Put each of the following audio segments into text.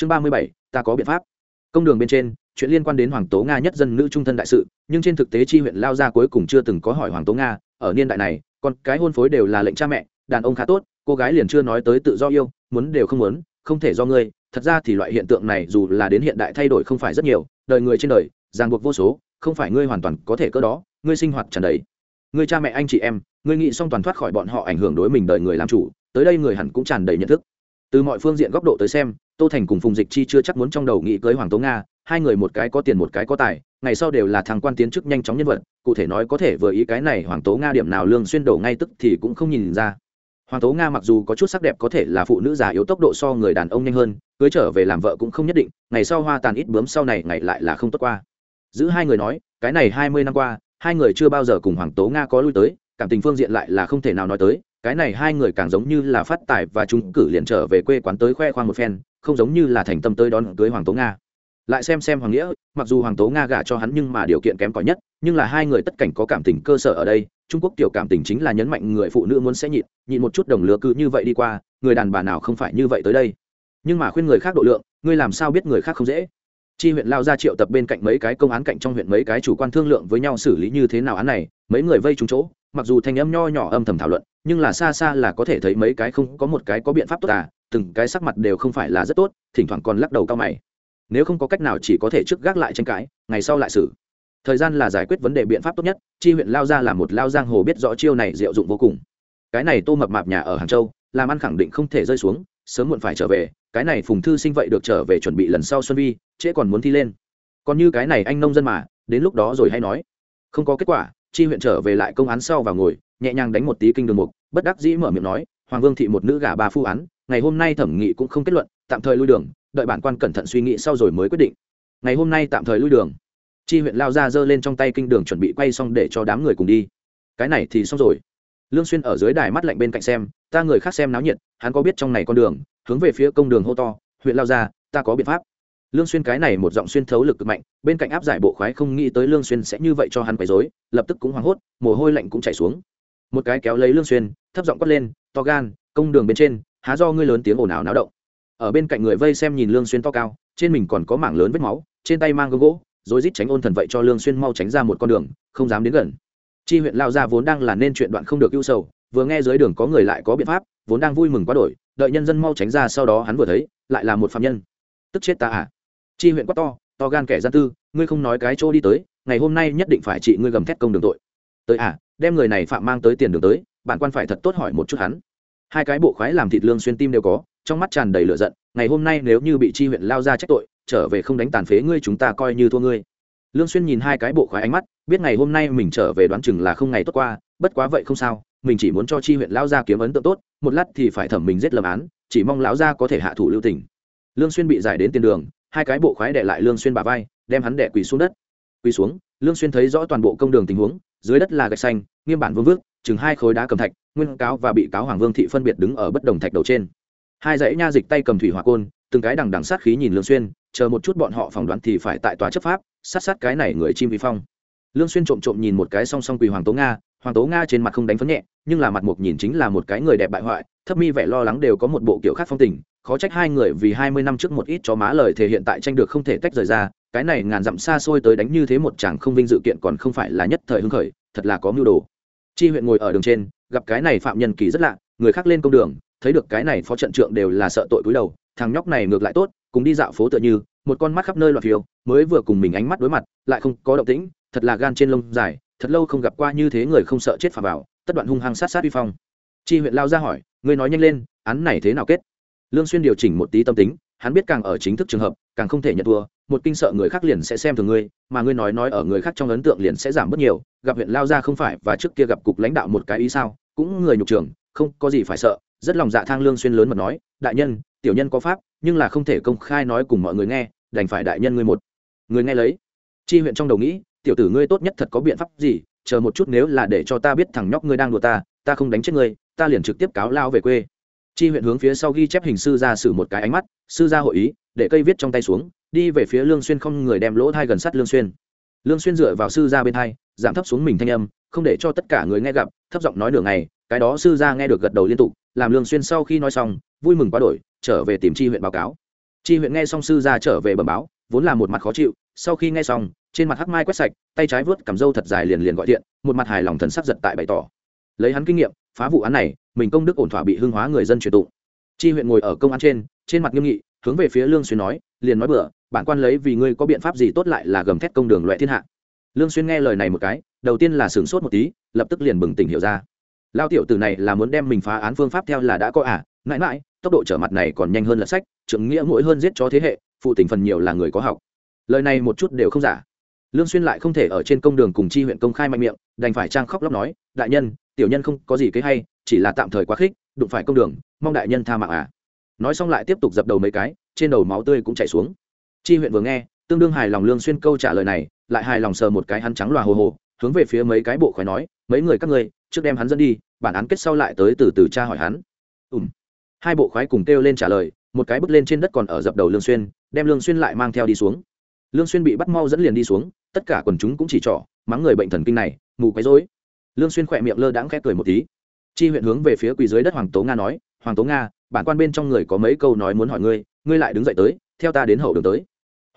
chương ba mươi bảy, ta có biện pháp. Công đường bên trên, chuyện liên quan đến hoàng tố nga nhất dân nữ trung thân đại sự, nhưng trên thực tế chi huyện lao ra cuối cùng chưa từng có hỏi hoàng tố nga, ở niên đại này, còn cái hôn phối đều là lệnh cha mẹ, đàn ông khá tốt, cô gái liền chưa nói tới tự do yêu, muốn đều không muốn, không thể do ngươi. Thật ra thì loại hiện tượng này dù là đến hiện đại thay đổi không phải rất nhiều, đời người trên đời, ràng buộc vô số, không phải ngươi hoàn toàn có thể cỡ đó, ngươi sinh hoạt tràn đầy. Ngươi cha mẹ, anh chị em, ngươi nghĩ xong toàn thoát khỏi bọn họ ảnh hưởng đối mình đời người làm chủ, tới đây người hẳn cũng tràn đầy nhận thức. Từ mọi phương diện góc độ tới xem tô thành cùng phùng dịch chi chưa chắc muốn trong đầu nghĩ cưới hoàng tố nga, hai người một cái có tiền một cái có tài, ngày sau đều là thằng quan tiến chức nhanh chóng nhân vật, cụ thể nói có thể vừa ý cái này hoàng tố nga điểm nào lương xuyên đổ ngay tức thì cũng không nhìn ra. Hoàng tố nga mặc dù có chút sắc đẹp có thể là phụ nữ già yếu tốc độ so người đàn ông nhanh hơn, cưới trở về làm vợ cũng không nhất định, ngày sau hoa tàn ít bướm sau này ngày lại là không tốt qua. Giữ hai người nói, cái này hai mươi năm qua, hai người chưa bao giờ cùng hoàng tố nga có lui tới, cảm tình phương diện lại là không thể nào nói tới, cái này hai người càng giống như là phát tài và chúng cử liền trở về quê quán tới khoe khoang một phen không giống như là thành tâm tới đón cưới hoàng tố nga. Lại xem xem hoàng nghĩa, mặc dù hoàng tố nga gả cho hắn nhưng mà điều kiện kém cỏi nhất, nhưng là hai người tất cảnh có cảm tình cơ sở ở đây, trung quốc tiểu cảm tình chính là nhấn mạnh người phụ nữ muốn sẽ nhịn nhịn một chút đồng lứa cứ như vậy đi qua, người đàn bà nào không phải như vậy tới đây. Nhưng mà khuyên người khác độ lượng, ngươi làm sao biết người khác không dễ? Chi huyện lao ra triệu tập bên cạnh mấy cái công án cạnh trong huyện mấy cái chủ quan thương lượng với nhau xử lý như thế nào án này, mấy người vây trúng chỗ mặc dù thanh âm nho nhỏ âm thầm thảo luận, nhưng là xa xa là có thể thấy mấy cái không có một cái có biện pháp tốt à từng cái sắc mặt đều không phải là rất tốt, thỉnh thoảng còn lắc đầu cao mày. Nếu không có cách nào chỉ có thể trước gác lại tranh cãi, ngày sau lại xử. Thời gian là giải quyết vấn đề biện pháp tốt nhất, chi huyện lao ra là một lao giang hồ biết rõ chiêu này diệu dụng vô cùng. Cái này tô mập mạp nhà ở hàng châu, làm ăn khẳng định không thể rơi xuống, sớm muộn phải trở về, cái này phùng thư sinh vậy được trở về chuẩn bị lần sau xuân vi, trễ còn muốn thi lên. Còn như cái này anh nông dân mà, đến lúc đó rồi hay nói. Không có kết quả chi huyện trở về lại công án sau và ngồi, nhẹ nhàng đánh một tí kinh đường mục, bất đắc dĩ mở miệng nói, hoàng vương thị một nữ gả ba phu án, ngày hôm nay thẩm nghị cũng không kết luận, tạm thời lui đường, đợi bản quan cẩn thận suy nghĩ sau rồi mới quyết định. Ngày hôm nay tạm thời lui đường. Chi huyện lao ra giơ lên trong tay kinh đường chuẩn bị quay xong để cho đám người cùng đi. Cái này thì xong rồi. Lương xuyên ở dưới đài mắt lạnh bên cạnh xem, ta người khác xem náo nhiệt, hắn có biết trong này con đường, hướng về phía công đường hô to, huyện lao ra, ta có biện pháp lương xuyên cái này một giọng xuyên thấu lực cực mạnh, bên cạnh áp giải bộ khoái không nghĩ tới lương xuyên sẽ như vậy cho hắn quấy rối, lập tức cũng hoảng hốt, mồ hôi lạnh cũng chảy xuống. Một cái kéo lấy lương xuyên, thấp giọng quát lên, to gan, công đường bên trên, há do ngươi lớn tiếng ồn ào náo động? Ở bên cạnh người vây xem nhìn lương xuyên to cao, trên mình còn có mảng lớn vết máu, trên tay mang gông gỗ rồi rít tránh ôn thần vậy cho lương xuyên mau tránh ra một con đường, không dám đến gần. Chi huyện lao ra vốn đang là nên chuyện đoạn không được ưu sầu, vừa nghe dưới đường có người lại có biện pháp, vốn đang vui mừng quá đổi, đợi nhân dân mau tránh ra sau đó hắn vừa thấy, lại là một phạm nhân. Tức chết ta à? Chi huyện quá to to gan kẻ gian tư, ngươi không nói cái chỗ đi tới, ngày hôm nay nhất định phải trị ngươi gầm thét công đường tội. Tới à đem người này phạm mang tới tiền đường tới, bản quan phải thật tốt hỏi một chút hắn. Hai cái bộ khoái làm thịt lương xuyên tim đều có, trong mắt tràn đầy lửa giận, ngày hôm nay nếu như bị chi huyện lao ra trách tội, trở về không đánh tàn phế ngươi chúng ta coi như thua ngươi. Lương xuyên nhìn hai cái bộ khoái ánh mắt, biết ngày hôm nay mình trở về đoán chừng là không ngày tốt qua, bất quá vậy không sao, mình chỉ muốn cho chi huyện lao ra kiếm ấn tượng tốt, một lát thì phải thẩm mình giết lầm án, chỉ mong lão gia có thể hạ thủ lưu tình. Lương xuyên bị giải đến tiền đường hai cái bộ khoái đè lại lương xuyên bả vai, đem hắn đè quỳ xuống đất. Quỳ xuống, lương xuyên thấy rõ toàn bộ công đường tình huống, dưới đất là gạch xanh, nghiêm bản vương vước, chừng hai khối đá cầm thạch, nguyên cáo và bị cáo hoàng vương thị phân biệt đứng ở bất đồng thạch đầu trên. Hai dãy nha dịch tay cầm thủy hỏa côn, từng cái đằng đằng sát khí nhìn lương xuyên, chờ một chút bọn họ phỏng đoán thì phải tại tòa chấp pháp, sát sát cái này người chim vi phong. Lương xuyên trộm trộm nhìn một cái song song quỳ hoàng tố nga, hoàng tố nga trên mặt không đánh phấn nhẹ, nhưng là mặt mục nhìn chính là một cái người đẹp bại hoại thấp mi vẻ lo lắng đều có một bộ kiểu khác phong tình, khó trách hai người vì hai mươi năm trước một ít cho má lời thể hiện tại tranh được không thể tách rời ra, cái này ngàn dặm xa xôi tới đánh như thế một chàng không vinh dự kiện còn không phải là nhất thời hưng khởi, thật là có mưu đồ. Chi huyện ngồi ở đường trên, gặp cái này phạm nhân kỳ rất lạ, người khác lên công đường, thấy được cái này phó trận trượng đều là sợ tội cúi đầu, thằng nhóc này ngược lại tốt, cùng đi dạo phố tựa như, một con mắt khắp nơi loạt phiêu, mới vừa cùng mình ánh mắt đối mặt, lại không có động tĩnh, thật là gan trên lông dài, thật lâu không gặp qua như thế người không sợ chết phà vào, tất đoạn hung hăng sát sát uy phong. Chi huyện lao ra hỏi ngươi nói nhanh lên, án này thế nào kết? Lương xuyên điều chỉnh một tí tâm tính, hắn biết càng ở chính thức trường hợp, càng không thể nhận thua, một kinh sợ người khác liền sẽ xem thường ngươi, mà ngươi nói nói ở người khác trong ấn tượng liền sẽ giảm bớt nhiều, gặp huyện lao ra không phải và trước kia gặp cục lãnh đạo một cái ý sao, cũng người nhục trường, không có gì phải sợ, rất lòng dạ thang lương xuyên lớn mật nói, đại nhân, tiểu nhân có pháp, nhưng là không thể công khai nói cùng mọi người nghe, đành phải đại nhân ngươi một. Người nghe lấy, chi huyện trong đầu nghĩ, tiểu tử ngươi tốt nhất thật có biện pháp gì, chờ một chút nếu là để cho ta biết thằng nhóc ngươi đang đùa ta ta không đánh chết ngươi, ta liền trực tiếp cáo lao về quê. Chi huyện hướng phía sau ghi chép hình sư ra sử một cái ánh mắt, sư ra hội ý, để cây viết trong tay xuống, đi về phía lương xuyên không người đem lỗ thai gần sát lương xuyên. Lương xuyên dựa vào sư ra bên thai giảm thấp xuống mình thanh âm, không để cho tất cả người nghe gặp, thấp giọng nói nửa ngày, cái đó sư ra nghe được gật đầu liên tục, làm lương xuyên sau khi nói xong, vui mừng quá đổi, trở về tìm chi huyện báo cáo. Chi huyện nghe xong sư ra trở về bẩm báo, vốn là một mặt khó chịu, sau khi nghe xong, trên mặt hắc mai quét sạch, tay trái vớt cầm râu thật dài liền liền gọi thiện một mặt hài lòng thần sắc giật tại bày tỏ lấy hắn kinh nghiệm phá vụ án này mình công đức ổn thỏa bị hưng hóa người dân truyền tụng. Chi huyện ngồi ở công an trên trên mặt nghiêm nghị hướng về phía lương xuyên nói liền nói bừa, bản quan lấy vì ngươi có biện pháp gì tốt lại là gầm thét công đường loại thiên hạ. Lương xuyên nghe lời này một cái đầu tiên là sửng sốt một tí lập tức liền bừng tỉnh hiểu ra. Lao tiểu tử này là muốn đem mình phá án phương pháp theo là đã có à mãi mãi tốc độ trở mặt này còn nhanh hơn lật sách trưởng nghĩa mỗi hơn giết cho thế hệ phụ tình phần nhiều là người có học. Lời này một chút đều không giả lương xuyên lại không thể ở trên công đường cùng chi huyện công khai mạnh miệng, đành phải trang khóc lóc nói, đại nhân, tiểu nhân không có gì kế hay, chỉ là tạm thời quá khích, đụng phải công đường, mong đại nhân tha mạng à. Nói xong lại tiếp tục dập đầu mấy cái, trên đầu máu tươi cũng chảy xuống. Chi huyện vừa nghe, tương đương hài lòng lương xuyên câu trả lời này, lại hài lòng sờ một cái hắn trắng loà hồ hồ, hướng về phía mấy cái bộ khói nói, mấy người các ngươi, trước đem hắn dẫn đi, bản án kết sau lại tới từ từ tra hỏi hắn. Ừm hai bộ khoái cùng kêu lên trả lời, một cái bước lên trên đất còn ở dập đầu lương xuyên, đem lương xuyên lại mang theo đi xuống. Lương xuyên bị bắt mau dẫn liền đi xuống tất cả quần chúng cũng chỉ trỏ, mắng người bệnh thần kinh này, mù quấy rối. Lương xuyên khỏe miệng lơ đãng khẽ cười một tí. Chi huyện hướng về phía quỳ dưới đất hoàng tố nga nói, hoàng tố nga, bản quan bên trong người có mấy câu nói muốn hỏi ngươi ngươi lại đứng dậy tới, theo ta đến hậu đường tới.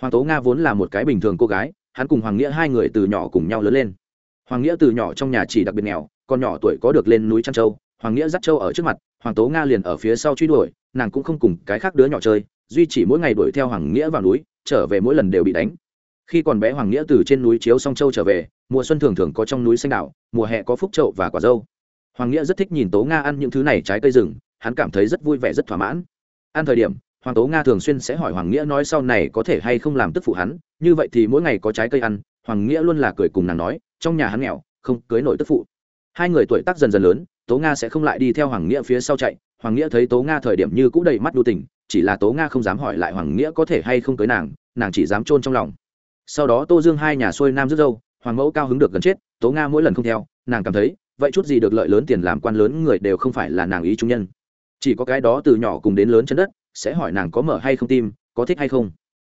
Hoàng tố nga vốn là một cái bình thường cô gái, hắn cùng hoàng nghĩa hai người từ nhỏ cùng nhau lớn lên. Hoàng nghĩa từ nhỏ trong nhà chỉ đặc biệt nghèo con nhỏ tuổi có được lên núi trăn châu, hoàng nghĩa dắt châu ở trước mặt, hoàng tố nga liền ở phía sau truy đuổi, nàng cũng không cùng cái khác đứa nhỏ chơi, duy chỉ mỗi ngày đuổi theo hoàng nghĩa vào núi, trở về mỗi lần đều bị đánh khi còn bé hoàng nghĩa từ trên núi chiếu song châu trở về, mùa xuân thường thường có trong núi xanh đảo, mùa hè có phúc trậu và quả dâu. Hoàng nghĩa rất thích nhìn tố nga ăn những thứ này trái cây rừng, hắn cảm thấy rất vui vẻ, rất thỏa mãn. Ăn thời điểm, hoàng tố nga thường xuyên sẽ hỏi hoàng nghĩa nói sau này có thể hay không làm tức phụ hắn, như vậy thì mỗi ngày có trái cây ăn, hoàng nghĩa luôn là cười cùng nàng nói, trong nhà hắn nghèo, không cưới nổi tức phụ. Hai người tuổi tác dần dần lớn, tố nga sẽ không lại đi theo hoàng nghĩa phía sau chạy. Hoàng nghĩa thấy tố nga thời điểm như cũng đầy mắt đu tình, chỉ là tố nga không dám hỏi lại hoàng nghĩa có thể hay không cưới nàng nàng chỉ dám chôn trong lòng sau đó tô dương hai nhà xuôi nam rước dâu, hoàng mẫu cao hứng được gần chết, tố nga mỗi lần không theo, nàng cảm thấy, vậy chút gì được lợi lớn tiền làm quan lớn người đều không phải là nàng ý trung nhân. Chỉ có cái đó từ nhỏ cùng đến lớn chân đất, sẽ hỏi nàng có mở hay không tim, có thích hay không.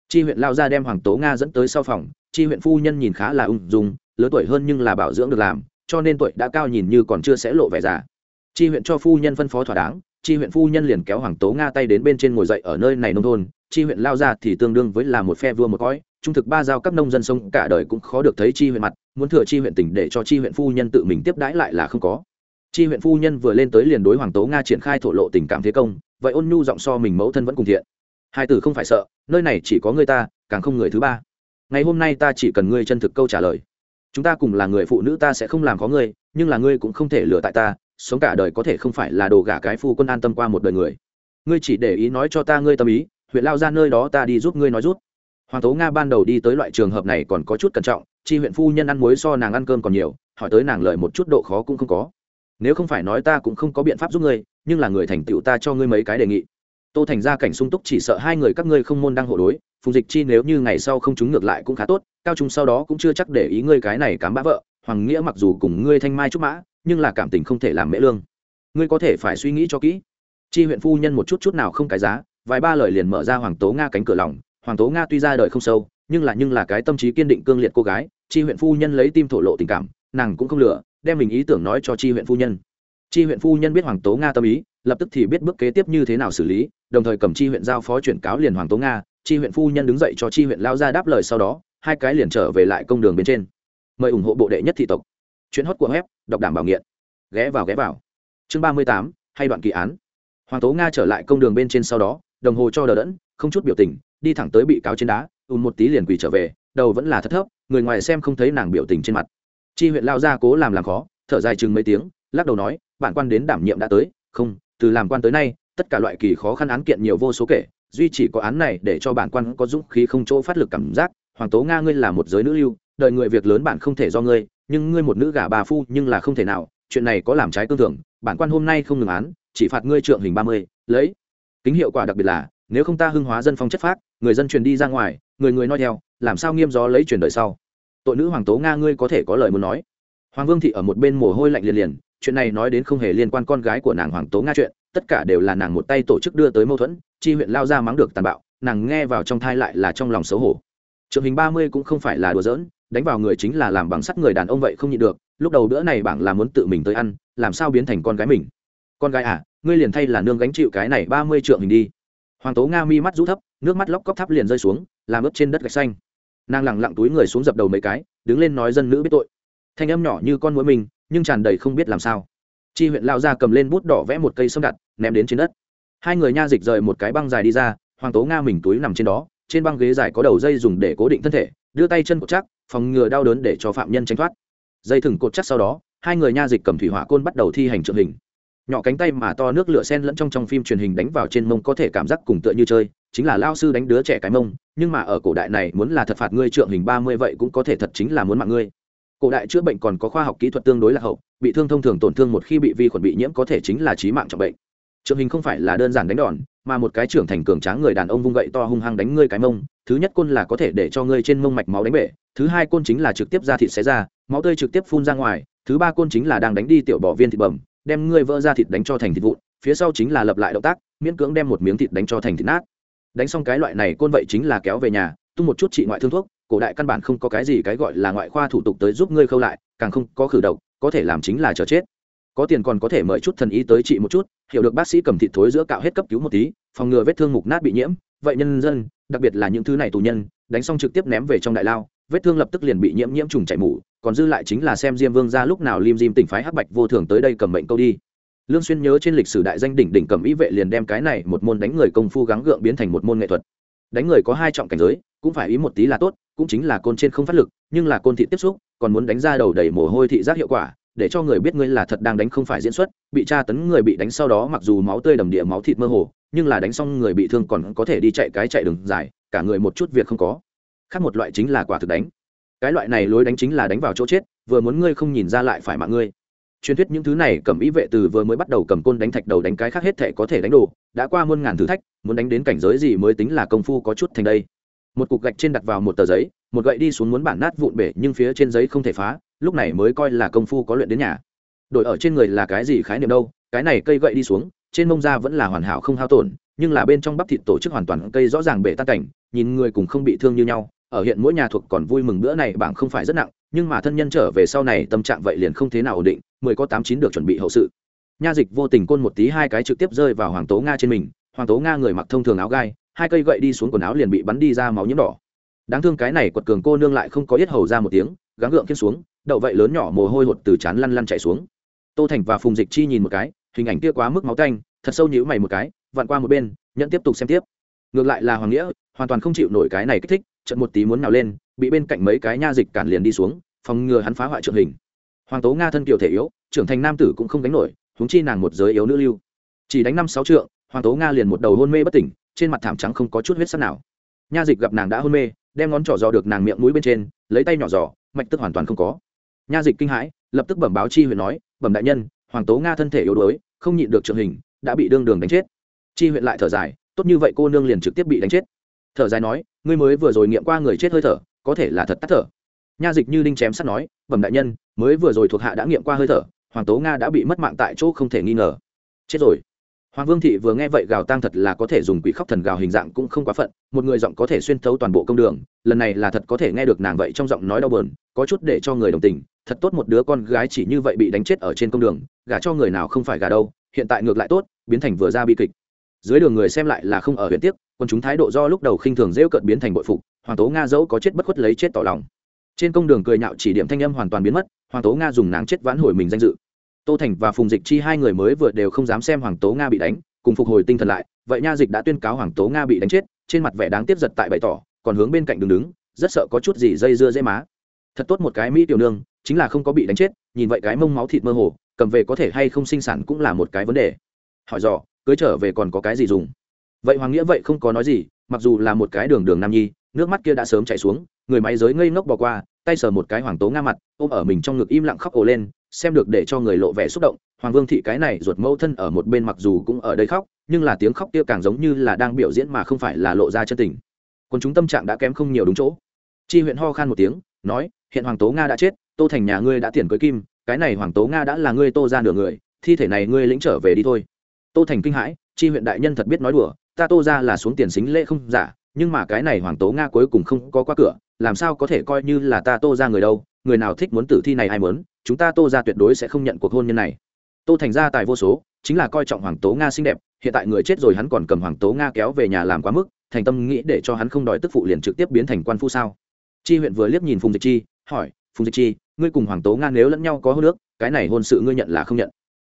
Chi huyện lao ra đem hoàng tố nga dẫn tới sau phòng, chi huyện phu nhân nhìn khá là ung dung, lớn tuổi hơn nhưng là bảo dưỡng được làm, cho nên tuổi đã cao nhìn như còn chưa sẽ lộ vẻ già. Chi huyện cho phu nhân phân phó thỏa đáng, chi huyện phu nhân liền kéo hoàng tố nga tay đến bên trên ngồi dậy ở nơi này nông thôn, chi huyện lao ra thì tương đương với là một phe vua một cõi trung thực ba giao các nông dân sống cả đời cũng khó được thấy chi huyện mặt, muốn thừa chi huyện tỉnh để cho chi huyện phu nhân tự mình tiếp đãi lại là không có. Chi huyện phu nhân vừa lên tới liền đối hoàng tố nga triển khai thổ lộ tình cảm thế công, vậy ôn nhu giọng so mình mẫu thân vẫn cùng thiện. Hai tử không phải sợ, nơi này chỉ có người ta, càng không người thứ ba. Ngày hôm nay ta chỉ cần ngươi chân thực câu trả lời. Chúng ta cùng là người phụ nữ ta sẽ không làm có ngươi, nhưng là ngươi cũng không thể lừa tại ta, sống cả đời có thể không phải là đồ gả cái phu quân an tâm qua một đời người. Ngươi chỉ để ý nói cho ta ngươi tâm ý, huyện lao ra nơi đó ta đi giúp ngươi nói rút hoàng tố nga ban đầu đi tới loại trường hợp này còn có chút cẩn trọng, chi huyện phu nhân ăn muối so nàng ăn cơm còn nhiều, hỏi tới nàng lời một chút độ khó cũng không có. Nếu không phải nói ta cũng không có biện pháp giúp ngươi, nhưng là người thành tựu ta cho ngươi mấy cái đề nghị. Tô thành ra cảnh sung túc chỉ sợ hai người các ngươi không môn đang hộ đối, phùng dịch chi nếu như ngày sau không chúng ngược lại cũng khá tốt, cao trung sau đó cũng chưa chắc để ý ngươi cái này cám bã vợ, hoàng nghĩa mặc dù cùng ngươi thanh mai trúc mã, nhưng là cảm tình không thể làm mễ lương. Ngươi có thể phải suy nghĩ cho kỹ. Chi huyện phu nhân một chút chút nào không cái giá, vài ba lời liền mở ra hoàng tố nga cánh cửa lòng hoàng tố nga tuy ra đời không sâu, nhưng là nhưng là cái tâm trí kiên định cương liệt cô gái, chi huyện phu nhân lấy tim thổ lộ tình cảm, nàng cũng không lừa, đem mình ý tưởng nói cho chi huyện phu nhân. Chi huyện phu nhân biết hoàng tố nga tâm ý, lập tức thì biết bước kế tiếp như thế nào xử lý, đồng thời cầm chi huyện giao phó chuyển cáo liền hoàng tố nga, chi huyện phu nhân đứng dậy cho chi huyện lao ra đáp lời sau đó, hai cái liền trở về lại công đường bên trên. Mời ủng hộ bộ đệ nhất thị tộc. Chuyến hót của web, đọc đảm bảo nghiện. Ghé vào ghé vào. Chương ba mươi tám, hay đoạn kỳ án. Hoàng tố nga trở lại công đường bên trên sau đó, đồng hồ cho đờ đẫn không chút biểu tình, đi thẳng tới bị cáo trên đá, ùn một tí liền quỳ trở về, đầu vẫn là thất thấp, người ngoài xem không thấy nàng biểu tình trên mặt. Chi huyện lao ra cố làm làm khó, thở dài chừng mấy tiếng, lắc đầu nói, bản quan đến đảm nhiệm đã tới, không, từ làm quan tới nay, tất cả loại kỳ khó khăn án kiện nhiều vô số kể, duy chỉ có án này để cho bản quan có dũng khí không chỗ phát lực cảm giác, hoàng tố nga ngươi là một giới nữ lưu đợi người việc lớn bản không thể do ngươi, nhưng ngươi một nữ gả bà phu nhưng là không thể nào, chuyện này có làm trái cương thường bản quan hôm nay không ngừng án, chỉ phạt ngươi trượng hình ba mươi, lấy. Kính hiệu quả đặc biệt là nếu không ta hưng hóa dân phong chất phác, người dân truyền đi ra ngoài, người người nói theo, làm sao nghiêm gió lấy truyền đời sau? Tội nữ hoàng tố nga ngươi có thể có lời muốn nói. Hoàng vương thị ở một bên mồ hôi lạnh liền liền, chuyện này nói đến không hề liên quan con gái của nàng hoàng tố nga chuyện, tất cả đều là nàng một tay tổ chức đưa tới mâu thuẫn, chi huyện lao ra mắng được tàn bạo, nàng nghe vào trong thai lại là trong lòng xấu hổ. Trường hình ba mươi cũng không phải là đùa giỡn, đánh vào người chính là làm bằng sắt người đàn ông vậy không nhịn được, lúc đầu bữa này bảng là muốn tự mình tới ăn, làm sao biến thành con gái mình? Con gái à ngươi liền thay là nương gánh chịu cái này ba mươi trượng hình đi hoàng tố nga mi mắt rũ thấp, nước mắt lóc cóc thắp liền rơi xuống, làm ướt trên đất gạch xanh. Nàng lẳng lặng túi người xuống dập đầu mấy cái, đứng lên nói dân nữ biết tội. Thanh âm nhỏ như con mũi mình, nhưng tràn đầy không biết làm sao. Chi huyện lao ra cầm lên bút đỏ vẽ một cây sâm đặt, ném đến trên đất. Hai người nha dịch rời một cái băng dài đi ra, hoàng tố nga mình túi nằm trên đó, trên băng ghế dài có đầu dây dùng để cố định thân thể, đưa tay chân cột chắc, phòng ngừa đau đớn để cho phạm nhân tránh thoát. Dây thừng cột chắc sau đó, hai người nha dịch cầm thủy hỏa côn bắt đầu thi hành trượng hình nhỏ cánh tay mà to nước lửa sen lẫn trong trong phim truyền hình đánh vào trên mông có thể cảm giác cùng tựa như chơi, chính là lao sư đánh đứa trẻ cái mông, nhưng mà ở cổ đại này muốn là thật phạt ngươi trượng hình ba mươi vậy cũng có thể thật chính là muốn mạng ngươi. Cổ đại chữa bệnh còn có khoa học kỹ thuật tương đối là hậu, bị thương thông thường tổn thương một khi bị vi khuẩn bị nhiễm có thể chính là trí mạng trọng bệnh. Trượng hình không phải là đơn giản đánh đòn, mà một cái trưởng thành cường tráng người đàn ông vung gậy to hung hăng đánh ngươi cái mông, thứ nhất côn là có thể để cho ngươi trên mông mạch máu đánh bể, thứ hai côn chính là trực tiếp ra thịt xé ra, máu tươi trực tiếp phun ra ngoài, thứ ba côn chính là đang đánh đi tiểu bỏ viên thịt bầm đem ngươi vỡ ra thịt đánh cho thành thịt vụn, phía sau chính là lập lại động tác, miễn cưỡng đem một miếng thịt đánh cho thành thịt nát. Đánh xong cái loại này côn vậy chính là kéo về nhà, tung một chút trị ngoại thương thuốc, cổ đại căn bản không có cái gì cái gọi là ngoại khoa thủ tục tới giúp ngươi khâu lại, càng không có khử độc, có thể làm chính là chờ chết. Có tiền còn có thể mời chút thần y tới trị một chút, hiểu được bác sĩ cầm thịt thối giữa cạo hết cấp cứu một tí, phòng ngừa vết thương mục nát bị nhiễm. Vậy nhân dân, đặc biệt là những thứ này tù nhân, đánh xong trực tiếp ném về trong đại lao, vết thương lập tức liền bị nhiễm nhiễm trùng chảy mủ còn dư lại chính là xem diêm vương ra lúc nào lim diêm tỉnh phái hắc bạch vô thường tới đây cầm mệnh câu đi. Lương xuyên nhớ trên lịch sử đại danh đỉnh đỉnh cầm ý vệ liền đem cái này một môn đánh người công phu gắng gượng biến thành một môn nghệ thuật. Đánh người có hai trọng cảnh giới, cũng phải ý một tí là tốt, cũng chính là côn trên không phát lực, nhưng là côn thị tiếp xúc, còn muốn đánh ra đầu đầy mồ hôi thị giác hiệu quả, để cho người biết ngươi là thật đang đánh không phải diễn xuất, bị tra tấn người bị đánh sau đó mặc dù máu tươi đầm địa máu thịt mơ hồ, nhưng là đánh xong người bị thương còn có thể đi chạy cái chạy đường dài, cả người một chút việc không có. Khác một loại chính là quả thực đánh cái loại này lối đánh chính là đánh vào chỗ chết, vừa muốn ngươi không nhìn ra lại phải mạng ngươi. Truyền thuyết những thứ này cầm ý vệ từ vừa mới bắt đầu cầm côn đánh thạch đầu đánh cái khác hết thể có thể đánh đổ. đã qua muôn ngàn thử thách, muốn đánh đến cảnh giới gì mới tính là công phu có chút thành đây. Một cục gạch trên đặt vào một tờ giấy, một gậy đi xuống muốn bản nát vụn bể nhưng phía trên giấy không thể phá, lúc này mới coi là công phu có luyện đến nhà. Đổi ở trên người là cái gì khái niệm đâu, cái này cây gậy đi xuống, trên mông da vẫn là hoàn hảo không hao tổn, nhưng là bên trong bắp thịt tổ chức hoàn toàn cây rõ ràng bể tan cảnh, nhìn người cùng không bị thương như nhau ở hiện mỗi nhà thuộc còn vui mừng bữa này bảng không phải rất nặng, nhưng mà thân nhân trở về sau này tâm trạng vậy liền không thế nào ổn định, mười có tám chín được chuẩn bị hậu sự. Nha dịch vô tình côn một tí hai cái trực tiếp rơi vào hoàng tố nga trên mình, hoàng tố nga người mặc thông thường áo gai, hai cây gậy đi xuống quần áo liền bị bắn đi ra máu nhiễm đỏ. Đáng thương cái này quật cường cô nương lại không có yết hầu ra một tiếng, gắng gượng kiên xuống, đậu vậy lớn nhỏ mồ hôi hột từ chán lăn lăn chạy xuống. Tô thành và phùng dịch chi nhìn một cái, hình ảnh kia quá mức máu tanh, thật sâu nhữ mày một cái, vặn qua một bên nhận tiếp tục xem tiếp ngược lại là hoàng nghĩa, hoàn toàn không chịu nổi cái này kích thích trận một tí muốn nào lên, bị bên cạnh mấy cái nha dịch cản liền đi xuống, phòng ngừa hắn phá hoại trượng hình. Hoàng tố nga thân kiều thể yếu, trưởng thành nam tử cũng không đánh nổi húng chi nàng một giới yếu nữ lưu. Chỉ đánh năm sáu trượng, hoàng tố nga liền một đầu hôn mê bất tỉnh, trên mặt thảm trắng không có chút huyết sắt nào. Nha dịch gặp nàng đã hôn mê, đem ngón trỏ dò được nàng miệng mũi bên trên, lấy tay nhỏ giò mạch tức hoàn toàn không có. Nha dịch kinh hãi, lập tức bẩm báo chi huyện nói, bẩm đại nhân, hoàng tố nga thân thể yếu đuối, không nhịn được trượng hình, đã bị đương đường đánh chết. Chi huyện lại thở dài tốt như vậy cô nương liền trực tiếp bị đánh chết. Thở dài nói, ngươi mới vừa rồi nghiệm qua người chết hơi thở, có thể là thật tắt thở. Nha dịch như đinh chém sắt nói, bẩm đại nhân, mới vừa rồi thuộc hạ đã nghiệm qua hơi thở, hoàng tố nga đã bị mất mạng tại chỗ không thể nghi ngờ. Chết rồi. Hoàng vương thị vừa nghe vậy gào tang thật là có thể dùng quỷ khóc thần gào hình dạng cũng không quá phận, một người giọng có thể xuyên thấu toàn bộ công đường, lần này là thật có thể nghe được nàng vậy trong giọng nói đau bờn có chút để cho người đồng tình, thật tốt một đứa con gái chỉ như vậy bị đánh chết ở trên công đường, gả cho người nào không phải gả đâu, hiện tại ngược lại tốt, biến thành vừa ra bi kịch dưới đường người xem lại là không ở huyện tiếc còn chúng thái độ do lúc đầu khinh thường rêu cợt biến thành bội phục, hoàng tố nga dẫu có chết bất khuất lấy chết tỏ lòng. Trên công đường cười nhạo chỉ điểm thanh âm hoàn toàn biến mất, hoàng tố nga dùng náng chết vãn hồi mình danh dự. Tô thành và phùng dịch chi hai người mới vừa đều không dám xem hoàng tố nga bị đánh, cùng phục hồi tinh thần lại, vậy nha dịch đã tuyên cáo hoàng tố nga bị đánh chết, trên mặt vẻ đáng tiếp giật tại bày tỏ, còn hướng bên cạnh đứng đứng, rất sợ có chút gì dây dưa dễ má. Thật tốt một cái mỹ tiểu nương, chính là không có bị đánh chết, nhìn vậy cái mông máu thịt mơ hồ, cầm về có thể hay không sinh sản cũng là một cái vấn đề. Hỏi dò cưới trở về còn có cái gì dùng? Vậy hoàng nghĩa vậy không có nói gì, mặc dù là một cái đường đường nam nhi, nước mắt kia đã sớm chảy xuống, người máy giới ngây ngốc bỏ qua, tay sờ một cái hoàng tố nga mặt, ôm ở mình trong ngực im lặng khóc ồ lên, xem được để cho người lộ vẻ xúc động. Hoàng vương thị cái này ruột mẫu thân ở một bên mặc dù cũng ở đây khóc, nhưng là tiếng khóc kia càng giống như là đang biểu diễn mà không phải là lộ ra chân tình. Còn chúng tâm trạng đã kém không nhiều đúng chỗ. Chi huyện ho khan một tiếng, nói, hiện hoàng tố nga đã chết, tô thành nhà ngươi đã tiền cưới kim, cái này hoàng tố nga đã là ngươi tô ra nửa người, thi thể này ngươi lĩnh trở về đi thôi tô thành kinh hãi, chi huyện đại nhân thật biết nói đùa, ta tô ra là xuống tiền xính lễ không giả, nhưng mà cái này hoàng tố nga cuối cùng không có qua cửa, làm sao có thể coi như là ta tô ra người đâu, người nào thích muốn tử thi này ai muốn, chúng ta tô ra tuyệt đối sẽ không nhận cuộc hôn nhân này. Tô thành ra tài vô số, chính là coi trọng hoàng tố nga xinh đẹp, hiện tại người chết rồi hắn còn cầm hoàng tố nga kéo về nhà làm quá mức, thành tâm nghĩ để cho hắn không đòi tức phụ liền trực tiếp biến thành quan phu sao? Chi huyện vừa liếc nhìn phùng dịch chi, hỏi, phùng dịch chi, ngươi cùng hoàng tố nga nếu lẫn nhau có hô nước cái này hôn sự ngươi nhận là không nhận?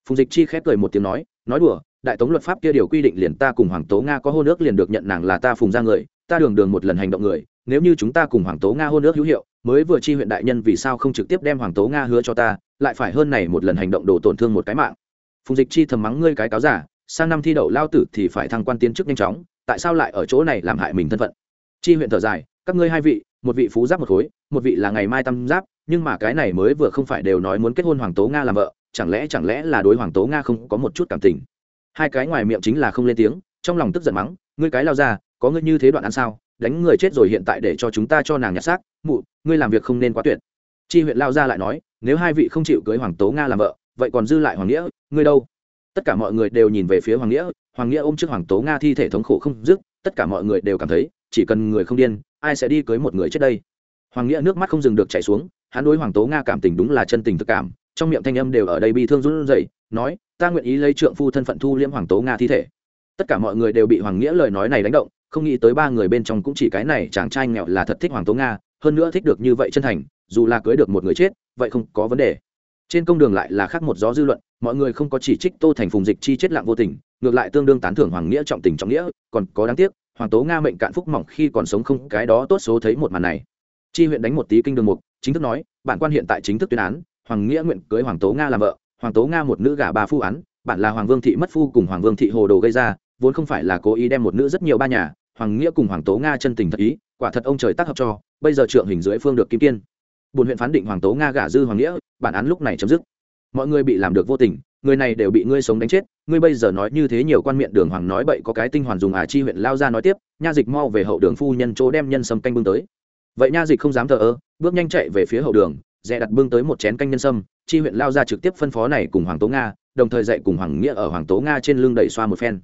Phùng dịch chi khép cười một tiếng nói nói đùa đại tống luật pháp kia điều quy định liền ta cùng hoàng tố nga có hôn nước liền được nhận nàng là ta phùng ra người, ta đường đường một lần hành động người, nếu như chúng ta cùng hoàng tố nga hôn nước hữu hiệu, mới vừa chi huyện đại nhân vì sao không trực tiếp đem hoàng tố nga hứa cho ta, lại phải hơn này một lần hành động đổ tổn thương một cái mạng. Phùng dịch chi thầm mắng ngươi cái cáo giả, sang năm thi đậu lao tử thì phải thăng quan tiến chức nhanh chóng, tại sao lại ở chỗ này làm hại mình thân phận? Chi huyện thở dài, các ngươi hai vị, một vị phú giáp một khối, một vị là ngày mai tam giáp, nhưng mà cái này mới vừa không phải đều nói muốn kết hôn hoàng tố nga làm vợ, chẳng lẽ chẳng lẽ là đối hoàng tố nga không có một chút cảm tình? Hai cái ngoài miệng chính là không lên tiếng, trong lòng tức giận mắng, ngươi cái lao ra có ngươi như thế đoạn ăn sao? Đánh người chết rồi hiện tại để cho chúng ta cho nàng nhặt xác, mụ, ngươi làm việc không nên quá tuyệt. Chi huyện lao ra lại nói, nếu hai vị không chịu cưới hoàng tố nga làm vợ, vậy còn dư lại hoàng nghĩa, ngươi đâu? Tất cả mọi người đều nhìn về phía hoàng nghĩa hoàng nghĩa ôm trước hoàng tố nga thi thể thống khổ không dứt, tất cả mọi người đều cảm thấy, chỉ cần người không điên, ai sẽ đi cưới một người chết đây? Hoàng nghĩa nước mắt không dừng được chảy xuống, hắn đối hoàng tố nga cảm tình đúng là chân tình thực cảm trong miệng thanh âm đều ở đây bi thương run rẩy, nói, ta nguyện ý lấy trượng phu thân phận thu liễm hoàng tố nga thi thể. Tất cả mọi người đều bị hoàng nghĩa lời nói này đánh động, không nghĩ tới ba người bên trong cũng chỉ cái này chàng trai nghèo là thật thích hoàng tố nga, hơn nữa thích được như vậy chân thành, dù là cưới được một người chết, vậy không có vấn đề. Trên công đường lại là khác một gió dư luận, mọi người không có chỉ trích tô thành phùng dịch chi chết lặng vô tình, ngược lại tương đương tán thưởng hoàng nghĩa trọng tình trọng nghĩa, còn có đáng tiếc, hoàng tố nga mệnh cạn phúc mỏng khi còn sống không cái đó tốt số thấy một màn này. Chi huyện đánh một tí kinh đường mục, chính thức nói, bản quan hiện tại chính thức tuyên án hoàng nghĩa nguyện cưới hoàng tố nga làm vợ, hoàng tố nga một nữ gả ba phu án bản là hoàng vương thị mất phu cùng hoàng vương thị hồ đồ gây ra, vốn không phải là cố ý đem một nữ rất nhiều ba nhà, hoàng nghĩa cùng hoàng tố nga chân tình thật ý, quả thật ông trời tác hợp cho, bây giờ trượng hình dưới phương được kim kiên. Bùn huyện phán định hoàng tố nga gả dư hoàng nghĩa, bản án lúc này chấm dứt. Mọi người bị làm được vô tình, người này đều bị ngươi sống đánh chết, ngươi bây giờ nói như thế nhiều quan miệng đường hoàng nói bậy có cái tinh hoàn dùng à chi huyện lao ra nói tiếp, nha dịch mau về hậu đường phu nhân chỗ đem nhân sâm canh bưng tới. Vậy nha dịch không dám thờ ơ, bước nhanh chạy về phía hậu đường dè đặt bưng tới một chén canh nhân sâm, chi huyện lao ra trực tiếp phân phó này cùng hoàng tố nga, đồng thời dạy cùng hoàng nghĩa ở hoàng tố nga trên lưng đẩy xoa một phen.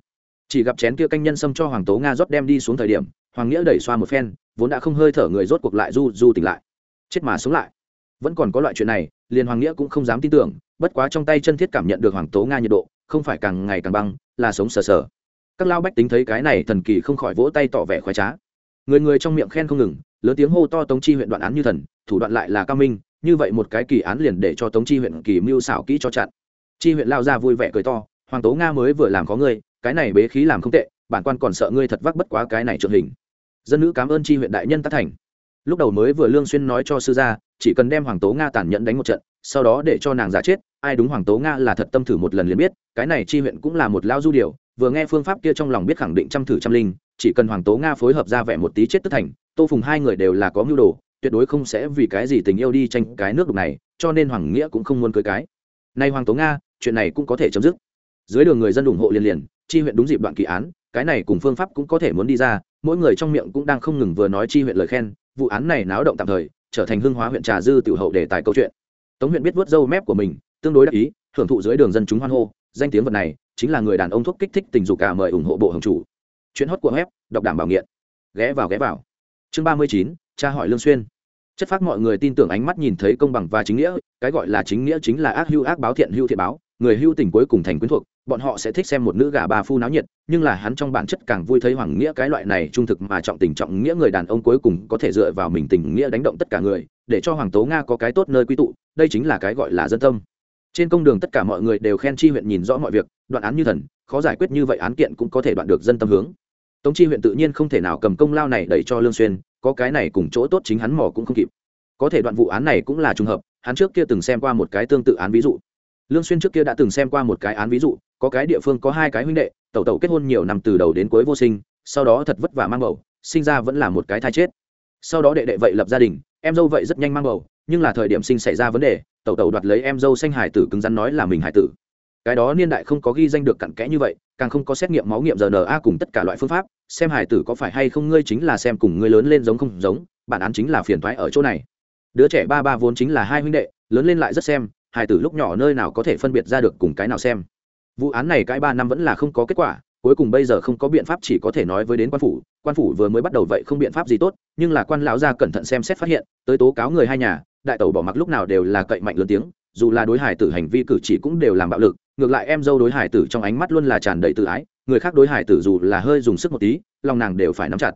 Chỉ gặp chén kia canh nhân sâm cho hoàng tố nga rót đem đi xuống thời điểm, hoàng nghĩa đẩy xoa một phen, vốn đã không hơi thở người rốt cuộc lại du du tỉnh lại. Chết mà sống lại. Vẫn còn có loại chuyện này, liền hoàng nghĩa cũng không dám tin tưởng, bất quá trong tay chân thiết cảm nhận được hoàng tố nga nhiệt độ, không phải càng ngày càng băng, là sống sờ sờ. Các lao bách tính thấy cái này thần kỳ không khỏi vỗ tay tỏ vẻ khoái trá. Người người trong miệng khen không ngừng lớn tiếng hô to tống chi huyện đoạn án như thần, thủ đoạn lại là cao minh, như vậy một cái kỳ án liền để cho tống chi huyện kỳ mưu xảo kỹ cho chặn. Chi huyện lao ra vui vẻ cười to, hoàng tố nga mới vừa làm có ngươi, cái này bế khí làm không tệ, bản quan còn sợ ngươi thật vắc bất quá cái này trượng hình. Dân nữ cảm ơn chi huyện đại nhân tác thành. Lúc đầu mới vừa lương xuyên nói cho sư gia, chỉ cần đem hoàng tố nga tàn nhẫn đánh một trận, sau đó để cho nàng giả chết, ai đúng hoàng tố nga là thật tâm thử một lần liền biết, cái này chi huyện cũng là một lao du điều, vừa nghe phương pháp kia trong lòng biết khẳng định trăm thử trăm linh, chỉ cần hoàng tố nga phối hợp ra vẻ một tí chết tức thành tô phùng hai người đều là có mưu đồ, tuyệt đối không sẽ vì cái gì tình yêu đi tranh cái nước đục này, cho nên hoàng nghĩa cũng không muốn cưới cái. Nay hoàng tố nga, chuyện này cũng có thể chấm dứt. Dưới đường người dân ủng hộ liền liền, chi huyện đúng dịp đoạn kỳ án, cái này cùng phương pháp cũng có thể muốn đi ra, mỗi người trong miệng cũng đang không ngừng vừa nói chi huyện lời khen, vụ án này náo động tạm thời, trở thành hưng hóa huyện trà dư tiểu hậu để tài câu chuyện. Tống huyện biết vớt râu mép của mình, tương đối đắc ý hưởng thụ dưới đường dân chúng hoan hô, danh tiếng vật này chính là người đàn ông thuốc kích thích tình dục cả mời ủng hộ bộ hồng chủ. Chuyện hót của web, đọc đảm bảo nghiện. Ghé vào ghé vào chương ba mươi chín cha hỏi lương xuyên. Chất phác mọi người tin tưởng ánh mắt nhìn thấy công bằng và chính nghĩa, cái gọi là chính nghĩa chính là ác hưu ác báo thiện hưu thiện báo, người hưu tình cuối cùng thành quyến thuộc, bọn họ sẽ thích xem một nữ gà bà phu náo nhiệt, nhưng là hắn trong bản chất càng vui thấy hoàng nghĩa cái loại này trung thực mà trọng tình trọng nghĩa người đàn ông cuối cùng có thể dựa vào mình tình nghĩa đánh động tất cả người, để cho hoàng tố nga có cái tốt nơi quy tụ, đây chính là cái gọi là dân tâm. Trên công đường tất cả mọi người đều khen chi huyện nhìn rõ mọi việc, đoạn án như thần, khó giải quyết như vậy án kiện cũng có thể đoạn được dân tâm hướng tống chi huyện tự nhiên không thể nào cầm công lao này đẩy cho lương xuyên, có cái này cùng chỗ tốt chính hắn mò cũng không kịp. Có thể đoạn vụ án này cũng là trùng hợp, hắn trước kia từng xem qua một cái tương tự án ví dụ. Lương xuyên trước kia đã từng xem qua một cái án ví dụ, có cái địa phương có hai cái huynh đệ, tẩu tẩu kết hôn nhiều năm từ đầu đến cuối vô sinh, sau đó thật vất vả mang bầu, sinh ra vẫn là một cái thai chết. Sau đó đệ đệ vậy lập gia đình, em dâu vậy rất nhanh mang bầu, nhưng là thời điểm sinh xảy ra vấn đề, tẩu tẩu đoạt lấy em dâu xanh hải tử cứng rắn nói là mình hải tử. Cái đó niên đại không có ghi danh được cặn kẽ như vậy, càng không có xét nghiệm máu nghiệm rna cùng tất cả loại phương pháp xem hải tử có phải hay không ngươi chính là xem cùng ngươi lớn lên giống không giống, bản án chính là phiền thoái ở chỗ này. Đứa trẻ ba ba vốn chính là hai huynh đệ, lớn lên lại rất xem, hải tử lúc nhỏ nơi nào có thể phân biệt ra được cùng cái nào xem. Vụ án này cãi ba năm vẫn là không có kết quả, cuối cùng bây giờ không có biện pháp chỉ có thể nói với đến quan phủ quan phủ vừa mới bắt đầu vậy không biện pháp gì tốt, nhưng là quan lão gia cẩn thận xem xét phát hiện, tới tố cáo người hai nhà, đại tẩu bỏ mặc lúc nào đều là cậy mạnh lớn tiếng, dù là đối hải tử hành vi cử chỉ cũng đều làm bạo lực, ngược lại em dâu đối hải tử trong ánh mắt luôn là tràn đầy tự ái người khác đối hải tử dù là hơi dùng sức một tí, lòng nàng đều phải nắm chặt.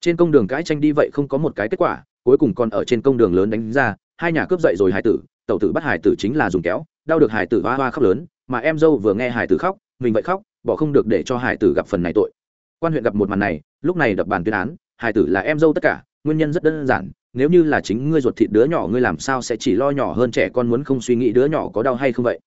Trên công đường cãi tranh đi vậy không có một cái kết quả, cuối cùng còn ở trên công đường lớn đánh ra, hai nhà cướp dậy rồi hải tử, tẩu tử bắt hải tử chính là dùng kéo, đau được hải tử hoa hoa khóc lớn, mà em dâu vừa nghe hải tử khóc, mình vậy khóc, bỏ không được để cho hải tử gặp phần này tội. Quan huyện gặp một màn này, lúc này đập bàn tuyên án, hải tử là em dâu tất cả, nguyên nhân rất đơn giản, nếu như là chính ngươi ruột thịt đứa nhỏ ngươi làm sao sẽ chỉ lo nhỏ hơn trẻ con muốn không suy nghĩ đứa nhỏ có đau hay không vậy?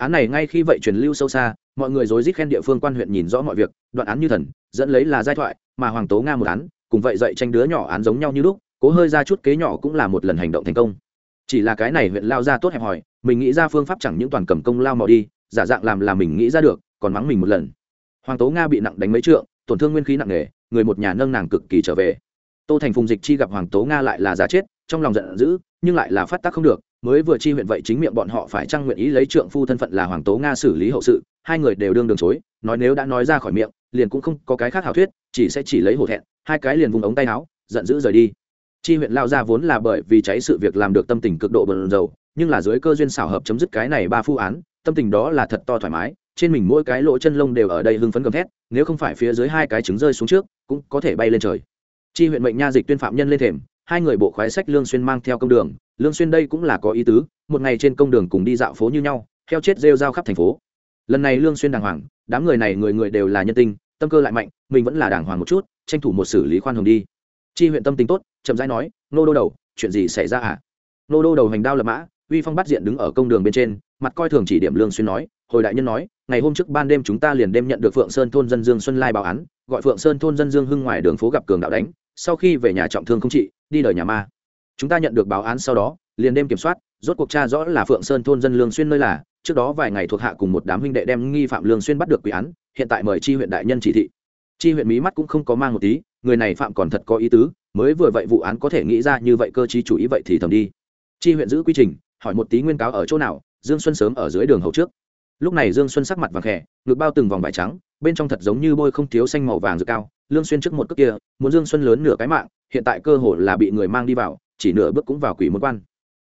Án này ngay khi vậy truyền lưu sâu xa, mọi người rối rít khen địa phương quan huyện nhìn rõ mọi việc, đoạn án như thần, dẫn lấy là giai thoại, mà hoàng tố nga một án, cùng vậy dạy tranh đứa nhỏ án giống nhau như lúc, cố hơi ra chút kế nhỏ cũng là một lần hành động thành công. Chỉ là cái này huyện lao ra tốt hẹp hòi, mình nghĩ ra phương pháp chẳng những toàn cầm công lao mò đi, giả dạng làm là mình nghĩ ra được, còn mắng mình một lần. Hoàng tố nga bị nặng đánh mấy trượng, tổn thương nguyên khí nặng nề, người một nhà nâng nàng cực kỳ trở về. Tô thành phùng dịch chi gặp hoàng tố nga lại là giá chết, trong lòng giận dữ, nhưng lại là phát tác không được mới vừa chi huyện vậy chính miệng bọn họ phải trang nguyện ý lấy trượng phu thân phận là hoàng tố nga xử lý hậu sự, hai người đều đương đường chối, nói nếu đã nói ra khỏi miệng, liền cũng không có cái khác hảo thuyết, chỉ sẽ chỉ lấy hổ thẹn, hai cái liền vùng ống tay áo, giận dữ rời đi. Chi huyện lao ra vốn là bởi vì cháy sự việc làm được tâm tình cực độ bần dầu nhưng là dưới cơ duyên xảo hợp chấm dứt cái này ba phu án, tâm tình đó là thật to thoải mái, trên mình mỗi cái lỗ chân lông đều ở đây hưng phấn gầm thét, nếu không phải phía dưới hai cái trứng rơi xuống trước, cũng có thể bay lên trời. Chi huyện mệnh nha dịch tuyên phạm nhân lên thềm hai người bộ khoái sách lương xuyên mang theo công đường, lương xuyên đây cũng là có ý tứ, một ngày trên công đường cùng đi dạo phố như nhau theo chết rêu rao khắp thành phố. Lần này lương xuyên đàng hoàng, đám người này người người đều là nhân tinh tâm cơ lại mạnh, mình vẫn là đàng hoàng một chút, tranh thủ một xử lý khoan hồng đi. Chi huyện tâm tình tốt, chậm rãi nói, nô đô đầu, chuyện gì xảy ra à nô đô đầu hành đao lập mã, uy phong bắt diện đứng ở công đường bên trên, mặt coi thường chỉ điểm lương xuyên nói, hồi đại nhân nói, ngày hôm trước ban đêm chúng ta liền đêm nhận được phượng sơn thôn dân dương xuân lai báo án, gọi phượng sơn thôn dân dương hưng ngoài đường phố gặp cường đạo đánh, sau khi về nhà trọng thương không trị đi đời nhà ma. Chúng ta nhận được báo án sau đó, liền đêm kiểm soát, rốt cuộc tra rõ là phượng sơn thôn dân lương xuyên nơi là, trước đó vài ngày thuộc hạ cùng một đám huynh đệ đem nghi phạm lương xuyên bắt được quỷ án, hiện tại mời chi huyện đại nhân chỉ thị. Chi huyện mí mắt cũng không có mang một tí, người này phạm còn thật có ý tứ, mới vừa vậy vụ án có thể nghĩ ra như vậy cơ chí chủ ý vậy thì thầm đi. Chi huyện giữ quy trình, hỏi một tí nguyên cáo ở chỗ nào, dương xuân sớm ở dưới đường hậu trước lúc này dương xuân sắc mặt vàng khẽ ngực bao từng vòng vải trắng, bên trong thật giống như bôi không thiếu xanh màu vàng rực cao, lương xuyên trước một cước kia, muốn dương xuân lớn nửa cái mạng, hiện tại cơ hội là bị người mang đi vào, chỉ nửa bước cũng vào quỷ môn quan.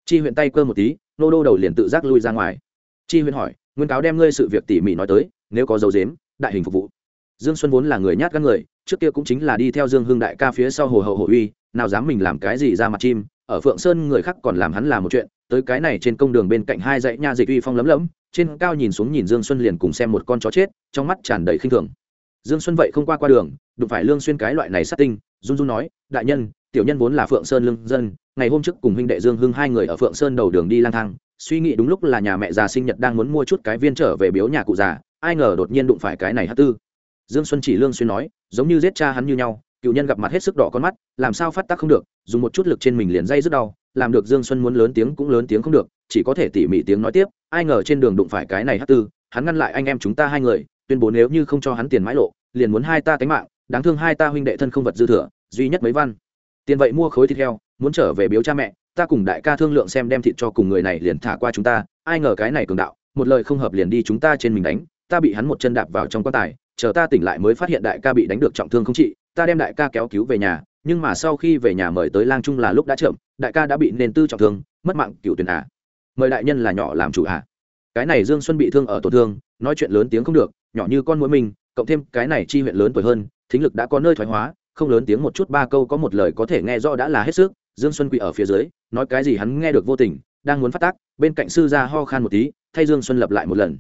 Chi huyện tay cơ một tí, nô đô đầu liền tự giác lui ra ngoài. Chi huyện hỏi, nguyên cáo đem ngươi sự việc tỉ mỉ nói tới, nếu có dấu dếm, đại hình phục vụ. Dương xuân vốn là người nhát gan người, trước kia cũng chính là đi theo dương hưng đại ca phía sau hồ hậu hồ uy, nào dám mình làm cái gì ra mặt chim, ở phượng sơn người khác còn làm hắn làm một chuyện, tới cái này trên công đường bên cạnh hai dãy nha dịch uy phong lấm lấm trên cao nhìn xuống nhìn dương xuân liền cùng xem một con chó chết, trong mắt tràn đầy khinh thường. Dương xuân vậy không qua qua đường, đụng phải lương xuyên cái loại này sát tinh, run run nói, đại nhân, tiểu nhân vốn là phượng sơn lương dân, ngày hôm trước cùng huynh đệ dương hưng hai người ở phượng sơn đầu đường đi lang thang, suy nghĩ đúng lúc là nhà mẹ già sinh nhật đang muốn mua chút cái viên trở về biếu nhà cụ già, ai ngờ đột nhiên đụng phải cái này hát tư. Dương xuân chỉ lương xuyên nói, giống như giết cha hắn như nhau, cựu nhân gặp mặt hết sức đỏ con mắt, làm sao phát tác không được, dùng một chút lực trên mình liền dây rất đau, làm được dương xuân muốn lớn tiếng cũng lớn tiếng không được, chỉ có thể tỉ mỉ tiếng nói tiếp ai ngờ trên đường đụng phải cái này hát tư, hắn ngăn lại anh em chúng ta hai người, tuyên bố nếu như không cho hắn tiền mãi lộ, liền muốn hai ta tánh mạng, đáng thương hai ta huynh đệ thân không vật dư thừa, duy nhất mấy văn tiền vậy mua khối thịt heo, muốn trở về biếu cha mẹ, ta cùng đại ca thương lượng xem đem thịt cho cùng người này liền thả qua chúng ta, ai ngờ cái này cường đạo, một lời không hợp liền đi chúng ta trên mình đánh, ta bị hắn một chân đạp vào trong quan tài, chờ ta tỉnh lại mới phát hiện đại ca bị đánh được trọng thương không trị, ta đem đại ca kéo cứu về nhà, nhưng mà sau khi về nhà mời tới lang trung là lúc đã chậm, đại ca đã bị nền tư trọng thương, mất mạng, cựu tuyển à mời đại nhân là nhỏ làm chủ à. cái này dương xuân bị thương ở tổn thương, nói chuyện lớn tiếng không được, nhỏ như con mũi mình, cộng thêm cái này chi huyện lớn tuổi hơn, thính lực đã có nơi thoái hóa, không lớn tiếng một chút ba câu có một lời có thể nghe rõ đã là hết sức. Dương xuân quỳ ở phía dưới, nói cái gì hắn nghe được vô tình, đang muốn phát tác, bên cạnh sư gia ho khan một tí, thay dương xuân lập lại một lần.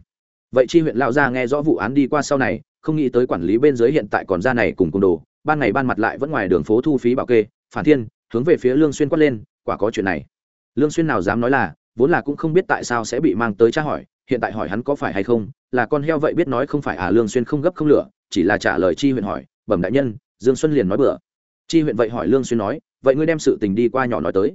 Vậy chi huyện lão gia nghe rõ vụ án đi qua sau này, không nghĩ tới quản lý bên dưới hiện tại còn ra này cùng cung đồ, ban ngày ban mặt lại vẫn ngoài đường phố thu phí bảo kê, phản thiên, hướng về phía lương xuyên quát lên, quả có chuyện này. Lương xuyên nào dám nói là vốn là cũng không biết tại sao sẽ bị mang tới tra hỏi, hiện tại hỏi hắn có phải hay không, là con heo vậy biết nói không phải à lương xuyên không gấp không lửa, chỉ là trả lời chi huyện hỏi, bẩm đại nhân, dương xuân liền nói bừa. Chi huyện vậy hỏi lương xuyên nói, vậy ngươi đem sự tình đi qua nhỏ nói tới.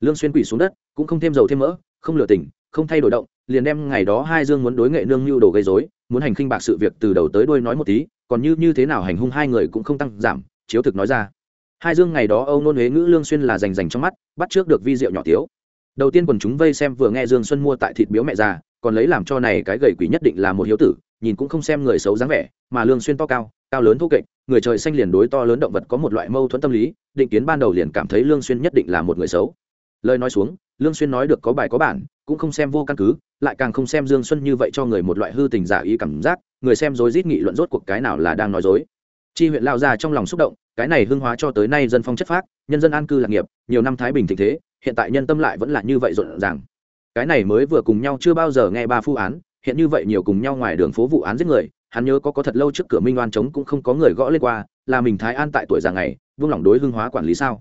Lương xuyên quỳ xuống đất, cũng không thêm dầu thêm mỡ, không lừa tình không thay đổi động, liền đem ngày đó hai dương muốn đối nghệ nương lưu đồ gây rối, muốn hành khinh bạc sự việc từ đầu tới đuôi nói một tí, còn như như thế nào hành hung hai người cũng không tăng giảm, chiếu thực nói ra. Hai dương ngày đó âu nôn huế ngữ lương xuyên là rành rành trong mắt, bắt trước được vi diệu nhỏ tiếu đầu tiên quần chúng vây xem vừa nghe dương xuân mua tại thịt biếu mẹ già, còn lấy làm cho này cái gầy quỷ nhất định là một hiếu tử, nhìn cũng không xem người xấu dáng vẻ, mà lương xuyên to cao cao lớn thô kệch, người trời xanh liền đối to lớn động vật có một loại mâu thuẫn tâm lý, định kiến ban đầu liền cảm thấy lương xuyên nhất định là một người xấu. Lời nói xuống, lương xuyên nói được có bài có bản, cũng không xem vô căn cứ, lại càng không xem dương xuân như vậy cho người một loại hư tình giả ý cảm giác, người xem rối rít nghị luận rốt cuộc cái nào là đang nói dối. Chi huyện lao ra trong lòng xúc động, cái này hương hóa cho tới nay dân phong chất phác, nhân dân an cư lạc nghiệp, nhiều năm thái bình thịnh thế hiện tại nhân tâm lại vẫn là như vậy rộn ràng. Cái này mới vừa cùng nhau chưa bao giờ nghe ba phu án, hiện như vậy nhiều cùng nhau ngoài đường phố vụ án giết người, hắn nhớ có có thật lâu trước cửa minh oan trống cũng không có người gõ lên qua, là mình thái an tại tuổi già ngày vương lòng đối hưng hóa quản lý sao.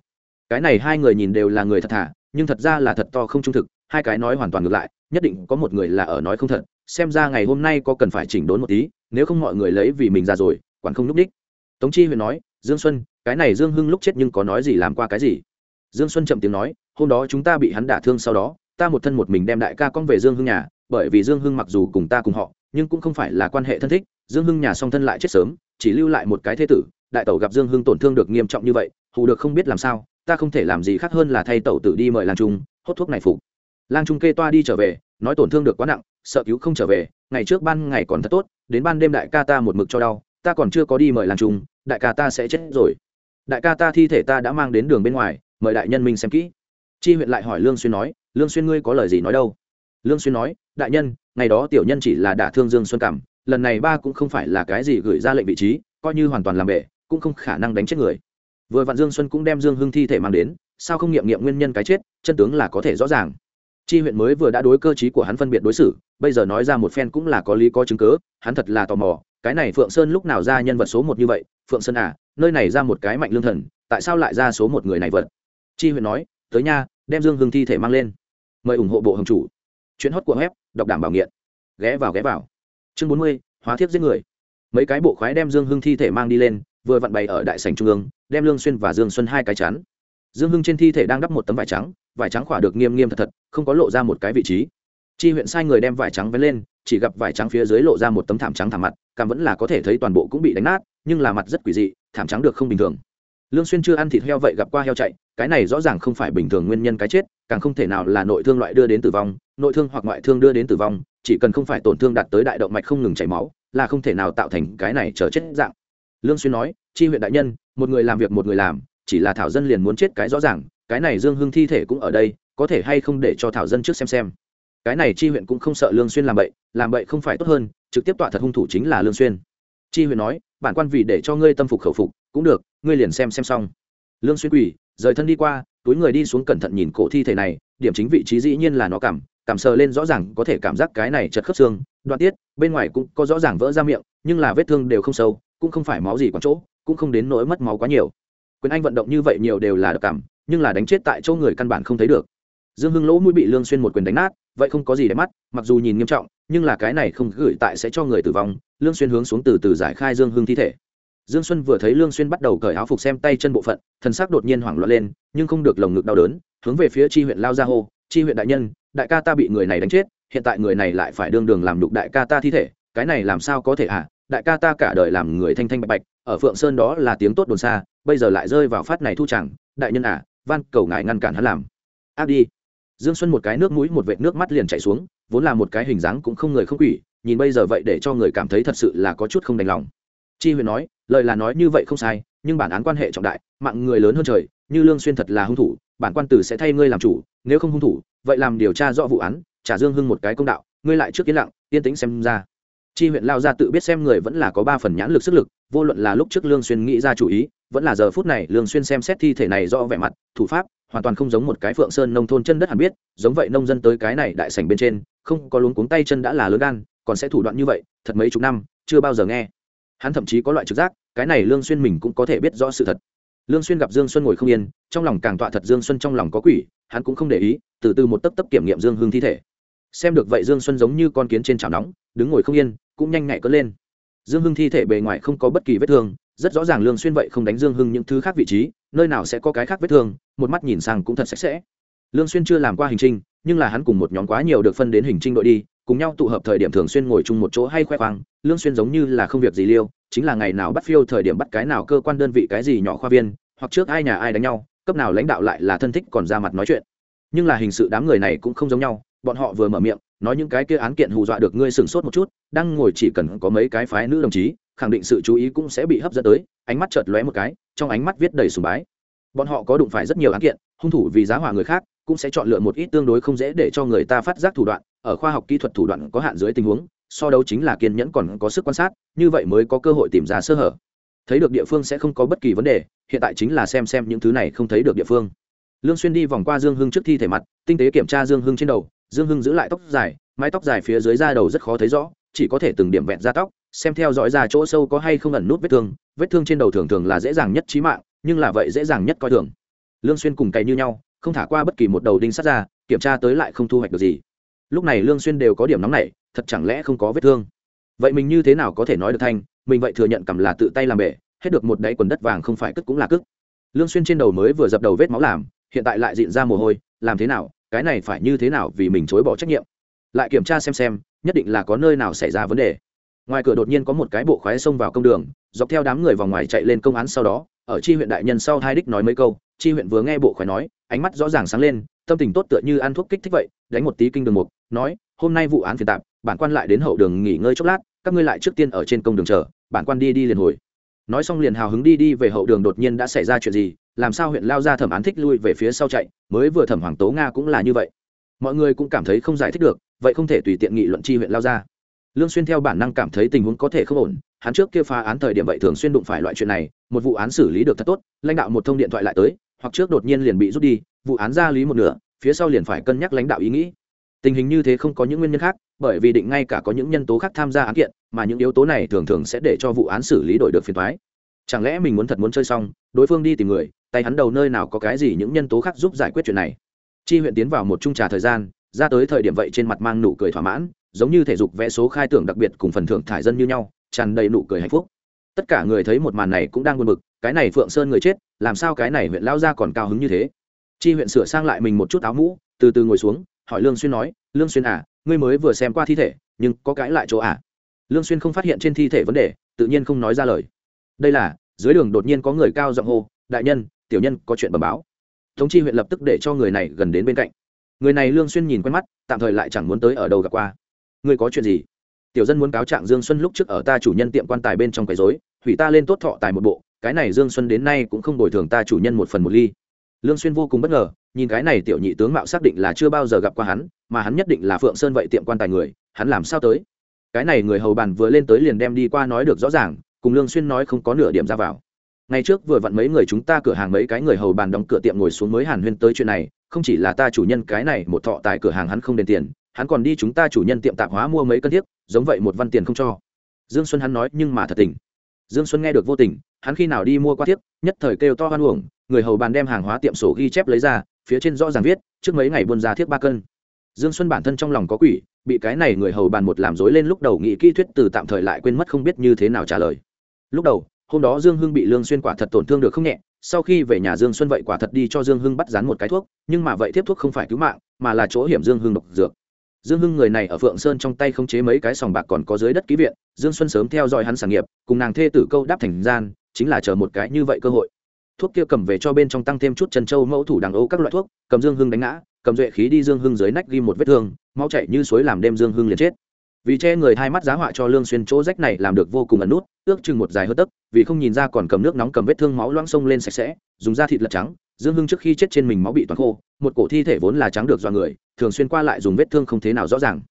Cái này hai người nhìn đều là người thật thà, nhưng thật ra là thật to không trung thực, hai cái nói hoàn toàn ngược lại, nhất định có một người là ở nói không thật, xem ra ngày hôm nay có cần phải chỉnh đốn một tí, nếu không mọi người lấy vì mình ra rồi, quản không n ú c đích. Tống chi huyền nói, dương xuân, cái này dương hưng lúc chết nhưng có nói gì làm qua cái gì? Dương xuân chậm tiếng nói hôm đó chúng ta bị hắn đả thương sau đó, ta một thân một mình đem đại ca con về dương hưng nhà, bởi vì dương hưng mặc dù cùng ta cùng họ, nhưng cũng không phải là quan hệ thân thích, dương hưng nhà song thân lại chết sớm, chỉ lưu lại một cái thế tử, đại tẩu gặp dương hưng tổn thương được nghiêm trọng như vậy, hù được không biết làm sao, ta không thể làm gì khác hơn là thay tẩu tử đi mời lang trung, hốt thuốc này phục. Lang trung kê toa đi trở về, nói tổn thương được quá nặng, sợ cứu không trở về, ngày trước ban ngày còn thật tốt, đến ban đêm đại ca ta một mực cho đau, ta còn chưa có đi mời lang trung, đại ca ta sẽ chết rồi. Đại ca ta thi thể ta đã mang đến đường bên ngoài, mời đại nhân minh xem kỹ chi huyện lại hỏi lương xuyên nói, lương xuyên ngươi có lời gì nói đâu? Lương xuyên nói, đại nhân, ngày đó tiểu nhân chỉ là đả thương dương xuân cảm, lần này ba cũng không phải là cái gì gửi ra lệnh vị trí, coi như hoàn toàn làm bể cũng không khả năng đánh chết người. Vừa vạn dương xuân cũng đem dương hưng thi thể mang đến, sao không nghiệm nghiệm nguyên nhân cái chết, chân tướng là có thể rõ ràng. Chi huyện mới vừa đã đối cơ chí của hắn phân biệt đối xử, bây giờ nói ra một phen cũng là có lý có chứng cớ hắn thật là tò mò, cái này phượng sơn lúc nào ra nhân vật số một như vậy, phượng sơn à nơi này ra một cái mạnh lương thần, tại sao lại ra số một người này vật chi huyện nói tới nha, đem dương hưng thi thể mang lên. Mời ủng hộ bộ hồng chủ. Chuyến hót của web, đọc đảm bảo nghiện. Ghé vào ghé vào. Chương bốn mươi, hóa thiết giết người. Mấy cái bộ khoái đem dương hưng thi thể mang đi lên, vừa vặn bày ở đại sành trung ương, đem lương xuyên và dương xuân hai cái chắn. Dương hưng trên thi thể đang đắp một tấm vải trắng vải trắng khỏa được nghiêm nghiêm thật thật, không có lộ ra một cái vị trí. Chi huyện sai người đem vải trắng vén lên, chỉ gặp vải trắng phía dưới lộ ra một tấm thảm trắng thảm mặt cảm vẫn là có thể thấy toàn bộ cũng bị đánh nát, nhưng là mặt rất quỷ dị, thảm trắng được không bình thường lương xuyên chưa ăn thịt heo vậy gặp qua heo chạy, cái này rõ ràng không phải bình thường nguyên nhân cái chết, càng không thể nào là nội thương loại đưa đến tử vong, nội thương hoặc ngoại thương đưa đến tử vong, chỉ cần không phải tổn thương đạt tới đại động mạch không ngừng chảy máu, là không thể nào tạo thành cái này trở chết dạng. Lương xuyên nói, chi huyện đại nhân, một người làm việc một người làm, chỉ là thảo dân liền muốn chết cái rõ ràng, cái này dương hưng thi thể cũng ở đây, có thể hay không để cho thảo dân trước xem xem? Cái này chi huyện cũng không sợ lương xuyên làm bậy làm bậy không phải tốt hơn, trực tiếp tọa thật hung thủ chính là lương xuyên. Chi huyện nói, bản quan vì để cho ngươi tâm phục khẩu phục, cũng được ngươi liền xem xem xong. Lương xuyên quỷ rời thân đi qua, túi người đi xuống cẩn thận nhìn cổ thi thể này, điểm chính vị trí dĩ nhiên là nó cảm cảm sờ lên rõ ràng có thể cảm giác cái này chật khớp xương, đoạn tiết, bên ngoài cũng có rõ ràng vỡ ra miệng, nhưng là vết thương đều không sâu, cũng không phải máu gì quán chỗ, cũng không đến nỗi mất máu quá nhiều. Quyền anh vận động như vậy nhiều đều là độc cảm, nhưng là đánh chết tại chỗ người căn bản không thấy được. Dương hưng lỗ mũi bị lương xuyên một quyền đánh nát, vậy không có gì để mắt, mặc dù nhìn nghiêm trọng, nhưng là cái này không gửi tại sẽ cho người tử vong. Lương xuyên hướng xuống từ từ giải khai dương hưng thi thể dương xuân vừa thấy lương xuyên bắt đầu cởi áo phục xem tay chân bộ phận, thần sắc đột nhiên hoảng loạn lên, nhưng không được lồng ngực đau đớn, hướng về phía chi huyện lao ra hô, chi huyện đại nhân, đại ca ta bị người này đánh chết, hiện tại người này lại phải đương đường làm đục đại ca ta thi thể, cái này làm sao có thể à đại ca ta cả đời làm người thanh thanh bạch bạch, ở phượng sơn đó là tiếng tốt đồn xa, bây giờ lại rơi vào phát này thu chẳng, đại nhân à van cầu ngài ngăn cản hắn làm. Áp đi. Dương xuân một cái nước mũi một vệt nước mắt liền chảy xuống, vốn là một cái hình dáng cũng không người không quỷ, nhìn bây giờ vậy để cho người cảm thấy thật sự là có chút không đành lòng chi huyện nói, lời là nói như vậy không sai, nhưng bản án quan hệ trọng đại, mạng người lớn hơn trời, như lương xuyên thật là hung thủ, bản quan tử sẽ thay ngươi làm chủ, nếu không hung thủ, vậy làm điều tra rõ vụ án, trả dương hưng một cái công đạo, ngươi lại trước yên lặng, yên tĩnh xem ra. Chi huyện lao ra tự biết xem người vẫn là có ba phần nhãn lực sức lực, vô luận là lúc trước lương xuyên nghĩ ra chủ ý, vẫn là giờ phút này lương xuyên xem xét thi thể này do vẻ mặt, thủ pháp, hoàn toàn không giống một cái phượng sơn nông thôn chân đất hẳn biết, giống vậy nông dân tới cái này đại sảnh bên trên, không có luống cuống tay chân đã là lớn gan, còn sẽ thủ đoạn như vậy, thật mấy chục năm, chưa bao giờ nghe hắn thậm chí có loại trực giác, cái này lương xuyên mình cũng có thể biết rõ sự thật. Lương xuyên gặp dương xuân ngồi không yên, trong lòng càng tọa thật dương xuân trong lòng có quỷ, hắn cũng không để ý, từ từ một tấp tấp kiểm nghiệm dương hương thi thể. Xem được vậy dương xuân giống như con kiến trên chảo nóng, đứng ngồi không yên, cũng nhanh nhạy cất lên. Dương hưng thi thể bề ngoài không có bất kỳ vết thương, rất rõ ràng lương xuyên vậy không đánh dương hưng những thứ khác vị trí, nơi nào sẽ có cái khác vết thương, một mắt nhìn sang cũng thật sạch sẽ lương xuyên chưa làm qua hành trình nhưng là hắn cùng một nhóm quá nhiều được phân đến Hình trình đội đi, cùng nhau tụ hợp thời điểm thường xuyên ngồi chung một chỗ hay khoe khoang, lương xuyên giống như là không việc gì liêu, chính là ngày nào bắt phiêu thời điểm bắt cái nào cơ quan đơn vị cái gì nhỏ khoa viên, hoặc trước ai nhà ai đánh nhau, cấp nào lãnh đạo lại là thân thích còn ra mặt nói chuyện. Nhưng là hình sự đám người này cũng không giống nhau, bọn họ vừa mở miệng, nói những cái kia án kiện hù dọa được ngươi sửng sốt một chút, đang ngồi chỉ cần có mấy cái phái nữ đồng chí, khẳng định sự chú ý cũng sẽ bị hấp dẫn tới, ánh mắt chợt lóe một cái, trong ánh mắt viết đầy sùng bái. Bọn họ có đụng phải rất nhiều án kiện, hung thủ vì giá hỏa người khác cũng sẽ chọn lựa một ít tương đối không dễ để cho người ta phát giác thủ đoạn, ở khoa học kỹ thuật thủ đoạn có hạn dưới tình huống, so đấu chính là kiên nhẫn còn có sức quan sát, như vậy mới có cơ hội tìm ra sơ hở. Thấy được địa phương sẽ không có bất kỳ vấn đề, hiện tại chính là xem xem những thứ này không thấy được địa phương. Lương xuyên đi vòng qua dương hưng trước thi thể mặt, tinh tế kiểm tra dương hưng trên đầu, dương hưng giữ lại tóc dài, mái tóc dài phía dưới da đầu rất khó thấy rõ, chỉ có thể từng điểm vẹn ra tóc, xem theo dõi ra chỗ sâu có hay không ẩn nút vết thương vết thương trên đầu thường thường là dễ dàng nhất chí mạng, nhưng là vậy dễ dàng nhất coi thường. Lương xuyên cùng cày như nhau không thả qua bất kỳ một đầu đinh sắt ra, kiểm tra tới lại không thu hoạch được gì. Lúc này lương xuyên đều có điểm nóng nảy, thật chẳng lẽ không có vết thương? Vậy mình như thế nào có thể nói được thanh, mình vậy thừa nhận cầm là tự tay làm bể, hết được một đáy quần đất vàng không phải cất cũng là cức lương xuyên trên đầu mới vừa dập đầu vết máu làm, hiện tại lại dịn ra mồ hôi, làm thế nào, cái này phải như thế nào vì mình chối bỏ trách nhiệm? Lại kiểm tra xem xem, nhất định là có nơi nào xảy ra vấn đề. Ngoài cửa đột nhiên có một cái bộ khoái xông vào công đường, dọc theo đám người vào ngoài chạy lên công án sau đó, ở chi huyện đại nhân sau hai đích nói mấy câu chi huyện vừa nghe bộ khoái nói, ánh mắt rõ ràng sáng lên, tâm tình tốt tựa như ăn thuốc kích thích vậy, đánh một tí kinh đường mục, nói, hôm nay vụ án phiền tạp, bản quan lại đến hậu đường nghỉ ngơi chốc lát, các ngươi lại trước tiên ở trên công đường chờ, bản quan đi đi liền hồi. Nói xong liền hào hứng đi đi về hậu đường đột nhiên đã xảy ra chuyện gì, làm sao huyện lao ra thẩm án thích lui về phía sau chạy, mới vừa thẩm hoàng tố nga cũng là như vậy. Mọi người cũng cảm thấy không giải thích được, vậy không thể tùy tiện nghị luận chi huyện lao ra. Lương xuyên theo bản năng cảm thấy tình huống có thể không ổn, hắn trước kia phá án thời điểm vậy thường xuyên đụng phải loại chuyện này, một vụ án xử lý được thật tốt, lãnh đạo một thông điện thoại lại tới hoặc trước đột nhiên liền bị rút đi, vụ án ra lý một nửa, phía sau liền phải cân nhắc lãnh đạo ý nghĩ. Tình hình như thế không có những nguyên nhân khác, bởi vì định ngay cả có những nhân tố khác tham gia án kiện, mà những yếu tố này thường thường sẽ để cho vụ án xử lý đổi được phiền thoái chẳng lẽ mình muốn thật muốn chơi xong, đối phương đi tìm người, tay hắn đầu nơi nào có cái gì những nhân tố khác giúp giải quyết chuyện này? Chi huyện tiến vào một trung trà thời gian, ra tới thời điểm vậy trên mặt mang nụ cười thỏa mãn, giống như thể dục vẽ số khai tưởng đặc biệt cùng phần thưởng thải dân như nhau, tràn đầy nụ cười hạnh phúc. Tất cả người thấy một màn này cũng đang buồn bực cái này phượng sơn người chết, làm sao cái này huyện lao ra còn cao hứng như thế? Chi huyện sửa sang lại mình một chút áo mũ, từ từ ngồi xuống, hỏi lương xuyên nói, lương xuyên à ngươi mới vừa xem qua thi thể, nhưng có cái lại chỗ à? Lương xuyên không phát hiện trên thi thể vấn đề, tự nhiên không nói ra lời. Đây là, dưới đường đột nhiên có người cao giọng hô, đại nhân, tiểu nhân có chuyện bẩm báo. Thống chi huyện lập tức để cho người này gần đến bên cạnh. Người này lương xuyên nhìn quen mắt, tạm thời lại chẳng muốn tới ở đâu gặp qua. Ngươi có chuyện gì? Tiểu dân muốn cáo trạng dương xuân lúc trước ở ta chủ nhân tiệm quan tài bên trong quấy rối, hủy ta lên tốt thọ tài một bộ cái này dương xuân đến nay cũng không bồi thường ta chủ nhân một phần một ly. Lương xuyên vô cùng bất ngờ, nhìn cái này tiểu nhị tướng mạo xác định là chưa bao giờ gặp qua hắn, mà hắn nhất định là phượng sơn vậy tiệm quan tài người, hắn làm sao tới? Cái này người hầu bàn vừa lên tới liền đem đi qua nói được rõ ràng, cùng lương xuyên nói không có nửa điểm ra vào. Ngày trước vừa vặn mấy người chúng ta cửa hàng mấy cái người hầu bàn đóng cửa tiệm ngồi xuống mới hàn huyên tới chuyện này, không chỉ là ta chủ nhân cái này, một thọ tại cửa hàng hắn không đền tiền, hắn còn đi chúng ta chủ nhân tiệm tạp hóa mua mấy cân thiết, giống vậy một văn tiền không cho. Dương xuân hắn nói nhưng mà thật tình dương xuân nghe được vô tình, hắn khi nào đi mua qua thiếp, nhất thời kêu to hoan uổng, người hầu bàn đem hàng hóa tiệm sổ ghi chép lấy ra, phía trên rõ ràng viết, trước mấy ngày buôn ra thiếp ba cân. Dương xuân bản thân trong lòng có quỷ, bị cái này người hầu bàn một làm dối lên lúc đầu nghĩ kỹ thuyết từ tạm thời lại quên mất không biết như thế nào trả lời. Lúc đầu, hôm đó dương hưng bị lương xuyên quả thật tổn thương được không nhẹ, sau khi về nhà dương xuân vậy quả thật đi cho dương hưng bắt dán một cái thuốc, nhưng mà vậy tiếp thuốc không phải cứu mạng, mà là chỗ hiểm dương hưng độc dược dương hưng người này ở phượng sơn trong tay không chế mấy cái sòng bạc còn có dưới đất ký viện, dương xuân sớm theo dõi hắn sản nghiệp, cùng nàng thê tử câu đáp thành gian, chính là chờ một cái như vậy cơ hội. Thuốc kia cầm về cho bên trong tăng thêm chút chân châu mẫu thủ đằng ấu các loại thuốc, cầm dương hưng đánh ngã, cầm duệ khí đi dương hưng dưới nách ghi một vết thương, máu chảy như suối làm đêm dương hưng liền chết. Vì che người hai mắt giá họa cho lương xuyên chỗ rách này làm được vô cùng ẩn nút, ước chừng một dài hơi tấc, vì không nhìn ra còn cầm nước nóng cầm vết thương máu loãng sông lên sạch sẽ, dùng da thịt lật trắng dương hưng trước khi chết trên mình máu bị toàn khô, một cổ thi thể vốn là trắng được do người, thường xuyên qua lại dùng vết thương không thế nào rõ ràng.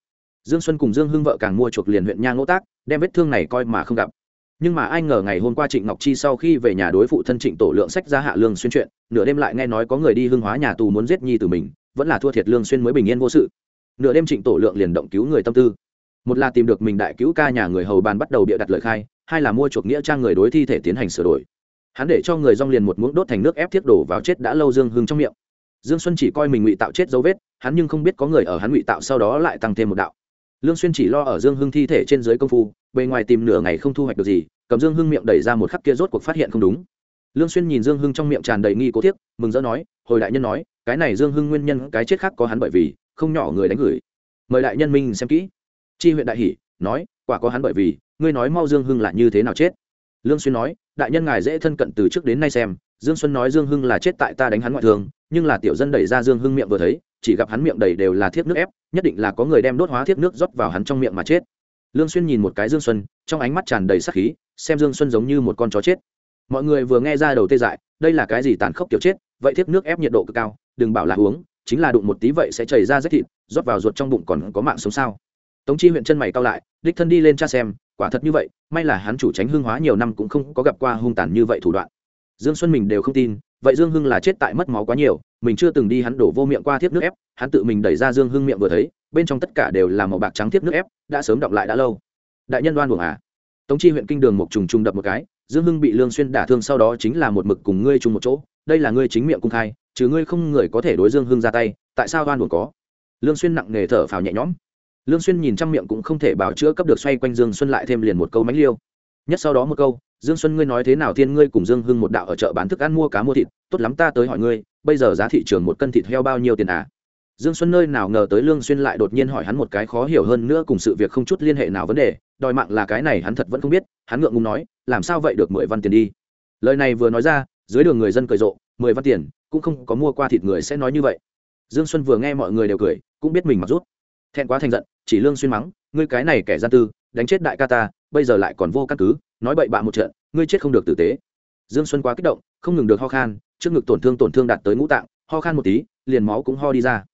Dương xuân cùng dương hưng vợ càng mua chuộc liền huyện nha ngỗ tác, đem vết thương này coi mà không gặp. Nhưng mà ai ngờ ngày hôm qua trịnh ngọc chi sau khi về nhà đối phụ thân trịnh tổ lượng sách ra hạ lương xuyên chuyện, nửa đêm lại nghe nói có người đi hưng hóa nhà tù muốn giết nhi từ mình, vẫn là thua thiệt lương xuyên mới bình yên vô sự. Nửa đêm trịnh tổ lượng liền động cứu người tâm tư. Một là tìm được mình đại cứu ca nhà người hầu bàn bắt đầu bịa đặt lời khai, hai là mua chuộc nghĩa trang người đối thi thể tiến hành sửa đổi hắn để cho người rong liền một muỗng đốt thành nước ép thiết đổ vào chết đã lâu dương hưng trong miệng. Dương xuân chỉ coi mình ngụy tạo chết dấu vết, hắn nhưng không biết có người ở hắn ngụy tạo sau đó lại tăng thêm một đạo. Lương xuyên chỉ lo ở dương hưng thi thể trên dưới công phu, bề ngoài tìm nửa ngày không thu hoạch được gì, cầm dương hưng miệng đẩy ra một khắc kia rốt cuộc phát hiện không đúng. Lương xuyên nhìn dương hưng trong miệng tràn đầy nghi cố tiếc mừng rỡ nói, hồi đại nhân nói, cái này dương hưng nguyên nhân cái chết khác có hắn bởi vì, không nhỏ người đánh gửi. Mời đại nhân minh xem kỹ. Chi huyện đại hỉ, nói, quả có hắn bởi vì, ngươi nói mau dương hưng là như thế nào chết? Lương xuyên nói, đại nhân ngài dễ thân cận từ trước đến nay xem, dương xuân nói dương hưng là chết tại ta đánh hắn ngoại thương, nhưng là tiểu dân đẩy ra dương hưng miệng vừa thấy, chỉ gặp hắn miệng đầy đều là thiết nước ép, nhất định là có người đem đốt hóa thiết nước rót vào hắn trong miệng mà chết. Lương xuyên nhìn một cái dương xuân, trong ánh mắt tràn đầy sát khí, xem dương xuân giống như một con chó chết. Mọi người vừa nghe ra đầu tê dại, đây là cái gì tàn khốc kiểu chết, vậy thiết nước ép nhiệt độ cực cao, đừng bảo là uống, chính là đụng một tí vậy sẽ chảy ra rách thịt, rót vào ruột trong bụng còn có mạng sống sao? Tống chi huyện chân mày cao lại, đích thân đi lên cha xem, quả thật như vậy, may là hắn chủ tránh hương hóa nhiều năm cũng không có gặp qua hung tàn như vậy thủ đoạn. Dương xuân mình đều không tin, vậy dương hưng là chết tại mất máu quá nhiều, mình chưa từng đi hắn đổ vô miệng qua thiếp nước ép, hắn tự mình đẩy ra dương hưng miệng vừa thấy, bên trong tất cả đều là màu bạc trắng thiếp nước ép, đã sớm đọc lại đã lâu. Đại nhân đoan buồng à? Tống chi huyện kinh đường một trùng trùng đập một cái, dương hưng bị lương xuyên đả thương sau đó chính là một mực cùng ngươi chung một chỗ, đây là ngươi chính miệng cung khai chứ ngươi không người có thể đối dương hưng ra tay, tại sao đoan buồng có? Lương xuyên nặng nề thở phào nhẹ nhõm lương xuyên nhìn trăm miệng cũng không thể bảo chữa cấp được xoay quanh dương xuân lại thêm liền một câu mánh liêu. Nhất sau đó một câu, dương xuân ngươi nói thế nào thiên ngươi cùng dương hưng một đạo ở chợ bán thức ăn mua cá mua thịt, tốt lắm ta tới hỏi ngươi, bây giờ giá thị trường một cân thịt heo bao nhiêu tiền à? Dương xuân nơi nào ngờ tới lương xuyên lại đột nhiên hỏi hắn một cái khó hiểu hơn nữa cùng sự việc không chút liên hệ nào vấn đề, đòi mạng là cái này hắn thật vẫn không biết, hắn ngượng ngùng nói, làm sao vậy được mười văn tiền đi? Lời này vừa nói ra, dưới đường người dân cười rộ, mười văn tiền, cũng không có mua qua thịt người sẽ nói như vậy. Dương xuân vừa nghe mọi người đều cười, cũng biết mình mặc rút. Thẹn quá thành giận chỉ lương xuyên mắng, ngươi cái này kẻ gian tư, đánh chết đại ca ta, bây giờ lại còn vô căn cứ, nói bậy bạ một trận, ngươi chết không được tử tế. Dương xuân quá kích động, không ngừng được ho khan, trước ngực tổn thương tổn thương đạt tới ngũ tạng, ho khan một tí, liền máu cũng ho đi ra.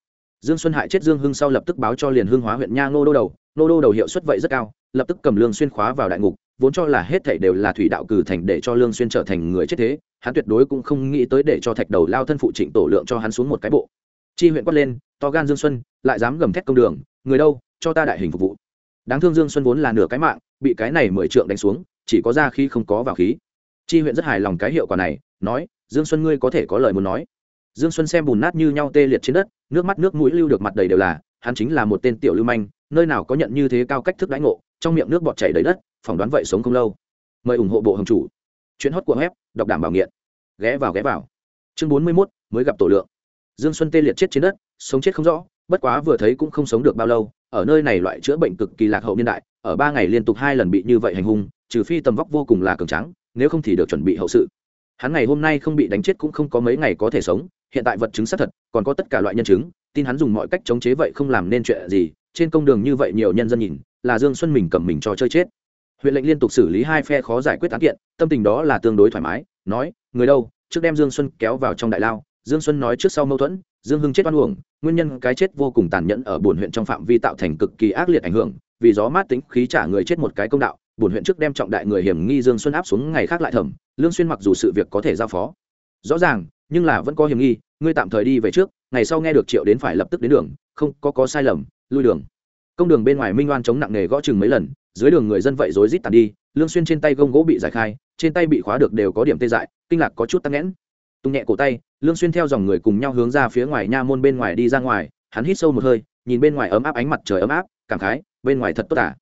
Dương xuân hại chết dương hưng sau lập tức báo cho liền hưng hóa huyện nha ngô đô đầu, ngô đô đầu hiệu suất vậy rất cao, lập tức cầm lương xuyên khóa vào đại ngục, vốn cho là hết thảy đều là thủy đạo cử thành để cho lương xuyên trở thành người chết thế, hắn tuyệt đối cũng không nghĩ tới để cho thạch đầu lao thân phụ trịnh tổ lượng cho hắn xuống một cái bộ. Chi huyện quát lên, to gan dương xuân, lại dám gầm thét công đường, người đâu cho ta đại hình phục vụ. Đáng thương dương xuân vốn là nửa cái mạng bị cái này mười trượng đánh xuống chỉ có ra khi không có vào khí. Chi huyện rất hài lòng cái hiệu quả này nói dương xuân ngươi có thể có lời muốn nói. Dương xuân xem bùn nát như nhau tê liệt trên đất nước mắt nước mũi lưu được mặt đầy đều là hắn chính là một tên tiểu lưu manh nơi nào có nhận như thế cao cách thức đánh ngộ trong miệng nước bọt chảy đầy đất phỏng đoán vậy sống không lâu. Mời ủng hộ bộ hồng chủ. Chuyến hót của web đọc đảm bảo nghiện. Ghé vào ghé vào. Chương bốn mươi 41, mới gặp tổ lượng. Dương xuân tê liệt chết trên đất sống chết không rõ bất quá vừa thấy cũng không sống được bao lâu, ở nơi này loại chữa bệnh cực kỳ lạc hậu niên đại, ở ba ngày liên tục hai lần bị như vậy hành hung, trừ phi tầm vóc vô cùng là cường trắng nếu không thì được chuẩn bị hậu sự. Hắn ngày hôm nay không bị đánh chết cũng không có mấy ngày có thể sống, hiện tại vật chứng xác thật, còn có tất cả loại nhân chứng, tin hắn dùng mọi cách chống chế vậy không làm nên chuyện gì, trên công đường như vậy nhiều nhân dân nhìn, là dương xuân mình cầm mình cho chơi chết. Huyện lệnh liên tục xử lý hai phe khó giải quyết án kiện, tâm tình đó là tương đối thoải mái, nói, người đâu, trước đem dương xuân kéo vào trong đại lao. Dương xuân nói trước sau mâu thuẫn dương hưng chết oan uổng, nguyên nhân cái chết vô cùng tàn nhẫn ở bổn huyện trong phạm vi tạo thành cực kỳ ác liệt ảnh hưởng, vì gió mát tính khí trả người chết một cái công đạo, bổn huyện trước đem trọng đại người hiểm nghi dương xuân áp xuống ngày khác lại thẩm, lương xuyên mặc dù sự việc có thể giao phó. Rõ ràng, nhưng là vẫn có hiểm nghi, ngươi tạm thời đi về trước, ngày sau nghe được triệu đến phải lập tức đến đường, không có có sai lầm, lui đường. Công đường bên ngoài minh oan chống nặng nề gõ chừng mấy lần, dưới đường người dân vậy rối rít tàn đi, lương xuyên trên tay gông gỗ bị giải khai, trên tay bị khóa được đều có điểm tê dại, kinh lạc có chút tăng nghẽn tung nhẹ cổ tay, lương xuyên theo dòng người cùng nhau hướng ra phía ngoài nha môn bên ngoài đi ra ngoài, hắn hít sâu một hơi, nhìn bên ngoài ấm áp ánh mặt trời ấm áp, cảm khái, bên ngoài thật tốt à.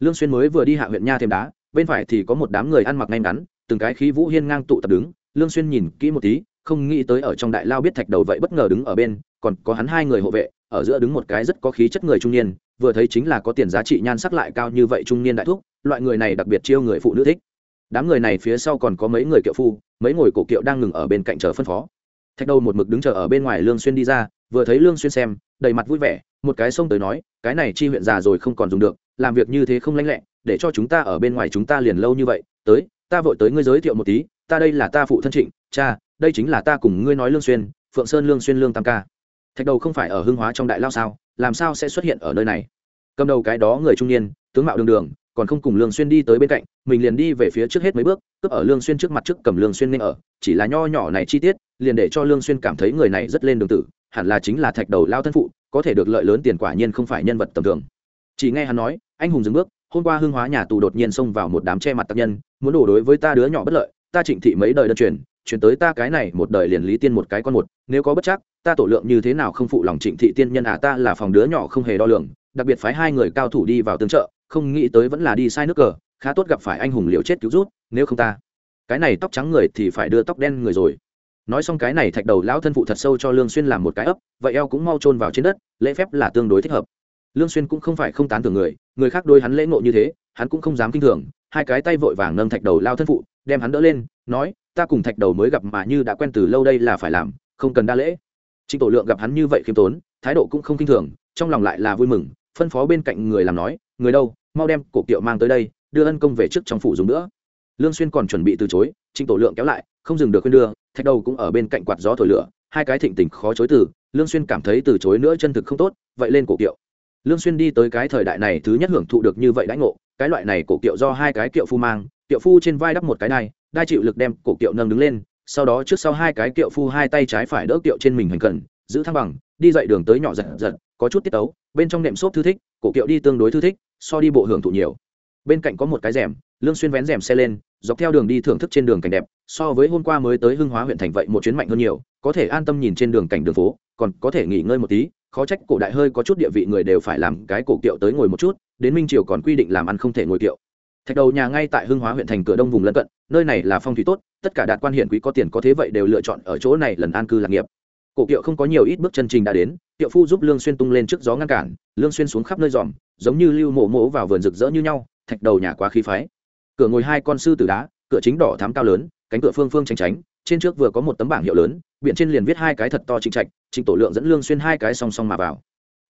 Lương xuyên mới vừa đi hạ huyện nha thêm đá, bên phải thì có một đám người ăn mặc ngay ngắn, từng cái khí vũ hiên ngang tụ tập đứng, lương xuyên nhìn kỹ một tí, không nghĩ tới ở trong đại lao biết thạch đầu vậy bất ngờ đứng ở bên, còn có hắn hai người hộ vệ, ở giữa đứng một cái rất có khí chất người trung niên, vừa thấy chính là có tiền giá trị nhan sắc lại cao như vậy trung niên đại thúc, loại người này đặc biệt chiêu người phụ nữ thích đám người này phía sau còn có mấy người kiệu phu, mấy ngồi cổ kiệu đang ngừng ở bên cạnh chờ phân phó. Thạch đầu một mực đứng chờ ở bên ngoài lương xuyên đi ra, vừa thấy lương xuyên xem, đầy mặt vui vẻ, một cái xông tới nói, cái này chi huyện già rồi không còn dùng được, làm việc như thế không lanh lẹ, để cho chúng ta ở bên ngoài chúng ta liền lâu như vậy, tới, ta vội tới ngươi giới thiệu một tí, ta đây là ta phụ thân trịnh, cha, đây chính là ta cùng ngươi nói lương xuyên, phượng sơn lương xuyên lương tam ca. Thạch đầu không phải ở Hương hóa trong đại lao sao, làm sao sẽ xuất hiện ở nơi này? Cầm đầu cái đó người trung niên, tướng mạo đường đường còn không cùng lương xuyên đi tới bên cạnh, mình liền đi về phía trước hết mấy bước, cướp ở lương xuyên trước mặt trước cầm lương xuyên nên ở, chỉ là nho nhỏ này chi tiết, liền để cho lương xuyên cảm thấy người này rất lên đường tử, hẳn là chính là thạch đầu lao thân phụ, có thể được lợi lớn tiền quả nhiên không phải nhân vật tầm thường. Chỉ nghe hắn nói, anh hùng dừng bước, hôm qua hương hóa nhà tù đột nhiên xông vào một đám che mặt tác nhân, muốn đổ đối với ta đứa nhỏ bất lợi, ta trịnh thị mấy đời đơn truyền truyền tới ta cái này một đời liền lý tiên một cái con một, nếu có bất chắc, ta tổ lượng như thế nào không phụ lòng trịnh thị tiên nhân à ta là phòng đứa nhỏ không hề đo lường, đặc biệt phái hai người cao thủ đi vào tương trợ không nghĩ tới vẫn là đi sai nước cờ, khá tốt gặp phải anh hùng liều chết cứu rút, nếu không ta. Cái này tóc trắng người thì phải đưa tóc đen người rồi. Nói xong cái này thạch đầu lão thân phụ thật sâu cho lương xuyên làm một cái ấp, vậy eo cũng mau trôn vào trên đất, lễ phép là tương đối thích hợp. Lương xuyên cũng không phải không tán thưởng người người khác đôi hắn lễ ngộ như thế, hắn cũng không dám kinh thường, hai cái tay vội vàng nâng thạch đầu lao thân phụ, đem hắn đỡ lên, nói, ta cùng thạch đầu mới gặp mà như đã quen từ lâu đây là phải làm, không cần đa lễ. Trịnh tổ lượng gặp hắn như vậy khiêm tốn, thái độ cũng không kinh thường, trong lòng lại là vui mừng, phân phó bên cạnh người làm nói người đâu, mau đem cổ kiệu mang tới đây, đưa ân công về trước trong phủ dùng nữa. Lương xuyên còn chuẩn bị từ chối, trịnh tổ lượng kéo lại, không dừng được khuyên đưa, thạch đầu cũng ở bên cạnh quạt gió thổi lửa, hai cái thịnh tình khó chối từ, lương xuyên cảm thấy từ chối nữa chân thực không tốt, vậy lên cổ kiệu. Lương xuyên đi tới cái thời đại này thứ nhất hưởng thụ được như vậy đãi ngộ, cái loại này cổ kiệu do hai cái kiệu phu mang, kiệu phu trên vai đắp một cái đai đai chịu lực đem cổ kiệu nâng đứng lên, sau đó trước sau hai cái kiệu phu hai tay trái phải đỡ kiệu trên mình hành cần, giữ thăng bằng, đi dậy đường tới nhỏ giật giật, có chút tiết tấu, bên trong nệm xốp thư thích, cổ kiệu đi tương đối thư thích so đi bộ hưởng thụ nhiều. Bên cạnh có một cái rèm, lương xuyên vén rèm xe lên, dọc theo đường đi thưởng thức trên đường cảnh đẹp, so với hôm qua mới tới hưng hóa huyện thành vậy một chuyến mạnh hơn nhiều, có thể an tâm nhìn trên đường cảnh đường phố, còn có thể nghỉ ngơi một tí, khó trách cổ đại hơi có chút địa vị người đều phải làm cái cổ kiệu tới ngồi một chút, đến minh triều còn quy định làm ăn không thể ngồi kiệu. Thạch đầu nhà ngay tại hưng hóa huyện thành cửa đông vùng lân cận, nơi này là phong thủy tốt, tất cả đạt quan hiển quý có tiền có thế vậy đều lựa chọn ở chỗ này lần an cư lạc nghiệp. Cổ kiệu không có nhiều ít bước chân trình đã đến tiệu phu giúp lương xuyên tung lên trước gió ngăn cản, lương xuyên xuống khắp nơi dòm giống như lưu mộ mộ vào vườn rực rỡ như nhau, thạch đầu nhà quá khí phái. Cửa ngồi hai con sư tử đá, cửa chính đỏ thắm cao lớn, cánh cửa phương phương tránh tránh, trên trước vừa có một tấm bảng hiệu lớn biện trên liền viết hai cái thật to trịnh trạch, trịnh tổ lượng dẫn lương xuyên hai cái song song mà vào.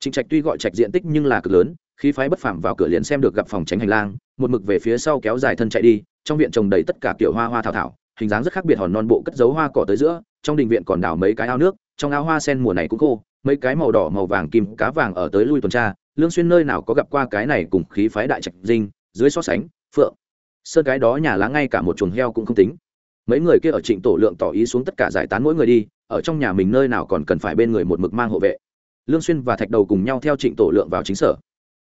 Trịnh trạch tuy gọi trạch diện tích nhưng là cực lớn, khí phái bất phàm vào cửa liền xem được gặp phòng tránh hành lang, một mực về phía sau kéo dài thân chạy đi, trong viện trồng đầy tất cả kiểu hoa hoa thảo thảo, hình dáng rất khác biệt hòn non bộ cất dấu hoa cỏ tới giữa, trong đình viện còn đào mấy cái ao nước trong ao hoa sen mùa này cũng khô, mấy cái màu đỏ, màu vàng kim cá vàng ở tới lui tuần tra, lương xuyên nơi nào có gặp qua cái này cùng khí phái đại trạch dinh, dưới so sánh, phượng. Sơn cái đó nhà lá ngay cả một chuồng heo cũng không tính. Mấy người kia ở trịnh tổ lượng tỏ ý xuống tất cả giải tán mỗi người đi, ở trong nhà mình nơi nào còn cần phải bên người một mực mang hộ vệ. Lương xuyên và thạch đầu cùng nhau theo trịnh tổ lượng vào chính sở.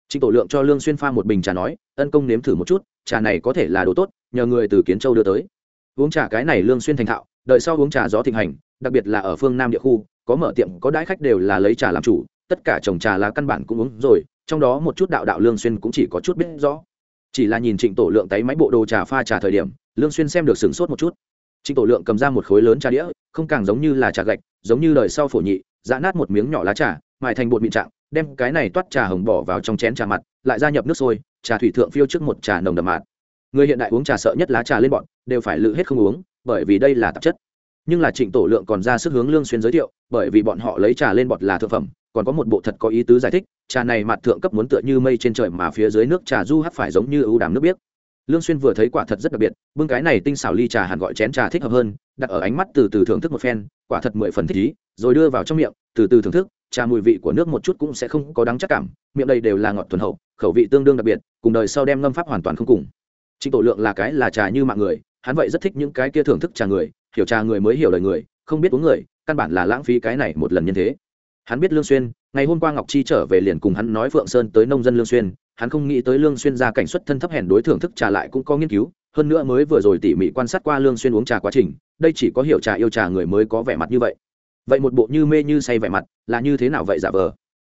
Trịnh tổ lượng cho lương xuyên pha một bình trà nói, ân công nếm thử một chút, trà này có thể là đồ tốt, nhờ người từ kiến châu đưa tới. Uống trà cái này lương xuyên thành thạo, đợi sau uống trà gió thịnh hành đặc biệt là ở phương nam địa khu, có mở tiệm, có đãi khách đều là lấy trà làm chủ, tất cả trồng trà là căn bản cũng uống rồi, trong đó một chút đạo đạo lương xuyên cũng chỉ có chút biết rõ. Chỉ là nhìn trịnh tổ lượng tay máy bộ đồ trà pha trà thời điểm, lương xuyên xem được sửng sốt một chút. Trịnh tổ lượng cầm ra một khối lớn trà đĩa, không càng giống như là trà gạch, giống như đời sau phổ nhị, giã nát một miếng nhỏ lá trà, mài thành bột mịn trạng, đem cái này toát trà hồng bỏ vào trong chén trà mặt, lại gia nhập nước sôi, trà thủy thượng phiêu trước một trà nồng đậm mạt. Người hiện đại uống trà sợ nhất lá trà lên bọn, đều phải lự hết không uống, bởi vì đây là tạp chất nhưng là trịnh tổ lượng còn ra sức hướng lương xuyên giới thiệu, bởi vì bọn họ lấy trà lên bọt là thượng phẩm, còn có một bộ thật có ý tứ giải thích, trà này mặt thượng cấp muốn tựa như mây trên trời mà phía dưới nước trà du hắt phải giống như ưu đàm nước biếc. Lương xuyên vừa thấy quả thật rất đặc biệt, bưng cái này tinh xảo ly trà hẳn gọi chén trà thích hợp hơn, đặt ở ánh mắt từ từ thưởng thức một phen, quả thật mười phần thích ý, rồi đưa vào trong miệng, từ từ thưởng thức, trà mùi vị của nước một chút cũng sẽ không có đắng chắc cảm, miệng đây đều là ngọt thuần hậu, khẩu vị tương đương đặc biệt, cùng đời sau đem ngâm pháp hoàn toàn không cùng. Trịnh tổ lượng là cái là trà như mạng người hắn vậy rất thích những cái kia thưởng thức trà người, hiểu trà người mới hiểu lời người, không biết uống người, căn bản là lãng phí cái này một lần như thế. Hắn biết lương xuyên, ngày hôm qua ngọc chi trở về liền cùng hắn nói phượng sơn tới nông dân lương xuyên, hắn không nghĩ tới lương xuyên ra cảnh xuất thân thấp hèn đối thưởng thức trà lại cũng có nghiên cứu, hơn nữa mới vừa rồi tỉ mỉ quan sát qua lương xuyên uống trà quá trình, đây chỉ có hiểu trà yêu trà người mới có vẻ mặt như vậy. Vậy một bộ như mê như say vẻ mặt, là như thế nào vậy giả vờ?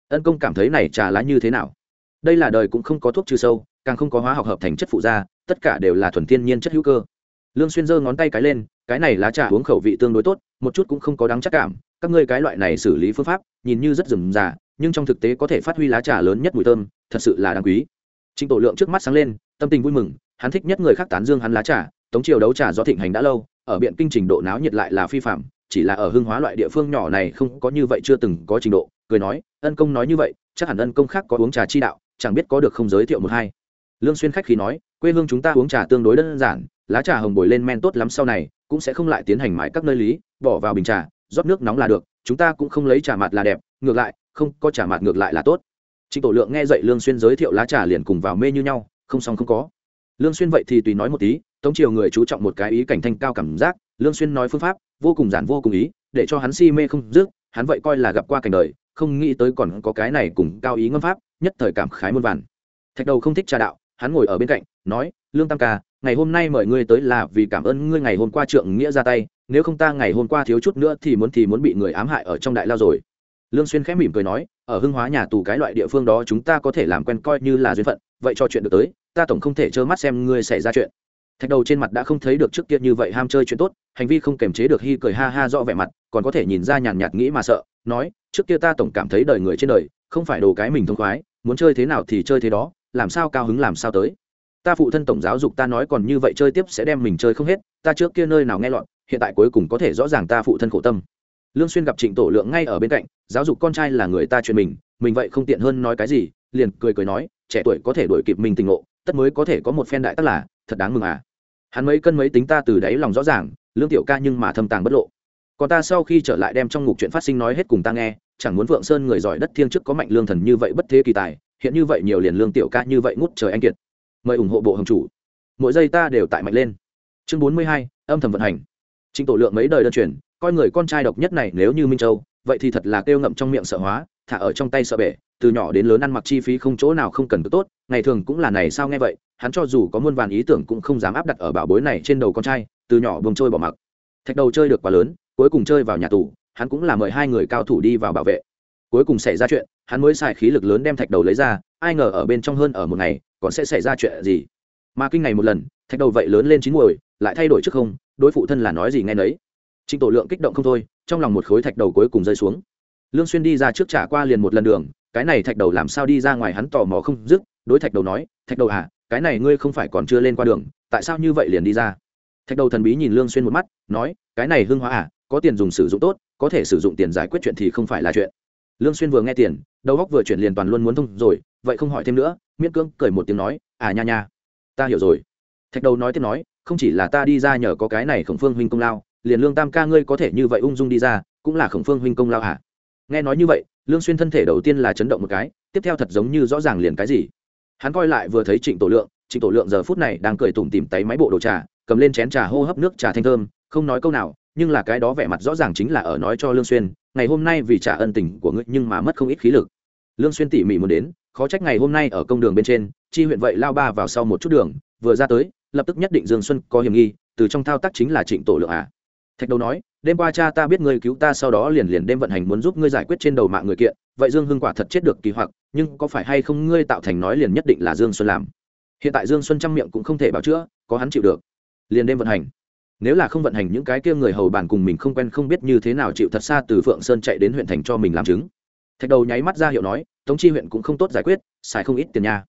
Ân công cảm thấy này trà lá như thế nào? Đây là đời cũng không có thuốc trừ sâu, càng không có hóa học hợp thành chất phụ da tất cả đều là thuần thiên nhiên chất hữu cơ lương xuyên giơ ngón tay cái lên, cái này lá trà uống khẩu vị tương đối tốt, một chút cũng không có đáng chắc cảm, các ngươi cái loại này xử lý phương pháp, nhìn như rất rườm rà, nhưng trong thực tế có thể phát huy lá trà lớn nhất mùi thơm, thật sự là đáng quý. Trịnh tổ lượng trước mắt sáng lên, tâm tình vui mừng, hắn thích nhất người khác tán dương hắn lá trà, tống triều đấu trà do thịnh hành đã lâu, ở biện kinh trình độ náo nhiệt lại là phi phạm, chỉ là ở Hương hóa loại địa phương nhỏ này không có như vậy chưa từng có trình độ, cười nói, ân công nói như vậy, chắc hẳn ân công khác có uống trà chi đạo, chẳng biết có được không giới thiệu một hai. Lương xuyên khách khí nói, quê hương chúng ta uống trà tương đối đơn giản lá trà hồng bồi lên men tốt lắm sau này, cũng sẽ không lại tiến hành mãi các nơi lý, bỏ vào bình trà, rót nước nóng là được, chúng ta cũng không lấy trà mạt là đẹp, ngược lại, không có trà mạt ngược lại là tốt. Trịnh tổ lượng nghe dậy lương xuyên giới thiệu lá trà liền cùng vào mê như nhau, không xong không có. Lương xuyên vậy thì tùy nói một tí, tống triều người chú trọng một cái ý cảnh thanh cao cảm giác, lương xuyên nói phương pháp, vô cùng giản vô cùng ý, để cho hắn si mê không dứt, hắn vậy coi là gặp qua cảnh đời, không nghĩ tới còn có cái này cùng cao ý ngâm pháp, nhất thời cảm khái muôn vàn. Thạch đầu không thích trà đạo, hắn ngồi ở bên cạnh, nói, lương tam ca ngày hôm nay mời ngươi tới là vì cảm ơn ngươi ngày hôm qua trượng nghĩa ra tay, nếu không ta ngày hôm qua thiếu chút nữa thì muốn thì muốn bị người ám hại ở trong đại lao rồi. Lương xuyên khẽ mỉm cười nói, ở hưng hóa nhà tù cái loại địa phương đó chúng ta có thể làm quen coi như là duyên phận, vậy cho chuyện được tới, ta tổng không thể trơ mắt xem ngươi xảy ra chuyện. Thạch đầu trên mặt đã không thấy được trước kia như vậy ham chơi chuyện tốt, hành vi không kềm chế được hi cười ha ha rõ vẻ mặt, còn có thể nhìn ra nhàn nhạt nghĩ mà sợ, nói, trước kia ta tổng cảm thấy đời người trên đời không phải đồ cái mình thông khoái, muốn chơi thế nào thì chơi thế đó, làm sao cao hứng làm sao tới ta phụ thân tổng giáo dục ta nói còn như vậy chơi tiếp sẽ đem mình chơi không hết ta trước kia nơi nào nghe loạn, hiện tại cuối cùng có thể rõ ràng ta phụ thân khổ tâm. Lương xuyên gặp trịnh tổ lượng ngay ở bên cạnh giáo dục con trai là người ta chuyện mình mình vậy không tiện hơn nói cái gì liền cười cười nói trẻ tuổi có thể đuổi kịp mình tình ngộ tất mới có thể có một phen đại tất là thật đáng mừng à. Hắn mấy cân mấy tính ta từ đáy lòng rõ ràng lương tiểu ca nhưng mà thâm tàng bất lộ. Còn ta sau khi trở lại đem trong ngục chuyện phát sinh nói hết cùng ta nghe chẳng muốn vượng sơn người giỏi đất thiêng trước có mạnh lương thần như vậy bất thế kỳ tài hiện như vậy nhiều liền lương tiểu ca như vậy ngút trời anh kiệt mời ủng hộ bộ hồng chủ. Mỗi giây ta đều tại mạnh lên. Chương bốn mươi hai, âm thầm vận hành. Trịnh tổ lượng mấy đời đơn truyền, coi người con trai độc nhất này nếu như minh châu, vậy thì thật là kêu ngậm trong miệng sợ hóa, thả ở trong tay sợ bể, từ nhỏ đến lớn ăn mặc chi phí không chỗ nào không cần tốt, ngày thường cũng là này sao nghe vậy, hắn cho dù có muôn vàn ý tưởng cũng không dám áp đặt ở bảo bối này trên đầu con trai, từ nhỏ bông trôi bỏ mặc. Thạch đầu chơi được quá lớn, cuối cùng chơi vào nhà tù, hắn cũng là mời hai người cao thủ đi vào bảo vệ. Cuối cùng xảy ra chuyện, hắn mới xài khí lực lớn đem thạch đầu lấy ra, ai ngờ ở bên trong hơn ở một ngày còn sẽ xảy ra chuyện gì? Mà kinh ngày một lần, thạch đầu vậy lớn lên chín muồi, lại thay đổi trước không, đối phụ thân là nói gì nghe nấy. Trịnh tổ lượng kích động không thôi, trong lòng một khối thạch đầu cuối cùng rơi xuống. Lương xuyên đi ra trước trả qua liền một lần đường, cái này thạch đầu làm sao đi ra ngoài hắn tò mò không dứt, đối thạch đầu nói, thạch đầu à cái này ngươi không phải còn chưa lên qua đường, tại sao như vậy liền đi ra? Thạch đầu thần bí nhìn lương xuyên một mắt, nói, cái này hưng hóa à có tiền dùng sử dụng tốt, có thể sử dụng tiền giải quyết chuyện thì không phải là chuyện lương xuyên vừa nghe tiền, đầu óc vừa chuyển liền toàn luôn muốn thông rồi, vậy không hỏi thêm nữa, miễn cưỡng cười một tiếng nói à nha nha, ta hiểu rồi. Thạch đầu nói tiếp nói, không chỉ là ta đi ra nhờ có cái này khổng phương huynh công lao, liền lương tam ca ngươi có thể như vậy ung dung đi ra, cũng là khổng phương huynh công lao hả? Nghe nói như vậy, lương xuyên thân thể đầu tiên là chấn động một cái, tiếp theo thật giống như rõ ràng liền cái gì. Hắn coi lại vừa thấy trịnh tổ lượng, trịnh tổ lượng giờ phút này đang cười tủm tỉm tay máy bộ đồ trà, cầm lên chén trà hô hấp nước trà thanh thơm, không nói câu nào, nhưng là cái đó vẻ mặt rõ ràng chính là ở nói cho lương xuyên ngày hôm nay vì trả ân tình của ngươi nhưng mà mất không ít khí lực. Lương xuyên tỉ mỉ muốn đến, khó trách ngày hôm nay ở công đường bên trên, chi huyện vậy lao ba vào sau một chút đường, vừa ra tới, lập tức nhất định dương xuân có hiểm nghi, từ trong thao tác chính là trịnh tổ lượng à. Thạch đầu nói, đêm qua cha ta biết ngươi cứu ta sau đó liền liền đêm vận hành muốn giúp ngươi giải quyết trên đầu mạng người kiện, vậy dương hưng quả thật chết được kỳ hoặc, nhưng có phải hay không ngươi tạo thành nói liền nhất định là dương xuân làm? Hiện tại dương xuân trăm miệng cũng không thể bảo chữa, có hắn chịu được. Liền đêm vận hành nếu là không vận hành những cái kia người hầu bàn cùng mình không quen không biết như thế nào chịu thật xa từ phượng sơn chạy đến huyện thành cho mình làm chứng thạch đầu nháy mắt ra hiệu nói, tống chi huyện cũng không tốt giải quyết, xài không ít tiền nhà.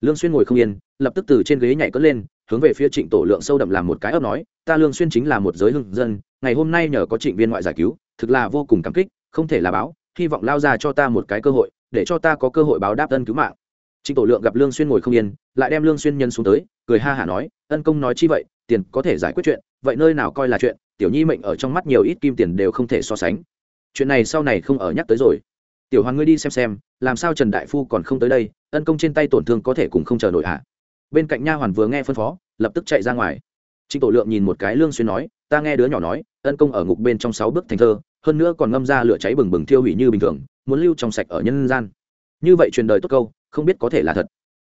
lương xuyên ngồi không yên, lập tức từ trên ghế nhảy cất lên, hướng về phía trịnh tổ lượng sâu đậm làm một cái ấp nói, ta lương xuyên chính là một giới hưng dân, ngày hôm nay nhờ có trịnh viên ngoại giải cứu, thực là vô cùng cảm kích, không thể là báo, hy vọng lao ra cho ta một cái cơ hội, để cho ta có cơ hội báo đáp ân cứu mạng trịnh tổ lượng gặp lương xuyên ngồi không yên, lại đem lương xuyên nhân xuống tới, cười ha hả nói, ân công nói chi vậy tiền có thể giải quyết chuyện, vậy nơi nào coi là chuyện, tiểu nhi mệnh ở trong mắt nhiều ít kim tiền đều không thể so sánh. Chuyện này sau này không ở nhắc tới rồi. Tiểu hoàng ngươi đi xem xem, làm sao trần đại phu còn không tới đây, ân công trên tay tổn thương có thể cùng không chờ nổi à bên cạnh nha hoàn vừa nghe phân phó, lập tức chạy ra ngoài. Trịnh tổ lượng nhìn một cái lương xuyên nói, ta nghe đứa nhỏ nói, ân công ở ngục bên trong sáu bước thành thơ, hơn nữa còn ngâm ra lửa cháy bừng bừng thiêu hủy như bình thường, muốn lưu trong sạch ở nhân gian. Như vậy truyền đời tốt câu, không biết có thể là thật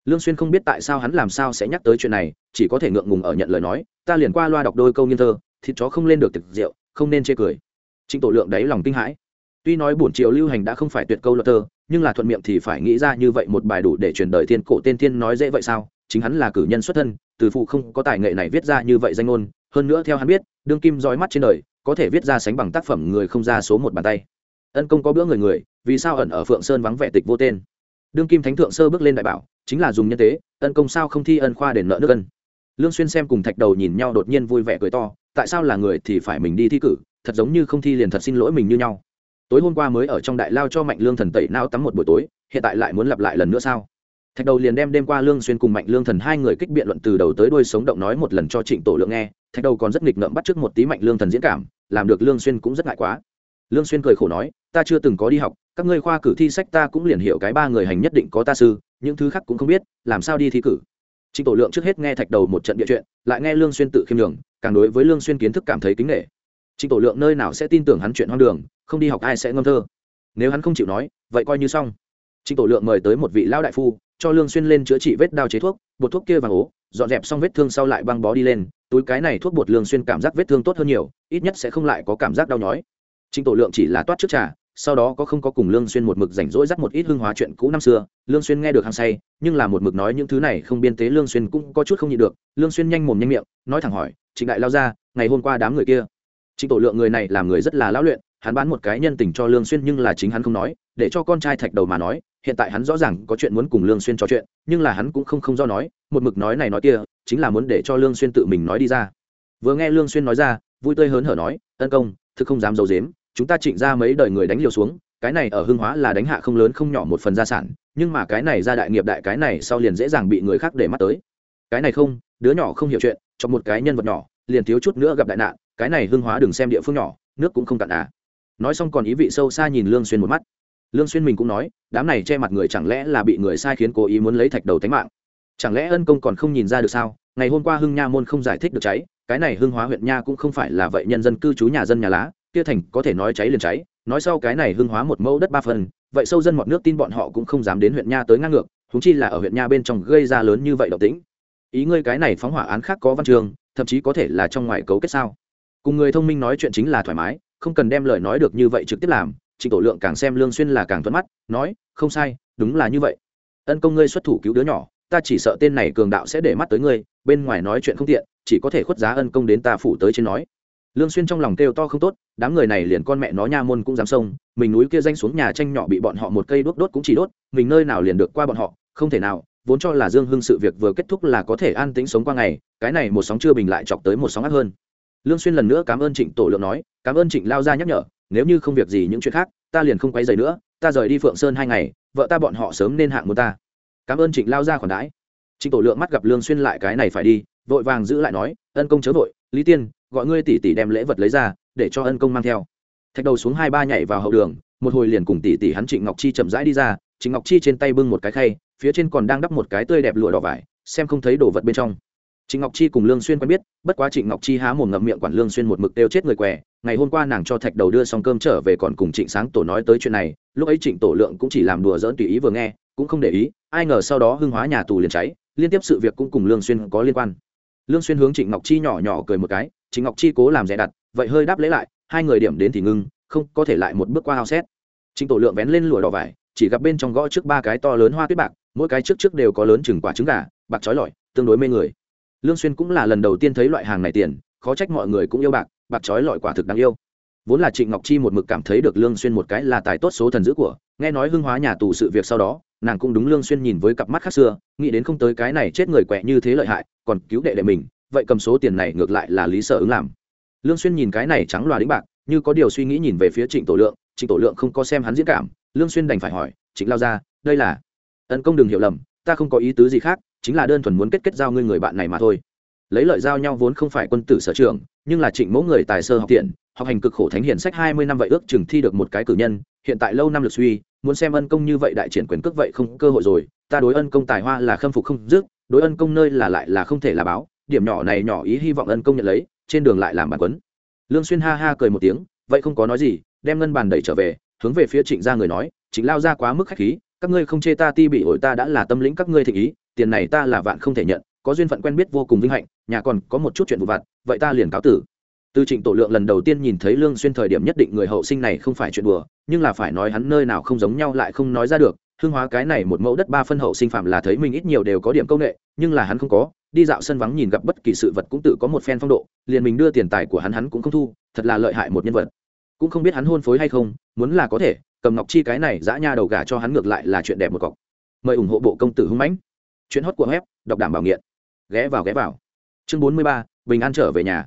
lương xuyên không biết tại sao hắn làm sao sẽ nhắc tới chuyện này, chỉ có thể ngượng ngùng ở nhận lời nói, ta liền qua loa đọc đôi câu nghiên thơ, thịt chó không lên được thực rượu, không nên chê cười. Trịnh tổ lượng đấy lòng kinh hãi. Tuy nói buổi triều lưu hành đã không phải tuyệt câu luật thơ, nhưng là thuận miệng thì phải nghĩ ra như vậy một bài đủ để truyền đời thiên cổ tên thiên nói dễ vậy sao? Chính hắn là cử nhân xuất thân, từ phụ không có tài nghệ này viết ra như vậy danh ngôn. Hơn nữa theo hắn biết, đương kim dõi mắt trên đời, có thể viết ra sánh bằng tác phẩm người không ra số một bàn tay. Ân công có bữa người người, vì sao ẩn ở phượng sơn vắng vẻ tịch vô tên? Đương kim thánh thượng sơ bước lên đại bảo chính là dùng nhân tế, ân công sao không thi ân khoa để nợ nước ân. Lương xuyên xem cùng thạch đầu nhìn nhau đột nhiên vui vẻ cười to, tại sao là người thì phải mình đi thi cử, thật giống như không thi liền thật xin lỗi mình như nhau. Tối hôm qua mới ở trong đại lao cho mạnh lương thần tẩy nao tắm một buổi tối, hiện tại lại muốn lặp lại lần nữa sao? Thạch đầu liền đem đêm qua lương xuyên cùng mạnh lương thần hai người kích biện luận từ đầu tới đuôi sống động nói một lần cho trịnh tổ lượng nghe, thạch đầu còn rất nghịch ngợm bắt trước một tí mạnh lương thần diễn cảm, làm được lương xuyên cũng rất ngại quá. Lương xuyên cười khổ nói, ta chưa từng có đi học các ngươi khoa cử thi sách ta cũng liền hiểu cái ba người hành nhất định có ta sư, những thứ khác cũng không biết, làm sao đi thi cử. Trịnh tổ lượng trước hết nghe thạch đầu một trận địa chuyện, lại nghe lương xuyên tự khiêm nhường, càng đối với lương xuyên kiến thức cảm thấy kính nể. Trịnh tổ lượng nơi nào sẽ tin tưởng hắn chuyện hoang đường, không đi học ai sẽ ngâm thơ. Nếu hắn không chịu nói, vậy coi như xong. Trịnh tổ lượng mời tới một vị lão đại phu, cho lương xuyên lên chữa trị vết đao chế thuốc, bột thuốc kia vàng ố, dọn dẹp xong vết thương sau lại băng bó đi lên, túi cái này thuốc bột lương xuyên cảm giác vết thương tốt hơn nhiều, ít nhất sẽ không lại có cảm giác đau nhói. Trịnh tổ lượng chỉ là toát trước trà sau đó có không có cùng lương xuyên một mực rảnh rỗi dắt một ít hương hóa chuyện cũ năm xưa, lương xuyên nghe được hăng say, nhưng là một mực nói những thứ này không biên tế lương xuyên cũng có chút không nhịn được, lương xuyên nhanh mồm nhanh miệng, nói thẳng hỏi, trịnh đại lao ra, ngày hôm qua đám người kia trịnh tổ lượng người này làm người rất là lão luyện, hắn bán một cái nhân tình cho lương xuyên nhưng là chính hắn không nói, để cho con trai thạch đầu mà nói, hiện tại hắn rõ ràng có chuyện muốn cùng lương xuyên trò chuyện, nhưng là hắn cũng không không do nói, một mực nói này nói kia, chính là muốn để cho lương xuyên tự mình nói đi ra vừa nghe lương xuyên nói ra, vui tươi hớn hở nói ân công, thực không dám giấu dím chúng ta trịnh ra mấy đời người đánh liều xuống, cái này ở hưng hóa là đánh hạ không lớn không nhỏ một phần gia sản, nhưng mà cái này ra đại nghiệp đại cái này sau liền dễ dàng bị người khác để mắt tới. Cái này không, đứa nhỏ không hiểu chuyện, cho một cái nhân vật nhỏ, liền thiếu chút nữa gặp đại nạn, cái này hưng hóa đừng xem địa phương nhỏ, nước cũng không cạn à. Nói xong còn ý vị sâu xa nhìn lương xuyên một mắt. Lương xuyên mình cũng nói, đám này che mặt người chẳng lẽ là bị người sai khiến cố ý muốn lấy thạch đầu thánh mạng? Chẳng lẽ ân công còn không nhìn ra được sao? Ngày hôm qua hưng nha môn không giải thích được cháy, cái này hưng hóa huyện nha cũng không phải là vậy, nhân dân cư trú nhà dân nhà lá kia thành có thể nói cháy liền cháy, nói sau cái này hưng hóa một mẫu đất ba phần, vậy sâu dân mọt nước tin bọn họ cũng không dám đến huyện nha tới ngang ngược thúng chi là ở huyện nha bên trong gây ra lớn như vậy động tĩnh. Ý ngươi cái này phóng hỏa án khác có văn trường, thậm chí có thể là trong ngoài cấu kết sao? Cùng người thông minh nói chuyện chính là thoải mái, không cần đem lời nói được như vậy trực tiếp làm, trịnh tổ lượng càng xem lương xuyên là càng thuận mắt, nói, không sai, đúng là như vậy. Ân công ngươi xuất thủ cứu đứa nhỏ, ta chỉ sợ tên này cường đạo sẽ để mắt tới ngươi, bên ngoài nói chuyện không tiện, chỉ có thể khuất giá ân công đến ta phủ tới trên nói lương xuyên trong lòng kêu to không tốt, đám người này liền con mẹ nó nha môn cũng dám xông, mình núi kia danh xuống nhà tranh nhỏ bị bọn họ một cây đốt đốt cũng chỉ đốt, mình nơi nào liền được qua bọn họ, không thể nào, vốn cho là dương hưng sự việc vừa kết thúc là có thể an tĩnh sống qua ngày, cái này một sóng chưa bình lại chọc tới một sóng ác hơn. Lương xuyên lần nữa cảm ơn trịnh tổ lượng nói, cảm ơn trịnh lao Gia nhắc nhở, nếu như không việc gì những chuyện khác, ta liền không quấy rầy nữa, ta rời đi phượng sơn hai ngày, vợ ta bọn họ sớm nên hạng muốn ta. Cảm ơn trịnh lao Gia khoản đãi. Trịnh tổ lượng mắt gặp lương xuyên lại cái này phải đi, vội vàng giữ lại nói, ân công chớ vội, lý tiên gọi ngươi tỷ tỷ đem lễ vật lấy ra, để cho ân công mang theo. Thạch đầu xuống hai ba nhảy vào hậu đường, một hồi liền cùng tỷ tỷ hắn trịnh ngọc chi chậm rãi đi ra, trịnh ngọc chi trên tay bưng một cái khay, phía trên còn đang đắp một cái tươi đẹp lụa đỏ vải, xem không thấy đồ vật bên trong. Trịnh ngọc chi cùng lương xuyên quen biết, bất quá trịnh ngọc chi há mồm ngậm miệng quản lương xuyên một mực đều chết người què. Ngày hôm qua nàng cho thạch đầu đưa xong cơm trở về còn cùng trịnh sáng tổ nói tới chuyện này, lúc ấy trịnh tổ lượng cũng chỉ làm đùa giỡn tùy ý vừa nghe, cũng không để ý, ai ngờ sau đó hưng hóa nhà tù liền cháy, liên tiếp sự việc cũng cùng lương xuyên có liên quan. Lương xuyên hướng trịnh ngọc chi nhỏ nhỏ cười một cái trịnh ngọc chi cố làm rẻ đặt, vậy hơi đáp lễ lại, hai người điểm đến thì ngưng, không có thể lại một bước qua hao xét. Trịnh tổ lượng vén lên lụa đỏ vải, chỉ gặp bên trong gõ trước ba cái to lớn hoa tuyết bạc, mỗi cái trước trước đều có lớn chừng quả trứng gà, bạc chói lọi, tương đối mê người. Lương xuyên cũng là lần đầu tiên thấy loại hàng này tiền, khó trách mọi người cũng yêu bạc bạc chói lọi quả thực đáng yêu. Vốn là trịnh ngọc chi một mực cảm thấy được lương xuyên một cái là tài tốt số thần dữ của, nghe nói hưng hóa nhà tù sự việc sau đó, nàng cũng đúng lương xuyên nhìn với cặp mắt khác xưa, nghĩ đến không tới cái này chết người quẹ như thế lợi hại, còn cứu đệ đệ mình vậy cầm số tiền này ngược lại là lý sở ứng làm. Lương xuyên nhìn cái này trắng loà đĩnh bạc, như có điều suy nghĩ nhìn về phía trịnh tổ lượng, trịnh tổ lượng không có xem hắn diễn cảm, lương xuyên đành phải hỏi, trịnh lao ra, đây là ân công đừng hiểu lầm, ta không có ý tứ gì khác, chính là đơn thuần muốn kết kết giao ngươi người bạn này mà thôi. Lấy lợi giao nhau vốn không phải quân tử sở trường, nhưng là trịnh mẫu người tài sơ học tiện, học hành cực khổ thánh hiển sách hai mươi năm vậy ước chừng thi được một cái cử nhân, hiện tại lâu năm lực suy, muốn xem ân công như vậy đại triển quyền cước vậy không cơ hội rồi, ta đối ân công tài hoa là khâm phục không dứt, đối ân công nơi là lại là không thể là báo điểm nhỏ này nhỏ ý hy vọng ân công nhận lấy, trên đường lại làm bản quấn. Lương xuyên ha ha cười một tiếng, vậy không có nói gì, đem ngân bàn đẩy trở về, hướng về phía trịnh gia người nói, trịnh lao ra quá mức khách khí, các ngươi không chê ta ti bị ổi ta đã là tâm lĩnh các ngươi thịnh ý, tiền này ta là vạn không thể nhận, có duyên phận quen biết vô cùng vinh hạnh, nhà còn có một chút chuyện vụ vặt, vậy ta liền cáo tử. Từ trịnh tổ lượng lần đầu tiên nhìn thấy lương xuyên thời điểm nhất định người hậu sinh này không phải chuyện đùa, nhưng là phải nói hắn nơi nào không giống nhau lại không nói ra được, hương hóa cái này một mẫu đất ba phân hậu sinh phạm là thấy mình ít nhiều đều có điểm công nghệ, nhưng là hắn không có đi dạo sân vắng nhìn gặp bất kỳ sự vật cũng tự có một phen phong độ, liền mình đưa tiền tài của hắn hắn cũng không thu, thật là lợi hại một nhân vật. Cũng không biết hắn hôn phối hay không, muốn là có thể, cầm ngọc chi cái này dã nha đầu gà cho hắn ngược lại là chuyện đẹp một cọc. Mời ủng hộ bộ công tử hung mãnh. Chuyến hót của web, đọc đảm bảo nghiện. Ghé vào ghé vào. Chương bốn mươi ba, bình an trở về nhà.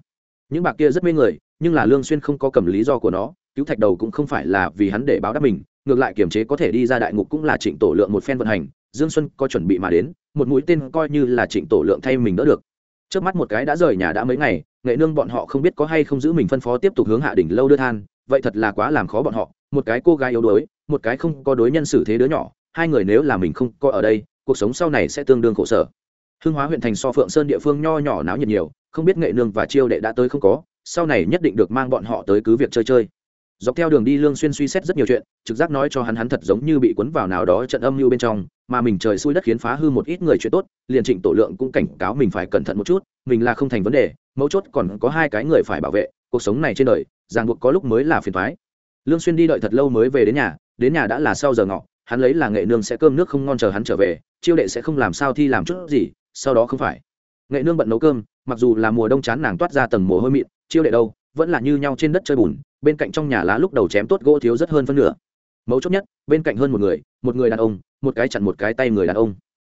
Những bạc kia rất mê người, nhưng là lương xuyên không có cầm lý do của nó, cứu thạch đầu cũng không phải là vì hắn để báo đáp mình, ngược lại kiềm chế có thể đi ra đại ngục cũng là trịnh tổ lượng một phen vận hành, dương xuân có chuẩn bị mà đến một mũi tên coi như là trịnh tổ lượng thay mình đỡ được. Trước mắt một cái đã rời nhà đã mấy ngày, nghệ nương bọn họ không biết có hay không giữ mình phân phó tiếp tục hướng hạ đỉnh lâu đưa than, vậy thật là quá làm khó bọn họ. Một cái cô gái yếu đuối, một cái không có đối nhân xử thế đứa nhỏ, hai người nếu là mình không có ở đây, cuộc sống sau này sẽ tương đương khổ sở. Hưng hóa huyện thành so phượng sơn địa phương nho nhỏ náo nhiệt nhiều, không biết nghệ nương và chiêu đệ đã tới không có, sau này nhất định được mang bọn họ tới cứ việc chơi chơi dọc theo đường đi lương xuyên suy xét rất nhiều chuyện, trực giác nói cho hắn hắn thật giống như bị cuốn vào nào đó trận âm mưu bên trong, mà mình trời xui đất khiến phá hư một ít người chuyện tốt, liền trịnh tổ lượng cũng cảnh cáo mình phải cẩn thận một chút, mình là không thành vấn đề, mấu chốt còn có hai cái người phải bảo vệ, cuộc sống này trên đời, ràng buộc có lúc mới là phiền toái. Lương xuyên đi đợi thật lâu mới về đến nhà đến nhà đã là sau giờ ngọ, hắn lấy là nghệ nương sẽ cơm nước không ngon chờ hắn trở về, chiêu đệ sẽ không làm sao thi làm chút gì, sau đó không phải. Nghệ nương bận nấu cơm, mặc dù là mùa đông chán nàng toát ra tầng mồ hôi mịn, chiêu đệ đâu, vẫn là như nhau trên đất chơi bùn bên cạnh trong nhà lá lúc đầu chém tốt gỗ thiếu rất hơn phân nửa. Mấu chốt nhất bên cạnh hơn một người một người đàn ông một cái chặn một cái tay người đàn ông.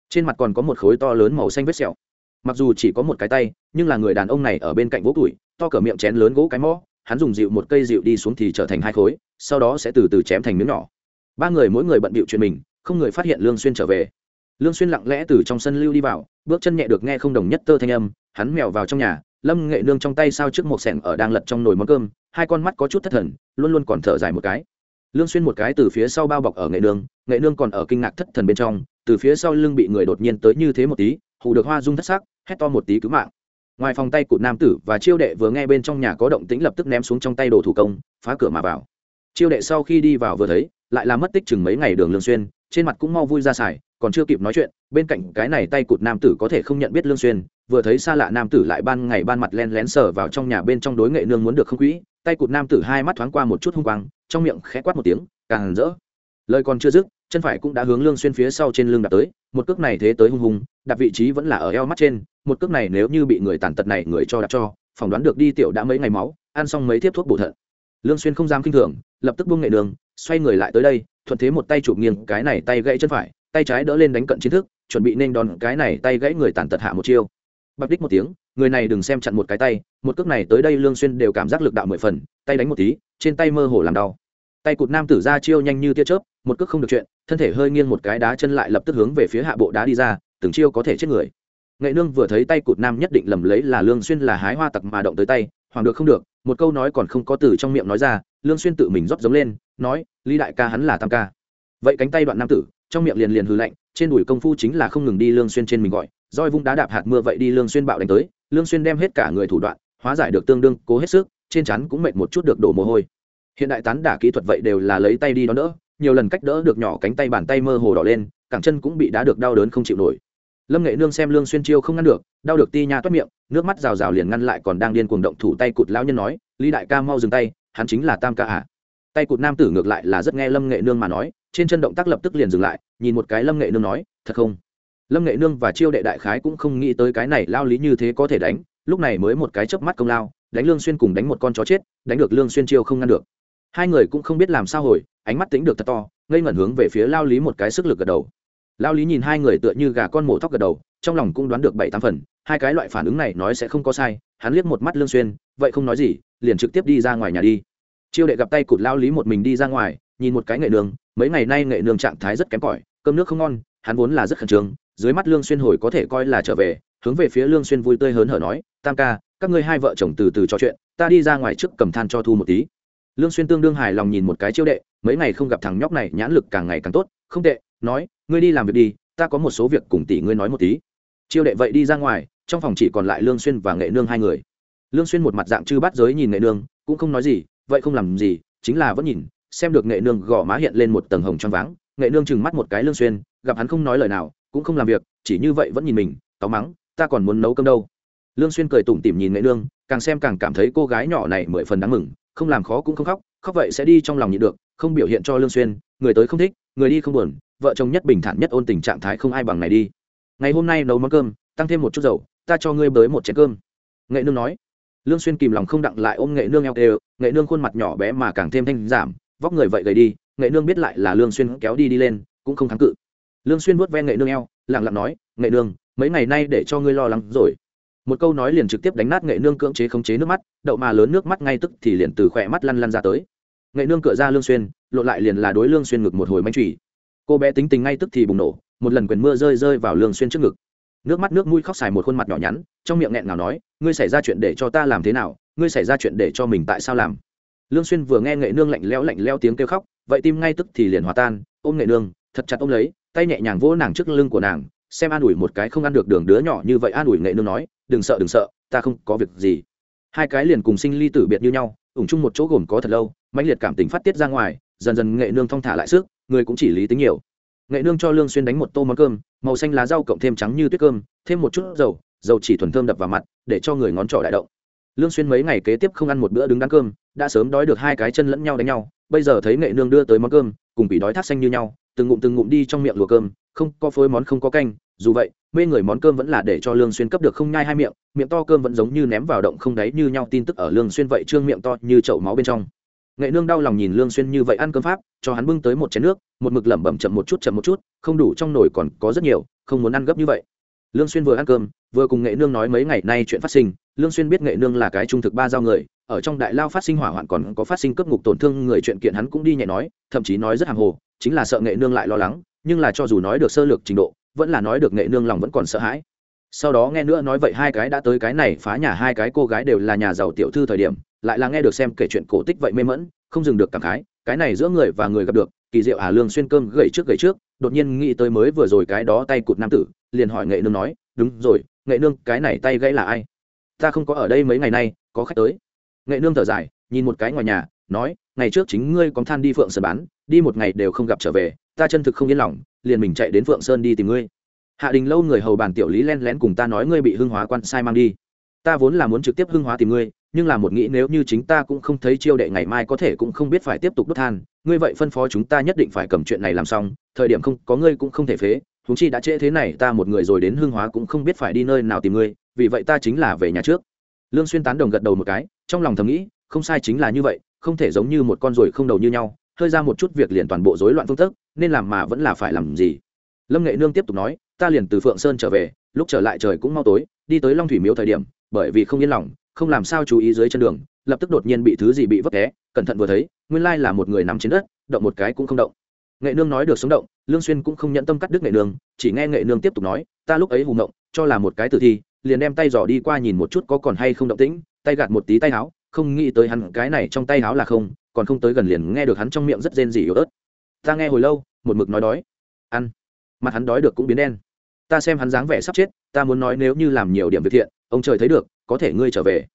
Trên mặt còn có một khối to lớn màu xanh vết sẹo. Mặc dù chỉ có một cái tay nhưng là người đàn ông này ở bên cạnh gỗ tuổi, to cỡ miệng chén lớn gỗ cái mõ hắn dùng dịu một cây dịu đi xuống thì trở thành hai khối sau đó sẽ từ từ chém thành miếng nhỏ. Ba người mỗi người bận bịu chuyện mình không người phát hiện lương xuyên trở về. Lương xuyên lặng lẽ từ trong sân lưu đi vào bước chân nhẹ được nghe không đồng nhất tơ thanh âm hắn mèo vào trong nhà lâm nghệ nương trong tay sao trước một sẻng ở đang lật trong nồi món cơm, hai con mắt có chút thất thần, luôn luôn còn thở dài một cái. Lương xuyên một cái từ phía sau bao bọc ở nghệ nương nghệ nương còn ở kinh ngạc thất thần bên trong, từ phía sau lưng bị người đột nhiên tới như thế một tí, hù được hoa dung thất sắc, hét to một tí cứu mạng. Ngoài phòng tay cụt nam tử và chiêu đệ vừa nghe bên trong nhà có động tĩnh lập tức ném xuống trong tay đồ thủ công, phá cửa mà vào. Chiêu đệ sau khi đi vào vừa thấy, lại là mất tích chừng mấy ngày đường lương xuyên trên mặt cũng mau vui ra xài, còn chưa kịp nói chuyện, bên cạnh cái này tay cụt nam tử có thể không nhận biết lương xuyên, vừa thấy xa lạ nam tử lại ban ngày ban mặt len lén sờ vào trong nhà bên trong đối nghệ nương muốn được không quỹ, tay cụt nam tử hai mắt thoáng qua một chút hung quang, trong miệng khẽ quát một tiếng, càng rỡ. Lời còn chưa dứt, chân phải cũng đã hướng lương xuyên phía sau trên lưng đạp tới, một cước này thế tới hung hùng, đạp vị trí vẫn là ở eo mắt trên, một cước này nếu như bị người tàn tật này người cho đạp cho, phỏng đoán được đi tiểu đã mấy ngày máu, ăn xong mấy thiếp thuốc bổ thận. Lương xuyên không dám kinh thường, lập tức buông nghệ đường xoay người lại tới đây thuận thế một tay chụp nghiêng cái này tay gãy chân phải, tay trái đỡ lên đánh cận chiến thức, chuẩn bị nên đòn cái này tay gãy người tàn tật hạ một chiêu. Bập đích một tiếng, người này đừng xem chặn một cái tay, một cước này tới đây lương xuyên đều cảm giác lực đạo mười phần, tay đánh một tí, trên tay mơ hồ làm đau. Tay cụt nam tử ra chiêu nhanh như tia chớp, một cước không được chuyện, thân thể hơi nghiêng một cái đá chân lại lập tức hướng về phía hạ bộ đá đi ra, từng chiêu có thể chết người. Nghệ nương vừa thấy tay cụt nam nhất định lầm lấy là lương xuyên là hái hoa tặc mà động tới tay, hoàng được không được một câu nói còn không có từ trong miệng nói ra, lương xuyên tự mình rót giống lên, nói, lý đại ca hắn là tam ca. Vậy cánh tay đoạn nam tử, trong miệng liền liền hừ lạnh, trên đùi công phu chính là không ngừng đi lương xuyên trên mình gọi, roi vung đá đạp hạt mưa vậy đi lương xuyên bạo đánh tới, lương xuyên đem hết cả người thủ đoạn, hóa giải được tương đương, cố hết sức, trên chắn cũng mệt một chút được đổ mồ hôi. Hiện đại tán đả kỹ thuật vậy đều là lấy tay đi đón đỡ, nhiều lần cách đỡ được nhỏ cánh tay bàn tay mơ hồ đỏ lên, cẳng chân cũng bị đá được đau đớn không chịu nổi lâm nghệ nương xem lương xuyên chiêu không ngăn được, đau được ti nha toát miệng, nước mắt rào rào liền ngăn lại còn đang điên cuồng động thủ tay cụt lão nhân nói, lý đại ca mau dừng tay, hắn chính là tam ca à. Tay cụt nam tử ngược lại là rất nghe lâm nghệ nương mà nói, trên chân động tác lập tức liền dừng lại, nhìn một cái lâm nghệ nương nói, thật không? Lâm nghệ nương và chiêu đệ đại khái cũng không nghĩ tới cái này lao lý như thế có thể đánh, lúc này mới một cái chớp mắt công lao, đánh lương xuyên cùng đánh một con chó chết, đánh được lương xuyên chiêu không ngăn được. Hai người cũng không biết làm sao hồi, ánh mắt tính được thật to, ngây ngẩn hướng về phía lao lý một cái sức lực gật đầu lao lý nhìn hai người tựa như gà con mổ thóc gật đầu, trong lòng cũng đoán được bảy tám phần. Hai cái loại phản ứng này nói sẽ không có sai, hắn liếc một mắt lương xuyên, vậy không nói gì, liền trực tiếp đi ra ngoài nhà đi. Chiêu đệ gặp tay cụt lao lý một mình đi ra ngoài, nhìn một cái nghệ nương, mấy ngày nay nghệ nương trạng thái rất kém cỏi, cơm nước không ngon, hắn vốn là rất khẩn trương, dưới mắt lương xuyên hồi có thể coi là trở về, hướng về phía lương xuyên vui tươi hớn hở nói, tam ca, các ngươi hai vợ chồng từ từ trò chuyện, ta đi ra ngoài trước cầm than cho thu một tí. Lương xuyên tương đương hài lòng nhìn một cái chiêu đệ, mấy ngày không gặp thằng nhóc này, nhãn lực càng ngày càng tốt không tệ, nói, ngươi đi làm việc đi, ta có một số việc cùng tỷ ngươi nói một tí. Chiêu đệ vậy đi ra ngoài, trong phòng chỉ còn lại lương xuyên và nghệ nương hai người. Lương xuyên một mặt dạng chư bát giới nhìn nghệ nương, cũng không nói gì, vậy không làm gì, chính là vẫn nhìn, xem được nghệ nương gò má hiện lên một tầng hồng trong váng. Nghệ nương chừng mắt một cái lương xuyên, gặp hắn không nói lời nào, cũng không làm việc, chỉ như vậy vẫn nhìn mình, cáu mắng, ta còn muốn nấu cơm đâu. Lương xuyên cười tủm tỉm nhìn nghệ nương, càng xem càng cảm thấy cô gái nhỏ này mười phần đáng mừng, không làm khó cũng không khóc khóc vậy sẽ đi trong lòng nhịn được, không biểu hiện cho lương xuyên, người tới không thích người đi không buồn, vợ chồng nhất bình thản nhất ôn tình trạng thái không ai bằng này đi. Ngày hôm nay nấu món cơm, tăng thêm một chút dầu, ta cho ngươi bới một chén cơm. Nghệ nương nói. Lương xuyên kìm lòng không đặng lại ôm nghệ nương eo đều, nghệ nương khuôn mặt nhỏ bé mà càng thêm thanh giảm, vóc người vậy gầy đi, nghệ nương biết lại là lương xuyên kéo đi đi lên, cũng không kháng cự. Lương xuyên vuốt ve nghệ nương eo, lặng lặng nói, nghệ nương, mấy ngày nay để cho ngươi lo lắng rồi. Một câu nói liền trực tiếp đánh nát nghệ nương cưỡng chế khống chế nước mắt, đậu mà lớn nước mắt ngay tức thì liền từ khỏe mắt lăn lăn ra tới nghệ nương cựa ra lương xuyên lộ lại liền là đối lương xuyên ngực một hồi manh chủy. Cô bé tính tình ngay tức thì bùng nổ, một lần quyền mưa rơi rơi vào lương xuyên trước ngực. Nước mắt nước mũi khóc xài một khuôn mặt nhỏ nhắn, trong miệng nghẹn ngào nói, ngươi xảy ra chuyện để cho ta làm thế nào? Ngươi xảy ra chuyện để cho mình tại sao làm? Lương xuyên vừa nghe nghệ nương lạnh lẽo lạnh lẽo tiếng kêu khóc, vậy tim ngay tức thì liền hòa tan. Ôm nghệ nương, thật chặt ôm lấy, tay nhẹ nhàng vỗ nàng trước lưng của nàng, xem an ủi một cái không ăn được đường đứa nhỏ như vậy an ủi nghệ nương nói, đừng sợ đừng sợ, ta không có việc gì. Hai cái liền cùng sinh ly tử biệt như nhau, ủng chung một chỗ gồm có thật lâu mãnh liệt cảm tình phát tiết ra ngoài, dần dần nghệ nương thong thả lại sức, người cũng chỉ lý tính nhiều. Nghệ nương cho lương xuyên đánh một tô món cơm, màu xanh lá rau cộng thêm trắng như tuyết cơm, thêm một chút dầu dầu chỉ thuần thơm đập vào mặt, để cho người ngón trỏ đại động. Lương xuyên mấy ngày kế tiếp không ăn một bữa đứng đắn cơm, đã sớm đói được hai cái chân lẫn nhau đánh nhau, bây giờ thấy nghệ nương đưa tới món cơm, cùng bị đói thắt xanh như nhau, từng ngụm từng ngụm đi trong miệng lùa cơm, không có phối món không có canh, dù vậy, mê người món cơm vẫn là để cho lương xuyên cấp được không nhai hai miệng miệng to cơm vẫn giống như ném vào động không đáy như nhau tin tức ở lương xuyên vậy trương miệng to như chậu máu bên trong nghệ nương đau lòng nhìn lương xuyên như vậy ăn cơm pháp, cho hắn bưng tới một chén nước, một mực lẩm bẩm chậm một chút, chậm một chút, không đủ trong nồi còn có rất nhiều, không muốn ăn gấp như vậy. Lương xuyên vừa ăn cơm, vừa cùng nghệ nương nói mấy ngày nay chuyện phát sinh, lương xuyên biết nghệ nương là cái trung thực ba giao người, ở trong đại lao phát sinh hỏa hoạn còn có phát sinh cướp ngục tổn thương người chuyện kiện hắn cũng đi nhẹ nói, thậm chí nói rất hàng hồ, chính là sợ nghệ nương lại lo lắng, nhưng là cho dù nói được sơ lược trình độ, vẫn là nói được nghệ nương lòng vẫn còn sợ hãi sau đó nghe nữa nói vậy hai cái đã tới cái này phá nhà hai cái cô gái đều là nhà giàu tiểu thư thời điểm, lại là nghe được xem kể chuyện cổ tích vậy mê mẫn không dừng được cảm khái, cái này giữa người và người gặp được, kỳ diệu à lương xuyên cơm gậy trước gậy trước, đột nhiên nghĩ tới mới vừa rồi cái đó tay cụt nam tử, liền hỏi nghệ nương nói, đúng rồi, nghệ nương, cái này tay gãy là ai? Ta không có ở đây mấy ngày nay, có khách tới. Nghệ nương thở dài, nhìn một cái ngoài nhà, nói, ngày trước chính ngươi có than đi phượng sơn bán, đi một ngày đều không gặp trở về, ta chân thực không yên lòng, liền mình chạy đến phượng sơn đi tìm ngươi hạ đình lâu người hầu bàn tiểu lý len lén cùng ta nói ngươi bị hưng hóa quan sai mang đi. Ta vốn là muốn trực tiếp hưng hóa tìm ngươi, nhưng là một nghĩ nếu như chính ta cũng không thấy chiêu đệ ngày mai có thể cũng không biết phải tiếp tục đốt than, ngươi vậy phân phó chúng ta nhất định phải cầm chuyện này làm xong, thời điểm không có ngươi cũng không thể phế chúng chi đã trễ thế này ta một người rồi đến hưng hóa cũng không biết phải đi nơi nào tìm ngươi, vì vậy ta chính là về nhà trước. Lương xuyên tán đồng gật đầu một cái, trong lòng thầm nghĩ, không sai chính là như vậy, không thể giống như một con ruồi không đầu như nhau, hơi ra một chút việc liền toàn bộ rối loạn phương thức, nên làm mà vẫn là phải làm gì. Lâm nghệ nương tiếp tục nói ta liền từ phượng sơn trở về, lúc trở lại trời cũng mau tối, đi tới long thủy miếu thời điểm, bởi vì không yên lòng, không làm sao chú ý dưới chân đường, lập tức đột nhiên bị thứ gì bị vấp té, cẩn thận vừa thấy, nguyên lai là một người nằm trên đất, động một cái cũng không động. Nghệ nương nói được sống động, lương xuyên cũng không nhận tâm cắt đứt nghệ nương, chỉ nghe nghệ nương tiếp tục nói, ta lúc ấy hùng động cho là một cái tử thi, liền đem tay dò đi qua nhìn một chút có còn hay không động tĩnh, tay gạt một tí tay áo, không nghĩ tới hắn cái này trong tay áo là không, còn không tới gần liền nghe được hắn trong miệng rất rên rỉ yếu ớt. Ta nghe hồi lâu, một mực nói đói. Ăn. Mặt hắn đói được cũng biến đen ta xem hắn dáng vẻ sắp chết, ta muốn nói nếu như làm nhiều điểm việc thiện, ông trời thấy được, có thể ngươi trở về.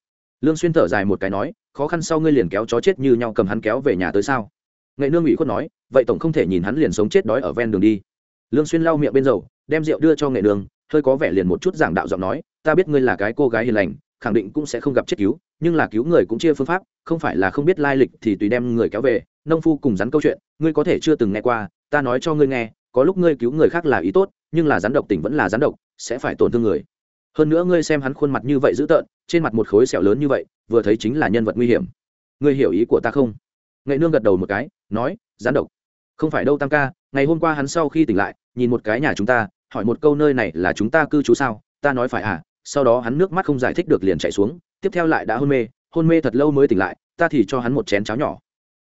Lương xuyên thở dài một cái nói, khó khăn sau ngươi liền kéo chó chết như nhau cầm hắn kéo về nhà tới sao? Nghệ nương ủy khuất nói, vậy tổng không thể nhìn hắn liền sống chết đói ở ven đường đi. Lương xuyên lau miệng bên dầu, đem rượu đưa cho nghệ nương, hơi có vẻ liền một chút giảng đạo giọng nói, ta biết ngươi là cái cô gái hiền lành, khẳng định cũng sẽ không gặp chết cứu, nhưng là cứu người cũng chia phương pháp, không phải là không biết lai lịch thì tùy đem người kéo về, nông phu cùng rắn câu chuyện, ngươi có thể chưa từng nghe qua, ta nói cho ngươi nghe, có lúc ngươi cứu người khác là ý tốt nhưng là rắn độc tỉnh vẫn là rắn độc, sẽ phải tổn thương người. Hơn nữa ngươi xem hắn khuôn mặt như vậy dữ tợn, trên mặt một khối sẹo lớn như vậy, vừa thấy chính là nhân vật nguy hiểm. Ngươi hiểu ý của ta không? Nghệ nương gật đầu một cái, nói rắn độc? Không phải đâu tam ca, ngày hôm qua hắn sau khi tỉnh lại, nhìn một cái nhà chúng ta, hỏi một câu nơi này là chúng ta cư trú sao? Ta nói phải à sau đó hắn nước mắt không giải thích được liền chạy xuống, tiếp theo lại đã hôn mê hôn mê thật lâu mới tỉnh lại, ta thì cho hắn một chén cháo nhỏ.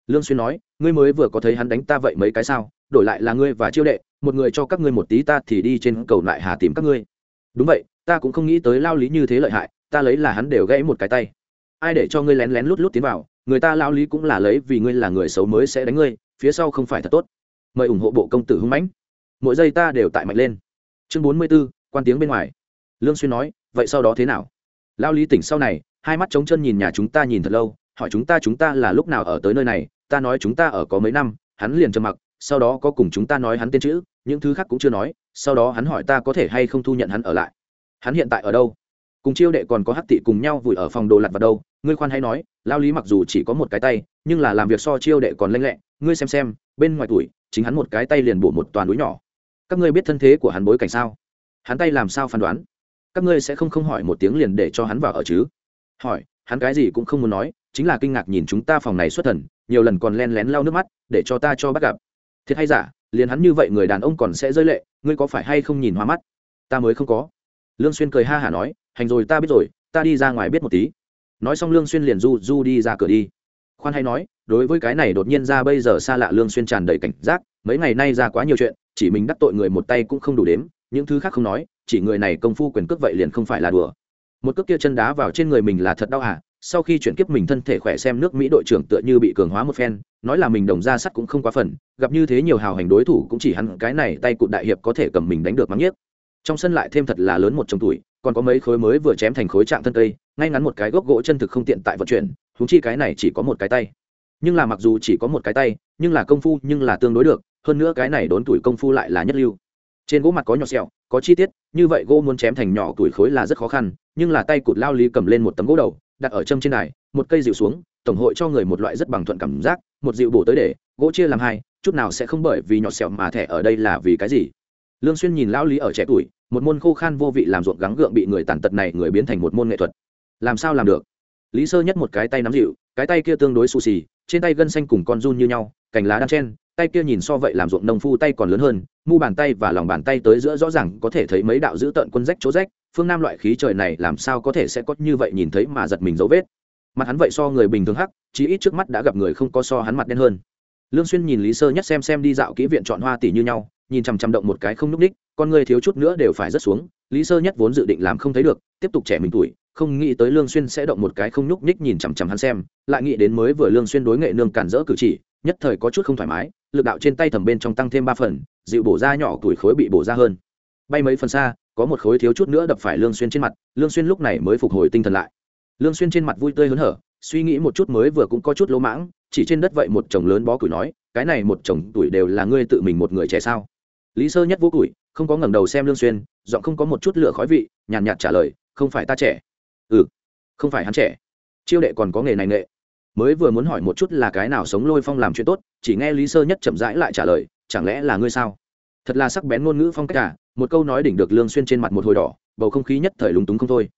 Lương xuyên nói, ngươi mới vừa có thấy hắn đánh ta vậy mấy cái sao? Đổi lại là ngươi và chiêu đệ một người cho các ngươi một tí ta thì đi trên cầu lại hà tìm các ngươi. Đúng vậy ta cũng không nghĩ tới lao lý như thế lợi hại ta lấy là hắn đều gãy một cái tay. Ai để cho ngươi lén lén lút lút tiến vào người ta lao lý cũng là lấy vì ngươi là người xấu mới sẽ đánh ngươi phía sau không phải thật tốt. Mời ủng hộ bộ công tử hung mãnh. Mỗi giây ta đều tại mạnh lên. Chương bốn mươi 44, quan tiếng bên ngoài. Lương xuyên nói vậy sau đó thế nào? Lao lý tỉnh sau này hai mắt trống chân nhìn nhà chúng ta nhìn thật lâu hỏi chúng ta chúng ta là lúc nào ở tới nơi này ta nói chúng ta ở có mấy năm hắn liền trầm mặc sau đó có cùng chúng ta nói hắn tên chữ, những thứ khác cũng chưa nói, sau đó hắn hỏi ta có thể hay không thu nhận hắn ở lại. Hắn hiện tại ở đâu? Cùng chiêu đệ còn có hắc tị cùng nhau vùi ở phòng đồ lặt vào đâu? Ngươi khoan hay nói, lao lý mặc dù chỉ có một cái tay, nhưng là làm việc so chiêu đệ còn lanh lẹ. Ngươi xem xem, bên ngoài tuổi, chính hắn một cái tay liền bổ một toàn núi nhỏ. Các ngươi biết thân thế của hắn bối cảnh sao? Hắn tay làm sao phán đoán? Các ngươi sẽ không không hỏi một tiếng liền để cho hắn vào ở chứ? Hỏi, hắn cái gì cũng không muốn nói, chính là kinh ngạc nhìn chúng ta phòng này xuất thần, nhiều lần còn len lén lau nước mắt, để cho ta cho bắt gặp thiệt hay giả, liền hắn như vậy người đàn ông còn sẽ rơi lệ, ngươi có phải hay không nhìn hoa mắt? Ta mới không có. Lương xuyên cười ha hả nói, hành rồi ta biết rồi, ta đi ra ngoài biết một tí. Nói xong lương xuyên liền du du đi ra cửa đi. Khoan hay nói, đối với cái này đột nhiên ra bây giờ xa lạ lương xuyên tràn đầy cảnh giác, mấy ngày nay ra quá nhiều chuyện, chỉ mình đắc tội người một tay cũng không đủ đếm, những thứ khác không nói, chỉ người này công phu quyền cước vậy liền không phải là đùa. Một cước kia chân đá vào trên người mình là thật đau à sau khi chuyển kiếp mình thân thể khỏe xem nước mỹ đội trưởng tựa như bị cường hóa một phen, nói là mình đồng ra sắt cũng không quá phần, gặp như thế nhiều hào hành đối thủ cũng chỉ hắn cái này tay cụt đại hiệp có thể cầm mình đánh được mắng nhiếc. Trong sân lại thêm thật là lớn một chồng tuổi, còn có mấy khối mới vừa chém thành khối trạng thân cây, ngay ngắn một cái gốc gỗ chân thực không tiện tại vận chuyển húng chi cái này chỉ có một cái tay. Nhưng là mặc dù chỉ có một cái tay, nhưng là công phu, nhưng là tương đối được, hơn nữa cái này đốn tuổi công phu lại là nhất lưu. Trên gỗ mặt có nhỏ sẹo có chi tiết, như vậy gỗ muốn chém thành nhỏ tuổi khối là rất khó khăn, nhưng là tay cụt lao lý cầm lên một tấm gỗ đầu đặt ở châm trên này một cây dịu xuống, tổng hội cho người một loại rất bằng thuận cảm giác, một dịu bổ tới để, gỗ chia làm hai, chút nào sẽ không bởi vì nhỏ sẹo mà thẻ ở đây là vì cái gì. Lương xuyên nhìn lão lý ở trẻ tuổi, một môn khô khan vô vị làm ruộng gắng gượng bị người tàn tật này người biến thành một môn nghệ thuật. Làm sao làm được? Lý sơ nhất một cái tay nắm dịu, cái tay kia tương đối xù xì, trên tay gân xanh cùng con run như nhau, cành lá đan chen, tay kia nhìn so vậy làm ruộng nông phu tay còn lớn hơn, mu bàn tay và lòng bàn tay tới giữa rõ ràng có thể thấy mấy đạo dữ tận quân rách chỗ rách phương nam loại khí trời này làm sao có thể sẽ có như vậy nhìn thấy mà giật mình dấu vết? Mặt hắn vậy so người bình thường hắc, chí ít trước mắt đã gặp người không có so hắn mặt đen hơn. Lương xuyên nhìn lý sơ nhất xem xem đi dạo kỹ viện chọn hoa tỷ như nhau, nhìn chằm chằm động một cái không núc ních con người thiếu chút nữa đều phải rất xuống, lý sơ nhất vốn dự định làm không thấy được, tiếp tục trẻ mình tuổi, không nghĩ tới lương xuyên sẽ động một cái không nhúc nhích nhìn chằm chằm hắn xem, lại nghĩ đến mới vừa lương xuyên đối nghệ nương cản rỡ cử chỉ, nhất thời có chút không thoải mái, lực đạo trên tay thầm bên trong tăng thêm ba phần, dịu bổ ra nhỏ tuổi khối bị bổ ra hơn. Bay mấy phần xa có một khối thiếu chút nữa đập phải lương xuyên trên mặt, lương xuyên lúc này mới phục hồi tinh thần lại. Lương xuyên trên mặt vui tươi hớn hở, suy nghĩ một chút mới vừa cũng có chút lỗ mãng, chỉ trên đất vậy một chồng lớn bó củi nói, cái này một chồng tuổi đều là ngươi tự mình một người trẻ sao? Lý sơ nhất vô củi, không có ngẩng đầu xem lương xuyên, giọng không có một chút lửa khói vị, nhàn nhạt trả lời, không phải ta trẻ. Ừ không phải hắn trẻ. Chiêu đệ còn có nghề này nghệ. Mới vừa muốn hỏi một chút là cái nào sống lôi phong làm chuyện tốt, chỉ nghe lý sơ nhất chậm rãi lại trả lời, chẳng lẽ là ngươi sao? Thật là sắc bén ngôn ngữ phong cách cả một câu nói đỉnh được lương xuyên trên mặt một hồi đỏ, bầu không khí nhất thời lúng túng không thôi.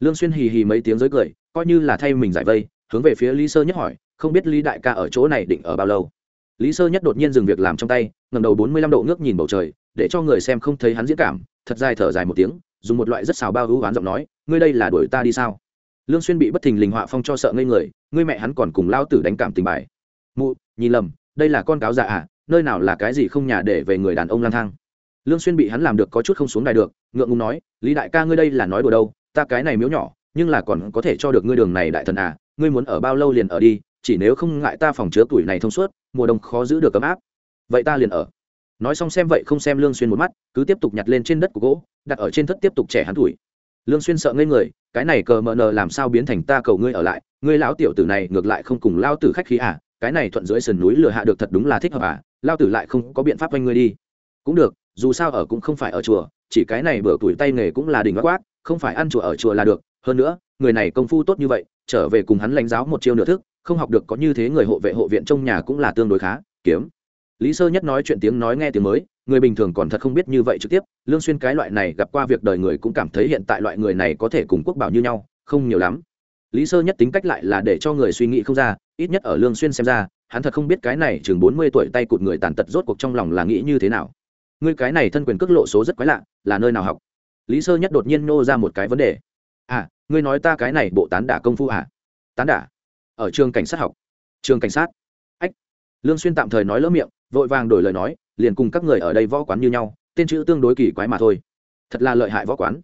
Lương xuyên hì hì mấy tiếng giới cười, coi như là thay mình giải vây, hướng về phía lý sơ nhất hỏi, không biết lý đại ca ở chỗ này định ở bao lâu? Lý sơ nhất đột nhiên dừng việc làm trong tay, ngẩng đầu bốn mươi lăm độ ngước nhìn bầu trời, để cho người xem không thấy hắn diễn cảm, thật dài thở dài một tiếng, dùng một loại rất xào bao hữu oán giọng nói, ngươi đây là đuổi ta đi sao? Lương xuyên bị bất thình lình họa phong cho sợ ngây người, ngươi mẹ hắn còn cùng lao tử đánh cảm tình bài. Mụ, nhìn lầm, đây là con cáo già à nơi nào là cái gì không nhà để về người đàn ông lang thang? Lương xuyên bị hắn làm được có chút không xuống đài được, ngượng ngùng nói, lý đại ca ngươi đây là nói đùa đâu, ta cái này miếu nhỏ, nhưng là còn có thể cho được ngươi đường này đại thần à ngươi muốn ở bao lâu liền ở đi, chỉ nếu không ngại ta phòng chứa tuổi này thông suốt, mùa đông khó giữ được ấm áp. Vậy ta liền ở. Nói xong xem vậy không xem lương xuyên một mắt, cứ tiếp tục nhặt lên trên đất của gỗ, đặt ở trên thất tiếp tục trẻ hắn tuổi. Lương xuyên sợ ngây người, cái này cờ mờ nờ làm sao biến thành ta cầu ngươi ở lại, ngươi lão tiểu tử này ngược lại không cùng lao tử khách khí à cái này thuận dưới sườn núi lừa hạ được thật đúng là thích hợp à lao tử lại không có biện pháp quanh ngươi đi. Cũng được dù sao ở cũng không phải ở chùa, chỉ cái này bữa tuổi tay nghề cũng là đỉnh quát, không phải ăn chùa ở chùa là được. Hơn nữa, người này công phu tốt như vậy, trở về cùng hắn lãnh giáo một chiêu nửa thức, không học được có như thế người hộ vệ hộ viện trong nhà cũng là tương đối khá. Kiếm. Lý sơ nhất nói chuyện tiếng nói nghe tiếng mới, người bình thường còn thật không biết như vậy trực tiếp, lương xuyên cái loại này gặp qua việc đời người cũng cảm thấy hiện tại loại người này có thể cùng quốc bảo như nhau, không nhiều lắm. Lý sơ nhất tính cách lại là để cho người suy nghĩ không ra, ít nhất ở lương xuyên xem ra, hắn thật không biết cái này chừng 40 tuổi tay cụt người tàn tật rốt cuộc trong lòng là nghĩ như thế nào ngươi cái này thân quyền cước lộ số rất quái lạ, là nơi nào học? Lý sơ nhất đột nhiên nô ra một cái vấn đề. À ngươi nói ta cái này bộ tán đả công phu à? Tán đả? Ở trường cảnh sát học. Trường cảnh sát. Ách. Lương xuyên tạm thời nói lỡ miệng, vội vàng đổi lời nói, liền cùng các người ở đây võ quán như nhau, tên chữ tương đối kỳ quái mà thôi. Thật là lợi hại võ quán.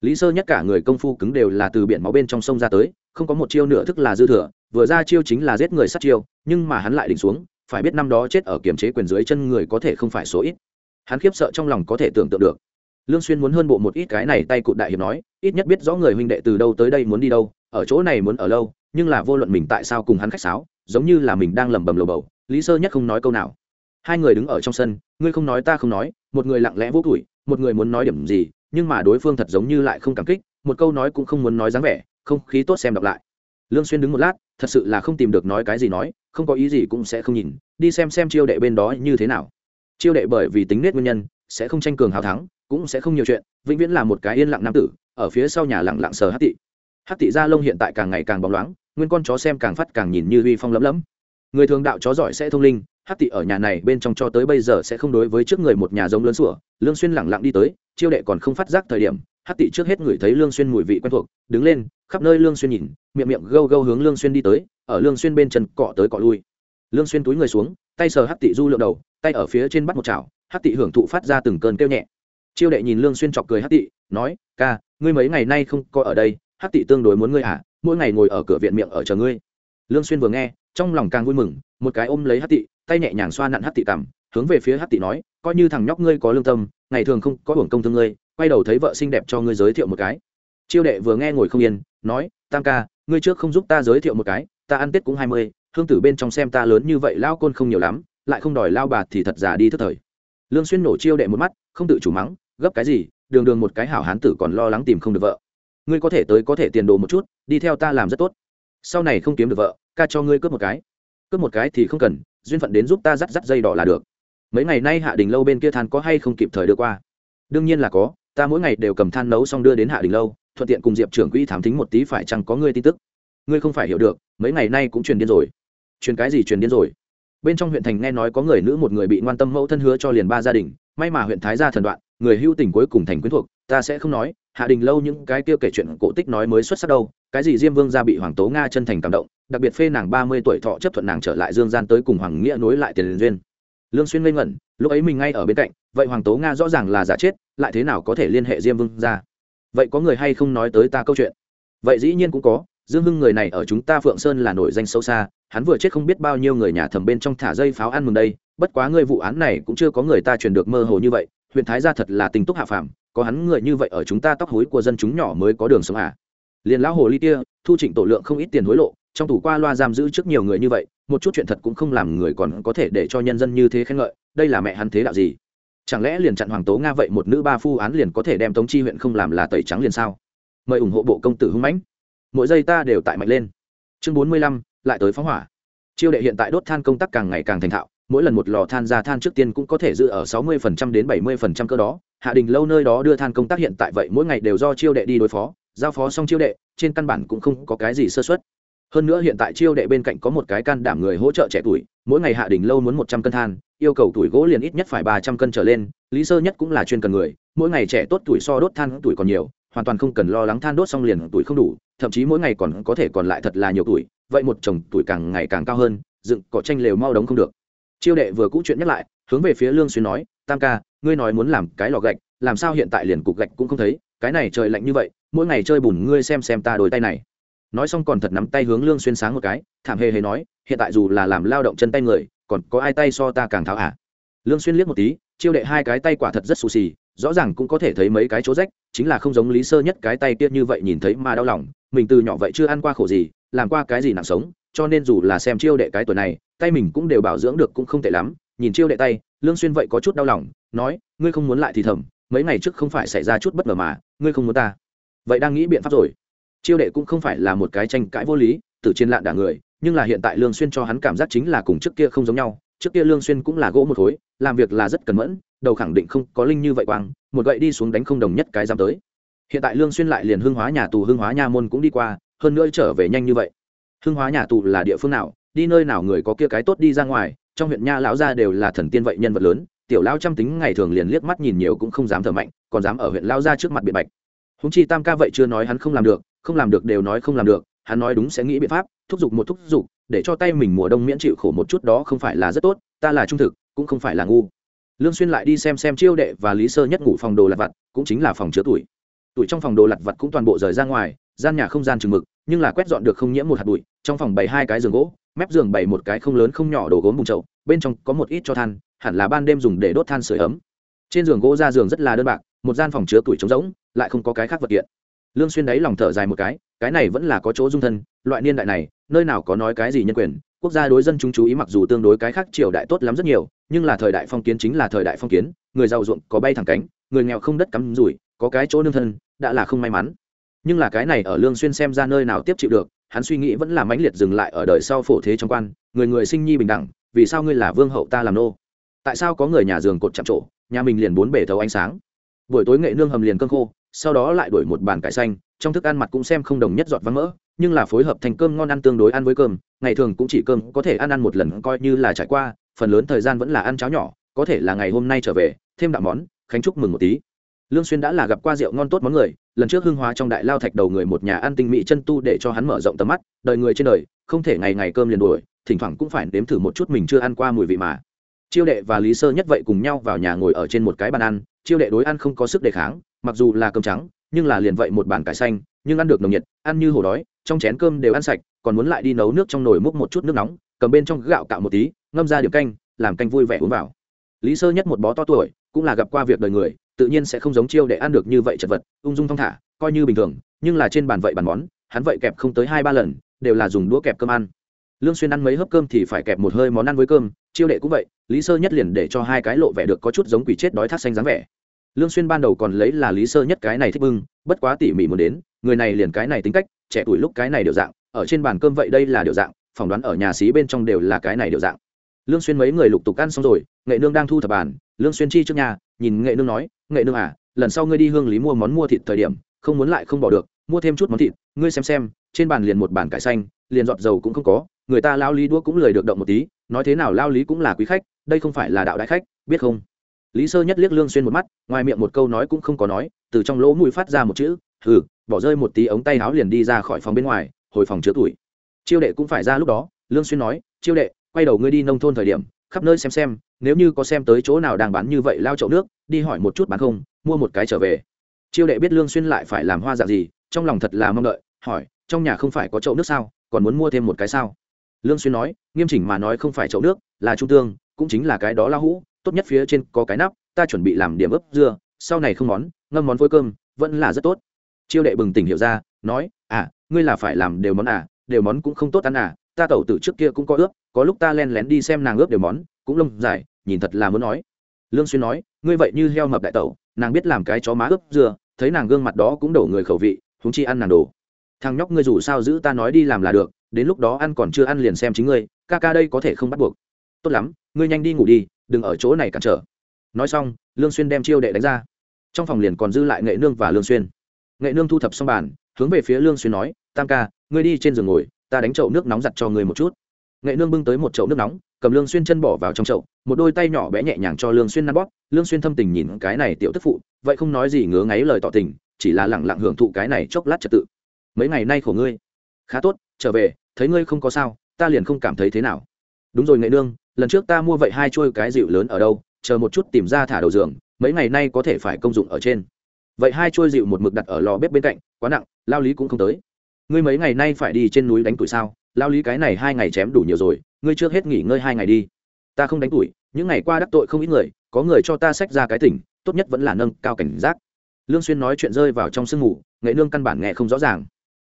Lý sơ nhất cả người công phu cứng đều là từ biển máu bên trong sông ra tới, không có một chiêu nửa thức là dư thừa, vừa ra chiêu chính là giết người sát chiêu, nhưng mà hắn lại đỉnh xuống, phải biết năm đó chết ở kiềm chế quyền dưới chân người có thể không phải số ít hắn khiếp sợ trong lòng có thể tưởng tượng được. Lương xuyên muốn hơn bộ một ít cái này tay cụt đại hiệp nói, ít nhất biết rõ người huynh đệ từ đâu tới đây muốn đi đâu, ở chỗ này muốn ở lâu, nhưng là vô luận mình tại sao cùng hắn khách sáo, giống như là mình đang lẩm bẩm lầu bầu, lý sơ nhất không nói câu nào. Hai người đứng ở trong sân, ngươi không nói ta không nói, một người lặng lẽ vô tuổi một người muốn nói điểm gì, nhưng mà đối phương thật giống như lại không cảm kích, một câu nói cũng không muốn nói dáng vẻ, không khí tốt xem đọc lại. Lương xuyên đứng một lát, thật sự là không tìm được nói cái gì nói, không có ý gì cũng sẽ không nhìn, đi xem xem chiêu đệ bên đó như thế nào chiêu đệ bởi vì tính nết nguyên nhân, sẽ không tranh cường hào thắng, cũng sẽ không nhiều chuyện, vĩnh viễn là một cái yên lặng nam tử, ở phía sau nhà lặng lặng sờ hát tị. Hát tị gia lông hiện tại càng ngày càng bóng loáng, nguyên con chó xem càng phát càng nhìn như uy phong lấm lấm người thường đạo chó giỏi sẽ thông linh hát tị ở nhà này bên trong cho tới bây giờ sẽ không đối với trước người một nhà giống lớn sủa, lương xuyên lẳng lặng đi tới, chiêu đệ còn không phát giác thời điểm hát tị trước hết ngửi thấy lương xuyên mùi vị quen thuộc, đứng lên, khắp nơi lương xuyên nhìn, miệng miệng gâu gâu hướng lương xuyên đi tới, ở lương xuyên bên chân cọ tới cọ lui. Lương xuyên túi người xuống, tay sờ hát tị du lượng đầu tay ở phía trên bắt một chảo hát tị hưởng thụ phát ra từng cơn kêu nhẹ. Chiêu đệ nhìn lương xuyên chọc cười hát tị, nói, ca, ngươi mấy ngày nay không có ở đây hát tị tương đối muốn ngươi à mỗi ngày ngồi ở cửa viện miệng ở chờ ngươi. Lương xuyên vừa nghe, trong lòng càng vui mừng, một cái ôm lấy hát tị, tay nhẹ nhàng xoa nặn hát tị cằm, hướng về phía hát tị nói, coi như thằng nhóc ngươi có lương tâm, ngày thường không có hưởng công thương ngươi, quay đầu thấy vợ xinh đẹp cho ngươi giới thiệu một cái. Chiêu đệ vừa nghe ngồi không yên, nói, tam ca, ngươi trước không giúp ta giới thiệu một cái, ta ăn tết cũng hai mươi, hương tử bên trong xem ta lớn như vậy lao côn không nhiều lắm lại không đòi lao bạt thì thật giả đi thất thời. Lương xuyên nổ chiêu đệ một mắt, không tự chủ mắng, gấp cái gì, đường đường một cái hảo hán tử còn lo lắng tìm không được vợ. Ngươi có thể tới có thể tiền đồ một chút, đi theo ta làm rất tốt. Sau này không kiếm được vợ, ca cho ngươi cướp một cái. Cướp một cái thì không cần, duyên phận đến giúp ta dắt dắt dây đỏ là được. Mấy ngày nay hạ đình lâu bên kia than có hay không kịp thời đưa qua? Đương nhiên là có, ta mỗi ngày đều cầm than nấu xong đưa đến hạ đình lâu, thuận tiện cùng diệp trưởng quỹ thám thính một tí phải chăng có ngươi tin tức? Ngươi không phải hiểu được, mấy ngày nay cũng truyền điên rồi. Truyền cái gì truyền điên rồi? Bên trong huyện thành nghe nói có người nữ một người bị ngoan tâm mẫu thân hứa cho liền ba gia đình, may mà huyện thái gia thần đoạn, người hưu tình cuối cùng thành quyến thuộc, ta sẽ không nói, hạ đình lâu những cái kia kể chuyện cổ tích nói mới xuất sắc đâu, cái gì diêm vương gia bị hoàng tố nga chân thành cảm động, đặc biệt phê nàng ba mươi tuổi thọ chấp thuận nàng trở lại dương gian tới cùng hoàng nghĩa nối lại tiền duyên. Lương xuyên ngây ngẩn, lúc ấy mình ngay ở bên cạnh, vậy hoàng tố nga rõ ràng là giả chết, lại thế nào có thể liên hệ diêm vương gia? Vậy có người hay không nói tới ta câu chuyện? Vậy dĩ nhiên cũng có dương hưng người này ở chúng ta phượng sơn là nổi danh sâu xa, hắn vừa chết không biết bao nhiêu người nhà thẩm bên trong thả dây pháo ăn mừng đây, bất quá ngươi vụ án này cũng chưa có người ta truyền được mơ hồ như vậy, huyện thái gia thật là tình túc hạ phàm, có hắn người như vậy ở chúng ta tóc hối của dân chúng nhỏ mới có đường sống à. Liền lão hồ ly kia, thu trịnh tổ lượng không ít tiền hối lộ, trong tủ qua loa giam giữ trước nhiều người như vậy, một chút chuyện thật cũng không làm người còn có thể để cho nhân dân như thế khen ngợi, đây là mẹ hắn thế đạo gì? Chẳng lẽ liền chặn hoàng tố nga vậy một nữ ba phu án liền có thể đem tống chi huyện không làm là tẩy trắng liền sao? Mời ủng hộ bộ công tử hưng mãnh mỗi giây ta đều tại mạnh lên. Chương bốn mươi lăm, lại tới phóng hỏa. Chiêu đệ hiện tại đốt than công tác càng ngày càng thành thạo, mỗi lần một lò than ra than trước tiên cũng có thể giữ ở sáu mươi phần trăm đến bảy mươi phần trăm cơ đó. Hạ đình lâu nơi đó đưa than công tác hiện tại vậy mỗi ngày đều do chiêu đệ đi đối phó, giao phó xong chiêu đệ, trên căn bản cũng không có cái gì sơ xuất hơn nữa hiện tại chiêu đệ bên cạnh có một cái can đảm người hỗ trợ trẻ tuổi, mỗi ngày hạ đình lâu muốn một trăm cân than, yêu cầu tuổi gỗ liền ít nhất phải ba trăm cân trở lên, lý sơ nhất cũng là chuyên cần người, mỗi ngày trẻ tốt tuổi so đốt than tuổi còn nhiều, hoàn toàn không cần lo lắng than đốt xong liền tuổi không đủ thậm chí mỗi ngày còn có thể còn lại thật là nhiều tuổi, vậy một chồng tuổi càng ngày càng cao hơn, dựng cỏ tranh lều mau đống không được. Chiêu đệ vừa cũ chuyện nhắc lại, hướng về phía lương xuyên nói, tam ca, ngươi nói muốn làm cái lò gạch, làm sao hiện tại liền cục gạch cũng không thấy, cái này trời lạnh như vậy, mỗi ngày chơi bùn ngươi xem xem ta đôi tay này. Nói xong còn thật nắm tay hướng lương xuyên sáng một cái, thảm hề hề nói, hiện tại dù là làm lao động chân tay người, còn có ai tay so ta càng tháo hả lương xuyên liếc một tí, chiêu đệ hai cái tay quả thật rất xù xì rõ ràng cũng có thể thấy mấy cái chỗ rách, chính là không giống lý sơ nhất cái tay kia như vậy nhìn thấy mà đau lòng, mình từ nhỏ vậy chưa ăn qua khổ gì, làm qua cái gì nặng sống, cho nên dù là xem chiêu đệ cái tuổi này, tay mình cũng đều bảo dưỡng được cũng không tệ lắm, nhìn chiêu đệ tay, lương xuyên vậy có chút đau lòng, nói, ngươi không muốn lại thì thầm, mấy ngày trước không phải xảy ra chút bất ngờ mà, ngươi không muốn ta. Vậy đang nghĩ biện pháp rồi. Chiêu đệ cũng không phải là một cái tranh cãi vô lý tự trên lạn đả người, nhưng là hiện tại lương xuyên cho hắn cảm giác chính là cùng trước kia không giống nhau, trước kia lương xuyên cũng là gỗ một khối, làm việc là rất cẩn mẫn đầu khẳng định không có linh như vậy quang, một gậy đi xuống đánh không đồng nhất cái dám tới. Hiện tại lương xuyên lại liền hương hóa nhà tù hương hóa nha môn cũng đi qua, hơn nữa trở về nhanh như vậy. Hương hóa nhà tù là địa phương nào, đi nơi nào người có kia cái tốt đi ra ngoài, trong huyện nha lão gia đều là thần tiên vậy nhân vật lớn, tiểu lão trăm tính ngày thường liền liếc mắt nhìn nhiều cũng không dám thở mạnh, còn dám ở huyện lão gia trước mặt biện bạch. Húng chi tam ca vậy chưa nói hắn không làm được, không làm được đều nói không làm được, hắn nói đúng sẽ nghĩ biện pháp, thúc giục một thúc giục, để cho tay mình mùa đông miễn chịu khổ một chút đó không phải là rất tốt, ta là trung thực, cũng không phải là ngu lương xuyên lại đi xem xem chiêu đệ và lý sơ nhất ngủ phòng đồ lặt vặt, cũng chính là phòng chứa tuổi. Tuổi trong phòng đồ lặt vặt cũng toàn bộ rời ra ngoài, gian nhà không gian chừng mực, nhưng là quét dọn được không nhiễm một hạt bụi, trong phòng bày hai cái giường gỗ, mép giường bày một cái không lớn không nhỏ đồ gốm bùng chậu, bên trong có một ít cho than, hẳn là ban đêm dùng để đốt than sưởi ấm. Trên giường gỗ ra giường rất là đơn bạc, một gian phòng chứa tuổi trống rỗng, lại không có cái khác vật kiện. Lương xuyên đấy lòng thở dài một cái cái này vẫn là có chỗ dung thân, loại niên đại này, nơi nào có nói cái gì nhân quyền, quốc gia đối dân chúng chú ý mặc dù tương đối cái khác triều đại tốt lắm rất nhiều nhưng là thời đại phong kiến chính là thời đại phong kiến, người giàu ruộng có bay thẳng cánh, người nghèo không đất cắm rủi, có cái chỗ nương thân, đã là không may mắn. Nhưng là cái này ở lương xuyên xem ra nơi nào tiếp chịu được, hắn suy nghĩ vẫn là mãnh liệt dừng lại ở đời sau phổ thế trong quan, người người sinh nhi bình đẳng, vì sao ngươi là vương hậu ta làm nô? Tại sao có người nhà giường cột chạm trổ, nhà mình liền bốn bể thấu ánh sáng? Buổi tối nghệ nương hầm liền cơm khô, sau đó lại đổi một bàn cải xanh, trong thức ăn mặt cũng xem không đồng nhất giọt vắng mỡ, nhưng là phối hợp thành cơm ngon ăn tương đối ăn với cơm, ngày thường cũng chỉ cơm có thể ăn ăn một lần, coi như là trải qua phần lớn thời gian vẫn là ăn cháo nhỏ, có thể là ngày hôm nay trở về, thêm đạo món, khánh chúc mừng một tí. Lương xuyên đã là gặp qua rượu ngon tốt món người, lần trước hưng hóa trong đại lao thạch đầu người một nhà ăn tinh mỹ chân tu để cho hắn mở rộng tầm mắt, đời người trên đời, không thể ngày ngày cơm liền đuổi, thỉnh thoảng cũng phải nếm thử một chút mình chưa ăn qua mùi vị mà. Chiêu đệ và lý sơ nhất vậy cùng nhau vào nhà ngồi ở trên một cái bàn ăn, chiêu đệ đối ăn không có sức đề kháng, mặc dù là cơm trắng, nhưng là liền vậy một bàn cải xanh, nhưng ăn được nồng nhiệt, ăn như hổ đói, trong chén cơm đều ăn sạch còn muốn lại đi nấu nước trong nồi múc một chút nước nóng, cầm bên trong gạo cạo một tí, ngâm ra điểm canh, làm canh vui vẻ uống vào. Lý sơ nhất một bó to tuổi, cũng là gặp qua việc đời người, tự nhiên sẽ không giống chiêu để ăn được như vậy chật vật, ung dung thong thả, coi như bình thường, nhưng là trên bàn vậy bàn món, hắn vậy kẹp không tới hai ba lần, đều là dùng đũa kẹp cơm ăn. Lương xuyên ăn mấy hớp cơm thì phải kẹp một hơi món ăn với cơm, chiêu đệ cũng vậy, lý sơ nhất liền để cho hai cái lộ vẻ được có chút giống quỷ chết đói thắt xanh dáng vẻ. Lương xuyên ban đầu còn lấy là lý sơ nhất cái này thích bưng, bất quá tỉ mỉ muốn đến, người này liền cái này tính cách, trẻ tuổi lúc cái này đều dạng ở trên bàn cơm vậy đây là điều dạng, phỏng đoán ở nhà xí bên trong đều là cái này điều dạng. Lương xuyên mấy người lục tục ăn xong rồi, nghệ nương đang thu thập bàn. Lương xuyên chi trước nhà, nhìn nghệ nương nói, nghệ nương à lần sau ngươi đi hương lý mua món mua thịt thời điểm, không muốn lại không bỏ được, mua thêm chút món thịt, ngươi xem xem, trên bàn liền một bàn cải xanh, liền giọt dầu cũng không có, người ta lao lý đũa cũng lười được động một tí, nói thế nào lao lý cũng là quý khách, đây không phải là đạo đại khách, biết không? Lý sơ nhất liếc lương xuyên một mắt, ngoài miệng một câu nói cũng không có nói, từ trong lỗ mũi phát ra một chữ, hừ, bỏ rơi một tí ống tay áo liền đi ra khỏi phòng bên ngoài hồi phòng chứa tuổi. Chiêu đệ cũng phải ra lúc đó, lương xuyên nói, chiêu đệ, quay đầu ngươi đi nông thôn thời điểm, khắp nơi xem xem, nếu như có xem tới chỗ nào đang bán như vậy lao chậu nước, đi hỏi một chút bán không, mua một cái trở về. Chiêu đệ biết lương xuyên lại phải làm hoa dạng gì, trong lòng thật là mong đợi, hỏi, trong nhà không phải có chậu nước sao? Còn muốn mua thêm một cái sao? Lương xuyên nói, nghiêm chỉnh mà nói không phải chậu nước, là trung tương, cũng chính là cái đó la hũ, tốt nhất phía trên có cái nắp, ta chuẩn bị làm điểm ướp dưa, sau này không món, ngâm món phôi cơm, vẫn là rất tốt. Chiêu đệ bừng tỉnh hiểu ra, nói ngươi là phải làm đều món à đều món cũng không tốt ăn à ta tẩu tử trước kia cũng có ướp có lúc ta len lén đi xem nàng ướp đều món cũng lông dài nhìn thật là muốn nói. Lương xuyên nói ngươi vậy như heo mập đại tẩu nàng biết làm cái chó má ướp dừa, thấy nàng gương mặt đó cũng đổ người khẩu vị chúng chi ăn nàng đồ. Thằng nhóc ngươi dù sao giữ ta nói đi làm là được đến lúc đó ăn còn chưa ăn liền xem chính ngươi ca ca đây có thể không bắt buộc. Tốt lắm ngươi nhanh đi ngủ đi đừng ở chỗ này cản trở. Nói xong lương xuyên đem chiêu đệ đánh ra. Trong phòng liền còn dư lại nghệ nương và lương xuyên. Nghệ nương thu thập xong bàn hướng về phía lương xuyên nói, tam ca, ngươi đi trên giường ngồi, ta đánh chậu nước nóng giặt cho ngươi một chút. Nghệ nương bưng tới một chậu nước nóng, cầm lương xuyên chân bỏ vào trong chậu, một đôi tay nhỏ bé nhẹ nhàng cho lương xuyên nắn bóp. Lương xuyên thâm tình nhìn cái này tiểu tức phụ, vậy không nói gì ngứa ngáy lời tỏ tình, chỉ là lặng lặng hưởng thụ cái này chốc lát trật tự. Mấy ngày nay khổ ngươi. Khá tốt, trở về, thấy ngươi không có sao, ta liền không cảm thấy thế nào. Đúng rồi nghệ nương, lần trước ta mua vậy hai chuôi cái dịu lớn ở đâu, chờ một chút tìm ra thả đầu giường, mấy ngày nay có thể phải công dụng ở trên vậy hai trôi dịu một mực đặt ở lò bếp bên cạnh quá nặng lao lý cũng không tới. Ngươi mấy ngày nay phải đi trên núi đánh tuổi sao? Lao lý cái này hai ngày chém đủ nhiều rồi ngươi trước hết nghỉ ngơi hai ngày đi. Ta không đánh tuổi những ngày qua đắc tội không ít người có người cho ta xách ra cái tỉnh tốt nhất vẫn là nâng cao cảnh giác. Lương xuyên nói chuyện rơi vào trong sương ngủ nghệ nương căn bản nghe không rõ ràng.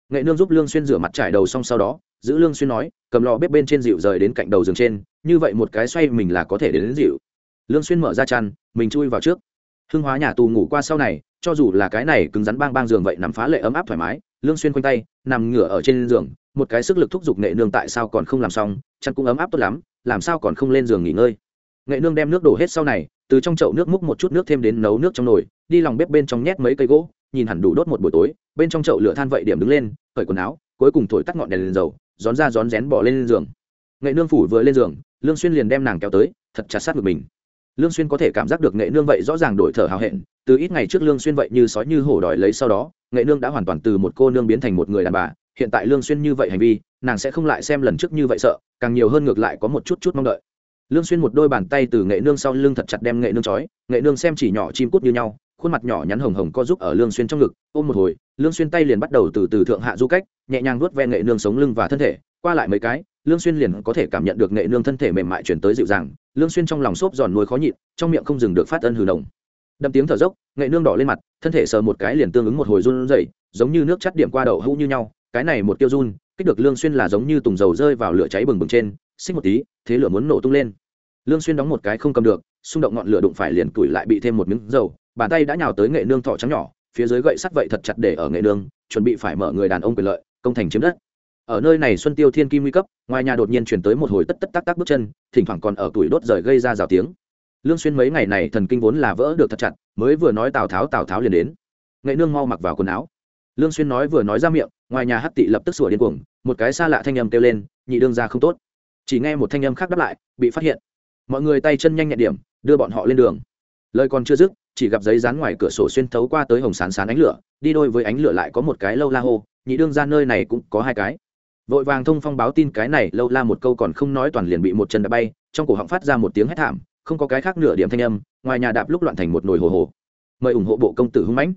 Nghệ nương giúp lương xuyên rửa mặt trải đầu xong sau đó giữ lương xuyên nói cầm lò bếp bên trên dịu rời đến cạnh đầu giường trên như vậy một cái xoay mình là có thể đến, đến dịu. Lương xuyên mở ra chăn mình chui vào trước. Hương hóa nhà tù ngủ qua sau này cho dù là cái này cứng rắn bang bang giường vậy nằm phá lệ ấm áp thoải mái, lương xuyên quanh tay, nằm ngửa ở trên giường, một cái sức lực thúc giục nghệ nương tại sao còn không làm xong, chăn cũng ấm áp tốt lắm, làm sao còn không lên giường nghỉ ngơi. Nghệ nương đem nước đổ hết sau này, từ trong chậu nước múc một chút nước thêm đến nấu nước trong nồi, đi lòng bếp bên trong nhét mấy cây gỗ, nhìn hẳn đủ đốt một buổi tối, bên trong chậu lửa than vậy điểm đứng lên, cởi quần áo, cuối cùng thổi tắt ngọn đèn lên dầu rón ra rón rén bỏ lên giường. Nghệ nương phủ vừa lên giường, lương xuyên liền đem nàng kéo tới, thật chặt sát ngực mình lương xuyên có thể cảm giác được nghệ nương vậy rõ ràng đổi thở hào hẹn, từ ít ngày trước lương xuyên vậy như sói như hổ đòi lấy sau đó, nghệ nương đã hoàn toàn từ một cô nương biến thành một người đàn bà, hiện tại lương xuyên như vậy hành vi, nàng sẽ không lại xem lần trước như vậy sợ, càng nhiều hơn ngược lại có một chút chút mong đợi. Lương xuyên một đôi bàn tay từ nghệ nương sau lưng thật chặt đem nghệ nương chói nghệ nương xem chỉ nhỏ chim cút như nhau, khuôn mặt nhỏ nhắn hồng hồng co giúp ở lương xuyên trong ngực, ôm một hồi, lương xuyên tay liền bắt đầu từ từ thượng hạ du cách, nhẹ nhàng vuốt ve nghệ nương sống lưng và thân thể, qua lại mấy cái lương xuyên liền có thể cảm nhận được nghệ nương thân thể mềm mại chuyển tới dịu dàng, lương xuyên trong lòng xốp giòn nuôi khó nhịn, trong miệng không dừng được phát ân hừ nồng. Đâm tiếng thở dốc, nghệ nương đỏ lên mặt, thân thể sờ một cái liền tương ứng một hồi run rẩy, giống như nước chắt điểm qua đầu hũ như nhau, cái này một tiêu run, kích được lương xuyên là giống như tùng dầu rơi vào lửa cháy bừng bừng trên, xích một tí, thế lửa muốn nổ tung lên. Lương xuyên đóng một cái không cầm được, xung động ngọn lửa đụng phải liền tuổi lại bị thêm một miếng dầu, bàn tay đã nhào tới nghệ nương thọ trắng nhỏ, phía dưới gậy sắt vậy thật chặt để ở nghệ nương, chuẩn bị phải mở người đàn ông quyền lợi, công thành chiếm đất ở nơi này xuân tiêu thiên kim nguy cấp, ngoài nhà đột nhiên chuyển tới một hồi tất tất tác tác bước chân, thỉnh thoảng còn ở tuổi đốt rời gây ra rào tiếng. Lương xuyên mấy ngày này thần kinh vốn là vỡ được thật chặt, mới vừa nói tào tháo tào tháo liền đến. Nghệ nương mau mặc vào quần áo. Lương xuyên nói vừa nói ra miệng, ngoài nhà hắc tị lập tức sủa điên cuồng, một cái xa lạ thanh âm kêu lên, nhị đương ra không tốt. Chỉ nghe một thanh âm khác đáp lại, bị phát hiện. Mọi người tay chân nhanh nhẹn điểm, đưa bọn họ lên đường. Lời còn chưa dứt, chỉ gặp giấy dán ngoài cửa sổ xuyên thấu qua tới hồng sán sán ánh lửa, đi đôi với ánh lửa lại có một cái lâu la hô, nhị đương ra nơi này cũng có hai cái vội vàng thông phong báo tin cái này, lâu la một câu còn không nói toàn liền bị một chân đã bay, trong cổ họng phát ra một tiếng hét thảm, không có cái khác nửa điểm thanh âm, ngoài nhà đạp lúc loạn thành một nồi hồ hồ. Mời ủng hộ bộ công tử hung mãnh.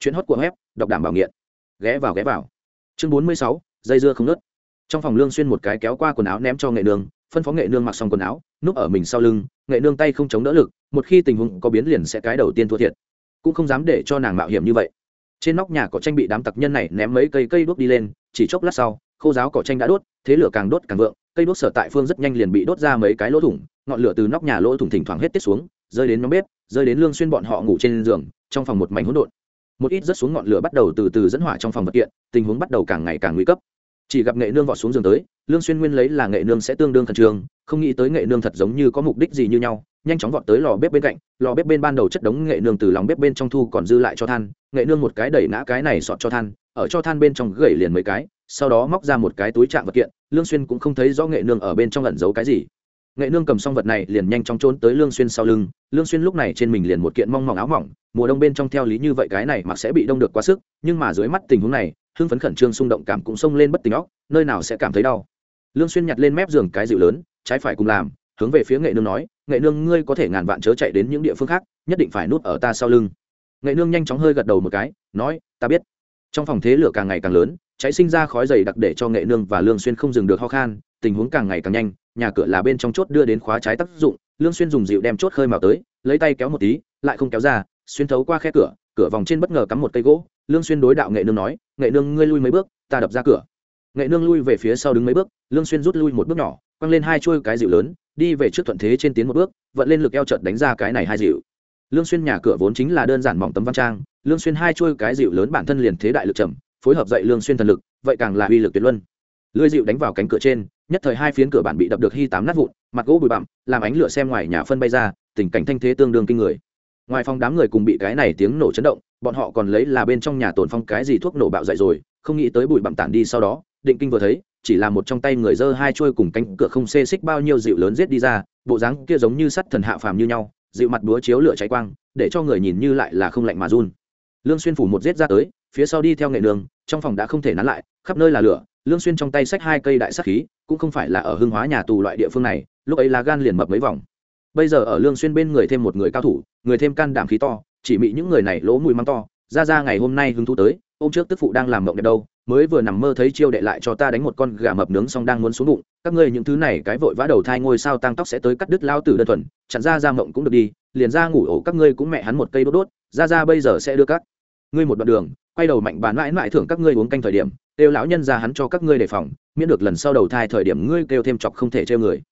Chuyến hót của web, đọc đảm bảo nghiện. Ghé vào ghé vào. Chương bốn mươi sáu, dây dưa không nớt. Trong phòng lương xuyên một cái kéo qua quần áo ném cho nghệ nương, phân phó nghệ nương mặc xong quần áo, núp ở mình sau lưng, nghệ nương tay không chống đỡ lực, một khi tình huống có biến liền sẽ cái đầu tiên thua thiệt. Cũng không dám để cho nàng mạo hiểm như vậy. Trên nóc nhà có tranh bị đám tặc nhân này ném mấy cây cây đuốc đi lên, chỉ chốc lát sau khô giáo cỏ tranh đã đốt thế lửa càng đốt càng vượng cây đốt sở tại phương rất nhanh liền bị đốt ra mấy cái lỗ thủng ngọn lửa từ nóc nhà lỗ thủng thỉnh thoảng hết tiết xuống rơi đến nhóm bếp rơi đến lương xuyên bọn họ ngủ trên giường trong phòng một mảnh hỗn độn. Một ít rất xuống ngọn lửa bắt đầu từ từ dẫn hỏa trong phòng vật kiện tình huống bắt đầu càng ngày càng nguy cấp. Chỉ gặp nghệ nương vọt xuống giường tới lương xuyên nguyên lấy là nghệ nương sẽ tương đương thần trường, không nghĩ tới nghệ nương thật giống như có mục đích gì như nhau nhanh chóng vọt tới lò bếp bên cạnh lò bếp bên ban đầu chất đống nghệ nương từ lòng bếp bên trong thu còn dư lại cho than nghệ nương một cái đẩy ngã cái này sọt cho than ở cho than bên trong gẩy liền mấy cái sau đó móc ra một cái túi trạng vật kiện, lương xuyên cũng không thấy rõ nghệ nương ở bên trong ẩn giấu cái gì. Nghệ nương cầm xong vật này liền nhanh chóng trốn tới lương xuyên sau lưng, lương xuyên lúc này trên mình liền một kiện mong mỏng áo mỏng, mùa đông bên trong theo lý như vậy cái này mặc sẽ bị đông được quá sức, nhưng mà dưới mắt tình huống này, hưng phấn khẩn trương xung động cảm cũng xông lên bất tỉnh óc, nơi nào sẽ cảm thấy đau. Lương xuyên nhặt lên mép giường cái dịu lớn, trái phải cùng làm, hướng về phía nghệ nương nói, nghệ nương, ngươi có thể ngàn vạn chớ chạy đến những địa phương khác, nhất định phải nuốt ở ta sau lưng. Nghệ nương nhanh chóng hơi gật đầu một cái, nói, ta biết trong phòng thế lửa càng ngày càng lớn, cháy sinh ra khói dày đặc để cho nghệ nương và lương xuyên không dừng được ho khan, tình huống càng ngày càng nhanh, nhà cửa là bên trong chốt đưa đến khóa trái tác dụng, lương xuyên dùng dịu đem chốt khơi mào tới, lấy tay kéo một tí, lại không kéo ra, xuyên thấu qua khe cửa cửa vòng trên bất ngờ cắm một cây gỗ, lương xuyên đối đạo nghệ nương nói, nghệ nương, ngươi lui mấy bước, ta đập ra cửa. Nghệ nương lui về phía sau đứng mấy bước, lương xuyên rút lui một bước nhỏ, quăng lên hai chuôi cái dịu lớn, đi về trước thuận thế trên tiến một bước, vận lên lực eo chợt đánh ra cái này hai dịu. Lương xuyên nhà cửa vốn chính là đơn giản mỏng tấm văn trang lương xuyên hai chuôi cái dịu lớn bản thân liền thế đại lực chậm, phối hợp dậy lương xuyên thần lực, vậy càng là uy lực tuyệt luân. Lưỡi dịu đánh vào cánh cửa trên, nhất thời hai phiến cửa bản bị đập được hy tám nát vụn, mặt gỗ bụi bặm, làm ánh lửa xem ngoài nhà phân bay ra, tình cảnh thanh thế tương đương kinh người. Ngoài phòng đám người cùng bị cái này tiếng nổ chấn động, bọn họ còn lấy là bên trong nhà tồn phong cái gì thuốc nổ bạo dậy rồi, không nghĩ tới bụi bặm tản đi sau đó, định kinh vừa thấy, chỉ là một trong tay người dơ hai chuôi cùng cánh cửa không xê xích bao nhiêu dịu lớn giết đi ra, bộ dáng kia giống như sắt thần hạ phàm như nhau, dịu mặt búa chiếu lửa cháy quang, để cho người nhìn như lại là không lạnh mà run lương xuyên phủ một giết ra tới, phía sau đi theo nghệ nương trong phòng đã không thể nán lại, khắp nơi là lửa, lương xuyên trong tay xách hai cây đại sát khí, cũng không phải là ở hương hóa nhà tù loại địa phương này, lúc ấy là gan liền mập mấy vòng. Bây giờ ở lương xuyên bên người thêm một người cao thủ, người thêm can đảm khí to, chỉ bị những người này lỗ mùi măng to, ra ra ngày hôm nay hứng thú tới hôm trước tức phụ đang làm mộng đẹp đâu, mới vừa nằm mơ thấy chiêu đệ lại cho ta đánh một con gà mập nướng xong đang muốn xuống bụng, các ngươi những thứ này cái vội vã đầu thai ngôi sao tăng tóc sẽ tới cắt đứt lao tử đơn thuần, chặn ra ra mộng cũng được đi, liền ra ngủ ổ các ngươi cũng mẹ hắn một cây đốt đốt, ra ra bây giờ sẽ đưa các ngươi một đoạn đường, quay đầu mạnh bán mãi mãi thưởng các ngươi uống canh thời điểm, kêu lão nhân ra hắn cho các ngươi đề phòng, miễn được lần sau đầu thai thời điểm ngươi kêu thêm chọc không thể trêu người.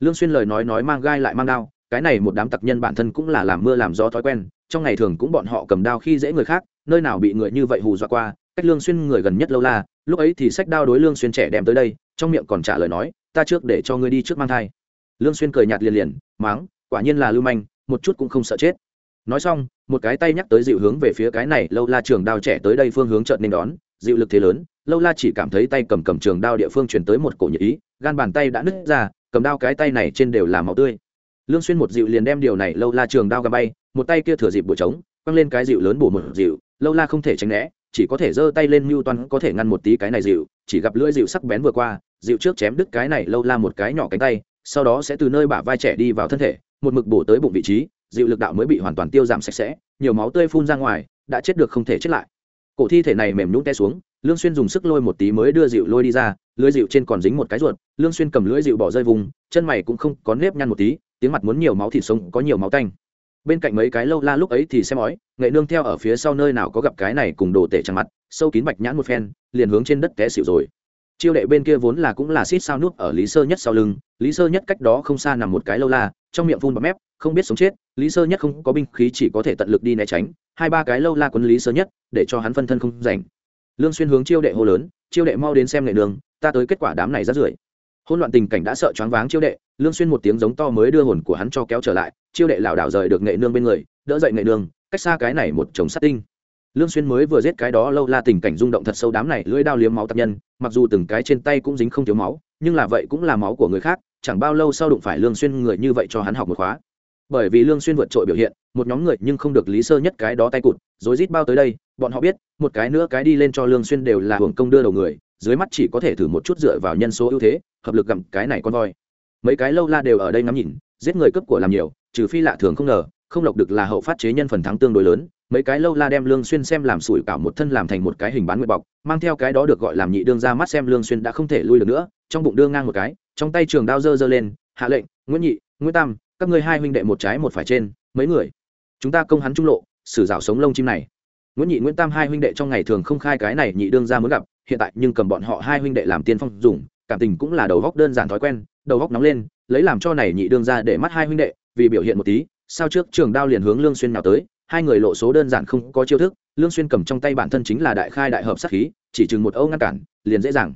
Lương xuyên lời nói nói mang gai lại mang đao, cái này một đám tặc nhân bản thân cũng là làm mưa làm gió thói quen, trong ngày thường cũng bọn họ cầm đao khi dễ người khác, nơi nào bị người như vậy hù dọa qua, cách lương xuyên người gần nhất lâu la, lúc ấy thì sách đao đối lương xuyên trẻ đem tới đây, trong miệng còn trả lời nói, ta trước để cho ngươi đi trước mang thai. Lương xuyên cười nhạt liền liền, máng, quả nhiên là lưu manh, một chút cũng không sợ chết nói xong, một cái tay nhắc tới dịu hướng về phía cái này, lâu la trường đao trẻ tới đây phương hướng trợn nên đón, dịu lực thế lớn, lâu la chỉ cảm thấy tay cầm cầm trường đao địa phương chuyển tới một cổ nhị ý, gan bàn tay đã nứt ra, cầm đao cái tay này trên đều là máu tươi. Lương xuyên một dịu liền đem điều này lâu la trường đao găm bay, một tay kia thừa dịp bổ trống, quăng lên cái dịu lớn bổ một dịu, lâu la không thể tránh né, chỉ có thể giơ tay lên mưu toan, có thể ngăn một tí cái này dịu, chỉ gặp lưỡi dịu sắc bén vừa qua, dịu trước chém đứt cái này lâu la một cái nhỏ cánh tay, sau đó sẽ từ nơi bả vai trẻ đi vào thân thể, một mực bổ tới bụng vị trí dịu lực đạo mới bị hoàn toàn tiêu giảm sạch sẽ, nhiều máu tươi phun ra ngoài, đã chết được không thể chết lại. Cổ thi thể này mềm nhũng té xuống, lương xuyên dùng sức lôi một tí mới đưa dịu lôi đi ra lưỡi dịu trên còn dính một cái ruột, lương xuyên cầm lưỡi dịu bỏ rơi vùng, chân mày cũng không có nếp nhăn một tí, tiếng mặt muốn nhiều máu thịt sống, có nhiều máu tanh. Bên cạnh mấy cái lâu la lúc ấy thì xem ói, nghệ nương theo ở phía sau nơi nào có gặp cái này cùng đồ tể trắng mặt, sâu kín bạch nhãn một phen, liền hướng trên đất té xỉu rồi. Chiêu đệ bên kia vốn là cũng là xít sao nuốt ở lý sơ nhất sau lưng, lý sơ nhất cách đó không xa nằm một cái lâu la, trong miệng phun bọt mép không biết sống chết, lý sơ nhất không có binh khí chỉ có thể tận lực đi né tránh, hai ba cái lâu la quấn lý sơ nhất, để cho hắn phân thân không rảnh. Lương xuyên hướng chiêu đệ hô lớn, chiêu đệ mau đến xem nghệ đường, ta tới kết quả đám này rất rưởi. Hỗn loạn tình cảnh đã sợ choáng váng chiêu đệ, lương xuyên một tiếng giống to mới đưa hồn của hắn cho kéo trở lại, chiêu đệ lảo đảo rời được nghệ nương bên người, đỡ dậy nghệ nương, cách xa cái này một chồng sát tinh. Lương xuyên mới vừa giết cái đó lâu la tình cảnh rung động thật sâu đám này lưỡi đao liếm máu tập nhân, mặc dù từng cái trên tay cũng dính không thiếu máu, nhưng là vậy cũng là máu của người khác, chẳng bao lâu sau đụng phải lương xuyên người như vậy cho hắn học một khóa bởi vì lương xuyên vượt trội biểu hiện, một nhóm người nhưng không được lý sơ nhất cái đó tay cụt rồi rít bao tới đây, bọn họ biết, một cái nữa cái đi lên cho lương xuyên đều là hưởng công đưa đầu người, dưới mắt chỉ có thể thử một chút dựa vào nhân số ưu thế, hợp lực gặm cái này con voi. Mấy cái lâu la đều ở đây ngắm nhìn, giết người cấp của làm nhiều, trừ phi lạ thường không ngờ, không lộc được là hậu phát chế nhân phần thắng tương đối lớn, mấy cái lâu la đem lương xuyên xem làm sủi cảo một thân làm thành một cái hình bán nguyệt bọc, mang theo cái đó được gọi làm nhị đương ra mắt xem lương xuyên đã không thể lui được nữa, trong bụng đương ngang một cái, trong tay trường đao dơ dơ lên, hạ lệnh, nguyễn nhị, nguyễn tam các ngươi hai huynh đệ một trái một phải trên, mấy người? Chúng ta công hắn trung lộ xử rào sống lông chim này. Nguyễn nhị nguyễn tam hai huynh đệ trong ngày thường không khai cái này nhị đương ra muốn gặp, hiện tại nhưng cầm bọn họ hai huynh đệ làm tiên phong dùng, cảm tình cũng là đầu góc đơn giản thói quen, đầu góc nóng lên, lấy làm cho này nhị đương ra để mắt hai huynh đệ, vì biểu hiện một tí, sao trước trường đao liền hướng lương xuyên nào tới, hai người lộ số đơn giản không có chiêu thức, lương xuyên cầm trong tay bản thân chính là đại khai đại hợp sát khí, chỉ chừng một âu ngăn cản, liền dễ dàng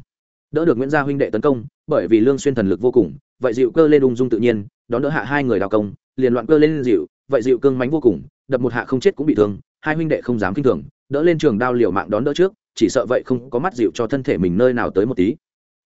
đỡ được nguyễn gia huynh đệ tấn công, bởi vì lương xuyên thần lực vô cùng, vậy dịu cơ lên ung dung tự nhiên, đón đỡ hạ hai người đào công, liền loạn cơ lên dịu, vậy dịu cương mánh vô cùng, đập một hạ không chết cũng bị thương, hai huynh đệ không dám kinh thường, đỡ lên trường đao liều mạng đón đỡ trước, chỉ sợ vậy không có mắt dịu cho thân thể mình nơi nào tới một tí.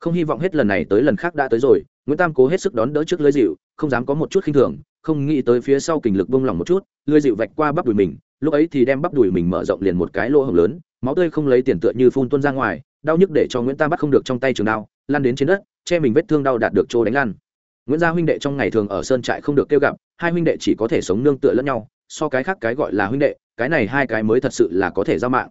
Không hy vọng hết lần này tới lần khác đã tới rồi, nguyễn tam cố hết sức đón đỡ trước lưới dịu, không dám có một chút khinh thường, không nghĩ tới phía sau kình lực bông lỏng một chút, lưới dịu vạch qua bắp đùi mình, lúc ấy thì đem bắp đùi mình mở rộng liền một cái lỗ hổng lớn, máu tươi không lấy tiền tựa như phun tuôn ra ngoài đau nhức để cho nguyễn tam bắt không được trong tay trường đao lan đến trên đất che mình vết thương đau đạt được chỗ đánh lan nguyễn gia huynh đệ trong ngày thường ở sơn trại không được kêu gặp hai huynh đệ chỉ có thể sống nương tựa lẫn nhau so cái khác cái gọi là huynh đệ cái này hai cái mới thật sự là có thể giao mạng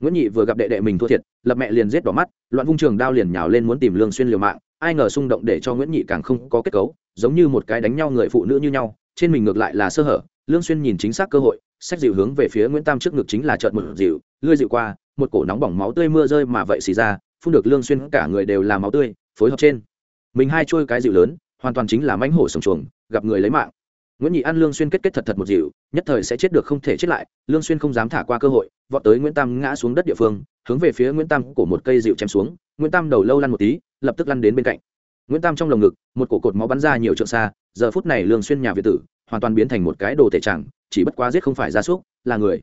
nguyễn nhị vừa gặp đệ đệ mình thua thiệt lập mẹ liền giết đỏ mắt loạn vung trường đao liền nhào lên muốn tìm lương xuyên liều mạng ai ngờ xung động để cho nguyễn nhị càng không có kết cấu giống như một cái đánh nhau người phụ nữ như nhau trên mình ngược lại là sơ hở lương xuyên nhìn chính xác cơ hội sách dịu hướng về phía nguyễn tam trước ngực chính là trợn một dịu lươi dịu qua, một cổ nóng bỏng máu tươi mưa rơi mà vậy xì ra, phun được lương xuyên cả người đều là máu tươi, phối hợp trên. Mình hai chuôi cái dịu lớn, hoàn toàn chính là mãnh hổ sồng chuồng, gặp người lấy mạng. Nguyễn nhị ăn lương xuyên kết kết thật thật một dịu, nhất thời sẽ chết được không thể chết lại, lương xuyên không dám thả qua cơ hội, vọt tới nguyễn tam ngã xuống đất địa phương, hướng về phía nguyễn tam cổ một cây dịu chém xuống, nguyễn tam đầu lâu lăn một tí, lập tức lăn đến bên cạnh. Nguyễn tam trong lồng ngực, một cổ cột máu bắn ra nhiều trượng xa, giờ phút này lương xuyên nhà việt tử, hoàn toàn biến thành một cái đồ thể trạng, chỉ bất quá giết không phải gia súc, là người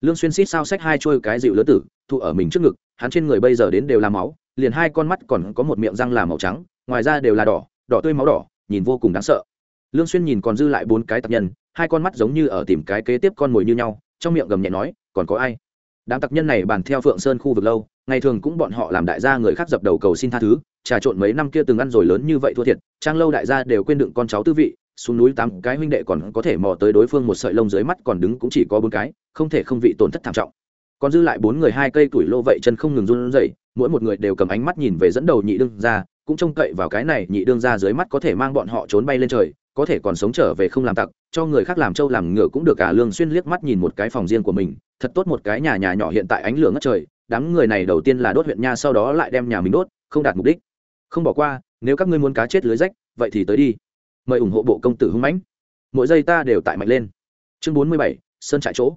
lương xuyên xít sao xách hai trôi cái dịu lớn tử, thụ ở mình trước ngực, hắn trên người bây giờ đến đều là máu, liền hai con mắt còn có một miệng răng là màu trắng, ngoài ra đều là đỏ đỏ tươi máu đỏ, nhìn vô cùng đáng sợ. Lương xuyên nhìn còn dư lại bốn cái tặc nhân, hai con mắt giống như ở tìm cái kế tiếp con mồi như nhau, trong miệng gầm nhẹ nói, còn có ai? Đám tặc nhân này bàn theo phượng sơn khu vực lâu, ngày thường cũng bọn họ làm đại gia người khác dập đầu cầu xin tha thứ, trà trộn mấy năm kia từng ăn rồi lớn như vậy thua thiệt, trang lâu đại gia đều quên đựng con cháu tư vị xuống núi tám cái huynh đệ còn có thể mò tới đối phương một sợi lông dưới mắt còn đứng cũng chỉ có bốn cái, không thể không vị tổn thất thảm trọng. Còn dư lại bốn người hai cây tuổi lô vậy chân không ngừng run rẩy, mỗi một người đều cầm ánh mắt nhìn về dẫn đầu nhị đương ra cũng trông cậy vào cái này nhị đương ra dưới mắt có thể mang bọn họ trốn bay lên trời, có thể còn sống trở về không làm tặc, cho người khác làm trâu làm ngựa cũng được cả lương xuyên liếc mắt nhìn một cái phòng riêng của mình, thật tốt một cái nhà nhà nhỏ hiện tại ánh lửa ngất trời, đám người này đầu tiên là đốt huyện nha sau đó lại đem nhà mình đốt, không đạt mục đích. Không bỏ qua, nếu các ngươi muốn cá chết lưới rách, vậy thì tới đi mời ủng hộ bộ công tử hưng mãnh. Mỗi giây ta đều tại mạnh lên. Chương bốn mươi bảy, sơn trại chỗ.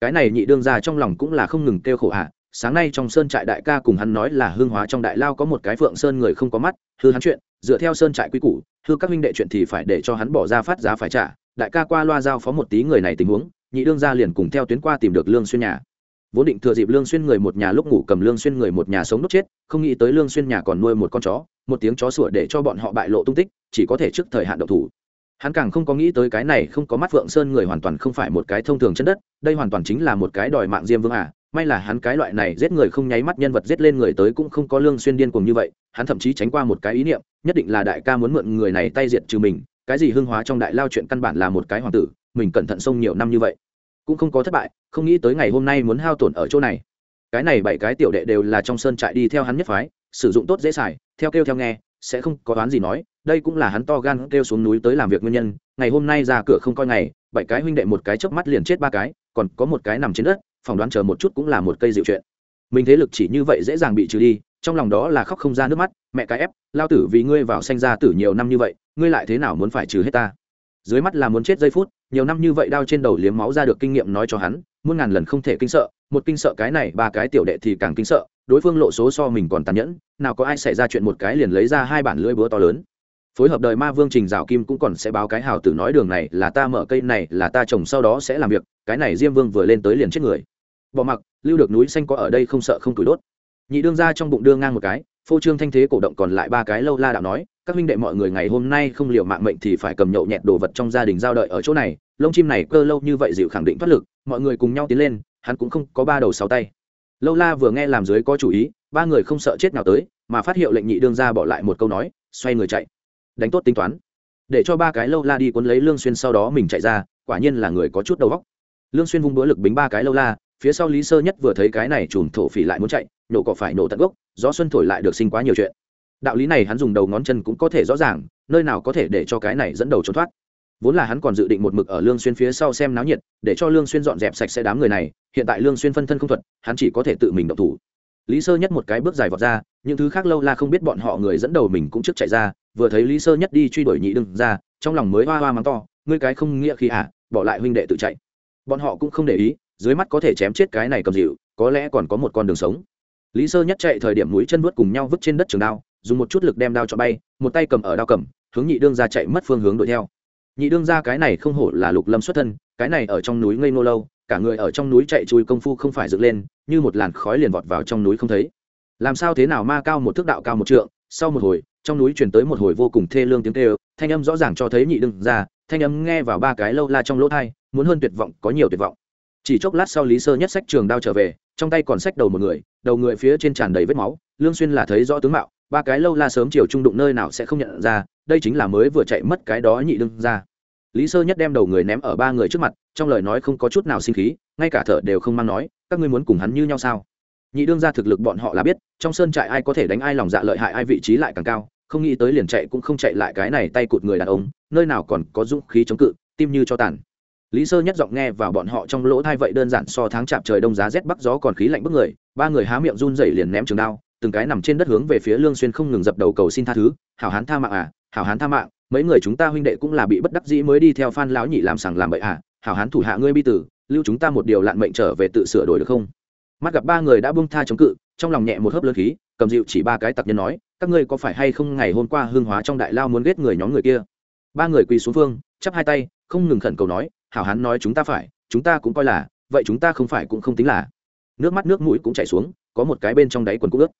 Cái này nhị đương ra trong lòng cũng là không ngừng kêu khổ hạ sáng nay trong sơn trại đại ca cùng hắn nói là hương hóa trong đại lao có một cái phượng sơn người không có mắt, hư hắn chuyện, dựa theo sơn trại quy củ, hư các minh đệ chuyện thì phải để cho hắn bỏ ra phát giá phải trả. Đại ca qua loa giao phó một tí người này tình huống, nhị đương ra liền cùng theo tuyến qua tìm được lương xuyên nhà. Vốn định thừa dịp lương xuyên người một nhà lúc ngủ cầm lương xuyên người một nhà sống đốt chết, không nghĩ tới lương xuyên nhà còn nuôi một con chó một tiếng chó sủa để cho bọn họ bại lộ tung tích, chỉ có thể trước thời hạn độc thủ. Hắn càng không có nghĩ tới cái này không có mắt phượng sơn người hoàn toàn không phải một cái thông thường chân đất, đây hoàn toàn chính là một cái đòi mạng diêm vương à may là hắn cái loại này giết người không nháy mắt nhân vật giết lên người tới cũng không có lương xuyên điên cuồng như vậy, hắn thậm chí tránh qua một cái ý niệm, nhất định là đại ca muốn mượn người này tay diệt trừ mình, cái gì hương hóa trong đại lao chuyện căn bản là một cái hoàng tử, mình cẩn thận sông nhiều năm như vậy, cũng không có thất bại, không nghĩ tới ngày hôm nay muốn hao tổn ở chỗ này cái này bảy cái tiểu đệ đều là trong sơn trại đi theo hắn nhất phái, sử dụng tốt dễ xài, theo kêu theo nghe, sẽ không có đoán gì nói, đây cũng là hắn to gan kêu xuống núi tới làm việc nguyên nhân, ngày hôm nay ra cửa không coi ngày, bảy cái huynh đệ một cái chớp mắt liền chết ba cái, còn có một cái nằm trên đất, phỏng đoán chờ một chút cũng là một cây dịu chuyện. Mình thế lực chỉ như vậy dễ dàng bị trừ đi, trong lòng đó là khóc không ra nước mắt, mẹ cái ép, lao tử vì ngươi vào sanh ra tử nhiều năm như vậy, ngươi lại thế nào muốn phải trừ hết ta? Dưới mắt là muốn chết giây phút, nhiều năm như vậy đau trên đầu liếm máu ra được kinh nghiệm nói cho hắn muôn ngàn lần không thể kinh sợ, một kinh sợ cái này, ba cái tiểu đệ thì càng kinh sợ, đối phương lộ số so mình còn tàn nhẫn, nào có ai xảy ra chuyện một cái liền lấy ra hai bản lưỡi búa to lớn. Phối hợp đời ma vương trình dạo kim cũng còn sẽ báo cái hào tử nói đường này là ta mở cây này, là ta trồng sau đó sẽ làm việc, cái này diêm vương vừa lên tới liền chết người. Bỏ mặc, lưu được núi xanh có ở đây không sợ không tuổi đốt. Nhị đương ra trong bụng đương ngang một cái, phô trương thanh thế cổ động còn lại ba cái lâu la đạo nói, các huynh đệ mọi người ngày hôm nay không liều mạng mệnh thì phải cầm nhậu nhẹt đồ vật trong gia đình giao đợi ở chỗ này, lông chim này cơ lâu như vậy dịu khẳng định thoát lực mọi người cùng nhau tiến lên, hắn cũng không có ba đầu sáu tay. Lâu la vừa nghe làm dưới có chủ ý, ba người không sợ chết nào tới, mà phát hiệu lệnh nhị đương ra bỏ lại một câu nói, xoay người chạy. Đánh tốt tính toán. Để cho ba cái lâu la đi cuốn lấy lương xuyên sau đó mình chạy ra, quả nhiên là người có chút đầu óc. Lương xuyên vung búa lực bính ba cái lâu la, phía sau lý sơ nhất vừa thấy cái này chùm thổ phỉ lại muốn chạy, nổ cỏ phải nổ tận gốc, gió xuân thổi lại được sinh quá nhiều chuyện. Đạo lý này hắn dùng đầu ngón chân cũng có thể rõ ràng, nơi nào có thể để cho cái này dẫn đầu trốn thoát vốn là hắn còn dự định một mực ở lương xuyên phía sau xem náo nhiệt, để cho lương xuyên dọn dẹp sạch sẽ đám người này, hiện tại lương xuyên phân thân không thuật, hắn chỉ có thể tự mình động thủ. Lý sơ nhất một cái bước dài vọt ra, những thứ khác lâu la không biết bọn họ người dẫn đầu mình cũng trước chạy ra, vừa thấy lý sơ nhất đi truy đuổi nhị đương ra, trong lòng mới hoa hoa mắng to, ngươi cái không nghĩa khi à bỏ lại huynh đệ tự chạy. Bọn họ cũng không để ý, dưới mắt có thể chém chết cái này cầm dịu, có lẽ còn có một con đường sống. Lý sơ nhất chạy thời điểm mũi chân vuốt cùng nhau vứt trên đất trường đao, dùng một chút lực đem đao cho bay, một tay cầm ở đao cầm, hướng nhị đương ra chạy mất phương hướng đuổi theo nhị đương ra cái này không hổ là lục lâm xuất thân, cái này ở trong núi ngây ngô lâu, cả người ở trong núi chạy chui công phu không phải dựng lên, như một làn khói liền vọt vào trong núi không thấy. Làm sao thế nào ma cao một thước đạo cao một trượng, sau một hồi, trong núi chuyển tới một hồi vô cùng thê lương tiếng kêu, thanh âm rõ ràng cho thấy nhị đương ra thanh âm nghe vào ba cái lâu la trong lỗ thai, muốn hơn tuyệt vọng, có nhiều tuyệt vọng. Chỉ chốc lát sau lý sơ nhất sách trường đao trở về, trong tay còn sách đầu một người, đầu người phía trên tràn đầy vết máu, lương xuyên là thấy rõ tướng mạo ba cái lâu la sớm chiều trung đụng nơi nào sẽ không nhận ra, đây chính là mới vừa chạy mất cái đó nhị đương ra. Lý sơ nhất đem đầu người ném ở ba người trước mặt, trong lời nói không có chút nào sinh khí, ngay cả thở đều không mang nói, các ngươi muốn cùng hắn như nhau sao? Nhị đương ra thực lực bọn họ là biết, trong sơn trại ai có thể đánh ai lòng dạ lợi hại ai vị trí lại càng cao, không nghĩ tới liền chạy cũng không chạy lại cái này tay cụt người đàn ông, nơi nào còn có dũng khí chống cự, tim như cho tàn. Lý sơ nhất giọng nghe vào bọn họ trong lỗ thai vậy đơn giản so tháng chạp trời đông giá rét bắc gió còn khí lạnh bức người, ba người há miệng run rẩy liền ném trường đao từng cái nằm trên đất hướng về phía lương xuyên không ngừng dập đầu cầu xin tha thứ. Hảo hán tha mạng à hảo hán tha mạng, mấy người chúng ta huynh đệ cũng là bị bất đắc dĩ mới đi theo phan lão nhị làm sằng làm bậy à. Hảo hán thủ hạ ngươi bi tử, lưu chúng ta một điều lạn mệnh trở về tự sửa đổi được không? Mắt gặp ba người đã buông tha chống cự, trong lòng nhẹ một hớp lớn khí, cầm dịu chỉ ba cái tặc nhân nói, các ngươi có phải hay không ngày hôm qua hương hóa trong đại lao muốn ghét người nhóm người kia? Ba người quỳ xuống phương, chắp hai tay, không ngừng khẩn cầu nói, hảo hán nói chúng ta phải, chúng ta cũng coi là, vậy chúng ta không phải cũng không tính là. Nước mắt nước mũi cũng chảy xuống, có một cái bên trong đáy quần cũng ướt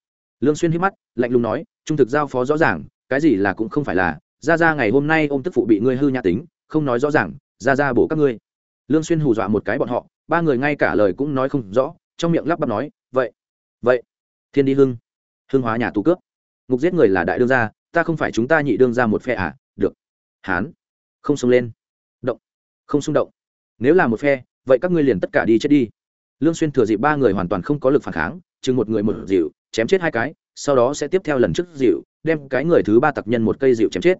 lương xuyên hít mắt, lạnh lùng nói, trung thực giao phó rõ ràng, cái gì là cũng không phải là ra ra ngày hôm nay ôm tức phụ bị ngươi hư nhã tính, không nói rõ ràng ra ra bổ các ngươi. Lương xuyên hù dọa một cái bọn họ, ba người ngay cả lời cũng nói không rõ, trong miệng lắp bắp nói, vậy vậy, thiên đi hưng hưng hóa nhà tù cướp. Ngục giết người là đại đương gia, ta không phải chúng ta nhị đương gia một phe à? Được. Hán, không xông lên. Động, không xung động. Nếu là một phe, vậy các ngươi liền tất cả đi chết đi. Lương xuyên thừa dịp ba người hoàn toàn không có lực phản kháng, chừng một người một dịu chém chết hai cái, sau đó sẽ tiếp theo lần trước dịu, đem cái người thứ ba tặc nhân một cây dịu chém chết.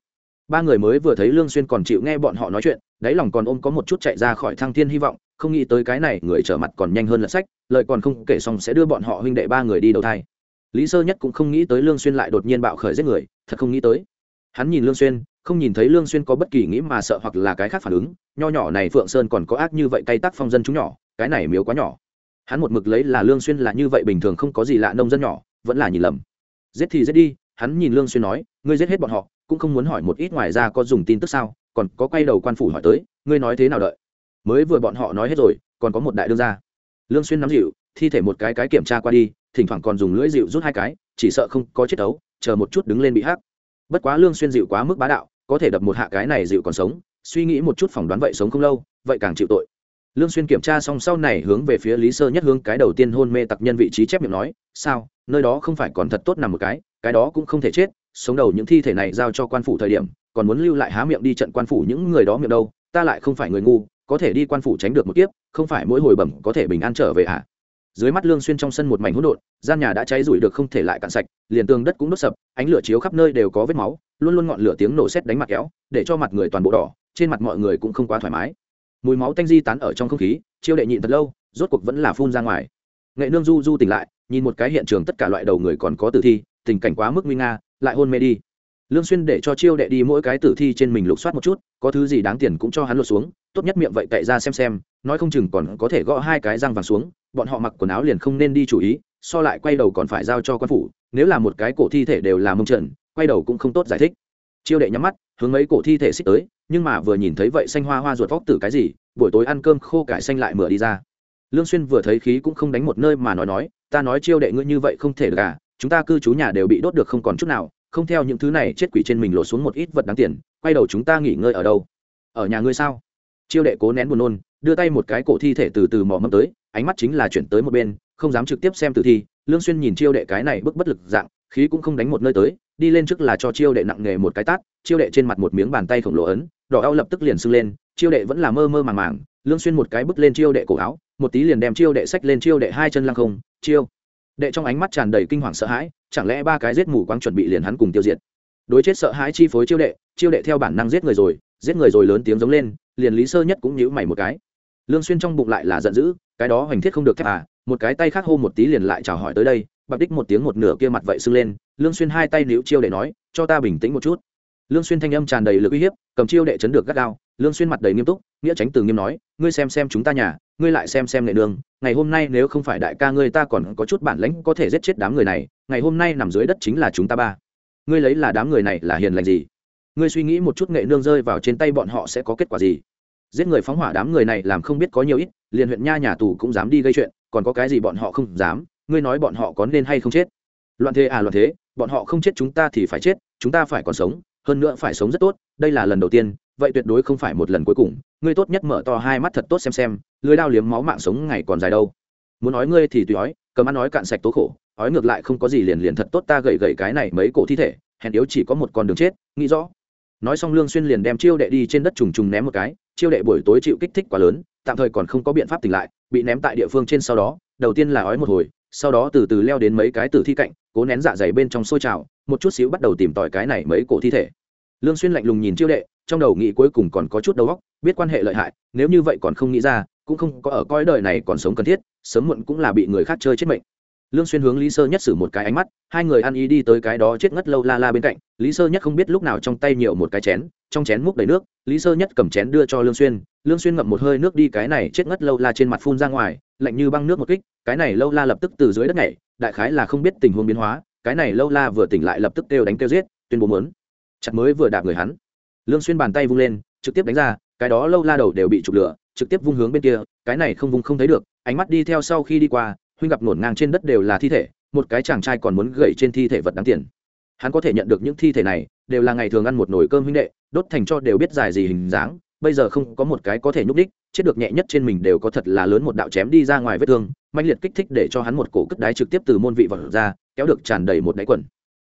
Ba người mới vừa thấy lương xuyên còn chịu nghe bọn họ nói chuyện, đáy lòng còn ôm có một chút chạy ra khỏi thăng thiên hy vọng, không nghĩ tới cái này người trở mặt còn nhanh hơn lật sách, lời còn không kể xong sẽ đưa bọn họ huynh đệ ba người đi đầu thai. Lý sơ nhất cũng không nghĩ tới lương xuyên lại đột nhiên bạo khởi giết người, thật không nghĩ tới. Hắn nhìn lương xuyên, không nhìn thấy lương xuyên có bất kỳ nghĩ mà sợ hoặc là cái khác phản ứng, nho nhỏ này phượng sơn còn có ác như vậy cay tắc phong dân chúng nhỏ, cái này miếu quá nhỏ hắn một mực lấy là lương xuyên là như vậy bình thường không có gì lạ nông dân nhỏ, vẫn là nhìn lầm. Giết thì giết đi, hắn nhìn lương xuyên nói, ngươi giết hết bọn họ, cũng không muốn hỏi một ít ngoài ra có dùng tin tức sao, còn có quay đầu quan phủ hỏi tới, ngươi nói thế nào đợi? Mới vừa bọn họ nói hết rồi, còn có một đại đương gia. Lương xuyên nắm dịu, thi thể một cái cái kiểm tra qua đi, thỉnh thoảng còn dùng lưỡi dịu rút hai cái, chỉ sợ không có chết đấu, chờ một chút đứng lên bị hắc. Bất quá lương xuyên dịu quá mức bá đạo, có thể đập một hạ cái này dịu còn sống, suy nghĩ một chút phỏng đoán vậy sống không lâu, vậy càng chịu tội lương xuyên kiểm tra xong sau này hướng về phía lý sơ nhất hướng cái đầu tiên hôn mê tặc nhân vị trí chép miệng nói, sao, nơi đó không phải còn thật tốt nằm một cái cái đó cũng không thể chết, sống đầu những thi thể này giao cho quan phủ thời điểm, còn muốn lưu lại há miệng đi trận quan phủ những người đó miệng đâu, ta lại không phải người ngu, có thể đi quan phủ tránh được một kiếp, không phải mỗi hồi bẩm có thể bình an trở về à? Dưới mắt lương xuyên trong sân một mảnh hỗn độn, gian nhà đã cháy rủi được không thể lại cạn sạch, liền tường đất cũng đốt sập, ánh lửa chiếu khắp nơi đều có vết máu, luôn luôn ngọn lửa tiếng nổ sét đánh mặt kéo, để cho mặt người toàn bộ đỏ, trên mặt mọi người cũng không quá thoải mái mùi máu tanh di tán ở trong không khí, chiêu đệ nhịn thật lâu, rốt cuộc vẫn là phun ra ngoài. Nghệ nương du du tỉnh lại, nhìn một cái hiện trường tất cả loại đầu người còn có tử thi, tình cảnh quá mức nguy nga, lại hôn mê đi. Lương xuyên để cho chiêu đệ đi mỗi cái tử thi trên mình lục soát một chút, có thứ gì đáng tiền cũng cho hắn lột xuống, tốt nhất miệng vậy cậy ra xem xem, nói không chừng còn có thể gõ hai cái răng vàng xuống, bọn họ mặc quần áo liền không nên đi chủ ý, so lại quay đầu còn phải giao cho quan phủ, nếu là một cái cổ thi thể đều là mông trần, quay đầu cũng không tốt giải thích. Chiêu đệ nhắm mắt, hướng mấy cổ thi thể xích tới nhưng mà vừa nhìn thấy vậy xanh hoa hoa ruột vóc tử cái gì, buổi tối ăn cơm khô cải xanh lại mửa đi ra. Lương xuyên vừa thấy khí cũng không đánh một nơi mà nói nói, ta nói chiêu đệ ngươi như vậy không thể được à chúng ta cư trú nhà đều bị đốt được không còn chút nào, không theo những thứ này chết quỷ trên mình lột xuống một ít vật đáng tiền, quay đầu chúng ta nghỉ ngơi ở đâu? Ở nhà ngươi sao? Chiêu đệ cố nén buồn nôn, đưa tay một cái cổ thi thể từ từ mò mẫm tới, ánh mắt chính là chuyển tới một bên, không dám trực tiếp xem tử thi. Lương xuyên nhìn chiêu đệ cái này bức bất lực dạng, khí cũng không đánh một nơi tới đi lên trước là cho chiêu đệ nặng nghề một cái tát, chiêu đệ trên mặt một miếng bàn tay khổng lồ ấn, đỏ ao lập tức liền sưng lên, chiêu đệ vẫn là mơ mơ màng màng, lương xuyên một cái bước lên chiêu đệ cổ áo, một tí liền đem chiêu đệ sách lên chiêu đệ hai chân lăng không, chiêu đệ trong ánh mắt tràn đầy kinh hoàng sợ hãi, chẳng lẽ ba cái giết mù quáng chuẩn bị liền hắn cùng tiêu diệt. Đối chết sợ hãi chi phối chiêu đệ chiêu đệ theo bản năng giết người rồi, giết người rồi lớn tiếng giống lên, liền lý sơ nhất cũng nhíu mày một cái. Lương xuyên trong bụng lại là giận dữ, cái đó hoành thiết không được thép à một cái tay khác hô một tí liền lại chào hỏi tới đây bạc đích một tiếng một nửa kia mặt vậy sưng lên, lương xuyên hai tay níu chiêu đệ nói, cho ta bình tĩnh một chút. Lương xuyên thanh âm tràn đầy lực uy hiếp, cầm chiêu đệ chấn được gắt gao, lương xuyên mặt đầy nghiêm túc, nghĩa tránh từ nghiêm nói, ngươi xem xem chúng ta nhà, ngươi lại xem xem nghệ đường, ngày hôm nay nếu không phải đại ca ngươi ta còn có chút bản lĩnh có thể giết chết đám người này, ngày hôm nay nằm dưới đất chính là chúng ta ba. Ngươi lấy là đám người này là hiền lành gì? Ngươi suy nghĩ một chút nghệ nương rơi vào trên tay bọn họ sẽ có kết quả gì? Giết người phóng hỏa đám người này làm không biết có nhiều ít, liền huyện nha nhà tù cũng dám đi gây chuyện, còn có cái gì bọn họ không dám? Ngươi nói bọn họ có nên hay không chết? Loạn thế à loạn thế, bọn họ không chết chúng ta thì phải chết, chúng ta phải còn sống, hơn nữa phải sống rất tốt, đây là lần đầu tiên, vậy tuyệt đối không phải một lần cuối cùng. Ngươi tốt nhất mở to hai mắt thật tốt xem xem, lưới đao liếm máu mạng sống ngày còn dài đâu. Muốn nói ngươi thì tùy ói, cầm ăn nói cạn sạch tố khổ, ói ngược lại không có gì liền liền thật tốt ta gậy gậy cái này mấy cổ thi thể, hèn yếu chỉ có một con đường chết, nghĩ rõ. Nói xong lương xuyên liền đem chiêu đệ đi trên đất trùng trùng ném một cái, chiêu đệ buổi tối chịu kích thích quá lớn, tạm thời còn không có biện pháp tỉnh lại, bị ném tại địa phương trên sau đó, đầu tiên là ói một hồi sau đó từ từ leo đến mấy cái tử thi cạnh, cố nén dạ dày bên trong sôi trào, một chút xíu bắt đầu tìm tỏi cái này mấy cổ thi thể. Lương xuyên lạnh lùng nhìn chiêu đệ, trong đầu nghĩ cuối cùng còn có chút đầu óc, biết quan hệ lợi hại, nếu như vậy còn không nghĩ ra, cũng không có ở coi đời này còn sống cần thiết, sớm muộn cũng là bị người khác chơi chết mệnh. Lương xuyên hướng lý sơ nhất sử một cái ánh mắt, hai người ăn ý đi tới cái đó chết ngất lâu la la bên cạnh, lý sơ nhất không biết lúc nào trong tay nhiều một cái chén, trong chén múc đầy nước, lý sơ nhất cầm chén đưa cho lương xuyên lương xuyên ngậm một hơi nước đi cái này chết ngất lâu la trên mặt phun ra ngoài, lạnh như băng nước một kích cái này lâu la lập tức từ dưới đất nhảy, đại khái là không biết tình huống biến hóa, cái này lâu la vừa tỉnh lại lập tức kêu đánh kêu giết, tuyên bố muốn. Chặt mới vừa đạp người hắn. Lương xuyên bàn tay vung lên, trực tiếp đánh ra, cái đó lâu la đầu đều bị trục lửa, trực tiếp vung hướng bên kia, cái này không vung không thấy được, ánh mắt đi theo sau khi đi qua, huynh gặp nổn ngang trên đất đều là thi thể, một cái chàng trai còn muốn gậy trên thi thể vật đáng tiền. Hắn có thể nhận được những thi thể này, đều là ngày thường ăn một nồi cơm huynh đệ, đốt thành cho đều biết dài gì hình dáng bây giờ không có một cái có thể nhúc đích chết được nhẹ nhất trên mình đều có thật là lớn một đạo chém đi ra ngoài vết thương mạnh liệt kích thích để cho hắn một cổ cất đái trực tiếp từ môn vị vật ra, kéo được tràn đầy một đáy quần.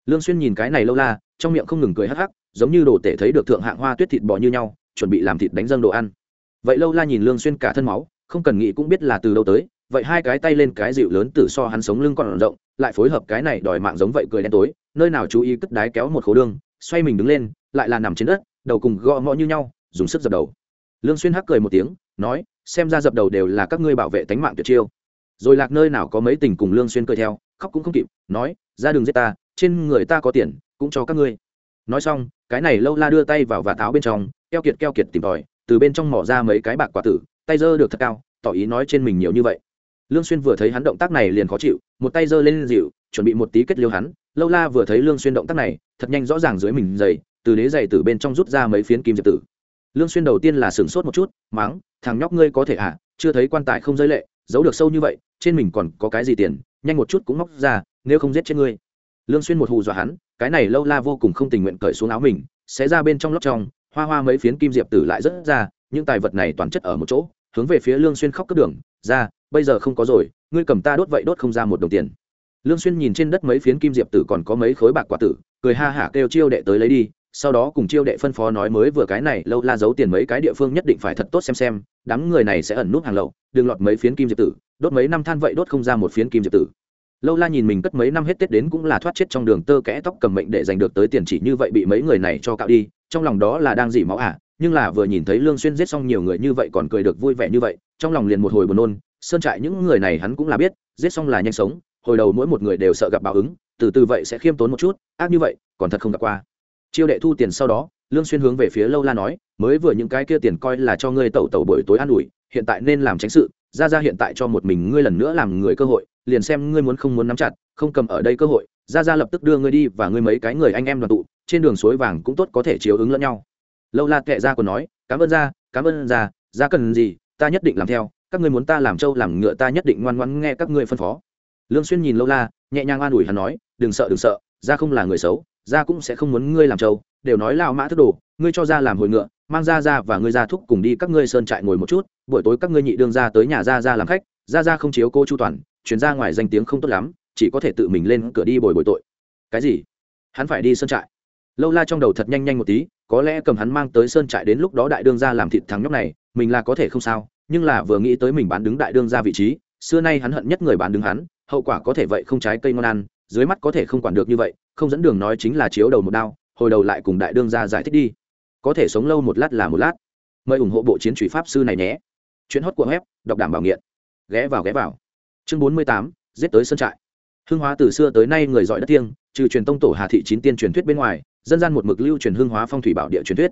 Lương xuyên nhìn cái này lâu la, trong miệng không ngừng cười hắc hắc, giống như đồ tể thấy được thượng hạng hoa tuyết thịt bò như nhau, chuẩn bị làm thịt đánh dâng đồ ăn. Vậy lâu la nhìn lương xuyên cả thân máu, không cần nghĩ cũng biết là từ đâu tới, vậy hai cái tay lên cái dịu lớn từ so hắn sống lưng còn rộng, lại phối hợp cái này đòi mạng giống vậy cười đen tối, nơi nào chú ý cất đái kéo một khối đường, xoay mình đứng lên, lại là nằm trên đất, đầu cùng gõ ngõ như nhau dùng sức dập đầu. Lương xuyên hắc cười một tiếng, nói, xem ra dập đầu đều là các ngươi bảo vệ tánh mạng tuyệt chiêu. Rồi lạc nơi nào có mấy tình cùng lương xuyên cười theo, khóc cũng không kịp, nói, ra đường giết ta, trên người ta có tiền, cũng cho các ngươi. Nói xong, cái này lâu la đưa tay vào và tháo bên trong, keo kiệt keo kiệt tìm tòi, từ bên trong mỏ ra mấy cái bạc quả tử, tay giơ được thật cao, tỏ ý nói trên mình nhiều như vậy. Lương xuyên vừa thấy hắn động tác này liền khó chịu, một tay giơ lên dịu, chuẩn bị một tí kết liêu hắn. Lâu la vừa thấy lương xuyên động tác này, thật nhanh rõ ràng dưới mình giày, từ đế giày từ bên trong rút ra mấy phiến kim diệp tử lương xuyên đầu tiên là sừng sốt một chút mắng thằng nhóc ngươi có thể à? Chưa thấy quan tài không giới lệ, giấu được sâu như vậy, trên mình còn có cái gì tiền, nhanh một chút cũng móc ra, nếu không giết chết ngươi. Lương xuyên một hù dọa hắn, cái này lâu la vô cùng không tình nguyện cởi xuống áo mình xé ra bên trong lóc trong, hoa hoa mấy phiến kim diệp tử lại rất ra, những tài vật này toàn chất ở một chỗ, hướng về phía lương xuyên khóc cướp đường, ra, bây giờ không có rồi, ngươi cầm ta đốt vậy đốt không ra một đồng tiền. Lương xuyên nhìn trên đất mấy phiến kim diệp tử còn có mấy khối bạc quả tử, cười ha hả kêu chiêu đệ tới lấy đi sau đó cùng chiêu đệ phân phó nói mới vừa cái này lâu la giấu tiền mấy cái địa phương nhất định phải thật tốt xem xem đám người này sẽ ẩn nút hàng lậu đừng lọt mấy phiến kim diệp tử đốt mấy năm than vậy đốt không ra một phiến kim diệp tử. Lâu la nhìn mình cất mấy năm hết tết đến cũng là thoát chết trong đường tơ kẽ tóc cầm mệnh để giành được tới tiền chỉ như vậy bị mấy người này cho cạo đi trong lòng đó là đang dỉ máu ả à, nhưng là vừa nhìn thấy lương xuyên giết xong nhiều người như vậy còn cười được vui vẻ như vậy trong lòng liền một hồi buồn nôn sơn trại những người này hắn cũng là biết giết xong là nhanh sống hồi đầu mỗi một người đều sợ gặp báo ứng từ từ vậy sẽ khiêm tốn một chút ác như vậy còn thật không gặp qua chiêu đệ thu tiền sau đó, lương xuyên hướng về phía lâu la nói, mới vừa những cái kia tiền coi là cho ngươi tẩu tẩu buổi tối ăn ủi, hiện tại nên làm tránh sự, ra ra hiện tại cho một mình ngươi lần nữa làm người cơ hội, liền xem ngươi muốn không muốn nắm chặt, không cầm ở đây cơ hội, ra ra lập tức đưa ngươi đi và ngươi mấy cái người anh em đoàn tụ, trên đường suối vàng cũng tốt có thể chiếu ứng lẫn nhau. Lâu la kệ ra còn nói, cảm ơn ra cảm ơn ra ra cần gì, ta nhất định làm theo, các ngươi muốn ta làm trâu làm ngựa ta nhất định ngoan ngoãn nghe các ngươi phân phó. Lương xuyên nhìn lâu la, nhẹ nhàng an ủi hắn nói, đừng sợ đừng sợ ra không là người xấu ra cũng sẽ không muốn ngươi làm trâu, đều nói lao mã thức đồ, ngươi cho ra làm hồi ngựa, mang ra ra và ngươi ra thúc cùng đi các ngươi sơn trại ngồi một chút, buổi tối các ngươi nhị đương ra tới nhà ra ra làm khách, ra ra không chiếu cô chu toàn chuyển ra ngoài danh tiếng không tốt lắm, chỉ có thể tự mình lên cửa đi bồi bồi tội. Cái gì? Hắn phải đi sơn trại. Lâu la trong đầu thật nhanh nhanh một tí, có lẽ cầm hắn mang tới sơn trại đến lúc đó đại đương ra làm thịt thằng nhóc này, mình là có thể không sao, nhưng là vừa nghĩ tới mình bán đứng đại đương ra vị trí, xưa nay hắn hận nhất người bán đứng hắn, hậu quả có thể vậy không trái cây ngon ăn dưới mắt có thể không quản được như vậy, không dẫn đường nói chính là chiếu đầu một đao, hồi đầu lại cùng đại đương ra giải thích đi. Có thể sống lâu một lát là một lát. Mời ủng hộ bộ chiến truy pháp sư này nhé. Chuyến hót của web, đọc đảm bảo nghiện. Ghé vào ghé vào. Chương bốn mươi tám, giết tới sân trại. Hương hóa từ xưa tới nay người giỏi đất thiêng, trừ truyền tông tổ hà thị chín tiên truyền thuyết bên ngoài, dân gian một mực lưu truyền hương hóa phong thủy bảo địa truyền thuyết.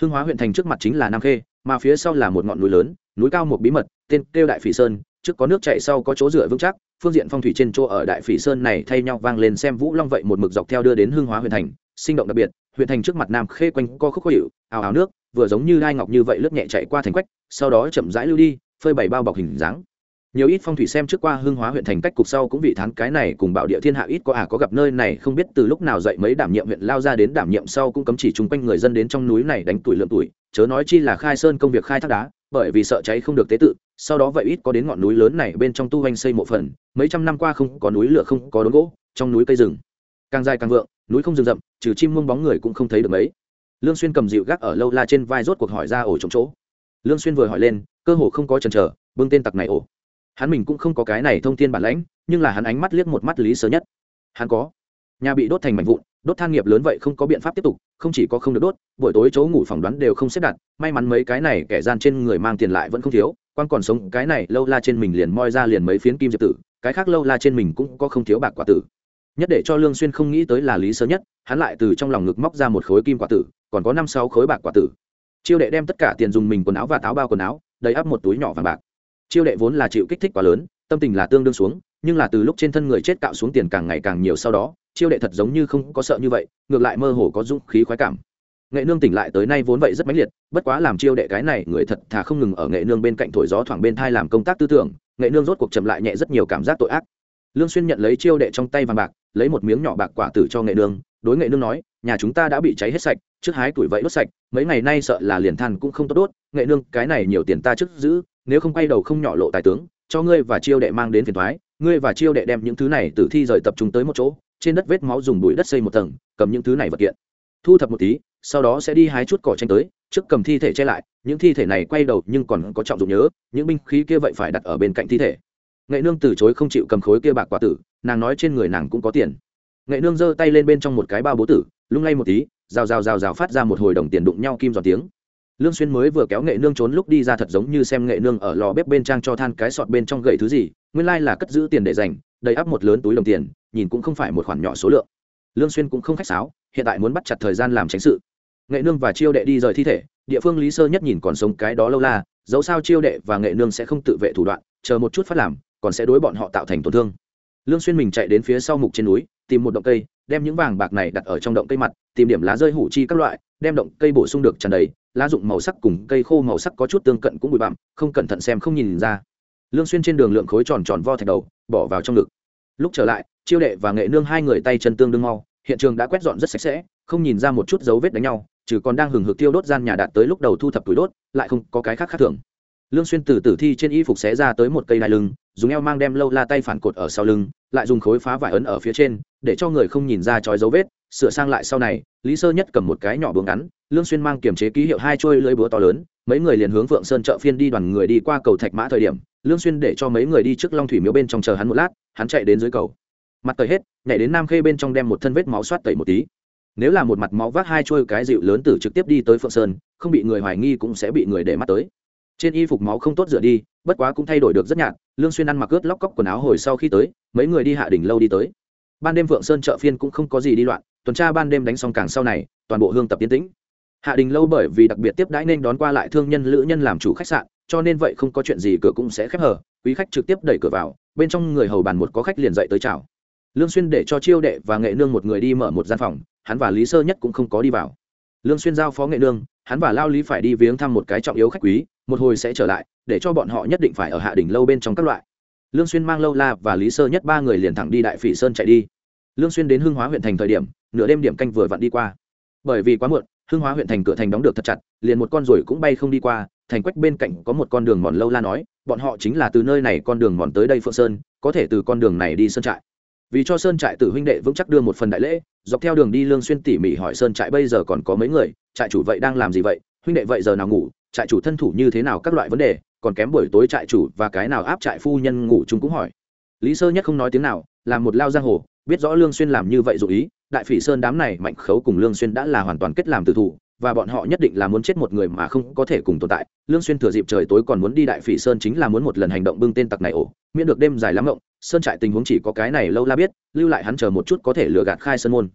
Hương hóa huyện thành trước mặt chính là nam khê, mà phía sau là một ngọn núi lớn, núi cao một bí mật, tên kêu đại phỉ sơn trước có nước chạy sau có chỗ dựa vững chắc, phương diện phong thủy trên chỗ ở đại phỉ sơn này thay nhau vang lên xem vũ long vậy một mực dọc theo đưa đến hương hóa huyện thành, sinh động đặc biệt, huyện thành trước mặt nam khê quanh co khúc khó hiệu ào ào nước, vừa giống như đai ngọc như vậy lướt nhẹ chạy qua thành quách, sau đó chậm rãi lưu đi, phơi bày bao bọc hình dáng. Nhiều ít phong thủy xem trước qua hương hóa huyện thành cách cục sau cũng vị thán cái này cùng bảo địa thiên hạ ít có à có gặp nơi này, không biết từ lúc nào dậy mấy đảm nhiệm huyện lao ra đến đảm nhiệm sau cũng cấm chỉ chung quanh người dân đến trong núi này đánh tuổi lượng tuổi, chớ nói chi là khai sơn công việc khai thác đá bởi vì sợ cháy không được tế tự, sau đó vậy ít có đến ngọn núi lớn này bên trong tu hành xây mộ phần, mấy trăm năm qua không có núi lửa, không có đốn gỗ, trong núi cây rừng. Càng dài càng vượng, núi không rừng rậm, trừ chim mông bóng người cũng không thấy được mấy. Lương xuyên cầm dịu gác ở lâu la trên vai rốt cuộc hỏi ra ổ trống chỗ. Lương xuyên vừa hỏi lên, cơ hồ không có chần chờ, bưng tên tặc này ổ. Hắn mình cũng không có cái này thông tin bản lãnh, nhưng là hắn ánh mắt liếc một mắt lý sơ nhất. Hắn có nhà bị đốt thành mảnh vụn, đốt than nghiệp lớn vậy không có biện pháp tiếp tục, không chỉ có không được đốt, buổi tối chỗ ngủ phỏng đoán đều không xếp đặt, may mắn mấy cái này kẻ gian trên người mang tiền lại vẫn không thiếu, quan còn sống, cái này lâu la trên mình liền moi ra liền mấy phiến kim diệp tử, cái khác lâu la trên mình cũng có không thiếu bạc quả tử. Nhất để cho lương xuyên không nghĩ tới là lý sơ nhất, hắn lại từ trong lòng ngực móc ra một khối kim quả tử, còn có năm sáu khối bạc quả tử. Chiêu đệ đem tất cả tiền dùng mình quần áo và táo bao quần áo, đầy ắp một túi nhỏ vàng bạc. Chiêu đệ vốn là chịu kích thích quá lớn, tâm tình là tương đương xuống, nhưng là từ lúc trên thân người chết cạo xuống tiền càng ngày càng nhiều sau đó chiêu đệ thật giống như không có sợ như vậy, ngược lại mơ hồ có dũng khí khoái cảm. Nghệ nương tỉnh lại tới nay vốn vậy rất mãnh liệt, bất quá làm chiêu đệ cái này, người thật thà không ngừng ở nghệ nương bên cạnh thổi gió thoảng bên thai làm công tác tư tưởng, nghệ nương rốt cuộc chậm lại nhẹ rất nhiều cảm giác tội ác. Lương xuyên nhận lấy chiêu đệ trong tay vàng bạc, lấy một miếng nhỏ bạc quả tử cho nghệ nương, đối nghệ nương nói, nhà chúng ta đã bị cháy hết sạch, trước hái tuổi vậy đốt sạch, mấy ngày nay sợ là liền than cũng không tốt đốt, nghệ nương, cái này nhiều tiền ta trước giữ, nếu không quay đầu không nhỏ lộ tài tướng, cho ngươi và chiêu đệ mang đến phiền toái ngươi và chiêu đệ đem những thứ này tử thi rời tập trung tới một chỗ trên đất vết máu dùng bụi đất xây một tầng, cầm những thứ này vật kiện. Thu thập một tí, sau đó sẽ đi hái chút cỏ tranh tới, trước cầm thi thể che lại, những thi thể này quay đầu nhưng còn có trọng dụng nhớ, những binh khí kia vậy phải đặt ở bên cạnh thi thể. Nghệ nương từ chối không chịu cầm khối kia bạc quả tử, nàng nói trên người nàng cũng có tiền. Nghệ nương giơ tay lên bên trong một cái bao bố tử, lung lay một tí, rào rào rào rào phát ra một hồi đồng tiền đụng nhau kim giòn tiếng. Lương xuyên mới vừa kéo nghệ nương trốn lúc đi ra thật giống như xem nghệ nương ở lò bếp bên trang cho than cái sọt bên trong gậy thứ gì nguyên lai là cất giữ tiền để dành, đầy ắp một lớn túi đồng tiền, nhìn cũng không phải một khoản nhỏ số lượng. Lương xuyên cũng không khách sáo, hiện tại muốn bắt chặt thời gian làm tránh sự. Nghệ nương và chiêu đệ đi rời thi thể, địa phương lý sơ nhất nhìn còn sống cái đó lâu la, dẫu sao chiêu đệ và nghệ nương sẽ không tự vệ thủ đoạn, chờ một chút phát làm, còn sẽ đối bọn họ tạo thành tổn thương. Lương xuyên mình chạy đến phía sau mục trên núi, tìm một động cây, đem những vàng bạc này đặt ở trong động cây mặt, tìm điểm lá rơi hủ chi các loại, đem động cây bổ sung được tràn đầy, lá dụng màu sắc cùng cây khô màu sắc có chút tương cận cũng bụi bặm, không cẩn thận xem không nhìn ra lương xuyên trên đường lượng khối tròn tròn vo thạch đầu, bỏ vào trong ngực. Lúc trở lại, chiêu đệ và nghệ nương hai người tay chân tương đương mau, hiện trường đã quét dọn rất sạch sẽ, không nhìn ra một chút dấu vết đánh nhau, trừ còn đang hừng hực tiêu đốt gian nhà đạt tới lúc đầu thu thập túi đốt, lại không có cái khác khác thường. Lương xuyên từ tử thi trên y phục xé ra tới một cây đai lưng, dùng eo mang đem lâu la tay phản cột ở sau lưng, lại dùng khối phá vải ấn ở phía trên, để cho người không nhìn ra chói dấu vết, sửa sang lại sau này, lý sơ nhất cầm một cái nhỏ búa ngắn, lương xuyên mang kiểm chế ký hiệu hai trôi lưỡi búa to lớn, mấy người liền hướng vượng sơn chợ phiên đi đoàn người đi qua cầu thạch mã thời điểm lương xuyên để cho mấy người đi trước long thủy miếu bên trong chờ hắn một lát hắn chạy đến dưới cầu mặt tẩy hết nhảy đến nam khê bên trong đem một thân vết máu xoát tẩy một tí nếu là một mặt máu vác hai trôi cái dịu lớn tử trực tiếp đi tới phượng sơn không bị người hoài nghi cũng sẽ bị người để mắt tới trên y phục máu không tốt rửa đi bất quá cũng thay đổi được rất nhạt lương xuyên ăn mặc cướp lóc cóc quần áo hồi sau khi tới mấy người đi hạ đỉnh lâu đi tới ban đêm phượng sơn chợ phiên cũng không có gì đi loạn tuần tra ban đêm đánh xong càng sau này toàn bộ hương tập tiến tĩnh hạ đình lâu bởi vì đặc biệt tiếp đãi nên đón qua lại thương nhân lữ nhân làm chủ khách sạn cho nên vậy không có chuyện gì, cửa cũng sẽ khép hở quý khách trực tiếp đẩy cửa vào, bên trong người hầu bàn một có khách liền dậy tới chào. Lương xuyên để cho chiêu đệ và nghệ nương một người đi mở một gian phòng, hắn và lý sơ nhất cũng không có đi vào. Lương xuyên giao phó nghệ nương, hắn và lao lý phải đi viếng thăm một cái trọng yếu khách quý, một hồi sẽ trở lại, để cho bọn họ nhất định phải ở hạ đỉnh lâu bên trong các loại. Lương xuyên mang lâu la và lý sơ nhất ba người liền thẳng đi đại phỉ sơn chạy đi. Lương xuyên đến hưng hóa huyện thành thời điểm, nửa đêm điểm canh vừa vặn đi qua. Bởi vì quá muộn hưng hóa huyện thành cửa thành đóng được thật chặt, liền một con ruồi cũng bay không đi qua, thành quách bên cạnh có một con đường mòn lâu la nói, bọn họ chính là từ nơi này con đường mòn tới đây phượng sơn, có thể từ con đường này đi sơn trại. Vì cho sơn trại tử huynh đệ vững chắc đưa một phần đại lễ, dọc theo đường đi lương xuyên tỉ mỉ hỏi sơn trại bây giờ còn có mấy người, trại chủ vậy đang làm gì vậy, huynh đệ vậy giờ nào ngủ, trại chủ thân thủ như thế nào các loại vấn đề, còn kém buổi tối trại chủ và cái nào áp trại phu nhân ngủ chung cũng hỏi. Lý sơ nhất không nói tiếng nào, làm một lao giang hồ, biết rõ lương xuyên làm như vậy dụ ý đại phỉ sơn đám này mạnh khấu cùng lương xuyên đã là hoàn toàn kết làm tử thủ, và bọn họ nhất định là muốn chết một người mà không có thể cùng tồn tại. Lương xuyên thừa dịp trời tối còn muốn đi đại phỉ sơn chính là muốn một lần hành động bưng tên tặc này ổ, miễn được đêm dài lắm ngộng, sơn trại tình huống chỉ có cái này lâu la biết, lưu lại hắn chờ một chút có thể lừa gạt khai sơn môn.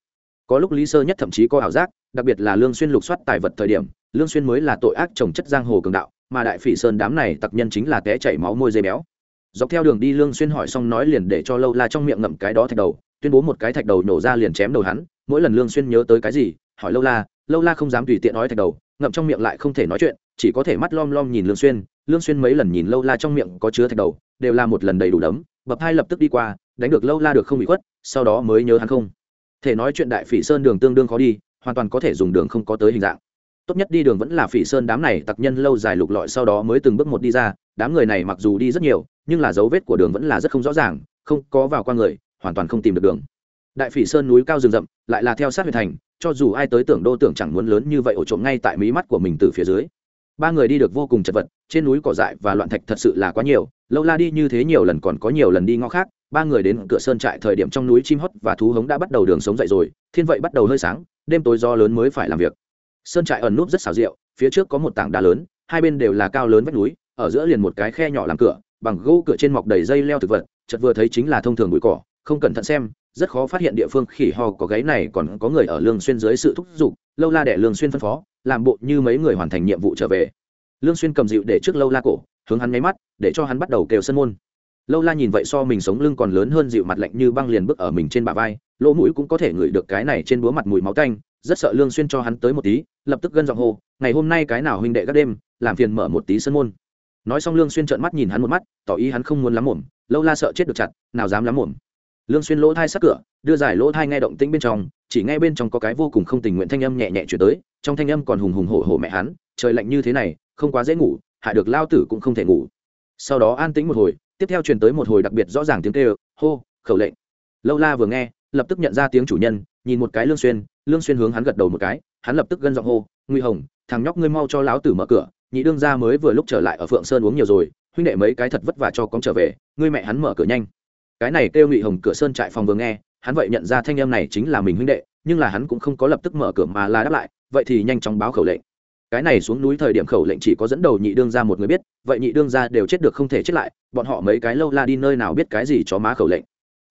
Có lúc lý sơ nhất thậm chí có ảo giác, đặc biệt là lương xuyên lục soát tài vật thời điểm, lương xuyên mới là tội ác trồng chất giang hồ cường đạo, mà đại phỉ sơn đám này tặc nhân chính là té chảy máu môi dây béo. Dọc theo đường đi lương xuyên hỏi xong nói liền để cho lâu la trong miệng ngậm cái đó thạch đầu tuyên bố một cái thạch đầu nổ ra liền chém đầu hắn, mỗi lần lương xuyên nhớ tới cái gì, hỏi lâu la lâu la không dám tùy tiện nói thạch đầu, ngậm trong miệng lại không thể nói chuyện, chỉ có thể mắt lom lom nhìn lương xuyên lương xuyên mấy lần nhìn lâu la trong miệng có chứa thạch đầu, đều là một lần đầy đủ đấm, bập hai lập tức đi qua, đánh được lâu la được không bị khuất, sau đó mới nhớ hắn không. Thể nói chuyện đại phỉ sơn đường tương đương khó đi, hoàn toàn có thể dùng đường không có tới hình dạng. Tốt nhất đi đường vẫn là phỉ sơn đám này tặc nhân lâu dài lục lọi sau đó mới từng bước một đi ra, đám người này mặc dù đi rất nhiều, nhưng là dấu vết của đường vẫn là rất không rõ ràng, không có vào qua người hoàn toàn không tìm được đường. Đại phỉ sơn núi cao rừng rậm, lại là theo sát huyện thành, cho dù ai tới tưởng đô tưởng chẳng muốn lớn như vậy ổ trộm ngay tại mí mắt của mình từ phía dưới. Ba người đi được vô cùng chật vật, trên núi cỏ dại và loạn thạch thật sự là quá nhiều, lâu la đi như thế nhiều lần còn có nhiều lần đi ngõ khác, ba người đến cửa sơn trại thời điểm trong núi chim hót và thú hống đã bắt đầu đường sống dậy rồi, thiên vậy bắt đầu hơi sáng, đêm tối do lớn mới phải làm việc. Sơn trại ẩn núp rất xào rượu phía trước có một tảng đá lớn, hai bên đều là cao lớn vách núi, ở giữa liền một cái khe nhỏ làm cửa, bằng gỗ cửa trên mọc đầy dây leo thực vật, chợt vừa thấy chính là thông thường bụi cỏ không cẩn thận xem, rất khó phát hiện địa phương khỉ ho có gáy này còn có người ở lương xuyên dưới sự thúc giục, lâu la để lương xuyên phân phó, làm bộ như mấy người hoàn thành nhiệm vụ trở về. Lương xuyên cầm dịu để trước lâu la cổ, hướng hắn nháy mắt, để cho hắn bắt đầu kêu sân môn. Lâu la nhìn vậy so mình sống lưng còn lớn hơn dịu mặt lạnh như băng liền bước ở mình trên bả vai, lỗ mũi cũng có thể ngửi được cái này trên búa mặt mùi máu tanh rất sợ lương xuyên cho hắn tới một tí, lập tức gân giọng hô, ngày hôm nay cái nào huynh đệ các đêm, làm phiền mở một tí sân môn. Nói xong lương xuyên trợn mắt nhìn hắn một mắt, tỏ ý hắn không muốn lắm mồm lâu la sợ chết được chặt, nào dám lắm mồm lương xuyên lỗ thai sát cửa, đưa giải lỗ thai nghe động tĩnh bên trong, chỉ nghe bên trong có cái vô cùng không tình nguyện thanh âm nhẹ nhẹ chuyển tới, trong thanh âm còn hùng hùng hổ hổ mẹ hắn, trời lạnh như thế này, không quá dễ ngủ hại được lao tử cũng không thể ngủ. Sau đó an tĩnh một hồi, tiếp theo truyền tới một hồi đặc biệt rõ ràng tiếng kêu, hô, khẩu lệnh. Lâu la vừa nghe, lập tức nhận ra tiếng chủ nhân, nhìn một cái lương xuyên lương xuyên hướng hắn gật đầu một cái, hắn lập tức gân giọng hô nguy hồng, thằng nhóc ngươi mau cho lão tử mở cửa, nhị đương gia mới vừa lúc trở lại ở phượng sơn uống nhiều rồi, huynh đệ mấy cái thật vất vả cho con trở về, ngươi mẹ hắn mở cửa nhanh cái này kêu ngụy hồng cửa sơn trại phòng vừa nghe, hắn vậy nhận ra thanh em này chính là mình huynh đệ, nhưng là hắn cũng không có lập tức mở cửa mà là đáp lại, vậy thì nhanh chóng báo khẩu lệnh. Cái này xuống núi thời điểm khẩu lệnh chỉ có dẫn đầu nhị đương ra một người biết, vậy nhị đương ra đều chết được không thể chết lại, bọn họ mấy cái lâu la đi nơi nào biết cái gì cho má khẩu lệnh.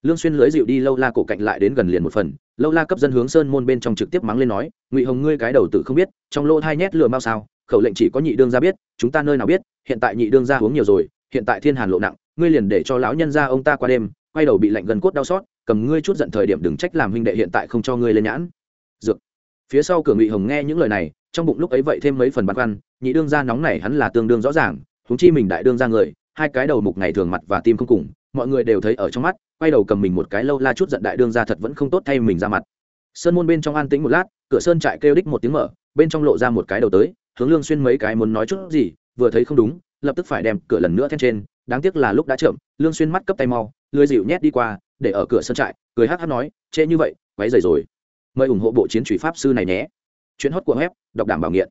Lương xuyên lưới dịu đi lâu la cổ cạnh lại đến gần liền một phần, lâu la cấp dân hướng sơn môn bên trong trực tiếp mắng lên nói, ngụy hồng ngươi cái đầu tự không biết, trong lô hai nhét lừa mau sao, khẩu lệnh chỉ có nhị đương ra biết, chúng ta nơi nào biết, hiện tại nhị đương ra uống nhiều rồi, hiện tại thiên hàn lộ nặng, ngươi liền để cho lão nhân gia ông ta qua đêm quay đầu bị lạnh gần cốt đau xót, cầm ngươi chút giận thời điểm đừng trách làm huynh đệ hiện tại không cho ngươi lên nhãn. Dược. Phía sau cửa ngụy hồng nghe những lời này, trong bụng lúc ấy vậy thêm mấy phần băn khoăn, nhị đương ra nóng này hắn là tương đương rõ ràng húng chi mình đại đương ra người, hai cái đầu mục ngày thường mặt và tim không cùng, mọi người đều thấy ở trong mắt, quay đầu cầm mình một cái lâu la chút giận đại đương ra thật vẫn không tốt thay mình ra mặt. Sơn môn bên trong an tĩnh một lát, cửa sơn trại kêu đích một tiếng mở, bên trong lộ ra một cái đầu tới, hướng lương xuyên mấy cái muốn nói chút gì, vừa thấy không đúng, lập tức phải đem cửa lần nữa then trên, đáng tiếc là lúc đã chậm, lương xuyên mắt cấp tay mau lưới dịu nhét đi qua, để ở cửa sân trại, cười hát hát nói, trễ như vậy váy dày rồi. Mời ủng hộ bộ chiến thủy pháp sư này nhé. Chuyến hót của web, đọc đảm bảo nghiện.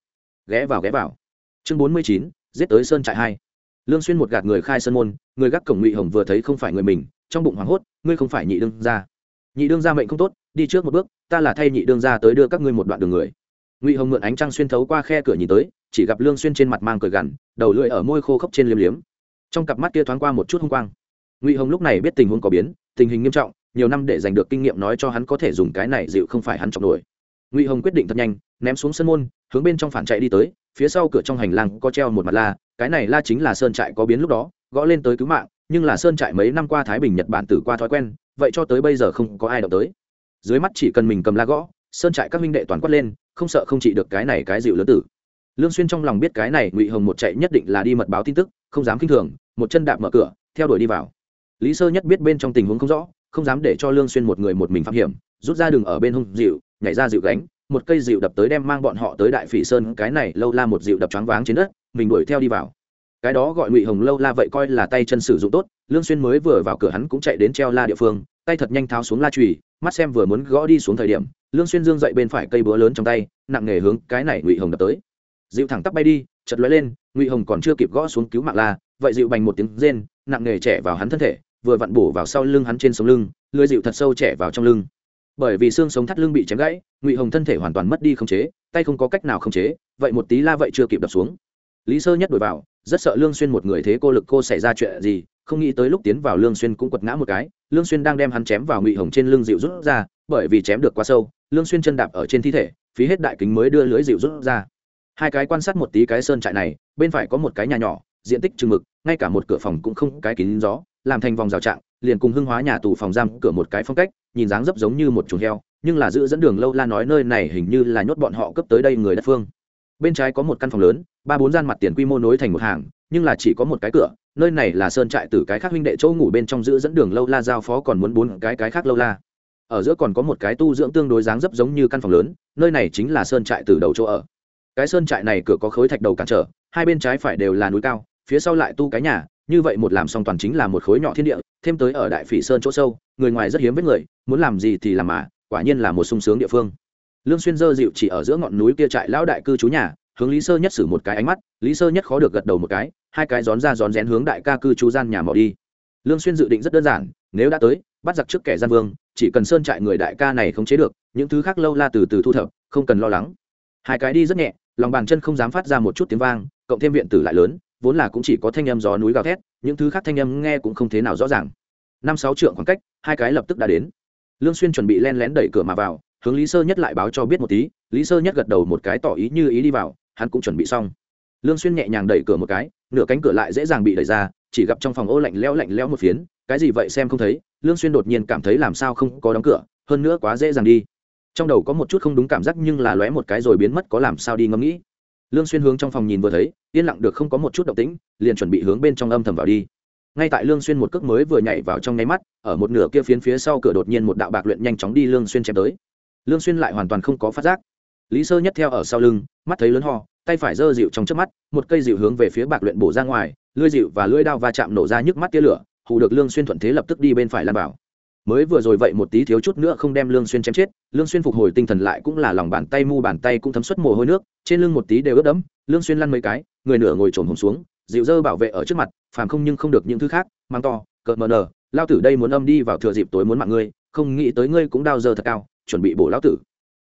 Ghé vào ghé vào. Chương bốn mươi chín, giết tới sơn trại hai. Lương xuyên một gạt người khai sơn môn, người gác cổng ngụy hồng vừa thấy không phải người mình, trong bụng hoảng hốt, ngươi không phải nhị đương gia. Nhị đương gia mệnh không tốt, đi trước một bước, ta là thay nhị đương gia tới đưa các ngươi một đoạn đường người. Ngụy hồng mượn ánh trăng xuyên thấu qua khe cửa nhìn tới, chỉ gặp lương xuyên trên mặt mang cười gằn, đầu lưỡi ở môi khô khốc trên liếm liếm. Trong cặp mắt kia thoáng qua một chút hung quang ngụy hồng lúc này biết tình huống có biến, tình hình nghiêm trọng, nhiều năm để giành được kinh nghiệm nói cho hắn có thể dùng cái này dịu không phải hắn trọng nổi. Ngụy hồng quyết định thật nhanh, ném xuống sân môn, hướng bên trong phản chạy đi tới, phía sau cửa trong hành lang có treo một mặt la, cái này la chính là sơn trại có biến lúc đó, gõ lên tới cứu mạng, nhưng là sơn trại mấy năm qua thái bình, nhật bản tử qua thói quen, vậy cho tới bây giờ không có ai động tới. Dưới mắt chỉ cần mình cầm la gõ, sơn trại các minh đệ toàn quát lên, không sợ không trị được cái này cái dịu lớn tử. Lương xuyên trong lòng biết cái này ngụy hồng một chạy nhất định là đi mật báo tin tức, không dám kinh thường, một chân đạp mở cửa, theo đuổi đi vào lý sơ nhất biết bên trong tình huống không rõ, không dám để cho lương xuyên một người một mình phạm hiểm, rút ra đường ở bên hông dịu, nhảy ra dịu gánh, một cây dịu đập tới đem mang bọn họ tới đại phỉ sơn, cái này lâu la một dịu đập choáng váng trên đất, mình đuổi theo đi vào. Cái đó gọi ngụy hồng lâu la vậy coi là tay chân sử dụng tốt, lương xuyên mới vừa vào cửa hắn cũng chạy đến treo la địa phương, tay thật nhanh tháo xuống la chùy, mắt xem vừa muốn gõ đi xuống thời điểm, lương xuyên dương dậy bên phải cây búa lớn trong tay, nặng nghề hướng cái này ngụy hồng đập tới. Dịu thẳng tắp bay đi chật lóe lên, ngụy hồng còn chưa kịp gõ xuống cứu mạng la, vậy dịu bành một tiếng rên, nặng nghề trẻ vào hắn thân thể vừa vặn bổ vào sau lưng hắn trên sống lưng, lưỡi dịu thật sâu chẻ vào trong lưng. Bởi vì xương sống thắt lưng bị chém gãy, ngụy hồng thân thể hoàn toàn mất đi không chế, tay không có cách nào không chế, vậy một tí la vậy chưa kịp đập xuống. Lý sơ nhất đổi vào, rất sợ lương xuyên một người thế cô lực cô xảy ra chuyện gì, không nghĩ tới lúc tiến vào lương xuyên cũng quật ngã một cái, lương xuyên đang đem hắn chém vào ngụy hồng trên lưng dịu rút ra, bởi vì chém được quá sâu, lương xuyên chân đạp ở trên thi thể, phí hết đại kính mới đưa lưỡi dịu rút ra. Hai cái quan sát một tí cái sơn trại này, bên phải có một cái nhà nhỏ, diện tích chừng mực, ngay cả một cửa phòng cũng không cái kín gió làm thành vòng rào trạng, liền cùng hưng hóa nhà tù phòng giam cửa một cái phong cách, nhìn dáng dấp giống như một chuồng heo, nhưng là giữ dẫn đường lâu la nói nơi này hình như là nhốt bọn họ cấp tới đây người đất phương. Bên trái có một căn phòng lớn, ba bốn gian mặt tiền quy mô nối thành một hàng, nhưng là chỉ có một cái cửa, nơi này là sơn trại từ cái khác huynh đệ chỗ ngủ bên trong giữ dẫn đường lâu la giao phó còn muốn bốn cái cái khác lâu la. Ở giữa còn có một cái tu dưỡng tương đối dáng dấp giống như căn phòng lớn, nơi này chính là sơn trại từ đầu chỗ ở. Cái sơn trại này cửa có khối thạch đầu cản trở, hai bên trái phải đều là núi cao, phía sau lại tu cái nhà như vậy một làm xong toàn chính là một khối nhỏ thiên địa, thêm tới ở đại phỉ sơn chỗ sâu, người ngoài rất hiếm với người, muốn làm gì thì làm mà, quả nhiên là một sung sướng địa phương. Lương xuyên dơ dịu chỉ ở giữa ngọn núi kia trại lão đại cư trú nhà, hướng lý sơ nhất xử một cái ánh mắt, lý sơ nhất khó được gật đầu một cái, hai cái rón ra rón rén hướng đại ca cư trú gian nhà mỏ đi. Lương xuyên dự định rất đơn giản, nếu đã tới, bắt giặc trước kẻ gian vương, chỉ cần sơn trại người đại ca này không chế được, những thứ khác lâu la từ từ thu thập, không cần lo lắng. Hai cái đi rất nhẹ, lòng bàn chân không dám phát ra một chút tiếng vang, cộng thêm viện tử lại lớn vốn là cũng chỉ có thanh âm gió núi gào thét, những thứ khác thanh âm nghe cũng không thế nào rõ ràng. Năm sáu trượng khoảng cách, hai cái lập tức đã đến. Lương xuyên chuẩn bị len lén đẩy cửa mà vào, hướng lý sơ nhất lại báo cho biết một tí, lý sơ nhất gật đầu một cái tỏ ý như ý đi vào, hắn cũng chuẩn bị xong. Lương xuyên nhẹ nhàng đẩy cửa một cái, nửa cánh cửa lại dễ dàng bị đẩy ra, chỉ gặp trong phòng ô lạnh lẽo lạnh lẽo một phiến, cái gì vậy xem không thấy, lương xuyên đột nhiên cảm thấy làm sao không có đóng cửa, hơn nữa quá dễ dàng đi. Trong đầu có một chút không đúng cảm giác nhưng là lóe một cái rồi biến mất, có làm sao đi ngẫm nghĩ lương xuyên hướng trong phòng nhìn vừa thấy, yên lặng được không có một chút động tĩnh, liền chuẩn bị hướng bên trong âm thầm vào đi. Ngay tại lương xuyên một cước mới vừa nhảy vào trong nháy mắt, ở một nửa kia phiến phía sau cửa đột nhiên một đạo bạc luyện nhanh chóng đi lương xuyên chém tới. Lương xuyên lại hoàn toàn không có phát giác. Lý sơ nhất theo ở sau lưng, mắt thấy lớn ho, tay phải giơ dịu trong trước mắt, một cây dịu hướng về phía bạc luyện bổ ra ngoài, lưỡi dịu và lưỡi đao va chạm nổ ra nhức mắt tia lửa, hù được lương xuyên thuận thế lập tức đi bên phải lan bảo mới vừa rồi vậy một tí thiếu chút nữa không đem lương xuyên chém chết, lương xuyên phục hồi tinh thần lại cũng là lòng bàn tay mu bàn tay cũng thấm xuất mồ hôi nước, trên lưng một tí đều ướt đẫm, lương xuyên lăn mấy cái, người nửa ngồi trồn hồn xuống, dịu dơ bảo vệ ở trước mặt, phàm không nhưng không được những thứ khác, mang to, cợt mờ nở lao tử đây muốn âm đi vào thừa dịp tối muốn mạng ngươi, không nghĩ tới ngươi cũng đau giờ thật cao, chuẩn bị bổ lão tử.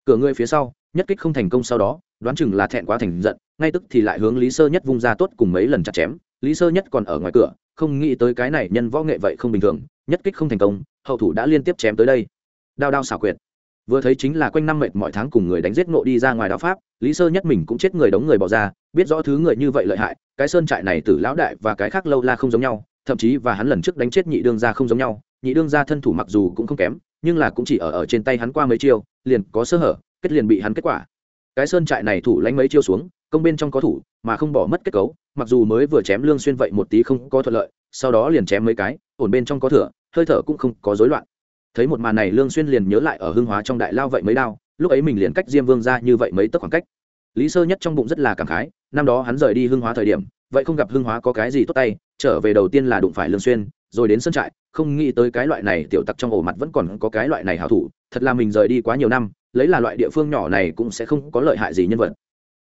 Cửa ngươi phía sau, nhất kích không thành công sau đó, đoán chừng là thẹn quá thành giận, ngay tức thì lại hướng lý sơ nhất vung ra tốt cùng mấy lần chặt chém, lý sơ nhất còn ở ngoài cửa không nghĩ tới cái này nhân võ nghệ vậy không bình thường, nhất kích không thành công, hậu thủ đã liên tiếp chém tới đây. Đao đao xảo quyệt. Vừa thấy chính là quanh năm mệt mọi tháng cùng người đánh giết nộ đi ra ngoài đạo pháp, lý sơ nhất mình cũng chết người đống người bỏ ra, biết rõ thứ người như vậy lợi hại, cái sơn trại này tử lão đại và cái khác lâu la không giống nhau, thậm chí và hắn lần trước đánh chết nhị đương gia không giống nhau, nhị đương gia thân thủ mặc dù cũng không kém, nhưng là cũng chỉ ở ở trên tay hắn qua mấy chiêu, liền có sơ hở, kết liền bị hắn kết quả. Cái sơn trại này thủ lánh mấy chiêu xuống, công bên trong có thủ, mà không bỏ mất kết cấu mặc dù mới vừa chém lương xuyên vậy một tí không có thuận lợi, sau đó liền chém mấy cái, ổn bên trong có thừa, hơi thở cũng không có rối loạn. Thấy một màn này, lương xuyên liền nhớ lại ở Hương hóa trong đại lao vậy mấy đao, lúc ấy mình liền cách diêm vương ra như vậy mấy tấc khoảng cách. Lý sơ nhất trong bụng rất là cảm khái, năm đó hắn rời đi Hương hóa thời điểm, vậy không gặp Hương hóa có cái gì tốt tay, trở về đầu tiên là đụng phải lương xuyên, rồi đến sân trại, không nghĩ tới cái loại này tiểu tặc trong ổ mặt vẫn còn có cái loại này hảo thủ, thật là mình rời đi quá nhiều năm, lấy là loại địa phương nhỏ này cũng sẽ không có lợi hại gì nhân vật.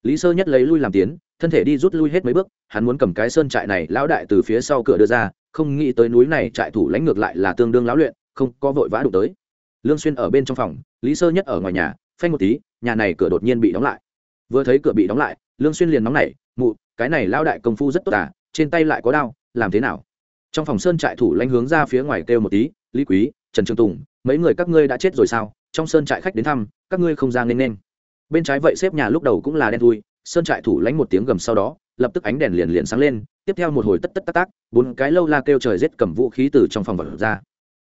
Lý sơ nhất lấy lui làm tiến thân thể đi rút lui hết mấy bước, hắn muốn cầm cái sơn trại này lão đại từ phía sau cửa đưa ra, không nghĩ tới núi này trại thủ lãnh ngược lại là tương đương lão luyện, không có vội vã đụng tới. Lương xuyên ở bên trong phòng, lý sơ nhất ở ngoài nhà, phanh một tí, nhà này cửa đột nhiên bị đóng lại. Vừa thấy cửa bị đóng lại, lương xuyên liền nóng nảy, mụ, cái này lão đại công phu rất tốt à trên tay lại có đao, làm thế nào? Trong phòng sơn trại thủ lãnh hướng ra phía ngoài kêu một tí, lý quý, trần trường tùng, mấy người các ngươi đã chết rồi sao? Trong sơn trại khách đến thăm, các ngươi không ra nên nên. Bên trái vậy xếp nhà lúc đầu cũng là đen thui sơn trại thủ lãnh một tiếng gầm sau đó, lập tức ánh đèn liền liền sáng lên, tiếp theo một hồi tất tất tác tác, bốn cái lâu la kêu trời rết cầm vũ khí từ trong phòng vật ra.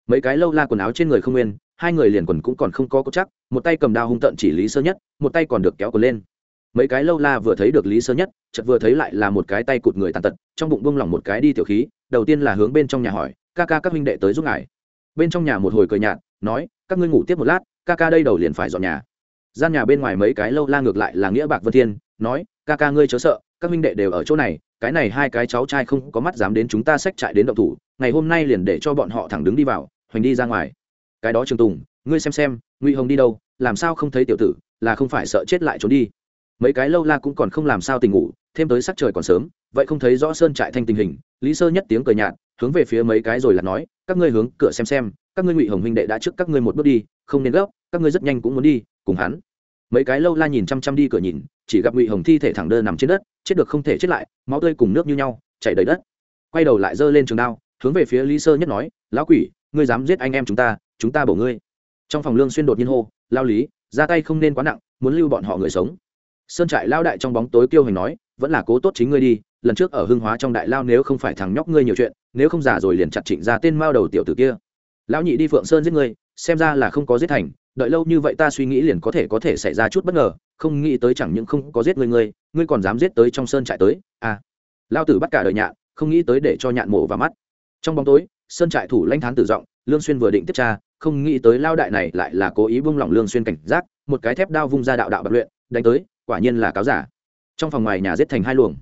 Mấy cái lâu la quần áo trên người không nguyên, hai người liền quần cũng còn không có cố chắc, một tay cầm đao hung tận chỉ lý sơ nhất, một tay còn được kéo quần lên. Mấy cái lâu la vừa thấy được lý sơ nhất, chợt vừa thấy lại là một cái tay cụt người tàn tật, trong bụng bông lỏng một cái đi tiểu khí, đầu tiên là hướng bên trong nhà hỏi, ca ca, các huynh đệ tới giúp ngài. Bên trong nhà một hồi cười nhạt, nói, các ngươi ngủ tiếp một lát, ca ca đây đầu liền phải dọn nhà. Gian nhà bên ngoài mấy cái lâu la ngược lại là nghĩa bạc vân thiên nói, ca ca ngươi chớ sợ, các minh đệ đều ở chỗ này, cái này hai cái cháu trai không có mắt dám đến chúng ta xách trại đến động thủ, ngày hôm nay liền để cho bọn họ thẳng đứng đi vào, hoành đi ra ngoài. Cái đó trường tùng, ngươi xem xem, ngụy hồng đi đâu, làm sao không thấy tiểu tử, là không phải sợ chết lại trốn đi. Mấy cái lâu la cũng còn không làm sao tình ngủ, thêm tới sắc trời còn sớm, vậy không thấy rõ sơn trại thanh tình hình, lý sơ nhất tiếng cười nhạt, hướng về phía mấy cái rồi là nói, các ngươi hướng cửa xem xem, các ngươi ngụy hồng huynh đệ đã trước các ngươi một bước đi, không nên gấp, các ngươi rất nhanh cũng muốn đi, cùng hắn. Mấy cái lâu la nhìn chăm chăm đi cửa nhìn chỉ gặp ngụy hồng thi thể thẳng đơ nằm trên đất chết được không thể chết lại máu tươi cùng nước như nhau chảy đầy đất quay đầu lại giơ lên trường đao hướng về phía lý sơ nhất nói lão quỷ ngươi dám giết anh em chúng ta chúng ta bổ ngươi trong phòng lương xuyên đột nhiên hô lao lý ra tay không nên quá nặng muốn lưu bọn họ người sống sơn trại lao đại trong bóng tối kêu hành nói vẫn là cố tốt chính ngươi đi lần trước ở hưng hóa trong đại lao nếu không phải thằng nhóc ngươi nhiều chuyện nếu không giả rồi liền chặt trịnh ra tên mao đầu tiểu tử kia lão nhị đi phượng sơn giết ngươi xem ra là không có giết thành đợi lâu như vậy ta suy nghĩ liền có thể có thể xảy ra chút bất ngờ không nghĩ tới chẳng những không có giết ngươi ngươi ngươi còn dám giết tới trong sơn trại tới. À lao tử bắt cả đời nhạn, không nghĩ tới để cho nhạn mổ vào mắt. Trong bóng tối, sơn trại thủ lãnh thán tử giọng, lương xuyên vừa định tiếp tra, không nghĩ tới lao đại này lại là cố ý buông lỏng lương xuyên cảnh giác, một cái thép đao vung ra đạo đạo bật luyện, đánh tới, quả nhiên là cáo giả. Trong phòng ngoài nhà giết thành hai luồng.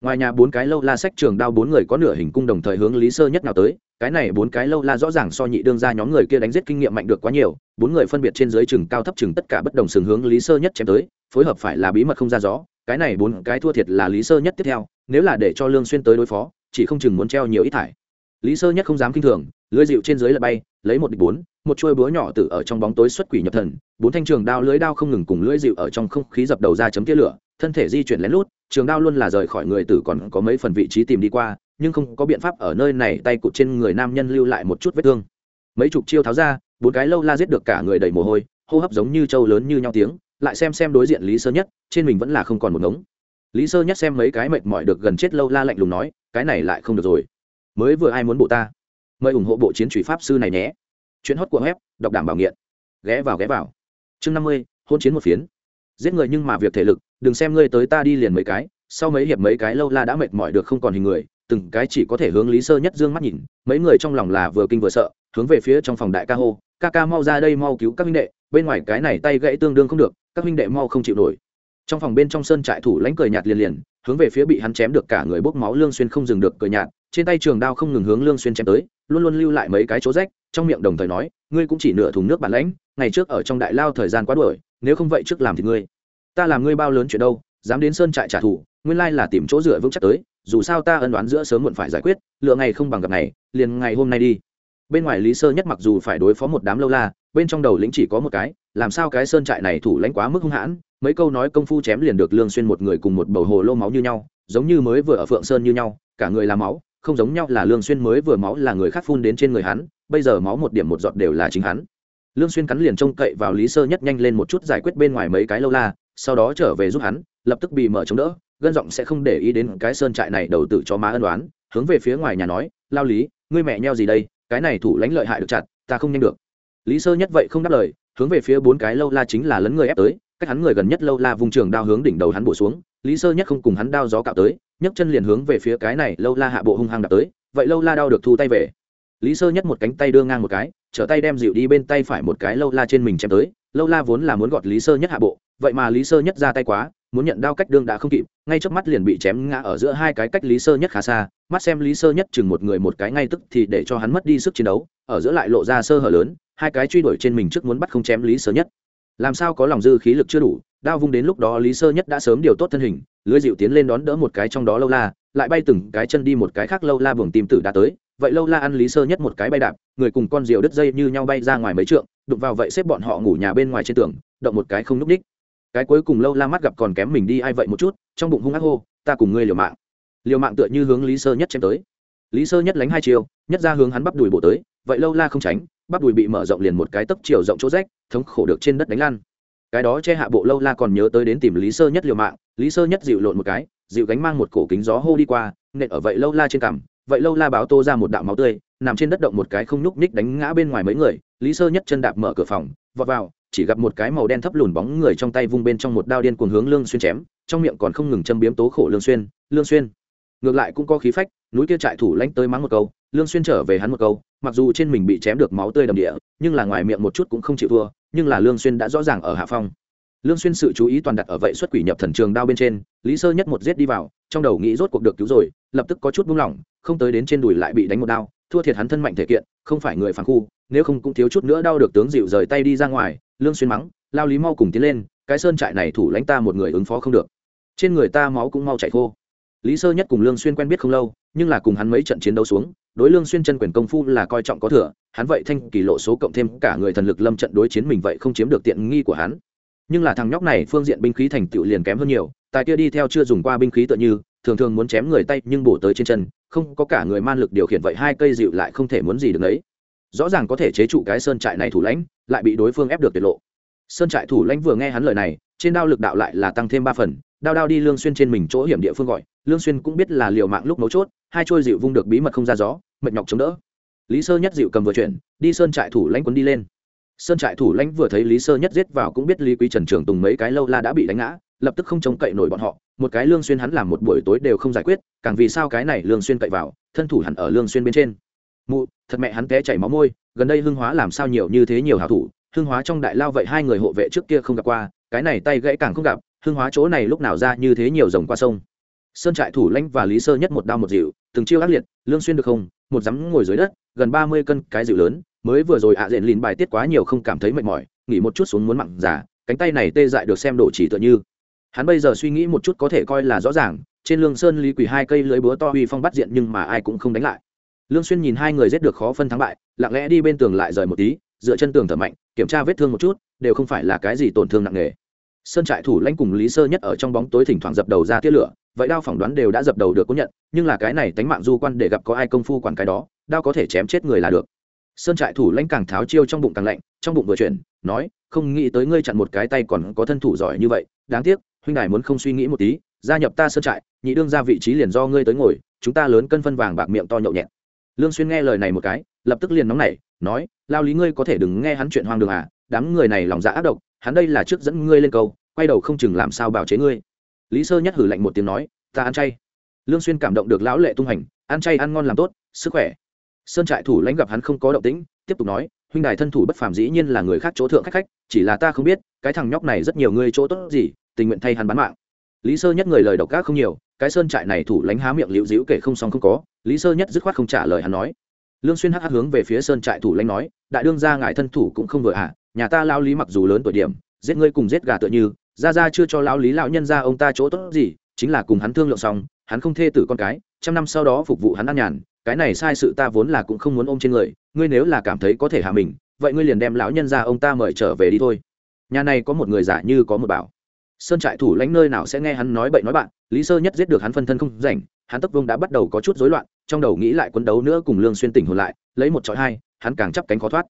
Ngoài nhà bốn cái lâu la sách trường đao bốn người có nửa hình cung đồng thời hướng lý sơ nhất nào tới, cái này bốn cái lâu la rõ ràng so nhị đương ra nhóm người kia đánh giết kinh nghiệm mạnh được quá nhiều, bốn người phân biệt trên dưới chừng cao thấp chừng tất cả bất đồng sừng hướng lý sơ nhất chém tới phối hợp phải là bí mật không ra gió, cái này bốn cái thua thiệt là lý sơ nhất tiếp theo, nếu là để cho lương xuyên tới đối phó, chỉ không chừng muốn treo nhiều ít thải. Lý sơ nhất không dám kinh thường, lưới dịu trên dưới là bay, lấy một địch bốn, một chuôi búa nhỏ tử ở trong bóng tối xuất quỷ nhập thần, bốn thanh trường đao lưới đao không ngừng cùng lưỡi dịu ở trong không khí dập đầu ra chấm tia lửa, thân thể di chuyển lén lút, trường đao luôn là rời khỏi người tử còn có mấy phần vị trí tìm đi qua, nhưng không có biện pháp ở nơi này tay cụt trên người nam nhân lưu lại một chút vết thương. Mấy chục chiêu tháo ra, bốn cái lâu la giết được cả người đầy mồ hôi, hô hấp giống như trâu lớn như nhau tiếng lại xem xem đối diện lý sơ nhất, trên mình vẫn là không còn một ngống. Lý sơ nhất xem mấy cái mệt mỏi được gần chết lâu la lạnh lùng nói, cái này lại không được rồi. Mới vừa ai muốn bộ ta? Mời ủng hộ bộ chiến truy pháp sư này nhé. Chuyến hót của web, đọc đảm bảo nghiện. Ghé vào ghé vào. Chương năm mươi, hôn chiến một phiến. Giết người nhưng mà việc thể lực, đừng xem ngươi tới ta đi liền mấy cái. Sau mấy hiệp mấy cái lâu la đã mệt mỏi được không còn hình người, từng cái chỉ có thể hướng lý sơ nhất dương mắt nhìn. Mấy người trong lòng là vừa kinh vừa sợ, hướng về phía trong phòng đại ca hô, ca ca mau ra đây mau cứu các minh đệ, bên ngoài cái này tay gãy tương đương không được các huynh đệ mau không chịu nổi. Trong phòng bên trong sơn trại thủ lãnh cười nhạt liền liền, hướng về phía bị hắn chém được cả người bốc máu lương xuyên không dừng được cười nhạt, trên tay trường đao không ngừng hướng lương xuyên chém tới, luôn luôn lưu lại mấy cái chỗ rách, trong miệng đồng thời nói, ngươi cũng chỉ nửa thùng nước bản lãnh, ngày trước ở trong đại lao thời gian quá đuổi, nếu không vậy trước làm thì ngươi. Ta làm ngươi bao lớn chuyện đâu, dám đến sơn trại trả thù, nguyên lai là tìm chỗ dựa vững chắc tới, dù sao ta ân đoán giữa sớm muộn phải giải quyết, lựa ngày không bằng gặp ngày, liền ngày hôm nay đi. Bên ngoài lý sơ nhất mặc dù phải đối phó một đám lâu la bên trong đầu lĩnh chỉ có một cái, làm sao cái sơn trại này thủ lãnh quá mức hung hãn, mấy câu nói công phu chém liền được lương xuyên một người cùng một bầu hồ lô máu như nhau, giống như mới vừa ở phượng sơn như nhau, cả người là máu, không giống nhau là lương xuyên mới vừa máu là người khác phun đến trên người hắn, bây giờ máu một điểm một giọt đều là chính hắn. Lương xuyên cắn liền trông cậy vào lý sơ nhất nhanh lên một chút giải quyết bên ngoài mấy cái lâu la, sau đó trở về giúp hắn, lập tức bị mở chống đỡ, gân giọng sẽ không để ý đến cái sơn trại này đầu tự cho má ân đoán hướng về phía ngoài nhà nói, lao lý, ngươi mẹ nheo gì đây, cái này thủ lãnh lợi hại được chặt, ta không nhanh được lý sơ nhất vậy không đáp lời, hướng về phía bốn cái lâu la chính là lấn người ép tới, cách hắn người gần nhất lâu la vùng trường đao hướng đỉnh đầu hắn bổ xuống, lý sơ nhất không cùng hắn đao gió cạo tới, nhấc chân liền hướng về phía cái này lâu la hạ bộ hung hăng đạp tới, vậy lâu la đao được thu tay về. Lý sơ nhất một cánh tay đưa ngang một cái, trở tay đem dịu đi bên tay phải một cái lâu la trên mình chém tới, lâu la vốn là muốn gọt lý sơ nhất hạ bộ, vậy mà lý sơ nhất ra tay quá, muốn nhận đao cách đương đã không kịp ngay trước mắt liền bị chém ngã ở giữa hai cái cách lý sơ nhất khá xa. Mắt xem lý sơ nhất chừng một người một cái ngay tức thì để cho hắn mất đi sức chiến đấu, ở giữa lại lộ ra sơ hở lớn, hai cái truy đuổi trên mình trước muốn bắt không chém lý sơ nhất. Làm sao có lòng dư khí lực chưa đủ, đao vung đến lúc đó lý sơ nhất đã sớm điều tốt thân hình, lưới dịu tiến lên đón đỡ một cái trong đó lâu la, lại bay từng cái chân đi một cái khác lâu la buồng tìm tử đã tới. Vậy lâu la ăn lý sơ nhất một cái bay đạp, người cùng con rượu đứt dây như nhau bay ra ngoài mấy trượng, đụng vào vậy xếp bọn họ ngủ nhà bên ngoài trên tường, động một cái không núp đích cái cuối cùng lâu la mắt gặp còn kém mình đi ai vậy một chút, trong bụng hung ác hô, ta cùng ngươi liều mạng. Liều mạng tựa như hướng lý sơ nhất chém tới. Lý sơ nhất lánh hai chiều, nhất ra hướng hắn bắp đùi bộ tới, vậy lâu la không tránh, bắp đùi bị mở rộng liền một cái tấc chiều rộng chỗ rách, thống khổ được trên đất đánh lan cái đó che hạ bộ lâu la còn nhớ tới đến tìm lý sơ nhất liều mạng, lý sơ nhất dịu lộn một cái, dịu gánh mang một cổ kính gió hô đi qua, nện ở vậy lâu la trên cằm, vậy lâu la báo tô ra một đạo máu tươi, nằm trên đất động một cái không nhúc ních đánh ngã bên ngoài mấy người, lý sơ nhất chân đạp mở cửa phòng, vọt vào chỉ gặp một cái màu đen thấp lùn bóng người trong tay vung bên trong một đao điên cuồng hướng lương xuyên chém, trong miệng còn không ngừng châm biếm tố khổ lương xuyên lương xuyên. Ngược lại cũng có khí phách, núi kia trại thủ lãnh tới mắng một câu, lương xuyên trở về hắn một câu, mặc dù trên mình bị chém được máu tươi đầm địa, nhưng là ngoài miệng một chút cũng không chịu thua, nhưng là lương xuyên đã rõ ràng ở hạ phong. Lương xuyên sự chú ý toàn đặt ở vậy xuất quỷ nhập thần trường đao bên trên, lý sơ nhất một giết đi vào, trong đầu nghĩ rốt cuộc được cứu rồi, lập tức có chút buông lỏng, không tới đến trên đùi lại bị đánh một đao, thua thiệt hắn thân mạnh thể kiện, không phải người phản khu, nếu không cũng thiếu chút nữa đau được tướng dịu rời tay đi ra ngoài lương xuyên mắng, lao lý mau cùng tiến lên, cái sơn trại này thủ lãnh ta một người ứng phó không được. Trên người ta máu cũng mau chảy khô. Lý sơ nhất cùng lương xuyên quen biết không lâu, nhưng là cùng hắn mấy trận chiến đấu xuống, đối lương xuyên chân quyền công phu là coi trọng có thừa, hắn vậy thanh kỳ lộ số cộng thêm cả người thần lực lâm trận đối chiến mình vậy không chiếm được tiện nghi của hắn. Nhưng là thằng nhóc này phương diện binh khí thành tựu liền kém hơn nhiều, tài kia đi theo chưa dùng qua binh khí tựa như, thường thường muốn chém người tay nhưng bổ tới trên chân, không có cả người man lực điều khiển vậy hai cây dịu lại không thể muốn gì được đấy rõ ràng có thể chế trụ cái sơn trại này thủ lãnh, lại bị đối phương ép được tiết lộ. Sơn trại thủ lãnh vừa nghe hắn lời này, trên đao lực đạo lại là tăng thêm ba phần, đao đao đi lương xuyên trên mình chỗ hiểm địa phương gọi. Lương xuyên cũng biết là liều mạng lúc mấu chốt, hai trôi dịu vung được bí mật không ra gió, mệt nhọc chống đỡ. Lý sơ nhất dịu cầm vừa chuyển, đi sơn trại thủ lãnh quấn đi lên. Sơn trại thủ lãnh vừa thấy lý sơ nhất giết vào cũng biết lý quý trần trường tùng mấy cái lâu la đã bị đánh ngã, lập tức không chống cậy nổi bọn họ. Một cái lương xuyên hắn làm một buổi tối đều không giải quyết, càng vì sao cái này lương xuyên cậy vào, thân thủ hẳn ở lương xuyên bên trên mụ, thật mẹ hắn té chảy máu môi, gần đây hưng hóa làm sao nhiều như thế nhiều hảo thủ, hưng hóa trong đại lao vậy hai người hộ vệ trước kia không gặp qua, cái này tay gãy càng không gặp, hưng hóa chỗ này lúc nào ra như thế nhiều rồng qua sông. Sơn trại thủ lãnh và lý sơ nhất một đao một dịu, từng chiêu ác liệt, lương xuyên được không, một dám ngồi dưới đất, gần ba mươi cân cái dịu lớn, mới vừa rồi ạ à diện lìn bài tiết quá nhiều không cảm thấy mệt mỏi, nghỉ một chút xuống muốn mặn giả cánh tay này tê dại được xem đổ chỉ tựa như. Hắn bây giờ suy nghĩ một chút có thể coi là rõ ràng, trên lương sơn lý quỷ hai cây lưới búa to uy phong bắt diện nhưng mà ai cũng không đánh lại lương xuyên nhìn hai người giết được khó phân thắng bại, lặng lẽ đi bên tường lại rời một tí, dựa chân tường thở mạnh, kiểm tra vết thương một chút, đều không phải là cái gì tổn thương nặng nề. Sơn trại thủ lãnh cùng lý sơ nhất ở trong bóng tối thỉnh thoảng dập đầu ra tia lửa, vậy đao phỏng đoán đều đã dập đầu được công nhận, nhưng là cái này tánh mạng du quan để gặp có ai công phu quản cái đó, đao có thể chém chết người là được. Sơn trại thủ lãnh càng tháo chiêu trong bụng càng lạnh, trong bụng vừa chuyển, nói, không nghĩ tới ngươi chặn một cái tay còn có thân thủ giỏi như vậy, đáng tiếc, huynh đài muốn không suy nghĩ một tí, gia nhập ta sơn trại, nhị đương ra vị trí liền do ngươi tới ngồi, chúng ta lớn cân phân vàng bạc miệng to nhậu nhẹt lương xuyên nghe lời này một cái, lập tức liền nóng nảy, nói, lao lý ngươi có thể đừng nghe hắn chuyện hoang đường à đám người này lòng dạ ác độc, hắn đây là trước dẫn ngươi lên câu quay đầu không chừng làm sao bảo chế ngươi. Lý sơ nhất hử lạnh một tiếng nói, ta ăn chay. Lương xuyên cảm động được lão lệ tung hành, ăn chay ăn ngon làm tốt, sức khỏe. Sơn trại thủ lãnh gặp hắn không có động tĩnh, tiếp tục nói, huynh đài thân thủ bất phàm dĩ nhiên là người khác chỗ thượng khách khách, chỉ là ta không biết, cái thằng nhóc này rất nhiều người chỗ tốt gì, tình nguyện thay hắn bán mạng lý sơ nhất người lời độc ác không nhiều cái sơn trại này thủ lãnh há miệng liễu dĩu kể không xong không có lý sơ nhất dứt khoát không trả lời hắn nói. Lương xuyên hắc hắc hướng về phía sơn trại thủ lãnh nói đại đương gia ngài thân thủ cũng không vừa ạ à, nhà ta lao lý mặc dù lớn tuổi điểm giết ngươi cùng giết gà tựa như gia gia chưa cho lao lý lão nhân gia ông ta chỗ tốt gì chính là cùng hắn thương lượng xong hắn không thê tử con cái trăm năm sau đó phục vụ hắn ăn nhàn cái này sai sự ta vốn là cũng không muốn ôm trên người ngươi nếu là cảm thấy có thể hạ mình vậy ngươi liền đem lão nhân gia ông ta mời trở về đi thôi. Nhà này có một người giả như có một bảo sơn trại thủ lãnh nơi nào sẽ nghe hắn nói bậy nói bạn, lý sơ nhất giết được hắn phân thân không rảnh, hắn tấp vương đã bắt đầu có chút rối loạn, trong đầu nghĩ lại quấn đấu nữa cùng lương xuyên tỉnh hồn lại, lấy một chọi hai, hắn càng chắp cánh khó thoát.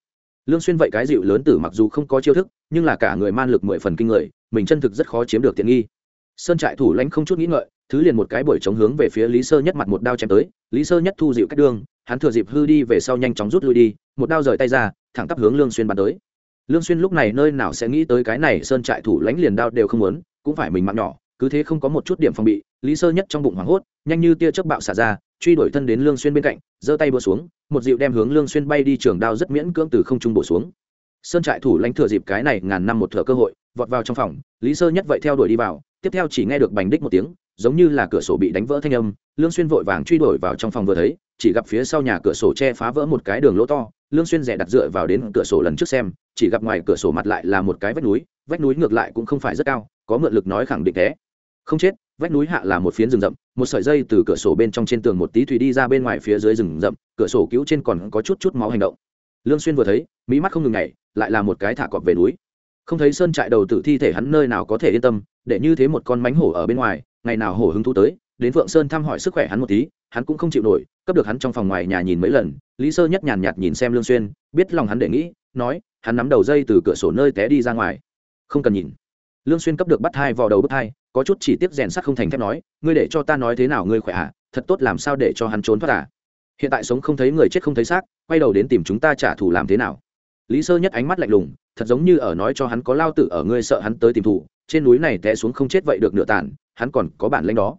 Lương xuyên vậy cái dịu lớn tử mặc dù không có chiêu thức, nhưng là cả người man lực mười phần kinh người, mình chân thực rất khó chiếm được tiện nghi. Sơn trại thủ lãnh không chút nghĩ ngợi, thứ liền một cái buổi chống hướng về phía lý sơ nhất mặt một đao chém tới, lý sơ nhất thu dịu cách đường, hắn thừa dịp hư đi về sau nhanh chóng rút lui đi, một đao rời tay ra, thẳng tắp hướng lương xuyên bắn tới lương xuyên lúc này nơi nào sẽ nghĩ tới cái này sơn trại thủ lãnh liền đao đều không muốn, cũng phải mình mạng nhỏ, cứ thế không có một chút điểm phòng bị, lý sơ nhất trong bụng hoảng hốt, nhanh như tia chớp bạo xả ra, truy đuổi thân đến lương xuyên bên cạnh, giơ tay búa xuống, một dịu đem hướng lương xuyên bay đi trường đao rất miễn cưỡng từ không trung bổ xuống. Sơn trại thủ lãnh thừa dịp cái này ngàn năm một thừa cơ hội, vọt vào trong phòng, lý sơ nhất vậy theo đuổi đi vào, tiếp theo chỉ nghe được bành đích một tiếng, giống như là cửa sổ bị đánh vỡ thanh âm, lương xuyên vội vàng truy đuổi vào trong phòng vừa thấy, chỉ gặp phía sau nhà cửa sổ che phá vỡ một cái đường lỗ to lương xuyên rẽ đặt dựa vào đến cửa sổ lần trước xem, chỉ gặp ngoài cửa sổ mặt lại là một cái vách núi vách núi ngược lại cũng không phải rất cao, có mượn lực nói khẳng định thế. Không chết, vách núi hạ là một phiến rừng rậm, một sợi dây từ cửa sổ bên trong trên tường một tí thủy đi ra bên ngoài phía dưới rừng rậm, cửa sổ cứu trên còn có chút chút máu hành động. Lương xuyên vừa thấy mỹ mắt không ngừng nhảy, lại là một cái thả cọp về núi. Không thấy sơn trại đầu tử thi thể hắn nơi nào có thể yên tâm, để như thế một con mánh hổ ở bên ngoài, ngày nào hổ hứng thú tới, đến phượng sơn thăm hỏi sức khỏe hắn một tí hắn cũng không chịu nổi cấp được hắn trong phòng ngoài nhà nhìn mấy lần, lý sơ nhất nhàn nhạt nhìn xem lương xuyên, biết lòng hắn để nghĩ, nói, hắn nắm đầu dây từ cửa sổ nơi té đi ra ngoài. Không cần nhìn. Lương xuyên cấp được bắt hai vào đầu bứt hai, có chút chỉ tiếp rèn sắt không thành thép nói, ngươi để cho ta nói thế nào ngươi khỏe à? Thật tốt làm sao để cho hắn trốn thoát à? Hiện tại sống không thấy người chết không thấy xác, quay đầu đến tìm chúng ta trả thù làm thế nào? Lý sơ nhất ánh mắt lạnh lùng, thật giống như ở nói cho hắn có lao tử ở ngươi sợ hắn tới tìm thù, trên núi này té xuống không chết vậy được nửa tàn, hắn còn có bản lãnh đó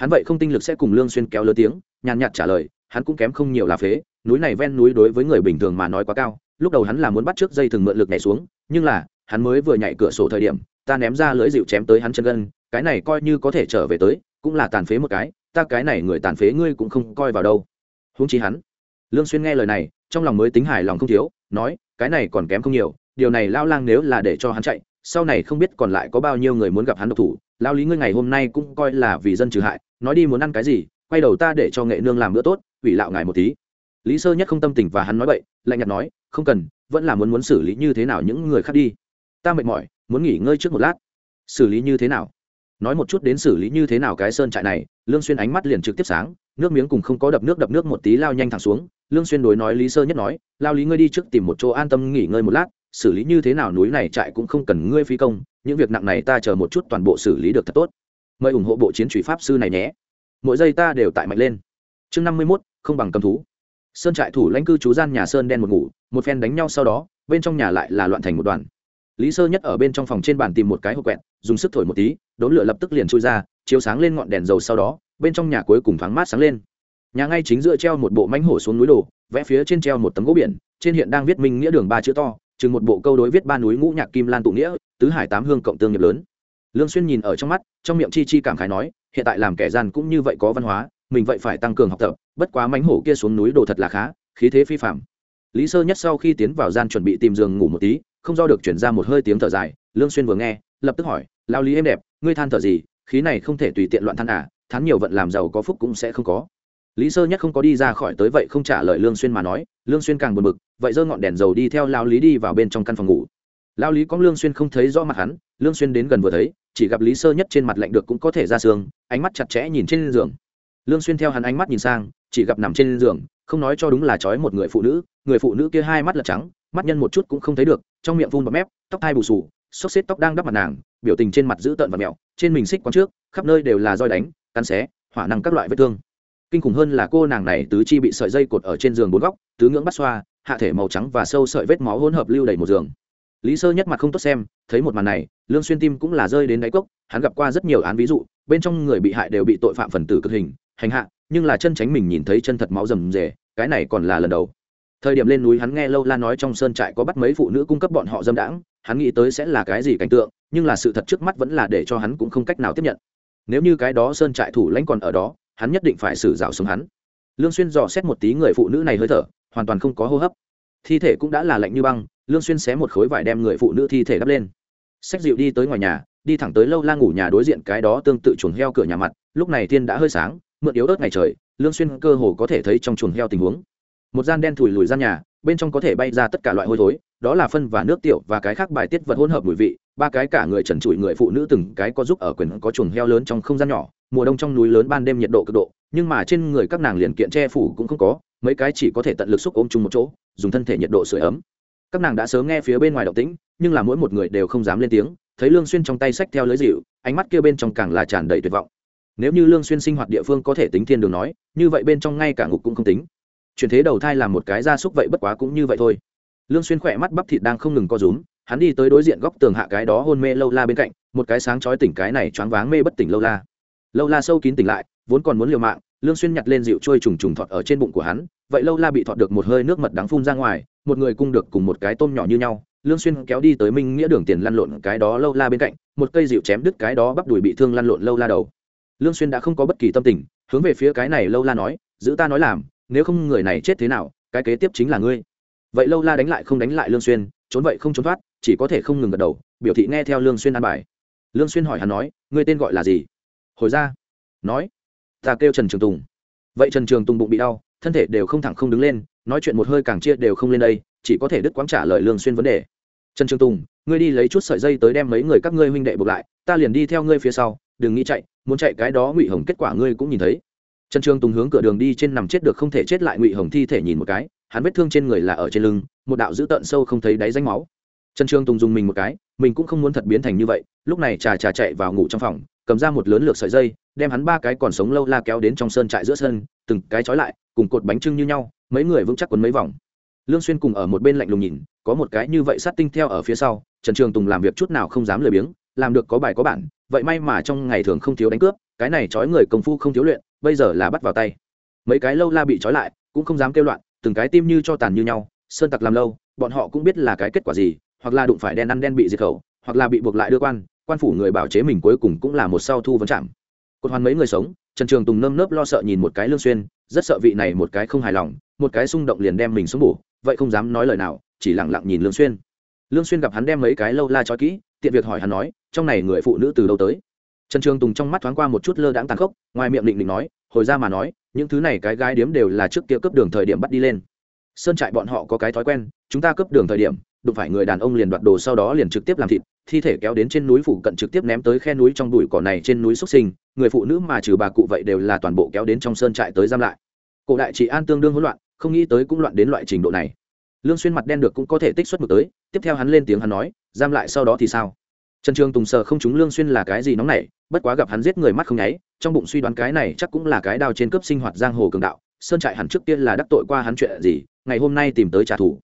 hắn vậy không tinh lực sẽ cùng lương xuyên kéo lớn tiếng, nhàn nhạt trả lời, hắn cũng kém không nhiều là phế, núi này ven núi đối với người bình thường mà nói quá cao, lúc đầu hắn là muốn bắt trước dây thừng mượn lực nhảy xuống, nhưng là, hắn mới vừa nhảy cửa sổ thời điểm, ta ném ra lưỡi dịu chém tới hắn chân gân, cái này coi như có thể trở về tới, cũng là tàn phế một cái, ta cái này người tàn phế ngươi cũng không coi vào đâu. Huống chi hắn, lương xuyên nghe lời này, trong lòng mới tính hài lòng không thiếu, nói, cái này còn kém không nhiều, điều này lao lang nếu là để cho hắn chạy, sau này không biết còn lại có bao nhiêu người muốn gặp hắn độc thủ lao lý ngươi ngày hôm nay cũng coi là vì dân trừ hại, nói đi muốn ăn cái gì, quay đầu ta để cho nghệ nương làm bữa tốt, ủy lạo ngài một tí. Lý sơ nhất không tâm tình và hắn nói vậy lạnh nhạt nói, không cần, vẫn là muốn muốn xử lý như thế nào những người khác đi. Ta mệt mỏi, muốn nghỉ ngơi trước một lát. Xử lý như thế nào? Nói một chút đến xử lý như thế nào cái sơn trại này, lương xuyên ánh mắt liền trực tiếp sáng, nước miếng cùng không có đập nước đập nước một tí lao nhanh thẳng xuống. Lương xuyên đối nói lý sơ nhất nói, lao lý ngươi đi trước tìm một chỗ an tâm nghỉ ngơi một lát xử lý như thế nào núi này trại cũng không cần ngươi phi công, những việc nặng này ta chờ một chút toàn bộ xử lý được thật tốt. Mời ủng hộ bộ chiến truy pháp sư này nhé. Mỗi giây ta đều tại mạnh lên. Chương năm mươi mốt, không bằng cầm thú. Sơn trại thủ lãnh cư chú gian nhà sơn đen một ngủ, một phen đánh nhau sau đó, bên trong nhà lại là loạn thành một đoàn. Lý sơ nhất ở bên trong phòng trên bàn tìm một cái hộp quẹt, dùng sức thổi một tí, đốn lửa lập tức liền chui ra, chiếu sáng lên ngọn đèn dầu sau đó, bên trong nhà cuối cùng thoáng mát sáng lên. Nhà ngay chính giữa treo một bộ mánh hổ xuống núi đồ vẽ phía trên treo một tấm gỗ biển, trên hiện đang viết minh nghĩa đường ba chữ to chừng một bộ câu đối viết ba núi ngũ nhạc kim lan tụ nghĩa, tứ hải tám hương cộng tương nghiệp lớn. Lương xuyên nhìn ở trong mắt, trong miệng chi chi cảm khái nói, hiện tại làm kẻ gian cũng như vậy có văn hóa, mình vậy phải tăng cường học tập, bất quá mánh hổ kia xuống núi đồ thật là khá, khí thế phi phàm. Lý sơ nhất sau khi tiến vào gian chuẩn bị tìm giường ngủ một tí, không do được chuyển ra một hơi tiếng thở dài, lương xuyên vừa nghe, lập tức hỏi, lao lý em đẹp, ngươi than thở gì? Khí này không thể tùy tiện loạn than à thán nhiều vận làm giàu có phúc cũng sẽ không có. Lý sơ nhất không có đi ra khỏi tới vậy không trả lời lương xuyên mà nói, lương xuyên càng buồn bực vậy giơ ngọn đèn dầu đi theo lao lý đi vào bên trong căn phòng ngủ. Lao lý có lương xuyên không thấy rõ mặt hắn, lương xuyên đến gần vừa thấy, chỉ gặp lý sơ nhất trên mặt lạnh được cũng có thể ra xương, ánh mắt chặt chẽ nhìn trên giường. Lương xuyên theo hắn ánh mắt nhìn sang, chỉ gặp nằm trên giường, không nói cho đúng là chói một người phụ nữ, người phụ nữ kia hai mắt là trắng, mắt nhân một chút cũng không thấy được, trong miệng vun bọt mép, tóc hai bù sù xốc xếp tóc đang đắp mặt nàng, biểu tình trên mặt dữ tợn và mẹo, trên mình xích quán trước, khắp nơi đều là roi đánh, cắn xé, hỏa năng các loại vết thương. Kinh khủng hơn là cô nàng này tứ chi bị sợi dây cột ở trên giường bốn góc, tứ ngưỡng bắt xoa hạ thể màu trắng và sâu sợi vết máu hỗn hợp lưu đầy một giường. Lý sơ nhất mặt không tốt xem, thấy một màn này, lương xuyên tim cũng là rơi đến đáy cốc, hắn gặp qua rất nhiều án ví dụ, bên trong người bị hại đều bị tội phạm phần tử cực hình, hành hạ, nhưng là chân tránh mình nhìn thấy chân thật máu rầm rề, cái này còn là lần đầu. Thời điểm lên núi hắn nghe lâu la nói trong sơn trại có bắt mấy phụ nữ cung cấp bọn họ dâm đãng, hắn nghĩ tới sẽ là cái gì cảnh tượng, nhưng là sự thật trước mắt vẫn là để cho hắn cũng không cách nào tiếp nhận. Nếu như cái đó sơn trại thủ lãnh còn ở đó, hắn nhất định phải xử rào sống hắn. Lương xuyên dò xét một tí người phụ nữ này hơi thở hoàn toàn không có hô hấp. Thi thể cũng đã là lạnh như băng, lương xuyên xé một khối vải đem người phụ nữ thi thể đắp lên. Sách dịu đi tới ngoài nhà, đi thẳng tới lâu la ngủ nhà đối diện cái đó tương tự chuồng heo cửa nhà mặt, lúc này thiên đã hơi sáng, mượn yếu ớt ngày trời, lương xuyên cơ hồ có thể thấy trong chuồng heo tình huống. Một gian đen thùi lùi gian nhà, bên trong có thể bay ra tất cả loại hôi thối, đó là phân và nước tiểu và cái khác bài tiết vật hỗn hợp mùi vị, ba cái cả người trần trụi người phụ nữ từng cái có giúp ở quyền có chuồng heo lớn trong không gian nhỏ, mùa đông trong núi lớn ban đêm nhiệt độ cực độ, nhưng mà trên người các nàng liền kiện che phủ cũng không có mấy cái chỉ có thể tận lực xúc ôm chung một chỗ, dùng thân thể nhiệt độ sưởi ấm. Các nàng đã sớm nghe phía bên ngoài động tĩnh, nhưng là mỗi một người đều không dám lên tiếng, thấy lương xuyên trong tay sách theo lưới dịu, ánh mắt kia bên trong càng là tràn đầy tuyệt vọng. Nếu như lương xuyên sinh hoạt địa phương có thể tính thiên đường nói, như vậy bên trong ngay cả ngục cũng không tính. Chuyển thế đầu thai làm một cái gia súc vậy bất quá cũng như vậy thôi. Lương xuyên khỏe mắt bắp thịt đang không ngừng co rúm, hắn đi tới đối diện góc tường hạ cái đó hôn mê lâu la bên cạnh, một cái sáng chói tỉnh cái này choáng váng mê bất tỉnh lâu la. Lâu la sâu kín tỉnh lại, vốn còn muốn liều mạng lương xuyên nhặt lên dịu trôi trùng trùng thọt ở trên bụng của hắn, vậy lâu la bị thọt được một hơi nước mật đắng phun ra ngoài, một người cung được cùng một cái tôm nhỏ như nhau. Lương xuyên kéo đi tới minh nghĩa đường tiền lăn lộn cái đó lâu la bên cạnh, một cây dịu chém đứt cái đó bắp đùi bị thương lăn lộn lâu la đầu. Lương xuyên đã không có bất kỳ tâm tình, hướng về phía cái này lâu la nói, giữ ta nói làm, nếu không người này chết thế nào, cái kế tiếp chính là ngươi. Vậy lâu la đánh lại không đánh lại lương xuyên, trốn vậy không trốn thoát, chỉ có thể không ngừng gật đầu, biểu thị nghe theo lương xuyên an bài. Lương xuyên hỏi hắn nói, ngươi tên gọi là gì? Hồi ra nói ta kêu trần trường tùng. Vậy trần trường tùng bụng bị đau, thân thể đều không thẳng không đứng lên, nói chuyện một hơi càng chia đều không lên đây, chỉ có thể đứt quãng trả lời lương xuyên vấn đề. Trần trường tùng, ngươi đi lấy chút sợi dây tới đem mấy người các ngươi huynh đệ buộc lại, ta liền đi theo ngươi phía sau, đừng nghĩ chạy, muốn chạy cái đó ngụy hồng kết quả ngươi cũng nhìn thấy. Trần trường tùng hướng cửa đường đi trên nằm chết được không thể chết lại ngụy hồng thi thể nhìn một cái, hắn vết thương trên người là ở trên lưng, một đạo dữ tợn sâu không thấy đáy danh máu. Trần trường tùng dùng mình một cái, mình cũng không muốn thật biến thành như vậy, lúc này trà trà chạy vào ngủ trong phòng, cầm ra một lớn lược sợi dây đem hắn ba cái còn sống lâu la kéo đến trong sơn trại giữa sân, từng cái trói lại, cùng cột bánh trưng như nhau, mấy người vững chắc quấn mấy vòng. Lương xuyên cùng ở một bên lạnh lùng nhìn, có một cái như vậy sát tinh theo ở phía sau, trần trường tùng làm việc chút nào không dám lười biếng, làm được có bài có bản, vậy may mà trong ngày thường không thiếu đánh cướp, cái này trói người công phu không thiếu luyện, bây giờ là bắt vào tay. Mấy cái lâu la bị trói lại, cũng không dám kêu loạn, từng cái tim như cho tàn như nhau, sơn tặc làm lâu, bọn họ cũng biết là cái kết quả gì, hoặc là đụng phải đen ăn đen bị diệt khẩu, hoặc là bị buộc lại đưa quan quan phủ người bảo chế mình cuối cùng cũng là một sau thu vấn chạm cột hoàn mấy người sống, trần trường tùng nơm nớp lo sợ nhìn một cái lương xuyên, rất sợ vị này một cái không hài lòng, một cái xung động liền đem mình xuống bổ, vậy không dám nói lời nào, chỉ lặng lặng nhìn lương xuyên. Lương xuyên gặp hắn đem mấy cái lâu la chói kỹ, tiện việc hỏi hắn nói, trong này người phụ nữ từ đâu tới? Trần trường tùng trong mắt thoáng qua một chút lơ đãng tàn khốc, ngoài miệng định định nói, hồi ra mà nói, những thứ này cái gái điếm đều là trước kia cướp đường thời điểm bắt đi lên. Sơn trại bọn họ có cái thói quen, chúng ta cướp đường thời điểm, đụng phải người đàn ông liền đoạt đồ sau đó liền trực tiếp làm thịt thi thể kéo đến trên núi phụ cận trực tiếp ném tới khe núi trong bụi cỏ này trên núi xuất sinh, người phụ nữ mà trừ bà cụ vậy đều là toàn bộ kéo đến trong sơn trại tới giam lại. Cổ đại trị an tương đương hỗn loạn, không nghĩ tới cũng loạn đến loại trình độ này. Lương xuyên mặt đen được cũng có thể tích xuất một tới, tiếp theo hắn lên tiếng hắn nói, giam lại sau đó thì sao? Trần trường tùng sờ không chúng lương xuyên là cái gì nóng nảy, bất quá gặp hắn giết người mắt không nháy, trong bụng suy đoán cái này chắc cũng là cái đao trên cấp sinh hoạt giang hồ cường đạo, sơn trại hắn trước tiên là đắc tội qua hắn chuyện gì, ngày hôm nay tìm tới trả thù.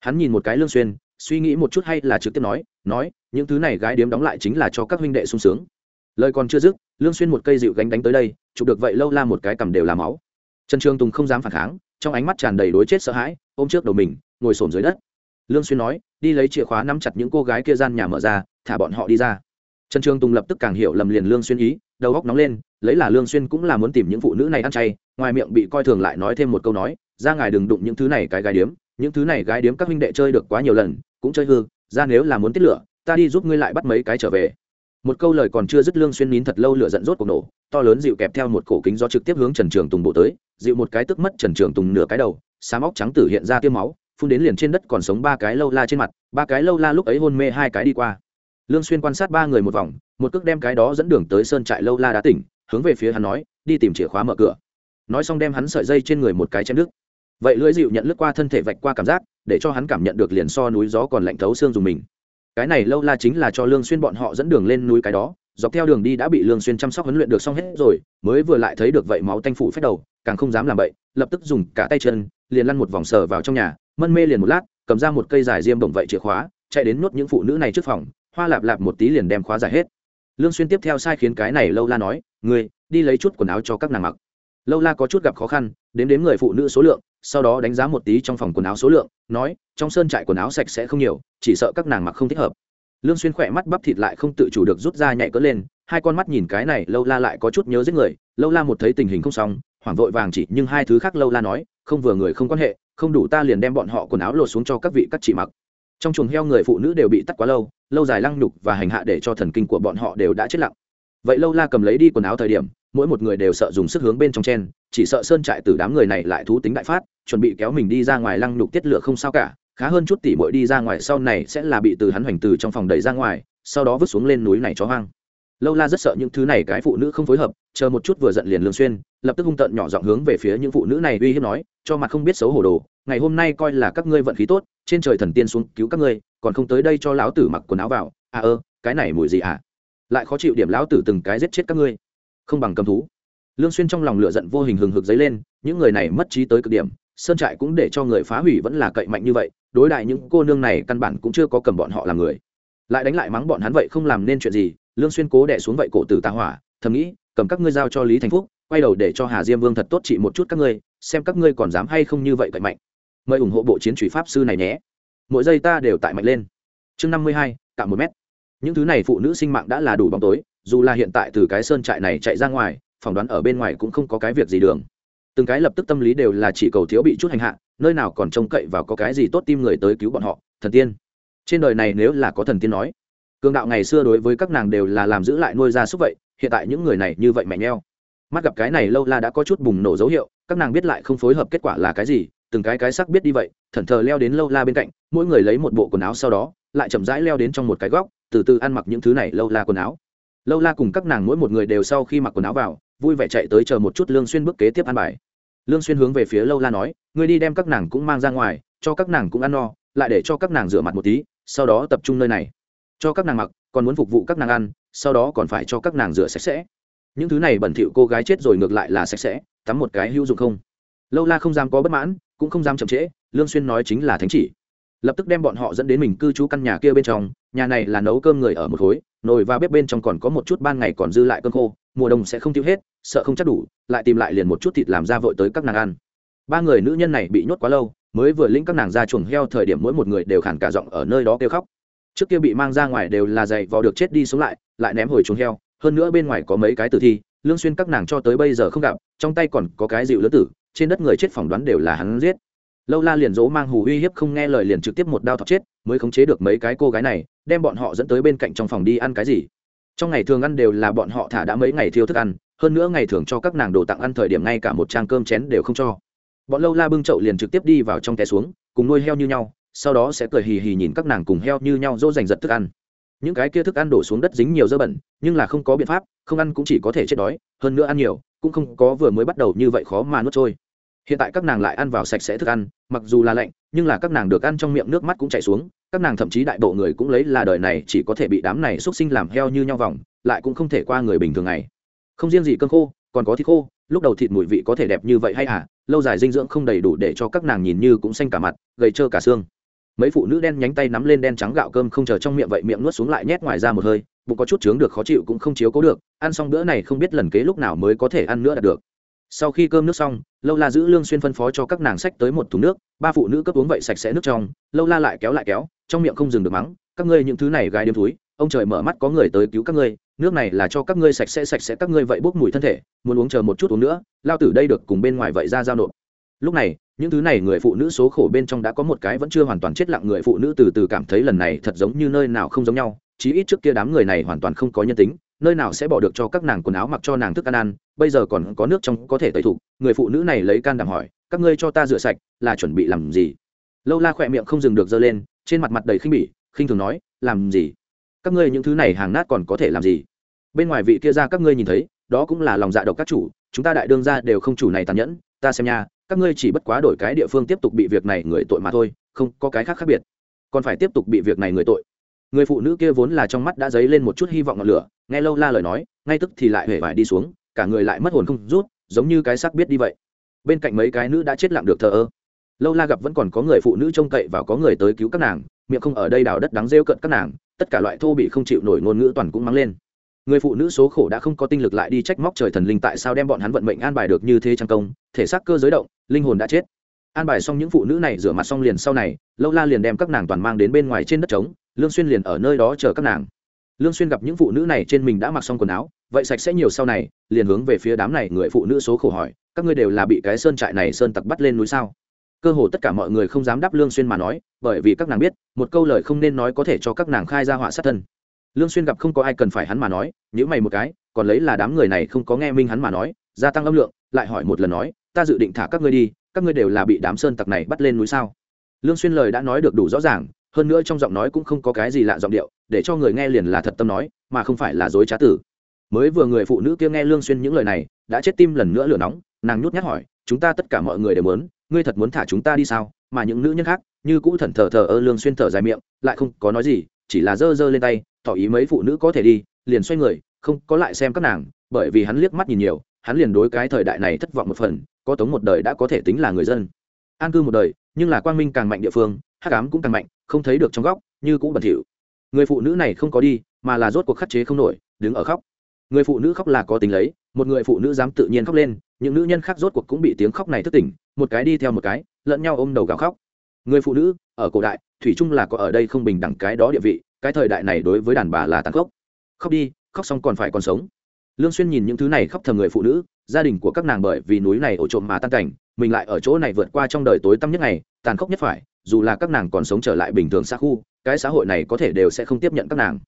Hắn nhìn một cái lương xuyên suy nghĩ một chút hay là trực tiếp nói nói, những thứ này gái điếm đóng lại chính là cho các huynh đệ sung sướng. Lời còn chưa dứt, lương xuyên một cây dịu gánh đánh tới đây, chụp được vậy lâu la một cái cầm đều là máu. Trần trường tùng không dám phản kháng, trong ánh mắt tràn đầy đối chết sợ hãi, ôm trước đầu mình, ngồi sồn dưới đất. Lương xuyên nói, đi lấy chìa khóa nắm chặt những cô gái kia gian nhà mở ra, thả bọn họ đi ra. Trần trường tùng lập tức càng hiểu lầm liền lương xuyên ý, đầu óc nóng lên, lấy là lương xuyên cũng là muốn tìm những phụ nữ này ăn chay, ngoài miệng bị coi thường lại nói thêm một câu nói, ra ngài đừng đụng những thứ này cái gái điếm những thứ này gái điếm các huynh đệ chơi được quá nhiều lần, cũng chơi hư, ra nếu là muốn tiết lửa, ta đi giúp ngươi lại bắt mấy cái trở về. Một câu lời còn chưa dứt lương xuyên nín thật lâu lửa giận rốt cuộc nổ, to lớn dịu kẹp theo một cổ kính do trực tiếp hướng trần trường tùng bộ tới, dịu một cái tức mất trần trường tùng nửa cái đầu, xám óc trắng tử hiện ra tiêm máu, phun đến liền trên đất còn sống ba cái lâu la trên mặt, ba cái lâu la lúc ấy hôn mê hai cái đi qua. Lương xuyên quan sát ba người một vòng, một cước đem cái đó dẫn đường tới sơn trại lâu la đã tỉnh, hướng về phía hắn nói, đi tìm chìa khóa mở cửa. Nói xong đem hắn sợi dây trên người một cái chém đứt vậy lưỡi dịu nhận lướt qua thân thể vạch qua cảm giác để cho hắn cảm nhận được liền so núi gió còn lạnh thấu xương dùng mình. Cái này lâu la chính là cho lương xuyên bọn họ dẫn đường lên núi cái đó dọc theo đường đi đã bị lương xuyên chăm sóc huấn luyện được xong hết rồi mới vừa lại thấy được vậy máu tanh phủ phép đầu càng không dám làm bậy, lập tức dùng cả tay chân liền lăn một vòng sờ vào trong nhà mân mê liền một lát cầm ra một cây dài diêm động vậy chìa khóa chạy đến nuốt những phụ nữ này trước phòng hoa lạp lạp một tí liền đem khóa giải hết. Lương xuyên tiếp theo sai khiến cái này lâu la nói ngươi đi lấy chút quần áo cho các nàng mặc. Lâu la có chút gặp khó khăn đến đến người phụ nữ số lượng sau đó đánh giá một tí trong phòng quần áo số lượng, nói, trong sơn trại quần áo sạch sẽ không nhiều, chỉ sợ các nàng mặc không thích hợp. Lương xuyên khỏe mắt bắp thịt lại không tự chủ được rút ra nhảy cỡ lên, hai con mắt nhìn cái này, lâu la lại có chút nhớ giết người, lâu la một thấy tình hình không xong, hoảng vội vàng chỉ, nhưng hai thứ khác lâu la nói, không vừa người không quan hệ, không đủ ta liền đem bọn họ quần áo lột xuống cho các vị các chị mặc. Trong chuồng heo người phụ nữ đều bị tắt quá lâu lâu dài lăng nhục và hành hạ để cho thần kinh của bọn họ đều đã chết lặng. Vậy lâu la cầm lấy đi quần áo thời điểm mỗi một người đều sợ dùng sức hướng bên trong chen, chỉ sợ sơn trại từ đám người này lại thú tính đại phát, chuẩn bị kéo mình đi ra ngoài lăng nhục tiết lửa không sao cả, khá hơn chút tỉ bội đi ra ngoài sau này sẽ là bị từ hắn hoành từ trong phòng đẩy ra ngoài, sau đó vứt xuống lên núi này chó hoang. Lâu la rất sợ những thứ này cái phụ nữ không phối hợp, chờ một chút vừa giận liền lương xuyên, lập tức hung tợn nhỏ giọng hướng về phía những phụ nữ này uy hiếp nói, cho mặt không biết xấu hổ đồ, ngày hôm nay coi là các ngươi vận khí tốt, trên trời thần tiên xuống cứu các ngươi, còn không tới đây cho lão tử mặc quần áo vào à ơ, cái này mùi gì à? Lại khó chịu điểm lão tử từng cái giết chết các ngươi không bằng cầm thú. Lương xuyên trong lòng lửa giận vô hình hừng hực dấy lên, những người này mất trí tới cực điểm, sơn trại cũng để cho người phá hủy vẫn là cậy mạnh như vậy, đối đại những cô nương này căn bản cũng chưa có cầm bọn họ làm người. Lại đánh lại mắng bọn hắn vậy không làm nên chuyện gì, lương xuyên cố đè xuống vậy cổ tử tà hỏa, thầm nghĩ, cầm các ngươi giao cho lý thành phúc, quay đầu để cho hà diêm vương thật tốt trị một chút các ngươi, xem các ngươi còn dám hay không như vậy cậy mạnh. Mời ủng hộ bộ chiến truy pháp sư này nhé. Mỗi giây ta đều tại mạnh lên. Chương năm mươi hai, cạo một mét. Những thứ này phụ nữ sinh mạng đã là đủ bóng tối dù là hiện tại từ cái sơn trại này chạy ra ngoài, phỏng đoán ở bên ngoài cũng không có cái việc gì đường. Từng cái lập tức tâm lý đều là chỉ cầu thiếu bị chút hành hạ, nơi nào còn trông cậy vào có cái gì tốt tim người tới cứu bọn họ, thần tiên. Trên đời này nếu là có thần tiên nói, cường đạo ngày xưa đối với các nàng đều là làm giữ lại nuôi ra súc vậy, hiện tại những người này như vậy mẹ nheo. Mắt gặp cái này lâu la đã có chút bùng nổ dấu hiệu, các nàng biết lại không phối hợp kết quả là cái gì, từng cái cái sắc biết đi vậy, thần thờ leo đến lâu la bên cạnh, mỗi người lấy một bộ quần áo sau đó, lại chậm rãi leo đến trong một cái góc, từ từ ăn mặc những thứ này lâu la quần áo lâu la cùng các nàng mỗi một người đều sau khi mặc quần áo vào, vui vẻ chạy tới chờ một chút lương xuyên bước kế tiếp ăn bài. Lương xuyên hướng về phía lâu la nói, ngươi đi đem các nàng cũng mang ra ngoài, cho các nàng cũng ăn no, lại để cho các nàng rửa mặt một tí, sau đó tập trung nơi này. Cho các nàng mặc, còn muốn phục vụ các nàng ăn, sau đó còn phải cho các nàng rửa sạch sẽ. Những thứ này bẩn thỉu cô gái chết rồi ngược lại là sạch sẽ, tắm một cái hữu dụng không? Lâu la không dám có bất mãn, cũng không dám chậm trễ, lương xuyên nói chính là thánh chỉ. Lập tức đem bọn họ dẫn đến mình cư trú căn nhà kia bên trong, nhà này là nấu cơm người ở một khối nồi và bếp bên trong còn có một chút ban ngày còn dư lại cơm khô, mùa đông sẽ không tiêu hết, sợ không chắc đủ, lại tìm lại liền một chút thịt làm ra vội tới các nàng ăn. Ba người nữ nhân này bị nhốt quá lâu, mới vừa lĩnh các nàng ra chuồng heo thời điểm mỗi một người đều khản cả giọng ở nơi đó kêu khóc. Trước kia bị mang ra ngoài đều là dày vò được chết đi sống lại lại ném hồi chuồng heo, hơn nữa bên ngoài có mấy cái tử thi, lương xuyên các nàng cho tới bây giờ không gặp, trong tay còn có cái dịu lứa tử, trên đất người chết phỏng đoán đều là hắn giết. Lâu la liền dỗ mang hù uy hiếp không nghe lời liền trực tiếp một đao thọc chết, mới khống chế được mấy cái cô gái này đem bọn họ dẫn tới bên cạnh trong phòng đi ăn cái gì. Trong ngày thường ăn đều là bọn họ thả đã mấy ngày thiêu thức ăn, hơn nữa ngày thường cho các nàng đồ tặng ăn thời điểm ngay cả một trang cơm chén đều không cho. Bọn lâu la bưng chậu liền trực tiếp đi vào trong té xuống, cùng nuôi heo như nhau, sau đó sẽ cười hì hì nhìn các nàng cùng heo như nhau dỗ dành giật thức ăn. Những cái kia thức ăn đổ xuống đất dính nhiều dơ bẩn, nhưng là không có biện pháp, không ăn cũng chỉ có thể chết đói, hơn nữa ăn nhiều, cũng không có vừa mới bắt đầu như vậy khó mà nuốt trôi hiện tại các nàng lại ăn vào sạch sẽ thức ăn, mặc dù là lạnh, nhưng là các nàng được ăn trong miệng nước mắt cũng chảy xuống, các nàng thậm chí đại bộ người cũng lấy là đời này chỉ có thể bị đám này x sinh làm heo như nhau vòng, lại cũng không thể qua người bình thường này không riêng gì cơm khô, còn có thịt khô, lúc đầu thịt mùi vị có thể đẹp như vậy hay à? Lâu dài dinh dưỡng không đầy đủ để cho các nàng nhìn như cũng xanh cả mặt, gầy trơ cả xương. Mấy phụ nữ đen nhánh tay nắm lên đen trắng gạo cơm không chờ trong miệng vậy miệng nuốt xuống lại nhét ngoài ra một hơi, bụng có chút chướng được khó chịu cũng không chiếu cố được, ăn xong bữa này không biết lần kế lúc nào mới có thể ăn nữa đạt được sau khi cơm nước xong, lâu la giữ lương xuyên phân phó cho các nàng sách tới một thùng nước, ba phụ nữ cấp uống vậy sạch sẽ nước trong, lâu la lại kéo lại kéo, trong miệng không dừng được mắng, các ngươi những thứ này gai đêm túi, ông trời mở mắt có người tới cứu các ngươi, nước này là cho các ngươi sạch sẽ sạch sẽ các ngươi vậy bốc mùi thân thể, muốn uống chờ một chút uống nữa, lao tử đây được cùng bên ngoài vậy ra giao nộp. Lúc này, những thứ này người phụ nữ số khổ bên trong đã có một cái vẫn chưa hoàn toàn chết lặng người phụ nữ từ từ cảm thấy lần này thật giống như nơi nào không giống nhau, chí ít trước kia đám người này hoàn toàn không có nhân tính nơi nào sẽ bỏ được cho các nàng quần áo mặc cho nàng thức ăn ăn, bây giờ còn có nước trong có thể tẩy thủ người phụ nữ này lấy can đảm hỏi, các ngươi cho ta rửa sạch, là chuẩn bị làm gì? Lâu la khỏe miệng không dừng được dơ lên, trên mặt mặt đầy khinh bỉ, khinh thường nói, làm gì? Các ngươi những thứ này hàng nát còn có thể làm gì? Bên ngoài vị kia ra các ngươi nhìn thấy, đó cũng là lòng dạ độc các chủ, chúng ta đại đương ra đều không chủ này tàn nhẫn, ta xem nha, các ngươi chỉ bất quá đổi cái địa phương tiếp tục bị việc này người tội mà thôi, không có cái khác khác biệt. Còn phải tiếp tục bị việc này người tội người phụ nữ kia vốn là trong mắt đã dấy lên một chút hy vọng ngọn lửa, nghe lâu la lời nói, ngay tức thì lại hề vải đi xuống, cả người lại mất hồn không rút, giống như cái xác biết đi vậy. Bên cạnh mấy cái nữ đã chết lặng được thờ ơ. Lâu la gặp vẫn còn có người phụ nữ trông cậy và có người tới cứu các nàng, miệng không ở đây đào đất đáng rêu cận các nàng, tất cả loại thô bị không chịu nổi ngôn ngữ toàn cũng mắng lên. Người phụ nữ số khổ đã không có tinh lực lại đi trách móc trời thần linh tại sao đem bọn hắn vận mệnh an bài được như thế trang công, thể xác cơ giới động, linh hồn đã chết. An bài xong những phụ nữ này rửa mặt xong liền sau này, lâu la liền đem các nàng toàn mang đến bên ngoài trên đất trống lương xuyên liền ở nơi đó chờ các nàng. Lương xuyên gặp những phụ nữ này trên mình đã mặc xong quần áo, vậy sạch sẽ nhiều sau này, liền hướng về phía đám này người phụ nữ số khổ hỏi, các ngươi đều là bị cái sơn trại này sơn tặc bắt lên núi sao? Cơ hồ tất cả mọi người không dám đáp lương xuyên mà nói, bởi vì các nàng biết, một câu lời không nên nói có thể cho các nàng khai ra họa sát thân. Lương xuyên gặp không có ai cần phải hắn mà nói nếu mày một cái, còn lấy là đám người này không có nghe minh hắn mà nói, gia tăng âm lượng, lại hỏi một lần nói, ta dự định thả các ngươi đi, các ngươi đều là bị đám sơn tặc này bắt lên núi sao? Lương xuyên lời đã nói được đủ rõ ràng hơn nữa trong giọng nói cũng không có cái gì lạ giọng điệu, để cho người nghe liền là thật tâm nói, mà không phải là dối trá tử. Mới vừa người phụ nữ kia nghe lương xuyên những lời này, đã chết tim lần nữa lửa nóng, nàng nhút nhát hỏi, chúng ta tất cả mọi người đều muốn, ngươi thật muốn thả chúng ta đi sao? Mà những nữ nhân khác, như cũ thần thờ thờ ơ lương xuyên thở dài miệng, lại không có nói gì, chỉ là giơ giơ lên tay, tỏ ý mấy phụ nữ có thể đi, liền xoay người, không có lại xem các nàng, bởi vì hắn liếc mắt nhìn nhiều, hắn liền đối cái thời đại này thất vọng một phần, có tống một đời đã có thể tính là người dân. An cư một đời, nhưng là quang minh càng mạnh địa phương, hắc ám cũng càng mạnh không thấy được trong góc, như cũng bẩn thỉu. Người phụ nữ này không có đi, mà là rốt cuộc khắc chế không nổi, đứng ở khóc. Người phụ nữ khóc là có tính lấy, một người phụ nữ dám tự nhiên khóc lên, những nữ nhân khác rốt cuộc cũng bị tiếng khóc này thức tỉnh, một cái đi theo một cái, lẫn nhau ôm đầu gào khóc. Người phụ nữ, ở cổ đại, thủy chung là có ở đây không bình đẳng cái đó địa vị, cái thời đại này đối với đàn bà là tàn khốc. Khóc đi, khóc xong còn phải còn sống. Lương xuyên nhìn những thứ này khóc thầm người phụ nữ, gia đình của các nàng bởi vì núi này ổ trộm mà tan cảnh, mình lại ở chỗ này vượt qua trong đời tối tăm nhất ngày, tàn khốc nhất phải dù là các nàng còn sống trở lại bình thường xa khu, cái xã hội này có thể đều sẽ không tiếp nhận các nàng.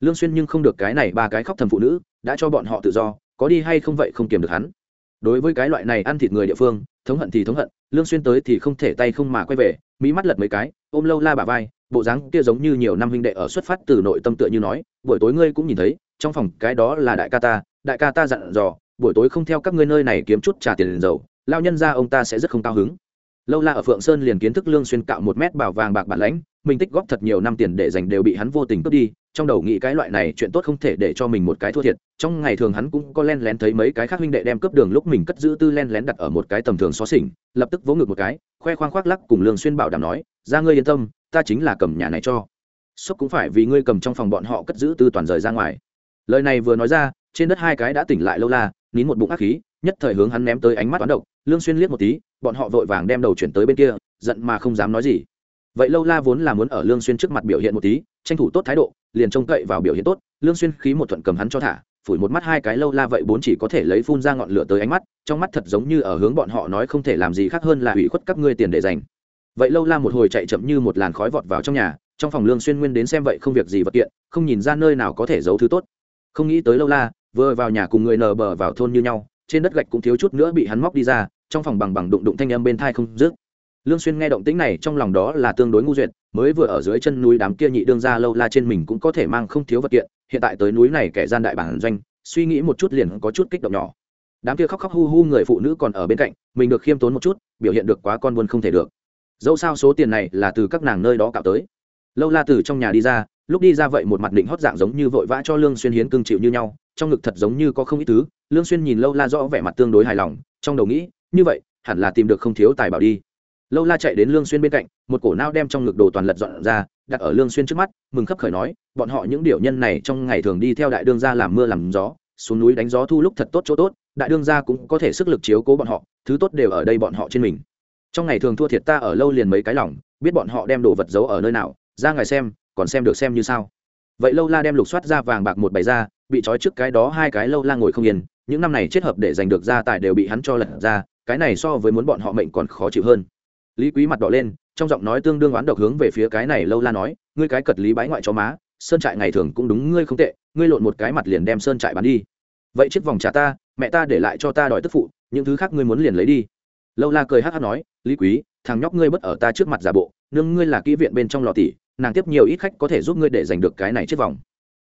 Lương xuyên nhưng không được cái này ba cái khóc thầm phụ nữ, đã cho bọn họ tự do, có đi hay không vậy không kiềm được hắn. Đối với cái loại này ăn thịt người địa phương, thống hận thì thống hận, lương xuyên tới thì không thể tay không mà quay về mỹ mắt lật mấy cái, ôm lâu la bà vai, bộ dáng kia giống như nhiều năm huynh đệ ở xuất phát từ nội tâm tựa như nói, buổi tối ngươi cũng nhìn thấy, trong phòng cái đó là đại ca ta, đại ca ta dặn dò, buổi tối không theo các ngươi nơi này kiếm chút trả tiền dầu, lao nhân ra ông ta sẽ rất không cao hứng lâu la ở phượng sơn liền kiến thức lương xuyên cạo một mét bảo vàng bạc bản lãnh, mình tích góp thật nhiều năm tiền để dành đều bị hắn vô tình cướp đi, trong đầu nghĩ cái loại này chuyện tốt không thể để cho mình một cái thua thiệt. Trong ngày thường hắn cũng có len lén thấy mấy cái khác huynh đệ đem cướp đường lúc mình cất giữ tư len lén đặt ở một cái tầm thường xó xỉnh, lập tức vỗ ngực một cái, khoe khoang khoác lắc cùng lương xuyên bảo đảm nói, ra ngươi yên tâm, ta chính là cầm nhà này cho. Sốc cũng phải vì ngươi cầm trong phòng bọn họ cất giữ tư toàn rời ra ngoài. Lời này vừa nói ra trên đất hai cái đã tỉnh lại lâu la, nín một bụng ác khí, nhất thời hướng hắn ném tới ánh mắt toán độc, lương xuyên liếc một tí, bọn họ vội vàng đem đầu chuyển tới bên kia, giận mà không dám nói gì. Vậy lâu la vốn là muốn ở lương xuyên trước mặt biểu hiện một tí, tranh thủ tốt thái độ, liền trông cậy vào biểu hiện tốt, lương xuyên khí một thuận cầm hắn cho thả, phủi một mắt hai cái lâu la vậy bốn chỉ có thể lấy phun ra ngọn lửa tới ánh mắt, trong mắt thật giống như ở hướng bọn họ nói không thể làm gì khác hơn là hủy khuất các ngươi tiền để dành. Vậy lâu la một hồi chạy chậm như một làn khói vọt vào trong nhà, trong phòng lương xuyên nguyên đến xem vậy không việc gì vật kiện, không nhìn ra nơi nào có thể giấu thứ tốt. Không nghĩ tới lâu la vừa vào nhà cùng người nờ bờ vào thôn như nhau, trên đất gạch cũng thiếu chút nữa bị hắn móc đi ra, trong phòng bằng bằng đụng đụng thanh âm bên thai không dứt. Lương xuyên nghe động tĩnh này trong lòng đó là tương đối ngu duyệt, mới vừa ở dưới chân núi đám kia nhị đương ra lâu la trên mình cũng có thể mang không thiếu vật kiện, hiện tại tới núi này kẻ gian đại bản doanh, suy nghĩ một chút liền có chút kích động nhỏ. Đám kia khóc khóc hu hu người phụ nữ còn ở bên cạnh, mình được khiêm tốn một chút, biểu hiện được quá con buôn không thể được. Dẫu sao số tiền này là từ các nàng nơi đó cạo tới. Lâu la từ trong nhà đi ra, lúc đi ra vậy một mặt định hót dạng giống như vội vã cho lương xuyên hiến cương chịu như nhau trong ngực thật giống như có không ít thứ, lương xuyên nhìn lâu la rõ vẻ mặt tương đối hài lòng, trong đầu nghĩ, như vậy, hẳn là tìm được không thiếu tài bảo đi. Lâu la chạy đến lương xuyên bên cạnh, một cổ nao đem trong ngực đồ toàn lật dọn ra, đặt ở lương xuyên trước mắt, mừng khấp khởi nói, bọn họ những điều nhân này trong ngày thường đi theo đại đương gia làm mưa làm gió, xuống núi đánh gió thu lúc thật tốt chỗ tốt, đại đương gia cũng có thể sức lực chiếu cố bọn họ, thứ tốt đều ở đây bọn họ trên mình. Trong ngày thường thua thiệt ta ở lâu liền mấy cái lòng, biết bọn họ đem đồ vật giấu ở nơi nào, ra ngài xem, còn xem được xem như sao. Vậy lâu la đem lục soát ra vàng bạc một bày ra bị trói trước cái đó hai cái lâu la ngồi không yên, những năm này chết hợp để giành được gia tài đều bị hắn cho lật ra, cái này so với muốn bọn họ mệnh còn khó chịu hơn. Lý quý mặt đỏ lên, trong giọng nói tương đương oán độc hướng về phía cái này lâu la nói, ngươi cái cật lý bái ngoại cho má, sơn trại ngày thường cũng đúng ngươi không tệ, ngươi lộn một cái mặt liền đem sơn trại bán đi. Vậy chiếc vòng trả ta, mẹ ta để lại cho ta đòi tức phụ, những thứ khác ngươi muốn liền lấy đi. Lâu la cười hát hát nói, lý quý, thằng nhóc ngươi bất ở ta trước mặt giả bộ, nương ngươi là kỹ viện bên trong lò tỉ, nàng tiếp nhiều ít khách có thể giúp ngươi để giành được cái này chiếc vòng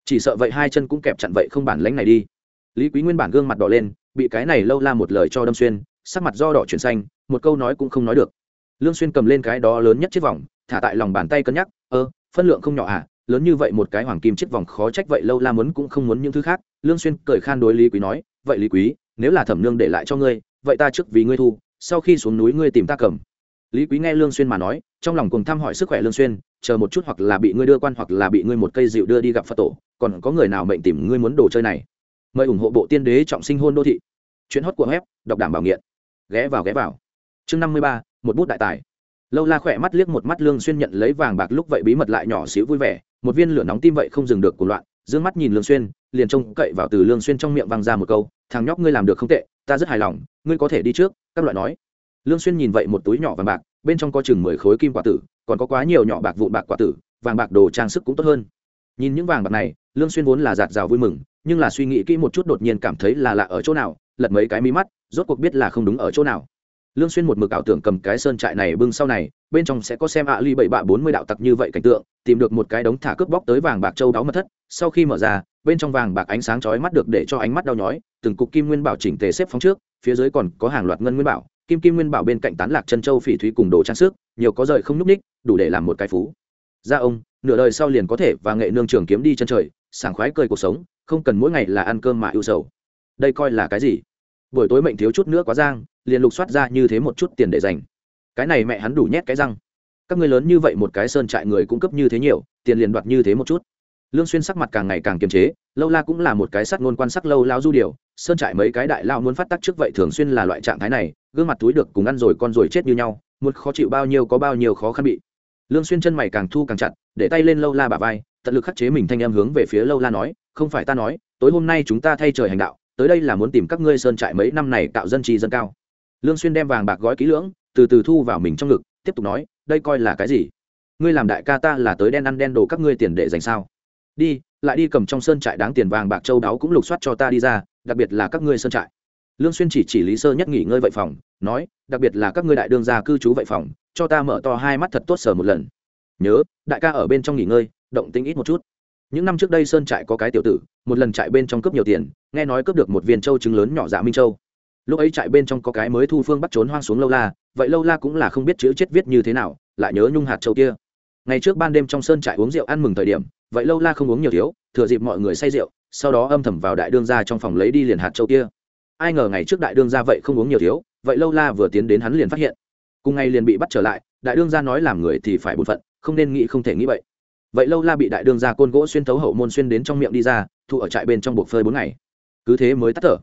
chỉ sợ vậy hai chân cũng kẹp chặn vậy không bản lánh này đi. Lý quý nguyên bản gương mặt đỏ lên, bị cái này lâu la một lời cho đâm xuyên, sắc mặt do đỏ chuyển xanh, một câu nói cũng không nói được. Lương xuyên cầm lên cái đó lớn nhất chiếc vòng, thả tại lòng bàn tay cân nhắc, ơ, phân lượng không nhỏ à lớn như vậy một cái hoàng kim chiếc vòng khó trách vậy lâu la muốn cũng không muốn những thứ khác. Lương xuyên cười khan đối lý quý nói, vậy lý quý, nếu là thẩm nương để lại cho ngươi, vậy ta trước vì ngươi thu, sau khi xuống núi ngươi tìm ta cầm. Lý quý nghe lương xuyên mà nói, trong lòng cùng thăm hỏi sức khỏe lương xuyên, chờ một chút hoặc là bị ngươi đưa quan hoặc là bị ngươi một cây rượu đưa đi gặp phật tổ còn có người nào mệnh tìm ngươi muốn đồ chơi này? Mời ủng hộ bộ tiên đế trọng sinh hôn đô thị. Chuyện hót của web, đọc đảm bảo nghiện. Ghé vào ghé vào. Chương năm mươi ba, một bút đại tài. Lâu la khỏe mắt liếc một mắt lương xuyên nhận lấy vàng bạc lúc vậy bí mật lại nhỏ xíu vui vẻ. Một viên lửa nóng tim vậy không dừng được cuộc loạn. Dương mắt nhìn lương xuyên, liền trông cậy vào từ lương xuyên trong miệng vang ra một câu, thằng nhóc ngươi làm được không tệ, ta rất hài lòng, ngươi có thể đi trước, các loại nói. Lương xuyên nhìn vậy một túi nhỏ vàng bạc, bên trong có chừng mười khối kim quả tử, còn có quá nhiều nhỏ bạc vụn bạc quả tử, vàng bạc đồ trang sức cũng tốt hơn. Nhìn những vàng bạc này lương xuyên vốn là giạt rào vui mừng, nhưng là suy nghĩ kỹ một chút đột nhiên cảm thấy là lạ ở chỗ nào, lật mấy cái mí mắt, rốt cuộc biết là không đúng ở chỗ nào. Lương xuyên một mực ảo tưởng cầm cái sơn trại này bưng sau này, bên trong sẽ có xem ạ ly bảy bạ bốn mươi đạo tặc như vậy cảnh tượng, tìm được một cái đống thả cướp bóc tới vàng bạc châu đáo mất thất, sau khi mở ra, bên trong vàng bạc ánh sáng chói mắt được để cho ánh mắt đau nhói, từng cục kim nguyên bảo chỉnh tề xếp phóng trước, phía dưới còn có hàng loạt ngân nguyên bảo, kim kim nguyên bảo bên cạnh tán lạc chân châu phỉ thúy cùng đồ trang sức, nhiều có rời không núp ních đủ để làm một cái phú ra ông, nửa đời sau liền có thể và nghệ nương trường kiếm đi chân trời, sảng khoái cười cuộc sống, không cần mỗi ngày là ăn cơm mà ưu sầu. Đây coi là cái gì? Buổi tối mệnh thiếu chút nữa quá giang, liền lục soát ra như thế một chút tiền để dành. Cái này mẹ hắn đủ nhét cái răng. Các người lớn như vậy một cái sơn trại người cung cấp như thế nhiều, tiền liền đoạt như thế một chút. Lương xuyên sắc mặt càng ngày càng kiềm chế, lâu la cũng là một cái sắt ngôn quan sắc lâu lao du điều, sơn trại mấy cái đại lao muốn phát tác trước vậy thường xuyên là loại trạng thái này, gương mặt túi được cùng ăn rồi con rồi chết như nhau một khó chịu bao nhiêu có bao nhiêu khó khăn bị lương xuyên chân mày càng thu càng chặt, để tay lên lâu la bả vai, tận lực khắc chế mình thanh âm hướng về phía lâu la nói, không phải ta nói, tối hôm nay chúng ta thay trời hành đạo, tới đây là muốn tìm các ngươi sơn trại mấy năm này tạo dân trì dân cao. Lương xuyên đem vàng bạc gói kỹ lưỡng, từ từ thu vào mình trong ngực, tiếp tục nói, đây coi là cái gì? Ngươi làm đại ca ta là tới đen ăn đen đồ các ngươi tiền để dành sao? Đi, lại đi cầm trong sơn trại đáng tiền vàng bạc châu đáo cũng lục soát cho ta đi ra, đặc biệt là các ngươi sơn trại. Lương xuyên chỉ chỉ lý sơ nhất nghỉ ngơi vậy phòng, nói, đặc biệt là các ngươi đại đương gia cư trú vậy phòng cho ta mở to hai mắt thật tốt sờ một lần. Nhớ, đại ca ở bên trong nghỉ ngơi, động tĩnh ít một chút. Những năm trước đây sơn trại có cái tiểu tử, một lần trại bên trong cướp nhiều tiền, nghe nói cướp được một viên châu trứng lớn nhỏ dạ minh châu. Lúc ấy trại bên trong có cái mới thu phương bắt trốn hoang xuống lâu la, vậy lâu la cũng là không biết chữ chết viết như thế nào, lại nhớ nhung hạt châu kia. Ngày trước ban đêm trong sơn trại uống rượu ăn mừng thời điểm, vậy lâu la không uống nhiều thiếu, thừa dịp mọi người say rượu, sau đó âm thầm vào đại đương ra trong phòng lấy đi liền hạt châu kia. Ai ngờ ngày trước đại đương ra vậy không uống nhiều thiếu, vậy lâu la vừa tiến đến hắn liền phát hiện cùng ngày liền bị bắt trở lại, đại đương gia nói làm người thì phải bổn phận, không nên nghĩ, không thể nghĩ vậy. Vậy lâu la bị đại đương gia côn gỗ xuyên thấu hậu môn xuyên đến trong miệng đi ra thu ở trại bên trong buộc phơi bốn ngày. Cứ thế mới tắt thở.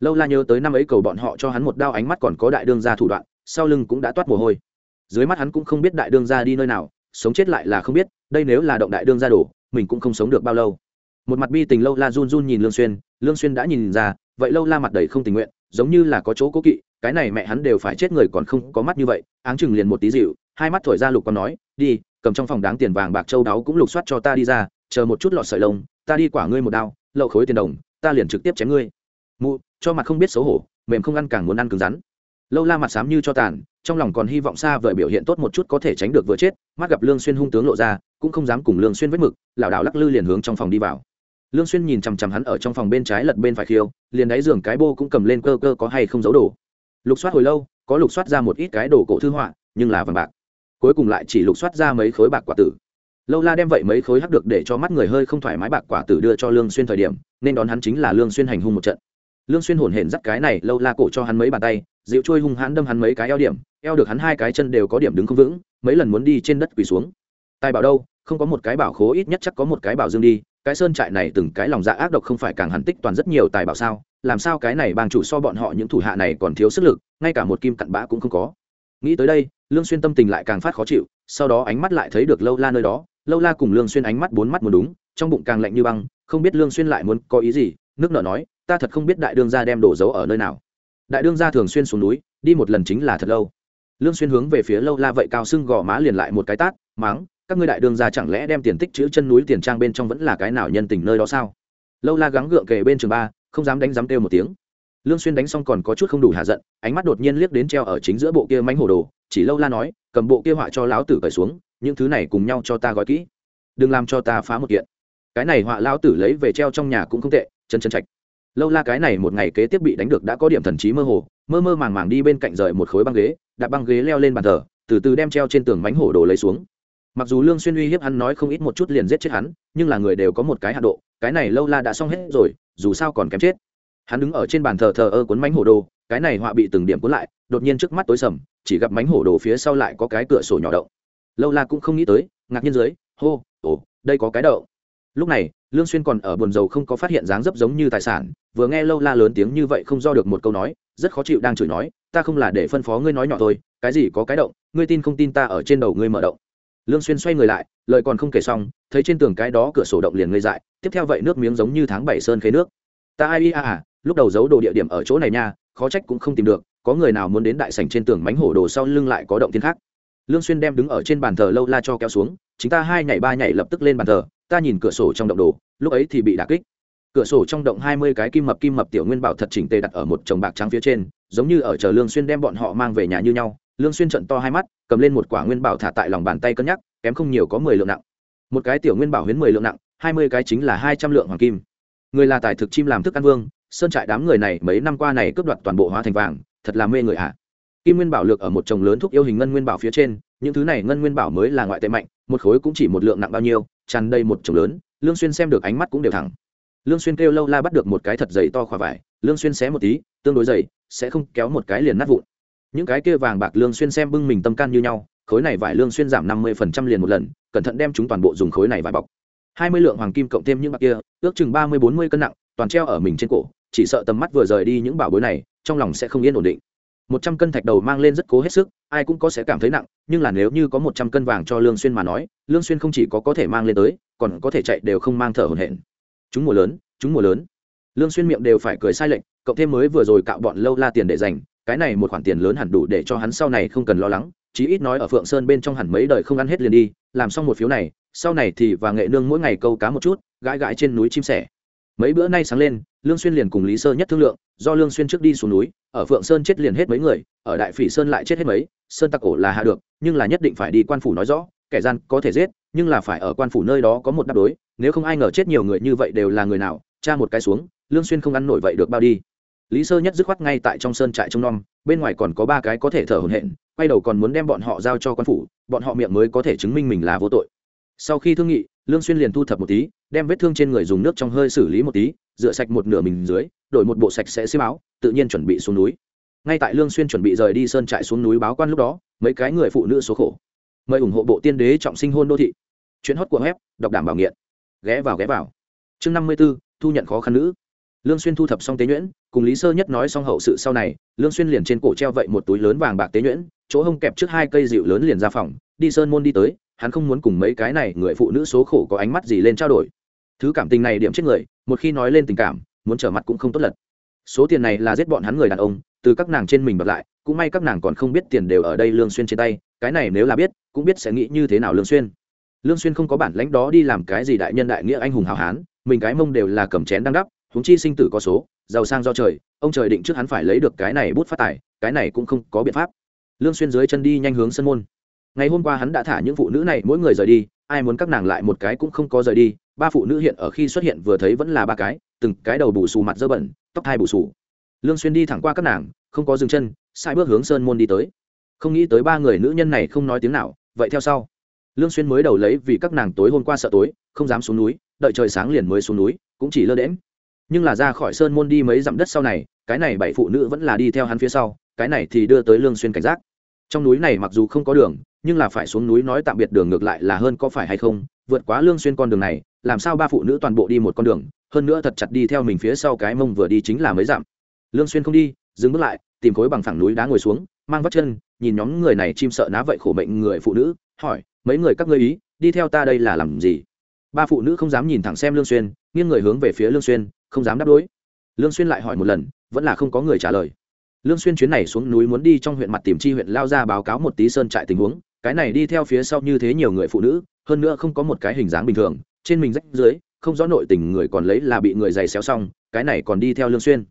Lâu la nhớ tới năm ấy cầu bọn họ cho hắn một đao ánh mắt còn có đại đương gia thủ đoạn, sau lưng cũng đã toát mồ hôi. Dưới mắt hắn cũng không biết đại đương gia đi nơi nào, sống chết lại là không biết, đây nếu là động đại đương gia đổ, mình cũng không sống được bao lâu. Một mặt bi tình lâu la run run nhìn lương xuyên lương xuyên đã nhìn ra, vậy lâu la mặt đầy không tình nguyện, giống như là có chỗ cố kỵ cái này mẹ hắn đều phải chết người còn không có mắt như vậy, áng chừng liền một tí dịu, hai mắt thổi ra lục còn nói, đi, cầm trong phòng đáng tiền vàng bạc châu đáo cũng lục soát cho ta đi ra, chờ một chút lọt sợi lông, ta đi quả ngươi một đao, lậu khối tiền đồng, ta liền trực tiếp chém ngươi. Mụ, cho mặt không biết xấu hổ, mềm không ăn càng muốn ăn cứng rắn. Lâu la mặt xám như cho tàn, trong lòng còn hy vọng xa vời biểu hiện tốt một chút có thể tránh được vừa chết, mắt gặp lương xuyên hung tướng lộ ra, cũng không dám cùng lương xuyên vết mực, lảo đảo lắc lư liền hướng trong phòng đi vào. Lương xuyên nhìn chằm chằm hắn ở trong phòng bên trái lật bên phải khiêu, liền đáy giường cái bô cũng cầm lên cơ cơ có hay không giấu đồ lục soát hồi lâu, có lục soát ra một ít cái đồ cổ thư họa, nhưng là vàng bạc. Cuối cùng lại chỉ lục soát ra mấy khối bạc quả tử. Lâu la đem vậy mấy khối hắc được để cho mắt người hơi không thoải mái bạc quả tử đưa cho lương xuyên thời điểm, nên đón hắn chính là lương xuyên hành hung một trận. Lương xuyên hồn hển dắt cái này, lâu la cổ cho hắn mấy bàn tay, dịu trôi hung hãn đâm hắn mấy cái eo điểm, eo được hắn hai cái chân đều có điểm đứng không vững, mấy lần muốn đi trên đất quỳ xuống. Tài bảo đâu, không có một cái bảo khố, ít nhất chắc có một cái bảo dương đi, cái sơn trại này từng cái lòng dạ ác độc không phải càng hẳn tích toàn rất nhiều tài bảo sao? Làm sao cái này bang chủ so bọn họ những thủ hạ này còn thiếu sức lực, ngay cả một kim cặn bã cũng không có. Nghĩ tới đây, lương xuyên tâm tình lại càng phát khó chịu, sau đó ánh mắt lại thấy được lâu la nơi đó. Lâu la cùng lương xuyên ánh mắt bốn mắt muốn đúng, trong bụng càng lạnh như băng, không biết lương xuyên lại muốn có ý gì, nước nở nói, ta thật không biết đại đương gia đem đồ giấu ở nơi nào. Đại đương gia thường xuyên xuống núi, đi một lần chính là thật lâu. Lương xuyên hướng về phía lâu la vậy cao sưng gò má liền lại một cái tát mắng các ngươi đại đương gia chẳng lẽ đem tiền tích chữ chân núi tiền trang bên trong vẫn là cái nào nhân tình nơi đó sao? Lâu la gắng gượng kề bên trường ba không dám đánh dám kêu một tiếng. Lương xuyên đánh xong còn có chút không đủ hạ giận ánh mắt đột nhiên liếc đến treo ở chính giữa bộ kia mánh hổ đồ chỉ lâu la nói cầm bộ kia họa cho lão tử cởi xuống những thứ này cùng nhau cho ta gói kỹ. Đừng làm cho ta phá một kiện. Cái này họa lão tử lấy về treo trong nhà cũng không tệ chân chân trạch, lâu la cái này một ngày kế tiếp bị đánh được đã có điểm thần trí mơ hồ mơ mơ màng màng đi bên cạnh rời một khối băng ghế đặt băng ghế leo lên bàn thờ từ từ đem treo trên tường mánh hổ đồ lấy xuống mặc dù lương xuyên uy hiếp hắn nói không ít một chút liền giết chết hắn, nhưng là người đều có một cái hạ độ, cái này lâu la đã xong hết rồi, dù sao còn kém chết. Hắn đứng ở trên bàn thờ thờ ơ cuốn mánh hổ đồ, cái này họa bị từng điểm cuốn lại, đột nhiên trước mắt tối sầm, chỉ gặp mánh hổ đồ phía sau lại có cái cửa sổ nhỏ động. Lâu la cũng không nghĩ tới, ngạc nhiên dưới, hô, ồ, đây có cái đậu. Lúc này, lương xuyên còn ở buồn rầu không có phát hiện dáng dấp giống như tài sản, vừa nghe lâu la lớn tiếng như vậy không do được một câu nói, rất khó chịu đang chửi nói, ta không là để phân phó ngươi nói nhỏ thôi, cái gì có cái động, ngươi tin không tin ta ở trên đầu ngươi mở động lương xuyên xoay người lại lời còn không kể xong thấy trên tường cái đó cửa sổ động liền ngây dại tiếp theo vậy nước miếng giống như tháng bảy sơn khế nước. Ta ai à, à lúc đầu giấu đồ địa điểm ở chỗ này nha khó trách cũng không tìm được có người nào muốn đến đại sảnh trên tường mánh hổ đồ sau lưng lại có động thiên khác. Lương xuyên đem đứng ở trên bàn thờ lâu la cho kéo xuống chính ta hai nhảy ba nhảy lập tức lên bàn thờ ta nhìn cửa sổ trong động đồ lúc ấy thì bị đả kích. Cửa sổ trong động hai mươi cái kim mập kim mập tiểu nguyên bảo thật chỉnh tề đặt ở một chồng bạc trắng phía trên giống như ở chờ lương xuyên đem bọn họ mang về nhà như nhau lương xuyên trợn to hai mắt, cầm lên một quả nguyên bảo thả tại lòng bàn tay cân nhắc, kém không nhiều có mười lượng nặng. Một cái tiểu nguyên bảo huyến mười lượng nặng, hai mươi cái chính là hai trăm lượng hoàng kim. Người là tài thực chim làm thức ăn vương, sơn trại đám người này mấy năm qua này cướp đoạt toàn bộ hóa thành vàng, thật là mê người ạ. Kim nguyên bảo lược ở một chồng lớn thuốc yêu hình ngân nguyên bảo phía trên, những thứ này ngân nguyên bảo mới là ngoại tệ mạnh, một khối cũng chỉ một lượng nặng bao nhiêu, tràn đầy một chồng lớn, lương xuyên xem được ánh mắt cũng đều thẳng. Lương xuyên kêu lâu la bắt được một cái thật dày to khỏa vải, lương xuyên xé một tí, tương đối dày, sẽ không kéo một cái liền nát vụn những cái kia vàng bạc lương xuyên xem bưng mình tâm can như nhau, khối này vải lương xuyên giảm năm mươi phần trăm liền một lần, cẩn thận đem chúng toàn bộ dùng khối này vải bọc. hai mươi lượng hoàng kim cộng thêm những bạc kia, ước chừng ba mươi bốn mươi cân nặng, toàn treo ở mình trên cổ, chỉ sợ tầm mắt vừa rời đi những bảo bối này, trong lòng sẽ không yên ổn định. một trăm cân thạch đầu mang lên rất cố hết sức, ai cũng có sẽ cảm thấy nặng, nhưng là nếu như có một trăm cân vàng cho lương xuyên mà nói, lương xuyên không chỉ có có thể mang lên tới, còn có thể chạy đều không mang thở hổn hển. Chúng mùa lớn, chúng mùa lớn. Lương xuyên miệng đều phải cười sai lệnh cộng thêm mới vừa rồi cạo bọn lâu la tiền để dành cái này một khoản tiền lớn hẳn đủ để cho hắn sau này không cần lo lắng, chí ít nói ở phượng sơn bên trong hẳn mấy đời không ăn hết liền đi, làm xong một phiếu này, sau này thì và nghệ nương mỗi ngày câu cá một chút, gãi gãi trên núi chim sẻ. Mấy bữa nay sáng lên, lương xuyên liền cùng lý sơ nhất thương lượng, do lương xuyên trước đi xuống núi, ở phượng sơn chết liền hết mấy người, ở đại phỉ sơn lại chết hết mấy, sơn tặc ổ là hạ được, nhưng là nhất định phải đi quan phủ nói rõ, kẻ gian có thể giết, nhưng là phải ở quan phủ nơi đó có một đáp đối, nếu không ai ngờ chết nhiều người như vậy đều là người nào, tra một cái xuống, lương xuyên không ăn nổi vậy được bao đi lý sơ nhất dứt khoát ngay tại trong sơn trại trông nom bên ngoài còn có ba cái có thể thở hổn hển quay đầu còn muốn đem bọn họ giao cho quan phủ bọn họ miệng mới có thể chứng minh mình là vô tội. Sau khi thương nghị lương xuyên liền thu thập một tí đem vết thương trên người dùng nước trong hơi xử lý một tí rửa sạch một nửa mình dưới đổi một bộ sạch sẽ xi áo tự nhiên chuẩn bị xuống núi. Ngay tại lương xuyên chuẩn bị rời đi sơn trại xuống núi báo quan lúc đó mấy cái người phụ nữ số khổ. Mời ủng hộ bộ tiên đế trọng sinh hôn đô thị. Chuyến hót của web đọc đảm bảo nghiện. Ghé vào ghé vào. Chương 54, thu nhận khó khăn nữ lương xuyên thu thập xong tế nhuyễn, cùng lý sơ nhất nói xong hậu sự sau này, lương xuyên liền trên cổ treo vậy một túi lớn vàng bạc tế nhuyễn, chỗ hông kẹp trước hai cây dịu lớn liền ra phòng, đi sơn môn đi tới, hắn không muốn cùng mấy cái này người phụ nữ số khổ có ánh mắt gì lên trao đổi. Thứ cảm tình này điểm chết người, một khi nói lên tình cảm, muốn trở mặt cũng không tốt lật. Số tiền này là giết bọn hắn người đàn ông, từ các nàng trên mình bật lại, cũng may các nàng còn không biết tiền đều ở đây lương xuyên trên tay, cái này nếu là biết, cũng biết sẽ nghĩ như thế nào lương xuyên. Lương xuyên không có bản lãnh đó đi làm cái gì đại nhân đại nghĩa anh hùng hào hán, mình cái mông đều là cầm chén đang đắp huống chi sinh tử có số, giàu sang do trời, ông trời định trước hắn phải lấy được cái này bút phát tài, cái này cũng không có biện pháp. Lương xuyên dưới chân đi nhanh hướng sân môn. Ngày hôm qua hắn đã thả những phụ nữ này, mỗi người rời đi, ai muốn các nàng lại một cái cũng không có rời đi, ba phụ nữ hiện ở khi xuất hiện vừa thấy vẫn là ba cái, từng cái đầu bù xù mặt dơ bẩn, tóc hai bù xù. Lương xuyên đi thẳng qua các nàng, không có dừng chân, sai bước hướng sơn môn đi tới. Không nghĩ tới ba người nữ nhân này không nói tiếng nào, vậy theo sau. Lương xuyên mới đầu lấy vì các nàng tối hôm qua sợ tối, không dám xuống núi, đợi trời sáng liền mới xuống núi, cũng chỉ lơ đễm nhưng là ra khỏi sơn môn đi mấy dặm đất sau này, cái này bảy phụ nữ vẫn là đi theo hắn phía sau, cái này thì đưa tới lương xuyên cảnh giác. Trong núi này mặc dù không có đường, nhưng là phải xuống núi nói tạm biệt đường ngược lại là hơn có phải hay không, vượt quá lương xuyên con đường này, làm sao ba phụ nữ toàn bộ đi một con đường, hơn nữa thật chặt đi theo mình phía sau cái mông vừa đi chính là mấy dặm. Lương xuyên không đi, dừng bước lại, tìm khối bằng phẳng núi đá ngồi xuống, mang vắt chân, nhìn nhóm người này chim sợ ná vậy khổ mệnh người phụ nữ, hỏi, mấy người các ngươi ý, đi theo ta đây là làm gì? Ba phụ nữ không dám nhìn thẳng xem lương xuyên, nghiêng người hướng về phía lương xuyên không dám đáp đối. Lương xuyên lại hỏi một lần, vẫn là không có người trả lời. Lương xuyên chuyến này xuống núi muốn đi trong huyện mặt tìm chi huyện lao ra báo cáo một tí sơn trại tình huống, cái này đi theo phía sau như thế nhiều người phụ nữ, hơn nữa không có một cái hình dáng bình thường, trên mình rách dưới, không rõ nội tình người còn lấy là bị người giày xéo xong, cái này còn đi theo lương xuyên.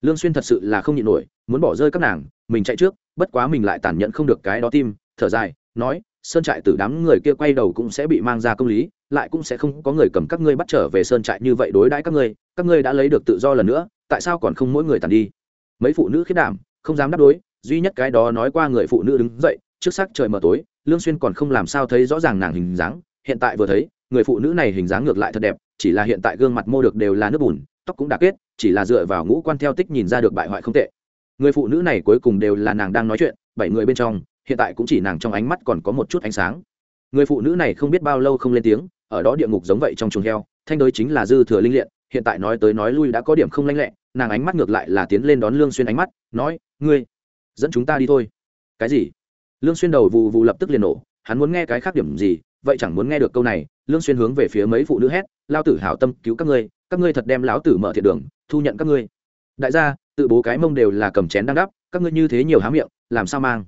Lương xuyên thật sự là không nhịn nổi, muốn bỏ rơi các nàng, mình chạy trước, bất quá mình lại tàn nhẫn không được cái đó tim, thở dài, nói sơn trại tử đám người kia quay đầu cũng sẽ bị mang ra công lý, lại cũng sẽ không có người cầm các ngươi bắt trở về sơn trại như vậy đối đãi các ngươi các ngươi đã lấy được tự do lần nữa, tại sao còn không mỗi người tàn đi? Mấy phụ nữ khiết đảm, không dám đáp đối, duy nhất cái đó nói qua người phụ nữ đứng dậy, trước sắc trời mờ tối, lương xuyên còn không làm sao thấy rõ ràng nàng hình dáng, hiện tại vừa thấy, người phụ nữ này hình dáng ngược lại thật đẹp, chỉ là hiện tại gương mặt mô được đều là nước bùn, tóc cũng đã kết, chỉ là dựa vào ngũ quan theo tích nhìn ra được bại hoại không tệ. Người phụ nữ này cuối cùng đều là nàng đang nói chuyện, bảy người bên trong hiện tại cũng chỉ nàng trong ánh mắt còn có một chút ánh sáng. Người phụ nữ này không biết bao lâu không lên tiếng, ở đó địa ngục giống vậy trong chuồng heo, thanh đối chính là dư thừa linh liện hiện tại nói tới nói lui đã có điểm không lanh lẹ, nàng ánh mắt ngược lại là tiến lên đón lương xuyên ánh mắt, nói, ngươi, dẫn chúng ta đi thôi. Cái gì? Lương xuyên đầu vụ vụ lập tức liền nổ, hắn muốn nghe cái khác điểm gì, vậy chẳng muốn nghe được câu này, lương xuyên hướng về phía mấy phụ nữ hét, lao tử hảo tâm cứu các ngươi các ngươi thật đem lão tử mở thiệt đường, thu nhận các ngươi. Đại gia, tự bố cái mông đều là cầm chén đang đắp, các ngươi như thế nhiều há miệng, làm sao mang?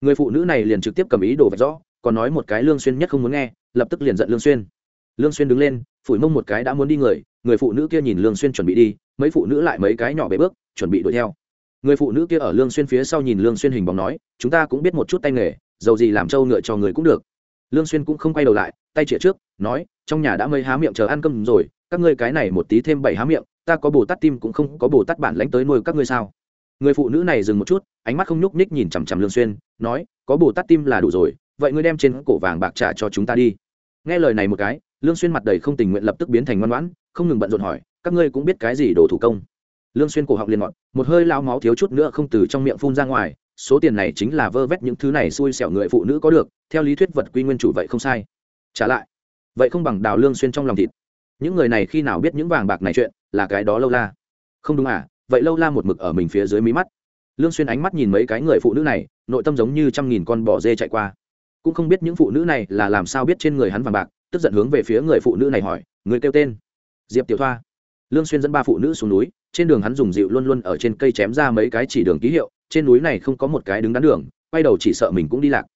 Người phụ nữ này liền trực tiếp cầm ý đồ vạch rõ, còn nói một cái lương xuyên nhất không muốn nghe, lập tức liền giận lương xuyên. Lương xuyên đứng lên, phủi mông một cái đã muốn đi người người phụ nữ kia nhìn lương xuyên chuẩn bị đi, mấy phụ nữ lại mấy cái nhỏ bé bước, chuẩn bị đuổi theo. Người phụ nữ kia ở lương xuyên phía sau nhìn lương xuyên hình bóng nói, chúng ta cũng biết một chút tay nghề, dầu gì làm trâu ngựa cho người cũng được. Lương xuyên cũng không quay đầu lại, tay chĩa trước, nói, trong nhà đã mấy há miệng chờ ăn cơm rồi, các ngươi cái này một tí thêm bảy há miệng, ta có bồ tát tim cũng không có bồ tát bản lãnh tới nuôi các ngươi sao? Người phụ nữ này dừng một chút, ánh mắt không nhúc nhích nhìn chằm chằm lương xuyên nói, có bồ tát tim là đủ rồi, vậy ngươi đem trên cổ vàng bạc trả cho chúng ta đi. Nghe lời này một cái, lương xuyên mặt đầy không tình nguyện lập tức biến thành ngoan ngoãn, không ngừng bận rộn hỏi, các ngươi cũng biết cái gì đồ thủ công? Lương xuyên cổ họng liền ngọn một hơi lao máu thiếu chút nữa không từ trong miệng phun ra ngoài, số tiền này chính là vơ vét những thứ này xui xẻo người phụ nữ có được, theo lý thuyết vật quy nguyên chủ vậy không sai. Trả lại, vậy không bằng đào lương xuyên trong lòng thịt. Những người này khi nào biết những vàng bạc này chuyện, là cái đó lâu la. Không đúng à vậy lâu la một mực ở mình phía dưới mí mắt lương xuyên ánh mắt nhìn mấy cái người phụ nữ này, nội tâm giống như trăm nghìn con bò dê chạy qua. Cũng không biết những phụ nữ này là làm sao biết trên người hắn vàng bạc, tức giận hướng về phía người phụ nữ này hỏi, người kêu tên? Diệp tiểu thoa. Lương xuyên dẫn ba phụ nữ xuống núi, trên đường hắn dùng dịu luôn luôn ở trên cây chém ra mấy cái chỉ đường ký hiệu, trên núi này không có một cái đứng đắn đường, quay đầu chỉ sợ mình cũng đi lạc.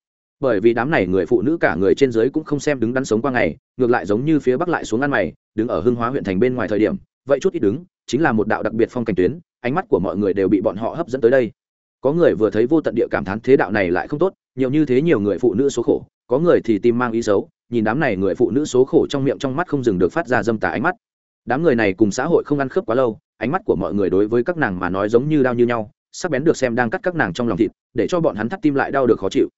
Bởi vì đám này người phụ nữ cả người trên dưới cũng không xem đứng đắn sống qua ngày, ngược lại giống như phía bắc lại xuống ăn mày, đứng ở hưng hóa huyện thành bên ngoài thời điểm, vậy chút ít đứng, chính là một đạo đặc biệt phong cảnh tuyến ánh mắt của mọi người đều bị bọn họ hấp dẫn tới đây. Có người vừa thấy vô tận địa cảm thán thế đạo này lại không tốt, nhiều như thế nhiều người phụ nữ số khổ, có người thì tim mang ý xấu, nhìn đám này người phụ nữ số khổ trong miệng trong mắt không dừng được phát ra dâm tà ánh mắt. Đám người này cùng xã hội không ăn khớp quá lâu, ánh mắt của mọi người đối với các nàng mà nói giống như đau như nhau, sắc bén được xem đang cắt các nàng trong lòng thịt, để cho bọn hắn thắt tim lại đau được khó chịu.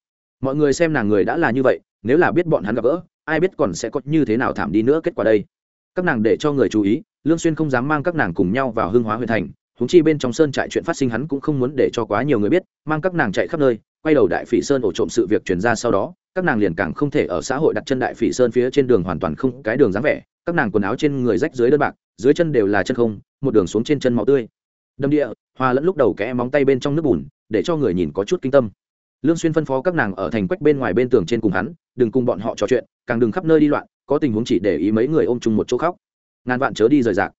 Mọi người xem nàng người đã là như vậy, nếu là biết bọn hắn gặp gỡ, ai biết còn sẽ có như thế nào thảm đi nữa kết quả đây. Các nàng để cho người chú ý, lương xuyên không dám mang các nàng cùng nhau vào hương hóa huyện thành huống chi bên trong sơn trại chuyện phát sinh hắn cũng không muốn để cho quá nhiều người biết, mang các nàng chạy khắp nơi, quay đầu đại phỉ sơn ổ trộm sự việc truyền ra sau đó, các nàng liền càng không thể ở xã hội đặt chân đại phỉ sơn phía trên đường hoàn toàn không cái đường dáng vẻ, các nàng quần áo trên người rách dưới đơn bạc, dưới chân đều là chân không, một đường xuống trên chân máu tươi. Đâm địa, hoa lẫn lúc đầu kẽ móng tay bên trong nước bùn, để cho người nhìn có chút kinh tâm. Lương xuyên phân phó các nàng ở thành quách bên ngoài bên tường trên cùng hắn, đừng cùng bọn họ trò chuyện, càng đừng khắp nơi đi loạn, có tình huống chỉ để ý mấy người ôm chung một chỗ khóc. Ngàn vạn chớ đi rời rạc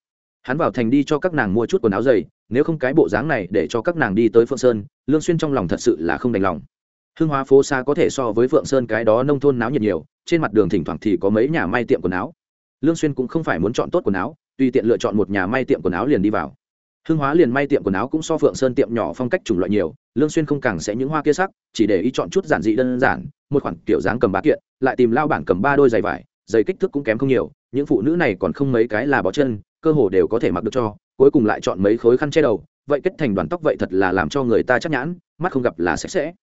hắn vào thành đi cho các nàng mua chút quần áo dày, nếu không cái bộ dáng này để cho các nàng đi tới phượng sơn, lương xuyên trong lòng thật sự là không đành lòng. Hương hóa phố xa có thể so với phượng sơn cái đó nông thôn náo nhiệt nhiều, trên mặt đường thỉnh thoảng thì có mấy nhà may tiệm quần áo. Lương xuyên cũng không phải muốn chọn tốt quần áo, tùy tiện lựa chọn một nhà may tiệm quần áo liền đi vào. Hương hóa liền may tiệm quần áo cũng so phượng sơn tiệm nhỏ phong cách chủng loại nhiều, lương xuyên không càng sẽ những hoa kia sắc, chỉ để ý chọn chút giản dị đơn giản, một khoản kiểu dáng cầm ba kiện, lại tìm lao bản cầm ba đôi giày vải, giày kích thước cũng kém không nhiều, những phụ nữ này còn không mấy cái là bó chân cơ hồ đều có thể mặc được cho, cuối cùng lại chọn mấy khối khăn che đầu, vậy kết thành đoàn tóc vậy thật là làm cho người ta chắc nhãn, mắt không gặp là sạch sẽ.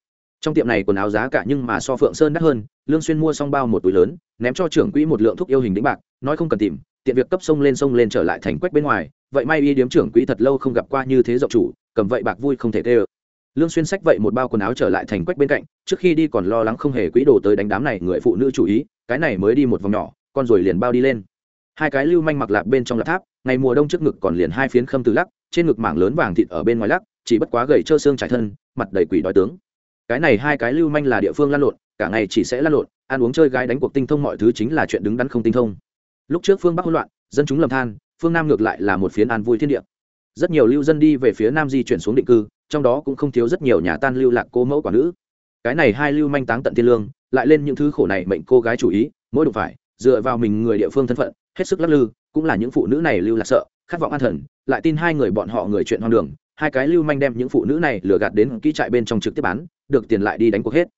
Trong tiệm này quần áo giá cả nhưng mà so phượng sơn đắt hơn, lương xuyên mua xong bao một túi lớn, ném cho trưởng quỹ một lượng thuốc yêu hình đĩnh bạc, nói không cần tìm, tiện việc cấp sông lên sông lên trở lại thành quách bên ngoài, vậy may y điếm trưởng quỹ thật lâu không gặp qua như thế rộng chủ, cầm vậy bạc vui không thể tê ơ. Lương xuyên sách vậy một bao quần áo trở lại thành quách bên cạnh, trước khi đi còn lo lắng không hề quỹ đồ tới đánh đám này người phụ nữ chủ ý, cái này mới đi một vòng nhỏ, con rồi liền bao đi lên hai cái lưu manh mặc lạp bên trong lạp tháp, ngày mùa đông trước ngực còn liền hai phiến khâm từ lắc, trên ngực mảng lớn vàng thịt ở bên ngoài lắc, chỉ bất quá gầy trơ xương trải thân, mặt đầy quỷ đói tướng. Cái này hai cái lưu manh là địa phương lan lộn, cả ngày chỉ sẽ lan lộn, ăn uống chơi gái đánh cuộc tinh thông mọi thứ chính là chuyện đứng đắn không tinh thông. Lúc trước phương bắc hỗn loạn, dân chúng lầm than, phương nam ngược lại là một phiến an vui thiên địa. Rất nhiều lưu dân đi về phía nam di chuyển xuống định cư, trong đó cũng không thiếu rất nhiều nhà tan lưu lạc cô mẫu quả nữ. Cái này hai lưu manh táng tận thiên lương, lại lên những thứ khổ này mệnh cô gái chủ ý, mỗi đụng phải, dựa vào mình người địa phương thân phận hết sức lắc lư, cũng là những phụ nữ này lưu lạc sợ, khát vọng an thần, lại tin hai người bọn họ người chuyện hoang đường, hai cái lưu manh đem những phụ nữ này lừa gạt đến kỹ trại bên trong trực tiếp bán, được tiền lại đi đánh cuộc hết.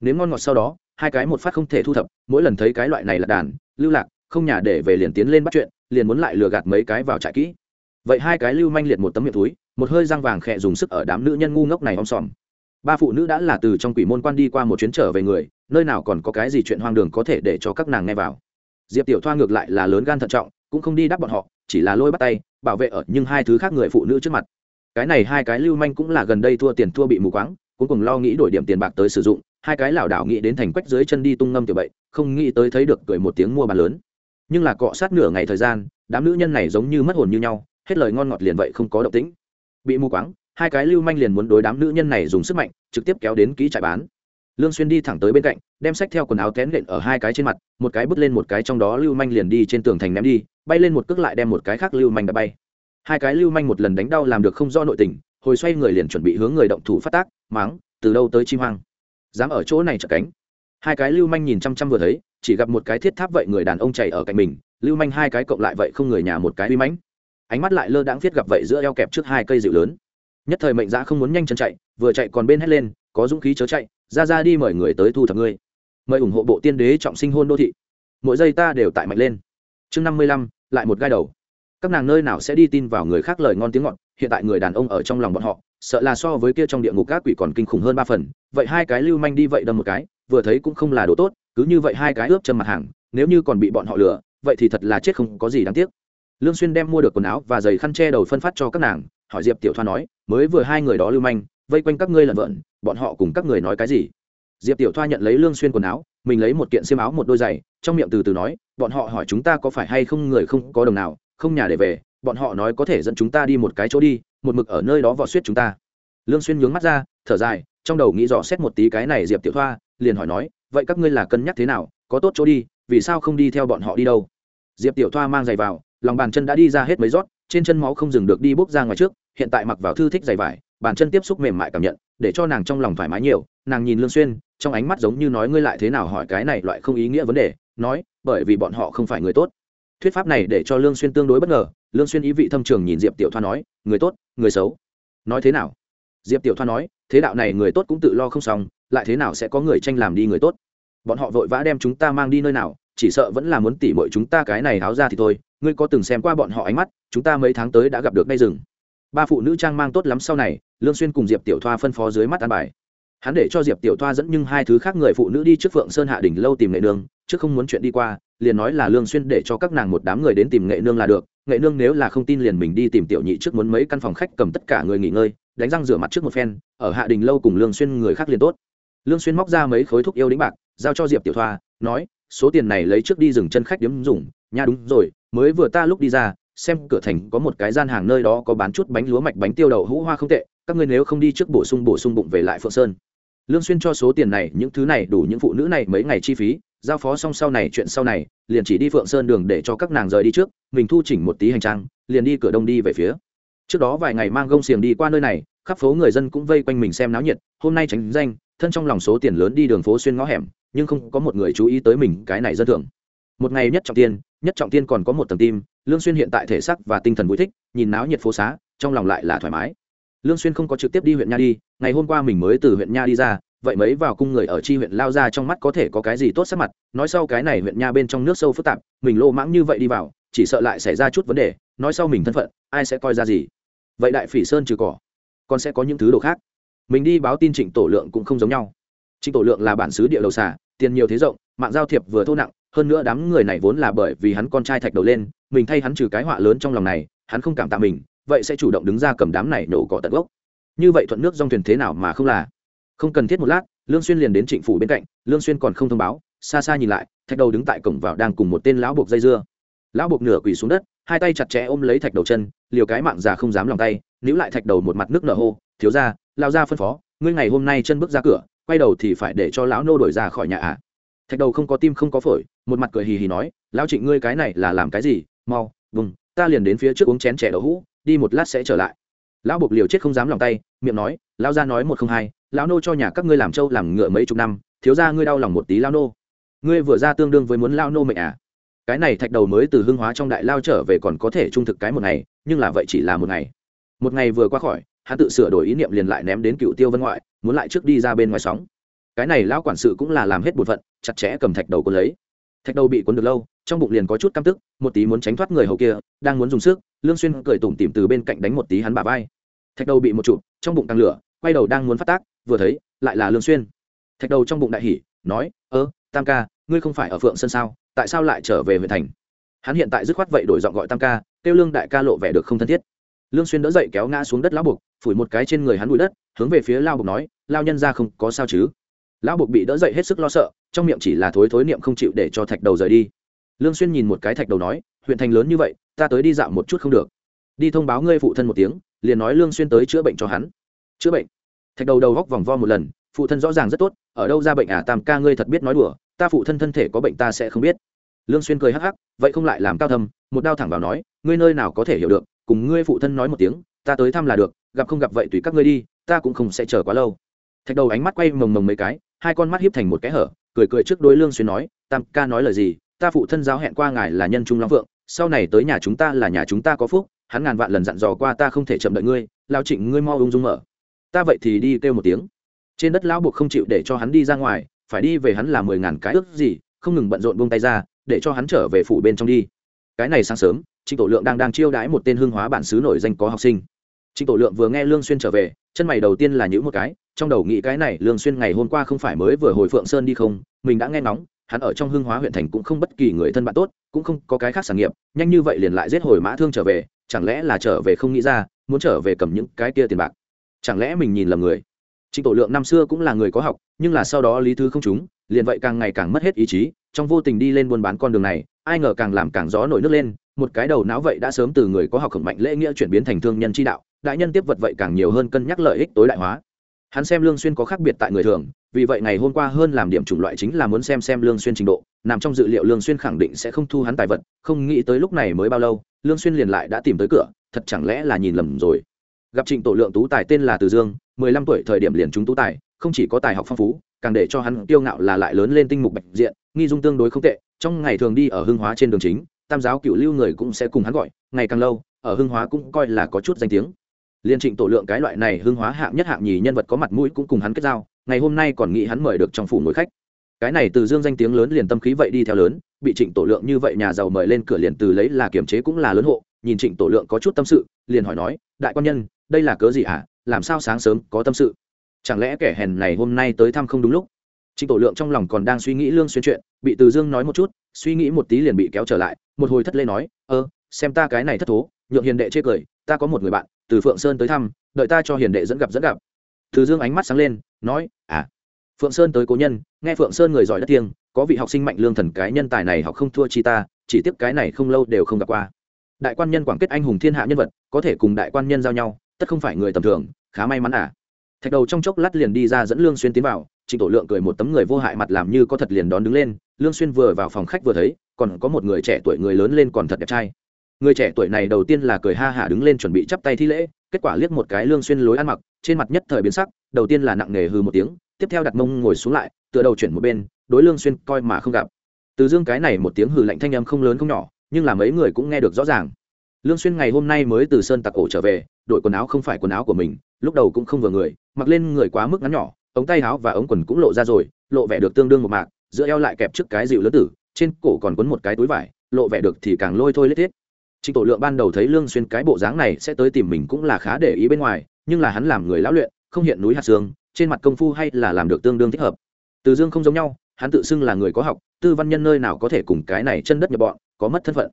Nếu ngon ngọt sau đó, hai cái một phát không thể thu thập, mỗi lần thấy cái loại này là đàn, lưu lạc, không nhà để về liền tiến lên bắt chuyện, liền muốn lại lừa gạt mấy cái vào trại kỹ. Vậy hai cái lưu manh liệt một tấm miệng túi, một hơi răng vàng khẽ dùng sức ở đám nữ nhân ngu ngốc này om sòm. Ba phụ nữ đã là từ trong quỷ môn quan đi qua một chuyến trở về người, nơi nào còn có cái gì chuyện hoang đường có thể để cho các nàng nghe vào diệp tiểu thoa ngược lại là lớn gan thận trọng, cũng không đi đáp bọn họ, chỉ là lôi bắt tay, bảo vệ ở nhưng hai thứ khác người phụ nữ trước mặt. Cái này hai cái lưu manh cũng là gần đây thua tiền thua bị mù quáng cuối cùng lo nghĩ đổi điểm tiền bạc tới sử dụng, hai cái lảo đảo nghĩ đến thành quách dưới chân đi tung ngâm tiểu bậy, không nghĩ tới thấy được cười một tiếng mua bàn lớn. Nhưng là cọ sát nửa ngày thời gian, đám nữ nhân này giống như mất hồn như nhau, hết lời ngon ngọt liền vậy không có động tĩnh. Bị mù quáng, hai cái lưu manh liền muốn đối đám nữ nhân này dùng sức mạnh, trực tiếp kéo đến ký trại bán lương xuyên đi thẳng tới bên cạnh, đem sách theo quần áo tén lện ở hai cái trên mặt, một cái bước lên một cái trong đó lưu manh liền đi trên tường thành ném đi, bay lên một cước lại đem một cái khác lưu manh đã bay. Hai cái lưu manh một lần đánh đau làm được không do nội tình, hồi xoay người liền chuẩn bị hướng người động thủ phát tác, mắng, từ đâu tới chim hoang? Dám ở chỗ này chặt cánh. Hai cái lưu manh nhìn chăm chăm vừa thấy, chỉ gặp một cái thiết tháp vậy người đàn ông chạy ở cạnh mình, lưu manh hai cái cộng lại vậy không người nhà một cái uy mãnh. Ánh mắt lại lơ đãng viết gặp vậy giữa eo kẹp trước hai cây dịu lớn nhất thời mệnh giã không muốn nhanh chân chạy, vừa chạy còn bên hét lên, có dũng khí chớ chạy, ra ra đi mời người tới thu thập ngươi. Mời ủng hộ bộ tiên đế trọng sinh hôn đô thị. Mỗi giây ta đều tại mạnh lên. Chương năm mươi lăm, lại một gai đầu. Các nàng nơi nào sẽ đi tin vào người khác lời ngon tiếng ngọt, hiện tại người đàn ông ở trong lòng bọn họ, sợ là so với kia trong địa ngục các quỷ còn kinh khủng hơn ba phần. Vậy hai cái lưu manh đi vậy đâm một cái, vừa thấy cũng không là đồ tốt, cứ như vậy hai cái ướp chân mặt hàng, nếu như còn bị bọn họ lừa, vậy thì thật là chết không có gì đáng tiếc. Lương xuyên đem mua được quần áo và giày khăn che đầu phân phát cho các nàng hỏi diệp tiểu thoa nói, mới vừa hai người đó lưu manh, vây quanh các ngươi lẩn vợn bọn họ cùng các người nói cái gì? Diệp tiểu thoa nhận lấy lương xuyên quần áo, mình lấy một kiện xiêm áo một đôi giày, trong miệng từ từ nói, bọn họ hỏi chúng ta có phải hay không người không có đồng nào, không nhà để về, bọn họ nói có thể dẫn chúng ta đi một cái chỗ đi, một mực ở nơi đó vò suýt chúng ta. Lương xuyên nhướng mắt ra, thở dài, trong đầu nghĩ rõ xét một tí cái này diệp tiểu thoa, liền hỏi nói, vậy các ngươi là cân nhắc thế nào, có tốt chỗ đi, vì sao không đi theo bọn họ đi đâu? Diệp tiểu thoa mang giày vào, lòng bàn chân đã đi ra hết mấy rót trên chân máu không dừng được đi bốc ra ngoài trước, hiện tại mặc vào thư thích dày vải, bàn chân tiếp xúc mềm mại cảm nhận, để cho nàng trong lòng thoải mái nhiều. Nàng nhìn lương xuyên, trong ánh mắt giống như nói ngươi lại thế nào hỏi cái này loại không ý nghĩa vấn đề, nói, bởi vì bọn họ không phải người tốt. Thuyết pháp này để cho lương xuyên tương đối bất ngờ. Lương xuyên ý vị thâm trường nhìn diệp tiểu thoa nói, người tốt, người xấu. Nói thế nào? Diệp tiểu thoa nói, thế đạo này người tốt cũng tự lo không xong, lại thế nào sẽ có người tranh làm đi người tốt? Bọn họ vội vã đem chúng ta mang đi nơi nào? Chỉ sợ vẫn là muốn tỉ mọi chúng ta cái này háo ra thì thôi, ngươi có từng xem qua bọn họ ánh mắt, chúng ta mấy tháng tới đã gặp được ngay rừng. Ba phụ nữ trang mang tốt lắm sau này, lương xuyên cùng diệp tiểu thoa phân phó dưới mắt ăn bài. Hắn để cho diệp tiểu thoa dẫn nhưng hai thứ khác người phụ nữ đi trước phượng sơn hạ đỉnh lâu tìm nghệ nương trước không muốn chuyện đi qua, liền nói là lương xuyên để cho các nàng một đám người đến tìm nghệ nương là được, nghệ nương nếu là không tin liền mình đi tìm tiểu nhị trước muốn mấy căn phòng khách cầm tất cả người nghỉ ngơi, đánh răng rửa mặt trước một phen, ở hạ đình lâu cùng lương xuyên người khác liền tốt. Lương xuyên móc ra mấy khối thuốc yêu đĩnh bạc, giao cho diệp tiểu thoa, nói số tiền này lấy trước đi dừng chân khách điếm dùng. Nha, đúng rồi, mới vừa ta lúc đi ra, xem cửa thành có một cái gian hàng nơi đó có bán chút bánh lúa mạch bánh tiêu đậu hũ hoa không tệ. Các ngươi nếu không đi trước bổ sung bổ sung bụng về lại phượng sơn. Lương xuyên cho số tiền này, những thứ này đủ những phụ nữ này mấy ngày chi phí. Giao phó xong sau này, chuyện sau này, liền chỉ đi phượng sơn đường để cho các nàng rời đi trước. Mình thu chỉnh một tí hành trang, liền đi cửa đông đi về phía. Trước đó vài ngày mang gông xiềng đi qua nơi này, khắp phố người dân cũng vây quanh mình xem náo nhiệt. Hôm nay tránh danh, thân trong lòng số tiền lớn đi đường phố xuyên ngõ hẻm nhưng không có một người chú ý tới mình cái này dân thường. Một ngày nhất trọng tiên, nhất trọng tiên còn có một tầng tim, lương xuyên hiện tại thể xác và tinh thần vui thích, nhìn náo nhiệt phố xá, trong lòng lại là thoải mái. Lương xuyên không có trực tiếp đi huyện nha đi, ngày hôm qua mình mới từ huyện nha đi ra, vậy mấy vào cung người ở chi huyện lao ra trong mắt có thể có cái gì tốt sắc mặt, nói sau cái này huyện nha bên trong nước sâu phức tạp, mình lô mãng như vậy đi vào, chỉ sợ lại xảy ra chút vấn đề, nói sau mình thân phận, ai sẽ coi ra gì? Vậy đại phỉ sơn trừ cỏ, còn sẽ có những thứ đồ khác. Mình đi báo tin trịnh tổ lượng cũng không giống nhau. Trịnh tổ lượng là bản xứ địa đầu xà tiền nhiều thế rộng, mạng giao thiệp vừa thô nặng, hơn nữa đám người này vốn là bởi vì hắn con trai thạch đầu lên, mình thay hắn trừ cái họa lớn trong lòng này, hắn không cảm tạ mình, vậy sẽ chủ động đứng ra cầm đám này nổ cỏ tận gốc. Như vậy thuận nước dòng thuyền thế nào mà không là? Không cần thiết một lát, lương xuyên liền đến trịnh phủ bên cạnh, lương xuyên còn không thông báo, xa xa nhìn lại, thạch đầu đứng tại cổng vào đang cùng một tên lão buộc dây dưa. Lão buộc nửa quỳ xuống đất, hai tay chặt chẽ ôm lấy thạch đầu chân, liều cái mạng già không dám lòng tay, níu lại thạch đầu một mặt nước nở hô, thiếu gia lao ra phân phó, ngươi ngày hôm nay chân bước ra cửa quay đầu thì phải để cho lão nô đổi ra khỏi nhà ạ à. thạch đầu không có tim không có phổi, một mặt cười hì hì nói, lão trịnh ngươi cái này là làm cái gì? Mau, vùng, ta liền đến phía trước uống chén chè đậu hũ, đi một lát sẽ trở lại. Lão buộc liều chết không dám lòng tay, miệng nói, lão gia nói một không hai, lão nô cho nhà các ngươi làm trâu làm ngựa mấy chục năm, thiếu gia ngươi đau lòng một tí lão nô. Ngươi vừa ra tương đương với muốn lão nô mệnh à? Cái này thạch đầu mới từ hưng hóa trong đại lao trở về còn có thể trung thực cái một ngày, nhưng là vậy chỉ là một ngày. Một ngày vừa qua khỏi hắn tự sửa đổi ý niệm liền lại ném đến cựu tiêu vân ngoại, muốn lại trước đi ra bên ngoài sóng. Cái này lão quản sự cũng là làm hết bột phận, chặt chẽ cầm thạch đầu cuốn lấy. Thạch đầu bị cuốn được lâu, trong bụng liền có chút căm tức, một tí muốn tránh thoát người hầu kia, đang muốn dùng sức, lương xuyên cười tủm tỉm từ bên cạnh đánh một tí hắn bả vai. Thạch đầu bị một chụp, trong bụng tăng lửa, quay đầu đang muốn phát tác, vừa thấy, lại là lương xuyên. Thạch đầu trong bụng đại hỉ, nói, ơ, tam ca, ngươi không phải ở phượng sơn sao, tại sao lại trở về huyện thành? Hắn hiện tại dứt khoát vậy đổi giọng gọi tam ca tiêu lương đại ca lộ vẻ được không thân thiết lương xuyên đỡ dậy kéo ngã xuống đất lão buộc, phủi một cái trên người hắn bụi đất, hướng về phía lao buộc nói lao nhân ra không có sao chứ? Lão buộc bị đỡ dậy hết sức lo sợ, trong miệng chỉ là thối thối niệm không chịu để cho thạch đầu rời đi. Lương xuyên nhìn một cái thạch đầu nói, huyện thành lớn như vậy, ta tới đi dạo một chút không được. Đi thông báo ngươi phụ thân một tiếng, liền nói lương xuyên tới chữa bệnh cho hắn. Chữa bệnh? Thạch đầu đầu góc vòng vo một lần, phụ thân rõ ràng rất tốt, ở đâu ra bệnh à? Tam ca ngươi thật biết nói đùa, ta phụ thân thân thể có bệnh ta sẽ không biết. Lương xuyên cười hắc hắc, vậy không lại làm cao thâm. Một đao thẳng vào nói, ngươi nơi nào có thể hiểu được cùng ngươi phụ thân nói một tiếng, ta tới thăm là được, gặp không gặp vậy tùy các ngươi đi, ta cũng không sẽ chờ quá lâu. Thạch đầu ánh mắt quay mồng mồng mấy cái, hai con mắt hiếp thành một cái hở, cười cười trước đối lương xuyên nói, tam ca nói lời gì, ta phụ thân giáo hẹn qua ngài là nhân trung long vượng sau này tới nhà chúng ta là nhà chúng ta có phúc, hắn ngàn vạn lần dặn dò qua ta không thể chậm đợi ngươi, lao trịnh ngươi mau ung dung mở. Ta vậy thì đi kêu một tiếng. Trên đất lão buộc không chịu để cho hắn đi ra ngoài, phải đi về hắn là mười ngàn cái ước gì, không ngừng bận rộn buông tay ra, để cho hắn trở về phủ bên trong đi. Cái này sáng sớm trịnh tổ lượng đang đang chiêu đãi một tên hương hóa bản xứ nổi danh có học sinh. Trịnh tổ lượng vừa nghe lương xuyên trở về, chân mày đầu tiên là nhữ một cái, trong đầu nghĩ cái này, lương xuyên ngày hôm qua không phải mới vừa hồi phượng sơn đi không? Mình đã nghe ngóng, hắn ở trong hương hóa huyện thành cũng không bất kỳ người thân bạn tốt, cũng không có cái khác sản nghiệp, nhanh như vậy liền lại giết hồi mã thương trở về, chẳng lẽ là trở về không nghĩ ra, muốn trở về cầm những cái kia tiền bạc? Chẳng lẽ mình nhìn lầm người? Trịnh tổ lượng năm xưa cũng là người có học, nhưng là sau đó lý thứ không chúng liền vậy càng ngày càng mất hết ý chí, trong vô tình đi lên buôn bán con đường này, ai ngờ càng làm càng gió nổi nước lên một cái đầu não vậy đã sớm từ người có học khổng mạnh lễ nghĩa chuyển biến thành thương nhân chi đạo, đại nhân tiếp vật vậy càng nhiều hơn cân nhắc lợi ích tối đại hóa. Hắn xem lương xuyên có khác biệt tại người thường, vì vậy ngày hôm qua hơn làm điểm chủng loại chính là muốn xem xem lương xuyên trình độ, nằm trong dự liệu lương xuyên khẳng định sẽ không thu hắn tài vật, không nghĩ tới lúc này mới bao lâu, lương xuyên liền lại đã tìm tới cửa, thật chẳng lẽ là nhìn lầm rồi. Gặp trịnh tổ lượng tú tài tên là từ dương 15 tuổi thời điểm liền chúng tú tài, không chỉ có tài học phong phú, càng để cho hắn kiêu ngạo là lại lớn lên tinh mục bạch diện, nghi dung tương đối không tệ, trong ngày thường đi ở hưng hóa trên đường chính tam giáo cựu lưu người cũng sẽ cùng hắn gọi, ngày càng lâu, ở hưng hóa cũng coi là có chút danh tiếng. Liên trịnh tổ lượng cái loại này hưng hóa hạng nhất hạng nhì nhân vật có mặt mũi cũng cùng hắn kết giao, ngày hôm nay còn nghĩ hắn mời được trong phủ ngồi khách. Cái này từ dương danh tiếng lớn liền tâm khí vậy đi theo lớn, bị trịnh tổ lượng như vậy nhà giàu mời lên cửa liền từ lấy là kiềm chế cũng là lớn hộ, nhìn trịnh tổ lượng có chút tâm sự, liền hỏi nói, đại quan nhân, đây là cớ gì à? làm sao sáng sớm có tâm sự? Chẳng lẽ kẻ hèn này hôm nay tới thăm không đúng lúc? Trịnh tổ lượng trong lòng còn đang suy nghĩ lương xuyên chuyện, bị từ dương nói một chút, suy nghĩ một tí liền bị kéo trở lại một hồi thất lê nói, ơ, xem ta cái này thất thố, nhượng hiền đệ chê cười, ta có một người bạn, từ phượng sơn tới thăm, đợi ta cho hiền đệ dẫn gặp dẫn gặp. Từ dương ánh mắt sáng lên, nói à phượng sơn tới cố nhân, nghe phượng sơn người giỏi đất thiêng, có vị học sinh mạnh lương thần cái nhân tài này học không thua chi ta, chỉ tiếc cái này không lâu đều không gặp qua. Đại quan nhân quảng kết anh hùng thiên hạ nhân vật, có thể cùng đại quan nhân giao nhau, tất không phải người tầm thường, khá may mắn à. Thạch đầu trong chốc lát liền đi ra dẫn lương xuyên tiến vào, trịnh tổ lượng cười một tấm người vô hại mặt làm như có thật liền đón đứng lên, lương xuyên vừa vào phòng khách vừa thấy còn có một người trẻ tuổi người lớn lên còn thật đẹp trai. Người trẻ tuổi này đầu tiên là cười ha hả đứng lên chuẩn bị chắp tay thi lễ, kết quả liếc một cái lương xuyên lối ăn mặc, trên mặt nhất thời biến sắc, đầu tiên là nặng nề hừ một tiếng, tiếp theo đặt mông ngồi xuống lại, tựa đầu chuyển một bên, đối lương xuyên coi mà không gặp. Từ dương cái này một tiếng hừ lạnh thanh âm không lớn không nhỏ, nhưng là mấy người cũng nghe được rõ ràng. Lương xuyên ngày hôm nay mới từ sơn tặc ổ trở về, đội quần áo không phải quần áo của mình, lúc đầu cũng không vừa người, mặc lên người quá mức ngắn nhỏ, ống tay áo và ống quần cũng lộ ra rồi, lộ vẻ được tương đương một mạc, giữa eo lại kẹp trước cái dịu lớn tử trên cổ còn quấn một cái túi vải lộ vẻ được thì càng lôi thôi lết thiết Trịnh Tổ Lượng ban đầu thấy Lương Xuyên cái bộ dáng này sẽ tới tìm mình cũng là khá để ý bên ngoài, nhưng là hắn làm người lão luyện, không hiện núi hạt xương, trên mặt công phu hay là làm được tương đương thích hợp. Từ Dương không giống nhau, hắn tự xưng là người có học, tư văn nhân nơi nào có thể cùng cái này chân đất nhập bọn, có mất thân phận.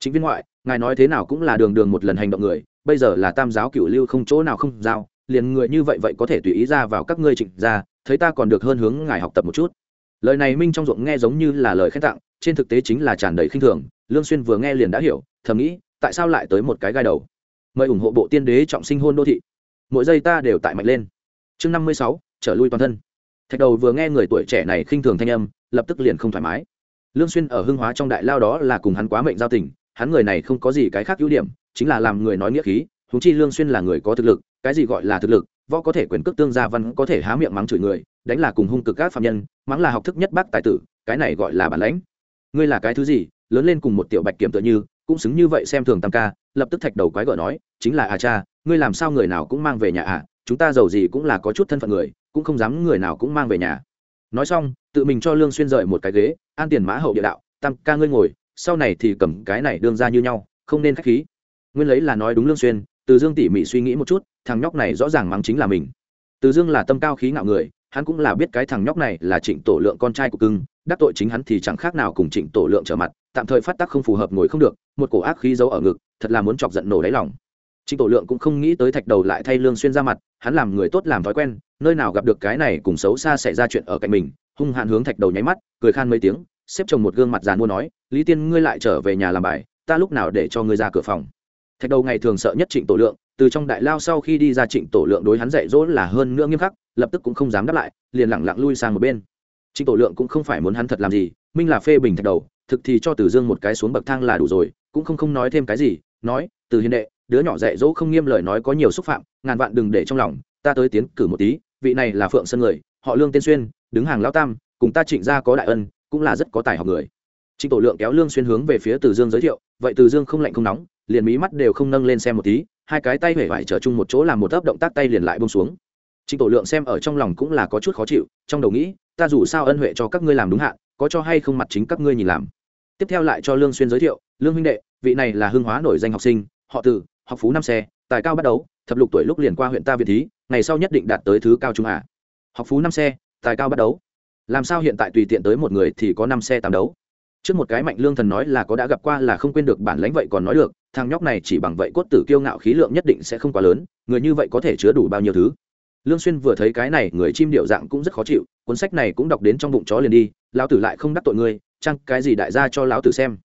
Chính viên ngoại, ngài nói thế nào cũng là đường đường một lần hành động người, bây giờ là tam giáo cửu lưu không chỗ nào không giao, liền người như vậy vậy có thể tùy ý ra vào các ngươi trịnh ra, thấy ta còn được hơn hướng ngài học tập một chút. Lời này minh trong ruộng nghe giống như là lời khen tặng, trên thực tế chính là tràn đầy khinh thường, Lương Xuyên vừa nghe liền đã hiểu, thầm nghĩ tại sao lại tới một cái gai đầu? Mời ủng hộ bộ tiên đế trọng sinh hôn đô thị. Mỗi giây ta đều tại mạnh lên. Chương năm mươi sáu trở lui toàn thân. Thạch đầu vừa nghe người tuổi trẻ này khinh thường thanh âm lập tức liền không thoải mái. Lương xuyên ở hưng hóa trong đại lao đó là cùng hắn quá mệnh giao tình hắn người này không có gì cái khác ưu điểm chính là làm người nói nghĩa khí huống chi lương xuyên là người có thực lực cái gì gọi là thực lực võ có thể quyền cước tương gia văn có thể há miệng mắng chửi người đánh là cùng hung cực các phạm nhân mắng là học thức nhất bác tài tử cái này gọi là bản lãnh ngươi là cái thứ gì, lớn lên cùng một tiểu bạch kiểm tựa như, cũng xứng như vậy xem thường tam ca, lập tức thạch đầu quái gở nói, chính là à cha, ngươi làm sao người nào cũng mang về nhà à chúng ta giàu gì cũng là có chút thân phận người, cũng không dám người nào cũng mang về nhà. Nói xong, tự mình cho lương xuyên rời một cái ghế, an tiền mã hậu địa đạo, tam ca ngươi ngồi, sau này thì cầm cái này đương ra như nhau, không nên khách khí. Nguyên lấy là nói đúng lương xuyên, từ dương tỉ mỉ suy nghĩ một chút, thằng nhóc này rõ ràng mắng chính là mình. Từ dương là tâm cao khí ngạo người hắn cũng là biết cái thằng nhóc này là trịnh tổ lượng con trai của cưng, đắc tội chính hắn thì chẳng khác nào cùng trịnh tổ lượng trở mặt, tạm thời phát tác không phù hợp ngồi không được, một cổ ác khí giấu ở ngực, thật là muốn chọc giận nổ đáy lòng. Trịnh tổ lượng cũng không nghĩ tới thạch đầu lại thay lương xuyên ra mặt, hắn làm người tốt làm thói quen, nơi nào gặp được cái này cùng xấu xa xảy ra chuyện ở cạnh mình, hung hãn hướng thạch đầu nháy mắt, cười khan mấy tiếng, xếp chồng một gương mặt giàn mua nói, lý tiên, ngươi lại trở về nhà làm bài, ta lúc nào để cho ngươi ra cửa phòng? Thạch đầu ngày thường sợ nhất trịnh tổ lượng từ trong đại lao sau khi đi ra trịnh tổ lượng đối hắn dạy dỗ là hơn nữa nghiêm khắc, lập tức cũng không dám đáp lại, liền lẳng lặng lui sang một bên. Trịnh tổ lượng cũng không phải muốn hắn thật làm gì, minh là phê bình thạch đầu, thực thì cho từ dương một cái xuống bậc thang là đủ rồi, cũng không không nói thêm cái gì, nói, từ hiền đệ, đứa nhỏ dạy dỗ không nghiêm lời nói có nhiều xúc phạm, ngàn vạn đừng để trong lòng, ta tới tiến cử một tí, vị này là phượng sơn người, họ lương tiên xuyên, đứng hàng lão tam, cùng ta trịnh gia có đại ân, cũng là rất có tài học người. Trịnh tổ lượng kéo lương xuyên hướng về phía từ dương giới thiệu, vậy từ dương không lạnh không nóng, liền mí mắt đều không nâng lên xem một tí hai cái tay hể vải trở chung một chỗ làm một ấp động tác tay liền lại bông xuống. Trịnh tổ lượng xem ở trong lòng cũng là có chút khó chịu, trong đầu nghĩ, ta dù sao ân huệ cho các ngươi làm đúng hạn, có cho hay không mặt chính các ngươi nhìn làm. Tiếp theo lại cho lương xuyên giới thiệu, lương huynh đệ, vị này là hương hóa nổi danh học sinh, họ từ, học phú năm xe, tài cao bắt đầu, thập lục tuổi lúc liền qua huyện ta việt thí, ngày sau nhất định đạt tới thứ cao trung hạ. Học phú năm xe, tài cao bắt đầu. Làm sao hiện tại tùy tiện tới một người thì có năm xe tám đấu? Trước một cái mạnh lương thần nói là có đã gặp qua là không quên được bản lãnh vậy còn nói được, thằng nhóc này chỉ bằng vậy cốt tử kiêu ngạo khí lượng nhất định sẽ không quá lớn, người như vậy có thể chứa đủ bao nhiêu thứ. Lương xuyên vừa thấy cái này, người chim điệu dạng cũng rất khó chịu, cuốn sách này cũng đọc đến trong bụng chó liền đi, lão tử lại không đắc tội ngươi, chăng cái gì đại gia cho lão tử xem.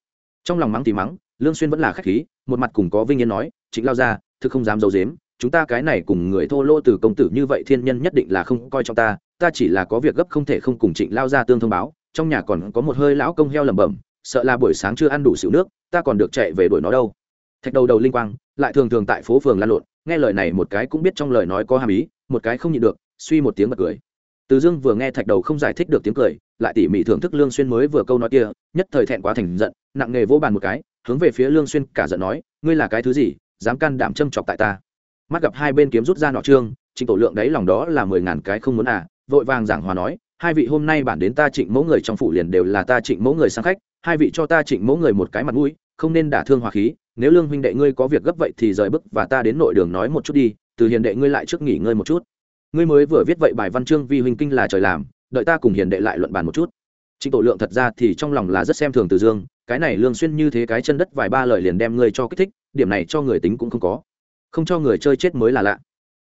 Trong lòng mắng thì mắng, lương xuyên vẫn là khách khí, một mặt cùng có vinh yên nói chính lao ra thực không dám giấu giếm, chúng ta cái này cùng người thô lô từ công tử như vậy thiên nhân nhất định là không coi trọng ta ta chỉ là có việc gấp không thể không cùng trịnh lao ra tương thông báo trong nhà còn có một hơi lão công heo lẩm bẩm, sợ là buổi sáng chưa ăn đủ xỉu nước, ta còn được chạy về đuổi nó đâu. Thạch đầu đầu linh quang, lại thường thường tại phố phường lan lộn, nghe lời này một cái cũng biết trong lời nói có hàm ý, một cái không nhịn được, suy một tiếng bật cười. Từ dương vừa nghe thạch đầu không giải thích được tiếng cười, lại tỉ mỉ thưởng thức lương xuyên mới vừa câu nói kia, nhất thời thẹn quá thành giận, nặng nghề vỗ bàn một cái, hướng về phía lương xuyên cả giận nói, ngươi là cái thứ gì, dám can đảm châm chọc tại ta? Mắt gặp hai bên kiếm rút ra nọ trương, trịnh tổ lượng đấy lòng đó là mười ngàn cái không muốn à vội vàng giảng hòa nói hai vị hôm nay bản đến ta trịnh mẫu người trong phủ liền đều là ta trịnh mẫu người sang khách, hai vị cho ta trịnh mẫu người một cái mặt mũi, không nên đả thương hòa khí. Nếu lương huynh đệ ngươi có việc gấp vậy thì rời bức và ta đến nội đường nói một chút đi, từ hiền đệ ngươi lại trước nghỉ ngơi một chút. Ngươi mới vừa viết vậy bài văn chương vi huynh kinh là trời làm, đợi ta cùng hiền đệ lại luận bàn một chút. Trịnh tổ lượng thật ra thì trong lòng là rất xem thường từ dương, cái này lương xuyên như thế cái chân đất vài ba lời liền đem ngươi cho kích thích, điểm này cho người tính cũng không có. Không cho người chơi chết mới là lạ.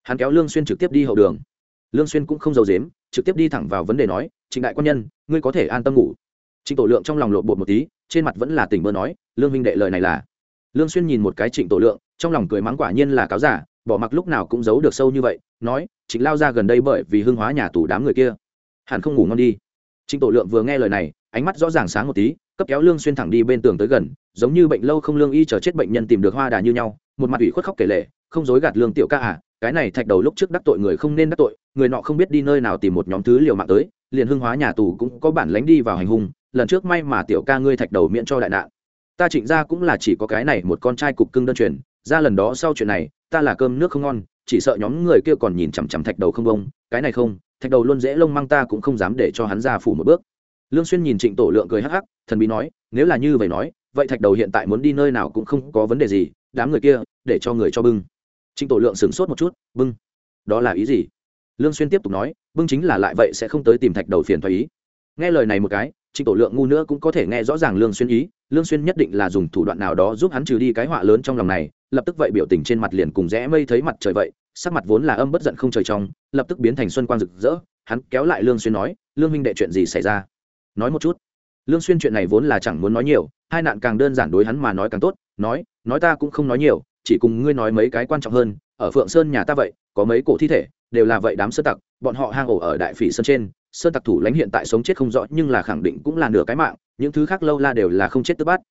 Hắn kéo lương xuyên trực tiếp đi hậu đường. Lương xuyên cũng không giấu dếm trực tiếp đi thẳng vào vấn đề nói, trịnh đại quan nhân, ngươi có thể an tâm ngủ. Trịnh tổ lượng trong lòng lộn bột một tí, trên mặt vẫn là tỉnh mơ nói, lương minh đệ lời này là. Lương xuyên nhìn một cái trịnh tổ lượng, trong lòng cười mắng quả nhiên là cáo giả, bỏ mặc lúc nào cũng giấu được sâu như vậy, nói, trịnh lao ra gần đây bởi vì hưng hóa nhà tù đám người kia, hẳn không ngủ ngon đi. Trịnh tổ lượng vừa nghe lời này, ánh mắt rõ ràng sáng một tí, cấp kéo lương xuyên thẳng đi bên tường tới gần, giống như bệnh lâu không lương y chờ chết bệnh nhân tìm được hoa đà như nhau, một mặt ủy khuất khóc kể lệ, không dối gạt lương tiểu ca à cái này thạch đầu lúc trước đắc tội người không nên đắc tội, người nọ không biết đi nơi nào tìm một nhóm thứ liều mạng tới, liền hưng hóa nhà tù cũng có bản lánh đi vào hành hung, lần trước may mà tiểu ca ngươi thạch đầu miễn cho đại nạn. Ta trịnh ra cũng là chỉ có cái này một con trai cục cưng đơn truyền, ra lần đó sau chuyện này, ta là cơm nước không ngon, chỉ sợ nhóm người kia còn nhìn chằm chằm thạch đầu không bông, cái này không, thạch đầu luôn dễ lông mang ta cũng không dám để cho hắn ra phủ một bước. Lương xuyên nhìn trịnh tổ lượng cười hắc hắc, thần bí nói, nếu là như vậy nói, vậy thạch đầu hiện tại muốn đi nơi nào cũng không có vấn đề gì, đám người kia, để cho người cho bưng trịnh tổ lượng sửng sốt một chút, bưng. Đó là ý gì? Lương xuyên tiếp tục nói, bưng chính là lại vậy sẽ không tới tìm thạch đầu phiền thoái ý. Nghe lời này một cái trịnh tổ lượng ngu nữa cũng có thể nghe rõ ràng lương xuyên ý, lương xuyên nhất định là dùng thủ đoạn nào đó giúp hắn trừ đi cái họa lớn trong lòng này, lập tức vậy biểu tình trên mặt liền cùng rẽ mây thấy mặt trời vậy, sắc mặt vốn là âm bất giận không trời trong, lập tức biến thành xuân quang rực rỡ, hắn kéo lại lương xuyên nói, lương minh đệ chuyện gì xảy ra? Nói một chút. Lương xuyên chuyện này vốn là chẳng muốn nói nhiều, hai nạn càng đơn giản đối hắn mà nói càng tốt, nói nói ta cũng không nói nhiều chỉ cùng ngươi nói mấy cái quan trọng hơn ở phượng sơn nhà ta vậy có mấy cổ thi thể đều là vậy đám sơ tặc bọn họ hang ổ ở đại phỉ sơn trên sơn tặc thủ lãnh hiện tại sống chết không rõ nhưng là khẳng định cũng là nửa cái mạng những thứ khác lâu la đều là không chết tức bắt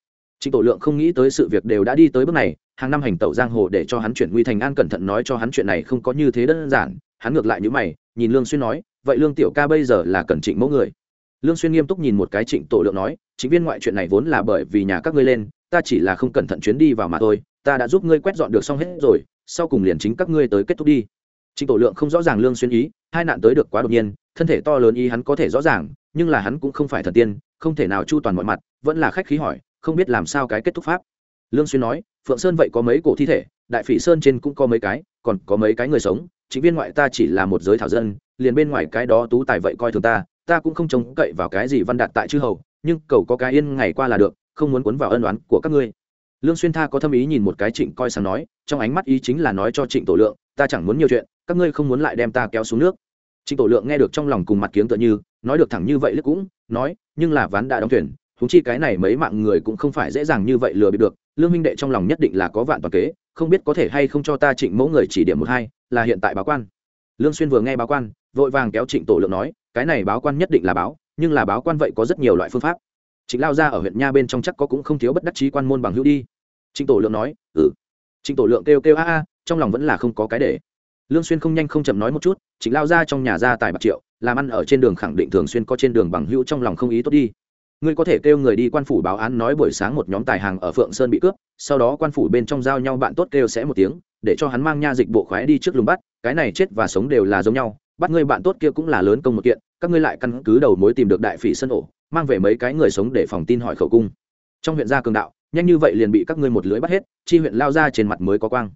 Trịnh Tổ Lượng không nghĩ tới sự việc đều đã đi tới bước này, hàng năm hành tẩu giang hồ để cho hắn chuyển nguy thành an cẩn thận nói cho hắn chuyện này không có như thế đơn giản, hắn ngược lại như mày, nhìn Lương Xuyên nói, vậy Lương tiểu ca bây giờ là cẩn Trịnh mẫu người. lương xuyên nghiêm túc nhìn một cái trịnh tổ lượng nói chính viên ngoại chuyện này vốn là bởi vì nhà các ngươi lên ta chỉ là không cẩn thận chuyến đi vào mà thôi, ta đã giúp ngươi quét dọn được xong hết rồi, sau cùng liền chính các ngươi tới kết thúc đi. Trịnh tổ lượng không rõ ràng lương xuyên ý, hai nạn tới được quá đột nhiên, thân thể to lớn ý hắn có thể rõ ràng, nhưng là hắn cũng không phải thần tiên, không thể nào chu toàn mọi mặt, vẫn là khách khí hỏi, không biết làm sao cái kết thúc pháp? Lương xuyên nói, phượng sơn vậy có mấy cổ thi thể, đại phỉ sơn trên cũng có mấy cái, còn có mấy cái người sống chính viên ngoại ta chỉ là một giới thảo dân, liền bên ngoài cái đó tú tài vậy coi thường ta ta cũng không trông cậy vào cái gì văn đạt tại chư hầu, nhưng cầu có cái yên ngày qua là được không muốn cuốn vào ân oán của các ngươi. Lương xuyên tha có thâm ý nhìn một cái trịnh coi sáng nói, trong ánh mắt ý chính là nói cho trịnh tổ lượng, ta chẳng muốn nhiều chuyện, các ngươi không muốn lại đem ta kéo xuống nước. Trịnh tổ lượng nghe được trong lòng cùng mặt kiếng tựa như, nói được thẳng như vậy liếc cũng, nói, nhưng là ván đã đóng thuyền chúng chi cái này mấy mạng người cũng không phải dễ dàng như vậy lừa bị được, lương minh đệ trong lòng nhất định là có vạn toàn kế, không biết có thể hay không cho ta trịnh mẫu người chỉ điểm một hai, là hiện tại báo quan. Lương xuyên vừa nghe báo quan, vội vàng kéo trịnh tổ lượng nói, cái này báo quan nhất định là báo, nhưng là báo quan vậy có rất nhiều loại phương pháp trịnh lao ra ở huyện nha bên trong chắc có cũng không thiếu bất đắc chí quan môn bằng hữu đi. Trịnh tổ lượng nói ừ. Trịnh tổ lượng kêu kêu a a, trong lòng vẫn là không có cái để. Lương xuyên không nhanh không chậm nói một chút, trịnh lao ra trong nhà gia tài bạc triệu, làm ăn ở trên đường khẳng định thường xuyên có trên đường bằng hữu trong lòng không ý tốt đi. Ngươi có thể kêu người đi quan phủ báo án nói buổi sáng một nhóm tài hàng ở phượng sơn bị cướp, sau đó quan phủ bên trong giao nhau bạn tốt kêu sẽ một tiếng, để cho hắn mang nha dịch bộ khoái đi trước lùng bắt, cái này chết và sống đều là giống nhau, bắt ngươi bạn tốt kia cũng là lớn công một kiện, các ngươi lại căn cứ đầu mối tìm được đại phỉ sân ổ mang về mấy cái người sống để phòng tin hỏi khẩu cung. Trong huyện gia cường đạo, nhanh như vậy liền bị các ngươi một lưới bắt hết, chi huyện lao ra trên mặt mới có quang.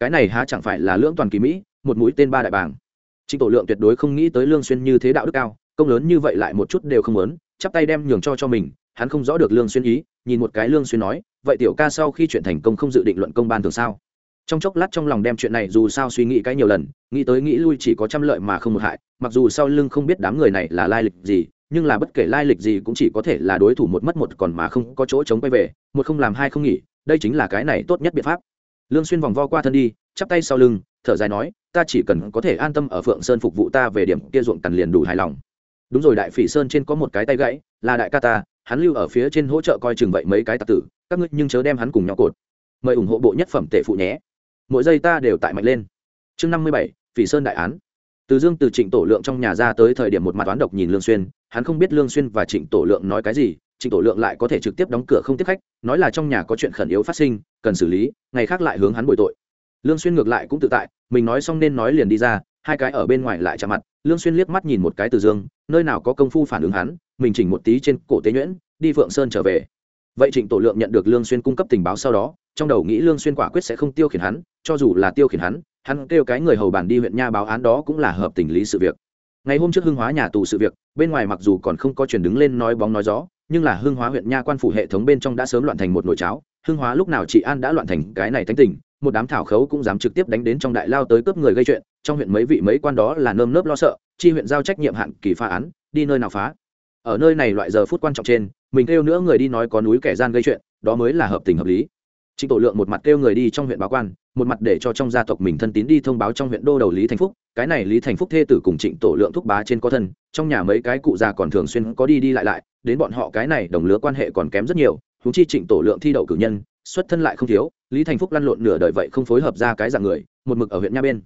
Cái này há chẳng phải là lưỡng toàn kỳ mỹ, một mũi tên ba đại bàng. Trịnh tổ lượng tuyệt đối không nghĩ tới lương xuyên như thế đạo đức cao, công lớn như vậy lại một chút đều không muốn, chắp tay đem nhường cho cho mình, hắn không rõ được lương xuyên ý, nhìn một cái lương xuyên nói, vậy tiểu ca sau khi chuyện thành công không dự định luận công ban thường sao? Trong chốc lát trong lòng đem chuyện này dù sao suy nghĩ cái nhiều lần, nghĩ tới nghĩ lui chỉ có trăm lợi mà không một hại, mặc dù sau lưng không biết đám người này là lai lịch gì nhưng là bất kể lai lịch gì cũng chỉ có thể là đối thủ một mất một còn mà không có chỗ chống quay về, một không làm hai không nghỉ, đây chính là cái này tốt nhất biện pháp. Lương xuyên vòng vo qua thân đi, chắp tay sau lưng, thở dài nói, ta chỉ cần có thể an tâm ở phượng sơn phục vụ ta về điểm kia ruộng cằn liền đủ hài lòng. Đúng rồi, đại phỉ sơn trên có một cái tay gãy, là đại ca ta, hắn lưu ở phía trên hỗ trợ coi chừng vậy mấy cái tặc tử, các ngươi nhưng chớ đem hắn cùng nhau cột. Mời ủng hộ bộ nhất phẩm tể phụ nhé. Mỗi giây ta đều tại mạnh lên. Chương năm mươi bảy, phỉ sơn đại án. Từ dương, từ trịnh tổ lượng trong nhà ra tới thời điểm một mặt toán độc nhìn lương xuyên hắn không biết lương xuyên và trịnh tổ lượng nói cái gì, trịnh tổ lượng lại có thể trực tiếp đóng cửa không tiếp khách, nói là trong nhà có chuyện khẩn yếu phát sinh, cần xử lý, ngày khác lại hướng hắn bồi tội. Lương xuyên ngược lại cũng tự tại, mình nói xong nên nói liền đi ra, hai cái ở bên ngoài lại chạm mặt, lương xuyên liếc mắt nhìn một cái từ dương, nơi nào có công phu phản ứng hắn, mình chỉnh một tí trên cổ tế nhuyễn, đi phượng sơn trở về. Vậy trịnh tổ lượng nhận được lương xuyên cung cấp tình báo sau đó, trong đầu nghĩ lương xuyên quả quyết sẽ không tiêu khiển hắn, cho dù là tiêu khiển hắn hắn kêu cái người hầu bản đi huyện nha báo án đó cũng là hợp tình lý sự việc ngày hôm trước hưng hóa nhà tù sự việc bên ngoài mặc dù còn không có chuyển đứng lên nói bóng nói gió nhưng là hưng hóa huyện nha quan phủ hệ thống bên trong đã sớm loạn thành một nồi cháo. Hưng hóa lúc nào chị an đã loạn thành cái này thánh tình một đám thảo khấu cũng dám trực tiếp đánh đến trong đại lao tới cướp người gây chuyện trong huyện mấy vị mấy quan đó là nơm nớp lo sợ chi huyện giao trách nhiệm hạn kỳ phá án đi nơi nào phá. Ở nơi này loại giờ phút quan trọng trên mình kêu nữa người đi nói có núi kẻ gian gây chuyện đó mới là hợp tình hợp lý. Trịnh Tổ Lượng một mặt kêu người đi trong huyện báo quan, một mặt để cho trong gia tộc mình thân tín đi thông báo trong huyện đô đầu Lý Thành Phúc, cái này Lý Thành Phúc thê tử cùng Trịnh Tổ Lượng thúc bá trên có thân, trong nhà mấy cái cụ già còn thường xuyên có đi đi lại lại, đến bọn họ cái này đồng lứa quan hệ còn kém rất nhiều, huống chi Trịnh Tổ Lượng thi đậu cử nhân, xuất thân lại không thiếu, Lý Thành Phúc lăn lộn nửa đời vậy không phối hợp ra cái dạng người, một mực ở huyện nha bên.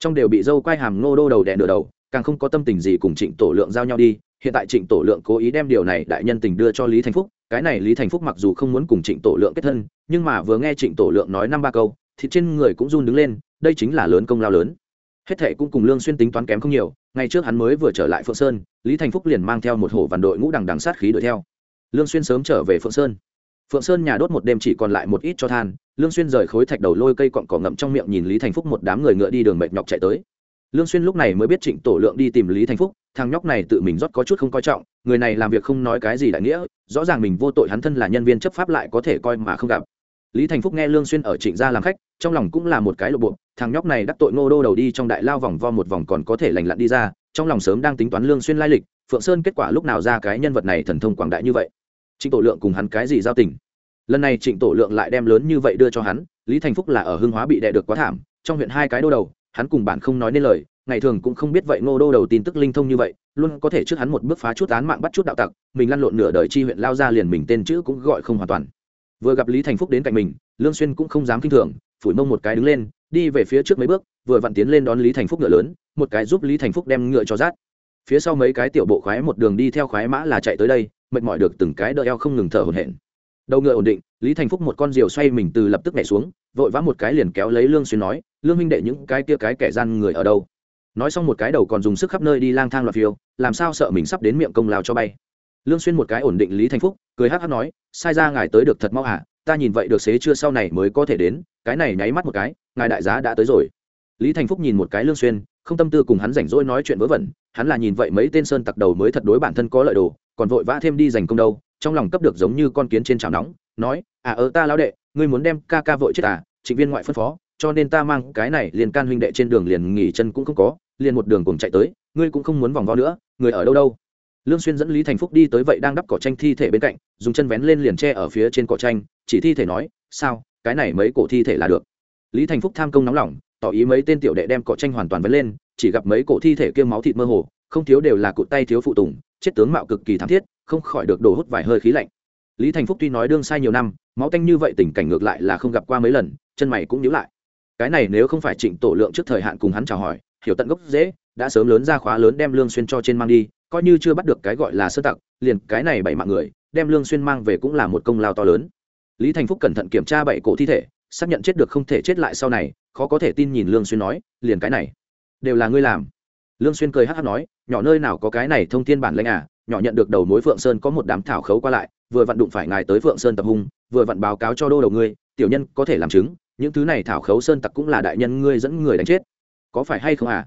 Trong đều bị dâu quai hàm ngô đô đầu đè nửa đầu, càng không có tâm tình gì cùng Trịnh Tổ Lượng giao nhau đi, hiện tại Trịnh Tổ Lượng cố ý đem điều này đại nhân tình đưa cho Lý Thành Phúc, cái này Lý Thành Phúc mặc dù không muốn cùng Trịnh Tổ Lượng kết thân, nhưng mà vừa nghe Trịnh Tổ Lượng nói năm ba câu, thì trên người cũng run đứng lên, đây chính là lớn công lao lớn. Hết thệ cũng cùng Lương Xuyên tính toán kém không nhiều, ngày trước hắn mới vừa trở lại Phượng Sơn, Lý Thành Phúc liền mang theo một hổ vằn đội ngũ đằng đằng sát khí đuổi theo. Lương Xuyên sớm trở về Phượng Sơn. Phượng Sơn nhà đốt một đêm chỉ còn lại một ít cho than, Lương Xuyên rời khối thạch đầu lôi cây cọn cỏ ngậm trong miệng nhìn Lý Thành Phúc một đám người ngựa đi đường mệt nhọc chạy tới lương xuyên lúc này mới biết trịnh tổ lượng đi tìm lý thành phúc thằng nhóc này tự mình rót có chút không coi trọng người này làm việc không nói cái gì đại nghĩa rõ ràng mình vô tội hắn thân là nhân viên chấp pháp lại có thể coi mà không gặp lý thành phúc nghe lương xuyên ở trịnh gia làm khách trong lòng cũng là một cái lộ bộ, thằng nhóc này đắc tội ngô đô đầu đi trong đại lao vòng vo một vòng còn có thể lành lặn đi ra, trong lòng sớm đang tính toán lương xuyên lai lịch, phượng sơn kết quả lúc nào ra cái nhân vật này thần thông quảng đại như vậy. Trịnh tổ lượng cùng hắn cái gì giao tình? Lần này trịnh tổ lượng lại đem lớn như vậy đưa cho hắn, lý thành phúc là ở hưng hóa bị đè được quá thảm, trong huyện hai cái đô đầu, hắn cùng bạn không nói nên lời, ngày thường cũng không biết vậy ngô đô đầu tin tức linh thông như vậy, luôn có thể trước hắn một bước phá chút án mạng bắt chút đạo tặc, mình lăn lộn nửa đời chi huyện lao ra liền mình tên chữ cũng gọi không hoàn toàn vừa gặp lý thành phúc đến cạnh mình, lương xuyên cũng không dám kinh thường, phủi mông một cái đứng lên, đi về phía trước mấy bước, vừa vặn tiến lên đón lý thành phúc ngựa lớn, một cái giúp lý thành phúc đem ngựa cho rát. Phía sau mấy cái tiểu bộ khoái một đường đi theo khoái mã là chạy tới đây, mệt mỏi được từng cái đỡ eo không ngừng thở hổn hển. Đầu ngựa ổn định, lý thành phúc một con diều xoay mình từ lập tức nhảy xuống, vội vã một cái liền kéo lấy lương xuyên nói, lương minh đệ, những cái kia cái kẻ gian người ở đâu? Nói xong một cái đầu còn dùng sức khắp nơi đi lang thang loạt phiêu, làm sao sợ mình sắp đến miệng công lao cho bay lương xuyên một cái ổn định lý thành phúc, cười hắc hắc nói, sai ra ngài tới được thật mau hả? Ta nhìn vậy được xế chưa sau này mới có thể đến, cái này nháy mắt một cái, ngài đại giá đã tới rồi. Lý thành phúc nhìn một cái lương xuyên, không tâm tư cùng hắn rảnh rỗi nói chuyện vớ vẩn, hắn là nhìn vậy mấy tên sơn tặc đầu mới thật đối bản thân có lợi đồ, còn vội vã thêm đi giành công đâu, trong lòng cấp được giống như con kiến trên chảo nóng, nói à ơ ta lão đệ, ngươi muốn đem ca ca vội chết à trịnh viên ngoại phân phó, cho nên ta mang cái này liền can huynh đệ trên đường liền nghỉ chân cũng không có, liền một đường cùng chạy tới, ngươi cũng không muốn vòng vo nữa, người ở đâu đâu? Lương xuyên dẫn lý thành phúc đi tới vậy đang đắp cỏ tranh thi thể bên cạnh, dùng chân vén lên liền che ở phía trên cỏ tranh, chỉ thi thể nói, sao, cái này mấy cổ thi thể là được? Lý thành phúc tham công nóng lòng, tỏ ý mấy tên tiểu đệ đem cỏ tranh hoàn toàn vén lên, chỉ gặp mấy cổ thi thể kia máu thịt mơ hồ, không thiếu đều là cụt tay thiếu phụ tùng, chết tướng mạo cực kỳ thảm thiết, không khỏi được đổ hút vài hơi khí lạnh. Lý thành phúc tuy nói đương sai nhiều năm, máu tanh như vậy tình cảnh ngược lại là không gặp qua mấy lần, chân mày cũng nhíu lại. Cái này nếu không phải trịnh tổ lượng trước thời hạn cùng hắn chào hỏi, hiểu tận gốc dễ, đã sớm lớn ra khóa lớn đem lương xuyên cho trên mang đi coi như chưa bắt được cái gọi là sơ tặc, liền cái này bảy mạng người, đem lương xuyên mang về cũng là một công lao to lớn. Lý thành phúc cẩn thận kiểm tra bảy cổ thi thể, xác nhận chết được không thể chết lại sau này, khó có thể tin nhìn lương xuyên nói, liền cái này, đều là ngươi làm. Lương xuyên cười hắt hắt nói, nhỏ nơi nào có cái này thông thiên bản lãnh à nhỏ nhận được đầu mối phượng sơn có một đám thảo khấu qua lại, vừa vặn đụng phải ngài tới phượng sơn tập hung, vừa vặn báo cáo cho đô đầu ngươi, tiểu nhân có thể làm chứng, những thứ này thảo khấu sơn tặc cũng là đại nhân ngươi dẫn người đánh chết. Có phải hay không à?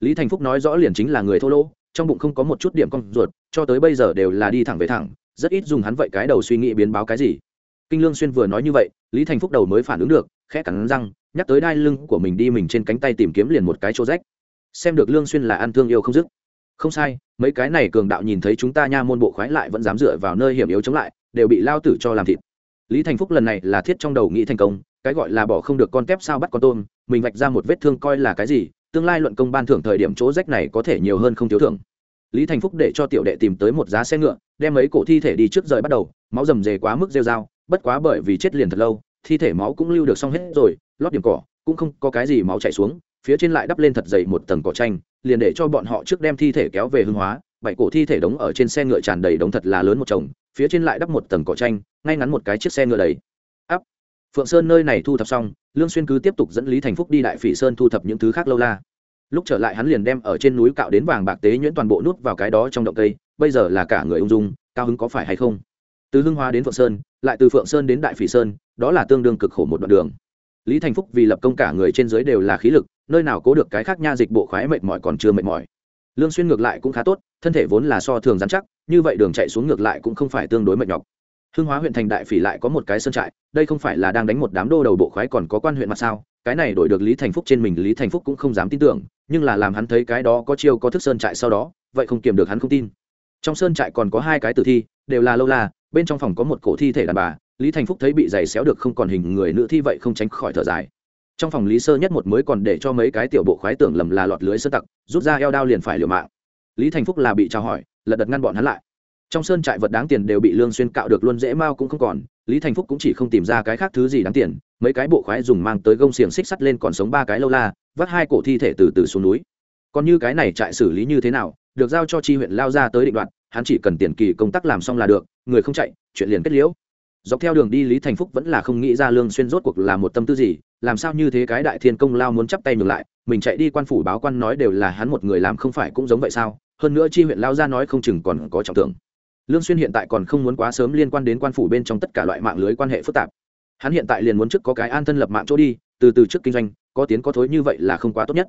Lý thành phúc nói rõ liền chính là người thô lỗ trong bụng không có một chút điểm con ruột, cho tới bây giờ đều là đi thẳng về thẳng, rất ít dùng hắn vậy cái đầu suy nghĩ biến báo cái gì. Kinh lương xuyên vừa nói như vậy, lý thành phúc đầu mới phản ứng được, khẽ cắn răng, nhắc tới đai lưng của mình đi mình trên cánh tay tìm kiếm liền một cái chỗ rách. Xem được lương xuyên là ăn thương yêu không dứt. Không sai, mấy cái này cường đạo nhìn thấy chúng ta nha môn bộ khoái lại vẫn dám dựa vào nơi hiểm yếu chống lại, đều bị lao tử cho làm thịt. Lý thành phúc lần này là thiết trong đầu nghĩ thành công, cái gọi là bỏ không được con tép sao bắt con tôm, mình vạch ra một vết thương coi là cái gì tương lai luận công ban thưởng thời điểm chỗ rách này có thể nhiều hơn không thiếu thưởng. Lý thành phúc để cho tiểu đệ tìm tới một giá xe ngựa, đem mấy cổ thi thể đi trước rời bắt đầu, máu rầm rề quá mức rêu dao bất quá bởi vì chết liền thật lâu, thi thể máu cũng lưu được xong hết rồi, lót điểm cỏ, cũng không có cái gì máu chảy xuống, phía trên lại đắp lên thật dày một tầng cỏ tranh liền để cho bọn họ trước đem thi thể kéo về hương hóa, bảy cổ thi thể đống ở trên xe ngựa tràn đầy đống thật là lớn một chồng, phía trên lại đắp một tầng cỏ tranh ngay ngắn một cái chiếc xe ngựa đầy phượng sơn nơi này thu thập xong, lương xuyên cứ tiếp tục dẫn lý thành phúc đi đại phỉ sơn thu thập những thứ khác lâu la. Lúc trở lại hắn liền đem ở trên núi cạo đến vàng bạc tế nhuyễn toàn bộ nút vào cái đó trong động cây, bây giờ là cả người ung dung, cao hứng có phải hay không? Từ hưng hoa đến phượng sơn, lại từ phượng sơn đến đại phỉ sơn, đó là tương đương cực khổ một đoạn đường. Lý thành phúc vì lập công cả người trên dưới đều là khí lực, nơi nào cố được cái khác nha dịch bộ khoái mệt mỏi còn chưa mệt mỏi. Lương xuyên ngược lại cũng khá tốt, thân thể vốn là so thường dán chắc, như vậy đường chạy xuống ngược lại cũng không phải tương đối mệt nhọc hưng hóa huyện thành đại phỉ lại có một cái sơn trại, đây không phải là đang đánh một đám đô đầu bộ khoái còn có quan huyện mặt sao, cái này đổi được lý thành phúc trên mình, lý thành phúc cũng không dám tin tưởng, nhưng là làm hắn thấy cái đó có chiêu có thức sơn trại sau đó, vậy không kiềm được hắn không tin. Trong sơn trại còn có hai cái tử thi, đều là lâu la, bên trong phòng có một cổ thi thể đàn bà, lý thành phúc thấy bị giày xéo được không còn hình người nữ thi vậy không tránh khỏi thở dài. Trong phòng lý sơ nhất một mới còn để cho mấy cái tiểu bộ khoái tưởng lầm là lọt lưới sơ tặc, rút ra eo đao liền phải liều mạng. Lý thành phúc là bị trao hỏi, lật đật ngăn bọn hắn lại trong sơn trại vật đáng tiền đều bị lương xuyên cạo được luôn dễ mau cũng không còn, lý thành phúc cũng chỉ không tìm ra cái khác thứ gì đáng tiền, mấy cái bộ khoái dùng mang tới gông xiềng xích sắt lên còn sống ba cái lâu la, vắt hai cổ thi thể từ từ xuống núi. Còn như cái này trại xử lý như thế nào, được giao cho chi huyện lao ra tới định đoạn hắn chỉ cần tiền kỳ công tác làm xong là được, người không chạy, chuyện liền kết liễu. Dọc theo đường đi lý thành phúc vẫn là không nghĩ ra lương xuyên rốt cuộc là một tâm tư gì, làm sao như thế cái đại thiên công lao muốn chắp tay ngược lại, mình chạy đi quan phủ báo quan nói đều là hắn một người làm không phải cũng giống vậy sao, hơn nữa chi huyện lao ra nói không chừng còn có trọng tưởng lương xuyên hiện tại còn không muốn quá sớm liên quan đến quan phủ bên trong tất cả loại mạng lưới quan hệ phức tạp. Hắn hiện tại liền muốn trước có cái an thân lập mạng chỗ đi, từ từ trước kinh doanh, có tiến có thối như vậy là không quá tốt nhất.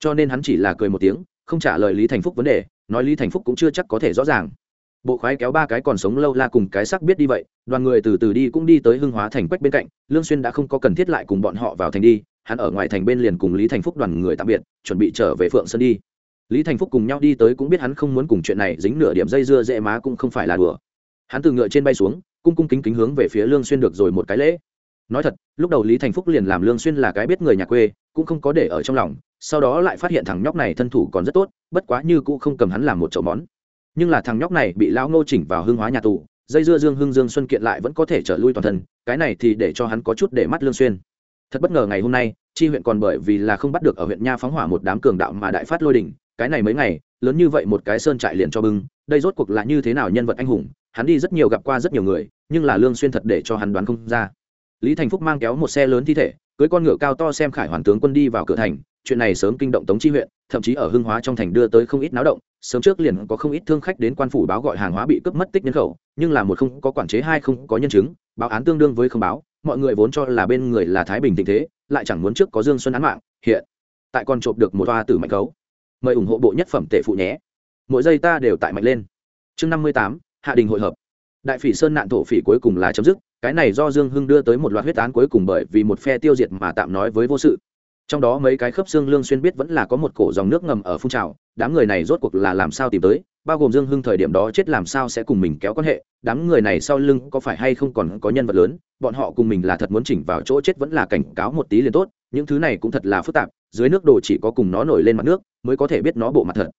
Cho nên hắn chỉ là cười một tiếng, không trả lời lý thành phúc vấn đề, nói lý thành phúc cũng chưa chắc có thể rõ ràng. Bộ khoái kéo ba cái còn sống lâu la cùng cái sắc biết đi vậy, đoàn người từ từ đi cũng đi tới hưng hóa thành quách bên cạnh, lương xuyên đã không có cần thiết lại cùng bọn họ vào thành đi, hắn ở ngoài thành bên liền cùng lý thành phúc đoàn người tạm biệt, chuẩn bị trở về phượng sơn đi lý thành phúc cùng nhau đi tới cũng biết hắn không muốn cùng chuyện này dính nửa điểm dây dưa, dễ má cũng không phải là đùa. Hắn từ ngựa trên bay xuống, cung cung kính kính hướng về phía lương xuyên được rồi một cái lễ. Nói thật, lúc đầu lý thành phúc liền làm lương xuyên là cái biết người nhà quê, cũng không có để ở trong lòng, sau đó lại phát hiện thằng nhóc này thân thủ còn rất tốt, bất quá như cũng không cầm hắn làm một chậu món. Nhưng là thằng nhóc này bị lão ngô chỉnh vào Hương hóa nhà tù, dây dưa dương hưng dương xuân kiện lại vẫn có thể trở lui toàn thân, cái này thì để cho hắn có chút để mắt lương xuyên. Thật bất ngờ ngày hôm nay, chi huyện còn bởi vì là không bắt được ở huyện nha phóng hỏa một đám cường đạo mà đại phát lôi đình cái này mấy ngày, lớn như vậy một cái sơn trại liền cho bưng, đây rốt cuộc là như thế nào nhân vật anh hùng, hắn đi rất nhiều gặp qua rất nhiều người, nhưng là lương xuyên thật để cho hắn đoán không ra. Lý thành phúc mang kéo một xe lớn thi thể, cưới con ngựa cao to xem khải hoàn tướng quân đi vào cửa thành, chuyện này sớm kinh động tống chi huyện, thậm chí ở hưng hóa trong thành đưa tới không ít náo động, sớm trước liền có không ít thương khách đến quan phủ báo gọi hàng hóa bị cướp mất tích nhân khẩu, nhưng là một không có quản chế, hai không có nhân chứng, báo án tương đương với không báo, mọi người vốn cho là bên người là thái bình tình thế, lại chẳng muốn trước có dương xuân án mạng, hiện tại còn trộm được một toa tử mạnh cấu mời ủng hộ bộ nhất phẩm tệ phụ nhé. Mỗi giây ta đều tại mạnh lên. Chương năm mươi tám, hạ đình hội hợp. Đại phỉ sơn nạn thổ phỉ cuối cùng là chấm dứt, cái này do dương hưng đưa tới một loạt huyết án cuối cùng bởi vì một phe tiêu diệt mà tạm nói với vô sự. Trong đó mấy cái khớp xương lương xuyên biết vẫn là có một cổ dòng nước ngầm ở phun trào, đám người này rốt cuộc là làm sao tìm tới? Bao gồm dương hưng thời điểm đó chết làm sao sẽ cùng mình kéo quan hệ, đám người này sau lưng có phải hay không còn có nhân vật lớn, bọn họ cùng mình là thật muốn chỉnh vào chỗ chết vẫn là cảnh cáo một tí liền tốt, những thứ này cũng thật là phức tạp, dưới nước đồ chỉ có cùng nó nổi lên mặt nước mới có thể biết nó bộ mặt thật.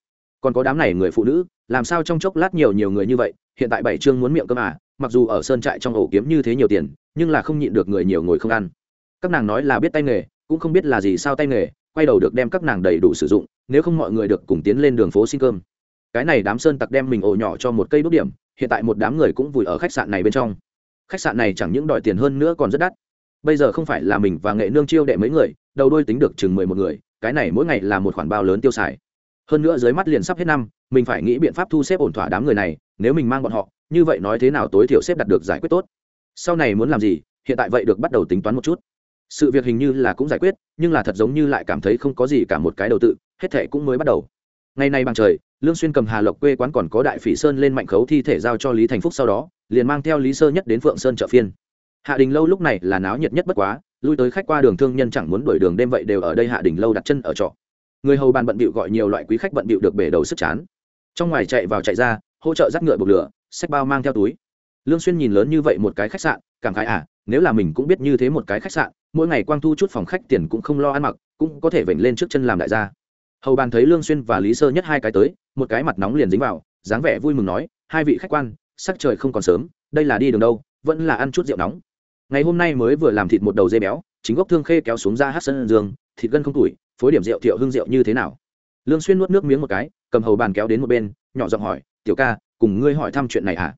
Còn có đám này người phụ nữ, làm sao trong chốc lát nhiều nhiều người như vậy, hiện tại bảy chương muốn miệng cơm à mặc dù ở sơn trại trong ổ kiếm như thế nhiều tiền, nhưng là không nhịn được người nhiều ngồi không ăn. Các nàng nói là biết tay nghề, cũng không biết là gì sao tay nghề, quay đầu được đem các nàng đầy đủ sử dụng, nếu không mọi người được cùng tiến lên đường phố xin cơm cái này đám sơn tặc đem mình ổ nhỏ cho một cây đốt điểm, hiện tại một đám người cũng vùi ở khách sạn này bên trong. Khách sạn này chẳng những đòi tiền hơn nữa còn rất đắt. Bây giờ không phải là mình và nghệ nương chiêu đệ mấy người, đầu đôi tính được chừng mười một người, cái này mỗi ngày là một khoản bao lớn tiêu xài. Hơn nữa dưới mắt liền sắp hết năm, mình phải nghĩ biện pháp thu xếp ổn thỏa đám người này, nếu mình mang bọn họ, như vậy nói thế nào tối thiểu xếp đặt được giải quyết tốt. Sau này muốn làm gì, hiện tại vậy được bắt đầu tính toán một chút. Sự việc hình như là cũng giải quyết, nhưng là thật giống như lại cảm thấy không có gì cả một cái đầu tự, hết thệ cũng mới bắt đầu ngày nay bằng trời, lương xuyên cầm hà lộc quê quán còn có đại phỉ sơn lên mạnh khấu thi thể giao cho lý thành phúc sau đó, liền mang theo lý sơ nhất đến phượng sơn chợ phiên. Hạ đình lâu lúc này là náo nhiệt nhất bất quá, lui tới khách qua đường thương nhân chẳng muốn đuổi đường đêm vậy đều ở đây hạ đình lâu đặt chân ở trọ. Người hầu bàn bận bịu gọi nhiều loại quý khách bận bịu được bể đầu sức chán. Trong ngoài chạy vào chạy ra, hỗ trợ dắt ngựa bộc lửa sách bao mang theo túi. Lương xuyên nhìn lớn như vậy một cái khách sạn, cảm khái à nếu là mình cũng biết như thế một cái khách sạn, mỗi ngày quang thu chút phòng khách tiền cũng không lo ăn mặc, cũng có thể vểnh lên trước chân làm đại gia hầu bàn thấy lương xuyên và lý sơ nhất hai cái tới một cái mặt nóng liền dính vào dáng vẻ vui mừng nói hai vị khách quan sắc trời không còn sớm đây là đi đường đâu vẫn là ăn chút rượu nóng ngày hôm nay mới vừa làm thịt một đầu dê béo chính gốc thương khê kéo xuống ra hát sân giường thịt gân không tuổi phối điểm rượu thiệu hương rượu như thế nào lương xuyên nuốt nước miếng một cái cầm hầu bàn kéo đến một bên nhỏ giọng hỏi tiểu ca cùng ngươi hỏi thăm chuyện này à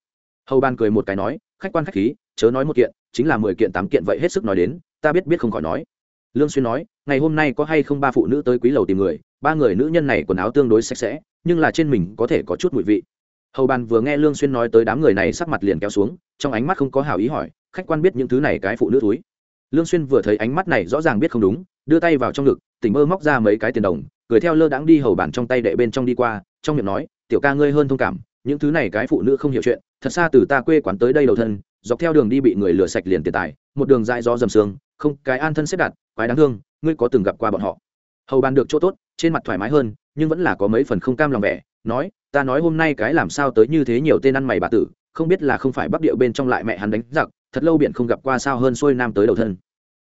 hầu bàn cười một cái nói khách quan khách khí chớ nói một kiện chính là mười kiện tám kiện vậy hết sức nói đến ta biết biết không khỏi nói lương xuyên nói ngày hôm nay có hay không ba phụ nữ tới quý lầu tìm người ba người nữ nhân này quần áo tương đối sạch sẽ, nhưng là trên mình có thể có chút mùi vị. Hầu bàn vừa nghe lương xuyên nói tới đám người này sắc mặt liền kéo xuống, trong ánh mắt không có hảo ý hỏi, khách quan biết những thứ này cái phụ nữ túi. Lương xuyên vừa thấy ánh mắt này rõ ràng biết không đúng, đưa tay vào trong ngực, tỉnh mơ móc ra mấy cái tiền đồng, cười theo lơ đãng đi hầu bàn trong tay đệ bên trong đi qua, trong miệng nói, tiểu ca ngươi hơn thông cảm, những thứ này cái phụ nữ không hiểu chuyện, thật xa từ ta quê quán tới đây đầu thân, dọc theo đường đi bị người lừa sạch liền tiền tài, một đường dại do dầm sương, không, cái an thân xếp đặt, quái đáng thương, ngươi có từng gặp qua bọn họ? Hầu bàn được chỗ tốt trên mặt thoải mái hơn, nhưng vẫn là có mấy phần không cam lòng vẻ, nói, ta nói hôm nay cái làm sao tới như thế nhiều tên ăn mày bà tử, không biết là không phải bắc điệu bên trong lại mẹ hắn đánh giặc, thật lâu biển không gặp qua sao hơn xuôi nam tới đầu thân.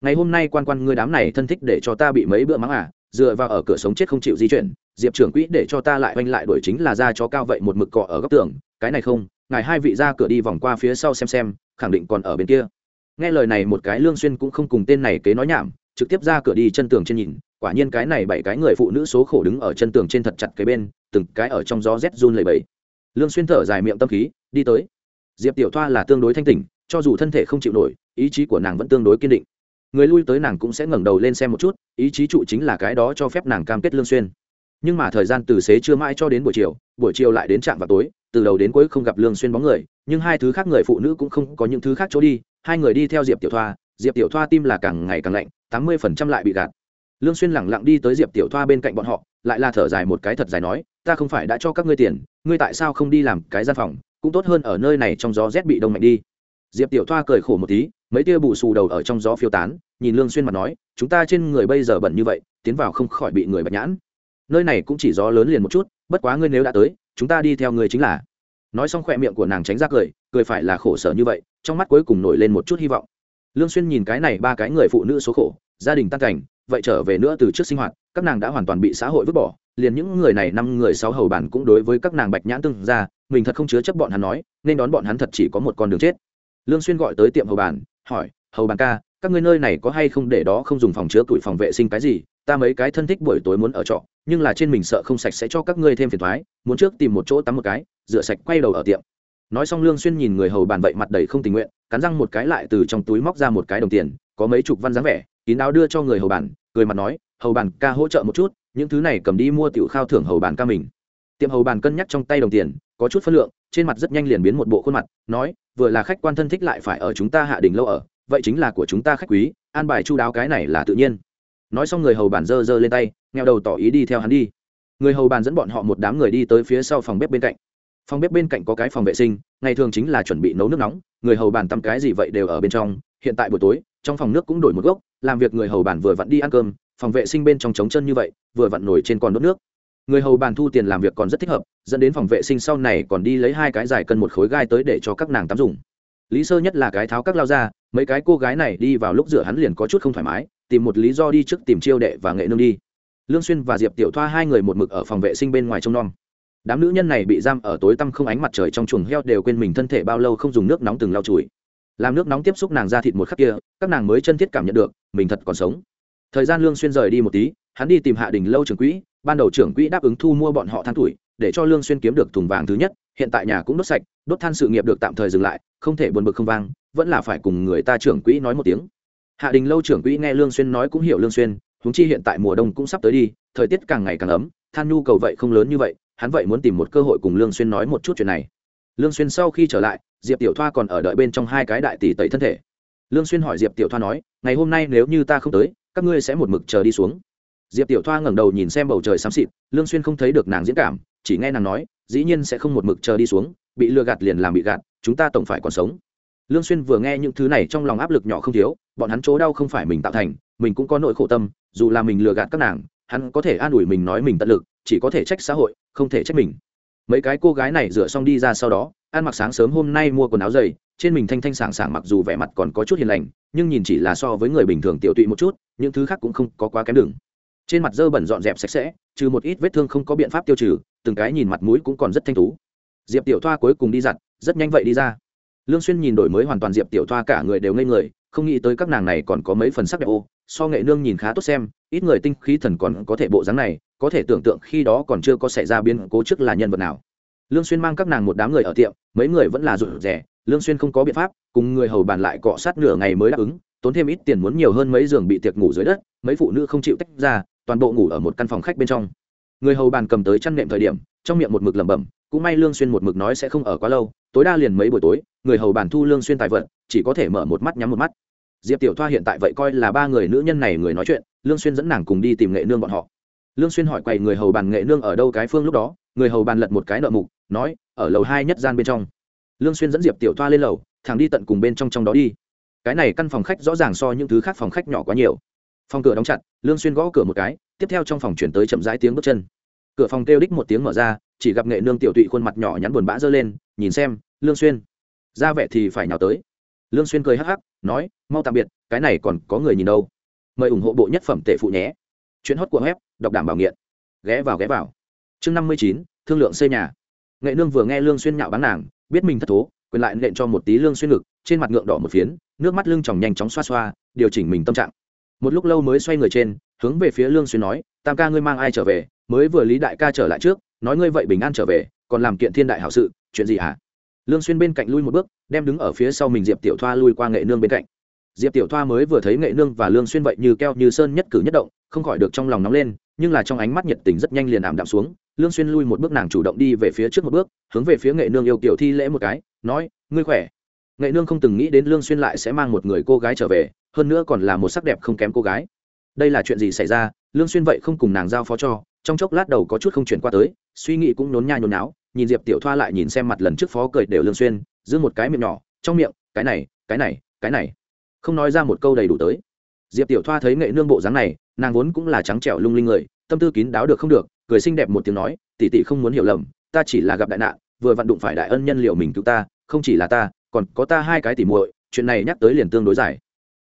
Ngày hôm nay quan quan ngươi đám này thân thích để cho ta bị mấy bữa mắng à dựa vào ở cửa sống chết không chịu di chuyển, diệp trưởng quỹ để cho ta lại oanh lại đuổi chính là ra chó cao vậy một mực cọ ở góc tường, cái này không, ngài hai vị ra cửa đi vòng qua phía sau xem xem, khẳng định còn ở bên kia. Nghe lời này một cái lương xuyên cũng không cùng tên này kế nói nhảm, trực tiếp ra cửa đi chân tường trên nhìn quả nhiên cái này bảy cái người phụ nữ số khổ đứng ở chân tường trên thật chặt cái bên, từng cái ở trong gió rét run lẩy bẩy. Lương xuyên thở dài miệng tâm khí, đi tới. Diệp tiểu thoa là tương đối thanh tỉnh, cho dù thân thể không chịu nổi, ý chí của nàng vẫn tương đối kiên định. Người lui tới nàng cũng sẽ ngẩng đầu lên xem một chút, ý chí trụ chính là cái đó cho phép nàng cam kết lương xuyên. Nhưng mà thời gian từ xế chưa mãi cho đến buổi chiều buổi chiều lại đến trạm vào tối, từ đầu đến cuối không gặp lương xuyên bóng người, nhưng hai thứ khác người phụ nữ cũng không có những thứ khác chỗ đi, hai người đi theo diệp tiểu thoa, diệp tiểu thoa tim là càng ngày càng lạnh, tám mươi phần trăm lại bị gạt lương xuyên lẳng lặng đi tới diệp tiểu thoa bên cạnh bọn họ, lại là thở dài một cái thật dài nói, ta không phải đã cho các ngươi tiền, ngươi tại sao không đi làm cái gian phòng, cũng tốt hơn ở nơi này trong gió rét bị đông mạnh đi. Diệp tiểu thoa cười khổ một tí, mấy tia bù xù đầu ở trong gió phiêu tán, nhìn lương xuyên mà nói, chúng ta trên người bây giờ bẩn như vậy, tiến vào không khỏi bị người bạch nhãn. Nơi này cũng chỉ gió lớn liền một chút, bất quá ngươi nếu đã tới, chúng ta đi theo ngươi chính là. Nói xong khỏe miệng của nàng tránh ra cười cười phải là khổ sở như vậy, trong mắt cuối cùng nổi lên một chút hy vọng. Lương xuyên nhìn cái này ba cái người phụ nữ số khổ gia đình tan cảnh vậy trở về nữa từ trước sinh hoạt các nàng đã hoàn toàn bị xã hội vứt bỏ liền những người này năm người sáu hầu bản cũng đối với các nàng bạch nhãn tương ra mình thật không chứa chấp bọn hắn nói nên đón bọn hắn thật chỉ có một con đường chết. Lương xuyên gọi tới tiệm hầu bản hỏi hầu bản ca các ngươi nơi này có hay không để đó không dùng phòng chứa tuổi phòng vệ sinh cái gì? Ta mấy cái thân thích buổi tối muốn ở trọ nhưng là trên mình sợ không sạch sẽ cho các ngươi thêm phiền toái, muốn trước tìm một chỗ tắm một cái rửa sạch quay đầu ở tiệm. Nói xong lương xuyên nhìn người hầu bàn vậy mặt đầy không tình nguyện cắn răng một cái lại từ trong túi móc ra một cái đồng tiền có mấy chục văn dáng vẻ kín áo đưa cho người hầu bàn cười mặt nói, hầu bàn ca hỗ trợ một chút, những thứ này cầm đi mua tiểu khao thưởng hầu bàn ca mình. Tiệm hầu bàn cân nhắc trong tay đồng tiền, có chút phân lượng, trên mặt rất nhanh liền biến một bộ khuôn mặt, nói, vừa là khách quan thân thích lại phải ở chúng ta hạ đình lâu ở, vậy chính là của chúng ta khách quý, an bài chu đáo cái này là tự nhiên. Nói xong người hầu bàn giơ giơ lên tay, nghèo đầu tỏ ý đi theo hắn đi. Người hầu bàn dẫn bọn họ một đám người đi tới phía sau phòng bếp bên cạnh. Phòng bếp bên cạnh có cái phòng vệ sinh, ngày thường chính là chuẩn bị nấu nước nóng, người hầu bàn tắm cái gì vậy đều ở bên trong, hiện tại buổi tối, trong phòng nước cũng đổi một gốc làm việc người hầu bàn vừa vặn đi ăn cơm, phòng vệ sinh bên trong trống chân như vậy, vừa vặn nổi trên con đốt nước. Người hầu bàn thu tiền làm việc còn rất thích hợp, dẫn đến phòng vệ sinh sau này còn đi lấy hai cái dài cân một khối gai tới để cho các nàng tắm dùng. Lý sơ nhất là cái tháo các lao ra, mấy cái cô gái này đi vào lúc rửa hắn liền có chút không thoải mái, tìm một lý do đi trước tìm chiêu đệ và nghệ nương đi. Lương xuyên và diệp tiểu thoa hai người một mực ở phòng vệ sinh bên ngoài trông nom. Đám nữ nhân này bị giam ở tối tăm không ánh mặt trời trong chuồng heo đều quên mình thân thể bao lâu không dùng nước nóng từng lau chùi làm nước nóng tiếp xúc nàng ra thịt một khắc kia, các nàng mới chân thiết cảm nhận được, mình thật còn sống. Thời gian lương xuyên rời đi một tí, hắn đi tìm hạ đình lâu trưởng quỹ, ban đầu trưởng quỹ đáp ứng thu mua bọn họ than tuổi, để cho lương xuyên kiếm được thùng vàng thứ nhất, hiện tại nhà cũng đốt sạch, đốt than sự nghiệp được tạm thời dừng lại, không thể buồn bực không vang, vẫn là phải cùng người ta trưởng quỹ nói một tiếng. Hạ đình lâu trưởng quỹ nghe lương xuyên nói cũng hiểu lương xuyên chúng chi hiện tại mùa đông cũng sắp tới đi, thời tiết càng ngày càng ấm, than nhu cầu vậy không lớn như vậy, hắn vậy muốn tìm một cơ hội cùng lương xuyên nói một chút chuyện này. Lương xuyên sau khi trở lại diệp tiểu thoa còn ở đợi bên trong hai cái đại tỷ tẩy thân thể. Lương xuyên hỏi diệp tiểu thoa nói, ngày hôm nay nếu như ta không tới, các ngươi sẽ một mực chờ đi xuống. Diệp tiểu thoa ngẩng đầu nhìn xem bầu trời xám xịt, lương xuyên không thấy được nàng diễn cảm, chỉ nghe nàng nói, dĩ nhiên sẽ không một mực chờ đi xuống, bị lừa gạt liền làm bị gạt, chúng ta tổng phải còn sống. Lương xuyên vừa nghe những thứ này trong lòng áp lực nhỏ không thiếu, bọn hắn chỗ đau không phải mình tạo thành, mình cũng có nỗi khổ tâm, dù là mình lừa gạt các nàng, hắn có thể an ủi mình nói mình tận lực, chỉ có thể trách xã hội, không thể trách mình. Mấy cái cô gái này rửa xong đi ra sau đó ăn mặc sáng sớm hôm nay mua quần áo dày, trên mình thanh thanh sảng sảng mặc dù vẻ mặt còn có chút hiền lành, nhưng nhìn chỉ là so với người bình thường tiểu tụy một chút, những thứ khác cũng không có quá kém đường. Trên mặt dơ bẩn dọn dẹp sạch sẽ, trừ một ít vết thương không có biện pháp tiêu trừ, từng cái nhìn mặt mũi cũng còn rất thanh tú. Diệp tiểu thoa cuối cùng đi giặt, rất nhanh vậy đi ra. Lương xuyên nhìn đổi mới hoàn toàn diệp tiểu thoa cả người đều ngây người, không nghĩ tới các nàng này còn có mấy phần sắc đẹp ô, so nghệ nương nhìn khá tốt xem, ít người tinh khí thần còn có thể bộ dáng này, có thể tưởng tượng khi đó còn chưa có xảy ra biến cố trước là nhân vật nào lương xuyên mang các nàng một đám người ở tiệm, mấy người vẫn là rụt rẻ lương xuyên không có biện pháp, cùng người hầu bàn lại cọ sát nửa ngày mới đáp ứng, tốn thêm ít tiền muốn nhiều hơn mấy giường bị tiệc ngủ dưới đất, mấy phụ nữ không chịu tách ra, toàn bộ ngủ ở một căn phòng khách bên trong. Người hầu bàn cầm tới chăn nệm thời điểm, trong miệng một mực lẩm bẩm, cũng may lương xuyên một mực nói sẽ không ở quá lâu, tối đa liền mấy buổi tối, người hầu bàn thu lương xuyên tài vận chỉ có thể mở một mắt nhắm một mắt. Diệp tiểu thoa hiện tại vậy coi là ba người nữ nhân này người nói chuyện, lương xuyên dẫn nàng cùng đi tìm nghệ nương bọn họ lương xuyên hỏi quầy người hầu bàn nghệ nương ở đâu cái phương lúc đó, người hầu bàn lật một cái nợ mục, nói, ở lầu hai nhất gian bên trong. Lương xuyên dẫn diệp tiểu thoa lên lầu, thẳng đi tận cùng bên trong trong đó đi. Cái này căn phòng khách rõ ràng so những thứ khác phòng khách nhỏ quá nhiều. Phòng cửa đóng chặt, lương xuyên gõ cửa một cái, tiếp theo trong phòng chuyển tới chậm rãi tiếng bước chân. Cửa phòng kêu đích một tiếng mở ra, chỉ gặp nghệ nương tiểu tụy khuôn mặt nhỏ nhắn buồn bã dơ lên, nhìn xem, lương xuyên, ra vẻ thì phải nhào tới. Lương xuyên cười hắc hắc, nói, mau tạm biệt, cái này còn có người nhìn đâu. Mời ủng hộ bộ nhất phẩm tệ phụ nhé chuyện hót của web, đọc đảm bảo nghiện. Ghé vào ghé vào. Chương năm mươi chín, thương lượng xây nhà. Nghệ nương vừa nghe lương xuyên nhạo bán nàng, biết mình thất thố, quyền lại nện cho một tí lương xuyên ngực, trên mặt ngượng đỏ một phiến, nước mắt lưng tròng nhanh chóng xoa xoa, điều chỉnh mình tâm trạng. Một lúc lâu mới xoay người trên, hướng về phía lương xuyên nói, tam ca ngươi mang ai trở về? Mới vừa lý đại ca trở lại trước, nói ngươi vậy bình an trở về, còn làm kiện thiên đại hảo sự, chuyện gì hả? Lương xuyên bên cạnh lui một bước, đem đứng ở phía sau mình diệp tiểu thoa lui qua nghệ nương bên cạnh diệp tiểu thoa mới vừa thấy nghệ nương và lương xuyên vậy như keo như sơn nhất cử nhất động, không khỏi được trong lòng nóng lên, nhưng là trong ánh mắt nhiệt tình rất nhanh liền ảm đạm xuống, lương xuyên lui một bước nàng chủ động đi về phía trước một bước, hướng về phía nghệ nương yêu kiểu thi lễ một cái, nói, ngươi khỏe. Nghệ nương không từng nghĩ đến lương xuyên lại sẽ mang một người cô gái trở về, hơn nữa còn là một sắc đẹp không kém cô gái. Đây là chuyện gì xảy ra? Lương xuyên vậy không cùng nàng giao phó cho, trong chốc lát đầu có chút không chuyển qua tới, suy nghĩ cũng nhốn nha nhốn náo nhìn diệp tiểu thoa lại nhìn xem mặt lần trước phó cười đều lương xuyên giữ một cái miệng nhỏ, trong miệng, cái này cái này cái này không nói ra một câu đầy đủ tới. Diệp tiểu thoa thấy nghệ nương bộ dáng này, nàng vốn cũng là trắng trẻo lung linh người, tâm tư kín đáo được không được, cười xinh đẹp một tiếng nói, tỷ tỷ không muốn hiểu lầm, ta chỉ là gặp đại nạn, vừa vặn đụng phải đại ân nhân liệu mình cứu ta, không chỉ là ta, còn có ta hai cái tỷ muội, chuyện này nhắc tới liền tương đối dài.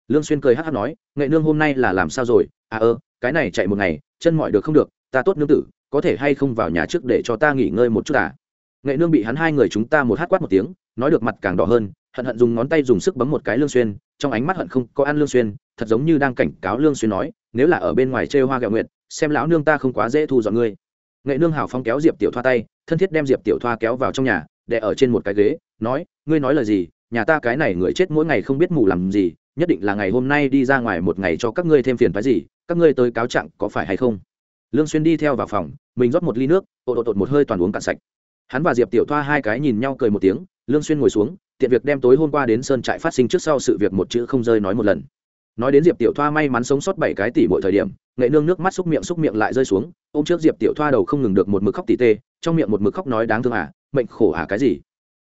Lương xuyên cười hắt hắt nói, nghệ nương hôm nay là làm sao rồi? À ơ, cái này chạy một ngày, chân mỏi được không được, ta tốt nương tử, có thể hay không vào nhà trước để cho ta nghỉ ngơi một chút à? Nghệ nương bị hắn hai người chúng ta một hát quát một tiếng, nói được mặt càng đỏ hơn, hận hận dùng ngón tay dùng sức bấm một cái lương xuyên trong ánh mắt hận không có ăn lương xuyên thật giống như đang cảnh cáo lương xuyên nói nếu là ở bên ngoài chơi hoa gạo nguyệt, xem lão nương ta không quá dễ thu dọn ngươi. Nghệ nương hảo phong kéo diệp tiểu thoa tay thân thiết đem diệp tiểu thoa kéo vào trong nhà để ở trên một cái ghế nói ngươi nói lời gì nhà ta cái này người chết mỗi ngày không biết mù làm gì nhất định là ngày hôm nay đi ra ngoài một ngày cho các ngươi thêm phiền phái gì các ngươi tới cáo trạng có phải hay không? Lương xuyên đi theo vào phòng mình rót một ly nước ột ột ột một hơi toàn uống cạn sạch. Hắn và diệp tiểu thoa hai cái nhìn nhau cười một tiếng lương xuyên ngồi xuống tiện việc đem tối hôm qua đến sơn trại phát sinh trước sau sự việc một chữ không rơi nói một lần. Nói đến diệp tiểu thoa may mắn sống sót bảy cái tỷ mỗi thời điểm, nghệ nương nước mắt xúc miệng xúc miệng lại rơi xuống, ôm trước diệp tiểu thoa đầu không ngừng được một mực khóc tỉ tê, trong miệng một mực khóc nói đáng thương à mệnh khổ à cái gì.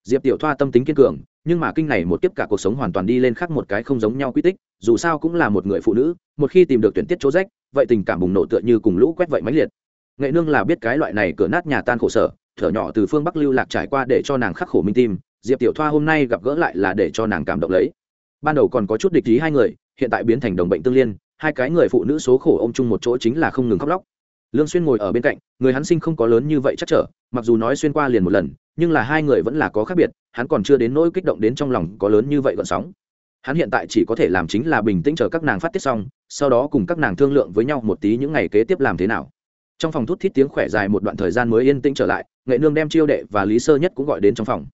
Diệp tiểu thoa tâm tính kiên cường, nhưng mà kinh này một kiếp cả cuộc sống hoàn toàn đi lên khác một cái không giống nhau quy tích, dù sao cũng là một người phụ nữ, một khi tìm được tuyển tiết chỗ rách, vậy tình cảm bùng nổ tựa như cùng lũ quét vậy mãnh liệt. Nghệ nương là biết cái loại này cửa nát nhà tan khổ sở, thở nhỏ từ phương bắc lưu lạc trải qua để cho nàng khắc khổ minh tim diệp tiểu thoa hôm nay gặp gỡ lại là để cho nàng cảm động lấy. Ban đầu còn có chút địch ý hai người, hiện tại biến thành đồng bệnh tương liên, hai cái người phụ nữ số khổ ôm chung một chỗ chính là không ngừng khóc lóc. Lương xuyên ngồi ở bên cạnh, người hắn sinh không có lớn như vậy chắc trở, mặc dù nói xuyên qua liền một lần, nhưng là hai người vẫn là có khác biệt, hắn còn chưa đến nỗi kích động đến trong lòng có lớn như vậy gọn sóng. Hắn hiện tại chỉ có thể làm chính là bình tĩnh chờ các nàng phát tiết xong, sau đó cùng các nàng thương lượng với nhau một tí những ngày kế tiếp làm thế nào. Trong phòng thút thít tiếng khỏe dài một đoạn thời gian mới yên tĩnh trở lại, nghệ nương đem chiêu đệ và lý sơ nhất cũng gọi đến trong phòng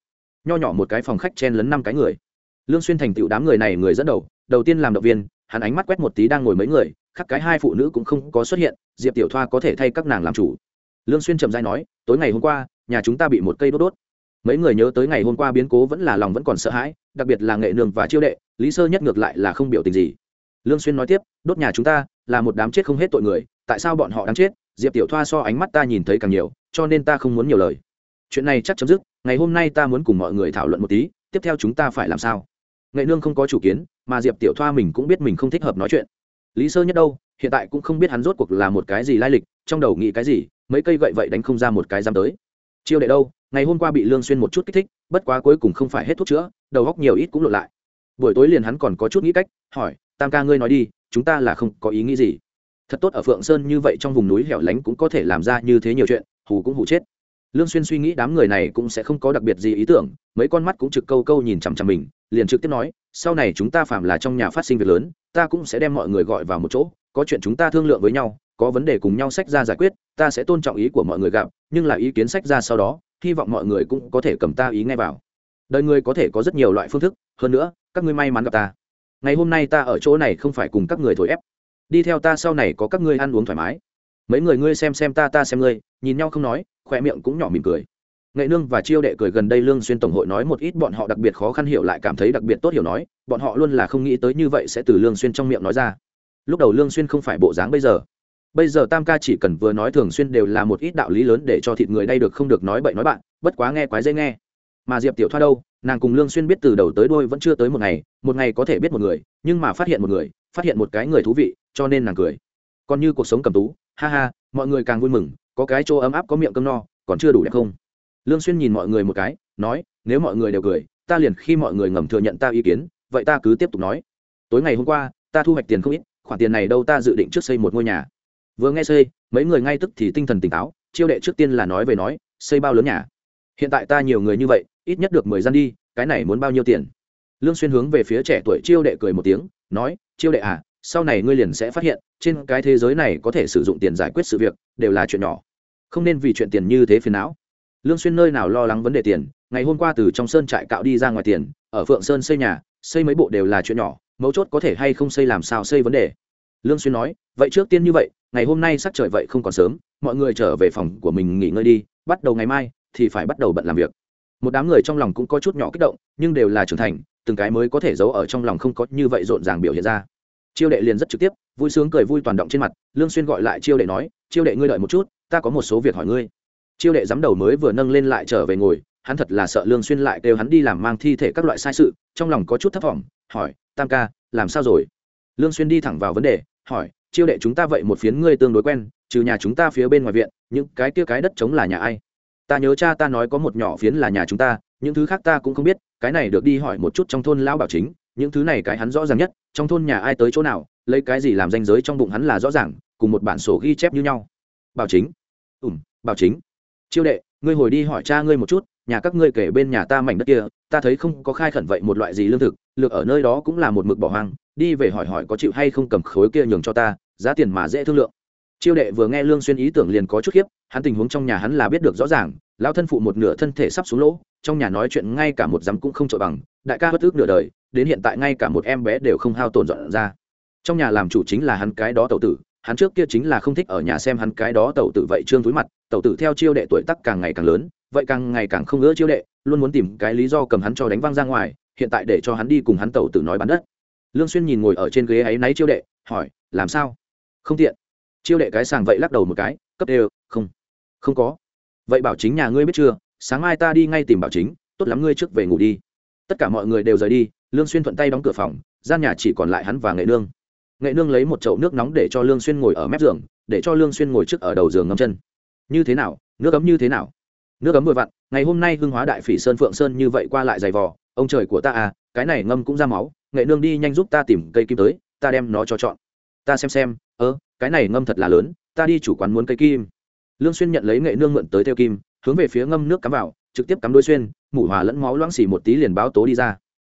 nho nhỏ một cái phòng khách chen lấn năm cái người. Lương xuyên thành tựu đám người này người dẫn đầu đầu tiên làm động viên, hắn ánh mắt quét một tí đang ngồi mấy người, khắc cái hai phụ nữ cũng không có xuất hiện, diệp tiểu thoa có thể thay các nàng làm chủ. Lương xuyên chậm rãi nói, tối ngày hôm qua, nhà chúng ta bị một cây đốt đốt. Mấy người nhớ tới ngày hôm qua biến cố vẫn là lòng vẫn còn sợ hãi, đặc biệt là nghệ nương và chiêu đệ, lý sơ nhất ngược lại là không biểu tình gì. Lương xuyên nói tiếp, đốt nhà chúng ta, là một đám chết không hết tội người, tại sao bọn họ đáng chết? Diệp tiểu thoa so ánh mắt ta nhìn thấy càng nhiều, cho nên ta không muốn nhiều lời chuyện này chắc chấm dứt, ngày hôm nay ta muốn cùng mọi người thảo luận một tí, tiếp theo chúng ta phải làm sao? Nghệ nương không có chủ kiến, mà diệp tiểu thoa mình cũng biết mình không thích hợp nói chuyện. Lý sơ nhất đâu, hiện tại cũng không biết hắn rốt cuộc là một cái gì lai lịch, trong đầu nghĩ cái gì, mấy cây gậy vậy đánh không ra một cái dám tới. Chiêu đệ đâu, ngày hôm qua bị lương xuyên một chút kích thích, bất quá cuối cùng không phải hết thuốc chữa, đầu góc nhiều ít cũng lộ lại. Buổi tối liền hắn còn có chút nghĩ cách, hỏi, tam ca ngươi nói đi, chúng ta là không có ý nghĩ gì. Thật tốt ở phượng sơn như vậy trong vùng núi hẻo lánh cũng có thể làm ra như thế nhiều chuyện, hù cũng hù chết lương xuyên suy nghĩ đám người này cũng sẽ không có đặc biệt gì ý tưởng, mấy con mắt cũng trực câu câu nhìn chằm chằm mình, liền trực tiếp nói, sau này chúng ta phạm là trong nhà phát sinh việc lớn, ta cũng sẽ đem mọi người gọi vào một chỗ, có chuyện chúng ta thương lượng với nhau, có vấn đề cùng nhau sách ra giải quyết, ta sẽ tôn trọng ý của mọi người gặp, nhưng là ý kiến sách ra sau đó, hy vọng mọi người cũng có thể cầm ta ý nghe vào. Đời người có thể có rất nhiều loại phương thức, hơn nữa, các ngươi may mắn gặp ta. Ngày hôm nay ta ở chỗ này không phải cùng các người thổi ép. Đi theo ta sau này có các ngươi ăn uống thoải mái mấy người ngươi xem xem ta ta xem ngươi, nhìn nhau không nói khoe miệng cũng nhỏ mỉm cười. Nghệ nương và chiêu đệ cười gần đây lương xuyên tổng hội nói một ít bọn họ đặc biệt khó khăn hiểu lại cảm thấy đặc biệt tốt hiểu nói, bọn họ luôn là không nghĩ tới như vậy sẽ từ lương xuyên trong miệng nói ra. Lúc đầu lương xuyên không phải bộ dáng bây giờ. Bây giờ tam ca chỉ cần vừa nói thường xuyên đều là một ít đạo lý lớn để cho thịt người đây được không được nói bậy nói bạn, bất quá nghe quái dễ nghe. Mà diệp tiểu thoa đâu, nàng cùng lương xuyên biết từ đầu tới đuôi vẫn chưa tới một ngày một ngày có thể biết một người, nhưng mà phát hiện một người, phát hiện một cái người thú vị, cho nên nàng cười. Còn như cuộc sống cầm tú ha ha, mọi người càng vui mừng, có cái chỗ ấm áp, có miệng cơm no, còn chưa đủ đẹp không? Lương xuyên nhìn mọi người một cái, nói, nếu mọi người đều cười, ta liền khi mọi người ngầm thừa nhận ta ý kiến, vậy ta cứ tiếp tục nói. Tối ngày hôm qua, ta thu hoạch tiền không ít, khoản tiền này đâu ta dự định trước xây một ngôi nhà. Vừa nghe xây, mấy người ngay tức thì tinh thần tỉnh táo, chiêu đệ trước tiên là nói về nói, xây bao lớn nhà? Hiện tại ta nhiều người như vậy, ít nhất được mười gian đi, cái này muốn bao nhiêu tiền? Lương xuyên hướng về phía trẻ tuổi chiêu đệ cười một tiếng, nói, chiêu đệ à sau này ngươi liền sẽ phát hiện, trên cái thế giới này có thể sử dụng tiền giải quyết sự việc, đều là chuyện nhỏ. Không nên vì chuyện tiền như thế phiền não. Lương xuyên nơi nào lo lắng vấn đề tiền, ngày hôm qua từ trong sơn trại cạo đi ra ngoài tiền, ở phượng sơn xây nhà, xây mấy bộ đều là chuyện nhỏ, mấu chốt có thể hay không xây làm sao xây vấn đề. Lương xuyên nói, vậy trước tiên như vậy, ngày hôm nay sắc trời vậy không còn sớm, mọi người trở về phòng của mình nghỉ ngơi đi, bắt đầu ngày mai thì phải bắt đầu bận làm việc. Một đám người trong lòng cũng có chút nhỏ kích động, nhưng đều là trưởng thành, từng cái mới có thể giấu ở trong lòng không có như vậy rộn ràng biểu hiện ra chiêu đệ liền rất trực tiếp, vui sướng cười vui toàn động trên mặt, lương xuyên gọi lại chiêu đệ nói, chiêu đệ ngươi đợi một chút, ta có một số việc hỏi ngươi. Chiêu đệ giám đầu mới vừa nâng lên lại trở về ngồi, hắn thật là sợ lương xuyên lại kêu hắn đi làm mang thi thể các loại sai sự, trong lòng có chút thất vọng, hỏi, tam ca, làm sao rồi? Lương xuyên đi thẳng vào vấn đề, hỏi, chiêu đệ chúng ta vậy một phiến ngươi tương đối quen, trừ nhà chúng ta phía bên ngoài viện, những cái kia cái đất trống là nhà ai? Ta nhớ cha ta nói có một nhỏ phiến là nhà chúng ta, những thứ khác ta cũng không biết, cái này được đi hỏi một chút trong thôn lão bảo chính những thứ này cái hắn rõ ràng nhất, trong thôn nhà ai tới chỗ nào, lấy cái gì làm danh giới trong bụng hắn là rõ ràng, cùng một bản sổ ghi chép như nhau. Bảo chính. Ủm bảo chính. Chiêu đệ, ngươi hồi đi hỏi cha ngươi một chút, nhà các ngươi kể bên nhà ta mảnh đất kia, ta thấy không có khai khẩn vậy một loại gì lương thực, lược ở nơi đó cũng là một mực bỏ hoang, đi về hỏi hỏi có chịu hay không cầm khối kia nhường cho ta, giá tiền mà dễ thương lượng. Chiêu đệ vừa nghe lương xuyên ý tưởng liền có chút khiếp, hắn tình huống trong nhà hắn là biết được rõ ràng, lão thân phụ một nửa thân thể sắp xuống lỗ, trong nhà nói chuyện ngay cả một dám cũng không trội bằng, đại ca bất ước nửa đời đến hiện tại ngay cả một em bé đều không hao tổn dọn ra. Trong nhà làm chủ chính là hắn cái đó tẩu tử, hắn trước kia chính là không thích ở nhà xem hắn cái đó tẩu tử vậy trương túi mặt, tẩu tử theo chiêu đệ tuổi tác càng ngày càng lớn, vậy càng ngày càng không ngỡ chiêu đệ, luôn muốn tìm cái lý do cầm hắn cho đánh văng ra ngoài, hiện tại để cho hắn đi cùng hắn tẩu tử nói bán đất. Lương xuyên nhìn ngồi ở trên ghế ấy náy chiêu đệ, hỏi, làm sao? Không tiện. Chiêu đệ cái sàng vậy lắc đầu một cái, cấp đều, không. Không có. Vậy bảo chính nhà ngươi biết chưa, sáng mai ta đi ngay tìm bảo chính, tốt lắm ngươi trước về ngủ đi. Tất cả mọi người đều rời đi lương xuyên thuận tay đóng cửa phòng, gian nhà chỉ còn lại hắn và nghệ nương. Nghệ nương lấy một chậu nước nóng để cho lương xuyên ngồi ở mép giường, để cho lương xuyên ngồi trước ở đầu giường ngâm chân. Như thế nào? Nước ấm như thế nào? Nước ấm vừa vặn, ngày hôm nay hương hóa đại phỉ sơn phượng sơn như vậy qua lại dày vò, ông trời của ta à cái này ngâm cũng ra máu, nghệ nương đi nhanh giúp ta tìm cây kim tới, ta đem nó cho chọn. Ta xem xem, ơ, cái này ngâm thật là lớn, ta đi chủ quán muốn cây kim. Lương xuyên nhận lấy nghệ nương mượn tới theo kim, hướng về phía ngâm nước cắm vào, trực tiếp cắm đôi xuyên, mủ hòa lẫn máu loãng xỉ một tí liền báo tố đi ra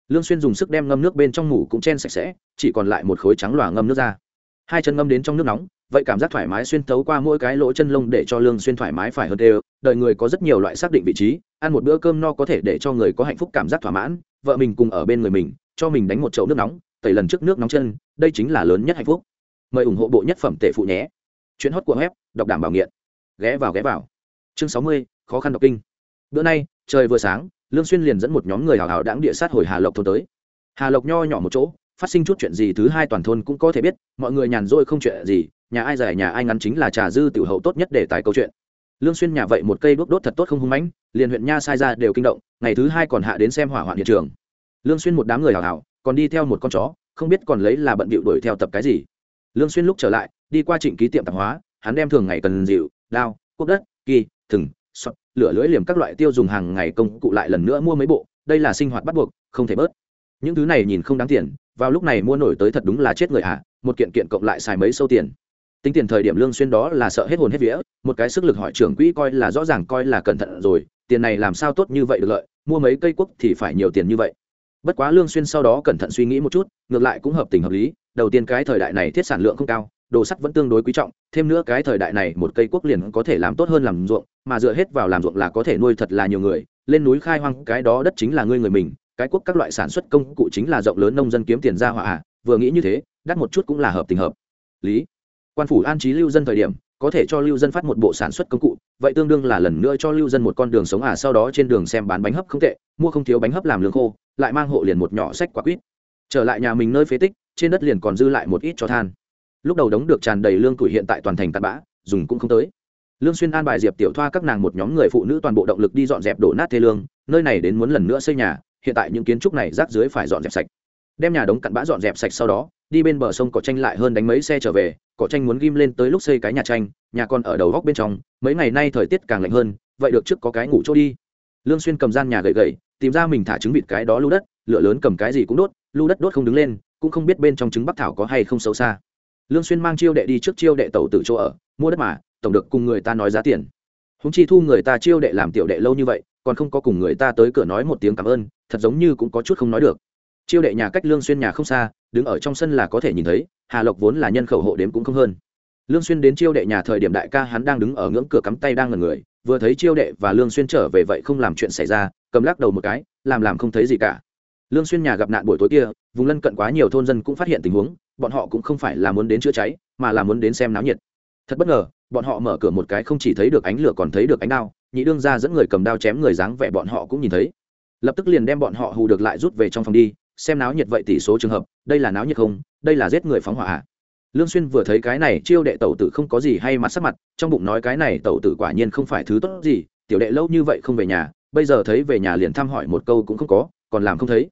lương xuyên dùng sức đem ngâm nước bên trong mủ cũng chen sạch sẽ, chỉ còn lại một khối trắng loà ngâm nước ra. Hai chân ngâm đến trong nước nóng, vậy cảm giác thoải mái xuyên thấu qua mỗi cái lỗ chân lông để cho lương xuyên thoải mái phải hơn đều. Đời người có rất nhiều loại xác định vị trí, ăn một bữa cơm no có thể để cho người có hạnh phúc cảm giác thỏa mãn, vợ mình cùng ở bên người mình, cho mình đánh một chậu nước nóng, tẩy lần trước nước nóng chân, đây chính là lớn nhất hạnh phúc. Mời ủng hộ bộ nhất phẩm tệ phụ nhé. Chuyển hot của web, đọc đảm bảo nghiện. Ghé vào ghé vào. Chương sáu mươi, khó khăn đọc kinh. Bữa nay, trời vừa sáng lương xuyên liền dẫn một nhóm người hào hào đãng địa sát hồi hà lộc thôn tới. Hà lộc nho nhỏ một chỗ phát sinh chút chuyện gì thứ hai toàn thôn cũng có thể biết mọi người nhàn rỗi không chuyện gì nhà ai dài nhà ai ngắn chính là trà dư tiểu hậu tốt nhất để tài câu chuyện. Lương xuyên nhà vậy một cây đuốc đốt thật tốt không hung mãnh liền huyện nha sai ra đều kinh động ngày thứ hai còn hạ đến xem hỏa hoạn hiện trường. Lương xuyên một đám người hào hào còn đi theo một con chó không biết còn lấy là bận bịu đuổi theo tập cái gì. Lương xuyên lúc trở lại đi qua trịnh ký tiệm tạp hóa hắn đem thường ngày cần rượu, đao cuốc đất kỳ thừng lửa lưỡi liềm các loại tiêu dùng hàng ngày công cụ lại lần nữa mua mấy bộ, đây là sinh hoạt bắt buộc, không thể bớt những thứ này nhìn không đáng tiền, vào lúc này mua nổi tới thật đúng là chết người ạ à. một kiện kiện cộng lại xài mấy sâu tiền tính tiền thời điểm lương xuyên đó là sợ hết hồn hết vía, một cái sức lực hỏi trưởng quỹ coi là rõ ràng coi là cẩn thận rồi, tiền này làm sao tốt như vậy được lợi, mua mấy cây quốc thì phải nhiều tiền như vậy bất quá lương xuyên sau đó cẩn thận suy nghĩ một chút, ngược lại cũng hợp tình hợp lý, đầu tiên cái thời đại này thiết sản lượng không cao đồ sắt vẫn tương đối quý trọng, thêm nữa cái thời đại này một cây quốc liền có thể làm tốt hơn làm ruộng, mà dựa hết vào làm ruộng là có thể nuôi thật là nhiều người, lên núi khai hoang, cái đó đất chính là ngươi người mình, cái quốc các loại sản xuất công cụ chính là rộng lớn nông dân kiếm tiền ra hỏa à vừa nghĩ như thế, đắt một chút cũng là hợp tình hợp. Lý, quan phủ an trí lưu dân thời điểm, có thể cho lưu dân phát một bộ sản xuất công cụ, vậy tương đương là lần nữa cho lưu dân một con đường sống à sau đó trên đường xem bán bánh hấp không tệ, mua không thiếu bánh hấp làm lương khô, lại mang hộ liền một nhỏ sách quả quýt. Trở lại nhà mình nơi phế tích, trên đất liền còn dư lại một ít cho than lúc đầu đống được tràn đầy lương tuổi hiện tại toàn thành tạt bã, dùng cũng không tới. Lương xuyên an bài diệp tiểu thoa các nàng một nhóm người phụ nữ toàn bộ động lực đi dọn dẹp đổ nát thê lương, nơi này đến muốn lần nữa xây nhà, hiện tại những kiến trúc này rác dưới phải dọn dẹp sạch. Đem nhà đống cặn bã dọn dẹp sạch sau đó, đi bên bờ sông cỏ tranh lại hơn đánh mấy xe trở về, cỏ tranh muốn ghim lên tới lúc xây cái nhà tranh, nhà còn ở đầu góc bên trong, mấy ngày nay thời tiết càng lạnh hơn, vậy được trước có cái ngủ chỗ đi. Lương xuyên cầm gian nhà gậy gậy, tìm ra mình thả trứng vịt cái đó lưu đất, lửa lớn cầm cái gì cũng đốt, lưu đất đốt không đứng lên, cũng không biết bên trong trứng bắc thảo có hay không xấu xa lương xuyên mang chiêu đệ đi trước chiêu đệ tẩu tử chỗ ở, mua đất mà, tổng được cùng người ta nói giá tiền. Húng chi thu người ta chiêu đệ làm tiểu đệ lâu như vậy, còn không có cùng người ta tới cửa nói một tiếng cảm ơn, thật giống như cũng có chút không nói được. Chiêu đệ nhà cách lương xuyên nhà không xa, đứng ở trong sân là có thể nhìn thấy, hà lộc vốn là nhân khẩu hộ đếm cũng không hơn. Lương xuyên đến chiêu đệ nhà thời điểm đại ca hắn đang đứng ở ngưỡng cửa cắm tay đang ngẩn người, vừa thấy chiêu đệ và lương xuyên trở về vậy không làm chuyện xảy ra, cầm lắc đầu một cái, làm làm không thấy gì cả. Lương xuyên nhà gặp nạn buổi tối kia, vùng lân cận quá nhiều thôn dân cũng phát hiện tình huống bọn họ cũng không phải là muốn đến chữa cháy, mà là muốn đến xem náo nhiệt. Thật bất ngờ, bọn họ mở cửa một cái không chỉ thấy được ánh lửa còn thấy được ánh đao, nhị đương ra dẫn người cầm đao chém người dáng vẻ bọn họ cũng nhìn thấy. Lập tức liền đem bọn họ hù được lại rút về trong phòng đi, xem náo nhiệt vậy tỷ số trường hợp, đây là náo nhiệt không, đây là giết người phóng hỏa à. lương xuyên vừa thấy cái này, chiêu đệ tẩu tử không có gì hay mặt sắc mặt, trong bụng nói cái này tẩu tử quả nhiên không phải thứ tốt gì, tiểu đệ lâu như vậy không về nhà, bây giờ thấy về nhà liền thăm hỏi một câu cũng không có, còn làm không thấy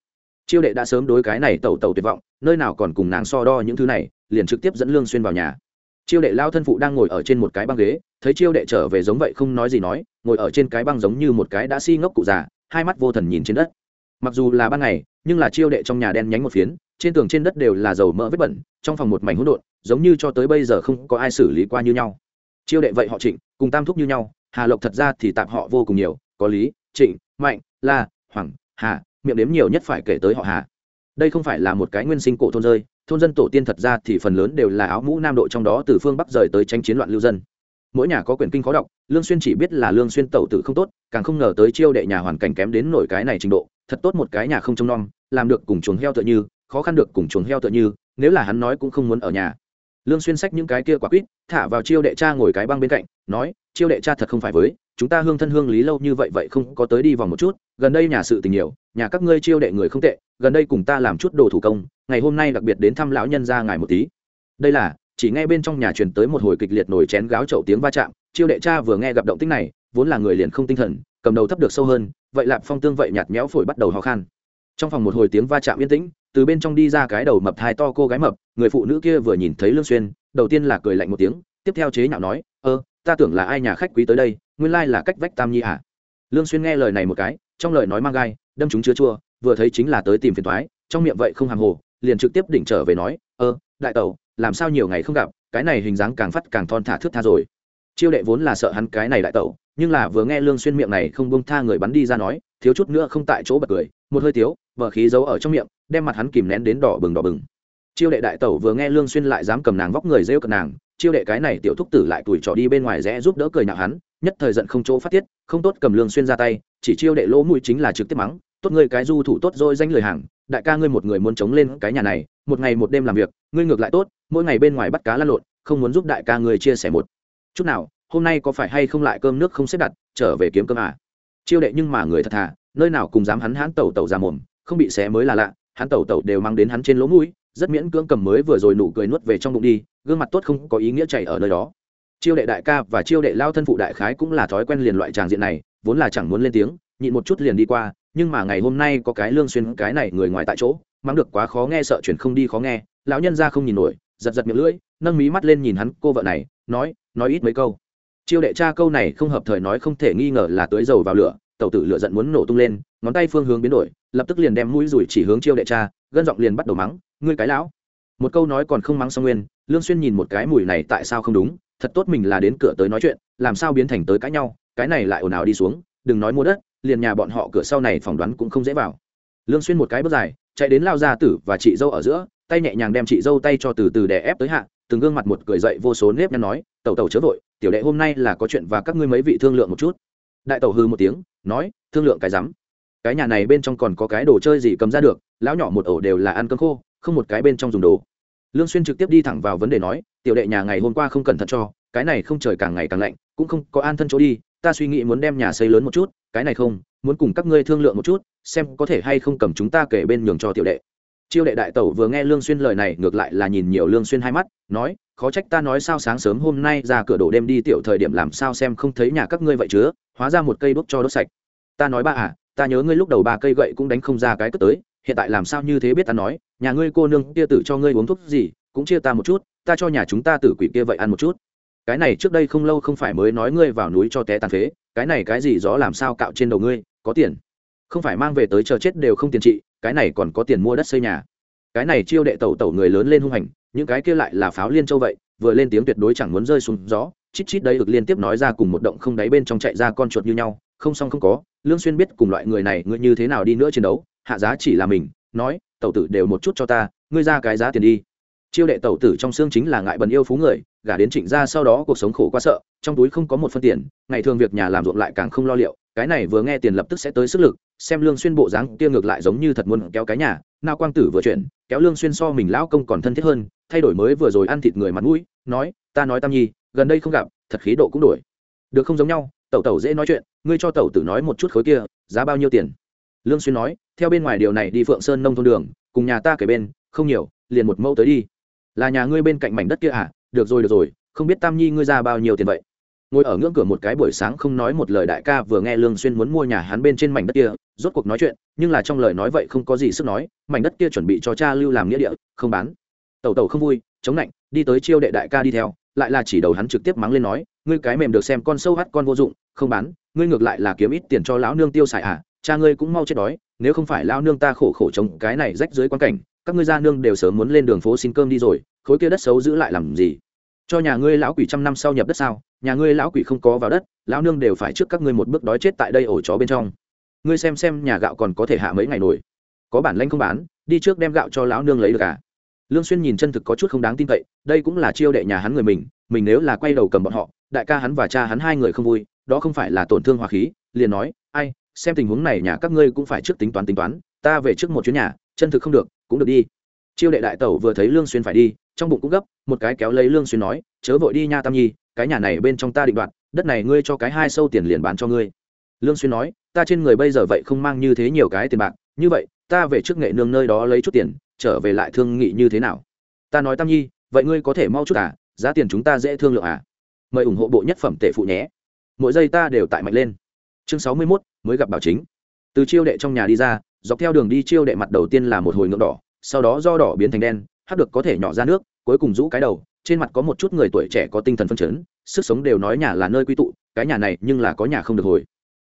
chiêu đệ đã sớm đối cái này tẩu tẩu tuyệt vọng, nơi nào còn cùng nàng so đo những thứ này, liền trực tiếp dẫn lương xuyên vào nhà. Chiêu đệ lao thân phụ đang ngồi ở trên một cái băng ghế, thấy chiêu đệ trở về giống vậy không nói gì nói, ngồi ở trên cái băng giống như một cái đã si ngốc cụ già, hai mắt vô thần nhìn trên đất. Mặc dù là ban ngày, nhưng là chiêu đệ trong nhà đen nhánh một phiến, trên tường trên đất đều là dầu mỡ vết bẩn, trong phòng một mảnh hỗn độn, giống như cho tới bây giờ không có ai xử lý qua như nhau. Chiêu đệ vậy họ trịnh, cùng tam thúc như nhau, hà lộc thật ra thì tạm họ vô cùng nhiều, có lý, trịnh, mạnh, la, hoàng, hà miệng đếm nhiều nhất phải kể tới họ hà. Đây không phải là một cái nguyên sinh cổ thôn rơi, thôn dân tổ tiên thật ra thì phần lớn đều là áo mũ nam đội trong đó từ phương bắc rời tới tranh chiến loạn lưu dân. Mỗi nhà có quyển kinh khó đọc, lương xuyên chỉ biết là lương xuyên tẩu tử không tốt, càng không ngờ tới chiêu đệ nhà hoàn cảnh kém đến nổi cái này trình độ, thật tốt một cái nhà không trông nom, làm được cùng chuồng heo tựa như, khó khăn được cùng chuồng heo tựa như, nếu là hắn nói cũng không muốn ở nhà. Lương xuyên xách những cái kia quả quýt, thả vào chiêu đệ cha ngồi cái băng bên cạnh, nói, chiêu đệ cha thật không phải với chúng ta hương thân hương lý lâu như vậy vậy không có tới đi vòng một chút, gần đây nhà sự tình nhiều, nhà các ngươi chiêu đệ người không tệ, gần đây cùng ta làm chút đồ thủ công, ngày hôm nay đặc biệt đến thăm lão nhân gia ngài một tí. Đây là, chỉ nghe bên trong nhà truyền tới một hồi kịch liệt nổi chén gáo chậu tiếng va chạm, chiêu đệ cha vừa nghe gặp động tĩnh này, vốn là người liền không tinh thần, cầm đầu thấp được sâu hơn, vậy lạp phong tương vậy nhạt nhẽo phổi bắt đầu ho khan. Trong phòng một hồi tiếng va chạm yên tĩnh, từ bên trong đi ra cái đầu mập thai to cô gái mập, người phụ nữ kia vừa nhìn thấy lương xuyên, đầu tiên là cười lạnh một tiếng, tiếp theo chế nhạo nói, ơ, ta tưởng là ai nhà khách quý tới đây nguyên lai là cách vách tam nhi à? Lương xuyên nghe lời này một cái, trong lời nói mang gai, đâm chúng chứa chua, vừa thấy chính là tới tìm phiền toái trong miệng vậy không hàm hồ, liền trực tiếp đỉnh trở về nói, ơ, đại tẩu, làm sao nhiều ngày không gặp, cái này hình dáng càng phát càng thon thả thước tha rồi. Chiêu đệ vốn là sợ hắn cái này đại tẩu, nhưng là vừa nghe lương xuyên miệng này không buông tha người bắn đi ra nói, thiếu chút nữa không tại chỗ bật cười, một hơi thiếu vợ khí giấu ở trong miệng, đem mặt hắn kìm nén đến đỏ bừng đỏ bừng. Chiêu đệ đại tẩu vừa nghe lương xuyên lại dám cầm nàng vóc người rêu cận nàng, chiêu đệ cái này tiểu thúc tử lại tuổi trò đi bên ngoài rẽ giúp đỡ cười nhạo hắn nhất thời giận không chỗ phát tiết, không tốt cầm lương xuyên ra tay, chỉ chiêu đệ lỗ mũi chính là trực tiếp mắng, tốt ngươi cái du thủ tốt rồi danh lời hàng, đại ca ngươi một người muốn chống lên cái nhà này, một ngày một đêm làm việc, ngươi ngược lại tốt, mỗi ngày bên ngoài bắt cá lăn lộn, không muốn giúp đại ca ngươi chia sẻ một chút nào, hôm nay có phải hay không lại cơm nước không xếp đặt, trở về kiếm cơm à? Chiêu đệ nhưng mà người thật thà, nơi nào cùng dám hắn hắn tẩu tẩu ra mồm, không bị xé mới là lạ, hắn tẩu tẩu đều mang đến hắn trên lỗ mũi, rất miễn cưỡng cầm mới vừa rồi nụ cười nuốt về trong bụng đi, gương mặt tốt không có ý nghĩa chảy ở nơi đó chiêu đệ đại ca và chiêu đệ lao thân phụ đại khái cũng là thói quen liền loại tràng diện này, vốn là chẳng muốn lên tiếng, nhịn một chút liền đi qua, nhưng mà ngày hôm nay có cái lương xuyên cái này người ngoài tại chỗ, mắng được quá khó nghe sợ chuyển không đi khó nghe, lão nhân ra không nhìn nổi, giật giật miệng lưỡi, nâng mí mắt lên nhìn hắn, cô vợ này, nói nói ít mấy câu. Chiêu đệ cha câu này không hợp thời nói không thể nghi ngờ là tưới dầu vào lửa, tẩu tử lửa giận muốn nổ tung lên, ngón tay phương hướng biến đổi, lập tức liền đem mũi rủi chỉ hướng chiêu đệ cha, gân giọng liền bắt đầu mắng, ngươi cái lão một câu nói còn không mắng xong nguyên, lương xuyên nhìn một cái mùi này tại sao không đúng, thật tốt mình là đến cửa tới nói chuyện, làm sao biến thành tới cãi nhau, cái này lại ồn ào đi xuống, đừng nói mua đất, liền nhà bọn họ cửa sau này phỏng đoán cũng không dễ vào. Lương xuyên một cái bước dài, chạy đến lao gia tử và chị dâu ở giữa, tay nhẹ nhàng đem chị dâu tay cho từ từ đè ép tới hạ, từng gương mặt một cười dậy vô số nếp nhăn nói, tẩu tẩu chớ vội, tiểu đệ hôm nay là có chuyện và các ngươi mấy vị thương lượng một chút. Đại tẩu hư một tiếng, nói, thương lượng cái rắm. Cái nhà này bên trong còn có cái đồ chơi gì cầm ra được, lão nhỏ một ổ đều là ăn cơm khô không một cái bên trong dùng đồ. Lương xuyên trực tiếp đi thẳng vào vấn đề nói, tiểu đệ nhà ngày hôm qua không cẩn thận cho, cái này không trời càng ngày càng lạnh, cũng không có an thân chỗ đi, ta suy nghĩ muốn đem nhà xây lớn một chút, cái này không, muốn cùng các ngươi thương lượng một chút, xem có thể hay không cầm chúng ta kể bên nhường cho tiểu đệ. Chiêu đệ đại tẩu vừa nghe lương xuyên lời này, ngược lại là nhìn nhiều lương xuyên hai mắt, nói, khó trách ta nói sao sáng sớm hôm nay ra cửa đổ đêm đi tiểu thời điểm làm sao xem không thấy nhà các ngươi vậy chứa hóa ra một cây đốt cho đốt sạch. Ta nói ba à ta nhớ ngươi lúc đầu ba cây gậy cũng đánh không ra cái cất tới hiện tại làm sao như thế biết ta nói, nhà ngươi cô nương kia tử cho ngươi uống thuốc gì, cũng chia ta một chút, ta cho nhà chúng ta tử quỷ kia vậy ăn một chút. Cái này trước đây không lâu không phải mới nói ngươi vào núi cho té tàn phế, cái này cái gì gió làm sao cạo trên đầu ngươi, có tiền. Không phải mang về tới chờ chết đều không tiền trị, cái này còn có tiền mua đất xây nhà. Cái này chiêu đệ tẩu tẩu người lớn lên hung hành, những cái kia lại là pháo liên châu vậy, vừa lên tiếng tuyệt đối chẳng muốn rơi xuống gió, chít chít đấy được liên tiếp nói ra cùng một động không đáy bên trong chạy ra con chuột như nhau không xong không có, lương xuyên biết cùng loại người này ngươi như thế nào đi nữa chiến đấu, hạ giá chỉ là mình, nói, tẩu tử đều một chút cho ta, ngươi ra cái giá tiền đi. Chiêu đệ tẩu tử trong xương chính là ngại bần yêu phú người, gả đến trịnh gia sau đó cuộc sống khổ quá sợ, trong túi không có một phân tiền, ngày thường việc nhà làm ruộng lại càng không lo liệu, cái này vừa nghe tiền lập tức sẽ tới sức lực, xem lương xuyên bộ dáng kia ngược lại giống như thật muốn kéo cái nhà nào quang tử vừa chuyển, kéo lương xuyên so mình lão công còn thân thiết hơn, thay đổi mới vừa rồi ăn thịt người mặt mũi, nói, ta nói tam nhi, gần đây không gặp, thật khí độ cũng đổi. Được không giống nhau tẩu tẩu dễ nói chuyện ngươi cho tẩu tử nói một chút khối kia giá bao nhiêu tiền? Lương xuyên nói theo bên ngoài điều này đi phượng sơn nông thôn đường cùng nhà ta kể bên không nhiều liền một mẫu tới đi. Là nhà ngươi bên cạnh mảnh đất kia à? Được rồi được rồi không biết tam nhi ngươi ra bao nhiêu tiền vậy? Ngồi ở ngưỡng cửa một cái buổi sáng không nói một lời đại ca vừa nghe lương xuyên muốn mua nhà hắn bên trên mảnh đất kia rốt cuộc nói chuyện nhưng là trong lời nói vậy không có gì sức nói mảnh đất kia chuẩn bị cho cha lưu làm nghĩa địa không bán. Tẩu tẩu không vui chống nạnh, đi tới chiêu đệ đại ca đi theo lại là chỉ đầu hắn trực tiếp mắng lên nói ngươi cái mềm được xem con sâu hắt con vô dụng, không bán, ngươi ngược lại là kiếm ít tiền cho lão nương tiêu xài à cha ngươi cũng mau chết đói, nếu không phải lão nương ta khổ khổ chống cái này rách dưới quan cảnh, các ngươi gia nương đều sớm muốn lên đường phố xin cơm đi rồi, khối kia đất xấu giữ lại làm gì? Cho nhà ngươi lão quỷ trăm năm sau nhập đất sao? Nhà ngươi lão quỷ không có vào đất, lão nương đều phải trước các ngươi một bước đói chết tại đây ổ chó bên trong. Ngươi xem xem nhà gạo còn có thể hạ mấy ngày nổi? Có bản lanh không bán, đi trước đem gạo cho lão nương lấy được à? Lương xuyên nhìn chân thực có chút không đáng tin cậy, đây cũng là chiêu đệ nhà hắn người mình mình nếu là quay đầu cầm bọn họ đại ca hắn và cha hắn hai người không vui, đó không phải là tổn thương hòa khí, liền nói, ai, xem tình huống này nhà các ngươi cũng phải trước tính toán tính toán, ta về trước một chuyến nhà, chân thực không được, cũng được đi. Chiêu đệ đại tẩu vừa thấy lương xuyên phải đi, trong bụng cũng gấp, một cái kéo lấy lương xuyên nói, chớ vội đi nha tam nhi, cái nhà này bên trong ta định đoạt, đất này ngươi cho cái hai sâu tiền liền bán cho ngươi. Lương xuyên nói, ta trên người bây giờ vậy không mang như thế nhiều cái tiền bạc, như vậy, ta về trước nghệ nương nơi đó lấy chút tiền, trở về lại thương nghị như thế nào? Ta nói tam nhi, vậy ngươi có thể mau chút à giá tiền chúng ta dễ thương lượng à mời ủng hộ bộ nhất phẩm tệ phụ nhé. Mỗi giây ta đều tại mạnh lên. Chương sáu mươi 61, mới gặp bảo chính. Từ chiêu đệ trong nhà đi ra dọc theo đường đi chiêu đệ mặt đầu tiên là một hồi ngưỡng đỏ sau đó do đỏ biến thành đen hắc được có thể nhỏ ra nước cuối cùng rũ cái đầu trên mặt có một chút người tuổi trẻ có tinh thần phân chấn sức sống đều nói nhà là nơi quy tụ cái nhà này nhưng là có nhà không được hồi.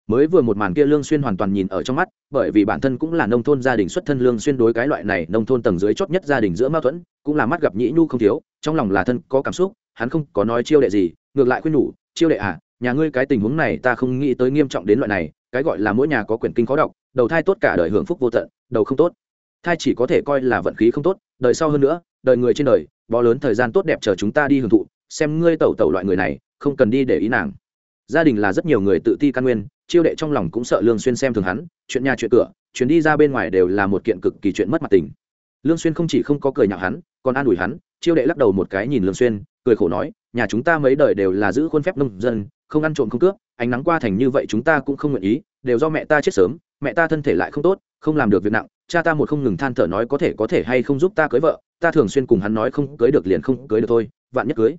Mới vừa một màn kia lương xuyên hoàn toàn nhìn ở trong mắt bởi vì bản thân cũng là nông thôn gia đình xuất thân lương xuyên đối cái loại này nông thôn tầng dưới chót nhất gia đình giữa mâu thuẫn cũng là mắt gặp nhĩ nhu không thiếu trong lòng là thân có cảm xúc hắn không có nói chiêu đệ gì ngược lại khuyên nhủ, chiêu đệ à nhà ngươi cái tình huống này ta không nghĩ tới nghiêm trọng đến loại này, cái gọi là mỗi nhà có quyển kinh khó đọc, đầu thai tốt cả đời hưởng phúc vô tận, đầu không tốt. Thai chỉ có thể coi là vận khí không tốt, đời sau hơn nữa, đời người trên đời, bó lớn thời gian tốt đẹp chờ chúng ta đi hưởng thụ, xem ngươi tẩu tẩu loại người này, không cần đi để ý nàng. Gia đình là rất nhiều người tự ti căn nguyên, chiêu đệ trong lòng cũng sợ lương xuyên xem thường hắn, chuyện nhà chuyện cửa, chuyến đi ra bên ngoài đều là một kiện cực kỳ chuyện mất mặt tình. Lương xuyên không chỉ không có cười nhạo hắn, còn an ủi hắn chiêu đệ lắc đầu một cái nhìn lương xuyên, cười khổ nói, nhà chúng ta mấy đời đều là giữ khuôn phép nông dân, không ăn trộm không cướp, ánh nắng qua thành như vậy chúng ta cũng không nguyện ý, đều do mẹ ta chết sớm, mẹ ta thân thể lại không tốt, không làm được việc nặng, cha ta một không ngừng than thở nói có thể có thể hay không giúp ta cưới vợ, ta thường xuyên cùng hắn nói không cưới được liền không cưới được thôi, vạn nhất cưới.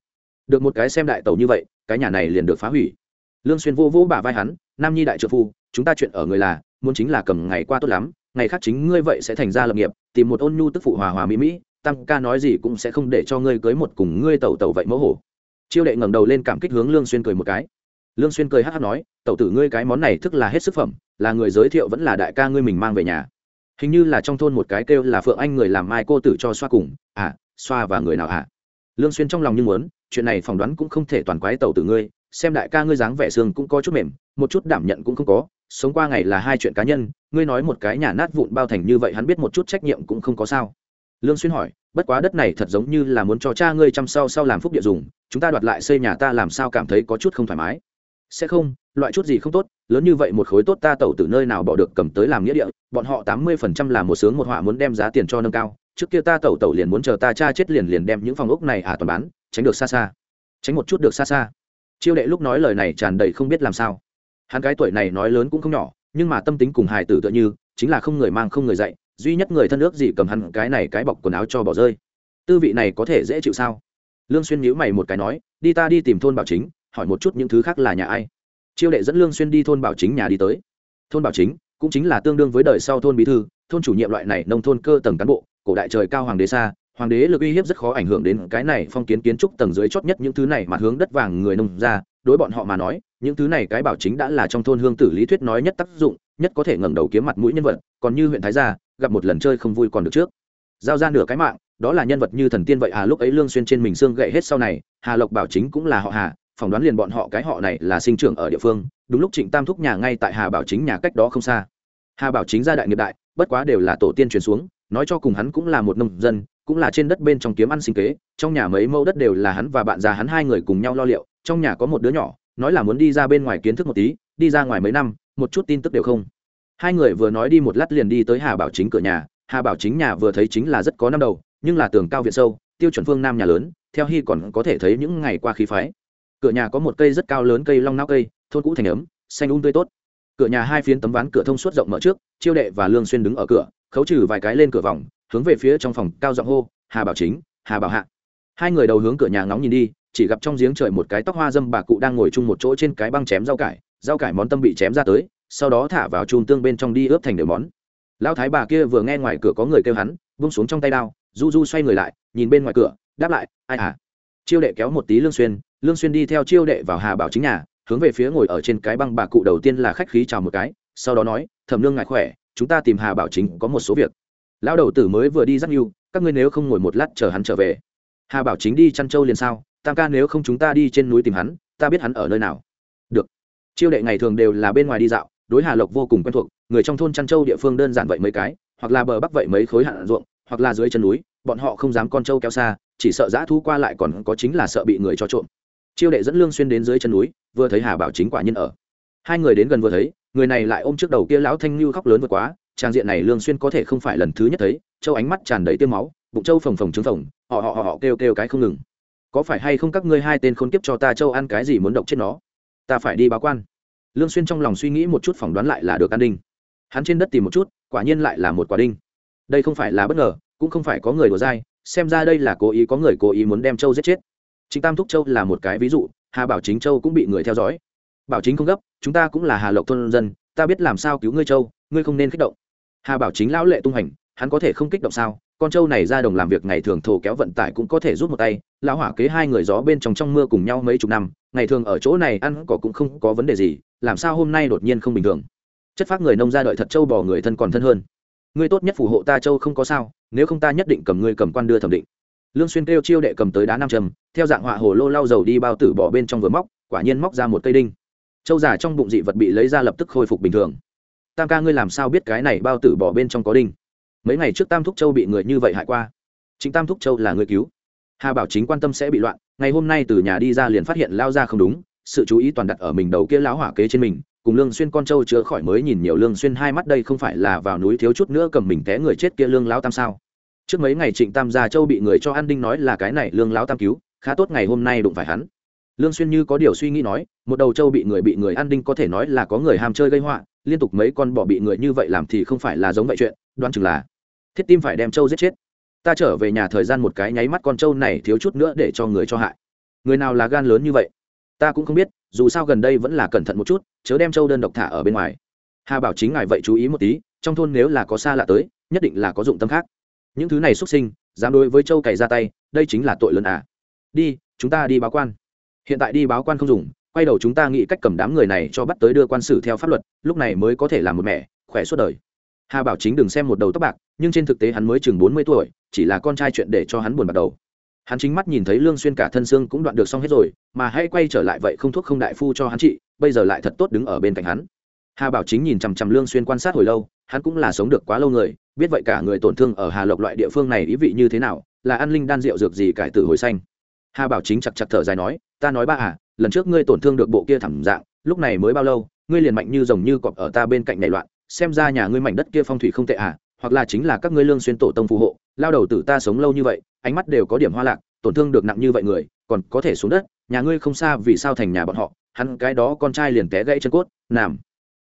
Được một cái xem đại tẩu như vậy, cái nhà này liền được phá hủy. Lương xuyên vô vô bả vai hắn, nam nhi đại trợ phu, chúng ta chuyện ở người là, muốn chính là cầm ngày qua tốt lắm, ngày khác chính ngươi vậy sẽ thành ra lập nghiệp, tìm một ôn nhu tức phụ hòa hòa mỹ mỹ tăng ca nói gì cũng sẽ không để cho ngươi cưới một cùng ngươi tẩu tẩu vậy mẫu hổ. Chiêu đệ ngẩng đầu lên cảm kích hướng lương xuyên cười một cái. Lương xuyên cười hắt hắc nói, tẩu tử ngươi cái món này thức là hết sức phẩm, là người giới thiệu vẫn là đại ca ngươi mình mang về nhà. Hình như là trong thôn một cái kêu là phượng anh người làm mai cô tử cho xoa cùng à xoa và người nào à lương xuyên trong lòng như muốn, chuyện này phỏng đoán cũng không thể toàn quái tẩu tử ngươi, xem đại ca ngươi dáng vẻ xương cũng có chút mềm, một chút đảm nhận cũng không có, sống qua ngày là hai chuyện cá nhân, ngươi nói một cái nhà nát vụn bao thành như vậy hắn biết một chút trách nhiệm cũng không có sao lương xuyên hỏi, bất quá đất này thật giống như là muốn cho cha ngươi chăm sau sau làm phúc địa dùng, chúng ta đoạt lại xây nhà ta làm sao cảm thấy có chút không thoải mái? Sẽ không, loại chút gì không tốt, lớn như vậy một khối tốt ta tẩu từ nơi nào bỏ được cầm tới làm nghĩa địa, bọn họ tám mươi phần trăm là một sướng một họa muốn đem giá tiền cho nâng cao, trước kia ta tẩu tẩu liền muốn chờ ta cha chết liền liền đem những phòng ốc này à toàn bán, tránh được xa xa. Tránh một chút được xa xa. Chiêu đệ lúc nói lời này tràn đầy không biết làm sao. Hắn cái tuổi này nói lớn cũng không nhỏ, nhưng mà tâm tính cùng hài tử tựa như, chính là không người mang không người dạy duy nhất người thân ước gì cầm hắn cái này cái bọc quần áo cho bỏ rơi. Tư vị này có thể dễ chịu sao? Lương xuyên nhíu mày một cái nói, đi ta đi tìm thôn bảo chính, hỏi một chút những thứ khác là nhà ai. Chiêu đệ dẫn lương xuyên đi thôn bảo chính nhà đi tới. Thôn bảo chính cũng chính là tương đương với đời sau thôn bí thư, thôn chủ nhiệm loại này nông thôn cơ tầng cán bộ, cổ đại trời cao hoàng đế xa, hoàng đế lực uy hiếp rất khó ảnh hưởng đến cái này phong kiến kiến trúc tầng dưới chót nhất những thứ này mà hướng đất vàng người nông ra đối bọn họ mà nói, những thứ này cái bảo chính đã là trong thôn hương tử lý thuyết nói nhất tác dụng, nhất có thể ngẩng đầu kiếm mặt mũi nhân vật, còn như huyện thái gia, gặp một lần chơi không vui còn được trước. Giao ra nửa cái mạng, đó là nhân vật như thần tiên vậy à lúc ấy lương xuyên trên mình xương gậy hết sau này, hà lộc bảo chính cũng là họ hà, phỏng đoán liền bọn họ cái họ này là sinh trưởng ở địa phương, đúng lúc trịnh tam thúc nhà ngay tại hà bảo chính nhà cách đó không xa. Hà bảo chính gia đại nghiệp đại, bất quá đều là tổ tiên truyền xuống, nói cho cùng hắn cũng là một nông dân cũng là trên đất bên trong kiếm ăn sinh kế, trong nhà mấy mẫu đất đều là hắn và bạn già hắn hai người cùng nhau lo liệu, trong nhà có một đứa nhỏ, nói là muốn đi ra bên ngoài kiến thức một tí, đi ra ngoài mấy năm, một chút tin tức đều không. Hai người vừa nói đi một lát liền đi tới hà bảo chính cửa nhà, hà bảo chính nhà vừa thấy chính là rất có năm đầu, nhưng là tường cao viện sâu, tiêu chuẩn phương nam nhà lớn, theo hy còn có thể thấy những ngày qua khí phái. Cửa nhà có một cây rất cao lớn cây long nao cây, thôn cũ thành ấm, xanh un um tươi tốt. Cửa nhà hai phiến tấm ván cửa thông suốt rộng mở trước, chiêu đệ và lương xuyên đứng ở cửa, khấu trừ vài cái lên cửa vòng hướng về phía trong phòng cao giọng hô, hà bảo chính, hà bảo hạ. Hai người đầu hướng cửa nhà ngóng nhìn đi, chỉ gặp trong giếng trời một cái tóc hoa dâm bà cụ đang ngồi chung một chỗ trên cái băng chém rau cải rau cải món tâm bị chém ra tới, sau đó thả vào chùm tương bên trong đi ướp thành đều món. Lão thái bà kia vừa nghe ngoài cửa có người kêu hắn bung xuống trong tay đao, du du xoay người lại, nhìn bên ngoài cửa, đáp lại, ai à? Chiêu đệ kéo một tí lương xuyên lương xuyên đi theo chiêu đệ vào hà bảo chính nhà, hướng về phía ngồi ở trên cái băng bà cụ đầu tiên là khách khí chào một cái, sau đó nói, thẩm lương ngài khỏe, chúng ta tìm hà bảo chính có một số việc lão đầu tử mới vừa đi rất nhiều các ngươi nếu không ngồi một lát chờ hắn trở về. Hà bảo chính đi chăn châu liền sao, tam ca nếu không chúng ta đi trên núi tìm hắn, ta biết hắn ở nơi nào. Được. Chiêu đệ ngày thường đều là bên ngoài đi dạo, đối hà lộc vô cùng quen thuộc, người trong thôn chăn châu địa phương đơn giản vậy mấy cái, hoặc là bờ bắc vậy mấy khối hạn ruộng, hoặc là dưới chân núi, bọn họ không dám con trâu kéo xa, chỉ sợ giã thu qua lại còn có chính là sợ bị người cho trộm. Chiêu đệ dẫn lương xuyên đến dưới chân núi, vừa thấy hà bảo chính quả nhiên ở. Hai người đến gần vừa thấy, người này lại ôm trước đầu kia lão thanh lưu khóc lớn vượt quá trang diện này lương xuyên có thể không phải lần thứ nhất thấy châu ánh mắt tràn đầy tiêm máu, bụng châu phồng phồng trứng phồng, họ họ họ họ kêu kêu cái không ngừng. Có phải hay không các ngươi hai tên khốn kiếp cho ta châu ăn cái gì muốn độc chết nó? Ta phải đi báo quan. Lương xuyên trong lòng suy nghĩ một chút phỏng đoán lại là được an đinh. Hắn trên đất tìm một chút, quả nhiên lại là một quả đinh. Đây không phải là bất ngờ, cũng không phải có người đùa dai, xem ra đây là cố ý, có người cố ý muốn đem châu giết chết. Chính tam thúc châu là một cái ví dụ, hà bảo chính châu cũng bị người theo dõi. Bảo chính không gấp, chúng ta cũng là hà lộc thôn dân, ta biết làm sao cứu ngươi châu ngươi không nên kích động hà bảo chính lão lệ tung hành, hắn có thể không kích động sao? Con trâu này ra đồng làm việc ngày thường thổ kéo vận tải cũng có thể rút một tay, lão hỏa kế hai người gió bên trong trong mưa cùng nhau mấy chục năm, ngày thường ở chỗ này ăn cỏ cũng không có vấn đề gì, làm sao hôm nay đột nhiên không bình thường? Chất phát người nông ra đợi thật trâu bỏ người thân còn thân hơn. Ngươi tốt nhất phù hộ ta trâu không có sao, nếu không ta nhất định cầm ngươi cầm quan đưa thẩm định. Lương xuyên kêu chiêu đệ cầm tới đá nam trầm theo dạng họa hồ lô lau dầu đi bao tử bỏ bên trong vừa móc, quả nhiên móc ra một cây đinh. Trâu già trong bụng dị vật bị lấy ra lập tức khôi phục bình thường tam ca ngươi làm sao biết cái này bao tử bỏ bên trong có đinh? Mấy ngày trước tam thúc châu bị người như vậy hại qua. Chính tam thúc châu là người cứu. Hà bảo chính quan tâm sẽ bị loạn, ngày hôm nay từ nhà đi ra liền phát hiện lao ra không đúng, sự chú ý toàn đặt ở mình đầu kia lão hỏa kế trên mình, cùng lương xuyên con trâu chữa khỏi mới nhìn nhiều lương xuyên hai mắt đây không phải là vào núi thiếu chút nữa cầm mình té người chết kia lương lão tam sao? Trước mấy ngày trịnh tam gia châu bị người cho an đinh nói là cái này lương lão tam cứu, khá tốt ngày hôm nay đụng phải hắn. Lương xuyên như có điều suy nghĩ nói, một đầu châu bị người bị người an đinh có thể nói là có người ham chơi gây họa liên tục mấy con bò bị người như vậy làm thì không phải là giống vậy chuyện, đoán chừng là thiết tim phải đem trâu giết chết. Ta trở về nhà thời gian một cái nháy mắt con trâu này thiếu chút nữa để cho người cho hại. Người nào là gan lớn như vậy? Ta cũng không biết, dù sao gần đây vẫn là cẩn thận một chút, chớ đem trâu đơn độc thả ở bên ngoài. Hà bảo chính ngài vậy chú ý một tí, trong thôn nếu là có xa lạ tới, nhất định là có dụng tâm khác. Những thứ này xuất sinh, dám đối với trâu cày ra tay, đây chính là tội lớn à. Đi, chúng ta đi báo quan. Hiện tại đi báo quan không dùng quay đầu chúng ta nghĩ cách cầm đám người này cho bắt tới đưa quan xử theo pháp luật, lúc này mới có thể làm một mẹ, khỏe suốt đời. Hà bảo chính đừng xem một đầu tóc bạc, nhưng trên thực tế hắn mới chừng bốn mươi tuổi, chỉ là con trai chuyện để cho hắn buồn bắt đầu. Hắn chính mắt nhìn thấy lương xuyên cả thân xương cũng đoạn được xong hết rồi, mà hãy quay trở lại vậy không thuốc không đại phu cho hắn trị, bây giờ lại thật tốt đứng ở bên cạnh hắn. Hà bảo chính nhìn chằm chằm lương xuyên quan sát hồi lâu, hắn cũng là sống được quá lâu người, biết vậy cả người tổn thương ở hà lộc loại địa phương này ý vị như thế nào, là ăn linh đan rượu dược gì cải tử hồi xanh hà bảo chính chặt chặt thở dài nói, ta nói ba à lần trước ngươi tổn thương được bộ kia thảm dạng, lúc này mới bao lâu, ngươi liền mạnh như rồng như cọp ở ta bên cạnh nảy loạn, xem ra nhà ngươi mảnh đất kia phong thủy không tệ à hoặc là chính là các ngươi lương xuyên tổ tông phù hộ, lao đầu tử ta sống lâu như vậy, ánh mắt đều có điểm hoa lạc, tổn thương được nặng như vậy người, còn có thể xuống đất, nhà ngươi không xa vì sao thành nhà bọn họ, hắn cái đó con trai liền té gãy chân cốt, nằm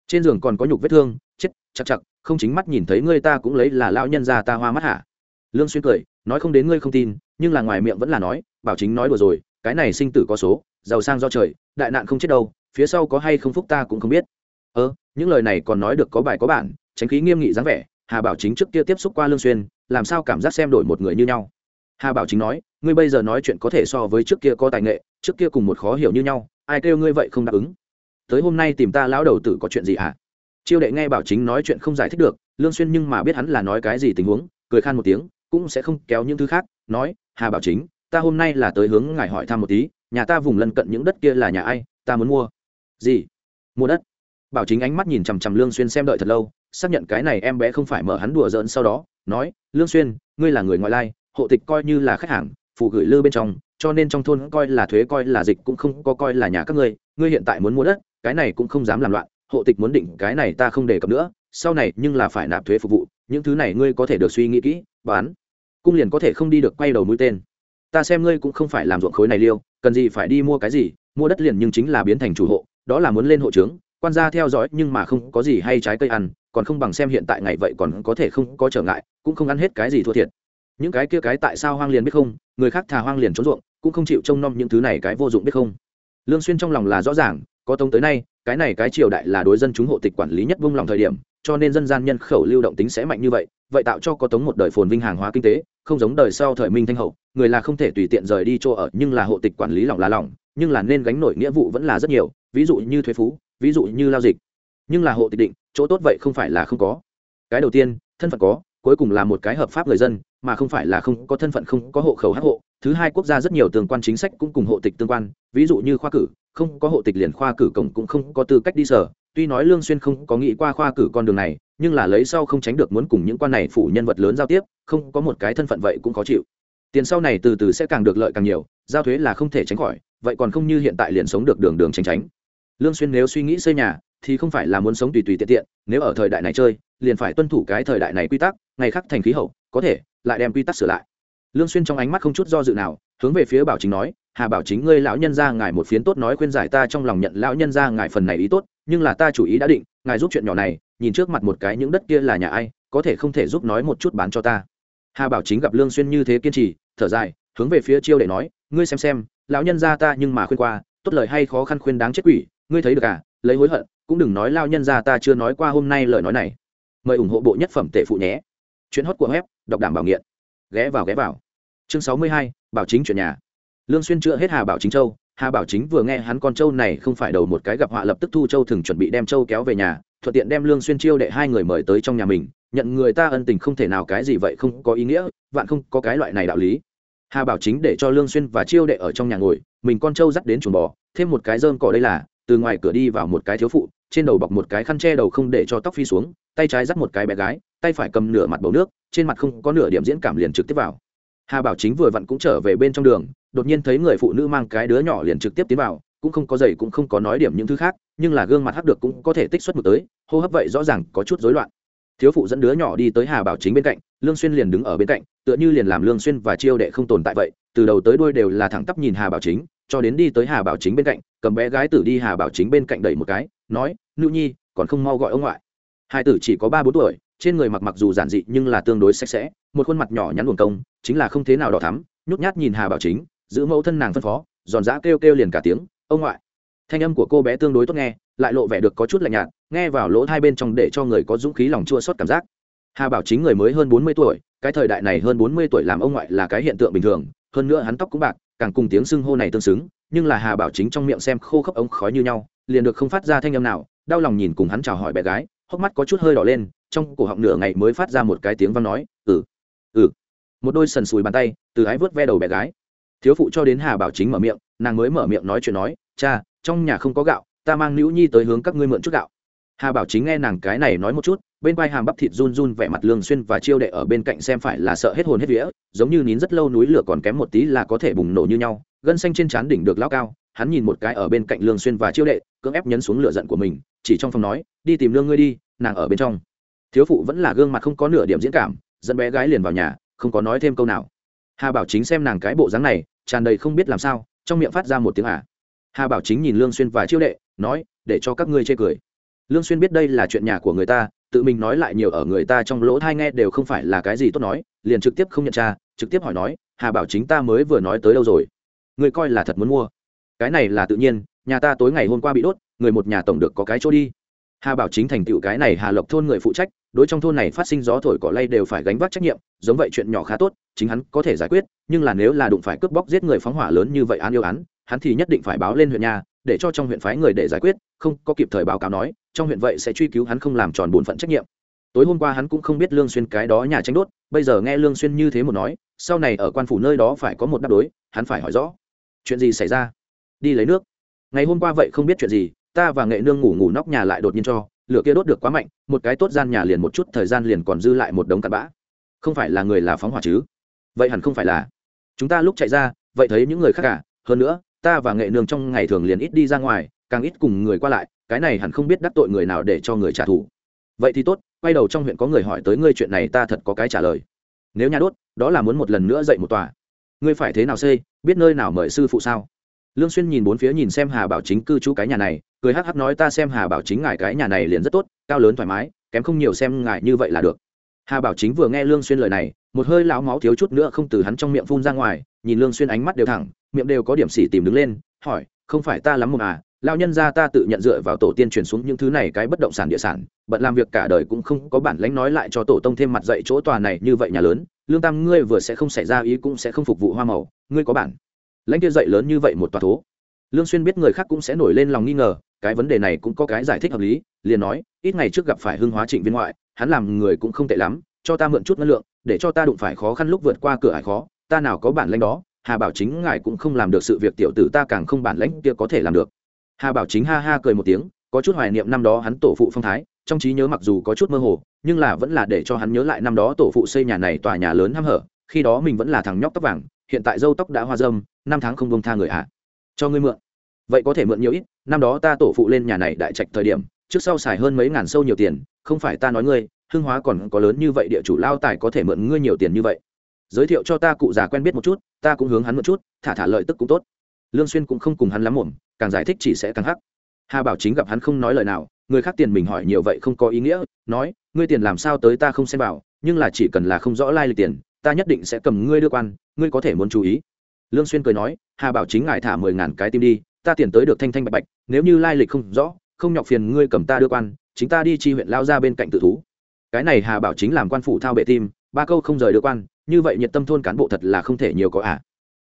trên giường còn có nhục vết thương, chết, chặt chặt, không chính mắt nhìn thấy ngươi ta cũng lấy là lao nhân ra ta hoa mắt hả? Lương xuyên cười nói không đến ngươi không tin, nhưng là ngoài miệng vẫn là nói, bảo chính nói đùa rồi, cái này sinh tử có số, giàu sang do trời, đại nạn không chết đâu, phía sau có hay không phúc ta cũng không biết. Ơ, những lời này còn nói được có bài có bản, tránh khí nghiêm nghị dáng vẻ, hà bảo chính trước kia tiếp xúc qua lương xuyên, làm sao cảm giác xem đổi một người như nhau? Hà bảo chính nói, ngươi bây giờ nói chuyện có thể so với trước kia có tài nghệ, trước kia cùng một khó hiểu như nhau, ai kêu ngươi vậy không đáp ứng? Tới hôm nay tìm ta lão đầu tử có chuyện gì hả? Chiêu đệ nghe bảo chính nói chuyện không giải thích được, lương xuyên nhưng mà biết hắn là nói cái gì tình huống, cười khan một tiếng cũng sẽ không kéo những thứ khác, nói, hà bảo chính, ta hôm nay là tới hướng ngài hỏi thăm một tí, nhà ta vùng lân cận những đất kia là nhà ai, ta muốn mua. Gì? Mua đất. Bảo chính ánh mắt nhìn chằm chằm lương xuyên xem đợi thật lâu, xác nhận cái này em bé không phải mở hắn đùa giỡn sau đó, nói, lương xuyên, ngươi là người ngoại lai, hộ tịch coi như là khách hàng phụ gửi lư bên trong, cho nên trong thôn coi là thuế, coi là dịch cũng không có coi là nhà các ngươi ngươi hiện tại muốn mua đất, cái này cũng không dám làm loạn, hộ tịch muốn định cái này ta không đề cập nữa sau này nhưng là phải nạp thuế phục vụ, những thứ này ngươi có thể được suy nghĩ kỹ, bán. Cung liền có thể không đi được quay đầu mũi tên. Ta xem ngươi cũng không phải làm ruộng khối này liêu, cần gì phải đi mua cái gì, mua đất liền nhưng chính là biến thành chủ hộ, đó là muốn lên hộ trướng, quan gia theo dõi nhưng mà không có gì hay trái cây ăn, còn không bằng xem hiện tại ngày vậy còn có thể không có trở ngại, cũng không ăn hết cái gì thua thiệt. Những cái kia cái tại sao hoang liền biết không, người khác thà hoang liền trốn ruộng, cũng không chịu trông nom những thứ này cái vô dụng biết không. Lương xuyên trong lòng là rõ ràng, có tông tới nay, cái này cái triều đại là đối dân chúng hộ tịch quản lý nhất vung lòng thời điểm cho nên dân gian nhân khẩu lưu động tính sẽ mạnh như vậy vậy tạo cho có tống một đời phồn vinh hàng hóa kinh tế, không giống đời sau thời minh thanh hậu, người là không thể tùy tiện rời đi chỗ ở nhưng là hộ tịch quản lý lỏng là lỏng nhưng là nên gánh nổi nghĩa vụ vẫn là rất nhiều, ví dụ như thuế phú, ví dụ như lao dịch. Nhưng là hộ tịch định, chỗ tốt vậy không phải là không có. Cái đầu tiên, thân phận có, cuối cùng là một cái hợp pháp người dân, mà không phải là không có thân phận không có hộ khẩu hắc hộ. Thứ hai quốc gia rất nhiều tương quan chính sách cũng cùng hộ tịch tương quan, ví dụ như khoa cử, không có hộ tịch liền khoa cử cổng cũng không có tư cách đi sở tuy nói lương xuyên không có nghĩ qua khoa cử con đường này, nhưng là lấy sau không tránh được muốn cùng những quan này phủ nhân vật lớn giao tiếp, không có một cái thân phận vậy cũng khó chịu. Tiền sau này từ từ sẽ càng được lợi càng nhiều, giao thuế là không thể tránh khỏi, vậy còn không như hiện tại liền sống được đường đường tránh tránh. Lương xuyên nếu suy nghĩ xây nhà, thì không phải là muốn sống tùy tùy tiện tiện, nếu ở thời đại này chơi, liền phải tuân thủ cái thời đại này quy tắc, ngày khắc thành khí hậu, có thể lại đem quy tắc sửa lại. Lương xuyên trong ánh mắt không chút do dự nào, hướng về phía bảo chính nói hà bảo chính ngươi lão nhân gia ngài một phiến tốt nói khuyên giải ta trong lòng nhận lão nhân gia ngài phần này ý tốt, nhưng là ta chủ ý đã định, ngài giúp chuyện nhỏ này, nhìn trước mặt một cái những đất kia là nhà ai, có thể không thể giúp nói một chút bán cho ta. Hà bảo chính gặp lương xuyên như thế kiên trì, thở dài, hướng về phía chiêu để nói, ngươi xem xem, lão nhân gia ta nhưng mà khuyên qua, tốt lời hay khó khăn khuyên đáng chết quỷ, ngươi thấy được à lấy hối hận, cũng đừng nói lao nhân gia ta chưa nói qua hôm nay lời nói này. Mời ủng hộ bộ nhất phẩm tệ phụ nhé. Chuyến hót của web, đọc đảm bảo nghiện. Ghé vào ghé vào. Chương sáu mươi hai, bảo chính chuyển nhà lương xuyên chữa hết hà bảo chính châu, hà bảo chính vừa nghe hắn con châu này không phải đầu một cái gặp họa lập tức thu châu thường chuẩn bị đem châu kéo về nhà, thuận tiện đem lương xuyên chiêu đệ hai người mời tới trong nhà mình, nhận người ta ân tình không thể nào cái gì vậy không có ý nghĩa, vạn không có cái loại này đạo lý. Hà bảo chính để cho lương xuyên và chiêu đệ ở trong nhà ngồi, mình con trâu dắt đến chuồng bò, thêm một cái rơm cỏ đây là, từ ngoài cửa đi vào một cái thiếu phụ, trên đầu bọc một cái khăn che đầu không để cho tóc phi xuống, tay trái dắt một cái bé gái, tay phải cầm nửa mặt bầu nước, trên mặt không có nửa điểm diễn cảm liền trực tiếp vào. Hà bảo chính vừa vặn cũng trở về bên trong đường đột nhiên thấy người phụ nữ mang cái đứa nhỏ liền trực tiếp tiến vào, cũng không có giày cũng không có nói điểm những thứ khác, nhưng là gương mặt hắc được cũng có thể tích xuất một tới, hô hấp vậy rõ ràng có chút rối loạn. Thiếu phụ dẫn đứa nhỏ đi tới hà bảo chính bên cạnh, lương xuyên liền đứng ở bên cạnh, tựa như liền làm lương xuyên và chiêu đệ không tồn tại vậy, từ đầu tới đuôi đều là thẳng tắp nhìn hà bảo chính, cho đến đi tới hà bảo chính bên cạnh, cầm bé gái tử đi hà bảo chính bên cạnh đẩy một cái, nói, nữ nhi, còn không mau gọi ông ngoại. Hai tử chỉ có ba bốn tuổi, trên người mặc mặc dù giản dị nhưng là tương đối sạch sẽ, một khuôn mặt nhỏ nhắn buồn công, chính là không thế nào đỏ thắm, nhút nhát nhìn hà bảo chính giữ mẫu thân nàng phân phó, giòn giã kêu kêu liền cả tiếng, ông ngoại. Thanh âm của cô bé tương đối tốt nghe, lại lộ vẻ được có chút lạnh nhạt, nghe vào lỗ hai bên trong để cho người có dũng khí lòng chua xót cảm giác. Hà bảo chính người mới hơn bốn mươi tuổi, cái thời đại này hơn bốn mươi tuổi làm ông ngoại là cái hiện tượng bình thường, hơn nữa hắn tóc cũng bạc, càng cùng tiếng xưng hô này tương xứng, nhưng là hà bảo chính trong miệng xem khô khốc ống khói như nhau, liền được không phát ra thanh âm nào, đau lòng nhìn cùng hắn chào hỏi bé gái, hốc mắt có chút hơi đỏ lên, trong cổ họng nửa ngày mới phát ra một cái tiếng văn nói ừ ừ. Một đôi sần sùi bàn tay từ ái vớt ve đầu bé gái thiếu phụ cho đến hà bảo chính mở miệng, nàng mới mở miệng nói chuyện nói, cha, trong nhà không có gạo, ta mang nữ nhi tới hướng các ngươi mượn chút gạo. Hà bảo chính nghe nàng cái này nói một chút, bên vai hàm bắp thịt run run vẻ mặt lương xuyên và chiêu đệ ở bên cạnh xem phải là sợ hết hồn hết vía, giống như nín rất lâu núi lửa còn kém một tí là có thể bùng nổ như nhau. Gân xanh trên trán đỉnh được lao cao, hắn nhìn một cái ở bên cạnh lương xuyên và chiêu đệ, cưỡng ép nhấn xuống lửa giận của mình, chỉ trong phòng nói, đi tìm lương ngươi đi, nàng ở bên trong. Thiếu phụ vẫn là gương mặt không có nửa điểm diễn cảm, dẫn bé gái liền vào nhà, không có nói thêm câu nào hà bảo chính xem nàng cái bộ dáng này, tràn đầy không biết làm sao, trong miệng phát ra một tiếng à. Hà bảo chính nhìn lương xuyên và chiêu đệ, nói, để cho các ngươi chê cười. Lương xuyên biết đây là chuyện nhà của người ta, tự mình nói lại nhiều ở người ta trong lỗ thai nghe đều không phải là cái gì tốt nói, liền trực tiếp không nhận tra, trực tiếp hỏi nói, hà bảo chính ta mới vừa nói tới đâu rồi? Người coi là thật muốn mua. Cái này là tự nhiên, nhà ta tối ngày hôm qua bị đốt, người một nhà tổng được có cái chỗ đi hà bảo chính thành tựu cái này hà lộc thôn người phụ trách, đối trong thôn này phát sinh gió thổi cỏ lay đều phải gánh vác trách nhiệm, giống vậy chuyện nhỏ khá tốt, chính hắn có thể giải quyết, nhưng là nếu là đụng phải cướp bóc giết người phóng hỏa lớn như vậy án yêu án, hắn thì nhất định phải báo lên huyện nhà, để cho trong huyện phái người để giải quyết, không có kịp thời báo cáo nói, trong huyện vậy sẽ truy cứu hắn không làm tròn bổn phận trách nhiệm. Tối hôm qua hắn cũng không biết lương xuyên cái đó nhà tranh đốt, bây giờ nghe lương xuyên như thế một nói, sau này ở quan phủ nơi đó phải có một đáp đối, hắn phải hỏi rõ. Chuyện gì xảy ra? Đi lấy nước. Ngày hôm qua vậy không biết chuyện gì ta và nghệ nương ngủ ngủ nóc nhà lại đột nhiên cho, lửa kia đốt được quá mạnh, một cái tốt gian nhà liền một chút thời gian liền còn dư lại một đống cặn bã. Không phải là người là phóng hỏa chứ? Vậy hẳn không phải là. Chúng ta lúc chạy ra, vậy thấy những người khác cả à? hơn nữa, ta và nghệ nương trong ngày thường liền ít đi ra ngoài, càng ít cùng người qua lại, cái này hẳn không biết đắc tội người nào để cho người trả thù. Vậy thì tốt, quay đầu trong huyện có người hỏi tới ngươi chuyện này ta thật có cái trả lời. Nếu nhà đốt, đó là muốn một lần nữa dậy một tòa. Ngươi phải thế nào xây biết nơi nào mời sư phụ sao? Lương xuyên nhìn bốn phía nhìn xem hà bảo chính cư trú cái nhà này cười hắc hắc nói ta xem hà bảo chính ngài cái nhà này liền rất tốt, cao lớn thoải mái, kém không nhiều xem ngài như vậy là được. Hà bảo chính vừa nghe lương xuyên lời này, một hơi lão máu thiếu chút nữa không từ hắn trong miệng phun ra ngoài, nhìn lương xuyên ánh mắt đều thẳng, miệng đều có điểm xỉ tìm đứng lên, hỏi, không phải ta lắm mồm à Lão nhân gia ta tự nhận dựa vào tổ tiên truyền xuống những thứ này cái bất động sản địa sản, bận làm việc cả đời cũng không có bản lãnh nói lại cho tổ tông thêm mặt dạy chỗ tòa này như vậy nhà lớn, lương tam ngươi vừa sẽ không xảy ra ý cũng sẽ không phục vụ hoa màu, ngươi có bản. Lãnh kia dạy lớn như vậy một tòa thố. Lương xuyên biết người khác cũng sẽ nổi lên lòng nghi ngờ cái vấn đề này cũng có cái giải thích hợp lý, liền nói, ít ngày trước gặp phải hưng hóa trịnh viên ngoại, hắn làm người cũng không tệ lắm, cho ta mượn chút ngân lượng, để cho ta đụng phải khó khăn lúc vượt qua cửa ải khó, ta nào có bản lãnh đó, hà bảo chính ngài cũng không làm được sự việc tiểu tử ta càng không bản lãnh kia có thể làm được hà bảo chính ha ha cười một tiếng, có chút hoài niệm năm đó hắn tổ phụ phong thái, trong trí nhớ mặc dù có chút mơ hồ, nhưng là vẫn là để cho hắn nhớ lại năm đó tổ phụ xây nhà này tòa nhà lớn hăm hở, khi đó mình vẫn là thằng nhóc tóc vàng, hiện tại dâu tóc đã hoa dâm, năm tháng không bông tha người ạ à. cho ngươi mượn vậy có thể mượn nhiều ít năm đó ta tổ phụ lên nhà này đại trạch thời điểm, trước sau xài hơn mấy ngàn sâu nhiều tiền, không phải ta nói ngươi, hưng hóa còn có lớn như vậy địa chủ lao tài có thể mượn ngươi nhiều tiền như vậy. Giới thiệu cho ta cụ già quen biết một chút, ta cũng hướng hắn một chút, thả thả lợi tức cũng tốt. Lương xuyên cũng không cùng hắn lắm mồm càng giải thích chỉ sẽ càng hắc. Hà bảo chính gặp hắn không nói lời nào, người khác tiền mình hỏi nhiều vậy không có ý nghĩa, nói, ngươi tiền làm sao tới ta không xem vào, nhưng là chỉ cần là không rõ lai lịch tiền, ta nhất định sẽ cầm ngươi đưa quan, ngươi có thể muốn chú ý. Lương xuyên cười nói, hà bảo chính ngài thả mười ngàn cái tim đi ta tiền tới được thanh thanh bạch bạch, nếu như lai lịch không rõ, không nhọc phiền ngươi cầm ta đưa quan, chính ta đi chi huyện lao ra bên cạnh tự thú. Cái này hà bảo chính làm quan phủ thao bệ tim, ba câu không rời đưa quan, như vậy nhiệt tâm thôn cán bộ thật là không thể nhiều có ạ. À.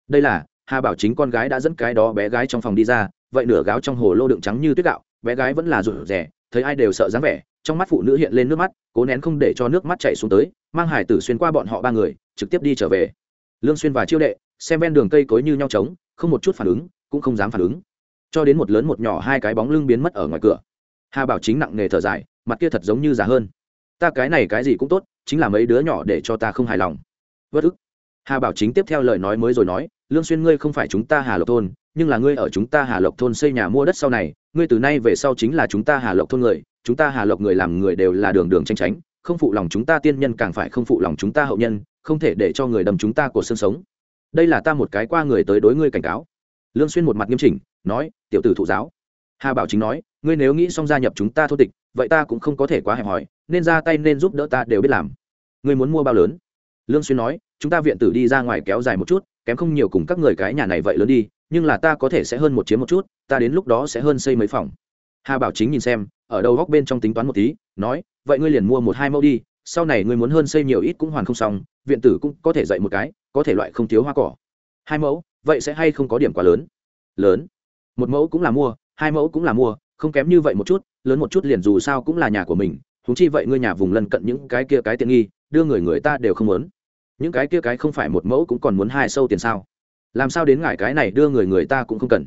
đây là, hà bảo chính con gái đã dẫn cái đó bé gái trong phòng đi ra, vậy nửa gáo trong hồ lô đựng trắng như tuyết gạo, bé gái vẫn là rụt rẻ thấy ai đều sợ dáng vẻ, trong mắt phụ nữ hiện lên nước mắt, cố nén không để cho nước mắt chảy xuống tới, mang hải tử xuyên qua bọn họ ba người, trực tiếp đi trở về. Lương xuyên và chiêu đệ, xem ven đường cây cối như nhau trống, không một chút phản ứng, cũng không dám phản ứng cho đến một lớn một nhỏ hai cái bóng lưng biến mất ở ngoài cửa. Hà bảo chính nặng nề thở dài, mặt kia thật giống như già hơn. Ta cái này cái gì cũng tốt, chính là mấy đứa nhỏ để cho ta không hài lòng. Vất ức. Hà bảo chính tiếp theo lời nói mới rồi nói, lương xuyên ngươi không phải chúng ta hà lộc thôn, nhưng là ngươi ở chúng ta hà lộc thôn xây nhà mua đất sau này, ngươi từ nay về sau chính là chúng ta hà lộc thôn người, chúng ta hà lộc người làm người đều là đường đường tranh tránh, không phụ lòng chúng ta tiên nhân càng phải không phụ lòng chúng ta hậu nhân, không thể để cho người đầm chúng ta của xương sống. Đây là ta một cái qua người tới đối ngươi cảnh cáo. Lương xuyên một mặt nghiêm chỉnh nói, tiểu tử thụ giáo. Hà bảo chính nói, ngươi nếu nghĩ xong gia nhập chúng ta thô tịch, vậy ta cũng không có thể quá hẹp hòi, nên ra tay nên giúp đỡ ta đều biết làm. Ngươi muốn mua bao lớn? Lương xuyên nói, chúng ta viện tử đi ra ngoài kéo dài một chút, kém không nhiều cùng các người cái nhà này vậy lớn đi, nhưng là ta có thể sẽ hơn một chiếm một chút, ta đến lúc đó sẽ hơn xây mấy phòng. Hà bảo chính nhìn xem, ở đầu góc bên trong tính toán một tí, nói, vậy ngươi liền mua một hai mẫu đi, sau này ngươi muốn hơn xây nhiều ít cũng hoàn không xong, viện tử cũng có thể dạy một cái, có thể loại không thiếu hoa cỏ. Hai mẫu, vậy sẽ hay không có điểm quá lớn? Lớn một mẫu cũng là mua, hai mẫu cũng là mua, không kém như vậy một chút, lớn một chút liền dù sao cũng là nhà của mình húng chi vậy ngươi nhà vùng lân cận những cái kia cái tiện nghi, đưa người người ta đều không muốn. Những cái kia cái không phải một mẫu cũng còn muốn hai sâu tiền sao? Làm sao đến ngại cái này đưa người người ta cũng không cần?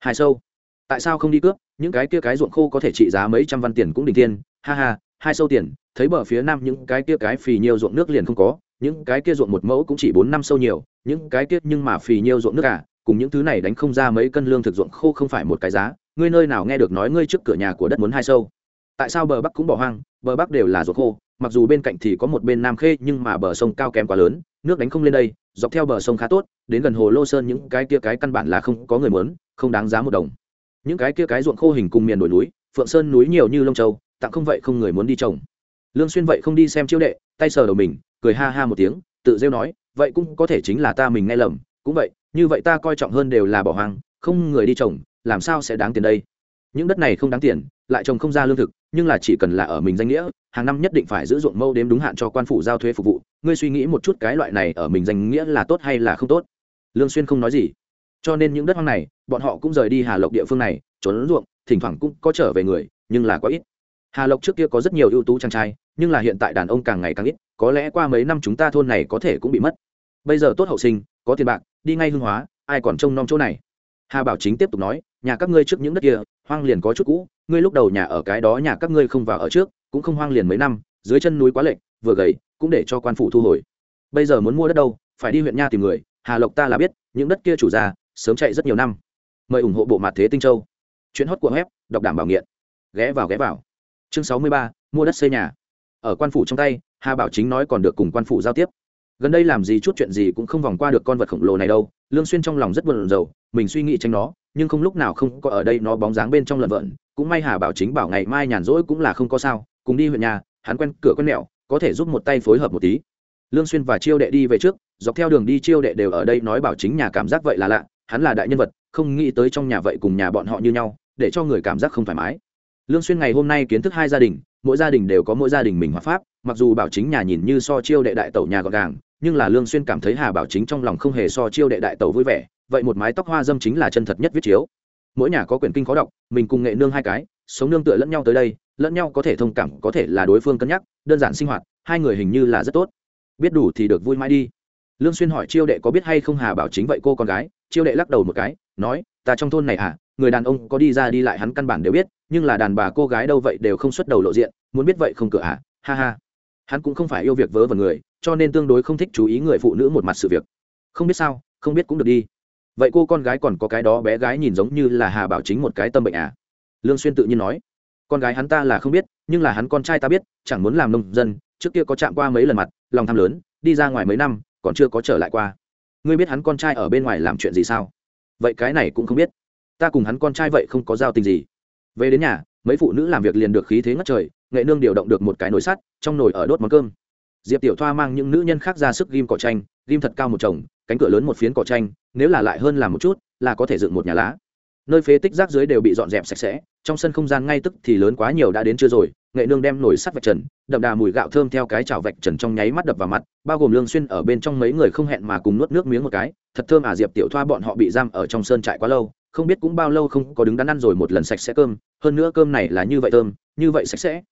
Hai sâu? Tại sao không đi cướp? Những cái kia cái ruộng khô có thể trị giá mấy trăm văn tiền cũng đình tiên ha ha, hai sâu tiền, thấy bờ phía nam những cái kia cái phì nhiều ruộng nước liền không có, những cái kia ruộng một mẫu cũng chỉ bốn năm sâu nhiều, những cái kia nhưng mà phì nhiều ruộng nước cả cùng những thứ này đánh không ra mấy cân lương thực ruộng khô không phải một cái giá. Ngươi nơi nào nghe được nói ngươi trước cửa nhà của đất muốn hai sâu? Tại sao bờ bắc cũng bỏ hoang, bờ bắc đều là ruộng khô, mặc dù bên cạnh thì có một bên nam khê, nhưng mà bờ sông cao kém quá lớn, nước đánh không lên đây, dọc theo bờ sông khá tốt, đến gần hồ lô sơn những cái kia cái căn bản là không có người muốn, không đáng giá một đồng. Những cái kia cái ruộng khô hình cùng miền đồi núi, phượng sơn núi nhiều như lông châu, tặng không vậy không người muốn đi trồng. Lương xuyên vậy không đi xem chiêu đệ, tay sờ đầu mình, cười ha ha một tiếng, tự rêu nói, vậy cũng có thể chính là ta mình nghe lầm, cũng vậy như vậy ta coi trọng hơn đều là bỏ hoang, không người đi trồng, làm sao sẽ đáng tiền đây? Những đất này không đáng tiền, lại trồng không ra lương thực, nhưng là chỉ cần là ở mình danh nghĩa, hàng năm nhất định phải giữ ruộng mâu đếm đúng hạn cho quan phủ giao thuế phục vụ. Ngươi suy nghĩ một chút cái loại này ở mình danh nghĩa là tốt hay là không tốt? Lương xuyên không nói gì. Cho nên những đất hoang này, bọn họ cũng rời đi hà lộc địa phương này, trốn ruộng, thỉnh thoảng cũng có trở về người, nhưng là quá ít. Hà lộc trước kia có rất nhiều ưu tú trang trai, nhưng là hiện tại đàn ông càng ngày càng ít, có lẽ qua mấy năm chúng ta thôn này có thể cũng bị mất. Bây giờ tốt hậu sinh, có tiền bạc đi ngay hương hóa, ai còn trông nom chỗ này? Hà bảo chính tiếp tục nói, nhà các ngươi trước những đất kia, hoang liền có chút cũ, ngươi lúc đầu nhà ở cái đó nhà các ngươi không vào ở trước, cũng không hoang liền mấy năm, dưới chân núi quá lệch, vừa gầy, cũng để cho quan phủ thu hồi. Bây giờ muốn mua đất đâu, phải đi huyện nha tìm người, hà lộc ta là biết, những đất kia chủ già sớm chạy rất nhiều năm. Mời ủng hộ bộ mặt thế tinh châu. Chuyện hót của web, đọc đảm bảo nghiện. Ghé vào ghé vào. Chương sáu mươi ba, mua đất xây nhà. Ở quan phủ trong tay, hà bảo chính nói còn được cùng quan phủ giao tiếp gần đây làm gì chút chuyện gì cũng không vòng qua được con vật khổng lồ này đâu, lương xuyên trong lòng rất buồn rầu, mình suy nghĩ tránh nó, nhưng không lúc nào không có ở đây nó bóng dáng bên trong lợn vợn, cũng may hà bảo chính bảo ngày mai nhàn rỗi cũng là không có sao, cùng đi huyện nhà, hắn quen cửa quen mẹo, có thể giúp một tay phối hợp một tí. Lương xuyên và chiêu đệ đi về trước, dọc theo đường đi chiêu đệ đều ở đây nói bảo chính nhà cảm giác vậy là lạ, hắn là đại nhân vật, không nghĩ tới trong nhà vậy cùng nhà bọn họ như nhau, để cho người cảm giác không thoải mái. Lương xuyên ngày hôm nay kiến thức hai gia đình mỗi gia đình đều có mỗi gia đình mình hòa pháp, mặc dù bảo chính nhà nhìn như so chiêu đệ đại tẩu nhà gọn gàng, nhưng là lương xuyên cảm thấy hà bảo chính trong lòng không hề so chiêu đệ đại tẩu vui vẻ, vậy một mái tóc hoa dâm chính là chân thật nhất viết chiếu. Mỗi nhà có quyển kinh khó đọc, mình cùng nghệ nương hai cái, sống nương tựa lẫn nhau tới đây, lẫn nhau có thể thông cảm, có thể là đối phương cân nhắc, đơn giản sinh hoạt, hai người hình như là rất tốt. Biết đủ thì được vui mãi đi. Lương xuyên hỏi chiêu đệ có biết hay không hà bảo chính vậy cô con gái? Chiêu đệ lắc đầu một cái, nói, ta trong thôn này à người đàn ông có đi ra đi lại hắn căn bản đều biết, nhưng là đàn bà cô gái đâu vậy đều không xuất đầu lộ diện, muốn biết vậy không cửa à ha ha. Hắn cũng không phải yêu việc vớ vẩn người, cho nên tương đối không thích chú ý người phụ nữ một mặt sự việc. Không biết sao, không biết cũng được đi. Vậy cô con gái còn có cái đó bé gái nhìn giống như là hà bảo chính một cái tâm bệnh à? Lương xuyên tự nhiên nói. Con gái hắn ta là không biết, nhưng là hắn con trai ta biết, chẳng muốn làm nông dân, trước kia có chạm qua mấy lần mặt, lòng tham lớn, đi ra ngoài mấy năm, còn chưa có trở lại qua. Ngươi biết hắn con trai ở bên ngoài làm chuyện gì sao? Vậy cái này cũng không biết ta cùng hắn con trai vậy không có giao tình gì. Về đến nhà, mấy phụ nữ làm việc liền được khí thế ngất trời, nghệ nương điều động được một cái nồi sắt, trong nồi ở đốt món cơm. Diệp tiểu thoa mang những nữ nhân khác ra sức ghim cỏ tranh ghim thật cao một chồng, cánh cửa lớn một phiến cỏ tranh nếu là lại hơn là một chút, là có thể dựng một nhà lá. Nơi phế tích rác dưới đều bị dọn dẹp sạch sẽ, trong sân không gian ngay tức thì lớn quá nhiều đã đến chưa rồi, nghệ nương đem nồi sắt vạch trần, đậm đà mùi gạo thơm theo cái chảo vạch trần trong nháy mắt đập vào mặt, bao gồm lương xuyên ở bên trong mấy người không hẹn mà cùng nuốt nước miếng một cái. Thật thơm à diệp tiểu thoa bọn họ bị giam ở trong sơn trại quá lâu không biết cũng bao lâu không có đứng đắn ăn rồi một lần sạch sẽ cơm, hơn nữa cơm này là như vậy thơm, như vậy sạch sẽ.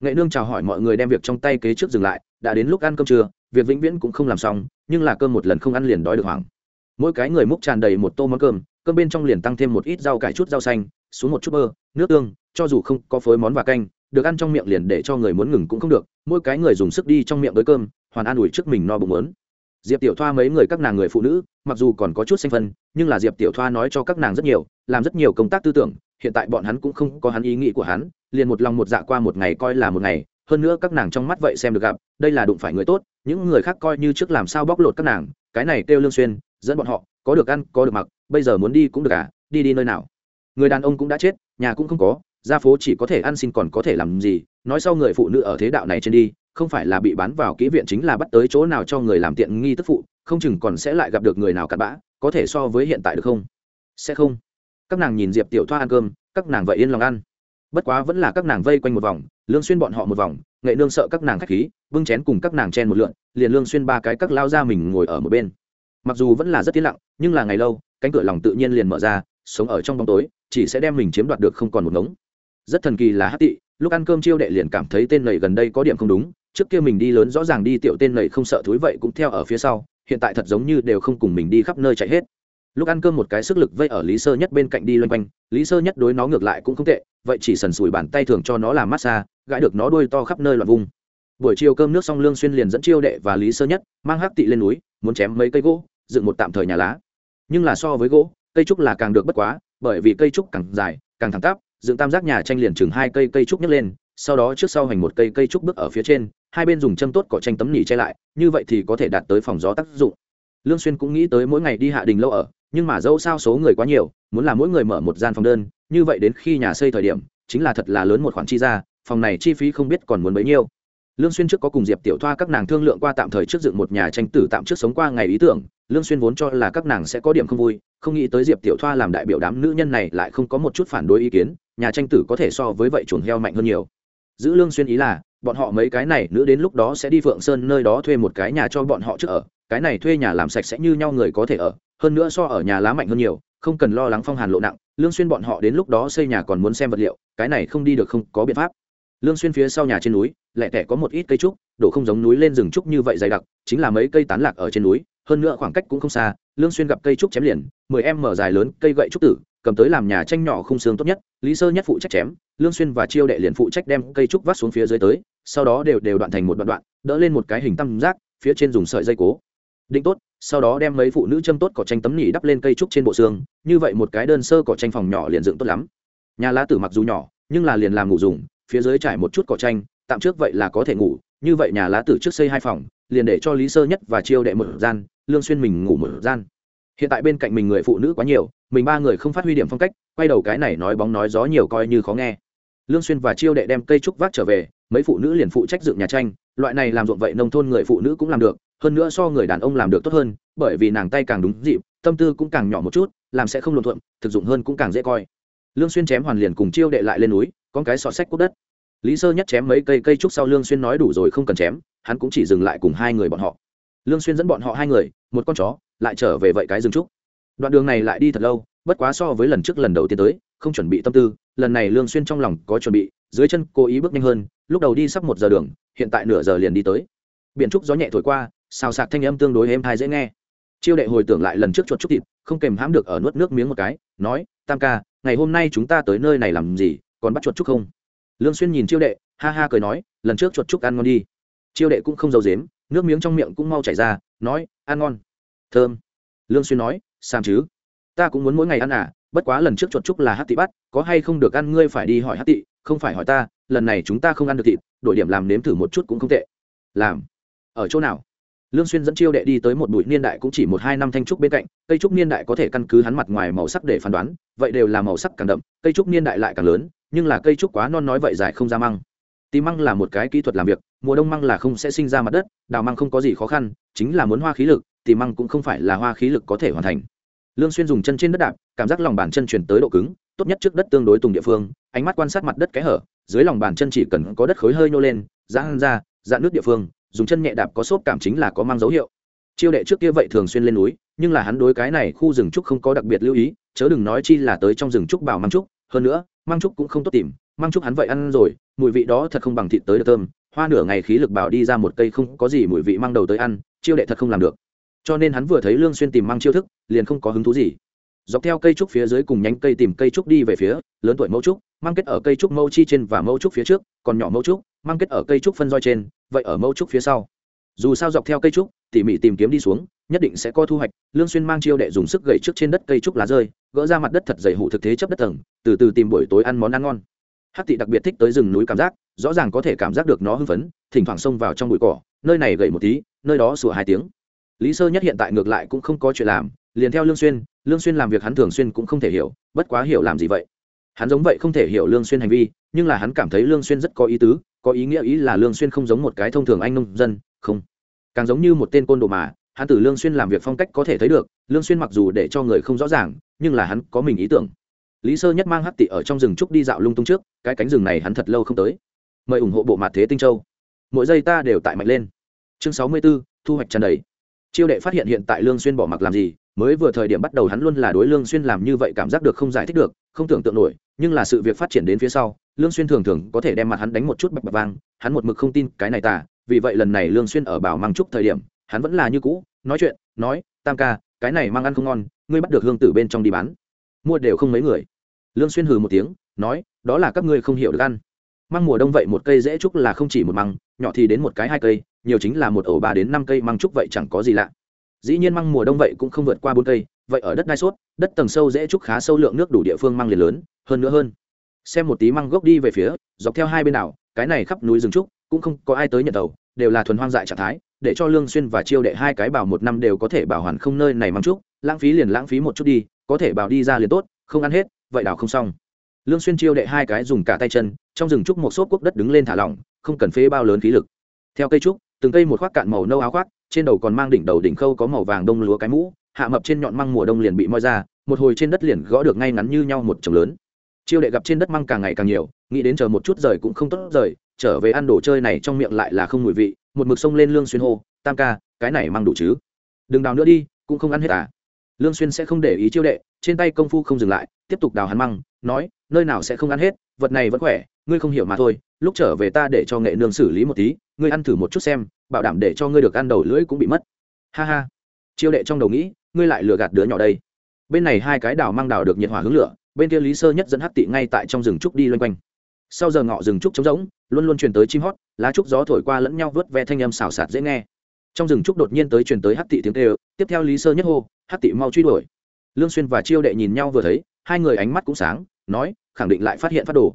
Nghệ nương chào hỏi mọi người đem việc trong tay kế trước dừng lại, đã đến lúc ăn cơm trưa, việc vĩnh viễn cũng không làm xong, nhưng là cơm một lần không ăn liền đói được hoảng. Mỗi cái người múc tràn đầy một tô món cơm cơm bên trong liền tăng thêm một ít rau cải chút rau xanh, xuống một chút bơ, nước tương, cho dù không có phối món và canh, được ăn trong miệng liền để cho người muốn ngừng cũng không được, mỗi cái người dùng sức đi trong miệng với cơm, hoàn an ủi trước mình no bụng lớn diệp tiểu thoa mấy người các nàng người phụ nữ, mặc dù còn có chút xanh phân, nhưng là diệp tiểu thoa nói cho các nàng rất nhiều, làm rất nhiều công tác tư tưởng, hiện tại bọn hắn cũng không có hắn ý nghĩ của hắn, liền một lòng một dạ qua một ngày coi là một ngày, hơn nữa các nàng trong mắt vậy xem được gặp, đây là đụng phải người tốt, những người khác coi như trước làm sao bóc lột các nàng, cái này kêu lương xuyên, dẫn bọn họ, có được ăn, có được mặc, bây giờ muốn đi cũng được à đi đi nơi nào. Người đàn ông cũng đã chết, nhà cũng không có ra phố chỉ có thể ăn xin còn có thể làm gì, nói sau người phụ nữ ở thế đạo này trên đi không phải là bị bán vào kỹ viện chính là bắt tới chỗ nào cho người làm tiện nghi tức phụ, không chừng còn sẽ lại gặp được người nào cặn bã, có thể so với hiện tại được không? Sẽ không. Các nàng nhìn diệp tiểu thoa ăn cơm, các nàng vậy yên lòng ăn. Bất quá vẫn là các nàng vây quanh một vòng, lương xuyên bọn họ một vòng, nghệ nương sợ các nàng khách khí, bưng chén cùng các nàng chen một lượn, liền lương xuyên ba cái các lao ra mình ngồi ở một bên. Mặc dù vẫn là rất tiến lặng, nhưng là ngày lâu, cánh cửa lòng tự nhiên liền mở ra, sống ở trong bóng tối, chỉ sẽ đem mình chiếm đoạt được không còn một ngống. Rất thần kỳ là hát tị, lúc ăn cơm chiêu đệ liền cảm thấy tên này gần đây có điểm không đúng trước kia mình đi lớn rõ ràng đi tiểu tên nầy không sợ thúi vậy cũng theo ở phía sau, hiện tại thật giống như đều không cùng mình đi khắp nơi chạy hết. Lúc ăn cơm một cái sức lực vây ở lý sơ nhất bên cạnh đi loanh quanh, lý sơ nhất đối nó ngược lại cũng không tệ, vậy chỉ sần sùi bàn tay thường cho nó làm massage gãi được nó đuôi to khắp nơi loạn vùng. Buổi chiều cơm nước xong lương xuyên liền dẫn chiêu đệ và lý sơ nhất mang hắc tị lên núi, muốn chém mấy cây gỗ, dựng một tạm thời nhà lá. Nhưng là so với gỗ, cây trúc là càng được bất quá, bởi vì cây trúc càng dài, càng thẳng tắp, dựng tam giác nhà tranh liền chừng hai cây cây trúc nhấc lên, sau đó trước sau hành một cây cây trúc bước ở phía trên hai bên dùng châm tốt cỏ tranh tấm nỉ che lại, như vậy thì có thể đạt tới phòng gió tác dụng. Lương xuyên cũng nghĩ tới mỗi ngày đi hạ đình lâu ở, nhưng mà dẫu sao số người quá nhiều, muốn là mỗi người mở một gian phòng đơn, như vậy đến khi nhà xây thời điểm, chính là thật là lớn một khoản chi ra, phòng này chi phí không biết còn muốn bấy nhiêu. Lương xuyên trước có cùng diệp tiểu thoa các nàng thương lượng qua tạm thời trước dựng một nhà tranh tử tạm trước sống qua ngày ý tưởng, lương xuyên vốn cho là các nàng sẽ có điểm không vui, không nghĩ tới diệp tiểu thoa làm đại biểu đám nữ nhân này lại không có một chút phản đối ý kiến, nhà tranh tử có thể so với vậy chuồng heo mạnh hơn nhiều. Giữ lương xuyên ý là bọn họ mấy cái này, nữ đến lúc đó sẽ đi phượng sơn nơi đó thuê một cái nhà cho bọn họ trước ở. Cái này thuê nhà làm sạch sẽ như nhau người có thể ở. Hơn nữa so ở nhà lá mạnh hơn nhiều, không cần lo lắng phong hàn lộ nặng. Lương xuyên bọn họ đến lúc đó xây nhà còn muốn xem vật liệu, cái này không đi được, không có biện pháp. Lương xuyên phía sau nhà trên núi, lẻ tẻ có một ít cây trúc, đổ không giống núi lên rừng trúc như vậy dày đặc, chính là mấy cây tán lạc ở trên núi, hơn nữa khoảng cách cũng không xa. Lương xuyên gặp cây trúc chém liền, mười em mở dài lớn, cây gậy trúc tử cầm tới làm nhà tranh nhỏ khung xương tốt nhất, lý sơ nhất phụ trách chém, lương xuyên và chiêu đệ liền phụ trách đem cây trúc vắt xuống phía dưới tới, sau đó đều đều đoạn thành một đoạn đoạn, đỡ lên một cái hình tam giác, phía trên dùng sợi dây cố. Định tốt, sau đó đem mấy phụ nữ châm tốt cỏ tranh tấm nỉ đắp lên cây trúc trên bộ xương, như vậy một cái đơn sơ cỏ tranh phòng nhỏ liền dựng tốt lắm. Nhà lá tử mặc dù nhỏ, nhưng là liền làm ngủ dùng, phía dưới trải một chút cỏ tranh, tạm trước vậy là có thể ngủ, như vậy nhà lá tử trước xây hai phòng, liền để cho lý sơ nhất và chiêu đệ một gian, lương xuyên mình ngủ một gian hiện tại bên cạnh mình người phụ nữ quá nhiều, mình ba người không phát huy điểm phong cách, quay đầu cái này nói bóng nói gió nhiều coi như khó nghe. Lương xuyên và chiêu đệ đem cây trúc vác trở về, mấy phụ nữ liền phụ trách dựng nhà tranh, loại này làm ruộng vậy nông thôn người phụ nữ cũng làm được, hơn nữa so người đàn ông làm được tốt hơn, bởi vì nàng tay càng đúng dịp, tâm tư cũng càng nhỏ một chút, làm sẽ không luồn thuận thực dụng hơn cũng càng dễ coi. Lương xuyên chém hoàn liền cùng chiêu đệ lại lên núi con cái sọt sách cốt đất. Lý sơ nhất chém mấy cây cây trúc sau lương xuyên nói đủ rồi không cần chém, hắn cũng chỉ dừng lại cùng hai người bọn họ lương xuyên dẫn bọn họ hai người, một con chó, lại trở về vậy cái rừng trúc. Đoạn đường này lại đi thật lâu, bất quá so với lần trước lần đầu tiên tới, không chuẩn bị tâm tư, lần này lương xuyên trong lòng có chuẩn bị, dưới chân cố ý bước nhanh hơn, lúc đầu đi sắp một giờ đường, hiện tại nửa giờ liền đi tới. Biển trúc gió nhẹ thổi qua, xào sạc thanh âm tương đối êm tai dễ nghe. Chiêu đệ hồi tưởng lại lần trước chuột trúc thịt, không kềm hãm được ở nuốt nước miếng một cái, nói, tam ca, ngày hôm nay chúng ta tới nơi này làm gì, còn bắt chuột trúc không? Lương xuyên nhìn chiêu đệ, ha ha cười nói, lần trước chuột trúc ăn ngon đi. Chiêu đệ cũng không giấu dếm nước miếng trong miệng cũng mau chảy ra, nói, ăn ngon. Thơm. Lương xuyên nói sam chứ, ta cũng muốn mỗi ngày ăn à bất quá lần trước chuột trúc là hát tị bắt, có hay không được ăn ngươi phải đi hỏi hát tị không phải hỏi ta, lần này chúng ta không ăn được thịt, đổi điểm làm nếm thử một chút cũng không tệ. Làm, ở chỗ nào? Lương xuyên dẫn chiêu đệ đi tới một bụi niên đại cũng chỉ một hai năm thanh trúc bên cạnh, cây trúc niên đại có thể căn cứ hắn mặt ngoài màu sắc để phán đoán, vậy đều là màu sắc càng đậm, cây trúc niên đại lại càng lớn, nhưng là cây trúc quá non nói vậy dài không ra măng tí măng là một cái kỹ thuật làm việc, mùa đông măng là không sẽ sinh ra mặt đất, đào măng không có gì khó khăn, chính là muốn hoa khí lực tí măng cũng không phải là hoa khí lực có thể hoàn thành. Lương xuyên dùng chân trên đất đạp, cảm giác lòng bàn chân chuyển tới độ cứng, tốt nhất trước đất tương đối tùng địa phương, ánh mắt quan sát mặt đất kẽ hở, dưới lòng bàn chân chỉ cần có đất khối hơi nô lên giãn ra dạn nước địa phương, dùng chân nhẹ đạp có xốp cảm chính là có mang dấu hiệu. Chiêu đệ trước kia vậy thường xuyên lên núi, nhưng là hắn đối cái này khu rừng trúc không có đặc biệt lưu ý, chớ đừng nói chi là tới trong rừng trúc bảo mang trúc, hơn nữa mang trúc cũng không tốt tìm mang trúc hắn vậy ăn rồi mùi vị đó thật không bằng thịt tới được thơm, hoa nửa ngày khí lực bảo đi ra một cây không có gì mùi vị mang đầu tới ăn, chiêu đệ thật không làm được. Cho nên hắn vừa thấy lương xuyên tìm mang chiêu thức, liền không có hứng thú gì. Dọc theo cây trúc phía dưới cùng nhánh cây tìm cây trúc đi về phía, lớn tuổi mẫu trúc, mang kết ở cây trúc mẫu chi trên và mẫu trúc phía trước, còn nhỏ mẫu trúc, mang kết ở cây trúc phân roi trên, vậy ở mẫu trúc phía sau. Dù sao dọc theo cây trúc, tỉ mỉ tìm kiếm đi xuống, nhất định sẽ có thu hoạch, lương xuyên mang chiêu đệ dùng sức gậy trước trên đất cây trúc lá rơi, gỡ ra mặt đất thật dày hủ thực thế chấp đất tầng, từ từ tìm buổi tối ăn món ăn ngon hắc tị đặc biệt thích tới rừng núi cảm giác, rõ ràng có thể cảm giác được nó hưng phấn, thỉnh thoảng xông vào trong bụi cỏ, nơi này gậy một tí, nơi đó sủa hai tiếng. Lý sơ nhất hiện tại ngược lại cũng không có chuyện làm, liền theo lương xuyên lương xuyên làm việc hắn thường xuyên cũng không thể hiểu, bất quá hiểu làm gì vậy? Hắn giống vậy không thể hiểu lương xuyên hành vi, nhưng là hắn cảm thấy lương xuyên rất có ý tứ, có ý nghĩa ý là lương xuyên không giống một cái thông thường anh nông dân, không. Càng giống như một tên côn đồ mà, hắn từ lương xuyên làm việc phong cách có thể thấy được, lương xuyên mặc dù để cho người không rõ ràng, nhưng là hắn có mình ý tưởng lý sơ nhất mang hắc tị ở trong rừng trúc đi dạo lung tung trước cái cánh rừng này hắn thật lâu không tới. Mời ủng hộ bộ mặt thế tinh châu. Mỗi giây ta đều tại mạnh lên. Chương 64, thu hoạch tràn đầy. Chiêu đệ phát hiện hiện tại lương xuyên bỏ mặc làm gì mới vừa thời điểm bắt đầu hắn luôn là đối lương xuyên làm như vậy cảm giác được không giải thích được không tưởng tượng nổi nhưng là sự việc phát triển đến phía sau lương xuyên thường thường có thể đem mặt hắn đánh một chút bập bập vang hắn một mực không tin cái này tà vì vậy lần này lương xuyên ở bảo mang trúc thời điểm hắn vẫn là như cũ nói chuyện nói tam ca cái này mang ăn không ngon ngươi bắt được hương tử bên trong đi bán. Mua đều không mấy người lương xuyên hừ một tiếng, nói, đó là các ngươi không hiểu được ăn. Măng mùa đông vậy một cây dễ trúc là không chỉ một măng, nhỏ thì đến một cái hai cây, nhiều chính là một ổ ba đến năm cây măng trúc vậy chẳng có gì lạ. Dĩ nhiên măng mùa đông vậy cũng không vượt qua bốn cây, vậy ở đất đai suốt đất tầng sâu dễ trúc khá sâu lượng nước đủ địa phương măng liền lớn, hơn nữa hơn. Xem một tí măng gốc đi về phía, dọc theo hai bên đảo, cái này khắp núi rừng trúc, cũng không có ai tới nhận đầu đều là thuần hoang dại trạng thái, để cho lương xuyên và chiêu đệ hai cái bảo một năm đều có thể bảo hoàn không nơi này măng trúc, lãng phí liền lãng phí một chút đi, có thể bảo đi ra liền tốt, không ăn hết vậy đào không xong. Lương xuyên chiêu đệ hai cái dùng cả tay chân, trong rừng trúc một xốp quốc đất đứng lên thả lỏng, không cần phế bao lớn khí lực. Theo cây trúc, từng cây một khoác cạn màu nâu áo khoác, trên đầu còn mang đỉnh đầu đỉnh khâu có màu vàng đông lúa cái mũ, hạ mập trên nhọn măng mùa đông liền bị moi ra, một hồi trên đất liền gõ được ngay ngắn như nhau một chồng lớn. Chiêu đệ gặp trên đất măng càng ngày càng nhiều, nghĩ đến chờ một chút rời cũng không tốt rời, trở về ăn đồ chơi này trong miệng lại là không mùi vị, một mực sông lên lương xuyên hô, tam ca, cái này mang đủ chứ? Đừng đào nữa đi, cũng không ăn hết à? Lương xuyên sẽ không để ý chiêu đệ trên tay công phu không dừng lại, tiếp tục đào hắn măng, nói, nơi nào sẽ không ăn hết, vật này vẫn khỏe, ngươi không hiểu mà thôi, lúc trở về ta để cho nghệ nương xử lý một tí, ngươi ăn thử một chút xem, bảo đảm để cho ngươi được ăn đầu lưỡi cũng bị mất. Ha ha. Chiêu đệ trong đầu nghĩ, ngươi lại lừa gạt đứa nhỏ đây. Bên này hai cái đào mang đào được nhiệt hỏa hướng lửa, bên kia lý sơ nhất dẫn hắc tị ngay tại trong rừng trúc đi loanh quanh. Sau giờ ngọ rừng trúc trống rỗng, luôn luôn truyền tới chim hót, lá trúc gió thổi qua lẫn nhau vớt ve thanh âm xào xạc dễ nghe. Trong rừng trúc đột nhiên tới truyền tới hắc tị tiếng kêu, tiếp theo lý sơ nhất hô, hắc tị mau truy đuổi lương xuyên và chiêu đệ nhìn nhau vừa thấy, hai người ánh mắt cũng sáng, nói, khẳng định lại phát hiện phát đồ.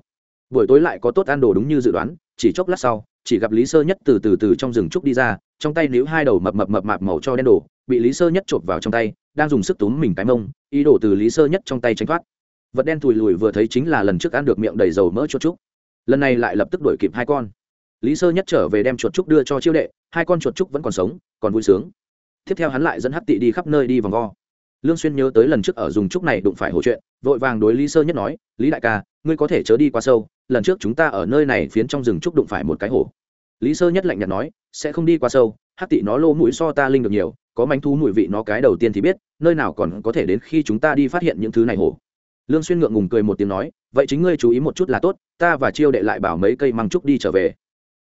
Buổi tối lại có tốt ăn đồ đúng như dự đoán, chỉ chốc lát sau, chỉ gặp lý sơ nhất từ từ từ trong rừng trúc đi ra, trong tay níu hai đầu mập mập mập mạp màu cho đen đồ, bị lý sơ nhất chộp vào trong tay, đang dùng sức túm mình cái mông, ý đồ từ lý sơ nhất trong tay tránh thoát. Vật đen thùi lùi vừa thấy chính là lần trước ăn được miệng đầy dầu mỡ chuột trúc. Lần này lại lập tức đuổi kịp hai con. Lý sơ nhất trở về đem chuột trúc đưa cho chiêu đệ, hai con chuột trúc vẫn còn sống, còn vui sướng. Tiếp theo hắn lại dẫn hắc tị đi khắp nơi đi vòng vo lương xuyên nhớ tới lần trước ở dùng trúc này đụng phải hồ chuyện, vội vàng đối lý sơ nhất nói, lý đại ca, ngươi có thể chớ đi quá sâu, lần trước chúng ta ở nơi này phiến trong rừng trúc đụng phải một cái hồ. lý sơ nhất lạnh nhạt nói, sẽ không đi quá sâu, hắc tị nó lô mũi so ta linh được nhiều, có manh thú mùi vị nó cái đầu tiên thì biết, nơi nào còn có thể đến khi chúng ta đi phát hiện những thứ này hồ. lương xuyên ngượng ngùng cười một tiếng nói, vậy chính ngươi chú ý một chút là tốt, ta và chiêu đệ lại bảo mấy cây măng trúc đi trở về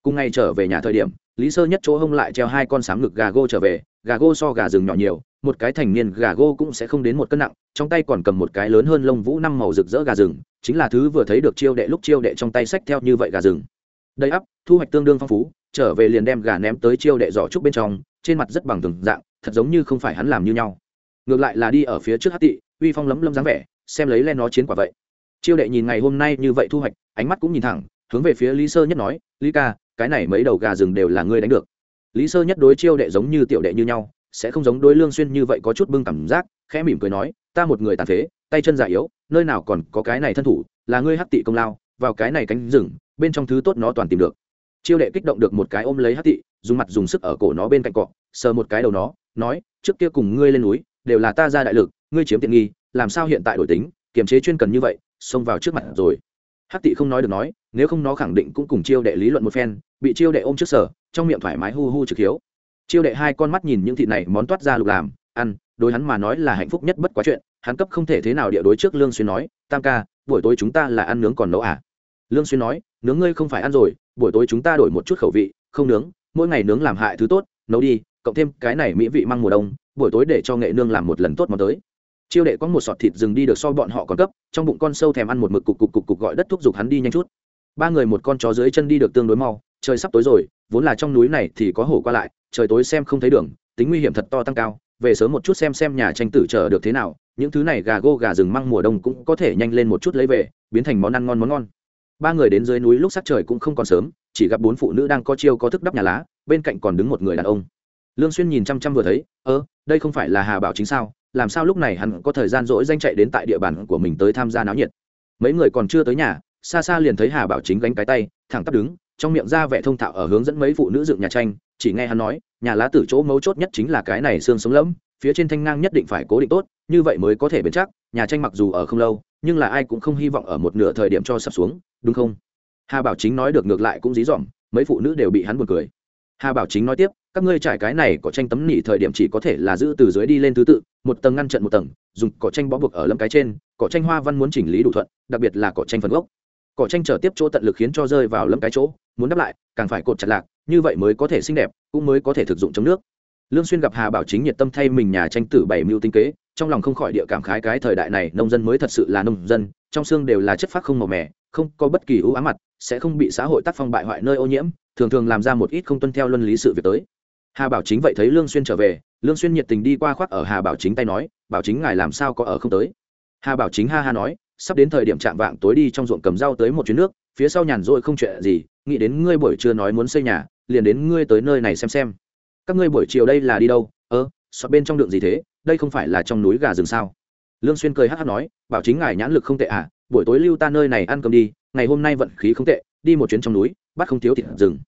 cùng ngày trở về nhà thời điểm lý sơ nhất chỗ hông lại treo hai con sám ngực gà gô trở về, gà gô so gà rừng nhỏ nhiều, một cái thành niên gà gô cũng sẽ không đến một cân nặng, trong tay còn cầm một cái lớn hơn lông vũ năm màu rực rỡ gà rừng, chính là thứ vừa thấy được chiêu đệ lúc chiêu đệ trong tay sách theo như vậy gà rừng. Đầy ắp, thu hoạch tương đương phong phú, trở về liền đem gà ném tới chiêu đệ giỏ trúc bên trong, trên mặt rất bằng từng dạng, thật giống như không phải hắn làm như nhau. Ngược lại là đi ở phía trước hát tị, uy phong lấm lấm dáng vẻ, xem lấy len nó chiến quả vậy. Chiêu đệ nhìn ngày hôm nay như vậy thu hoạch, ánh mắt cũng nhìn thẳng, hướng về phía lý sơ nhất nói, lý ca cái này mấy đầu gà rừng đều là ngươi đánh được. Lý sơ nhất đối chiêu đệ giống như tiểu đệ như nhau, sẽ không giống đối lương xuyên như vậy có chút bưng cảm giác, khẽ mỉm cười nói, ta một người tàn phế, tay chân già yếu, nơi nào còn có cái này thân thủ, là ngươi hắc tị công lao, vào cái này cánh rừng, bên trong thứ tốt nó toàn tìm được. Chiêu đệ kích động được một cái ôm lấy hắc tị, dùng mặt dùng sức ở cổ nó bên cạnh cọ, sờ một cái đầu nó, nói, trước kia cùng ngươi lên núi, đều là ta ra đại lực, ngươi chiếm tiện nghi, làm sao hiện tại đổi tính, kiềm chế chuyên cần như vậy, xông vào trước mặt rồi hắc tị không nói được nói, nếu không nó khẳng định cũng cùng chiêu đệ lý luận một phen, bị chiêu đệ ôm trước sở, trong miệng thoải mái hu hu trực hiếu. Chiêu đệ hai con mắt nhìn những thịt này món toát ra lục làm, ăn, đối hắn mà nói là hạnh phúc nhất bất quá chuyện, hắn cấp không thể thế nào địa đối trước lương xuyên nói, tam ca, buổi tối chúng ta là ăn nướng còn nấu à? Lương xuyên nói, nướng ngươi không phải ăn rồi, buổi tối chúng ta đổi một chút khẩu vị, không nướng, mỗi ngày nướng làm hại thứ tốt, nấu đi, cộng thêm cái này mỹ vị măng mùa đông, buổi tối để cho nghệ nương làm một lần tốt món tới chiêu đệ có một sọt thịt rừng đi được so bọn họ còn cấp trong bụng con sâu thèm ăn một mực cục cục cục cục gọi đất thúc giục hắn đi nhanh chút. Ba người một con chó dưới chân đi được tương đối mau, trời sắp tối rồi, vốn là trong núi này thì có hổ qua lại, trời tối xem không thấy đường, tính nguy hiểm thật to tăng cao, về sớm một chút xem xem nhà tranh tử chờ được thế nào, những thứ này gà gô gà rừng măng mùa đông cũng có thể nhanh lên một chút lấy về, biến thành món ăn ngon món ngon. Ba người đến dưới núi lúc sắc trời cũng không còn sớm, chỉ gặp bốn phụ nữ đang có chiêu có thức đắp nhà lá, bên cạnh còn đứng một người đàn ông. Lương xuyên nhìn chăm chăm vừa thấy, ơ, đây không phải là hà bảo chính sao? Làm sao lúc này hắn có thời gian rỗi danh chạy đến tại địa bàn của mình tới tham gia náo nhiệt? Mấy người còn chưa tới nhà, xa xa liền thấy hà bảo chính gánh cái tay, thẳng tắp đứng, trong miệng ra vẻ thông thạo ở hướng dẫn mấy phụ nữ dựng nhà tranh, chỉ nghe hắn nói, nhà lá tử chỗ mấu chốt nhất chính là cái này xương sống lẫm, phía trên thanh ngang nhất định phải cố định tốt, như vậy mới có thể bền chắc, nhà tranh mặc dù ở không lâu, nhưng là ai cũng không hy vọng ở một nửa thời điểm cho sập xuống, đúng không? Hà bảo chính nói được ngược lại cũng dí dỏm, mấy phụ nữ đều bị hắn buồn cười. Hà bảo chính nói tiếp các ngươi trải cái này có tranh tấm nỉ thời điểm chỉ có thể là giữ từ dưới đi lên thứ tự, một tầng ngăn trận một tầng, dùng cỏ tranh bó buộc ở lâm cái trên, cỏ tranh hoa văn muốn chỉnh lý đủ thuận, đặc biệt là cỏ tranh phần gốc. Cỏ tranh trở tiếp chỗ tận lực khiến cho rơi vào lâm cái chỗ, muốn đắp lại, càng phải cột chặt lạc, như vậy mới có thể xinh đẹp, cũng mới có thể thực dụng trong nước. Lương xuyên gặp hà bảo chính nhiệt tâm thay mình nhà tranh tử bảy mưu tinh kế, trong lòng không khỏi địa cảm khái cái thời đại này nông dân mới thật sự là nông dân, trong xương đều là chất phác không màu mè, không có bất kỳ ưu ám mặt, sẽ không bị xã hội tác phong bại hoại nơi ô nhiễm, thường thường làm ra một ít không tuân theo luân lý sự việc tới hà bảo chính vậy thấy lương xuyên trở về lương xuyên nhiệt tình đi qua khoác ở hà bảo chính tay nói bảo chính ngài làm sao có ở không tới? Hà bảo chính ha ha nói sắp đến thời điểm chạm vạng tối đi trong ruộng cầm rau tới một chuyến nước phía sau nhàn rỗi không chuyện gì nghĩ đến ngươi buổi trưa nói muốn xây nhà liền đến ngươi tới nơi này xem xem. Các ngươi buổi chiều đây là đi đâu? Ơ ờ, sọt bên trong đường gì thế? Đây không phải là trong núi gà rừng sao? Lương xuyên cười hắt hắt nói bảo chính ngài nhãn lực không tệ à buổi tối lưu ta nơi này ăn cơm đi ngày hôm nay vận khí không tệ đi một chuyến trong núi bắt không thiếu thịt rừng.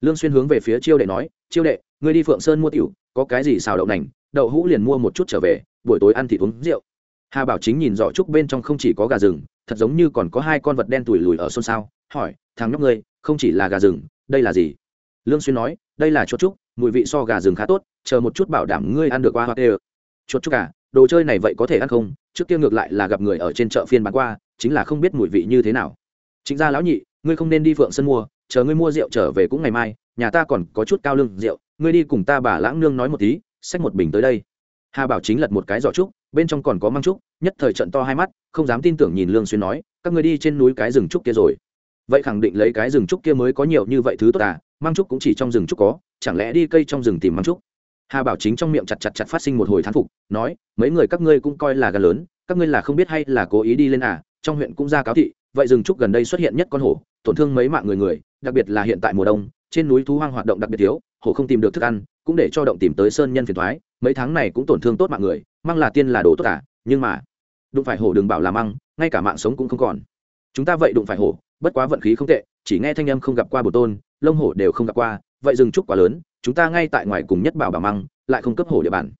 Lương xuyên hướng về phía chiêu đệ nói chiêu đệ ngươi đi phượng sơn mua tiểu, có cái gì xào đậu nành, đậu hũ liền mua một chút trở về, buổi tối ăn thịt uống rượu. Hà bảo chính nhìn rõ trúc bên trong không chỉ có gà rừng, thật giống như còn có hai con vật đen tủi lùi ở xôn xao, hỏi, thằng nhóc ngươi, không chỉ là gà rừng, đây là gì? Lương xuyên nói, đây là chuột trúc, mùi vị so gà rừng khá tốt, chờ một chút bảo đảm ngươi ăn được qua hoặc tê chuột trúc à đồ chơi này vậy có thể ăn không? Trước kia ngược lại là gặp người ở trên chợ phiên bán qua, chính là không biết mùi vị như thế nào. Chính gia lão nhị, ngươi không nên đi phượng sân mua, chờ ngươi mua rượu trở về cũng ngày mai, nhà ta còn có chút cao lương rượu ngươi đi cùng ta bà lãng nương nói một tí, xách một bình tới đây. Hà bảo chính lật một cái giỏ trúc, bên trong còn có măng trúc, nhất thời trận to hai mắt, không dám tin tưởng nhìn lương xuyên nói, các ngươi đi trên núi cái rừng trúc kia rồi. Vậy khẳng định lấy cái rừng trúc kia mới có nhiều như vậy thứ tốt à măng trúc cũng chỉ trong rừng trúc có, chẳng lẽ đi cây trong rừng tìm măng trúc? Hà bảo chính trong miệng chặt chặt chặt phát sinh một hồi thán phục, nói, mấy người các ngươi cũng coi là gà lớn, các ngươi là không biết hay là cố ý đi lên à trong huyện cũng ra cáo thị, vậy rừng trúc gần đây xuất hiện nhất con hổ, tổn thương mấy mạng người người, đặc biệt là hiện tại mùa đông, trên núi thú hoang hoạt động đặc biệt thiếu hổ không tìm được thức ăn, cũng để cho động tìm tới sơn nhân phiền thoái, mấy tháng này cũng tổn thương tốt mạng người măng là tiên là đồ tốt cả, nhưng mà, đụng phải hổ đừng bảo là măng, ngay cả mạng sống cũng không còn. Chúng ta vậy đụng phải hổ bất quá vận khí không tệ, chỉ nghe thanh âm không gặp qua bồ tôn, lông hổ đều không gặp qua, vậy rừng trúc quá lớn, chúng ta ngay tại ngoài cùng nhất bảo bà măng, lại không cấp hổ địa bàn.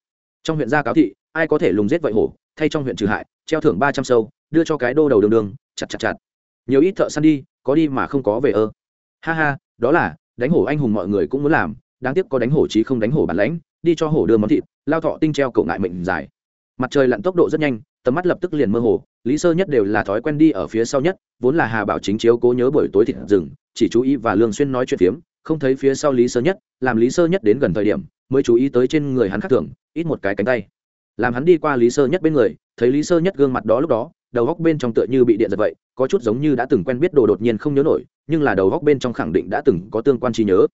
Trong huyện gia cáo thị, ai có thể lùng giết vậy hổ thay trong huyện trừ hại, treo thưởng ba trăm sâu, đưa cho cái đô đầu đường đường, chặt chặt chặt. Nhiều ít thợ săn đi, có đi mà không có về ơ. Ha ha, đó là, đánh hổ anh hùng mọi người cũng muốn làm đáng tiếc có đánh hổ chí không đánh hổ bản lãnh, đi cho hổ đưa món thịt, lao thọ tinh treo cậu ngại mệnh dài. Mặt trời lặn tốc độ rất nhanh, tầm mắt lập tức liền mơ hồ, lý sơ nhất đều là thói quen đi ở phía sau nhất, vốn là hà bảo chính chiếu cố nhớ buổi tối thịt rừng, chỉ chú ý và lương xuyên nói chuyện phiếm, không thấy phía sau lý sơ nhất, làm lý sơ nhất đến gần thời điểm, mới chú ý tới trên người hắn khác thường, ít một cái cánh tay. Làm hắn đi qua lý sơ nhất bên người, thấy lý sơ nhất gương mặt đó lúc đó, đầu góc bên trong tựa như bị điện giật vậy, có chút giống như đã từng quen biết đồ đột nhiên không nhớ nổi, nhưng là đầu góc bên trong khẳng định đã từng có tương quan trí nhớ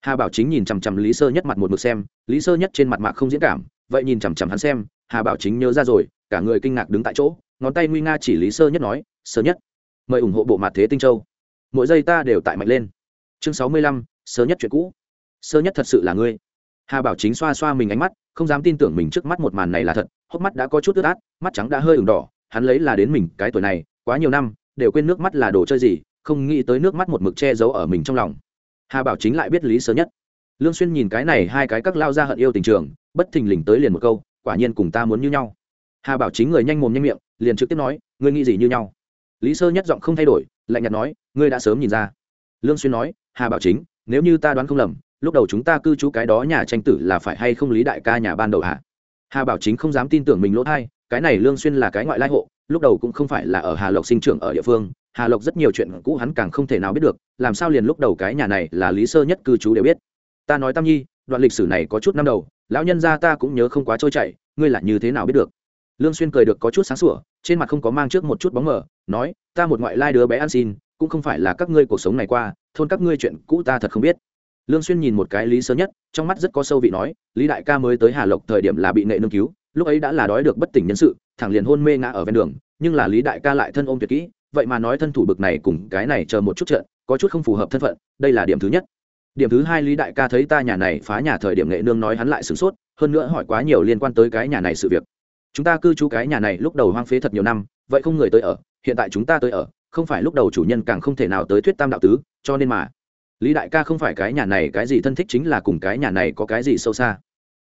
hà bảo chính nhìn chằm chằm lý sơ nhất mặt một mực xem, lý sơ nhất trên mặt mạc không diễn cảm, vậy nhìn chằm chằm hắn xem, hà bảo chính nhớ ra rồi, cả người kinh ngạc đứng tại chỗ, ngón tay nguy nga chỉ lý sơ nhất nói, sơ nhất, mời ủng hộ bộ mặt thế tinh châu. Mỗi giây ta đều tại mạnh lên. Chương sáu mươi lăm, sơ nhất chuyện cũ. Sơ nhất thật sự là ngươi. Hà bảo chính xoa xoa mình ánh mắt, không dám tin tưởng mình trước mắt một màn này là thật, hốc mắt đã có chút ướt át, mắt trắng đã hơi ửng đỏ, hắn lấy là đến mình cái tuổi này, quá nhiều năm, đều quên nước mắt là đồ chơi gì, không nghĩ tới nước mắt một mực che giấu ở mình trong lòng hà bảo chính lại biết lý sơ nhất lương xuyên nhìn cái này hai cái các lao ra hận yêu tình trường bất thình lình tới liền một câu quả nhiên cùng ta muốn như nhau hà bảo chính người nhanh mồm nhanh miệng liền trực tiếp nói ngươi nghĩ gì như nhau lý sơ nhất giọng không thay đổi lạnh nhạt nói ngươi đã sớm nhìn ra lương xuyên nói hà bảo chính nếu như ta đoán không lầm lúc đầu chúng ta cư trú cái đó nhà tranh tử là phải hay không lý đại ca nhà ban đầu hả hà bảo chính không dám tin tưởng mình lỗ thay cái này lương xuyên là cái ngoại lai hộ, lúc đầu cũng không phải là ở hà lộc sinh trưởng ở địa phương, hà lộc rất nhiều chuyện cũ hắn càng không thể nào biết được, làm sao liền lúc đầu cái nhà này là lý sơ nhất cư trú đều biết. Ta nói tam nhi, đoạn lịch sử này có chút năm đầu, lão nhân gia ta cũng nhớ không quá trôi chảy, ngươi là như thế nào biết được? Lương xuyên cười được có chút sáng sủa, trên mặt không có mang trước một chút bóng mờ, nói, ta một ngoại lai đứa bé ăn xin, cũng không phải là các ngươi cuộc sống này qua, thôn các ngươi chuyện cũ ta thật không biết. Lương xuyên nhìn một cái lý sơ nhất, trong mắt rất có sâu vị nói, lý đại ca mới tới hà lộc thời điểm là bị nệ nương cứu lúc ấy đã là đói được bất tỉnh nhân sự, thẳng liền hôn mê ngã ở ven đường, nhưng là lý đại ca lại thân ôm tuyệt kỹ, vậy mà nói thân thủ bực này cùng cái này chờ một chút trận, có chút không phù hợp thân phận, đây là điểm thứ nhất. Điểm thứ hai lý đại ca thấy ta nhà này phá nhà thời điểm nghệ nương nói hắn lại sửng sốt, hơn nữa hỏi quá nhiều liên quan tới cái nhà này sự việc. Chúng ta cư trú cái nhà này lúc đầu hoang phế thật nhiều năm, vậy không người tới ở, hiện tại chúng ta tới ở, không phải lúc đầu chủ nhân càng không thể nào tới thuyết tam đạo tứ, cho nên mà. Lý đại ca không phải cái nhà này, cái gì thân thích chính là cùng cái nhà này có cái gì sâu xa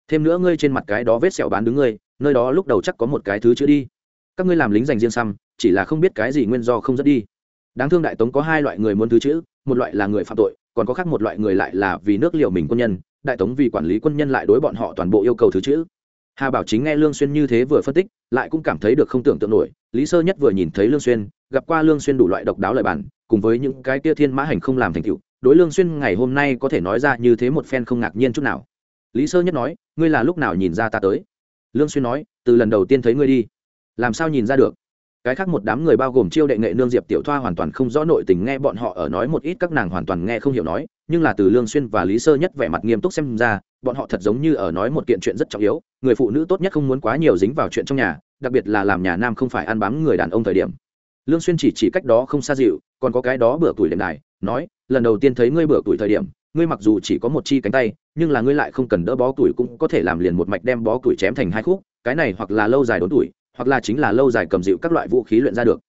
thêm nữa ngươi trên mặt cái đó vết sẹo bán đứng ngươi, nơi đó lúc đầu chắc có một cái thứ chữa đi. Các ngươi làm lính dành riêng xăm, chỉ là không biết cái gì nguyên do không dẫn đi. Đáng thương đại tống có hai loại người muốn thứ chữ, một loại là người phạm tội, còn có khác một loại người lại là vì nước liệu mình quân nhân. Đại tống vì quản lý quân nhân lại đối bọn họ toàn bộ yêu cầu thứ chữ. Hà bảo chính nghe lương xuyên như thế vừa phân tích, lại cũng cảm thấy được không tưởng tượng nổi. Lý sơ nhất vừa nhìn thấy lương xuyên, gặp qua lương xuyên đủ loại độc đáo lời bản, cùng với những cái kia thiên mã hành không làm thành tựu, đối lương xuyên ngày hôm nay có thể nói ra như thế một phen không ngạc nhiên chút nào lý sơ nhất nói, ngươi là lúc nào nhìn ra ta tới? Lương xuyên nói, từ lần đầu tiên thấy ngươi đi. Làm sao nhìn ra được? Cái khác một đám người bao gồm chiêu đệ nghệ nương diệp tiểu thoa hoàn toàn không rõ nội tình nghe bọn họ ở nói một ít, các nàng hoàn toàn nghe không hiểu nói, nhưng là từ lương xuyên và lý sơ nhất vẻ mặt nghiêm túc xem ra, bọn họ thật giống như ở nói một kiện chuyện rất trọng yếu, người phụ nữ tốt nhất không muốn quá nhiều dính vào chuyện trong nhà, đặc biệt là làm nhà nam không phải ăn bám người đàn ông thời điểm. Lương xuyên chỉ chỉ cách đó không xa dịu, còn có cái đó bữa tuổi đệm đài, nói, lần đầu tiên thấy ngươi bữa tuổi thời điểm ngươi mặc dù chỉ có một chi cánh tay, nhưng là ngươi lại không cần đỡ bó tuổi cũng có thể làm liền một mạch đem bó tuổi chém thành hai khúc, cái này hoặc là lâu dài đốn tuổi, hoặc là chính là lâu dài cầm dịu các loại vũ khí luyện ra được.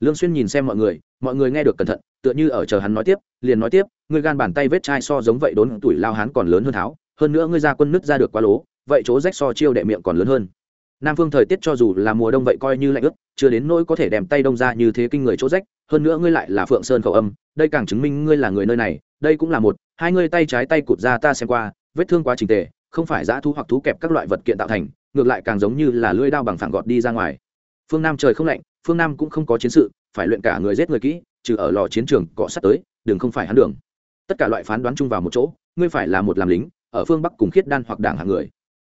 Lương xuyên nhìn xem mọi người mọi người nghe được cẩn thận, tựa như ở chờ hắn nói tiếp, liền nói tiếp, ngươi gan bàn tay vết chai so giống vậy đốn tuổi lao hán còn lớn hơn tháo, hơn nữa ngươi ra quân nứt ra được quá lố, vậy chỗ rách so chiêu đệ miệng còn lớn hơn. Nam phương thời tiết cho dù là mùa đông vậy coi như lạnh ướt, chưa đến nỗi có thể đem tay đông ra như thế kinh người chỗ rách, hơn nữa ngươi lại là phượng sơn khẩu âm, đây càng chứng minh ngươi là người nơi này, đây cũng là một hai ngươi tay trái tay cụt ra ta xem qua, vết thương quá trình tề, không phải giã thú hoặc thú kẹp các loại vật kiện tạo thành, ngược lại càng giống như là lưỡi đao bằng phẳng gọt đi ra ngoài. Phương nam trời không lạnh, phương nam cũng không có chiến sự, phải luyện cả người giết người kỹ, trừ ở lò chiến trường cọ sắt tới đường không phải hắn đường. Tất cả loại phán đoán chung vào một chỗ, ngươi phải là một làm lính, ở phương bắc cùng khiết đan hoặc đảng hạng người.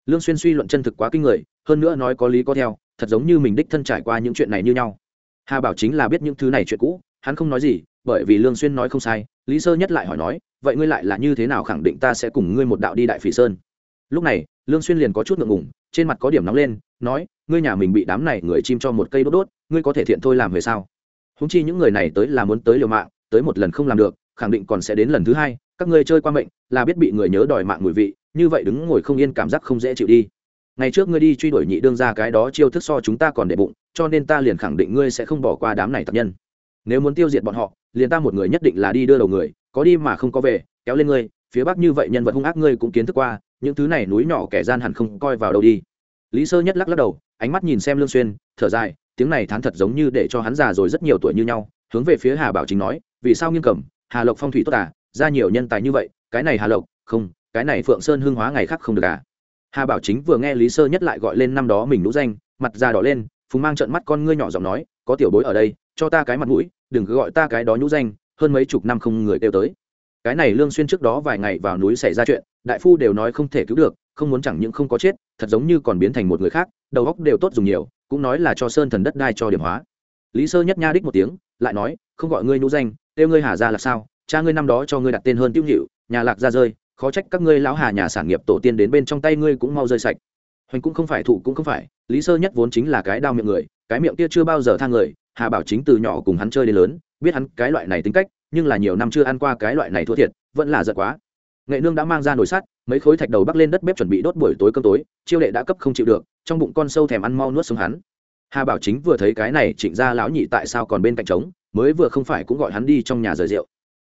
Lương xuyên suy luận chân thực quá kinh người, hơn nữa nói có lý có theo, thật giống như mình đích thân trải qua những chuyện này như nhau. Hà bảo chính là biết những thứ này chuyện cũ, hắn không nói gì, bởi vì lương xuyên nói không sai lý sơ nhất lại hỏi nói, vậy ngươi lại là như thế nào khẳng định ta sẽ cùng ngươi một đạo đi đại phỉ sơn? Lúc này, lương xuyên liền có chút ngượng ngùng, trên mặt có điểm nóng lên, nói, ngươi nhà mình bị đám này người chim cho một cây đốt đốt, ngươi có thể thiện thôi làm về sao? Húng chi những người này tới là muốn tới liều mạng, tới một lần không làm được, khẳng định còn sẽ đến lần thứ hai, các ngươi chơi qua mệnh, là biết bị người nhớ đòi mạng mùi vị, như vậy đứng ngồi không yên cảm giác không dễ chịu đi. Ngày trước ngươi đi truy đuổi nhị đương ra cái đó chiêu thức so chúng ta còn để bụng, cho nên ta liền khẳng định ngươi sẽ không bỏ qua đám này tập nhân nếu muốn tiêu diệt bọn họ, liền ta một người nhất định là đi đưa đầu người, có đi mà không có về, kéo lên ngươi, phía bắc như vậy nhân vật hung ác ngươi cũng kiến thức qua, những thứ này núi nhỏ kẻ gian hẳn không coi vào đâu đi lý sơ nhất lắc lắc đầu, ánh mắt nhìn xem lương xuyên, thở dài, tiếng này thán thật giống như để cho hắn già rồi rất nhiều tuổi như nhau, hướng về phía hà bảo chính nói, vì sao nghiêng cẩm? hà lộc phong thủy tốt à ra nhiều nhân tài như vậy, cái này hà lộc, không, cái này phượng sơn Hương hóa ngày khác không được à hà bảo chính vừa nghe lý sơ nhất lại gọi lên năm đó mình nũ danh, mặt già đỏ lên, phùng mang trợn mắt con ngươi nhỏ giọng nói, có tiểu bối ở đây, cho ta cái mặt mũi đừng cứ gọi ta cái đó nhũ danh, hơn mấy chục năm không người kêu tới. Cái này lương xuyên trước đó vài ngày vào núi xảy ra chuyện, đại phu đều nói không thể cứu được, không muốn chẳng những không có chết, thật giống như còn biến thành một người khác, đầu óc đều tốt dùng nhiều, cũng nói là cho sơn thần đất đai cho điểm hóa. Lý sơ nhất nha đích một tiếng, lại nói, không gọi ngươi nhũ danh, kêu ngươi hà gia là sao? Cha ngươi năm đó cho ngươi đặt tên hơn tiêu hiệu nhà lạc ra rơi, khó trách các ngươi lão hà nhà sản nghiệp tổ tiên đến bên trong tay ngươi cũng mau rơi sạch. Hoành cũng không phải thụ cũng không phải, lý sơ nhất vốn chính là cái đau miệng người, cái miệng kia chưa bao giờ thang người hà bảo chính từ nhỏ cùng hắn chơi đến lớn, biết hắn cái loại này tính cách, nhưng là nhiều năm chưa ăn qua cái loại này thua thiệt, vẫn là giận quá. Nghệ nương đã mang ra nồi sắt, mấy khối thạch đầu bắc lên đất bếp chuẩn bị đốt buổi tối cơm tối, chiêu đệ đã cấp không chịu được, trong bụng con sâu thèm ăn mau nuốt xuống hắn. Hà bảo chính vừa thấy cái này, trịnh ra lão nhị tại sao còn bên cạnh trống, mới vừa không phải cũng gọi hắn đi trong nhà rời rượu.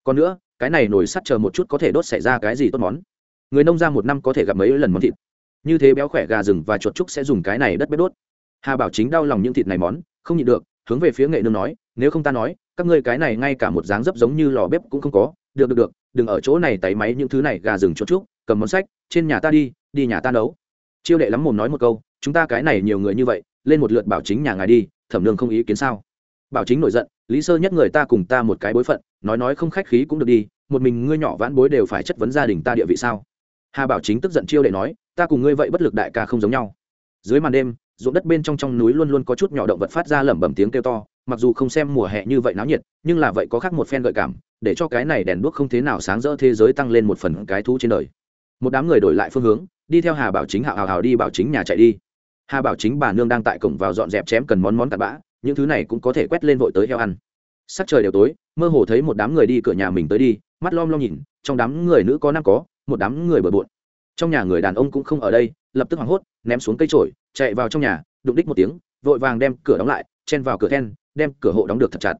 Còn nữa, cái này nồi sắt chờ một chút có thể đốt xảy ra cái gì tốt món. Người nông ra một năm có thể gặp mấy lần món thịt. Như thế béo khỏe gà rừng và chuột trúc sẽ dùng cái này đất bếp đốt. Hà bảo chính đau lòng những thịt này món, không nhịn được hướng về phía nghệ nương nói, nếu không ta nói, các ngươi cái này ngay cả một dáng dấp giống như lò bếp cũng không có. Được được được, đừng ở chỗ này tay máy những thứ này, gà rừng chốt chút cầm món sách, trên nhà ta đi đi nhà ta nấu. Chiêu đệ lắm mồm nói một câu, chúng ta cái này nhiều người như vậy, lên một lượt bảo chính nhà ngài đi, thẩm nương không ý kiến sao? Bảo chính nổi giận, lý sơ nhất người ta cùng ta một cái bối phận, nói nói không khách khí cũng được đi, một mình ngươi nhỏ vãn bối đều phải chất vấn gia đình ta địa vị sao? Hà bảo chính tức giận chiêu đệ nói, ta cùng ngươi vậy bất lực đại ca không giống nhau. Dưới màn đêm ruộng đất bên trong trong núi luôn luôn có chút nhỏ động vật phát ra lẩm bẩm tiếng kêu to, mặc dù không xem mùa hè như vậy náo nhiệt, nhưng là vậy có khác một phen gợi cảm, để cho cái này đèn đuốc không thế nào sáng rỡ thế giới tăng lên một phần cái thú trên đời. Một đám người đổi lại phương hướng, đi theo hà bảo chính hào hào hào đi bảo chính nhà chạy đi. Hà bảo chính bà nương đang tại cổng vào dọn dẹp chém cần món món cặn bã, những thứ này cũng có thể quét lên vội tới heo ăn. Sắc trời đều tối, mơ hồ thấy một đám người đi cửa nhà mình tới đi, mắt lom lom nhìn, trong đám người nữ có năm có, một đám người bừa bộn trong nhà người đàn ông cũng không ở đây, lập tức hoảng hốt, ném xuống cây trổi chạy vào trong nhà, đụng đích một tiếng, vội vàng đem cửa đóng lại, chen vào cửa then, đem cửa hộ đóng được thật chặt.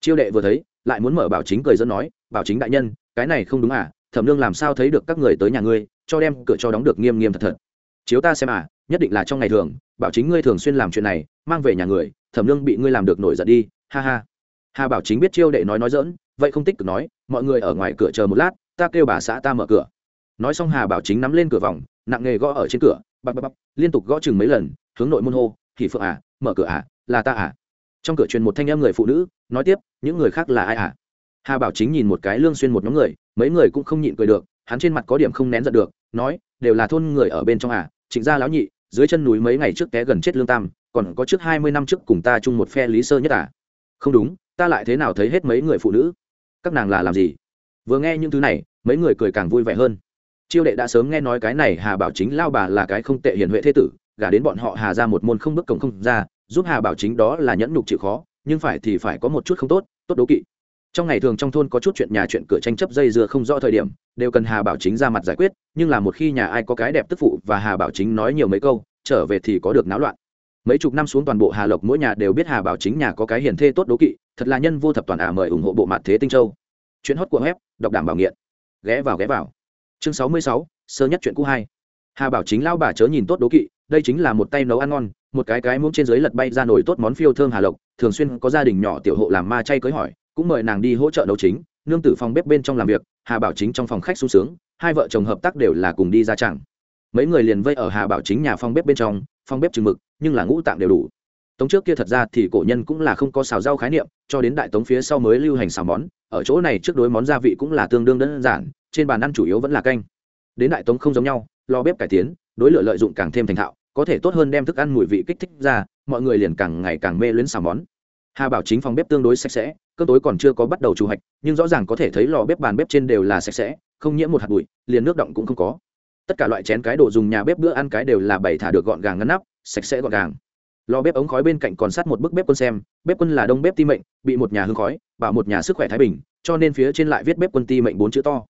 Chiêu đệ vừa thấy, lại muốn mở bảo chính cười dẫn nói, bảo chính đại nhân, cái này không đúng à thẩm lương làm sao thấy được các người tới nhà ngươi, cho đem cửa cho đóng được nghiêm nghiêm thật thật. Chiếu ta xem à nhất định là trong ngày thường, bảo chính ngươi thường xuyên làm chuyện này, mang về nhà người, thẩm lương bị ngươi làm được nổi giận đi, ha ha. Hà bảo chính biết chiêu đệ nói nói dỡn vậy không tích cực nói, mọi người ở ngoài cửa chờ một lát, ta kêu bà xã ta mở cửa nói xong hà bảo chính nắm lên cửa vòng, nặng nghề gõ ở trên cửa bắp bắp bắp liên tục gõ chừng mấy lần, hướng nội môn hô thì phượng à mở cửa à là ta à? Trong cửa truyền một thanh em người phụ nữ, nói tiếp, những người khác là ai à? Hà bảo chính nhìn một cái lương xuyên một nhóm người, mấy người cũng không nhịn cười được, hắn trên mặt có điểm không nén giận được, nói, đều là thôn người ở bên trong à trịnh gia lão nhị, dưới chân núi mấy ngày trước té gần chết lương tam, còn có trước hai mươi năm trước cùng ta chung một phe lý sơ nhất à? Không đúng, ta lại thế nào thấy hết mấy người phụ nữ? Các nàng là làm gì? Vừa nghe những thứ này, mấy người cười càng vui vẻ hơn chiêu đệ đã sớm nghe nói cái này hà bảo chính lao bà là cái không tệ hiền huệ thế tử, gả đến bọn họ hà ra một môn không bước cổng không ra, giúp hà bảo chính đó là nhẫn nhục chịu khó, nhưng phải thì phải có một chút không tốt tốt đố kỵ. Trong ngày thường trong thôn có chút chuyện nhà chuyện cửa tranh chấp dây dưa không rõ thời điểm, đều cần hà bảo chính ra mặt giải quyết, nhưng là một khi nhà ai có cái đẹp tức phụ và hà bảo chính nói nhiều mấy câu, trở về thì có được náo loạn. Mấy chục năm xuống toàn bộ hà lộc mỗi nhà đều biết hà bảo chính nhà có cái hiền thê tốt đố kỵ, thật là nhân vô thập toàn ả mời ủng hộ bộ mặt thế tinh châu. Chuyện hót của web, đọc đảm bảo nghiện. Ghé vào ghé vào chương sáu mươi sáu, sơ nhất chuyện cũ hai. Hà bảo chính lao bà chớ nhìn tốt đố kỵ, đây chính là một tay nấu ăn ngon, một cái cái muỗng trên dưới lật bay ra nồi tốt món phiêu thơm hà lộc, thường xuyên có gia đình nhỏ tiểu hộ làm ma chay cưới hỏi, cũng mời nàng đi hỗ trợ nấu chính, nương tử phòng bếp bên trong làm việc, hà bảo chính trong phòng khách sung sướng, hai vợ chồng hợp tác đều là cùng đi ra chẳng. Mấy người liền vây ở hà bảo chính nhà phòng bếp bên trong, phòng bếp chừng mực, nhưng là ngũ tạng đều đủ tống trước kia thật ra thì cổ nhân cũng là không có xào rau khái niệm, cho đến đại tống phía sau mới lưu hành xào món, ở chỗ này trước đối món gia vị cũng là tương đương đơn giản, trên bàn ăn chủ yếu vẫn là canh. Đến đại tống không giống nhau, lo bếp cải tiến, đối lựa lợi dụng càng thêm thành thạo, có thể tốt hơn đem thức ăn mùi vị kích thích ra, mọi người liền càng ngày càng mê luyến xào món. Hà bảo chính phòng bếp tương đối sạch sẽ, cơm tối còn chưa có bắt đầu chủ hạch, nhưng rõ ràng có thể thấy lò bếp bàn bếp trên đều là sạch sẽ, không nhiễm một hạt bụi, liền nước động cũng không có. Tất cả loại chén cái đồ dùng nhà bếp bữa ăn cái đều là bày thả được gọn gàng ngăn nắp, sạch sẽ gọn gàng lò bếp ống khói bên cạnh còn sát một bức bếp quân xem, bếp quân là đông bếp ti mệnh, bị một nhà hương khói, bảo một nhà sức khỏe thái bình, cho nên phía trên lại viết bếp quân ti mệnh bốn chữ to.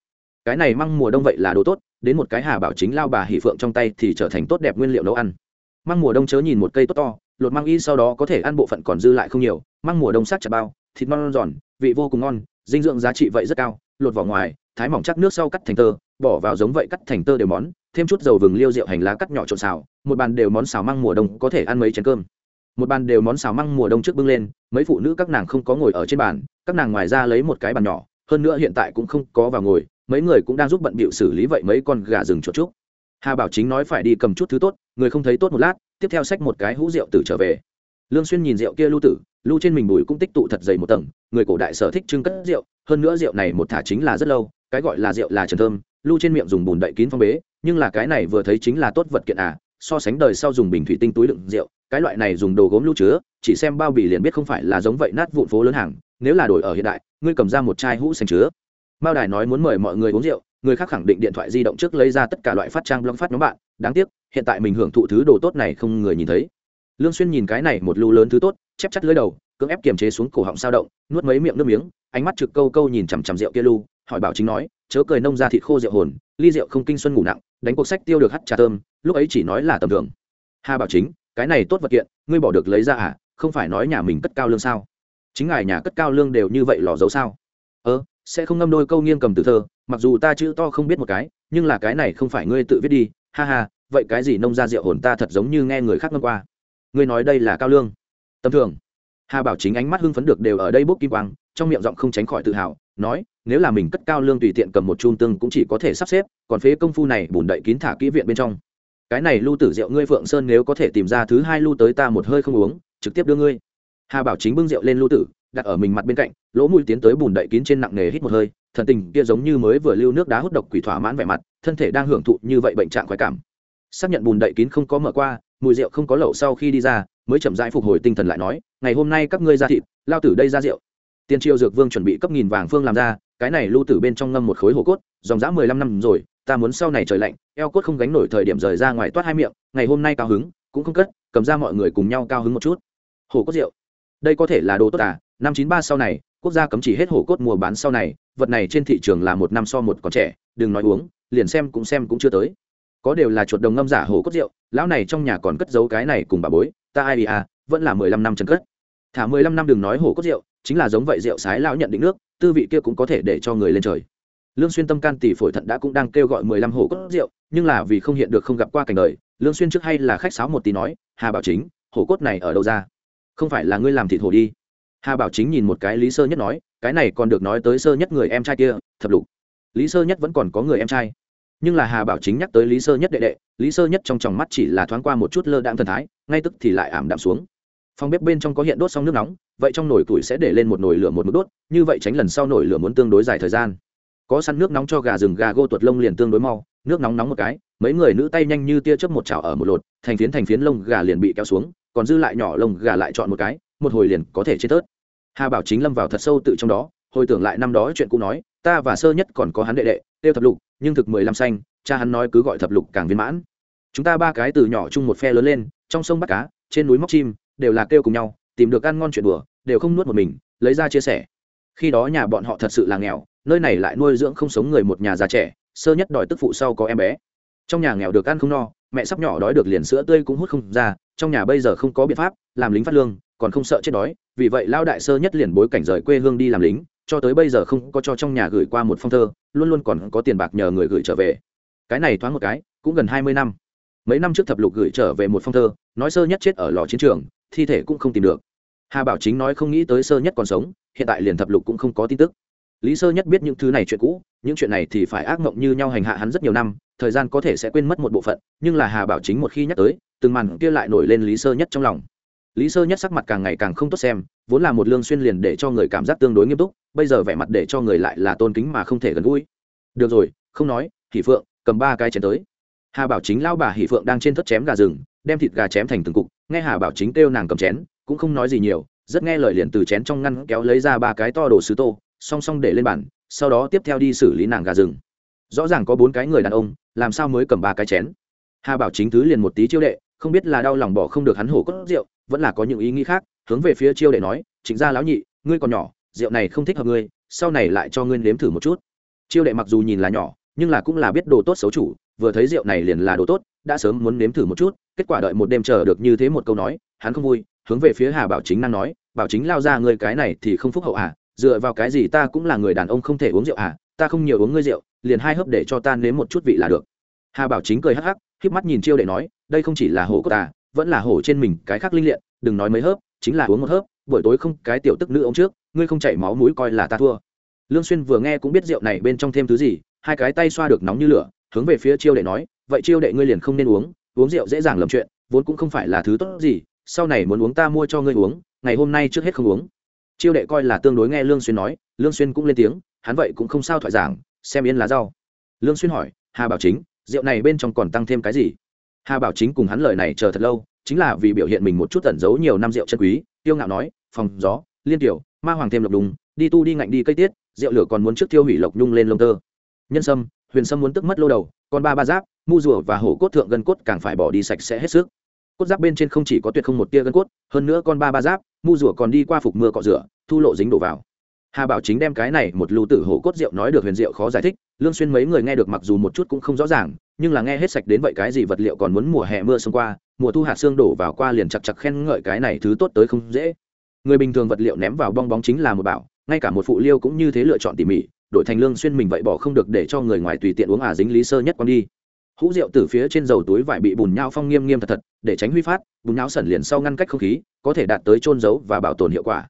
Cái này măng mùa đông vậy là đồ tốt, đến một cái hà bảo chính lao bà hỷ phượng trong tay thì trở thành tốt đẹp nguyên liệu nấu ăn. Măng mùa đông chớ nhìn một cây tốt to, lột măng y sau đó có thể ăn bộ phận còn dư lại không nhiều, măng mùa đông sắc chặt bao, thịt non giòn, vị vô cùng ngon, dinh dưỡng giá trị vậy rất cao, lột vỏ ngoài, thái mỏng chắc nước sau cắt thành tơ bỏ vào giống vậy cắt thành tơ đều món, thêm chút dầu vừng liêu rượu hành lá cắt nhỏ trộn xào, một bàn đều món xào măng mùa đông có thể ăn mấy chén cơm. Một bàn đều món xào măng mùa đông trước bưng lên, mấy phụ nữ các nàng không có ngồi ở trên bàn, các nàng ngoài ra lấy một cái bàn nhỏ, hơn nữa hiện tại cũng không có vào ngồi, mấy người cũng đang giúp bận bịu xử lý vậy mấy con gà rừng chuột chúc hà bảo chính nói phải đi cầm chút thứ tốt, người không thấy tốt một lát, tiếp theo xách một cái hũ rượu tử trở về. Lương xuyên nhìn rượu kia lưu tử, lưu trên mình bùi cũng tích tụ thật dày một tầng, người cổ đại sở thích trưng cất rượu, hơn nữa rượu này một thả chính là rất lâu, cái gọi là rượu là trần thơm lưu trên miệng dùng bùn đậy kín phong bế, nhưng là cái này vừa thấy chính là tốt vật kiện à so sánh đời sau dùng bình thủy tinh túi đựng rượu, cái loại này dùng đồ gốm lưu chứa, chỉ xem bao bì liền biết không phải là giống vậy nát vụn phố lớn hàng, nếu là đổi ở hiện đại, ngươi cầm ra một chai hũ xanh chứa. Mao đài nói muốn mời mọi người uống rượu, người khác khẳng định điện thoại di động trước lấy ra tất cả loại phát trang blog phát nhóm bạn, đáng tiếc, hiện tại mình hưởng thụ thứ đồ tốt này không người nhìn thấy. Lương xuyên nhìn cái này một lưu lớn thứ tốt, chép chắt lưỡi đầu, cưỡng ép kiềm chế xuống cổ họng sao động, nuốt mấy miệng nước miếng, ánh mắt trực câu câu nhìn chằm chằm rượu kia lưu hỏi bảo chính nói chớ cười nông ra thịt khô rượu hồn, ly rượu không kinh xuân ngủ nặng, đánh cuộc sách tiêu được hắt trà thơm, lúc ấy chỉ nói là tầm thường. Hà bảo chính, cái này tốt vật kiện, ngươi bỏ được lấy ra à không phải nói nhà mình cất cao lương sao? Chính ngài nhà cất cao lương đều như vậy lò dấu sao? Ơ, sẽ không ngâm đôi câu nghiêng cầm từ thơ, mặc dù ta chữ to không biết một cái, nhưng là cái này không phải ngươi tự viết đi, ha ha, vậy cái gì nông ra rượu hồn ta thật giống như nghe người khác ngâm qua. Ngươi nói đây là cao lương. Tầm thường. Hà bảo chính ánh mắt hưng phấn được đều ở đây bốc kim quang, trong miệng giọng không tránh khỏi tự hào, nói nếu là mình cất cao lương tùy tiện cầm một chun tương cũng chỉ có thể sắp xếp, còn phế công phu này bùn đậy kín thả kỹ viện bên trong. Cái này lưu tử rượu ngươi phượng sơn nếu có thể tìm ra thứ hai lưu tới ta một hơi không uống, trực tiếp đưa ngươi. Hà bảo chính bưng rượu lên lưu tử, đặt ở mình mặt bên cạnh, lỗ mũi tiến tới bùn đậy kín trên nặng nề hít một hơi, thần tình kia giống như mới vừa lưu nước đá hút độc quỷ thỏa mãn vẻ mặt, thân thể đang hưởng thụ như vậy bệnh trạng khoái cảm. Xác nhận bùn đậy kín không có mở qua, mùi rượu không có lẩu sau khi đi ra, mới chậm rãi phục hồi tinh thần lại nói, ngày hôm nay các ngươi ra thịt, lao tử đây ra rượu. Tiên triều dược vương chuẩn bị cấp nghìn vàng phương làm ra cái này lưu tử bên trong ngâm một khối hồ cốt, dòng dã mười lăm năm rồi, ta muốn sau này trời lạnh, eo cốt không gánh nổi thời điểm rời ra ngoài toát hai miệng, ngày hôm nay cao hứng, cũng không cất, cầm ra mọi người cùng nhau cao hứng một chút. Hồ cốt rượu. Đây có thể là đồ tốt à? Năm chín ba sau này, quốc gia cấm chỉ hết hồ cốt mua bán sau này, vật này trên thị trường là một năm so một còn trẻ, đừng nói uống, liền xem cũng xem cũng chưa tới. Có đều là chuột đồng ngâm giả hồ cốt rượu, lão này trong nhà còn cất giấu cái này cùng bà bối, ta ai à vẫn là mười lăm năm chân cất. Thả mười lăm năm đừng nói hồ cốt rượu, chính là giống vậy rượu sái lão nhận định nước tư vị kia cũng có thể để cho người lên trời. Lương xuyên tâm can tỷ phổi thận đã cũng đang kêu gọi mười lăm hồ cốt rượu, nhưng là vì không hiện được không gặp qua cảnh đời, lương xuyên trước hay là khách sáo một tí nói, hà bảo chính, hồ cốt này ở đâu ra? Không phải là ngươi làm thịt hồ đi. Hà bảo chính nhìn một cái lý sơ nhất nói, cái này còn được nói tới sơ nhất người em trai kia, thập lục. Lý sơ nhất vẫn còn có người em trai. Nhưng là hà bảo chính nhắc tới lý sơ nhất đệ đệ, lý sơ nhất trong tròng mắt chỉ là thoáng qua một chút lơ đạm thần thái, ngay tức thì lại ảm đạm xuống phòng bếp bên trong có hiện đốt xong nước nóng, vậy trong nồi tuổi sẽ để lên một nồi lửa một mức đốt, như vậy tránh lần sau nồi lửa muốn tương đối dài thời gian. Có săn nước nóng cho gà rừng, gà gô tuột lông liền tương đối mau, nước nóng nóng một cái, mấy người nữ tay nhanh như tia chớp một chảo ở một lột, thành phiến thành phiến lông gà liền bị kéo xuống, còn dư lại nhỏ lông gà lại chọn một cái, một hồi liền có thể chết tớt. Hà bảo chính lâm vào thật sâu tự trong đó, hồi tưởng lại năm đó chuyện cũ nói, ta và sơ nhất còn có hắn đệ đệ, tiêu thập lục, nhưng thực mười lăm xanh, cha hắn nói cứ gọi thập lục càng viên mãn. Chúng ta ba cái từ nhỏ chung một phe lớn lên, trong sông bắt cá, trên núi móc chim đều là kêu cùng nhau, tìm được ăn ngon chuyện đùa, đều không nuốt một mình, lấy ra chia sẻ. Khi đó nhà bọn họ thật sự là nghèo, nơi này lại nuôi dưỡng không sống người một nhà già trẻ, sơ nhất đòi tức phụ sau có em bé. Trong nhà nghèo được ăn không no, mẹ sắp nhỏ đói được liền sữa tươi cũng hút không ra, trong nhà bây giờ không có biện pháp, làm lính phát lương, còn không sợ chết đói, vì vậy lao đại sơ nhất liền bối cảnh rời quê hương đi làm lính, cho tới bây giờ không có cho trong nhà gửi qua một phong thơ, luôn luôn còn có tiền bạc nhờ người gửi trở về. Cái này thoáng một cái, cũng gần hai mươi năm mấy năm trước thập lục gửi trở về một phong thơ, nói sơ nhất chết ở lò chiến trường, thi thể cũng không tìm được. Hà bảo chính nói không nghĩ tới sơ nhất còn sống, hiện tại liền thập lục cũng không có tin tức. Lý sơ nhất biết những thứ này chuyện cũ, những chuyện này thì phải ác mộng như nhau hành hạ hắn rất nhiều năm, thời gian có thể sẽ quên mất một bộ phận, nhưng là hà bảo chính một khi nhắc tới, từng màn kia lại nổi lên lý sơ nhất trong lòng. Lý sơ nhất sắc mặt càng ngày càng không tốt xem, vốn là một lương xuyên liền để cho người cảm giác tương đối nghiêm túc, bây giờ vẻ mặt để cho người lại là tôn kính mà không thể gần gũi. Được rồi, không nói thì phượng, cầm ba cái chén tới hà bảo chính lao bà hỷ phượng đang trên thất chém gà rừng, đem thịt gà chém thành từng cục, nghe hà bảo chính kêu nàng cầm chén, cũng không nói gì nhiều, rất nghe lời liền từ chén trong ngăn kéo lấy ra ba cái to đồ sứ tô, song song để lên bàn, sau đó tiếp theo đi xử lý nàng gà rừng. Rõ ràng có bốn cái người đàn ông, làm sao mới cầm ba cái chén? Hà bảo chính thứ liền một tí chiêu đệ, không biết là đau lòng bỏ không được hắn hổ cốt rượu, vẫn là có những ý nghĩ khác, hướng về phía chiêu đệ nói chính ra lão nhị, ngươi còn nhỏ, rượu này không thích hợp ngươi, sau này lại cho ngươi nếm thử một chút. Chiêu đệ mặc dù nhìn là nhỏ, nhưng là cũng là biết đồ tốt xấu chủ vừa thấy rượu này liền là đồ tốt, đã sớm muốn nếm thử một chút, kết quả đợi một đêm chờ được như thế một câu nói, hắn không vui, hướng về phía hà bảo chính năng nói, bảo chính lao ra ngươi cái này thì không phúc hậu à dựa vào cái gì ta cũng là người đàn ông không thể uống rượu à ta không nhiều uống ngươi rượu, liền hai hớp để cho ta nếm một chút vị là được. Hà bảo chính cười hắc hắc, híp mắt nhìn chiêu đệ nói, đây không chỉ là hổ của ta à, vẫn là hổ trên mình, cái khác linh liện đừng nói mấy hớp, chính là uống một hớp, buổi tối không, cái tiểu tức nữ ông trước, ngươi không chảy máu mũi coi là ta thua. Lương xuyên vừa nghe cũng biết rượu này bên trong thêm thứ gì hai cái tay xoa được nóng như lửa, hướng về phía chiêu đệ nói, vậy chiêu đệ ngươi liền không nên uống uống rượu dễ dàng lầm chuyện, vốn cũng không phải là thứ tốt gì, sau này muốn uống ta mua cho ngươi uống, ngày hôm nay trước hết không uống. Chiêu đệ coi là tương đối nghe lương xuyên nói, lương xuyên cũng lên tiếng, hắn vậy cũng không sao thoại giảng, xem yên lá rau. Lương xuyên hỏi, hà bảo chính, rượu này bên trong còn tăng thêm cái gì? Hà bảo chính cùng hắn lời này chờ thật lâu, chính là vì biểu hiện mình một chút tẩn giấu nhiều năm rượu chân quý tiêu ngạo nói, phòng gió, liên tiểu, ma hoàng thêm lộc đùng, đi tu đi ngạnh đi cây tiết, rượu lửa còn muốn trước tiêu hủy lộc nhung lên lông tơ nhân sâm, huyền sâm muốn tức mất lô đầu, còn ba ba giáp, mu rùa và hổ cốt thượng gân cốt càng phải bỏ đi sạch sẽ hết sức. Cốt giáp bên trên không chỉ có tuyệt không một tia gân cốt, hơn nữa con ba ba giáp, mu rùa còn đi qua phục mưa cọ rửa, thu lộ dính đổ vào. Hà bảo chính đem cái này một lưu tử hổ cốt rượu nói được huyền diệu khó giải thích, lương xuyên mấy người nghe được mặc dù một chút cũng không rõ ràng, nhưng là nghe hết sạch đến vậy cái gì vật liệu còn muốn mùa hè mưa xông qua, mùa thu hạt xương đổ vào qua liền chặt chặt khen ngợi cái này thứ tốt tới không dễ. Người bình thường vật liệu ném vào bong bóng chính là một bảo, ngay cả một phụ liêu cũng như thế lựa chọn tỉ mỉ đổi thành lương xuyên mình vậy bỏ không được để cho người ngoài tùy tiện uống à dính lý sơ nhất con đi. Hũ rượu từ phía trên dầu túi vải bị bùn nhau phong nghiêm nghiêm thật thật, để tránh huy phát, bùn nhau sẩn liền sau ngăn cách không khí, có thể đạt tới trôn giấu và bảo tồn hiệu quả.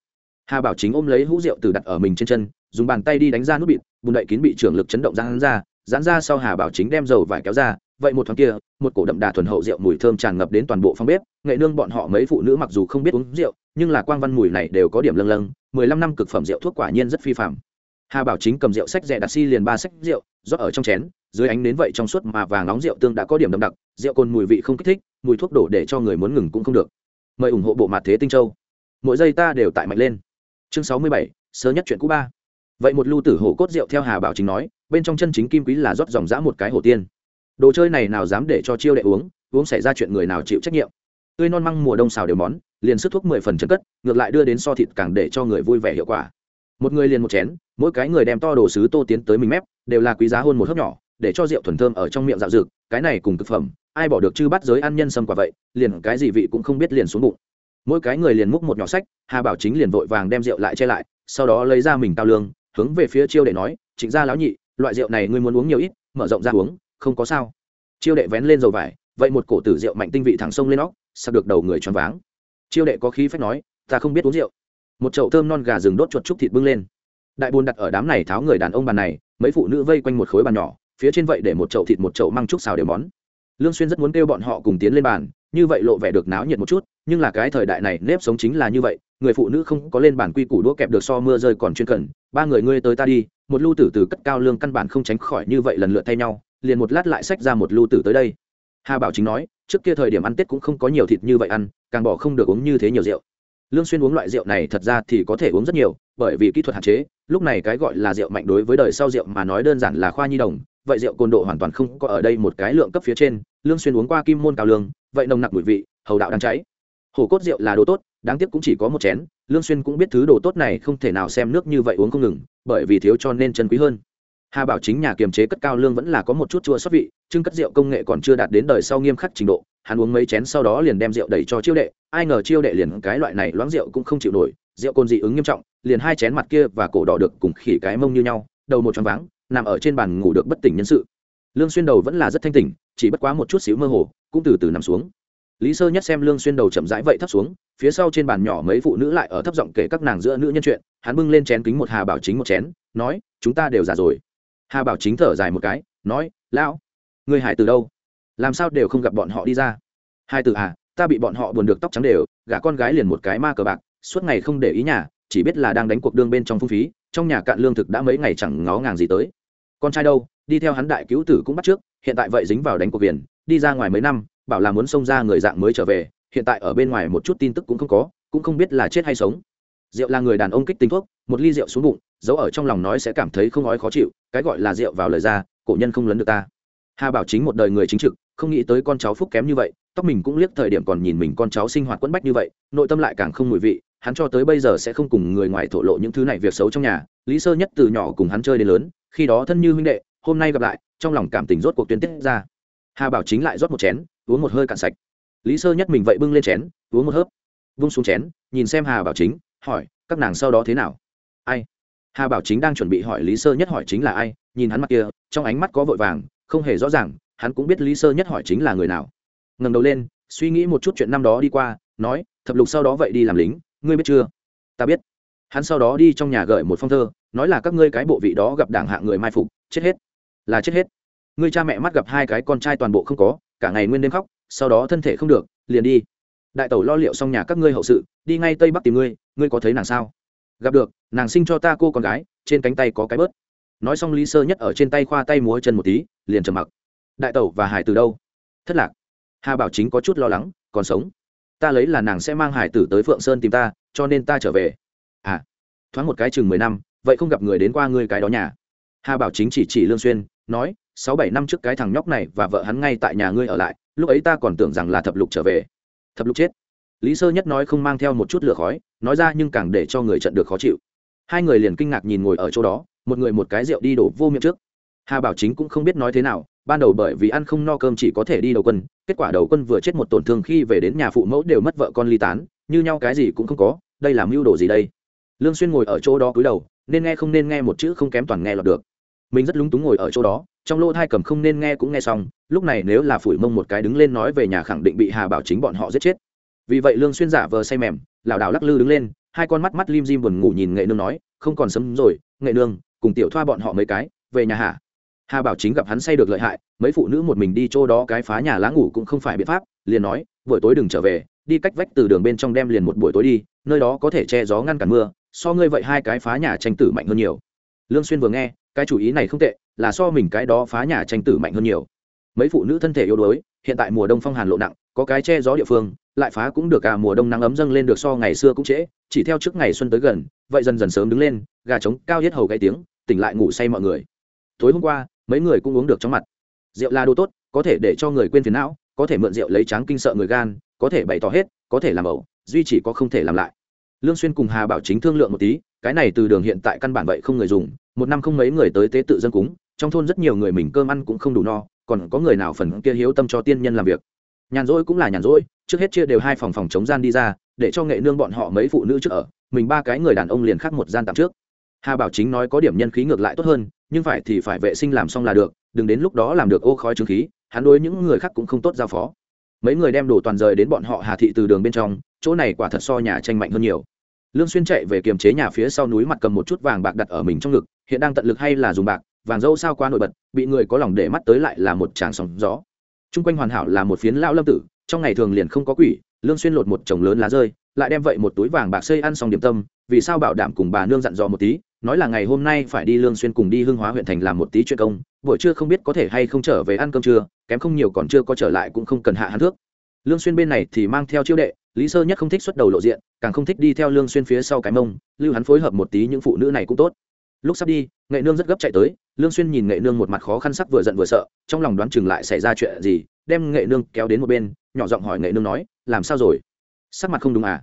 Hà bảo chính ôm lấy hũ rượu từ đặt ở mình trên chân, dùng bàn tay đi đánh ra nút bịt, bùn đậy kín bị trưởng lực chấn động giãn ra giãn ra sau hà bảo chính đem dầu vải kéo ra, vậy một thoáng kia, một cổ đậm đà thuần hậu rượu mùi thơm tràn ngập đến toàn bộ phòng bếp, nghệ nương bọn họ mấy phụ nữ mặc dù không biết uống rượu, nhưng là quang văn mùi này đều có điểm lâng lâng, mười lăm năm cực phẩm rượu thuốc quả nhiên rất phi phạm hà bảo chính cầm rượu sách rẻ đặt si liền ba sách rượu, rót ở trong chén, dưới ánh đến vậy trong suốt mà vàng nóng rượu tương đã có điểm đậm đặc, rượu cồn mùi vị không kích thích, mùi thuốc đổ để cho người muốn ngừng cũng không được. Mời ủng hộ bộ mặt thế tinh châu. Mỗi giây ta đều tại mạnh lên. Chương sáu mươi bảy sớm nhất chuyện cũ ba. Vậy một lưu tử hổ cốt rượu theo hà bảo chính nói, bên trong chân chính kim quý là rót dòng dã một cái hổ tiên. Đồ chơi này nào dám để cho chiêu đệ uống uống xảy ra chuyện người nào chịu trách nhiệm. Tươi non măng mùa đông xào đều món, liền sức thuốc mười phần chân cất, ngược lại đưa đến so thịt càng để cho người vui vẻ hiệu quả một người liền một chén, mỗi cái người đem to đồ sứ tô tiến tới mình mép, đều là quý giá hơn một hớp nhỏ, để cho rượu thuần thơm ở trong miệng dạo dực, cái này cùng thực phẩm, ai bỏ được chư bắt giới ăn nhân sâm quả vậy, liền cái gì vị cũng không biết liền xuống bụng. Mỗi cái người liền múc một nhỏ sách, hà bảo chính liền vội vàng đem rượu lại che lại, sau đó lấy ra mình cao lương, hướng về phía chiêu đệ nói, trịnh gia lão nhị, loại rượu này ngươi muốn uống nhiều ít, mở rộng ra uống, không có sao. Chiêu đệ vén lên dầu vải, vậy một cổ tử rượu mạnh tinh vị thẳng sông lên óc sắp được đầu người choáng váng. Chiêu đệ có khí phách nói, ta không biết uống rượu một chậu thơm non gà rừng đốt chuột trúc thịt bưng lên. Đại bồn đặt ở đám này tháo người đàn ông bàn này, mấy phụ nữ vây quanh một khối bàn nhỏ, phía trên vậy để một chậu thịt một chậu măng trúc xào đều món. Lương xuyên rất muốn kêu bọn họ cùng tiến lên bàn, như vậy lộ vẻ được náo nhiệt một chút, nhưng là cái thời đại này nếp sống chính là như vậy, người phụ nữ không có lên bàn quy củ đũa kẹp được so mưa rơi còn chuyên cần, ba người ngươi tới ta đi, một lưu tử từ cất cao lương căn bản không tránh khỏi như vậy lần lượt thay nhau, liền một lát lại xách ra một lưu tử tới đây. Hà bảo chính nói, trước kia thời điểm ăn tết cũng không có nhiều thịt như vậy ăn, càng bỏ không được uống như thế nhiều rượu lương xuyên uống loại rượu này thật ra thì có thể uống rất nhiều, bởi vì kỹ thuật hạn chế, lúc này cái gọi là rượu mạnh đối với đời sau rượu mà nói đơn giản là khoa nhi đồng, vậy rượu cồn độ hoàn toàn không có ở đây một cái lượng cấp phía trên, lương xuyên uống qua kim môn cao lương, vậy nồng nặc mùi vị, hầu đạo đang cháy. Hổ cốt rượu là đồ tốt, đáng tiếc cũng chỉ có một chén, lương xuyên cũng biết thứ đồ tốt này không thể nào xem nước như vậy uống không ngừng, bởi vì thiếu cho nên chân quý hơn hà bảo chính nhà kiềm chế cất cao lương vẫn là có một chút chua xót vị trưng cất rượu công nghệ còn chưa đạt đến đời sau nghiêm khắc trình độ, hắn uống mấy chén sau đó liền đem rượu đẩy cho chiêu đệ, ai ngờ chiêu đệ liền cái loại này loãng rượu cũng không chịu nổi, rượu cồn dị ứng nghiêm trọng, liền hai chén mặt kia và cổ đỏ được cùng khỉ cái mông như nhau, đầu một tròn váng, nằm ở trên bàn ngủ được bất tỉnh nhân sự. Lương xuyên đầu vẫn là rất thanh tỉnh, chỉ bất quá một chút xíu mơ hồ, cũng từ từ nằm xuống. Lý sơ nhất xem lương xuyên đầu chậm rãi vậy thấp xuống, phía sau trên bàn nhỏ mấy phụ nữ lại ở thấp giọng kể các nàng giữa nữ nhân chuyện, hắn bưng lên chén kính một hà bảo chính một chén, nói, chúng ta đều già rồi hà bảo chính thở dài một cái, nói, lão, người hải từ đâu? Làm sao đều không gặp bọn họ đi ra? Hai từ à ta bị bọn họ buồn được tóc trắng đều, gả con gái liền một cái ma cờ bạc, suốt ngày không để ý nhà, chỉ biết là đang đánh cuộc đương bên trong phung phí, trong nhà cạn lương thực đã mấy ngày chẳng ngó ngàng gì tới. Con trai đâu? Đi theo hắn đại cứu tử cũng bắt trước, hiện tại vậy dính vào đánh cuộc viền đi ra ngoài mấy năm, bảo là muốn xông ra người dạng mới trở về, hiện tại ở bên ngoài một chút tin tức cũng không có, cũng không biết là chết hay sống rượu là người đàn ông kích tính thuốc, một ly rượu xuống bụng, giấu ở trong lòng nói sẽ cảm thấy không ói khó chịu, cái gọi là rượu vào lời ra, cổ nhân không lấn được ta. Hà bảo chính một đời người chính trực, không nghĩ tới con cháu phúc kém như vậy, tóc mình cũng liếc thời điểm còn nhìn mình con cháu sinh hoạt quẫn bách như vậy, nội tâm lại càng không mùi vị, hắn cho tới bây giờ sẽ không cùng người ngoài thổ lộ những thứ này việc xấu trong nhà, lý sơ nhất từ nhỏ cùng hắn chơi đến lớn, khi đó thân như huynh đệ, hôm nay gặp lại, trong lòng cảm tình rốt cuộc tuyến tiết ra. Hà bảo chính lại rót một chén, uống một hơi cạn sạch. Lý sơ nhất mình vậy bưng lên chén, uống một hớp, vung xuống chén, nhìn xem hà bảo chính hỏi, các nàng sau đó thế nào? Ai? Hà bảo chính đang chuẩn bị hỏi lý sơ nhất hỏi chính là ai, nhìn hắn mặt kia, trong ánh mắt có vội vàng, không hề rõ ràng, hắn cũng biết lý sơ nhất hỏi chính là người nào. Ngẩng đầu lên, suy nghĩ một chút chuyện năm đó đi qua, nói, thập lục sau đó vậy đi làm lính, ngươi biết chưa? Ta biết. Hắn sau đó đi trong nhà gửi một phong thơ, nói là các ngươi cái bộ vị đó gặp đảng hạng người mai phục, chết hết. Là chết hết. Ngươi cha mẹ mắt gặp hai cái con trai toàn bộ không có, cả ngày nguyên đêm khóc, sau đó thân thể không được, liền đi đại tẩu lo liệu xong nhà các ngươi hậu sự, đi ngay tây bắc tìm ngươi ngươi có thấy nàng sao? Gặp được, nàng sinh cho ta cô con gái, trên cánh tay có cái bớt. Nói xong lý sơ nhất ở trên tay khoa tay múa chân một tí, liền trầm mặc. Đại tẩu và hải từ đâu? Thất lạc. Hà bảo chính có chút lo lắng, còn sống. Ta lấy là nàng sẽ mang hải tử tới phượng sơn tìm ta, cho nên ta trở về. À thoáng một cái chừng mười năm, vậy không gặp người đến qua ngươi cái đó nhà. Hà bảo chính chỉ chỉ lương xuyên, nói, sáu bảy năm trước cái thằng nhóc này và vợ hắn ngay tại nhà ngươi ở lại, lúc ấy ta còn tưởng rằng là thập lục trở về thập lục chết. Lý sơ nhất nói không mang theo một chút lửa khói, nói ra nhưng càng để cho người trận được khó chịu. Hai người liền kinh ngạc nhìn ngồi ở chỗ đó, một người một cái rượu đi đổ vô miệng trước. Hà bảo chính cũng không biết nói thế nào, ban đầu bởi vì ăn không no cơm chỉ có thể đi đầu quân, kết quả đầu quân vừa chết một tổn thương khi về đến nhà phụ mẫu đều mất vợ con ly tán, như nhau cái gì cũng không có, đây là mưu đồ gì đây? Lương xuyên ngồi ở chỗ đó cúi đầu, nên nghe không nên nghe một chữ không kém toàn nghe lọt được. Mình rất lúng túng ngồi ở chỗ đó trong lỗ thai cầm không nên nghe cũng nghe xong, lúc này nếu là phủi mông một cái đứng lên nói về nhà khẳng định bị hà bảo chính bọn họ giết chết. Vì vậy lương xuyên giả vờ say mềm, lảo đảo lắc lư đứng lên, hai con mắt mắt lim dim buồn ngủ nhìn nghệ nương nói, không còn sớm rồi, nghệ nương, cùng tiểu thoa bọn họ mấy cái, về nhà hả? Hà bảo chính gặp hắn say được lợi hại, mấy phụ nữ một mình đi chỗ đó cái phá nhà lá ngủ cũng không phải biện pháp, liền nói, buổi tối đừng trở về, đi cách vách từ đường bên trong đem liền một buổi tối đi, nơi đó có thể che gió ngăn cản mưa, so ngươi vậy hai cái phá nhà tranh tử mạnh hơn nhiều. Lương xuyên vừa nghe, cái chủ ý này không tệ là so mình cái đó phá nhà tranh tử mạnh hơn nhiều. Mấy phụ nữ thân thể yếu đuối, hiện tại mùa đông phong hàn lộ nặng, có cái che gió địa phương, lại phá cũng được cả mùa đông nắng ấm dâng lên được so ngày xưa cũng trễ, chỉ theo trước ngày xuân tới gần, vậy dần dần sớm đứng lên, gà trống cao hết hầu gáy tiếng, tỉnh lại ngủ say mọi người. Tối hôm qua, mấy người cũng uống được trong mặt. Rượu là đồ tốt, có thể để cho người quên phiền não, có thể mượn rượu lấy tráng kinh sợ người gan, có thể bày tỏ hết, có thể làm ẩu, duy chỉ có không thể làm lại. Lương xuyên cùng hà bảo chính thương lượng một tí, cái này từ đường hiện tại căn bản vậy không người dùng, một năm không mấy người tới tế tự dân cúng trong thôn rất nhiều người mình cơm ăn cũng không đủ no, còn có người nào phần kia hiếu tâm cho tiên nhân làm việc. Nhàn rỗi cũng là nhàn rỗi, trước hết chia đều hai phòng phòng chống gian đi ra, để cho nghệ nương bọn họ mấy phụ nữ trước ở, mình ba cái người đàn ông liền khác một gian tạm trước. Hà bảo chính nói có điểm nhân khí ngược lại tốt hơn, nhưng phải thì phải vệ sinh làm xong là được, đừng đến lúc đó làm được ô khói trứng khí, hắn đối những người khác cũng không tốt giao phó. Mấy người đem đồ toàn rời đến bọn họ hà thị từ đường bên trong, chỗ này quả thật so nhà tranh mạnh hơn nhiều. Lương xuyên chạy về kiềm chế nhà phía sau núi mặt cầm một chút vàng bạc đặt ở mình trong ngực, hiện đang tận lực hay là dùng bạc vàng dâu sao quá nổi bật, bị người có lòng để mắt tới lại là một tràng sóng gió. Trung quanh hoàn hảo là một phiến lão lâm tử, trong ngày thường liền không có quỷ, lương xuyên lột một chồng lớn lá rơi, lại đem vậy một túi vàng bạc xây ăn xong điểm tâm, vì sao bảo đảm cùng bà nương dặn dò một tí, nói là ngày hôm nay phải đi lương xuyên cùng đi hương hóa huyện thành làm một tí chuyện công, buổi trưa không biết có thể hay không trở về ăn cơm trưa, kém không nhiều còn chưa có trở lại cũng không cần hạ hắn thước. Lương xuyên bên này thì mang theo chiêu đệ, lý sơ nhất không thích xuất đầu lộ diện, càng không thích đi theo lương xuyên phía sau cái mông, lưu hắn phối hợp một tí những phụ nữ này cũng tốt lúc sắp đi, nghệ nương rất gấp chạy tới, lương xuyên nhìn nghệ nương một mặt khó khăn sắc vừa giận vừa sợ, trong lòng đoán chừng lại xảy ra chuyện gì, đem nghệ nương kéo đến một bên, nhỏ giọng hỏi nghệ nương nói, làm sao rồi? Sắc mặt không đúng à?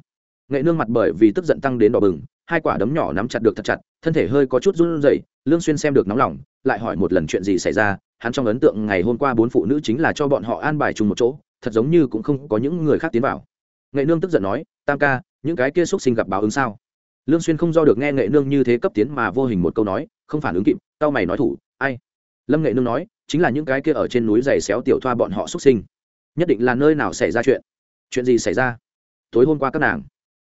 Nghệ nương mặt bởi vì tức giận tăng đến đỏ bừng, hai quả đấm nhỏ nắm chặt được thật chặt, thân thể hơi có chút run rẩy, lương xuyên xem được nóng lòng, lại hỏi một lần chuyện gì xảy ra, hắn trong ấn tượng ngày hôm qua bốn phụ nữ chính là cho bọn họ an bài chung một chỗ, thật giống như cũng không có những người khác tiến vào. Nghệ nương tức giận nói, tam ca, những cái kia xuất sinh gặp báo ứng sao? Lương xuyên không do được nghe nghệ nương như thế cấp tiến mà vô hình một câu nói, không phản ứng kịp tao mày nói thủ, ai? Lâm nghệ nương nói, chính là những cái kia ở trên núi dày xéo tiểu thoa bọn họ xuất sinh. Nhất định là nơi nào xảy ra chuyện? Chuyện gì xảy ra? Tối hôm qua các nàng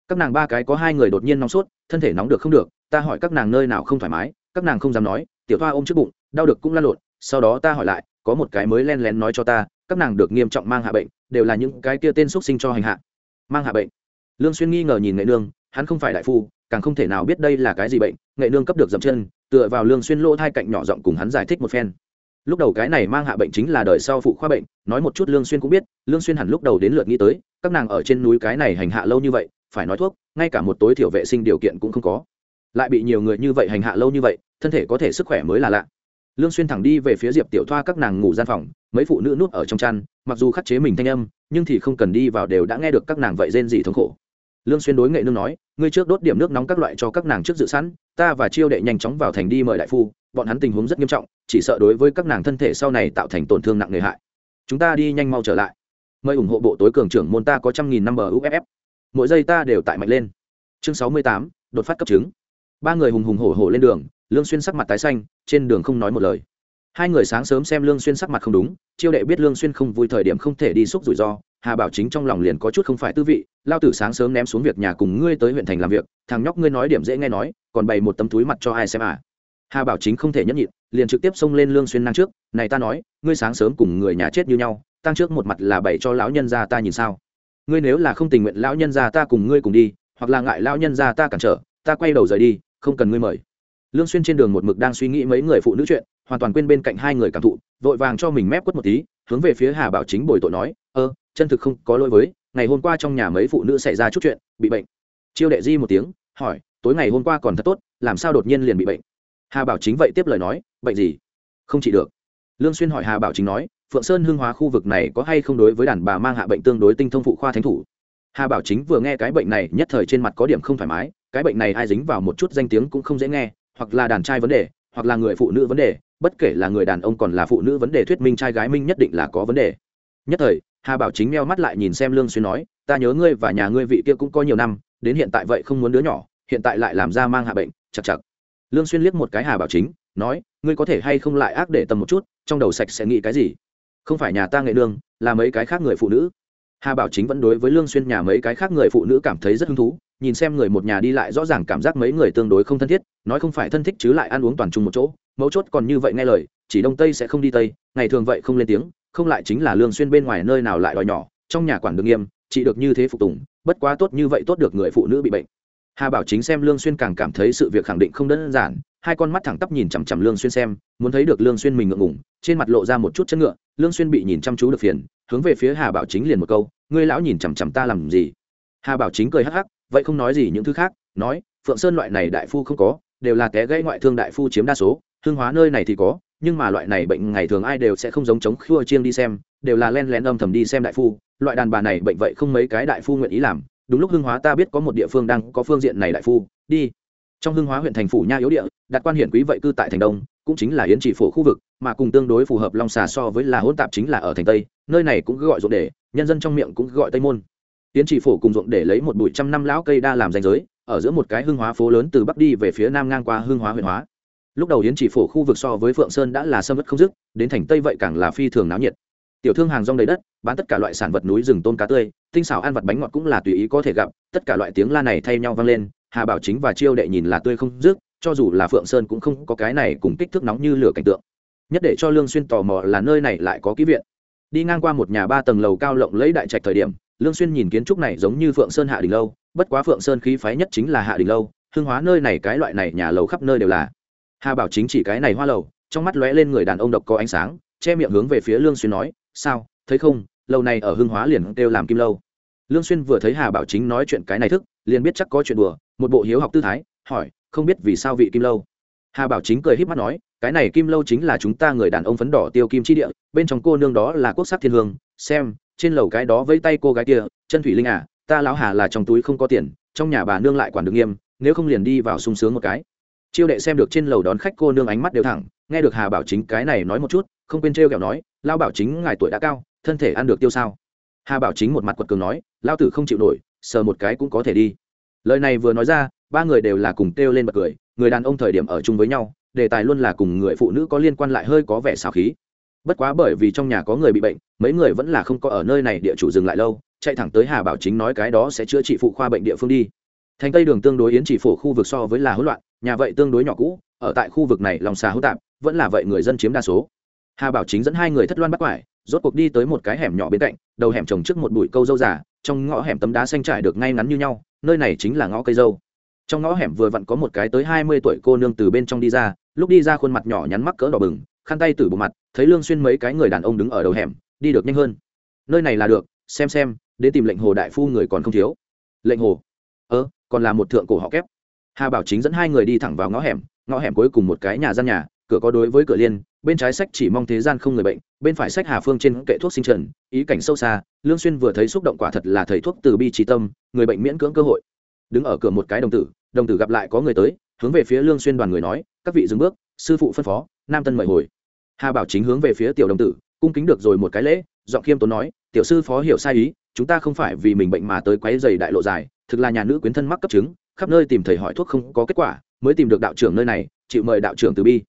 các nàng ba cái có hai người đột nhiên nóng sốt, thân thể nóng được không được, ta hỏi các nàng nơi nào không thoải mái, các nàng không dám nói, tiểu thoa ôm trước bụng, đau được cũng lăn lộn, sau đó ta hỏi lại, có một cái mới len lén nói cho ta, các nàng được nghiêm trọng mang hạ bệnh, đều là những cái kia tên xuất sinh cho hành hạ, mang hạ bệnh. Lương xuyên nghi ngờ nhìn nghệ nương, hắn không phải đại phu càng không thể nào biết đây là cái gì bệnh, nghệ nương cấp được dậm chân, tựa vào lương xuyên lỗ thai cạnh nhỏ giọng cùng hắn giải thích một phen. Lúc đầu cái này mang hạ bệnh chính là đời sau phụ khoa bệnh, nói một chút lương xuyên cũng biết, lương xuyên hẳn lúc đầu đến lượt nghĩ tới, các nàng ở trên núi cái này hành hạ lâu như vậy, phải nói thuốc, ngay cả một tối thiểu vệ sinh điều kiện cũng không có. Lại bị nhiều người như vậy hành hạ lâu như vậy, thân thể có thể sức khỏe mới là lạ. Lương xuyên thẳng đi về phía diệp tiểu thoa các nàng ngủ gian phòng, mấy phụ nữ nuốt ở trong chăn, mặc dù khắc chế mình thanh âm, nhưng thì không cần đi vào đều đã nghe được các nàng vậy rên gì thống khổ lương xuyên đối nghệ nương nói, ngươi trước đốt điểm nước nóng các loại cho các nàng trước dự sẵn, ta và chiêu đệ nhanh chóng vào thành đi mời đại phu, bọn hắn tình huống rất nghiêm trọng, chỉ sợ đối với các nàng thân thể sau này tạo thành tổn thương nặng nề hại. Chúng ta đi nhanh mau trở lại. Mời ủng hộ bộ tối cường trưởng môn ta có trăm nghìn năm bờ uff mỗi giây ta đều tại mạnh lên. Chương sáu mươi tám, đột phát cấp chứng. Ba người hùng hùng hổ hổ lên đường, lương xuyên sắc mặt tái xanh, trên đường không nói một lời. Hai người sáng sớm xem lương xuyên sắc mặt không đúng, chiêu đệ biết lương xuyên không vui thời điểm không thể đi xúc rủi ro hà bảo chính trong lòng liền có chút không phải tư vị, lao tử sáng sớm ném xuống việc nhà cùng ngươi tới huyện thành làm việc, thằng nhóc ngươi nói điểm dễ nghe nói, còn bày một tấm túi mặt cho ai xem à? Hà bảo chính không thể nhẫn nhịn, liền trực tiếp xông lên lương xuyên năng trước, này ta nói, ngươi sáng sớm cùng người nhà chết như nhau tăng trước một mặt là bày cho lão nhân gia ta nhìn sao? Ngươi nếu là không tình nguyện lão nhân gia ta cùng ngươi cùng đi, hoặc là ngại lão nhân gia ta cản trở, ta quay đầu rời đi, không cần ngươi mời. Lương xuyên trên đường một mực đang suy nghĩ mấy người phụ nữ chuyện, hoàn toàn quên bên cạnh hai người cảm thụ, vội vàng cho mình mép quất một tí, hướng về phía hà bảo chính bồi tội nói, ơ chân thực không có lỗi với, ngày hôm qua trong nhà mấy phụ nữ xảy ra chút chuyện, bị bệnh. Chiêu đệ di một tiếng, hỏi, tối ngày hôm qua còn thật tốt, làm sao đột nhiên liền bị bệnh? Hà bảo chính vậy tiếp lời nói, bệnh gì? Không chỉ được. Lương xuyên hỏi hà bảo chính nói, phượng sơn hương hóa khu vực này có hay không đối với đàn bà mang hạ bệnh tương đối tinh thông phụ khoa thánh thủ? Hà bảo chính vừa nghe cái bệnh này, nhất thời trên mặt có điểm không thoải mái, cái bệnh này ai dính vào một chút danh tiếng cũng không dễ nghe, hoặc là đàn trai vấn đề, hoặc là người phụ nữ vấn đề, bất kể là người đàn ông còn là phụ nữ vấn đề, thuyết minh trai gái minh nhất định là có vấn đề nhất thời, hà bảo chính meo mắt lại nhìn xem lương xuyên nói, ta nhớ ngươi và nhà ngươi vị kia cũng có nhiều năm, đến hiện tại vậy không muốn đứa nhỏ, hiện tại lại làm ra mang hạ bệnh chặt chặt lương xuyên liếc một cái hà bảo chính, nói, ngươi có thể hay không lại ác để tầm một chút, trong đầu sạch sẽ nghĩ cái gì? Không phải nhà ta nghệ nương là mấy cái khác người phụ nữ. Hà bảo chính vẫn đối với lương xuyên nhà mấy cái khác người phụ nữ cảm thấy rất hứng thú, nhìn xem người một nhà đi lại rõ ràng cảm giác mấy người tương đối không thân thiết, nói không phải thân thích chứ lại ăn uống toàn chung một chỗ, mấu chốt còn như vậy nghe lời, chỉ đông tây sẽ không đi tây, ngày thường vậy không lên tiếng không lại chính là lương xuyên bên ngoài nơi nào lại đòi nhỏ, trong nhà quản đường nghiêm chỉ được như thế phục tùng, bất quá tốt như vậy tốt được người phụ nữ bị bệnh. Hà bảo chính xem lương xuyên càng cảm thấy sự việc khẳng định không đơn giản, hai con mắt thẳng tắp nhìn chằm chằm lương xuyên xem, muốn thấy được lương xuyên mình ngượng ngùng, trên mặt lộ ra một chút chân ngựa, lương xuyên bị nhìn chăm chú được phiền, hướng về phía hà bảo chính liền một câu, ngươi lão nhìn chằm chằm ta làm gì? Hà bảo chính cười hắc hắc, vậy không nói gì những thứ khác, nói, phượng sơn loại này đại phu không có, đều là té gãy ngoại thương đại phu chiếm đa số, hương hóa nơi này thì có nhưng mà loại này bệnh ngày thường ai đều sẽ không giống chống khua chiêng đi xem, đều là len lén âm thầm đi xem đại phu, loại đàn bà này bệnh vậy không mấy cái đại phu nguyện ý làm, đúng lúc hưng hóa ta biết có một địa phương đang có phương diện này đại phu, đi. Trong hưng hóa huyện thành phủ nha yếu địa, đặt quan hiển quý vậy cư tại thành đông, cũng chính là yến chỉ phổ khu vực, mà cùng tương đối phù hợp long xà so với là hỗn tạp chính là ở thành tây, nơi này cũng gọi ruộng để, nhân dân trong miệng cũng gọi tây môn. Yến chỉ phổ cùng ruộng để lấy một bụi trăm năm lão cây đa làm danh giới, ở giữa một cái hưng hóa phố lớn từ bắc đi về phía nam ngang qua hưng hóa huyện hóa lúc đầu yến chỉ phổ khu vực so với phượng sơn đã là sâm ớt không dứt, đến thành tây vậy càng là phi thường náo nhiệt. Tiểu thương hàng rong đầy đất, bán tất cả loại sản vật núi rừng tôm cá tươi, tinh xảo ăn vật bánh ngọt cũng là tùy ý có thể gặp, tất cả loại tiếng la này thay nhau vang lên, hà bảo chính và chiêu đệ nhìn là tươi không dứt, cho dù là phượng sơn cũng không có cái này cùng kích thước nóng như lửa cảnh tượng. Nhất để cho lương xuyên tò mò là nơi này lại có ký viện. Đi ngang qua một nhà ba tầng lầu cao lộng lẫy đại trạch thời điểm, lương xuyên nhìn kiến trúc này giống như phượng sơn hạ đình lâu, bất quá phượng sơn khí phái nhất chính là hạ đình lâu, hương hóa nơi này cái loại này nhà lầu khắp nơi đều là hà bảo chính chỉ cái này hoa lầu, trong mắt lóe lên người đàn ông độc có ánh sáng, che miệng hướng về phía lương xuyên nói, sao? Thấy không? Lâu này ở Hưng hóa liền đều làm kim lâu. Lương xuyên vừa thấy hà bảo chính nói chuyện cái này thức, liền biết chắc có chuyện đùa, một bộ hiếu học tư thái, hỏi, không biết vì sao vị kim lâu? Hà bảo chính cười híp mắt nói, cái này kim lâu chính là chúng ta người đàn ông phấn đỏ tiêu kim chi địa, bên trong cô nương đó là quốc sắc thiên hương, xem, trên lầu cái đó vẫy tay cô gái kia, chân thủy linh à ta lão hà là trong túi không có tiền, trong nhà bà nương lại quản được nghiêm, nếu không liền đi vào sung sướng một cái chiêu đệ xem được trên lầu đón khách cô nương ánh mắt đều thẳng, nghe được hà bảo chính cái này nói một chút, không quên trêu kẹo nói lao bảo chính, ngài tuổi đã cao, thân thể ăn được tiêu sao? Hà bảo chính một mặt quật cường nói lao tử không chịu nổi, sờ một cái cũng có thể đi. Lời này vừa nói ra, ba người đều là cùng kêu lên bật cười, người đàn ông thời điểm ở chung với nhau, đề tài luôn là cùng người phụ nữ có liên quan lại hơi có vẻ xào khí. Bất quá bởi vì trong nhà có người bị bệnh, mấy người vẫn là không có ở nơi này, địa chủ dừng lại lâu, chạy thẳng tới hà bảo chính nói cái đó sẽ chữa trị phụ khoa bệnh địa phương đi. Thành tây đường tương đối yến chỉ phổ khu vực so với là hỗn loạn nhà vậy tương đối nhỏ cũ, ở tại khu vực này lòng xà hữu tạp, vẫn là vậy người dân chiếm đa số. Hà bảo chính dẫn hai người thất loan bắt quải, rốt cuộc đi tới một cái hẻm nhỏ bên cạnh, đầu hẻm trồng trước một bụi câu dâu giả trong ngõ hẻm tấm đá xanh trải được ngay ngắn như nhau, nơi này chính là ngõ cây dâu. Trong ngõ hẻm vừa vặn có một cái tới hai mươi tuổi cô nương từ bên trong đi ra, lúc đi ra khuôn mặt nhỏ nhắn mắc cỡ đỏ bừng, khăn tay từ bộ mặt, thấy lương xuyên mấy cái người đàn ông đứng ở đầu hẻm, đi được nhanh hơn. Nơi này là được, xem xem, đến tìm lệnh hồ đại phu người còn không thiếu. Lệnh hồ? Ơ, còn là một thượng cổ họ kép hà bảo chính dẫn hai người đi thẳng vào ngõ hẻm ngõ hẻm cuối cùng một cái nhà gian nhà, cửa có đối với cửa liên, bên trái sách chỉ mong thế gian không người bệnh, bên phải sách hà phương trên kệ thuốc sinh trần, ý cảnh sâu xa, lương xuyên vừa thấy xúc động quả thật là thầy thuốc từ bi trí tâm, người bệnh miễn cưỡng cơ hội. Đứng ở cửa một cái đồng tử đồng tử gặp lại có người tới, hướng về phía lương xuyên đoàn người nói, các vị dừng bước, sư phụ phân phó, nam tân mời hồi. Hà bảo chính hướng về phía tiểu đồng tử, cung kính được rồi một cái lễ, giọng khiêm tốn nói, tiểu sư phó hiểu sai ý, chúng ta không phải vì mình bệnh mà tới quấy giày đại lộ dài, thực là nhà nữ quyến thân mắc cấp chứng khắp nơi tìm thầy hỏi thuốc không có kết quả, mới tìm được đạo trưởng nơi này, chịu mời đạo trưởng từ bi.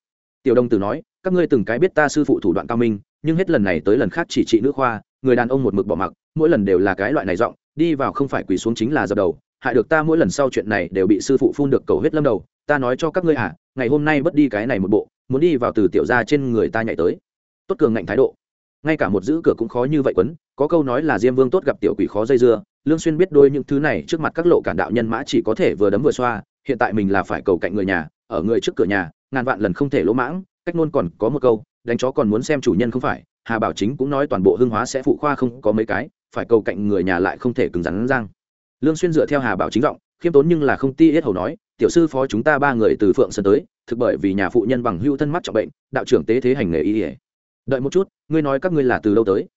Tiểu đồng tử nói, các ngươi từng cái biết ta sư phụ thủ đoạn cao minh, nhưng hết lần này tới lần khác chỉ trị nữ khoa, người đàn ông một mực bỏ mặc, mỗi lần đều là cái loại này giọng, đi vào không phải quỳ xuống chính là dập đầu, hại được ta mỗi lần sau chuyện này đều bị sư phụ phun được cầu hết lâm đầu, ta nói cho các ngươi à ngày hôm nay bất đi cái này một bộ, muốn đi vào từ tiểu ra trên người ta nhảy tới. Tốt cường ngạnh thái độ ngay cả một giữ cửa cũng khó như vậy quấn, có câu nói là diêm vương tốt gặp tiểu quỷ khó dây dưa. Lương xuyên biết đôi những thứ này trước mặt các lộ cản đạo nhân mã chỉ có thể vừa đấm vừa xoa, hiện tại mình là phải cầu cạnh người nhà, ở người trước cửa nhà, ngàn vạn lần không thể lỗ mãng, cách nôn còn có một câu, đánh chó còn muốn xem chủ nhân không phải, hà bảo chính cũng nói toàn bộ hương hóa sẽ phụ khoa không có mấy cái, phải cầu cạnh người nhà lại không thể cứng rắn răng. Lương xuyên dựa theo hà bảo chính giọng, khiêm tốn nhưng là không ti hết hầu nói, tiểu sư phó chúng ta ba người từ phượng sơn tới, thực bởi vì nhà phụ nhân bằng hưu thân mắc trọng bệnh, đạo trưởng tế thế hành nghề y đợi một chút, ngươi nói các ngươi là từ đâu tới?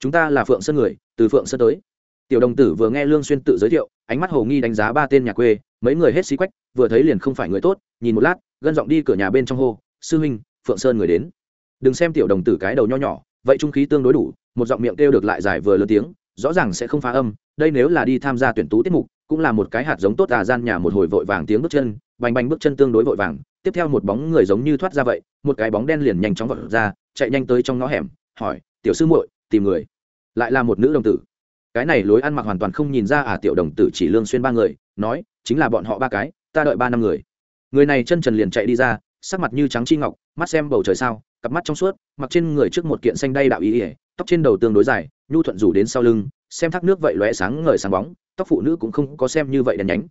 Chúng ta là phượng sơn người, từ phượng sơn tới. Tiểu đồng tử vừa nghe lương xuyên tự giới thiệu, ánh mắt hồ nghi đánh giá ba tên nhà quê, mấy người hết xí quách, vừa thấy liền không phải người tốt, nhìn một lát, gân giọng đi cửa nhà bên trong hô, sư huynh, phượng sơn người đến. Đừng xem tiểu đồng tử cái đầu nho nhỏ, vậy trung khí tương đối đủ, một giọng miệng kêu được lại dài vừa lớn tiếng, rõ ràng sẽ không phá âm, đây nếu là đi tham gia tuyển tú tiết mục, cũng là một cái hạt giống tốt à gian nhà một hồi vội vàng tiếng bước chân, bành bành bước chân tương đối vội vàng, tiếp theo một bóng người giống như thoát ra vậy, một cái bóng đen liền nhanh chóng vọt ra chạy nhanh tới trong ngõ hẻm, hỏi, tiểu sư muội, tìm người. Lại là một nữ đồng tử. Cái này lối ăn mặc hoàn toàn không nhìn ra à tiểu đồng tử chỉ lương xuyên ba người, nói, chính là bọn họ ba cái, ta đợi ba năm người. Người này chân trần liền chạy đi ra, sắc mặt như trắng chi ngọc, mắt xem bầu trời sao, cặp mắt trong suốt, mặc trên người trước một kiện xanh đay đạo ý ỉa, tóc trên đầu tương đối dài, nhu thuận rủ đến sau lưng, xem thác nước vậy lóe sáng ngời sáng bóng, tóc phụ nữ cũng không có xem như vậy đèn nhánh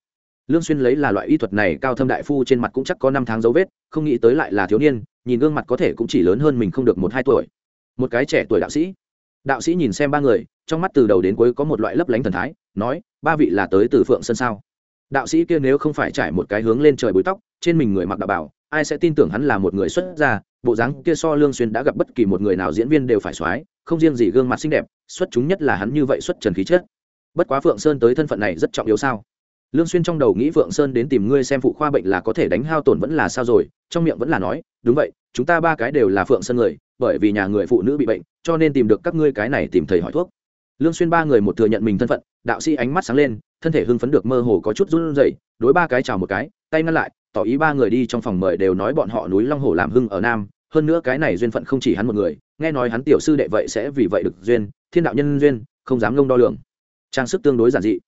lương xuyên lấy là loại y thuật này cao thâm đại phu trên mặt cũng chắc có năm tháng dấu vết, không nghĩ tới lại là thiếu niên, nhìn gương mặt có thể cũng chỉ lớn hơn mình không được một hai tuổi. Một cái trẻ tuổi đạo sĩ. Đạo sĩ nhìn xem ba người, trong mắt từ đầu đến cuối có một loại lấp lánh thần thái, nói, ba vị là tới từ phượng sơn sao? Đạo sĩ kia nếu không phải trải một cái hướng lên trời búi tóc, trên mình người mặc đạo bảo, ai sẽ tin tưởng hắn là một người xuất gia, bộ dáng kia so lương xuyên đã gặp bất kỳ một người nào diễn viên đều phải xoái, không riêng gì gương mặt xinh đẹp, xuất chúng nhất là hắn như vậy xuất trần khí chất. Bất quá phượng sơn tới thân phận này rất trọng yếu sao? Lương xuyên trong đầu nghĩ Vượng sơn đến tìm ngươi xem phụ khoa bệnh là có thể đánh hao tổn vẫn là sao rồi, trong miệng vẫn là nói, đúng vậy, chúng ta ba cái đều là phượng sơn người, bởi vì nhà người phụ nữ bị bệnh, cho nên tìm được các ngươi cái này tìm thầy hỏi thuốc. Lương xuyên ba người một thừa nhận mình thân phận, đạo sĩ ánh mắt sáng lên, thân thể hưng phấn được mơ hồ có chút run rẩy, đối ba cái chào một cái, tay ngăn lại, tỏ ý ba người đi trong phòng mời đều nói bọn họ núi long hồ làm hưng ở nam, hơn nữa cái này duyên phận không chỉ hắn một người, nghe nói hắn tiểu sư đệ vậy sẽ vì vậy được duyên, thiên đạo nhân duyên, không dám ngông đo lường. Trang sức tương đối giản dị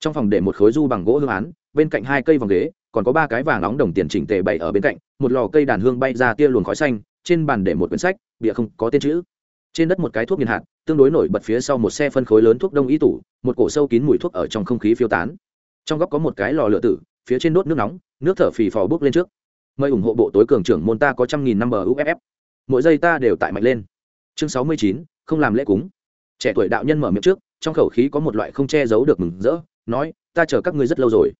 trong phòng để một khối du bằng gỗ hương án, bên cạnh hai cây vòng ghế, còn có ba cái vàng nóng đồng tiền chỉnh tề bày ở bên cạnh, một lò cây đàn hương bay ra tia luồng khói xanh, trên bàn để một quyển sách, bìa không có tên chữ. Trên đất một cái thuốc nghiền hạt, tương đối nổi bật phía sau một xe phân khối lớn thuốc đông y tủ, một cổ sâu kín mùi thuốc ở trong không khí phiêu tán. Trong góc có một cái lò lửa tử, phía trên đốt nước nóng, nước thở phì phò bước lên trước. Mời ủng hộ bộ tối cường trưởng môn ta có trăm nghìn năm bờ uff mỗi giây ta đều tại mạnh lên. Chương sáu mươi chín, không làm lễ cúng. Trẻ tuổi đạo nhân mở miệng trước, trong khẩu khí có một loại không che giấu được mừng rỡ nói, ta chờ các ngươi rất lâu rồi.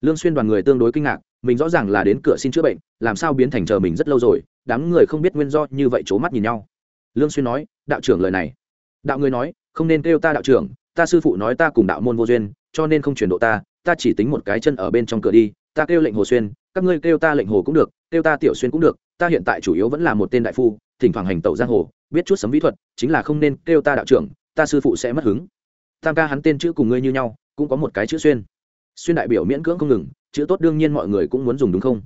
Lương xuyên đoàn người tương đối kinh ngạc, mình rõ ràng là đến cửa xin chữa bệnh, làm sao biến thành chờ mình rất lâu rồi, đám người không biết nguyên do như vậy c mắt nhìn nhau. Lương xuyên nói, đạo trưởng lời này. Đạo người nói, không nên kêu ta đạo trưởng, ta sư phụ nói ta cùng đạo môn vô duyên, cho nên không chuyển độ ta ta chỉ tính một cái chân ở bên trong cửa đi, ta kêu lệnh hồ xuyên, các ngươi kêu ta lệnh hồ cũng được, kêu ta tiểu xuyên cũng được, ta hiện tại chủ yếu vẫn là một tên đại phu, thỉnh thoảng hành tẩu giang hồ, biết chút sấm vĩ thuật, chính là không nên kêu ta đạo trưởng, ta sư phụ sẽ mất hứng. Tam ca hắn tên chữ cùng ngươi như nhau cũng có một cái chữ xuyên. Xuyên đại biểu miễn cưỡng không ngừng, chữ tốt đương nhiên mọi người cũng muốn dùng đúng không?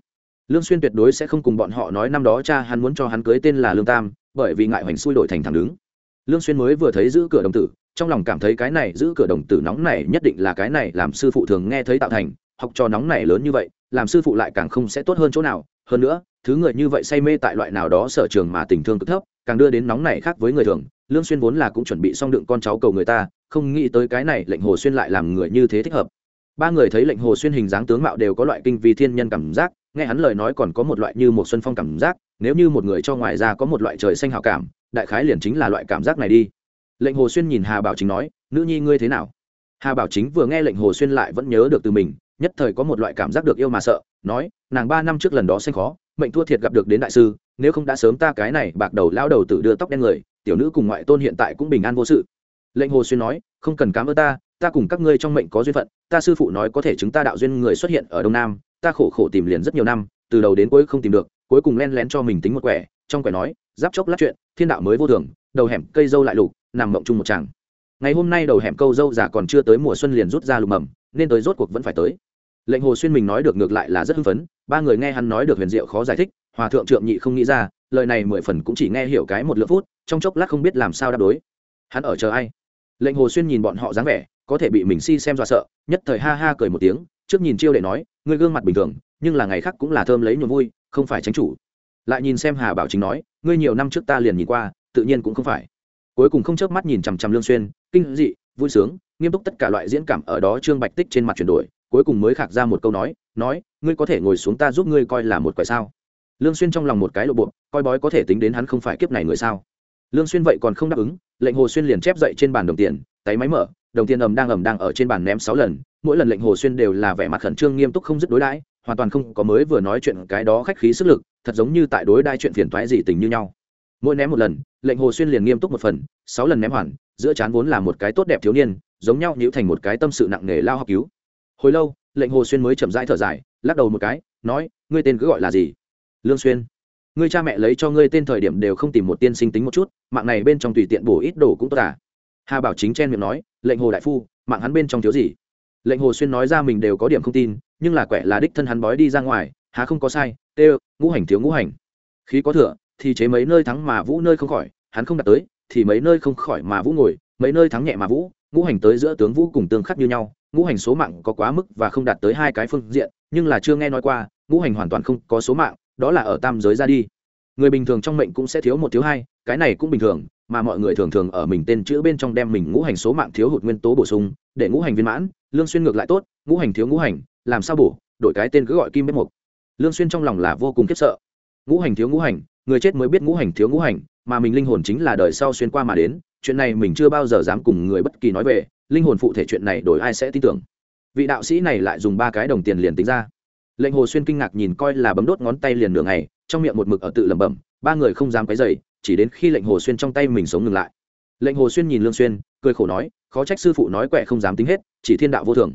Lương xuyên tuyệt đối sẽ không cùng bọn họ nói năm đó cha hắn muốn cho hắn cưới tên là lương tam, bởi vì ngại hoành xui đổi thành thẳng đứng. Lương xuyên mới vừa thấy giữ cửa đồng tử, trong lòng cảm thấy cái này giữ cửa đồng tử nóng này nhất định là cái này làm sư phụ thường nghe thấy tạo thành, học trò nóng này lớn như vậy, làm sư phụ lại càng không sẽ tốt hơn chỗ nào. Hơn nữa, thứ người như vậy say mê tại loại nào đó sở trường mà tình thương cực thấp, càng đưa đến nóng này khác với người thường. Lương xuyên vốn là cũng chuẩn bị xong đựng con cháu cầu người ta không nghĩ tới cái này lệnh hồ xuyên lại làm người như thế thích hợp. Ba người thấy lệnh hồ xuyên hình dáng tướng mạo đều có loại kinh vi thiên nhân cảm giác, nghe hắn lời nói còn có một loại như một xuân phong cảm giác, nếu như một người cho ngoài ra có một loại trời xanh hào cảm, đại khái liền chính là loại cảm giác này đi. Lệnh hồ xuyên nhìn hà bảo chính nói, nữ nhi ngươi thế nào? Hà bảo chính vừa nghe lệnh hồ xuyên lại vẫn nhớ được từ mình, nhất thời có một loại cảm giác được yêu mà sợ, nói, nàng ba năm trước lần đó xanh khó, mệnh thua thiệt gặp được đến đại sư, nếu không đã sớm ta cái này bạc đầu lao đầu tự đưa tóc đen người, tiểu nữ cùng ngoại tôn hiện tại cũng bình an vô sự lệnh hồ xuyên nói, không cần cám ơn ta ta cùng các ngươi trong mệnh có duyên phận, ta sư phụ nói có thể chứng ta đạo duyên người xuất hiện ở đông nam, ta khổ khổ tìm liền rất nhiều năm, từ đầu đến cuối không tìm được, cuối cùng len lén cho mình tính một quẻ. Trong quẻ nói, giáp chốc lát chuyện, thiên đạo mới vô thường, đầu hẻm cây dâu lại lục, nằm mộng chung một chàng ngày hôm nay đầu hẻm câu dâu già còn chưa tới mùa xuân liền rút ra lục mầm, nên tới rốt cuộc vẫn phải tới. Lệnh hồ xuyên mình nói được ngược lại là rất hưng phấn, ba người nghe hắn nói được huyền diệu khó giải thích, hòa thượng trượng nhị không nghĩ ra, lời này mười phần cũng chỉ nghe hiểu cái một lượng phút, trong chốc lát không biết làm sao đáp đối. Hắn ở chờ ai? Lệnh hồ xuyên nhìn bọn họ dáng vẻ, có thể bị mình si xem dọa sợ, nhất thời ha ha cười một tiếng, trước nhìn chiêu để nói, ngươi gương mặt bình thường, nhưng là ngày khác cũng là thơm lấy nhuộm vui, không phải tránh chủ. Lại nhìn xem hà bảo chính nói, ngươi nhiều năm trước ta liền nhìn qua, tự nhiên cũng không phải. Cuối cùng không chớp mắt nhìn chằm chằm lương xuyên, kinh dị, vui sướng, nghiêm túc tất cả loại diễn cảm ở đó trương bạch tích trên mặt chuyển đổi, cuối cùng mới khạc ra một câu nói nói, ngươi có thể ngồi xuống ta giúp ngươi coi là một quẻ sao? Lương xuyên trong lòng một cái lộ bộ, coi bói có thể tính đến hắn không phải kiếp này người sao lương xuyên vậy còn không đáp ứng, lệnh hồ xuyên liền chép dậy trên bàn đồng tiền, tay máy mở, đồng tiền ầm đang ầm đang ở trên bàn ném sáu lần, mỗi lần lệnh hồ xuyên đều là vẻ mặt khẩn trương nghiêm túc không dứt đối đãi, hoàn toàn không có mới vừa nói chuyện cái đó khách khí sức lực, thật giống như tại đối đai chuyện phiền toái gì tình như nhau. Mỗi ném một lần, lệnh hồ xuyên liền nghiêm túc một phần, sáu lần ném hoàn, giữa chán vốn là một cái tốt đẹp thiếu niên, giống nhau nhíu thành một cái tâm sự nặng nề lao học cứu. Hồi lâu, lệnh hồ xuyên mới chậm rãi thở dài, lắc đầu một cái, nói, ngươi tên cứ gọi là gì? Lương xuyên ngươi cha mẹ lấy cho ngươi tên thời điểm đều không tìm một tiên sinh tính một chút, mạng này bên trong tùy tiện bổ ít đồ cũng tốt à? Hà bảo chính chen miệng nói, lệnh hồ đại phu, mạng hắn bên trong thiếu gì? Lệnh hồ xuyên nói ra mình đều có điểm không tin, nhưng là quẻ là đích thân hắn bói đi ra ngoài, há không có sai, tê, ngũ hành thiếu ngũ hành. Khí có thừa, thì chế mấy nơi thắng mà vũ nơi không khỏi, hắn không đạt tới, thì mấy nơi không khỏi mà vũ ngồi, mấy nơi thắng nhẹ mà vũ, ngũ hành tới giữa tướng vũ cùng tương khắc như nhau, ngũ hành số mạng có quá mức và không đạt tới hai cái phương diện, nhưng là chưa nghe nói qua, ngũ hành hoàn toàn không có số mạng đó là ở tam giới ra đi. Người bình thường trong mệnh cũng sẽ thiếu một thiếu hai, cái này cũng bình thường, mà mọi người thường thường ở mình tên chữ bên trong đem mình ngũ hành số mạng thiếu hụt nguyên tố bổ sung, để ngũ hành viên mãn, lương xuyên ngược lại tốt, ngũ hành thiếu ngũ hành, làm sao bổ, đổi cái tên cứ gọi kim bếp mục. Lương xuyên trong lòng là vô cùng khiếp sợ. Ngũ hành thiếu ngũ hành, người chết mới biết ngũ hành thiếu ngũ hành, mà mình linh hồn chính là đời sau xuyên qua mà đến, chuyện này mình chưa bao giờ dám cùng người bất kỳ nói về, linh hồn phụ thể chuyện này đổi ai sẽ tin tưởng. Vị đạo sĩ này lại dùng ba cái đồng tiền liền tính ra lệnh hồ xuyên kinh ngạc nhìn coi là bấm đốt ngón tay liền nửa ngày, trong miệng một mực ở tự lẩm bẩm, ba người không dám cái dày chỉ đến khi lệnh hồ xuyên trong tay mình sống ngừng lại. Lệnh hồ xuyên nhìn lương xuyên, cười khổ nói, khó trách sư phụ nói quẹ không dám tính hết, chỉ thiên đạo vô thường.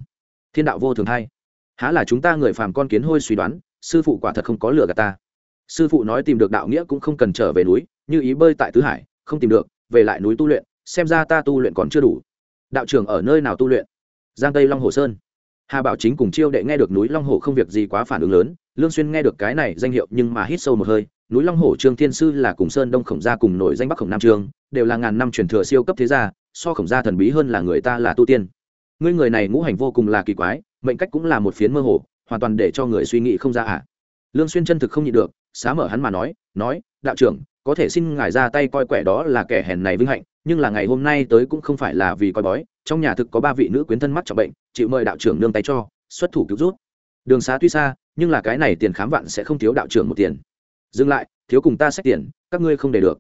Thiên đạo vô thường hay? Há là chúng ta người phàm con kiến hôi suy đoán, sư phụ quả thật không có lừa gạt ta. Sư phụ nói tìm được đạo nghĩa cũng không cần trở về núi, như ý bơi tại tứ hải, không tìm được, về lại núi tu luyện, xem ra ta tu luyện còn chưa đủ. Đạo trưởng ở nơi nào tu luyện? Giang tây long hồ sơn hà bảo chính cùng chiêu đệ nghe được núi long Hổ không việc gì quá phản ứng lớn, lương xuyên nghe được cái này danh hiệu nhưng mà hít sâu một hơi, núi long Hổ trương thiên sư là cùng sơn đông khổng gia cùng nổi danh bắc khổng nam trương, đều là ngàn năm truyền thừa siêu cấp thế gia, so khổng gia thần bí hơn là người ta là tu tiên. Ngươi người này ngũ hành vô cùng là kỳ quái, mệnh cách cũng là một phiến mơ hồ, hoàn toàn để cho người suy nghĩ không ra à. Lương xuyên chân thực không nhịn được, xá mở hắn mà nói nói, đạo trưởng, có thể xin ngài ra tay coi quẻ đó là kẻ hèn này vinh hạnh nhưng là ngày hôm nay tới cũng không phải là vì coi bói, trong nhà thực có ba vị nữ quyến thân mắc trọng bệnh, chịu mời đạo trưởng nương tay cho, xuất thủ cứu rút đường xá tuy xa, nhưng là cái này tiền khám vạn sẽ không thiếu đạo trưởng một tiền. Dừng lại, thiếu cùng ta xét tiền, các ngươi không để được.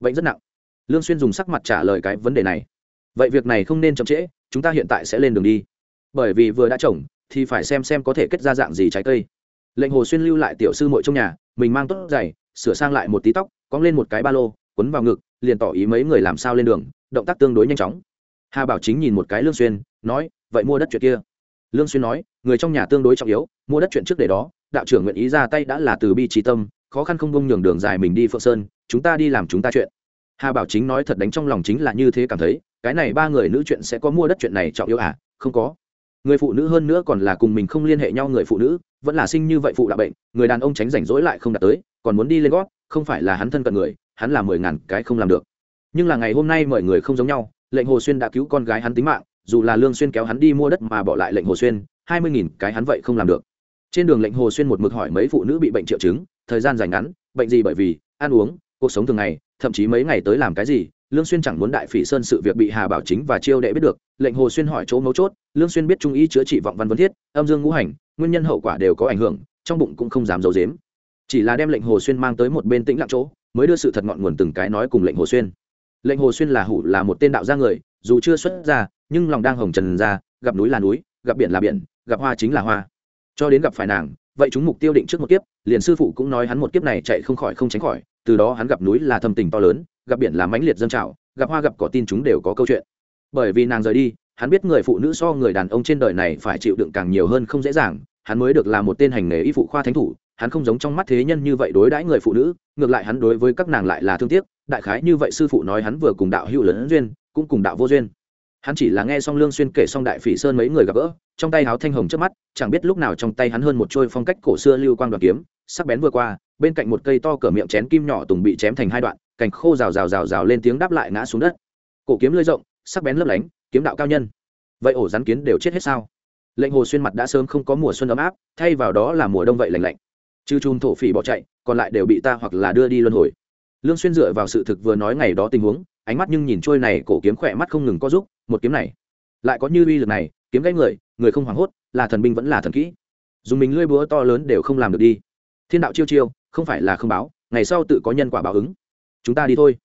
Bệnh rất nặng. Lương xuyên dùng sắc mặt trả lời cái vấn đề này. Vậy việc này không nên chậm trễ, chúng ta hiện tại sẽ lên đường đi. Bởi vì vừa đã trồng, thì phải xem xem có thể kết ra dạng gì trái cây. Lệnh hồ xuyên lưu lại tiểu sư muội trong nhà, mình mang tốt giày, sửa sang lại một tí tóc, cong lên một cái ba lô, quấn vào ngực liền tỏ ý mấy người làm sao lên đường, động tác tương đối nhanh chóng. Hà bảo chính nhìn một cái lương xuyên, nói, vậy mua đất chuyện kia. Lương xuyên nói, người trong nhà tương đối trọng yếu, mua đất chuyện trước để đó, đạo trưởng nguyện ý ra tay đã là từ bi trí tâm, khó khăn không bông nhường đường dài mình đi phượng sơn, chúng ta đi làm chúng ta chuyện. Hà bảo chính nói thật đánh trong lòng chính là như thế cảm thấy, cái này ba người nữ chuyện sẽ có mua đất chuyện này trọng yếu à? Không có. Người phụ nữ hơn nữa còn là cùng mình không liên hệ nhau người phụ nữ, vẫn là sinh như vậy phụ đạo bệnh, người đàn ông tránh rảnh rỗi lại không đạt tới, còn muốn đi lên gót không phải là hắn thân cận người, hắn là mười ngàn cái không làm được. Nhưng là ngày hôm nay mọi người không giống nhau, lệnh hồ xuyên đã cứu con gái hắn tính mạng, dù là lương xuyên kéo hắn đi mua đất mà bỏ lại lệnh hồ xuyên, hai mươi nghìn cái hắn vậy không làm được. Trên đường lệnh hồ xuyên một mực hỏi mấy phụ nữ bị bệnh triệu chứng, thời gian dài ngắn, bệnh gì bởi vì, ăn uống, cuộc sống thường ngày, thậm chí mấy ngày tới làm cái gì, lương xuyên chẳng muốn đại phỉ sơn sự việc bị hà bảo chính và chiêu đệ biết được, lệnh hồ xuyên hỏi chỗ mấu chốt, lương xuyên biết trung ý chữa trị vọng văn vấn thiết, âm dương ngũ hành, nguyên nhân hậu quả đều có ảnh hưởng, trong bụng cũng không dám giấu giếm chỉ là đem lệnh hồ xuyên mang tới một bên tĩnh lặng chỗ, mới đưa sự thật ngọn nguồn từng cái nói cùng lệnh hồ xuyên. Lệnh hồ xuyên là hủ, là một tên đạo gia người, dù chưa xuất ra nhưng lòng đang hồng trần ra, gặp núi là núi, gặp biển là biển, gặp hoa chính là hoa. Cho đến gặp phải nàng, vậy chúng mục tiêu định trước một kiếp, liền sư phụ cũng nói hắn một kiếp này chạy không khỏi không tránh khỏi, từ đó hắn gặp núi là thâm tình to lớn, gặp biển là mãnh liệt dân trào, gặp hoa gặp cỏ tin chúng đều có câu chuyện. Bởi vì nàng rời đi, hắn biết người phụ nữ so người đàn ông trên đời này phải chịu đựng càng nhiều hơn không dễ dàng, hắn mới được là một tên hành nghề y phụ khoa thánh thủ hắn không giống trong mắt thế nhân như vậy đối đãi người phụ nữ, ngược lại hắn đối với các nàng lại là thương tiếc, đại khái như vậy sư phụ nói hắn vừa cùng đạo hữu lớn duyên, cũng cùng đạo vô duyên. Hắn chỉ là nghe xong lương xuyên kể xong đại phỉ sơn mấy người gặp gỡ, trong tay háo thanh hồng trước mắt, chẳng biết lúc nào trong tay hắn hơn một trôi phong cách cổ xưa lưu quang đoạt kiếm, sắc bén vừa qua, bên cạnh một cây to cỡ miệng chén kim nhỏ tùng bị chém thành hai đoạn, cành khô rào rào rào rào lên tiếng đáp lại ngã xuống đất. Cổ kiếm lưỡi rộng, sắc bén lấp lánh, kiếm đạo cao nhân. Vậy ổ rắn kiến đều chết hết sao? Lệnh hồ xuyên mặt đã sớm không có mùa xuân ấm áp, thay vào đó là mùa đông vậy lạnh lạnh chư chùm thổ phỉ bỏ chạy, còn lại đều bị ta hoặc là đưa đi luân hồi. Lương xuyên dựa vào sự thực vừa nói ngày đó tình huống, ánh mắt nhưng nhìn trôi này cổ kiếm khỏe mắt không ngừng có giúp một kiếm này, lại có như uy lực này, kiếm gãy người người không hoảng hốt, là thần binh vẫn là thần kỹ. Dùng mình lưỡi búa to lớn đều không làm được đi. Thiên đạo chiêu chiêu, không phải là không báo, ngày sau tự có nhân quả báo ứng. Chúng ta đi thôi.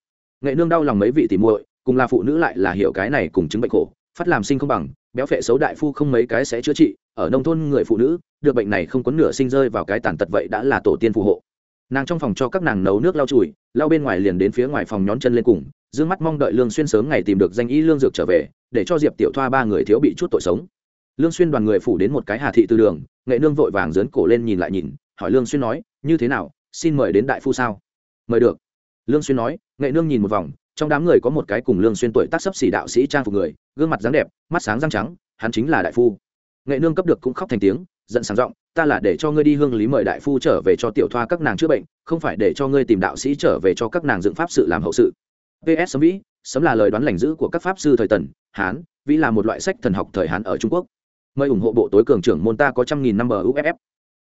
Nghệ nương đau lòng mấy vị tỉ muội, cùng là phụ nữ lại là hiểu cái này cùng chứng bệnh khổ, phát làm sinh không bằng, béo phệ xấu đại phu không mấy cái sẽ chữa trị, ở nông thôn người phụ nữ được bệnh này không có nửa sinh rơi vào cái tàn tật vậy đã là tổ tiên phù hộ. Nàng trong phòng cho các nàng nấu nước lau chùi, lau bên ngoài liền đến phía ngoài phòng nhón chân lên cùng d mắt mong đợi lương xuyên sớm ngày tìm được danh y lương dược trở về, để cho diệp tiểu thoa ba người thiếu bị chút tội sống. Lương xuyên đoàn người phủ đến một cái hà thị tư đường, nghệ nương vội vàng dướn cổ lên nhìn lại nhìn, hỏi lương xuyên nói, như thế nào, xin mời đến đại phu sao? Mời được. Lương xuyên nói, nghệ nương nhìn một vòng, trong đám người có một cái cùng lương xuyên tuổi tác sấp xỉ đạo sĩ trang phục người, gương mặt dáng đẹp, mắt sáng răng trắng, hắn chính là đại phu. Nghệ nương cấp được cũng khóc thành tiếng giận sáng giọng, ta là để cho ngươi đi hương lý mời đại phu trở về cho tiểu thoa các nàng chữa bệnh, không phải để cho ngươi tìm đạo sĩ trở về cho các nàng dựng pháp sự làm hậu sự. Ps sấm vĩ, sấm là lời đoán lành dữ của các pháp sư thời tần, hán, vĩ là một loại sách thần học thời hán ở trung quốc. Mời ủng hộ bộ tối cường trưởng môn ta có trăm nghìn năm bờ uff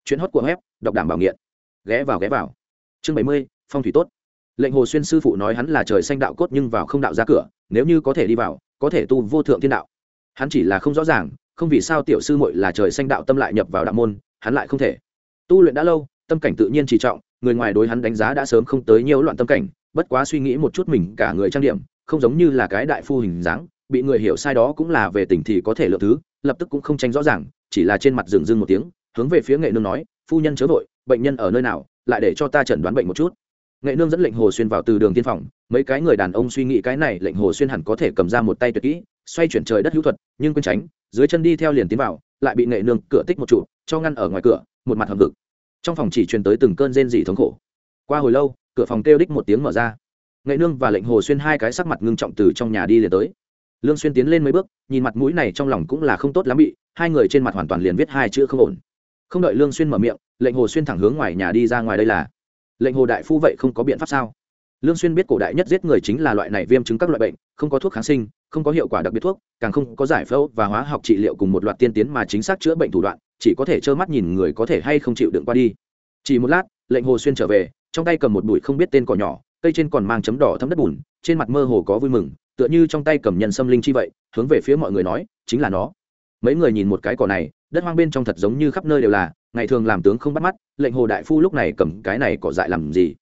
chuyến hót của web, đọc đảm bảo nghiện. Ghé vào ghé vào. Chương bảy mươi, phong thủy tốt. Lệnh hồ xuyên sư phụ nói hắn là trời xanh đạo cốt nhưng vào không đạo ra cửa, nếu như có thể đi vào, có thể tu vô thượng thiên đạo. Hắn chỉ là không rõ ràng không vì sao tiểu sư muội là trời xanh đạo tâm lại nhập vào đạo môn, hắn lại không thể. Tu luyện đã lâu, tâm cảnh tự nhiên trì trọng, người ngoài đối hắn đánh giá đã sớm không tới nhiều loạn tâm cảnh, bất quá suy nghĩ một chút mình cả người trang điểm, không giống như là cái đại phu hình dáng, bị người hiểu sai đó cũng là về tình thì có thể lựa thứ, lập tức cũng không tránh rõ ràng, chỉ là trên mặt dừng dưng một tiếng, hướng về phía nghệ nương nói, phu nhân chớ vội, bệnh nhân ở nơi nào, lại để cho ta chẩn đoán bệnh một chút. Nghệ nương dẫn lệnh hồ xuyên vào từ đường tiên phòng, mấy cái người đàn ông suy nghĩ cái này, lệnh hồ xuyên hẳn có thể cầm ra một tay tuyệt kỹ, xoay chuyển trời đất hữu thuật, nhưng quên tránh dưới chân đi theo liền tiến vào, lại bị nghệ nương cửa tích một trụ, cho ngăn ở ngoài cửa, một mặt hầm vực trong phòng chỉ truyền tới từng cơn rên dị thống khổ. Qua hồi lâu, cửa phòng kêu đích một tiếng mở ra. Nghệ nương và lệnh hồ xuyên hai cái sắc mặt ngưng trọng từ trong nhà đi liền tới. Lương xuyên tiến lên mấy bước, nhìn mặt mũi này trong lòng cũng là không tốt lắm bị, hai người trên mặt hoàn toàn liền viết hai chữ không ổn. Không đợi lương xuyên mở miệng, lệnh hồ xuyên thẳng hướng ngoài nhà đi ra ngoài đây là. Lệnh hồ đại phu vậy không có biện pháp sao? Lương xuyên biết cổ đại nhất giết người chính là loại này viêm chứng các loại bệnh, không có thuốc kháng sinh không có hiệu quả đặc biệt thuốc, càng không có giải phẫu và hóa học trị liệu cùng một loạt tiên tiến mà chính xác chữa bệnh thủ đoạn, chỉ có thể trơ mắt nhìn người có thể hay không chịu đựng qua đi. Chỉ một lát, lệnh hồ xuyên trở về, trong tay cầm một bụi không biết tên cỏ nhỏ, cây trên còn mang chấm đỏ thấm đất bùn, trên mặt mơ hồ có vui mừng, tựa như trong tay cầm nhân xâm linh chi vậy, hướng về phía mọi người nói, chính là nó. Mấy người nhìn một cái cỏ này, đất hoang bên trong thật giống như khắp nơi đều là, ngày thường làm tướng không bắt mắt, lệnh hồ đại phu lúc này cầm cái này cỏ dại làm gì?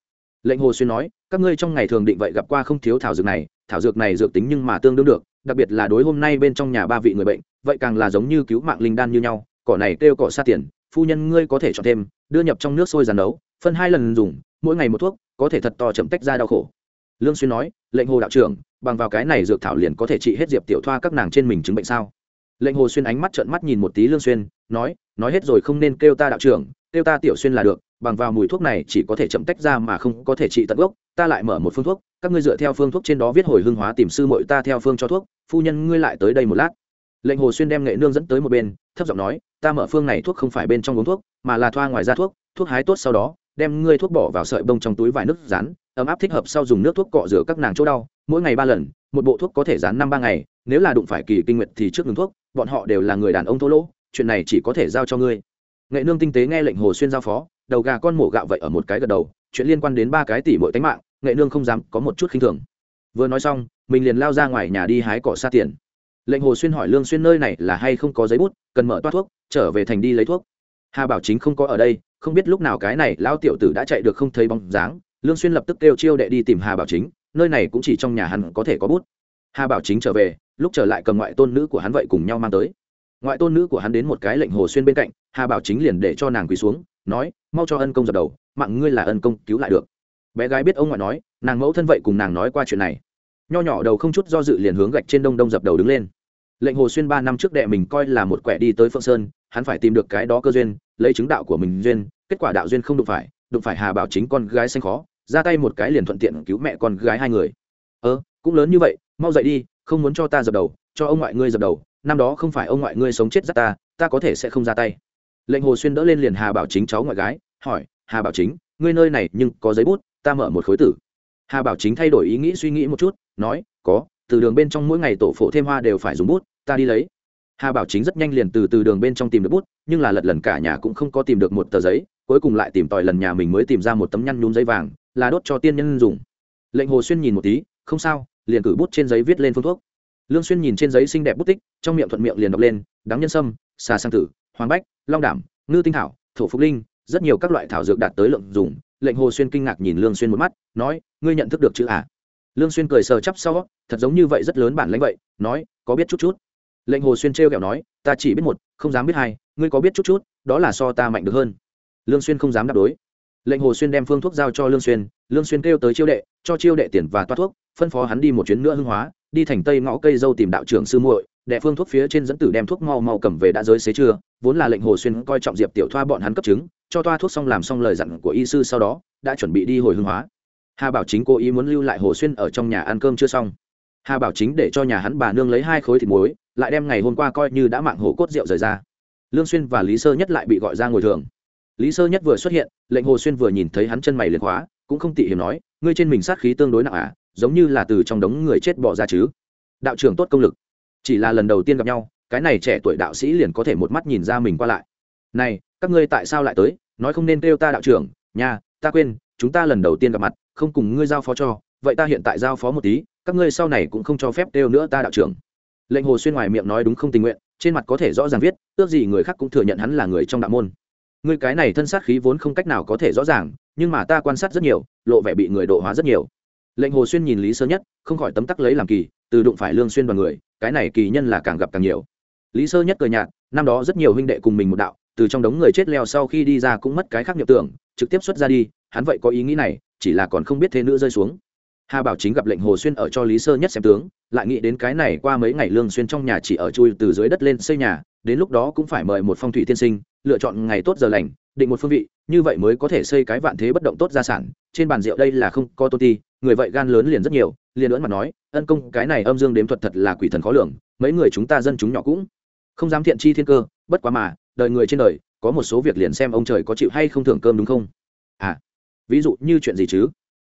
Lệnh hồ xuyên nói, các ngươi trong ngày thường định vậy gặp qua không thiếu thảo dược này thảo dược này dược tính nhưng mà tương đương được, đặc biệt là đối hôm nay bên trong nhà ba vị người bệnh, vậy càng là giống như cứu mạng linh đan như nhau, cỏ này kêu cỏ xa tiền, phu nhân ngươi có thể chọn thêm, đưa nhập trong nước sôi giàn nấu, phân hai lần dùng, mỗi ngày một thuốc, có thể thật to chậm tách ra đau khổ. Lương xuyên nói, lệnh hồ đạo trưởng, bằng vào cái này dược thảo liền có thể trị hết diệp tiểu thoa các nàng trên mình chứng bệnh sao? Lệnh hồ xuyên ánh mắt trợn mắt nhìn một tí lương xuyên, nói nói hết rồi không nên kêu ta đạo trưởng, kêu ta tiểu xuyên là được, bằng vào mùi thuốc này chỉ có thể chậm tách ra mà không có thể trị tận gốc ta lại mở một phương thuốc, các ngươi dựa theo phương thuốc trên đó viết hồi hương hóa tìm sư mội ta theo phương cho thuốc, phu nhân ngươi lại tới đây một lát. Lệnh hồ xuyên đem nghệ nương dẫn tới một bên, thấp giọng nói, ta mở phương này thuốc không phải bên trong uống thuốc, mà là thoa ngoài ra thuốc thuốc hái tốt sau đó, đem ngươi thuốc bỏ vào sợi bông trong túi vải nước rán, ấm áp thích hợp sau dùng nước thuốc cọ rửa các nàng chỗ đau, mỗi ngày ba lần, một bộ thuốc có thể dán năm ba ngày, nếu là đụng phải kỳ kinh nguyệt thì trước ngừng thuốc, bọn họ đều là người đàn ông thô lỗ, chuyện này chỉ có thể giao cho ngươi. Nghệ nương tinh tế nghe lệnh hồ xuyên giao phó đầu gà con mổ gạo vậy ở một cái gật đầu, chuyện liên quan đến ba cái tỷ mỗi tánh mạng, nghệ nương không dám có một chút khinh thường. Vừa nói xong, mình liền lao ra ngoài nhà đi hái cỏ xa tiền. Lệnh hồ xuyên hỏi lương xuyên nơi này là hay không có giấy bút, cần mở toa thuốc, trở về thành đi lấy thuốc. Hà bảo chính không có ở đây, không biết lúc nào cái này lao tiểu tử đã chạy được không thấy bóng dáng, lương xuyên lập tức kêu chiêu đệ đi tìm hà bảo chính, nơi này cũng chỉ trong nhà hắn có thể có bút. Hà bảo chính trở về, lúc trở lại cầm ngoại tôn nữ của hắn vậy cùng nhau mang tới. Ngoại tôn nữ của hắn đến một cái lệnh hồ xuyên bên cạnh, hà bảo chính liền để cho nàng quỳ xuống nói, mau cho ân công dập đầu, mạng ngươi là ân công, cứu lại được. Bé gái biết ông ngoại nói, nàng mẫu thân vậy cùng nàng nói qua chuyện này. Nho nhỏ đầu không chút do dự liền hướng gạch trên đông đông dập đầu đứng lên. Lệnh hồ xuyên ba năm trước đệ mình coi là một quẻ đi tới phượng sơn, hắn phải tìm được cái đó cơ duyên, lấy chứng đạo của mình duyên, kết quả đạo duyên không đụng phải đụng phải hà bảo chính con gái xanh khó, ra tay một cái liền thuận tiện cứu mẹ con gái hai người. Ơ, cũng lớn như vậy, mau dậy đi, không muốn cho ta dập đầu, cho ông ngoại ngươi dập đầu, năm đó không phải ông ngoại ngươi sống chết dắt ta ta có thể sẽ không ra tay lệnh hồ xuyên đỡ lên liền hà bảo chính cháu ngoại gái, hỏi, hà bảo chính, ngươi nơi này nhưng có giấy bút, ta mở một khối tử. Hà bảo chính thay đổi ý nghĩ suy nghĩ một chút, nói, có, từ đường bên trong mỗi ngày tổ phổ thêm hoa đều phải dùng bút, ta đi lấy. Hà bảo chính rất nhanh liền từ từ đường bên trong tìm được bút, nhưng là lật lần cả nhà cũng không có tìm được một tờ giấy, cuối cùng lại tìm tòi lần nhà mình mới tìm ra một tấm nhăn nhún giấy vàng, là đốt cho tiên nhân dùng. Lệnh hồ xuyên nhìn một tí, không sao, liền cử bút trên giấy viết lên phương thuốc. Lương xuyên nhìn trên giấy xinh đẹp bút tích, trong miệng thuận miệng liền đọc lên đắng nhân sâm, xà sang tử hoàng bách, long đảm, ngư tinh thảo, thổ phục linh, rất nhiều các loại thảo dược đạt tới lượng dùng. Lệnh hồ xuyên kinh ngạc nhìn lương xuyên một mắt, nói, ngươi nhận thức được chữ à? Lương xuyên cười sờ chắp sau, thật giống như vậy rất lớn bản lãnh vậy, nói, có biết chút chút. Lệnh hồ xuyên treo kẹo nói, ta chỉ biết một, không dám biết hai, ngươi có biết chút chút, đó là so ta mạnh được hơn. Lương xuyên không dám đáp đối. Lệnh hồ xuyên đem phương thuốc giao cho lương xuyên lương xuyên kêu tới chiêu đệ, cho chiêu đệ tiền và toa thuốc, phân phó hắn đi một chuyến nữa hưng hóa, đi thành tây ngõ cây dâu tìm đạo trưởng sư muội đệ phương thuốc phía trên dẫn tử đem thuốc mau mau cầm về đã giới xế chưa vốn là lệnh hồ xuyên coi trọng diệp tiểu thoa bọn hắn cấp chứng, cho toa thuốc xong làm xong lời dặn của y sư sau đó, đã chuẩn bị đi hồi hương hóa. Hà bảo chính cố ý muốn lưu lại hồ xuyên ở trong nhà ăn cơm chưa xong. Hà bảo chính để cho nhà hắn bà nương lấy hai khối thịt muối, lại đem ngày hôm qua coi như đã mạng hổ cốt rượu rời ra. Lương xuyên và lý sơ nhất lại bị gọi ra ngồi thường. Lý sơ nhất vừa xuất hiện, lệnh hồ xuyên vừa nhìn thấy hắn chân mày liền khóa cũng không tị hiểm nói, ngươi trên mình sát khí tương đối nặng à giống như là từ trong đống người chết bỏ ra chứ. Đạo trưởng tốt công lực chỉ là lần đầu tiên gặp nhau, cái này trẻ tuổi đạo sĩ liền có thể một mắt nhìn ra mình qua lại. Này, các ngươi tại sao lại tới? Nói không nên kêu ta đạo trưởng. Nhà ta quên, chúng ta lần đầu tiên gặp mặt, không cùng ngươi giao phó cho. Vậy ta hiện tại giao phó một tí, các ngươi sau này cũng không cho phép kêu nữa ta đạo trưởng. Lệnh hồ xuyên ngoài miệng nói đúng không tình nguyện, trên mặt có thể rõ ràng viết, ước gì người khác cũng thừa nhận hắn là người trong đạo môn. Ngươi cái này thân sát khí vốn không cách nào có thể rõ ràng, nhưng mà ta quan sát rất nhiều, lộ vẻ bị người độ hóa rất nhiều. Lệnh hồ xuyên nhìn lý sơ nhất, không khỏi tấm tắc lấy làm kỳ từ đụng phải lương xuyên đoàn người, cái này kỳ nhân là càng gặp càng nhiều. Lý sơ nhất cười nhạt, năm đó rất nhiều huynh đệ cùng mình một đạo, từ trong đống người chết leo sau khi đi ra cũng mất cái khác nhập tưởng, trực tiếp xuất ra đi, hắn vậy có ý nghĩ này, chỉ là còn không biết thế nữa rơi xuống. Hà bảo chính gặp lệnh hồ xuyên ở cho lý sơ nhất xem tướng, lại nghĩ đến cái này qua mấy ngày lương xuyên trong nhà chỉ ở chui từ dưới đất lên xây nhà, đến lúc đó cũng phải mời một phong thủy tiên sinh, lựa chọn ngày tốt giờ lành, định một phương vị, như vậy mới có thể xây cái vạn thế bất động tốt gia sản, trên bàn rượu đây là không có tôn ti, người vậy gan lớn liền rất nhiều liền ưỡn mặt nói, ân công, cái này âm dương đếm thuật thật là quỷ thần khó lường, mấy người chúng ta dân chúng nhỏ cũng không dám thiện chi thiên cơ, bất quá mà, đời người trên đời, có một số việc liền xem ông trời có chịu hay không thưởng cơm đúng không? À ví dụ như chuyện gì chứ?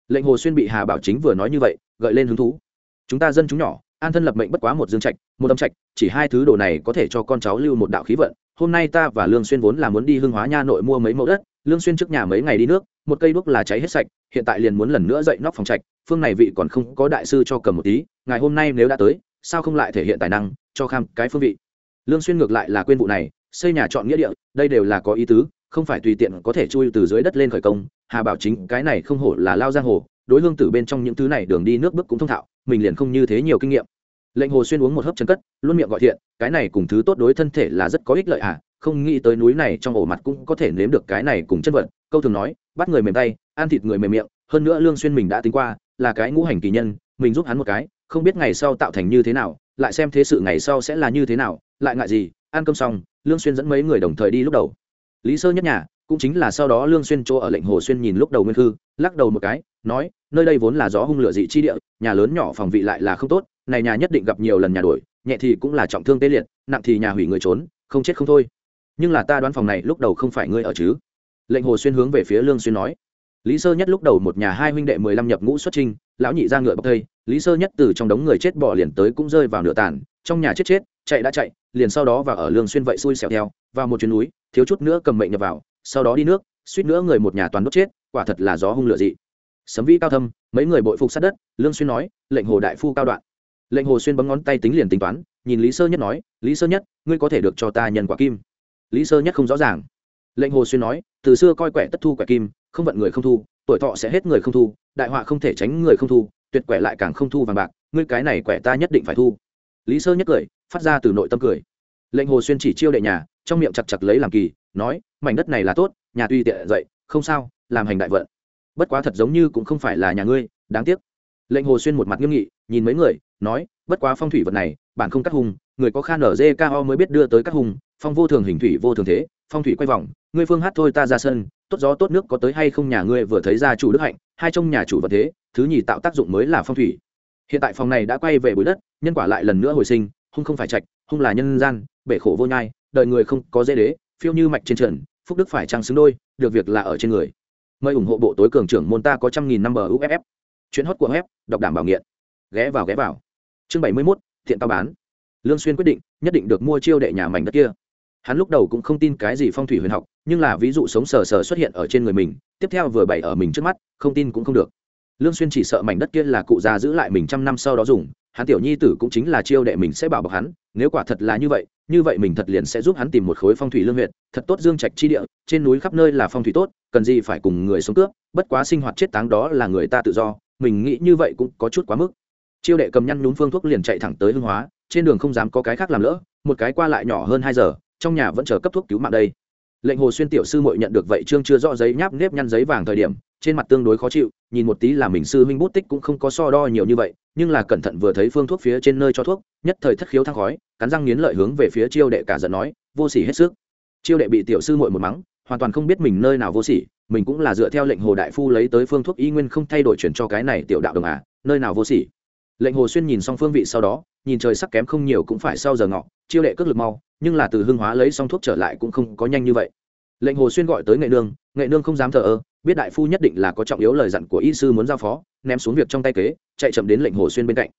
Lệnh hồ xuyên bị hà bảo chính vừa nói như vậy, gợi lên hứng thú. Chúng ta dân chúng nhỏ, an thân lập mệnh bất quá một dương trạch, một âm trạch, chỉ hai thứ đồ này có thể cho con cháu lưu một đạo khí vận, hôm nay ta và lương xuyên vốn là muốn đi hương hóa nha nội mua mấy mẫu đất lương xuyên trước nhà mấy ngày đi nước, một cây đuốc là cháy hết sạch, hiện tại liền muốn lần nữa dậy nóc phòng trạch, phương này vị còn không có đại sư cho cầm một tí, ngày hôm nay nếu đã tới, sao không lại thể hiện tài năng, cho kham cái phương vị. Lương xuyên ngược lại là quên vụ này, xây nhà chọn nghĩa địa, đây đều là có ý tứ, không phải tùy tiện có thể chui từ dưới đất lên khởi công, hà bảo chính cái này không hổ là lao giang hồ, đối hương tử bên trong những thứ này đường đi nước bước cũng thông thạo, mình liền không như thế nhiều kinh nghiệm. Lệnh hồ xuyên uống một hớp chân cất, luôn miệng gọi thiện, cái này cùng thứ tốt đối thân thể là rất có ích lợi à không nghĩ tới núi này trong ổ mặt cũng có thể nếm được cái này cùng chân vật. Câu thường nói, bắt người mềm tay, ăn thịt người mềm miệng, hơn nữa lương xuyên mình đã tính qua, là cái ngũ hành kỳ nhân, mình giúp hắn một cái, không biết ngày sau tạo thành như thế nào, lại xem thế sự ngày sau sẽ là như thế nào, lại ngại gì, ăn cơm xong, lương xuyên dẫn mấy người đồng thời đi lúc đầu. Lý sơ nhất nhà, cũng chính là sau đó lương xuyên chỗ ở lệnh hồ xuyên nhìn lúc đầu nguyên hư lắc đầu một cái, nói, nơi đây vốn là gió hung lửa dị chi địa, nhà lớn nhỏ phòng vị lại là không tốt, này nhà nhất định gặp nhiều lần nhà đổi nhẹ thì cũng là trọng thương tê liệt, nặng thì nhà hủy người trốn, không chết không thôi nhưng là ta đoán phòng này lúc đầu không phải ngươi ở chứ? Lệnh hồ xuyên hướng về phía lương xuyên nói. Lý sơ nhất lúc đầu một nhà hai huynh đệ mười lăm nhập ngũ xuất trinh lão nhị ra ngựa bọc thây, lý sơ nhất từ trong đống người chết bỏ liền tới cũng rơi vào nửa tàn, trong nhà chết chết, chạy đã chạy, liền sau đó vào ở lương xuyên vậy xui xẻo theo, vào một chuyến núi, thiếu chút nữa cầm mệnh nhập vào, sau đó đi nước, suýt nữa người một nhà toàn đốt chết, quả thật là gió hung lửa dị. Sấm vĩ cao thâm, mấy người bội phục sát đất, lương xuyên nói, lệnh hồ đại phu cao đoạn. Lệnh hồ xuyên bấm ngón tay tính liền tính toán, nhìn lý sơ nhất nói, lý sơ nhất, ngươi có thể được cho ta nhân quả kim lý sơ nhất không rõ ràng. Lệnh hồ xuyên nói, từ xưa coi quẻ tất thu quẻ kim, không vận người không thu, tuổi thọ sẽ hết người không thu, đại họa không thể tránh người không thu, tuyệt quẻ lại càng không thu vàng bạc, ngươi cái này quẻ ta nhất định phải thu. Lý sơ nhất cười, phát ra từ nội tâm cười. Lệnh hồ xuyên chỉ chiêu đệ nhà, trong miệng chặt chặt lấy làm kỳ, nói, mảnh đất này là tốt, nhà tuy tiện dậy, không sao, làm hành đại vận. Bất quá thật giống như cũng không phải là nhà ngươi, đáng tiếc. Lệnh hồ xuyên một mặt nghiêm nghị, nhìn mấy người, nói, bất quá phong thủy vật này, bản không cắt hùng, người có khan ở jko mới biết đưa tới các hùng phong vô thường hình thủy vô thường thế, phong thủy quay vòng, ngươi phương hát thôi ta ra sân, tốt gió tốt nước có tới hay không nhà ngươi vừa thấy ra chủ đức hạnh, hai trong nhà chủ vật thế, thứ nhì tạo tác dụng mới là phong thủy. Hiện tại phòng này đã quay về bụi đất, nhân quả lại lần nữa hồi sinh, hung không phải trạch, hung là nhân gian, bể khổ vô nhai, đời người không có dễ đế, phiêu như mạch trên trần, phúc đức phải trăng xứng đôi, được việc là ở trên người. Mời ủng hộ bộ tối cường trưởng môn ta có trăm nghìn năm bờ uff chuyến hót của web, đọc đảm bảo nghiện. Ghé vào ghé vào. Chương bảy mươi mốt, thiện tao bán. Lương xuyên quyết định, nhất định được mua chiêu đệ nhà mảnh đất kia hắn lúc đầu cũng không tin cái gì phong thủy huyền học, nhưng là ví dụ sống sờ sờ xuất hiện ở trên người mình, tiếp theo vừa bày ở mình trước mắt, không tin cũng không được. Lương xuyên chỉ sợ mảnh đất kia là cụ già giữ lại mình trăm năm sau đó dùng, hắn tiểu nhi tử cũng chính là chiêu đệ mình sẽ bảo bọc hắn, nếu quả thật là như vậy như vậy mình thật liền sẽ giúp hắn tìm một khối phong thủy lương huyện thật tốt dương trạch chi địa, trên núi khắp nơi là phong thủy tốt, cần gì phải cùng người sống cướp, bất quá sinh hoạt chết táng đó là người ta tự do, mình nghĩ như vậy cũng có chút quá mức. Chiêu đệ cầm nhăn nhún phương thuốc liền chạy thẳng tới hương hóa, trên đường không dám có cái khác làm lỡ, một cái qua lại nhỏ hơn hai giờ trong nhà vẫn chờ cấp thuốc cứu mạng đây. Lệnh hồ xuyên tiểu sư mội nhận được vậy trương chưa rõ giấy nháp nếp nhăn giấy vàng thời điểm, trên mặt tương đối khó chịu, nhìn một tí là mình sư huynh bút tích cũng không có so đo nhiều như vậy, nhưng là cẩn thận vừa thấy phương thuốc phía trên nơi cho thuốc, nhất thời thất khiếu thang khói, cắn răng nghiến lợi hướng về phía chiêu đệ cả giận nói, vô sỉ hết sức. Chiêu đệ bị tiểu sư mội một mắng, hoàn toàn không biết mình nơi nào vô sỉ, mình cũng là dựa theo lệnh hồ đại phu lấy tới phương thuốc y nguyên không thay đổi chuyển cho cái này tiểu đạo đồng à nơi nào vô sỉ. Lệnh hồ xuyên nhìn xong phương vị sau đó, nhìn trời sắc kém không nhiều cũng phải sau giờ ngọ, chiêu đệ cất lực mau nhưng là từ hưng hóa lấy xong thuốc trở lại cũng không có nhanh như vậy. Lệnh hồ xuyên gọi tới nghệ nương nghệ nương không dám thờ ơ, biết đại phu nhất định là có trọng yếu lời dặn của y sư muốn giao phó, ném xuống việc trong tay kế, chạy chậm đến lệnh hồ xuyên bên cạnh.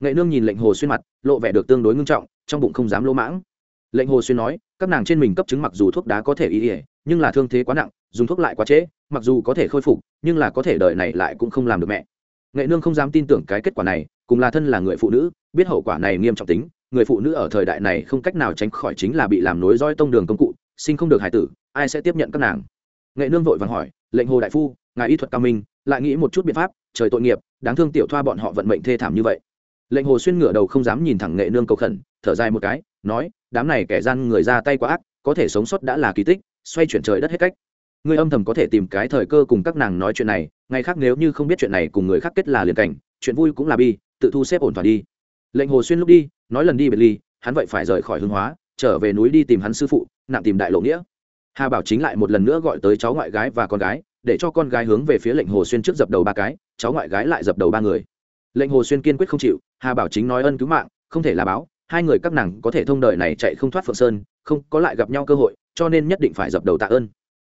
Nghệ nương nhìn lệnh hồ xuyên mặt, lộ vẻ được tương đối ngưng trọng, trong bụng không dám lỗ mãng. Lệnh hồ xuyên nói, các nàng trên mình cấp chứng mặc dù thuốc đá có thể y ỉa nhưng là thương thế quá nặng, dùng thuốc lại quá trễ, mặc dù có thể khôi phục, nhưng là có thể đợi này lại cũng không làm được mẹ. Nghệ nương không dám tin tưởng cái kết quả này, cùng là thân là người phụ nữ, biết hậu quả này nghiêm trọng tính người phụ nữ ở thời đại này không cách nào tránh khỏi chính là bị làm nối roi tông đường công cụ, sinh không được hải tử, ai sẽ tiếp nhận các nàng? Nghệ nương vội vàng hỏi, lệnh hồ đại phu, ngài y thuật cao minh, lại nghĩ một chút biện pháp, trời tội nghiệp, đáng thương tiểu thoa bọn họ vận mệnh thê thảm như vậy. Lệnh hồ xuyên ngửa đầu không dám nhìn thẳng nghệ nương cầu khẩn, thở dài một cái, nói, đám này kẻ gian người ra tay quá ác, có thể sống sót đã là kỳ tích, xoay chuyển trời đất hết cách. Người âm thầm có thể tìm cái thời cơ cùng các nàng nói chuyện này, ngày khác nếu như không biết chuyện này cùng người khác kết là liền cảnh, chuyện vui cũng là bi, tự thu xếp ổn thỏa đi. Lệnh hồ xuyên lúc đi nói lần đi biệt ly, hắn vậy phải rời khỏi hương hóa, trở về núi đi tìm hắn sư phụ, nặng tìm đại lộ nghĩa. Hà bảo chính lại một lần nữa gọi tới cháu ngoại gái và con gái, để cho con gái hướng về phía lệnh hồ xuyên trước dập đầu ba cái, cháu ngoại gái lại dập đầu ba người. Lệnh hồ xuyên kiên quyết không chịu, hà bảo chính nói ân cứu mạng, không thể là báo, hai người các nàng có thể thông đời này chạy không thoát phượng sơn, không có lại gặp nhau cơ hội, cho nên nhất định phải dập đầu tạ ơn.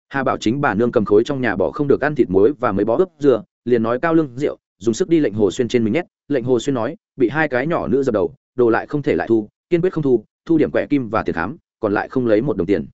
Hà bảo chính bà nương cầm khối trong nhà bỏ không được ăn thịt muối và mấy bó ướp dừa, liền nói cao lương rượu, dùng sức đi lệnh hồ xuyên trên mình nhét. Lệnh hồ xuyên nói, bị hai cái nhỏ nữ dập đầu đồ lại không thể lại thu, kiên quyết không thu thu điểm quẻ kim và tiền khám, còn lại không lấy một đồng tiền.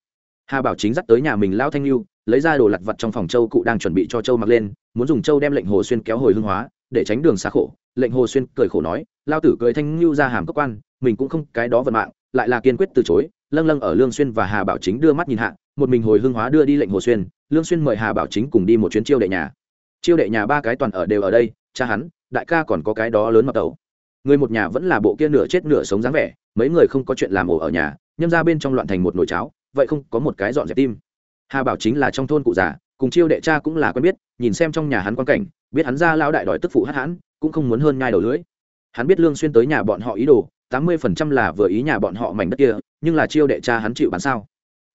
Hà bảo chính dắt tới nhà mình lao thanh lưu lấy ra đồ lặt vặt trong phòng châu cụ đang chuẩn bị cho châu mặc lên, muốn dùng châu đem lệnh hồ xuyên kéo hồi hương hóa, để tránh đường xa khổ. Lệnh hồ xuyên cười khổ nói, lao tử cười thanh lưu ra hàm cấp quan, mình cũng không cái đó vận mạng, lại là kiên quyết từ chối. Lâng lâng ở lương xuyên và hà bảo chính đưa mắt nhìn hạ, một mình hồi hương hóa đưa đi lệnh hồ xuyên, lương xuyên mời hà bảo chính cùng đi một chuyến chiêu đệ nhà. Chiêu đệ nhà ba cái toàn ở đều ở đây, cha hắn, đại ca còn có cái đó lớn mập tẩu người một nhà vẫn là bộ kia nửa chết nửa sống dáng vẻ, mấy người không có chuyện làm ổ ở nhà, nhâm ra bên trong loạn thành một nồi cháo, vậy không có một cái dọn dẹp tim. Hà bảo chính là trong thôn cụ già, cùng chiêu đệ cha cũng là quen biết, nhìn xem trong nhà hắn quan cảnh, biết hắn ra lao đại đòi tức phụ hát hắn cũng không muốn hơn nhai đầu lưỡi. Hắn biết lương xuyên tới nhà bọn họ ý đồ, tám mươi phần trăm là vừa ý nhà bọn họ mảnh đất kia, nhưng là chiêu đệ cha hắn chịu bán sao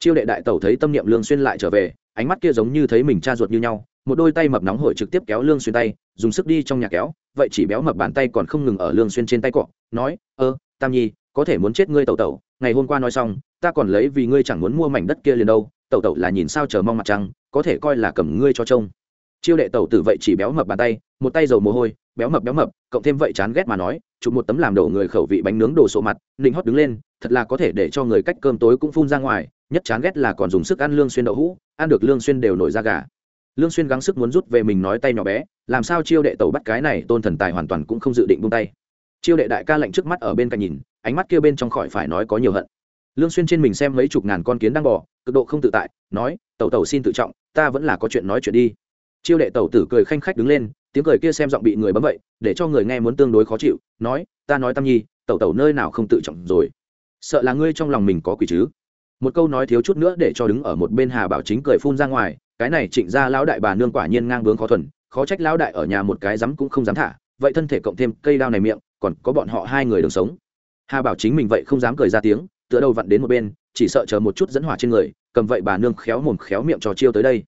chiêu đệ đại tẩu thấy tâm niệm lương xuyên lại trở về, ánh mắt kia giống như thấy mình cha ruột như nhau, một đôi tay mập nóng hổi trực tiếp kéo lương xuyên tay, dùng sức đi trong nhà kéo, vậy chỉ béo mập bàn tay còn không ngừng ở lương xuyên trên tay cọ, nói, ơ, tam nhi, có thể muốn chết ngươi tẩu tẩu, ngày hôm qua nói xong, ta còn lấy vì ngươi chẳng muốn mua mảnh đất kia liền đâu, tẩu tẩu là nhìn sao chờ mong mặt trăng, có thể coi là cầm ngươi cho trông. Chiêu đệ tẩu tử vậy chỉ béo mập bàn tay, một tay dầu mồ hôi, béo mập béo mập, cộng thêm vậy chán ghét mà nói, chụp một tấm làm đổ người khẩu vị bánh nướng đồ sộ mặt ninh hót đứng lên, thật là có thể để cho người cách cơm tối cũng phun ra ngoài nhất chán ghét là còn dùng sức ăn lương xuyên đậu hũ, ăn được lương xuyên đều nổi da gà. Lương xuyên gắng sức muốn rút về mình nói tay nhỏ bé, làm sao chiêu đệ tẩu bắt cái này, tôn thần tài hoàn toàn cũng không dự định buông tay. Chiêu đệ đại ca lạnh trước mắt ở bên cạnh nhìn, ánh mắt kia bên trong khỏi phải nói có nhiều hận. Lương xuyên trên mình xem mấy chục ngàn con kiến đang bò, cực độ không tự tại, nói, tẩu tẩu xin tự trọng, ta vẫn là có chuyện nói chuyện đi. Chiêu đệ tẩu tử cười khanh khách đứng lên, tiếng cười kia xem giọng bị người bấm vậy, để cho người nghe muốn tương đối khó chịu, nói, ta nói tam nhi, tẩu tẩu nơi nào không tự trọng rồi? Sợ là ngươi trong lòng mình có quỷ chứ? Một câu nói thiếu chút nữa để cho đứng ở một bên hà bảo chính cười phun ra ngoài, cái này trịnh ra lão đại bà nương quả nhiên ngang bướng khó thuần, khó trách lão đại ở nhà một cái dám cũng không dám thả, vậy thân thể cộng thêm cây đao này miệng, còn có bọn họ hai người đường sống. Hà bảo chính mình vậy không dám cười ra tiếng, tựa đầu vặn đến một bên, chỉ sợ chờ một chút dẫn hỏa trên người, cầm vậy bà nương khéo mồm khéo miệng trò chiêu tới đây.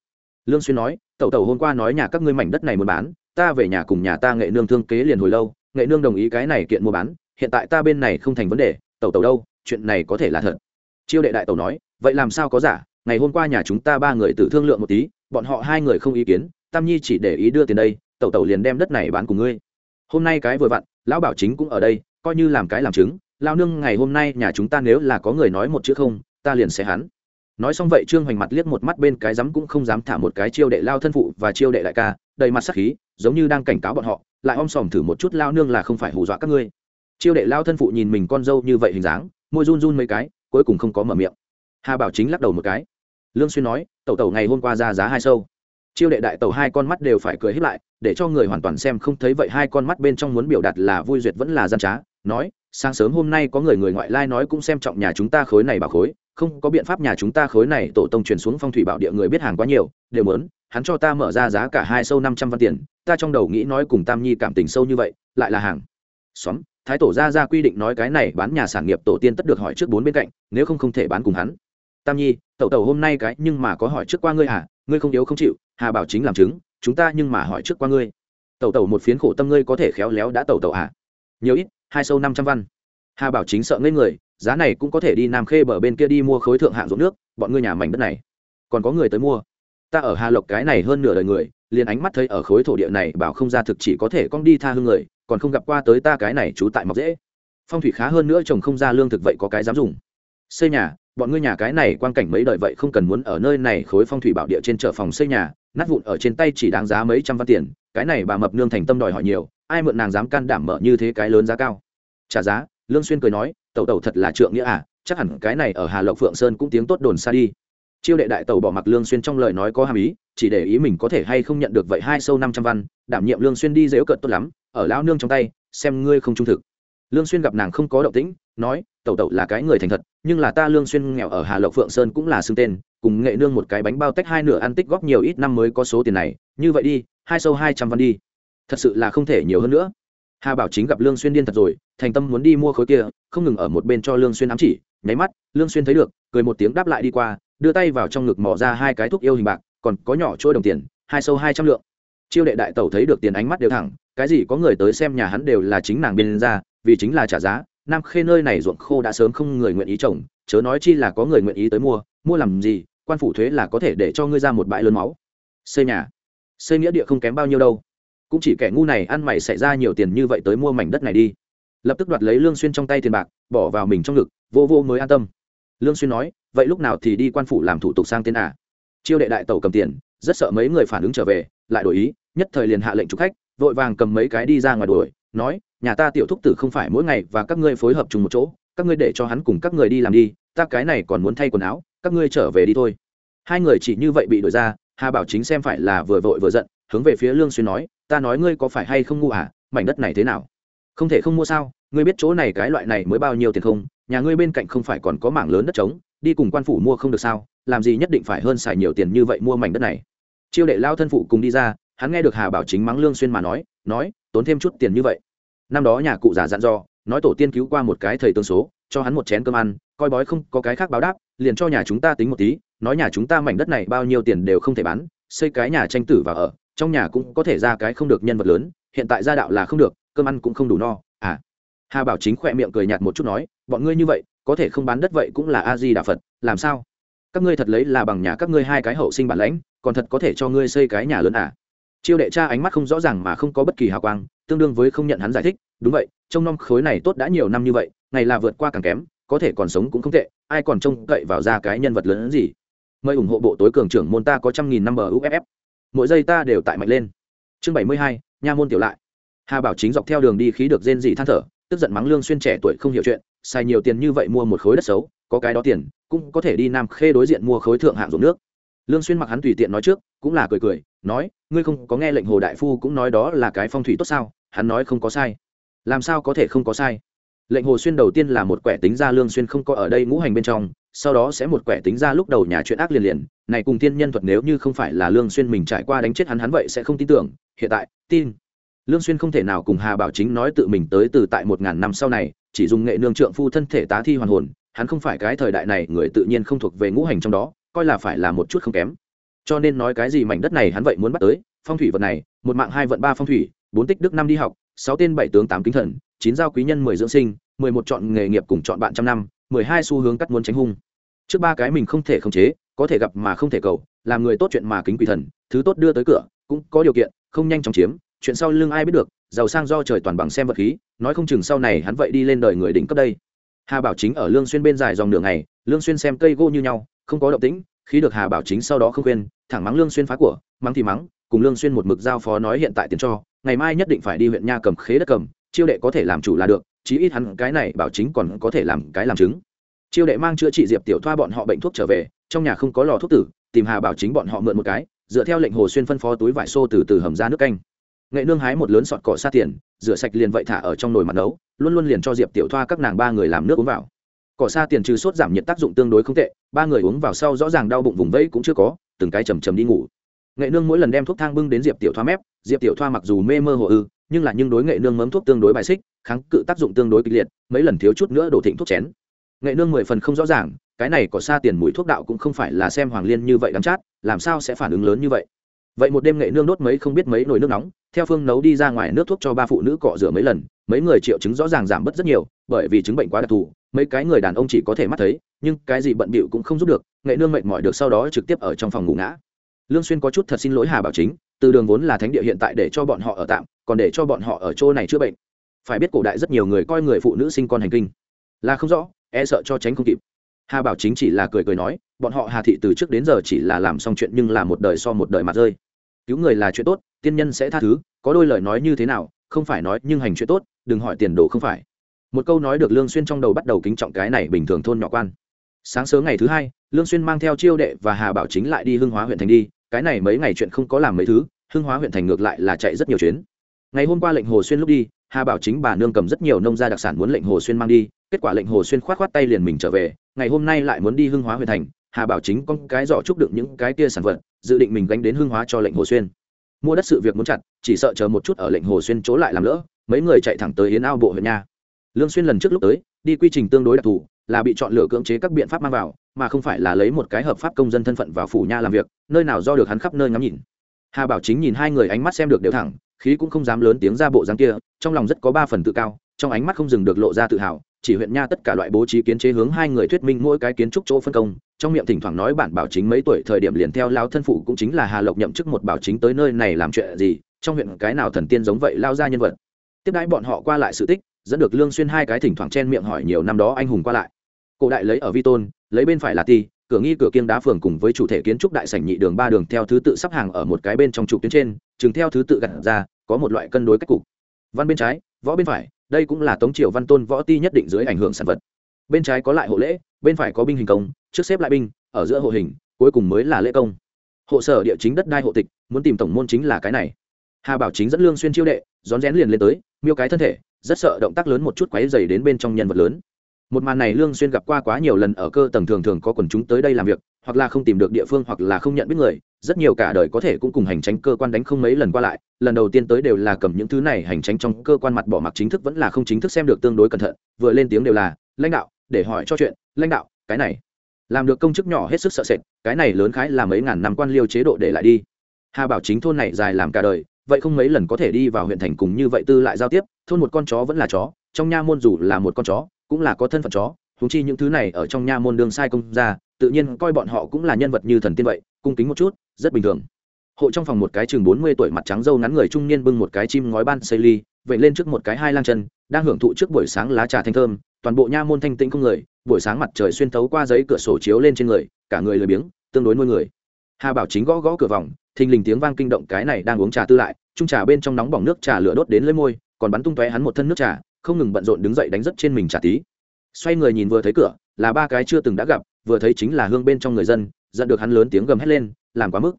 Lương xuyên nói, tẩu tẩu hôm qua nói nhà các ngươi mảnh đất này muốn bán, ta về nhà cùng nhà ta nghệ nương thương kế liền hồi lâu, nghệ nương đồng ý cái này kiện mua bán, hiện tại ta bên này không thành vấn đề, tẩu tẩu đâu, chuyện này có thể là thật chiêu đệ đại tẩu nói, vậy làm sao có giả? Ngày hôm qua nhà chúng ta ba người tự thương lượng một tí, bọn họ hai người không ý kiến, tam nhi chỉ để ý đưa tiền đây, tẩu tẩu liền đem đất này bán cùng ngươi. Hôm nay cái vừa vặn, lão bảo chính cũng ở đây, coi như làm cái làm chứng lao nương ngày hôm nay nhà chúng ta nếu là có người nói một chữ không, ta liền sẽ hắn. Nói xong vậy trương hoành mặt liếc một mắt bên cái rắm cũng không dám thả một cái chiêu đệ lao thân phụ và chiêu đệ đại ca, đầy mặt sắc khí, giống như đang cảnh cáo bọn họ, lại om sòm thử một chút lao nương là không phải hù dọa các ngươi. Chiêu đệ lao thân phụ nhìn mình con dâu như vậy hình dáng, môi run run mấy cái cuối cùng không có mở miệng. Hà bảo chính lắc đầu một cái. Lương xuyên nói, tẩu tẩu ngày hôm qua ra giá hai sâu. Chiêu đệ đại tẩu hai con mắt đều phải cười hết lại, để cho người hoàn toàn xem không thấy vậy hai con mắt bên trong muốn biểu đạt là vui duyệt vẫn là gian trá, nói, sáng sớm hôm nay có người người ngoại lai nói cũng xem trọng nhà chúng ta khối này bảo khối, không có biện pháp nhà chúng ta khối này tổ tông truyền xuống phong thủy bảo địa người biết hàng quá nhiều, đều muốn, hắn cho ta mở ra giá cả hai sâu năm trăm văn tiền, ta trong đầu nghĩ nói cùng tam nhi cảm tình sâu như vậy, lại là hàng. Xóm thái tổ ra ra quy định nói cái này bán nhà sản nghiệp tổ tiên tất được hỏi trước bốn bên cạnh, nếu không không thể bán cùng hắn. Tam nhi, tẩu tẩu hôm nay cái, nhưng mà có hỏi trước qua ngươi à ngươi không yếu không chịu, hà bảo chính làm chứng, chúng ta nhưng mà hỏi trước qua ngươi. Tẩu tẩu một phiến khổ tâm ngươi có thể khéo léo đã tẩu tẩu à nhiều ít, hai sâu năm trăm văn. Hà bảo chính sợ ngây người, giá này cũng có thể đi nam khê bờ bên kia đi mua khối thượng hạng ruộng nước, bọn ngươi nhà mảnh đất này. Còn có người tới mua. Ta ở hà lộc cái này hơn nửa đời người, liền ánh mắt thấy ở khối thổ địa này, bảo không ra thực chỉ có thể con đi tha hương người còn không gặp qua tới ta cái này trú tại mọc dễ. Phong thủy khá hơn nữa trồng không ra lương thực vậy có cái dám dùng. Xây nhà, bọn ngươi nhà cái này quan cảnh mấy đời vậy không cần muốn ở nơi này khối phong thủy bảo địa trên chợ phòng xây nhà, nát vụn ở trên tay chỉ đáng giá mấy trăm văn tiền, cái này bà mập nương thành tâm đòi hỏi nhiều, ai mượn nàng dám can đảm mở như thế cái lớn giá cao? Trả giá, lương xuyên cười nói, tẩu tẩu thật là trượng nghĩa à chắc hẳn cái này ở hà lộc phượng sơn cũng tiếng tốt đồn xa đi. Chiêu đệ đại tẩu bỏ mặc lương xuyên trong lời nói có hàm ý, chỉ để ý mình có thể hay không nhận được vậy hai sâu năm trăm văn, đảm nhiệm lương xuyên đi dễ cợt tốt lắm ở lão nương trong tay, xem ngươi không trung thực. Lương xuyên gặp nàng không có động tĩnh, nói, tẩu tẩu là cái người thành thật, nhưng là ta lương xuyên nghèo ở hà lộc phượng sơn cũng là xưng tên, cùng nghệ nương một cái bánh bao tách hai nửa ăn tích góp nhiều ít năm mới có số tiền này, như vậy đi, hai sâu hai trăm văn đi. Thật sự là không thể nhiều hơn nữa. Hà bảo chính gặp lương xuyên điên thật rồi, thành tâm muốn đi mua khối kia, không ngừng ở một bên cho lương xuyên ám chỉ, nháy mắt, lương xuyên thấy được, cười một tiếng đáp lại đi qua, đưa tay vào trong ngực mò ra hai cái thuốc yêu hình bạc, còn có nhỏ trôi đồng tiền, hai sâu hai trăm lượng. Chiêu đệ đại tẩu thấy được tiền ánh mắt đều thẳng cái gì có người tới xem nhà hắn đều là chính nàng biên ra, vì chính là trả giá. Nam khê nơi này ruộng khô đã sớm không người nguyện ý trồng, chớ nói chi là có người nguyện ý tới mua. Mua làm gì? Quan phủ thuế là có thể để cho ngươi ra một bãi lớn máu. Xây nhà. Xây nghĩa địa không kém bao nhiêu đâu. Cũng chỉ kẻ ngu này ăn mày xảy ra nhiều tiền như vậy tới mua mảnh đất này đi. Lập tức đoạt lấy lương xuyên trong tay tiền bạc, bỏ vào mình trong ngực, vô vô mới an tâm. Lương xuyên nói, vậy lúc nào thì đi quan phủ làm thủ tục sang tên à? Chiêu đệ đại tẩu cầm tiền, rất sợ mấy người phản ứng trở về, lại đổi ý, nhất thời liền hạ lệnh chủ khách vội vàng cầm mấy cái đi ra ngoài đuổi, nói, nhà ta tiểu thúc tử không phải mỗi ngày và các ngươi phối hợp chung một chỗ, các ngươi để cho hắn cùng các người đi làm đi, ta cái này còn muốn thay quần áo, các ngươi trở về đi thôi. Hai người chỉ như vậy bị đuổi ra, hà bảo chính xem phải là vừa vội vừa giận, hướng về phía lương xuyên nói, ta nói ngươi có phải hay không ngu à mảnh đất này thế nào? Không thể không mua sao, ngươi biết chỗ này cái loại này mới bao nhiêu tiền không? Nhà ngươi bên cạnh không phải còn có mảng lớn đất trống, đi cùng quan phủ mua không được sao? Làm gì nhất định phải hơn xài nhiều tiền như vậy mua mảnh đất này? Chiêu đệ lao thân phụ cùng đi ra hắn nghe được hà bảo chính mắng lương xuyên mà nói nói, tốn thêm chút tiền như vậy. Năm đó nhà cụ già dặn dò, nói tổ tiên cứu qua một cái thầy tương số, cho hắn một chén cơm ăn, coi bói không có cái khác báo đáp, liền cho nhà chúng ta tính một tí, nói nhà chúng ta mảnh đất này bao nhiêu tiền đều không thể bán, xây cái nhà tranh tử và ở, trong nhà cũng có thể ra cái không được nhân vật lớn, hiện tại gia đạo là không được, cơm ăn cũng không đủ no à. Hà bảo chính khỏe miệng cười nhạt một chút nói, bọn ngươi như vậy, có thể không bán đất vậy cũng là a di đà phật, làm sao? Các ngươi thật lấy là bằng nhà các ngươi hai cái hậu sinh bản lãnh, còn thật có thể cho ngươi xây cái nhà lớn à? Chiêu đệ cha ánh mắt không rõ ràng mà không có bất kỳ hào quang, tương đương với không nhận hắn giải thích, đúng vậy, trông năm khối này tốt đã nhiều năm như vậy, ngày là vượt qua càng kém, có thể còn sống cũng không tệ, ai còn trông cậy vào ra cái nhân vật lớn hơn gì? Mời ủng hộ bộ tối cường trưởng môn ta có trăm nghìn năm bờ uff mỗi giây ta đều tại mạnh lên. Chương bảy mươi hai, nha môn tiểu lại. Hà bảo chính dọc theo đường đi khí được rên dị than thở, tức giận mắng lương xuyên trẻ tuổi không hiểu chuyện, xài nhiều tiền như vậy mua một khối đất xấu, có cái đó tiền, cũng có thể đi nam khê đối diện mua khối thượng hạng ruộng nước. Lương xuyên mặc hắn tùy tiện nói trước, cũng là cười cười nói, ngươi không có nghe lệnh hồ đại phu cũng nói đó là cái phong thủy tốt sao? Hắn nói không có sai. Làm sao có thể không có sai? Lệnh hồ xuyên đầu tiên là một quẻ tính ra lương xuyên không có ở đây ngũ hành bên trong, sau đó sẽ một quẻ tính ra lúc đầu nhà chuyện ác liền liền. Này cùng tiên nhân thuật nếu như không phải là lương xuyên mình trải qua đánh chết hắn hắn vậy sẽ không tin tưởng. Hiện tại, tin. Lương xuyên không thể nào cùng hà bảo chính nói tự mình tới từ tại một ngàn năm sau này, chỉ dùng nghệ nương trượng phu thân thể tá thi hoàn hồn. Hắn không phải cái thời đại này, người tự nhiên không thuộc về ngũ hành trong đó, coi là phải là một chút không kém cho nên nói cái gì mảnh đất này hắn vậy muốn bắt tới, phong thủy vật này, một mạng hai vận ba phong thủy, bốn tích đức năm đi học, sáu tên bảy tướng tám kính thần, chín giao quý nhân mười dưỡng sinh, mười một chọn nghề nghiệp cùng chọn bạn trăm năm, mười hai xu hướng cắt muốn tránh hung. Trước ba cái mình không thể khống chế, có thể gặp mà không thể cầu, làm người tốt chuyện mà kính quỷ thần, thứ tốt đưa tới cửa, cũng có điều kiện, không nhanh chóng chiếm, chuyện sau lưng ai biết được, giàu sang do trời toàn bằng xem vật khí, nói không chừng sau này hắn vậy đi lên đời người đỉnh cấp đây. Hà bảo chính ở lương xuyên bên dài dòng đường này lương xuyên xem cây gỗ như nhau, không có động tĩnh khi được hà bảo chính sau đó không khuyên, thẳng mắng lương xuyên phá của, mắng thì mắng, cùng lương xuyên một mực giao phó nói hiện tại tiền cho, ngày mai nhất định phải đi huyện nha cầm khế đất cầm, chiêu đệ có thể làm chủ là được, chí ít hắn cái này bảo chính còn có thể làm cái làm chứng. Chiêu đệ mang chữa trị diệp tiểu thoa bọn họ bệnh thuốc trở về, trong nhà không có lò thuốc tử, tìm hà bảo chính bọn họ mượn một cái, dựa theo lệnh hồ xuyên phân phó túi vải xô từ từ hầm ra nước canh. Nghệ nương hái một lớn sọt cỏ xa tiền, rửa sạch liền vậy thả ở trong nồi mặt nấu, luôn luôn liền cho diệp tiểu thoa các nàng ba người làm nước uống vào cỏ xa tiền trừ sốt giảm nhiệt tác dụng tương đối không tệ, ba người uống vào sau rõ ràng đau bụng vùng vẫy cũng chưa có, từng cái chầm chầm đi ngủ. Nghệ nương mỗi lần đem thuốc thang bưng đến diệp tiểu thoa mép, diệp tiểu thoa mặc dù mê mơ hồ ư, nhưng là nhưng đối nghệ nương mấm thuốc tương đối bài xích, kháng cự tác dụng tương đối kịch liệt, mấy lần thiếu chút nữa đổ thịnh thuốc chén. Nghệ nương mười phần không rõ ràng, cái này có xa tiền mùi thuốc đạo cũng không phải là xem hoàng liên như vậy đắm chát, làm sao sẽ phản ứng lớn như vậy? Vậy một đêm nghệ nương đốt mấy không biết mấy nồi nước nóng, theo phương nấu đi ra ngoài nước thuốc cho ba phụ nữ cọ rửa mấy lần, mấy người triệu chứng rõ ràng giảm bớt rất nhiều, bởi vì chứng bệnh quá đặc thù, mấy cái người đàn ông chỉ có thể mắt thấy, nhưng cái gì bận bịu cũng không giúp được, nghệ nương mệt mỏi được sau đó trực tiếp ở trong phòng ngủ ngã. Lương xuyên có chút thật xin lỗi hà bảo chính, từ đường vốn là thánh địa hiện tại để cho bọn họ ở tạm, còn để cho bọn họ ở chỗ này chữa bệnh. Phải biết cổ đại rất nhiều người coi người phụ nữ sinh con hành kinh. Là không rõ e sợ cho tránh không kịp hà bảo chính chỉ là cười cười nói, bọn họ hà thị từ trước đến giờ chỉ là làm xong chuyện nhưng là một đời so một đời mặt rơi. Cứu người là chuyện tốt, tiên nhân sẽ tha thứ, có đôi lời nói như thế nào, không phải nói nhưng hành chuyện tốt, đừng hỏi tiền đồ không phải. Một câu nói được lương xuyên trong đầu bắt đầu kính trọng cái này bình thường thôn nhỏ quan. Sáng sớm ngày thứ hai, lương xuyên mang theo chiêu đệ và hà bảo chính lại đi hưng hóa huyện thành đi, cái này mấy ngày chuyện không có làm mấy thứ, hưng hóa huyện thành ngược lại là chạy rất nhiều chuyến. Ngày hôm qua lệnh hồ xuyên lúc đi hà bảo chính bà nương cầm rất nhiều nông gia đặc sản muốn lệnh hồ xuyên mang đi, kết quả lệnh hồ xuyên khoát khoát tay liền mình trở về, ngày hôm nay lại muốn đi hưng hóa huyện thành, hà bảo chính con cái giỏ chúc đựng những cái kia sản vật, dự định mình gánh đến hưng hóa cho lệnh hồ xuyên. Mua đất sự việc muốn chặt, chỉ sợ chờ một chút ở lệnh hồ xuyên chỗ lại làm lỡ, mấy người chạy thẳng tới yến ao bộ huyện nha. Lương xuyên lần trước lúc tới, đi quy trình tương đối đặc thù, là bị chọn lựa cưỡng chế các biện pháp mang vào, mà không phải là lấy một cái hợp pháp công dân thân phận vào phủ nha làm việc, nơi nào do được hắn khắp nơi ngắm nhìn. Hà bảo chính nhìn hai người ánh mắt xem được đều thẳng khí cũng không dám lớn tiếng ra bộ dáng kia, trong lòng rất có ba phần tự cao, trong ánh mắt không dừng được lộ ra tự hào, chỉ huyện nha tất cả loại bố trí kiến chế hướng hai người thuyết minh mỗi cái kiến trúc chỗ phân công, trong miệng thỉnh thoảng nói bản bảo chính mấy tuổi thời điểm liền theo lao thân phụ cũng chính là hà lộc nhậm chức một bảo chính tới nơi này làm chuyện gì, trong huyện cái nào thần tiên giống vậy lao ra nhân vật. Tiếp đãi bọn họ qua lại sự tích, dẫn được lương xuyên hai cái thỉnh thoảng chen miệng hỏi nhiều năm đó anh hùng qua lại. Cổ đại lấy ở vi tôn, lấy bên phải là ti, cửa nghi cửa kiêng đá phường cùng với chủ thể kiến trúc đại sảnh nhị đường ba đường theo thứ tự sắp hàng ở một cái bên trong trụ tuyến trên, chừng theo thứ tự gặt ra có một loại cân đối cách cục. Văn bên trái, võ bên phải, đây cũng là tống triều văn tôn võ ti nhất định dưới ảnh hưởng sản vật. Bên trái có lại hộ lễ, bên phải có binh hình công, trước xếp lại binh, ở giữa hộ hình, cuối cùng mới là lễ công. Hộ sở địa chính đất đai hộ tịch, muốn tìm tổng môn chính là cái này. Hà bảo chính dẫn lương xuyên chiêu đệ, rón rén liền lên tới, miêu cái thân thể, rất sợ động tác lớn một chút quấy dày đến bên trong nhân vật lớn một màn này lương xuyên gặp qua quá nhiều lần ở cơ tầng thường thường có quần chúng tới đây làm việc, hoặc là không tìm được địa phương hoặc là không nhận biết người, rất nhiều cả đời có thể cũng cùng hành tránh cơ quan đánh không mấy lần qua lại, lần đầu tiên tới đều là cầm những thứ này hành tránh trong cơ quan mặt bỏ mặc chính thức vẫn là không chính thức xem được tương đối cẩn thận, vừa lên tiếng đều là, lãnh đạo, để hỏi cho chuyện, lãnh đạo, cái này, làm được công chức nhỏ hết sức sợ sệt, cái này lớn khái là mấy ngàn năm quan liêu chế độ để lại đi. Hà bảo chính thôn này dài làm cả đời, vậy không mấy lần có thể đi vào huyện thành cùng như vậy tư lại giao tiếp, thôn một con chó vẫn là chó, trong nha môn dù là một con chó cũng là có thân phận chó húng chi những thứ này ở trong nha môn đường sai công ra tự nhiên coi bọn họ cũng là nhân vật như thần tiên vậy, cung kính một chút, rất bình thường. Hộ trong phòng một cái chừng bốn mươi tuổi mặt trắng dâu ngắn người trung niên bưng một cái chim ngói ban xây ly vậy lên trước một cái hai lang chân, đang hưởng thụ trước buổi sáng lá trà thanh thơm, toàn bộ nha môn thanh tĩnh không người, buổi sáng mặt trời xuyên thấu qua giấy cửa sổ chiếu lên trên người, cả người lười biếng, tương đối nuôi người. Hà bảo chính gõ gõ cửa vòng, thình lình tiếng vang kinh động cái này đang uống trà tư lại trung trà bên trong nóng bỏng nước trà lửa đốt đến lấy môi, còn bắn tung tóe hắn một thân nước trà không ngừng bận rộn đứng dậy đánh rất trên mình trả tí. Xoay người nhìn vừa thấy cửa, là ba cái chưa từng đã gặp, vừa thấy chính là hương bên trong người dân, giận được hắn lớn tiếng gầm hét lên, làm quá mức!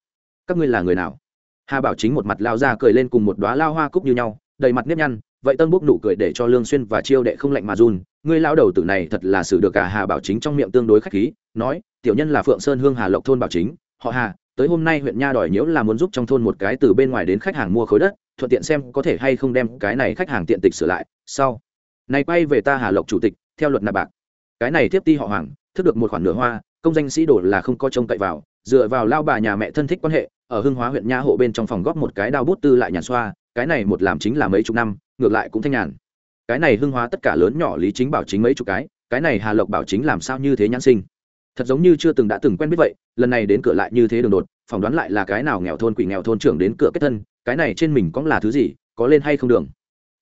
Các ngươi là người nào? Hà bảo chính một mặt lao ra cười lên cùng một đoá lao hoa cúc như nhau, đầy mặt nếp nhăn, vậy tân bốc nụ cười để cho lương xuyên và chiêu đệ không lạnh mà run, ngươi lao đầu tử này thật là xử được cả hà bảo chính trong miệng tương đối khách khí, nói, tiểu nhân là phượng sơn hương hà lộc thôn bảo chính, họ hà, tới hôm nay huyện nha đòi nhiễu là muốn giúp trong thôn một cái từ bên ngoài đến khách hàng mua khối đất thuận tiện xem có thể hay không đem cái này khách hàng tiện tịch sửa lại, sau. Này quay về ta hà lộc chủ tịch, theo luật nạp bạc. Cái này tiếp ti họ hoàng, thức được một khoản nửa hoa, công danh sĩ đổ là không có trông cậy vào, dựa vào lao bà nhà mẹ thân thích quan hệ, ở hưng hóa huyện nha hộ bên trong phòng góp một cái đao bút tư lại nhàn xoa, cái này một làm chính là mấy chục năm, ngược lại cũng thanh nhàn. Cái này hưng hóa tất cả lớn nhỏ lý chính bảo chính mấy chục cái cái này hà lộc bảo chính làm sao như thế nhãn sinh. Thật giống như chưa từng đã từng quen biết vậy, lần này đến cửa lại như thế đường đột phỏng đoán lại là cái nào nghèo thôn quỷ nghèo thôn trưởng đến cửa kết thân, cái này trên mình cũng là thứ gì, có lên hay không đường.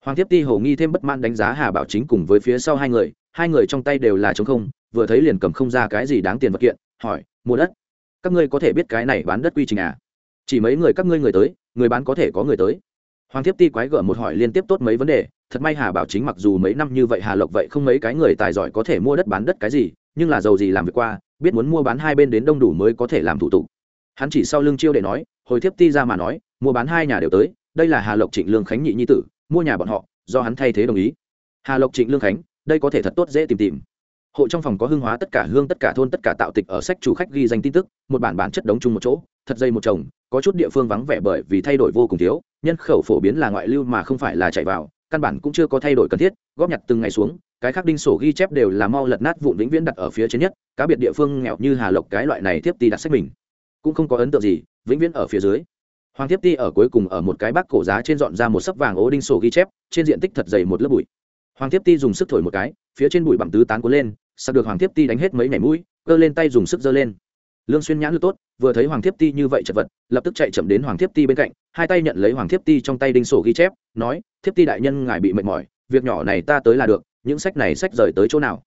Hoàng thiếp ti hầu nghi thêm bất mãn đánh giá hà bảo chính cùng với phía sau hai người hai người trong tay đều là trống không, vừa thấy liền cầm không ra cái gì đáng tiền vật kiện, hỏi, mua đất? Các ngươi có thể biết cái này bán đất quy trình à? Chỉ mấy người các ngươi người tới, người bán có thể có người tới. Hoàng thiếp ti quái gở một hỏi liên tiếp tốt mấy vấn đề, thật may hà bảo chính mặc dù mấy năm như vậy hà lộc vậy không mấy cái người tài giỏi có thể mua đất bán đất cái gì, nhưng là giàu gì làm việc qua, biết muốn mua bán hai bên đến đông đủ mới có thể làm thủ tục hắn chỉ sau lưng chiêu để nói, hồi thiếp ti ra mà nói, mua bán hai nhà đều tới, đây là hà lộc trịnh lương khánh nhị nhi tử, mua nhà bọn họ, do hắn thay thế đồng ý. Hà lộc trịnh lương khánh, đây có thể thật tốt dễ tìm tìm. Hộ trong phòng có hương hóa tất cả hương, tất cả thôn, tất cả tạo tịch ở sách chủ khách ghi danh tin tức, một bản bản chất đóng chung một chỗ, thật dây một chồng, có chút địa phương vắng vẻ bởi vì thay đổi vô cùng thiếu, nhân khẩu phổ biến là ngoại lưu mà không phải là chạy vào, căn bản cũng chưa có thay đổi cần thiết, góp nhặt từng ngày xuống, cái khác đinh sổ ghi chép đều là mau lật nát vụn vĩnh viễn đặt ở phía trên nhất, cá biệt địa phương nghèo như hà lộc cái loại này tiếp ti đặt sách mình cũng không có ấn tượng gì, vĩnh viễn ở phía dưới. Hoàng Thiếp ti ở cuối cùng ở một cái bác cổ giá trên dọn ra một sấp vàng ố đinh sổ ghi chép, trên diện tích thật dày một lớp bụi. Hoàng Thiếp ti dùng sức thổi một cái, phía trên bụi bằng tứ tán cuốn lên, sặc được hoàng Thiếp ti đánh hết mấy mẻ mũi, cơ lên tay dùng sức giơ lên. Lương xuyên nhãn lực tốt, vừa thấy hoàng thiếp ti như vậy chật vật, lập tức chạy chậm đến hoàng thiếp ti bên cạnh, hai tay nhận lấy hoàng thiếp ti trong tay đinh sổ ghi chép, nói, thiếp ti đại nhân ngài bị mệt mỏi, việc nhỏ này ta tới là được, những sách này sách rời tới chỗ nào?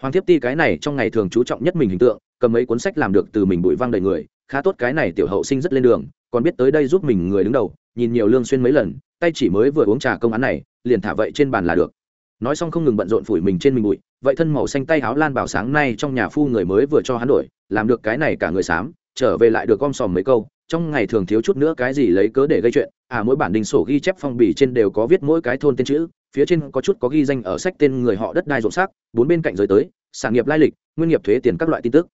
Hoàng thiếp ti cái này trong ngày thường chú trọng nhất mình hình tượng, cầm mấy cuốn sách làm được từ mình bụi văng đầy người khá tốt cái này tiểu hậu sinh rất lên đường, còn biết tới đây giúp mình người đứng đầu, nhìn nhiều lương xuyên mấy lần, tay chỉ mới vừa uống trà công án này, liền thả vậy trên bàn là được. Nói xong không ngừng bận rộn phủi mình trên mình bụi, vậy thân màu xanh tay áo lan bảo sáng nay trong nhà phu người mới vừa cho hắn đổi, làm được cái này cả người sám trở về lại được gom sòm mấy câu, trong ngày thường thiếu chút nữa cái gì lấy cớ để gây chuyện à mỗi bản đình sổ ghi chép phong bì trên đều có viết mỗi cái thôn tên chữ, phía trên có chút có ghi danh ở sách tên người họ đất đai rộng sắc bốn bên cạnh giới tới, sản nghiệp lai lịch, nguyên nghiệp thuế tiền các loại tin tức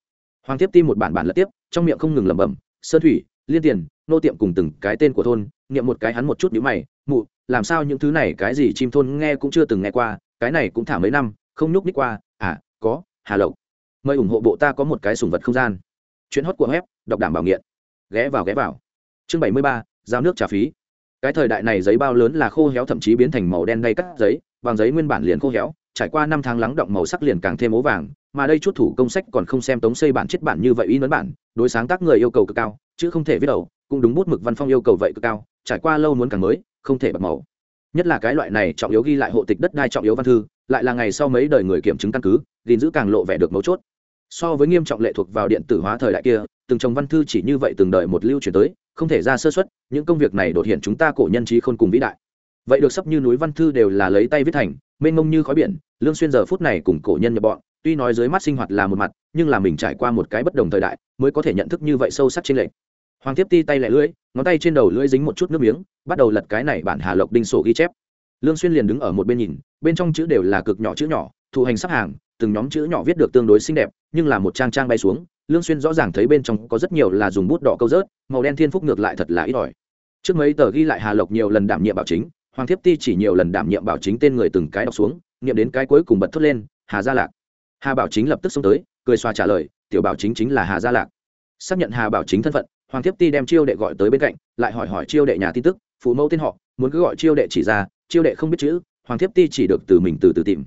hoàng tiếp tim một bản bản lật tiếp, trong miệng không ngừng lẩm bẩm, sơn thủy, liên tiền, nô tiệm cùng từng cái tên của thôn. Niệm một cái hắn một chút nhữ mày, mụ, làm sao những thứ này cái gì chim thôn nghe cũng chưa từng nghe qua, cái này cũng thả mấy năm, không nhúc ních qua à có, hà lộc, mời ủng hộ bộ ta có một cái sùng vật không gian. Chuyến hót của web, đọc đảm bảo nghiện. Ghé vào ghé vào. Chương bảy mươi ba, giao nước trả phí. Cái thời đại này giấy bao lớn là khô héo thậm chí biến thành màu đen gây cắt giấy bằng giấy nguyên bản liền khô héo, trải qua năm tháng lắng động màu sắc liền càng thêm ố vàng mà đây chút thủ công sách còn không xem tống xây bản chết bản như vậy in ấn bản, đối sáng tác người yêu cầu cực cao, chứ không thể viết đầu, cũng đúng bút mực văn phong yêu cầu vậy cực cao, trải qua lâu muốn càng mới, không thể bật màu. Nhất là cái loại này trọng yếu ghi lại hộ tịch đất đai trọng yếu văn thư, lại là ngày sau mấy đời người kiểm chứng căn cứ, gìn giữ càng lộ vẻ được mấu chốt. So với nghiêm trọng lệ thuộc vào điện tử hóa thời đại kia, từng chồng văn thư chỉ như vậy từng đời một lưu truyền tới, không thể ra sơ xuất những công việc này đột hiện chúng ta cổ nhân trí khôn cùng vĩ đại. Vậy được sắp như núi văn thư đều là lấy tay viết thành, mênh mông như khói biển, lương xuyên giờ phút này cùng cổ nhân nhập bọn tuy nói dưới mắt sinh hoạt là một mặt, nhưng là mình trải qua một cái bất đồng thời đại, mới có thể nhận thức như vậy sâu sắc trên lệ. hoàng tiếp ti tay lại lưỡi, ngón tay trên đầu lưỡi dính một chút nước miếng, bắt đầu lật cái này bản hà lộc đinh sổ ghi chép. Lương xuyên liền đứng ở một bên nhìn, bên trong chữ đều là cực nhỏ chữ nhỏ thụ hành sắp hàng, từng nhóm chữ nhỏ viết được tương đối xinh đẹp, nhưng là một trang trang bay xuống, lương xuyên rõ ràng thấy bên trong có rất nhiều là dùng bút đỏ câu rớt, màu đen thiên phúc ngược lại thật là ít ỏi. Trước mấy tờ ghi lại hà lộc nhiều lần đảm nhiệm bảo chính, hoàng thiếp ti chỉ nhiều lần đảm nhiệm bảo chính tên người từng cái đọc xuống niệm đến cái cuối cùng bật thốt lên, hà gia lạc hà bảo chính lập tức xông tới, cười xoa trả lời, tiểu bảo chính chính là hà gia lạc. Xác nhận hà bảo chính thân phận, hoàng thiếp ti đem chiêu đệ gọi tới bên cạnh, lại hỏi hỏi chiêu đệ nhà tin tức, phụ mẫu tên họ, muốn cứ gọi chiêu đệ chỉ ra, chiêu đệ không biết chữ, hoàng thiếp ti chỉ được từ mình từ từ tìm.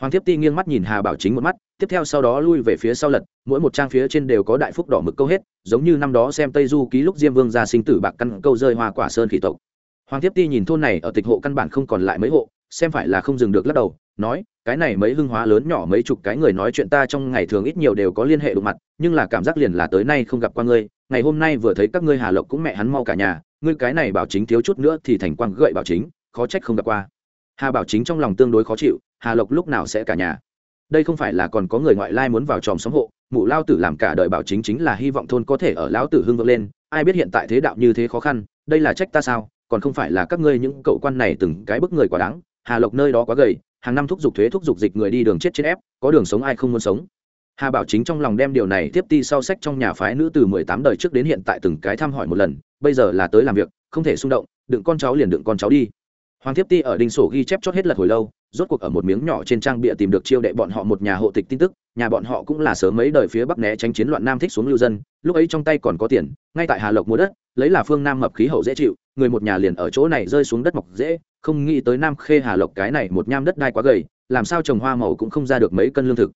Hoàng thiếp ti nghiêng mắt nhìn hà bảo chính một mắt, tiếp theo sau đó lui về phía sau lật, mỗi một trang phía trên đều có đại phúc đỏ mực câu hết, giống như năm đó xem tây du ký lúc diêm vương ra sinh tử bạc căn câu rơi hoa quả sơn khỉ tộc. Hoàng thiếp ti nhìn thôn này ở tịch hộ căn bản không còn lại mấy hộ xem phải là không dừng được lắc đầu, nói, cái này mấy hưng hóa lớn nhỏ mấy chục cái người nói chuyện ta trong ngày thường ít nhiều đều có liên hệ đụng mặt, nhưng là cảm giác liền là tới nay không gặp qua ngươi, ngày hôm nay vừa thấy các ngươi hà lộc cũng mẹ hắn mau cả nhà, ngươi cái này bảo chính thiếu chút nữa thì thành quang gậy bảo chính, khó trách không gặp qua. Hà bảo chính trong lòng tương đối khó chịu, hà lộc lúc nào sẽ cả nhà? Đây không phải là còn có người ngoại lai muốn vào tròm sống hộ, mụ lao tử làm cả đời bảo chính chính là hy vọng thôn có thể ở lão tử hưng vượng lên, ai biết hiện tại thế đạo như thế khó khăn, đây là trách ta sao, còn không phải là các ngươi những cậu quan này từng cái bức người quá đáng hà lộc nơi đó quá gầy, hàng năm thúc giục thuế thúc giục dịch người đi đường chết trên ép, có đường sống ai không muốn sống. Hà bảo chính trong lòng đem điều này tiếp ti sau sách trong nhà phái nữ từ mười tám đời trước đến hiện tại từng cái thăm hỏi một lần, bây giờ là tới làm việc, không thể xung động, đựng con cháu liền đựng con cháu đi. Hoàng thiếp ti ở đinh sổ ghi chép chót hết lật hồi lâu rốt cuộc ở một miếng nhỏ trên trang bịa tìm được chiêu đệ bọn họ một nhà hộ tịch tin tức, nhà bọn họ cũng là sớm mấy đời phía bắc né tránh chiến loạn nam thích xuống lưu dân, lúc ấy trong tay còn có tiền, ngay tại hà lộc mua đất, lấy là phương nam mập khí hậu dễ chịu, người một nhà liền ở chỗ này rơi xuống đất mọc dễ, không nghĩ tới nam khê hà lộc cái này một nham đất đai quá gầy, làm sao trồng hoa màu cũng không ra được mấy cân lương thực.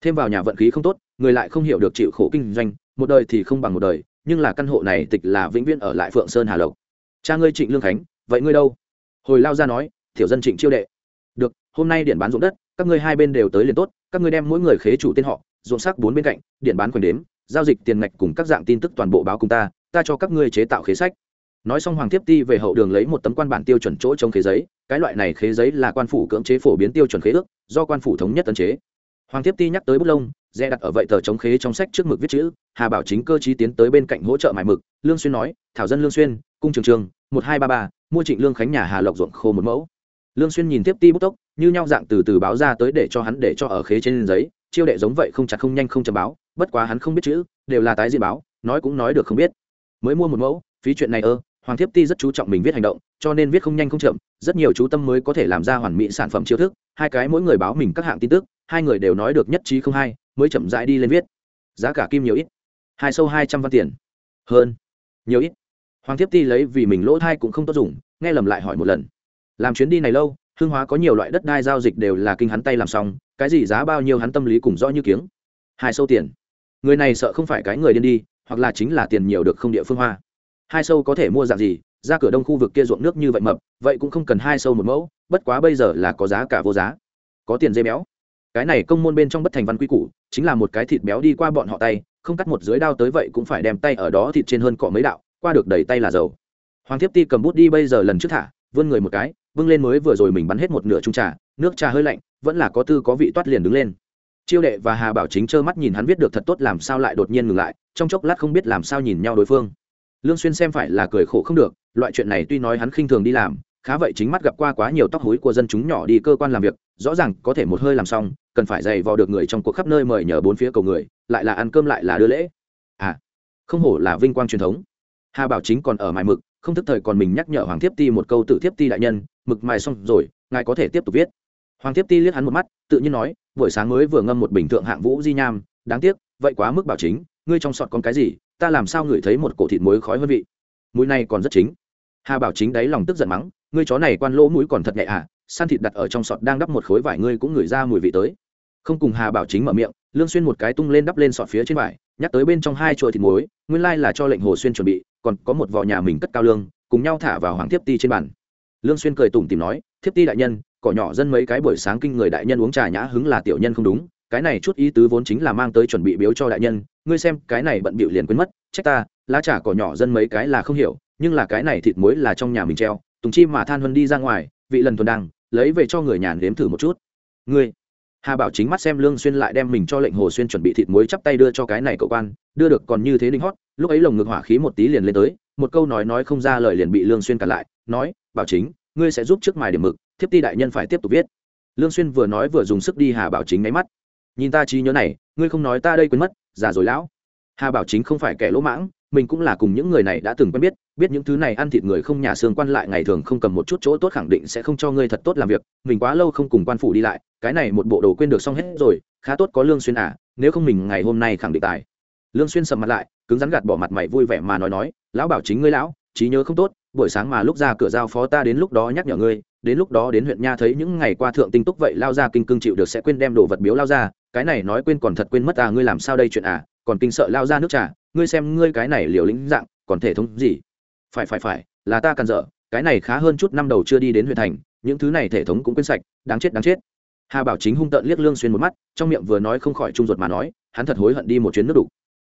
Thêm vào nhà vận khí không tốt, người lại không hiểu được chịu khổ kinh doanh, một đời thì không bằng một đời, nhưng là căn hộ này tịch là vĩnh viễn ở lại phượng sơn hà lộc. Cha ngươi trịnh lương khánh, vậy ngươi đâu? Hồi lao ra nói thiểu dân trịnh chiêu đệ được, hôm nay điện bán ruộng đất, các ngươi hai bên đều tới liền tốt, các ngươi đem mỗi người khế chủ tên họ, ruộng sắc bốn bên cạnh, điện bán khoảnh đếm, giao dịch tiền ngạch cùng các dạng tin tức toàn bộ báo cùng ta ta cho các ngươi chế tạo khế sách. Nói xong hoàng tiếp ti về hậu đường lấy một tấm quan bản tiêu chuẩn chỗ trong khế giấy, cái loại này khế giấy là quan phủ cưỡng chế phổ biến tiêu chuẩn khế ước, do quan phủ thống nhất tân chế. Hoàng tiếp ti nhắc tới bút lông dè đặt ở vậy tờ chống khế trong sách trước mực viết chữ, hà bảo chính cơ chí tiến tới bên cạnh hỗ trợ mài mực, lương xuyên nói, thảo dân lương xuyên, cung trường trường, một hai ba ba, mua trịnh lương khánh nhà hà lộc ruộng khô một mẫu lương xuyên nhìn tiếp ti bút tốc như nhau dạng từ từ báo ra tới để cho hắn để cho ở khế trên giấy chiêu đệ giống vậy không chặt không nhanh không chậm báo bất quá hắn không biết chữ đều là tái diễn báo nói cũng nói được không biết. Mới mua một mẫu phí chuyện này ơ hoàng thiếp ti rất chú trọng mình viết hành động cho nên viết không nhanh không chậm rất nhiều chú tâm mới có thể làm ra hoàn mỹ sản phẩm chiêu thức hai cái mỗi người báo mình các hạng tin tức hai người đều nói được nhất trí không hay, mới chậm rãi đi lên viết. Giá cả kim nhiều ít. Hai sâu hai trăm văn tiền. Hơn. Nhiều ít. Hoàng thiếp ti lấy vì mình lỗ thai cũng không tốt dùng nghe lầm lại hỏi một lần làm chuyến đi này lâu, hương hóa có nhiều loại đất đai giao dịch đều là kinh hắn tay làm xong, cái gì giá bao nhiêu hắn tâm lý cùng rõ như kiếng. Hai sâu tiền. Người này sợ không phải cái người điên đi, hoặc là chính là tiền nhiều được không địa phương hoa. Hai sâu có thể mua dạng gì, ra cửa đông khu vực kia ruộng nước như vậy mập, vậy cũng không cần hai sâu một mẫu, bất quá bây giờ là có giá cả vô giá. Có tiền dây béo. Cái này công môn bên trong bất thành văn quy củ, chính là một cái thịt béo đi qua bọn họ tay, không cắt một dưới đao tới vậy cũng phải đem tay ở đó thịt trên hơn cọ mấy đạo, qua được đầy tay là dầu hoàng thiếp ti cầm bút đi bây giờ lần trước thả, vươn người một cái bưng lên mới vừa rồi mình bắn hết một nửa chung trà, nước trà hơi lạnh, vẫn là có tư có vị toát liền đứng lên. Chiêu đệ và hà bảo chính trơ mắt nhìn hắn viết được thật tốt làm sao lại đột nhiên ngừng lại, trong chốc lát không biết làm sao nhìn nhau đối phương. Lương xuyên xem phải là cười khổ không được, loại chuyện này tuy nói hắn khinh thường đi làm, khá vậy chính mắt gặp qua quá nhiều tóc hối của dân chúng nhỏ đi cơ quan làm việc, rõ ràng có thể một hơi làm xong, cần phải dày vò được người trong cuộc khắp nơi mời nhờ bốn phía cầu người, lại là ăn cơm lại là đưa lễ. À không hổ là vinh quang truyền thống. Hà bảo chính còn ở mài mực, không thức thời còn mình nhắc nhở hoàng thiếp ti một câu tự thiếp ti đại nhân mực mài xong rồi, ngài có thể tiếp tục viết. Hoàng thiếp ti liếc hắn một mắt, tự nhiên nói, buổi sáng mới vừa ngâm một bình thượng hạng vũ di nham, đáng tiếc, vậy quá mức bảo chính, ngươi trong sọt còn cái gì, ta làm sao ngửi thấy một cổ thịt muối khói hơn vị. Mũi này còn rất chính. Hà bảo chính đáy lòng tức giận mắng, ngươi chó này quan lỗ mũi còn thật nhẹ à san thịt đặt ở trong sọt đang đắp một khối vải ngươi cũng ngửi ra mùi vị tới. Không cùng hà bảo chính mở miệng, lương xuyên một cái tung lên đắp lên sọt phía trên vải, nhắc tới bên trong hai chuỗi thịt muối, nguyên lai là cho lệnh hồ xuyên chuẩn bị, còn có một vò nhà mình cất cao lương, cùng nhau thả vào hoàng thiếp ti trên bàn lương xuyên cười tủm tỉm nói, thiếp ti đại nhân, cỏ nhỏ dân mấy cái buổi sáng kinh người đại nhân uống trà nhã hứng là tiểu nhân không đúng, cái này chút ý tứ vốn chính là mang tới chuẩn bị biếu cho đại nhân, ngươi xem, cái này bận bịu liền quên mất, trách ta, lá trà cỏ nhỏ dân mấy cái là không hiểu, nhưng là cái này thịt muối là trong nhà mình treo, tùng chim mà than huân đi ra ngoài, vị lần thuần đăng lấy về cho người nhàn đếm thử một chút. Ngươi? Hà bảo chính mắt xem lương xuyên lại đem mình cho lệnh hồ xuyên chuẩn bị thịt muối chắp tay đưa cho cái này cậu quan, đưa được còn như thế linh hót, lúc ấy lồng ngực hỏa khí một tí liền lên tới, một câu nói nói không ra lời liền bị lương xuyên cản lại, nói bảo chính, ngươi sẽ giúp trước mài điểm mực, thiếp ti đại nhân phải tiếp tục viết. Lương xuyên vừa nói vừa dùng sức đi hà bảo chính ngáy mắt. Nhìn ta trí nhớ này, ngươi không nói ta đây quên mất, già rồi lão. Hà bảo chính không phải kẻ lỗ mãng, mình cũng là cùng những người này đã từng quen biết biết những thứ này ăn thịt người không nhà xương quan lại ngày thường không cầm một chút chỗ tốt khẳng định sẽ không cho ngươi thật tốt làm việc, mình quá lâu không cùng quan phủ đi lại, cái này một bộ đồ quên được xong hết rồi, khá tốt có lương xuyên à nếu không mình ngày hôm nay khẳng định tài. Lương xuyên sầm mặt lại, cứng rắn gạt bỏ mặt mày vui vẻ mà nói nói, lão bảo chính ngươi lão trí nhớ không tốt, buổi sáng mà lúc ra cửa giao phó ta đến lúc đó nhắc nhở ngươi, đến lúc đó đến huyện nha thấy những ngày qua thượng tinh túc vậy lao ra kinh cương chịu được sẽ quên đem đồ vật biếu lao ra, cái này nói quên còn thật quên mất à ngươi làm sao đây chuyện à còn kinh sợ lao ra nước trà, ngươi xem ngươi cái này liều lĩnh dạng, còn thể thống gì? Phải phải phải, là ta cần dở, cái này khá hơn chút năm đầu chưa đi đến huyện thành, những thứ này thể thống cũng quên sạch, đáng chết đáng chết. Hà bảo chính hung tợn liếc lương xuyên một mắt, trong miệng vừa nói không khỏi trung ruột mà nói, hắn thật hối hận đi một chuyến nước đủ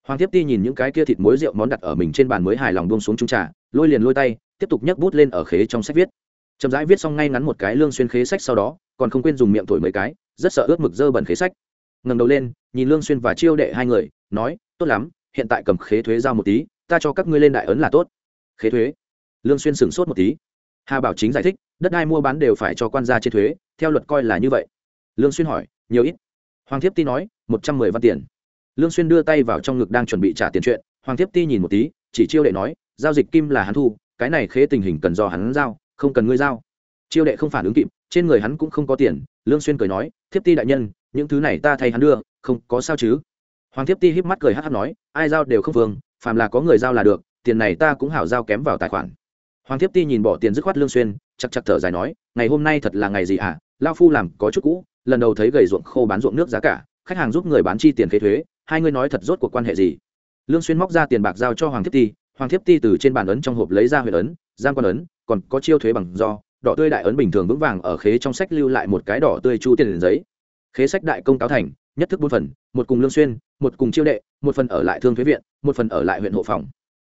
hoàng tiếp ti nhìn những cái kia thịt muối rượu món đặt ở mình trên bàn mới hài lòng buông xuống trung trà, lôi liền lôi tay, tiếp tục nhấc bút lên ở khế trong sách viết. Chậm rãi viết xong ngay ngắn một cái lương xuyên khế sách sau đó, còn không quên dùng miệng thổi mấy cái, rất sợ ướt mực dơ bẩn khế sách. Ngẩng đầu lên, nhìn lương xuyên và chiêu đệ hai người, nói, tốt lắm, hiện tại cầm khế thuế giao một tí, ta cho các ngươi lên đại ấn là tốt. Khế thuế? Lương xuyên sửng sốt một tí. Hà bảo chính giải thích, đất đai mua bán đều phải cho quan gia trên thuế, theo luật coi là như vậy. Lương xuyên hỏi, nhiều ít? Hoàng thiếp ti nói, một trăm mười văn tiền lương xuyên đưa tay vào trong ngực đang chuẩn bị trả tiền chuyện, hoàng thiếp ti nhìn một tí, chỉ chiêu đệ nói, giao dịch kim là hắn thu, cái này khế tình hình cần do hắn giao, không cần ngươi giao. Chiêu đệ không phản ứng kịp, trên người hắn cũng không có tiền, lương xuyên cười nói, thiếp ti đại nhân, những thứ này ta thay hắn đưa, không có sao chứ. Hoàng thiếp ti híp mắt cười hắt hắt nói, ai giao đều không vương, phàm là có người giao là được, tiền này ta cũng hảo giao kém vào tài khoản. Hoàng thiếp ti nhìn bỏ tiền dứt khoát lương xuyên, chặt chặt thở dài nói, ngày hôm nay thật là ngày gì à lao phu làm có chút cũ, lần đầu thấy gầy ruộng khô bán ruộng nước giá cả, khách hàng giúp người bán chi tiền khế thuế hai người nói thật rốt cuộc quan hệ gì? Lương xuyên móc ra tiền bạc giao cho hoàng thiếp ti, hoàng thiếp ti từ trên bàn ấn trong hộp lấy ra huyện ấn, giang quan ấn, còn có chiêu thuế bằng do, đỏ tươi đại ấn bình thường vững vàng ở khế trong sách lưu lại một cái đỏ tươi chu tiền giấy. Khế sách đại công cáo thành, nhất thức bốn phần, một cùng lương xuyên, một cùng chiêu đệ, một phần ở lại thương thuế viện, một phần ở lại huyện hộ phòng.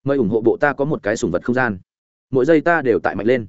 Mời ủng hộ bộ ta có một cái sủng vật không gian. Mỗi giây ta đều tại mạnh lên.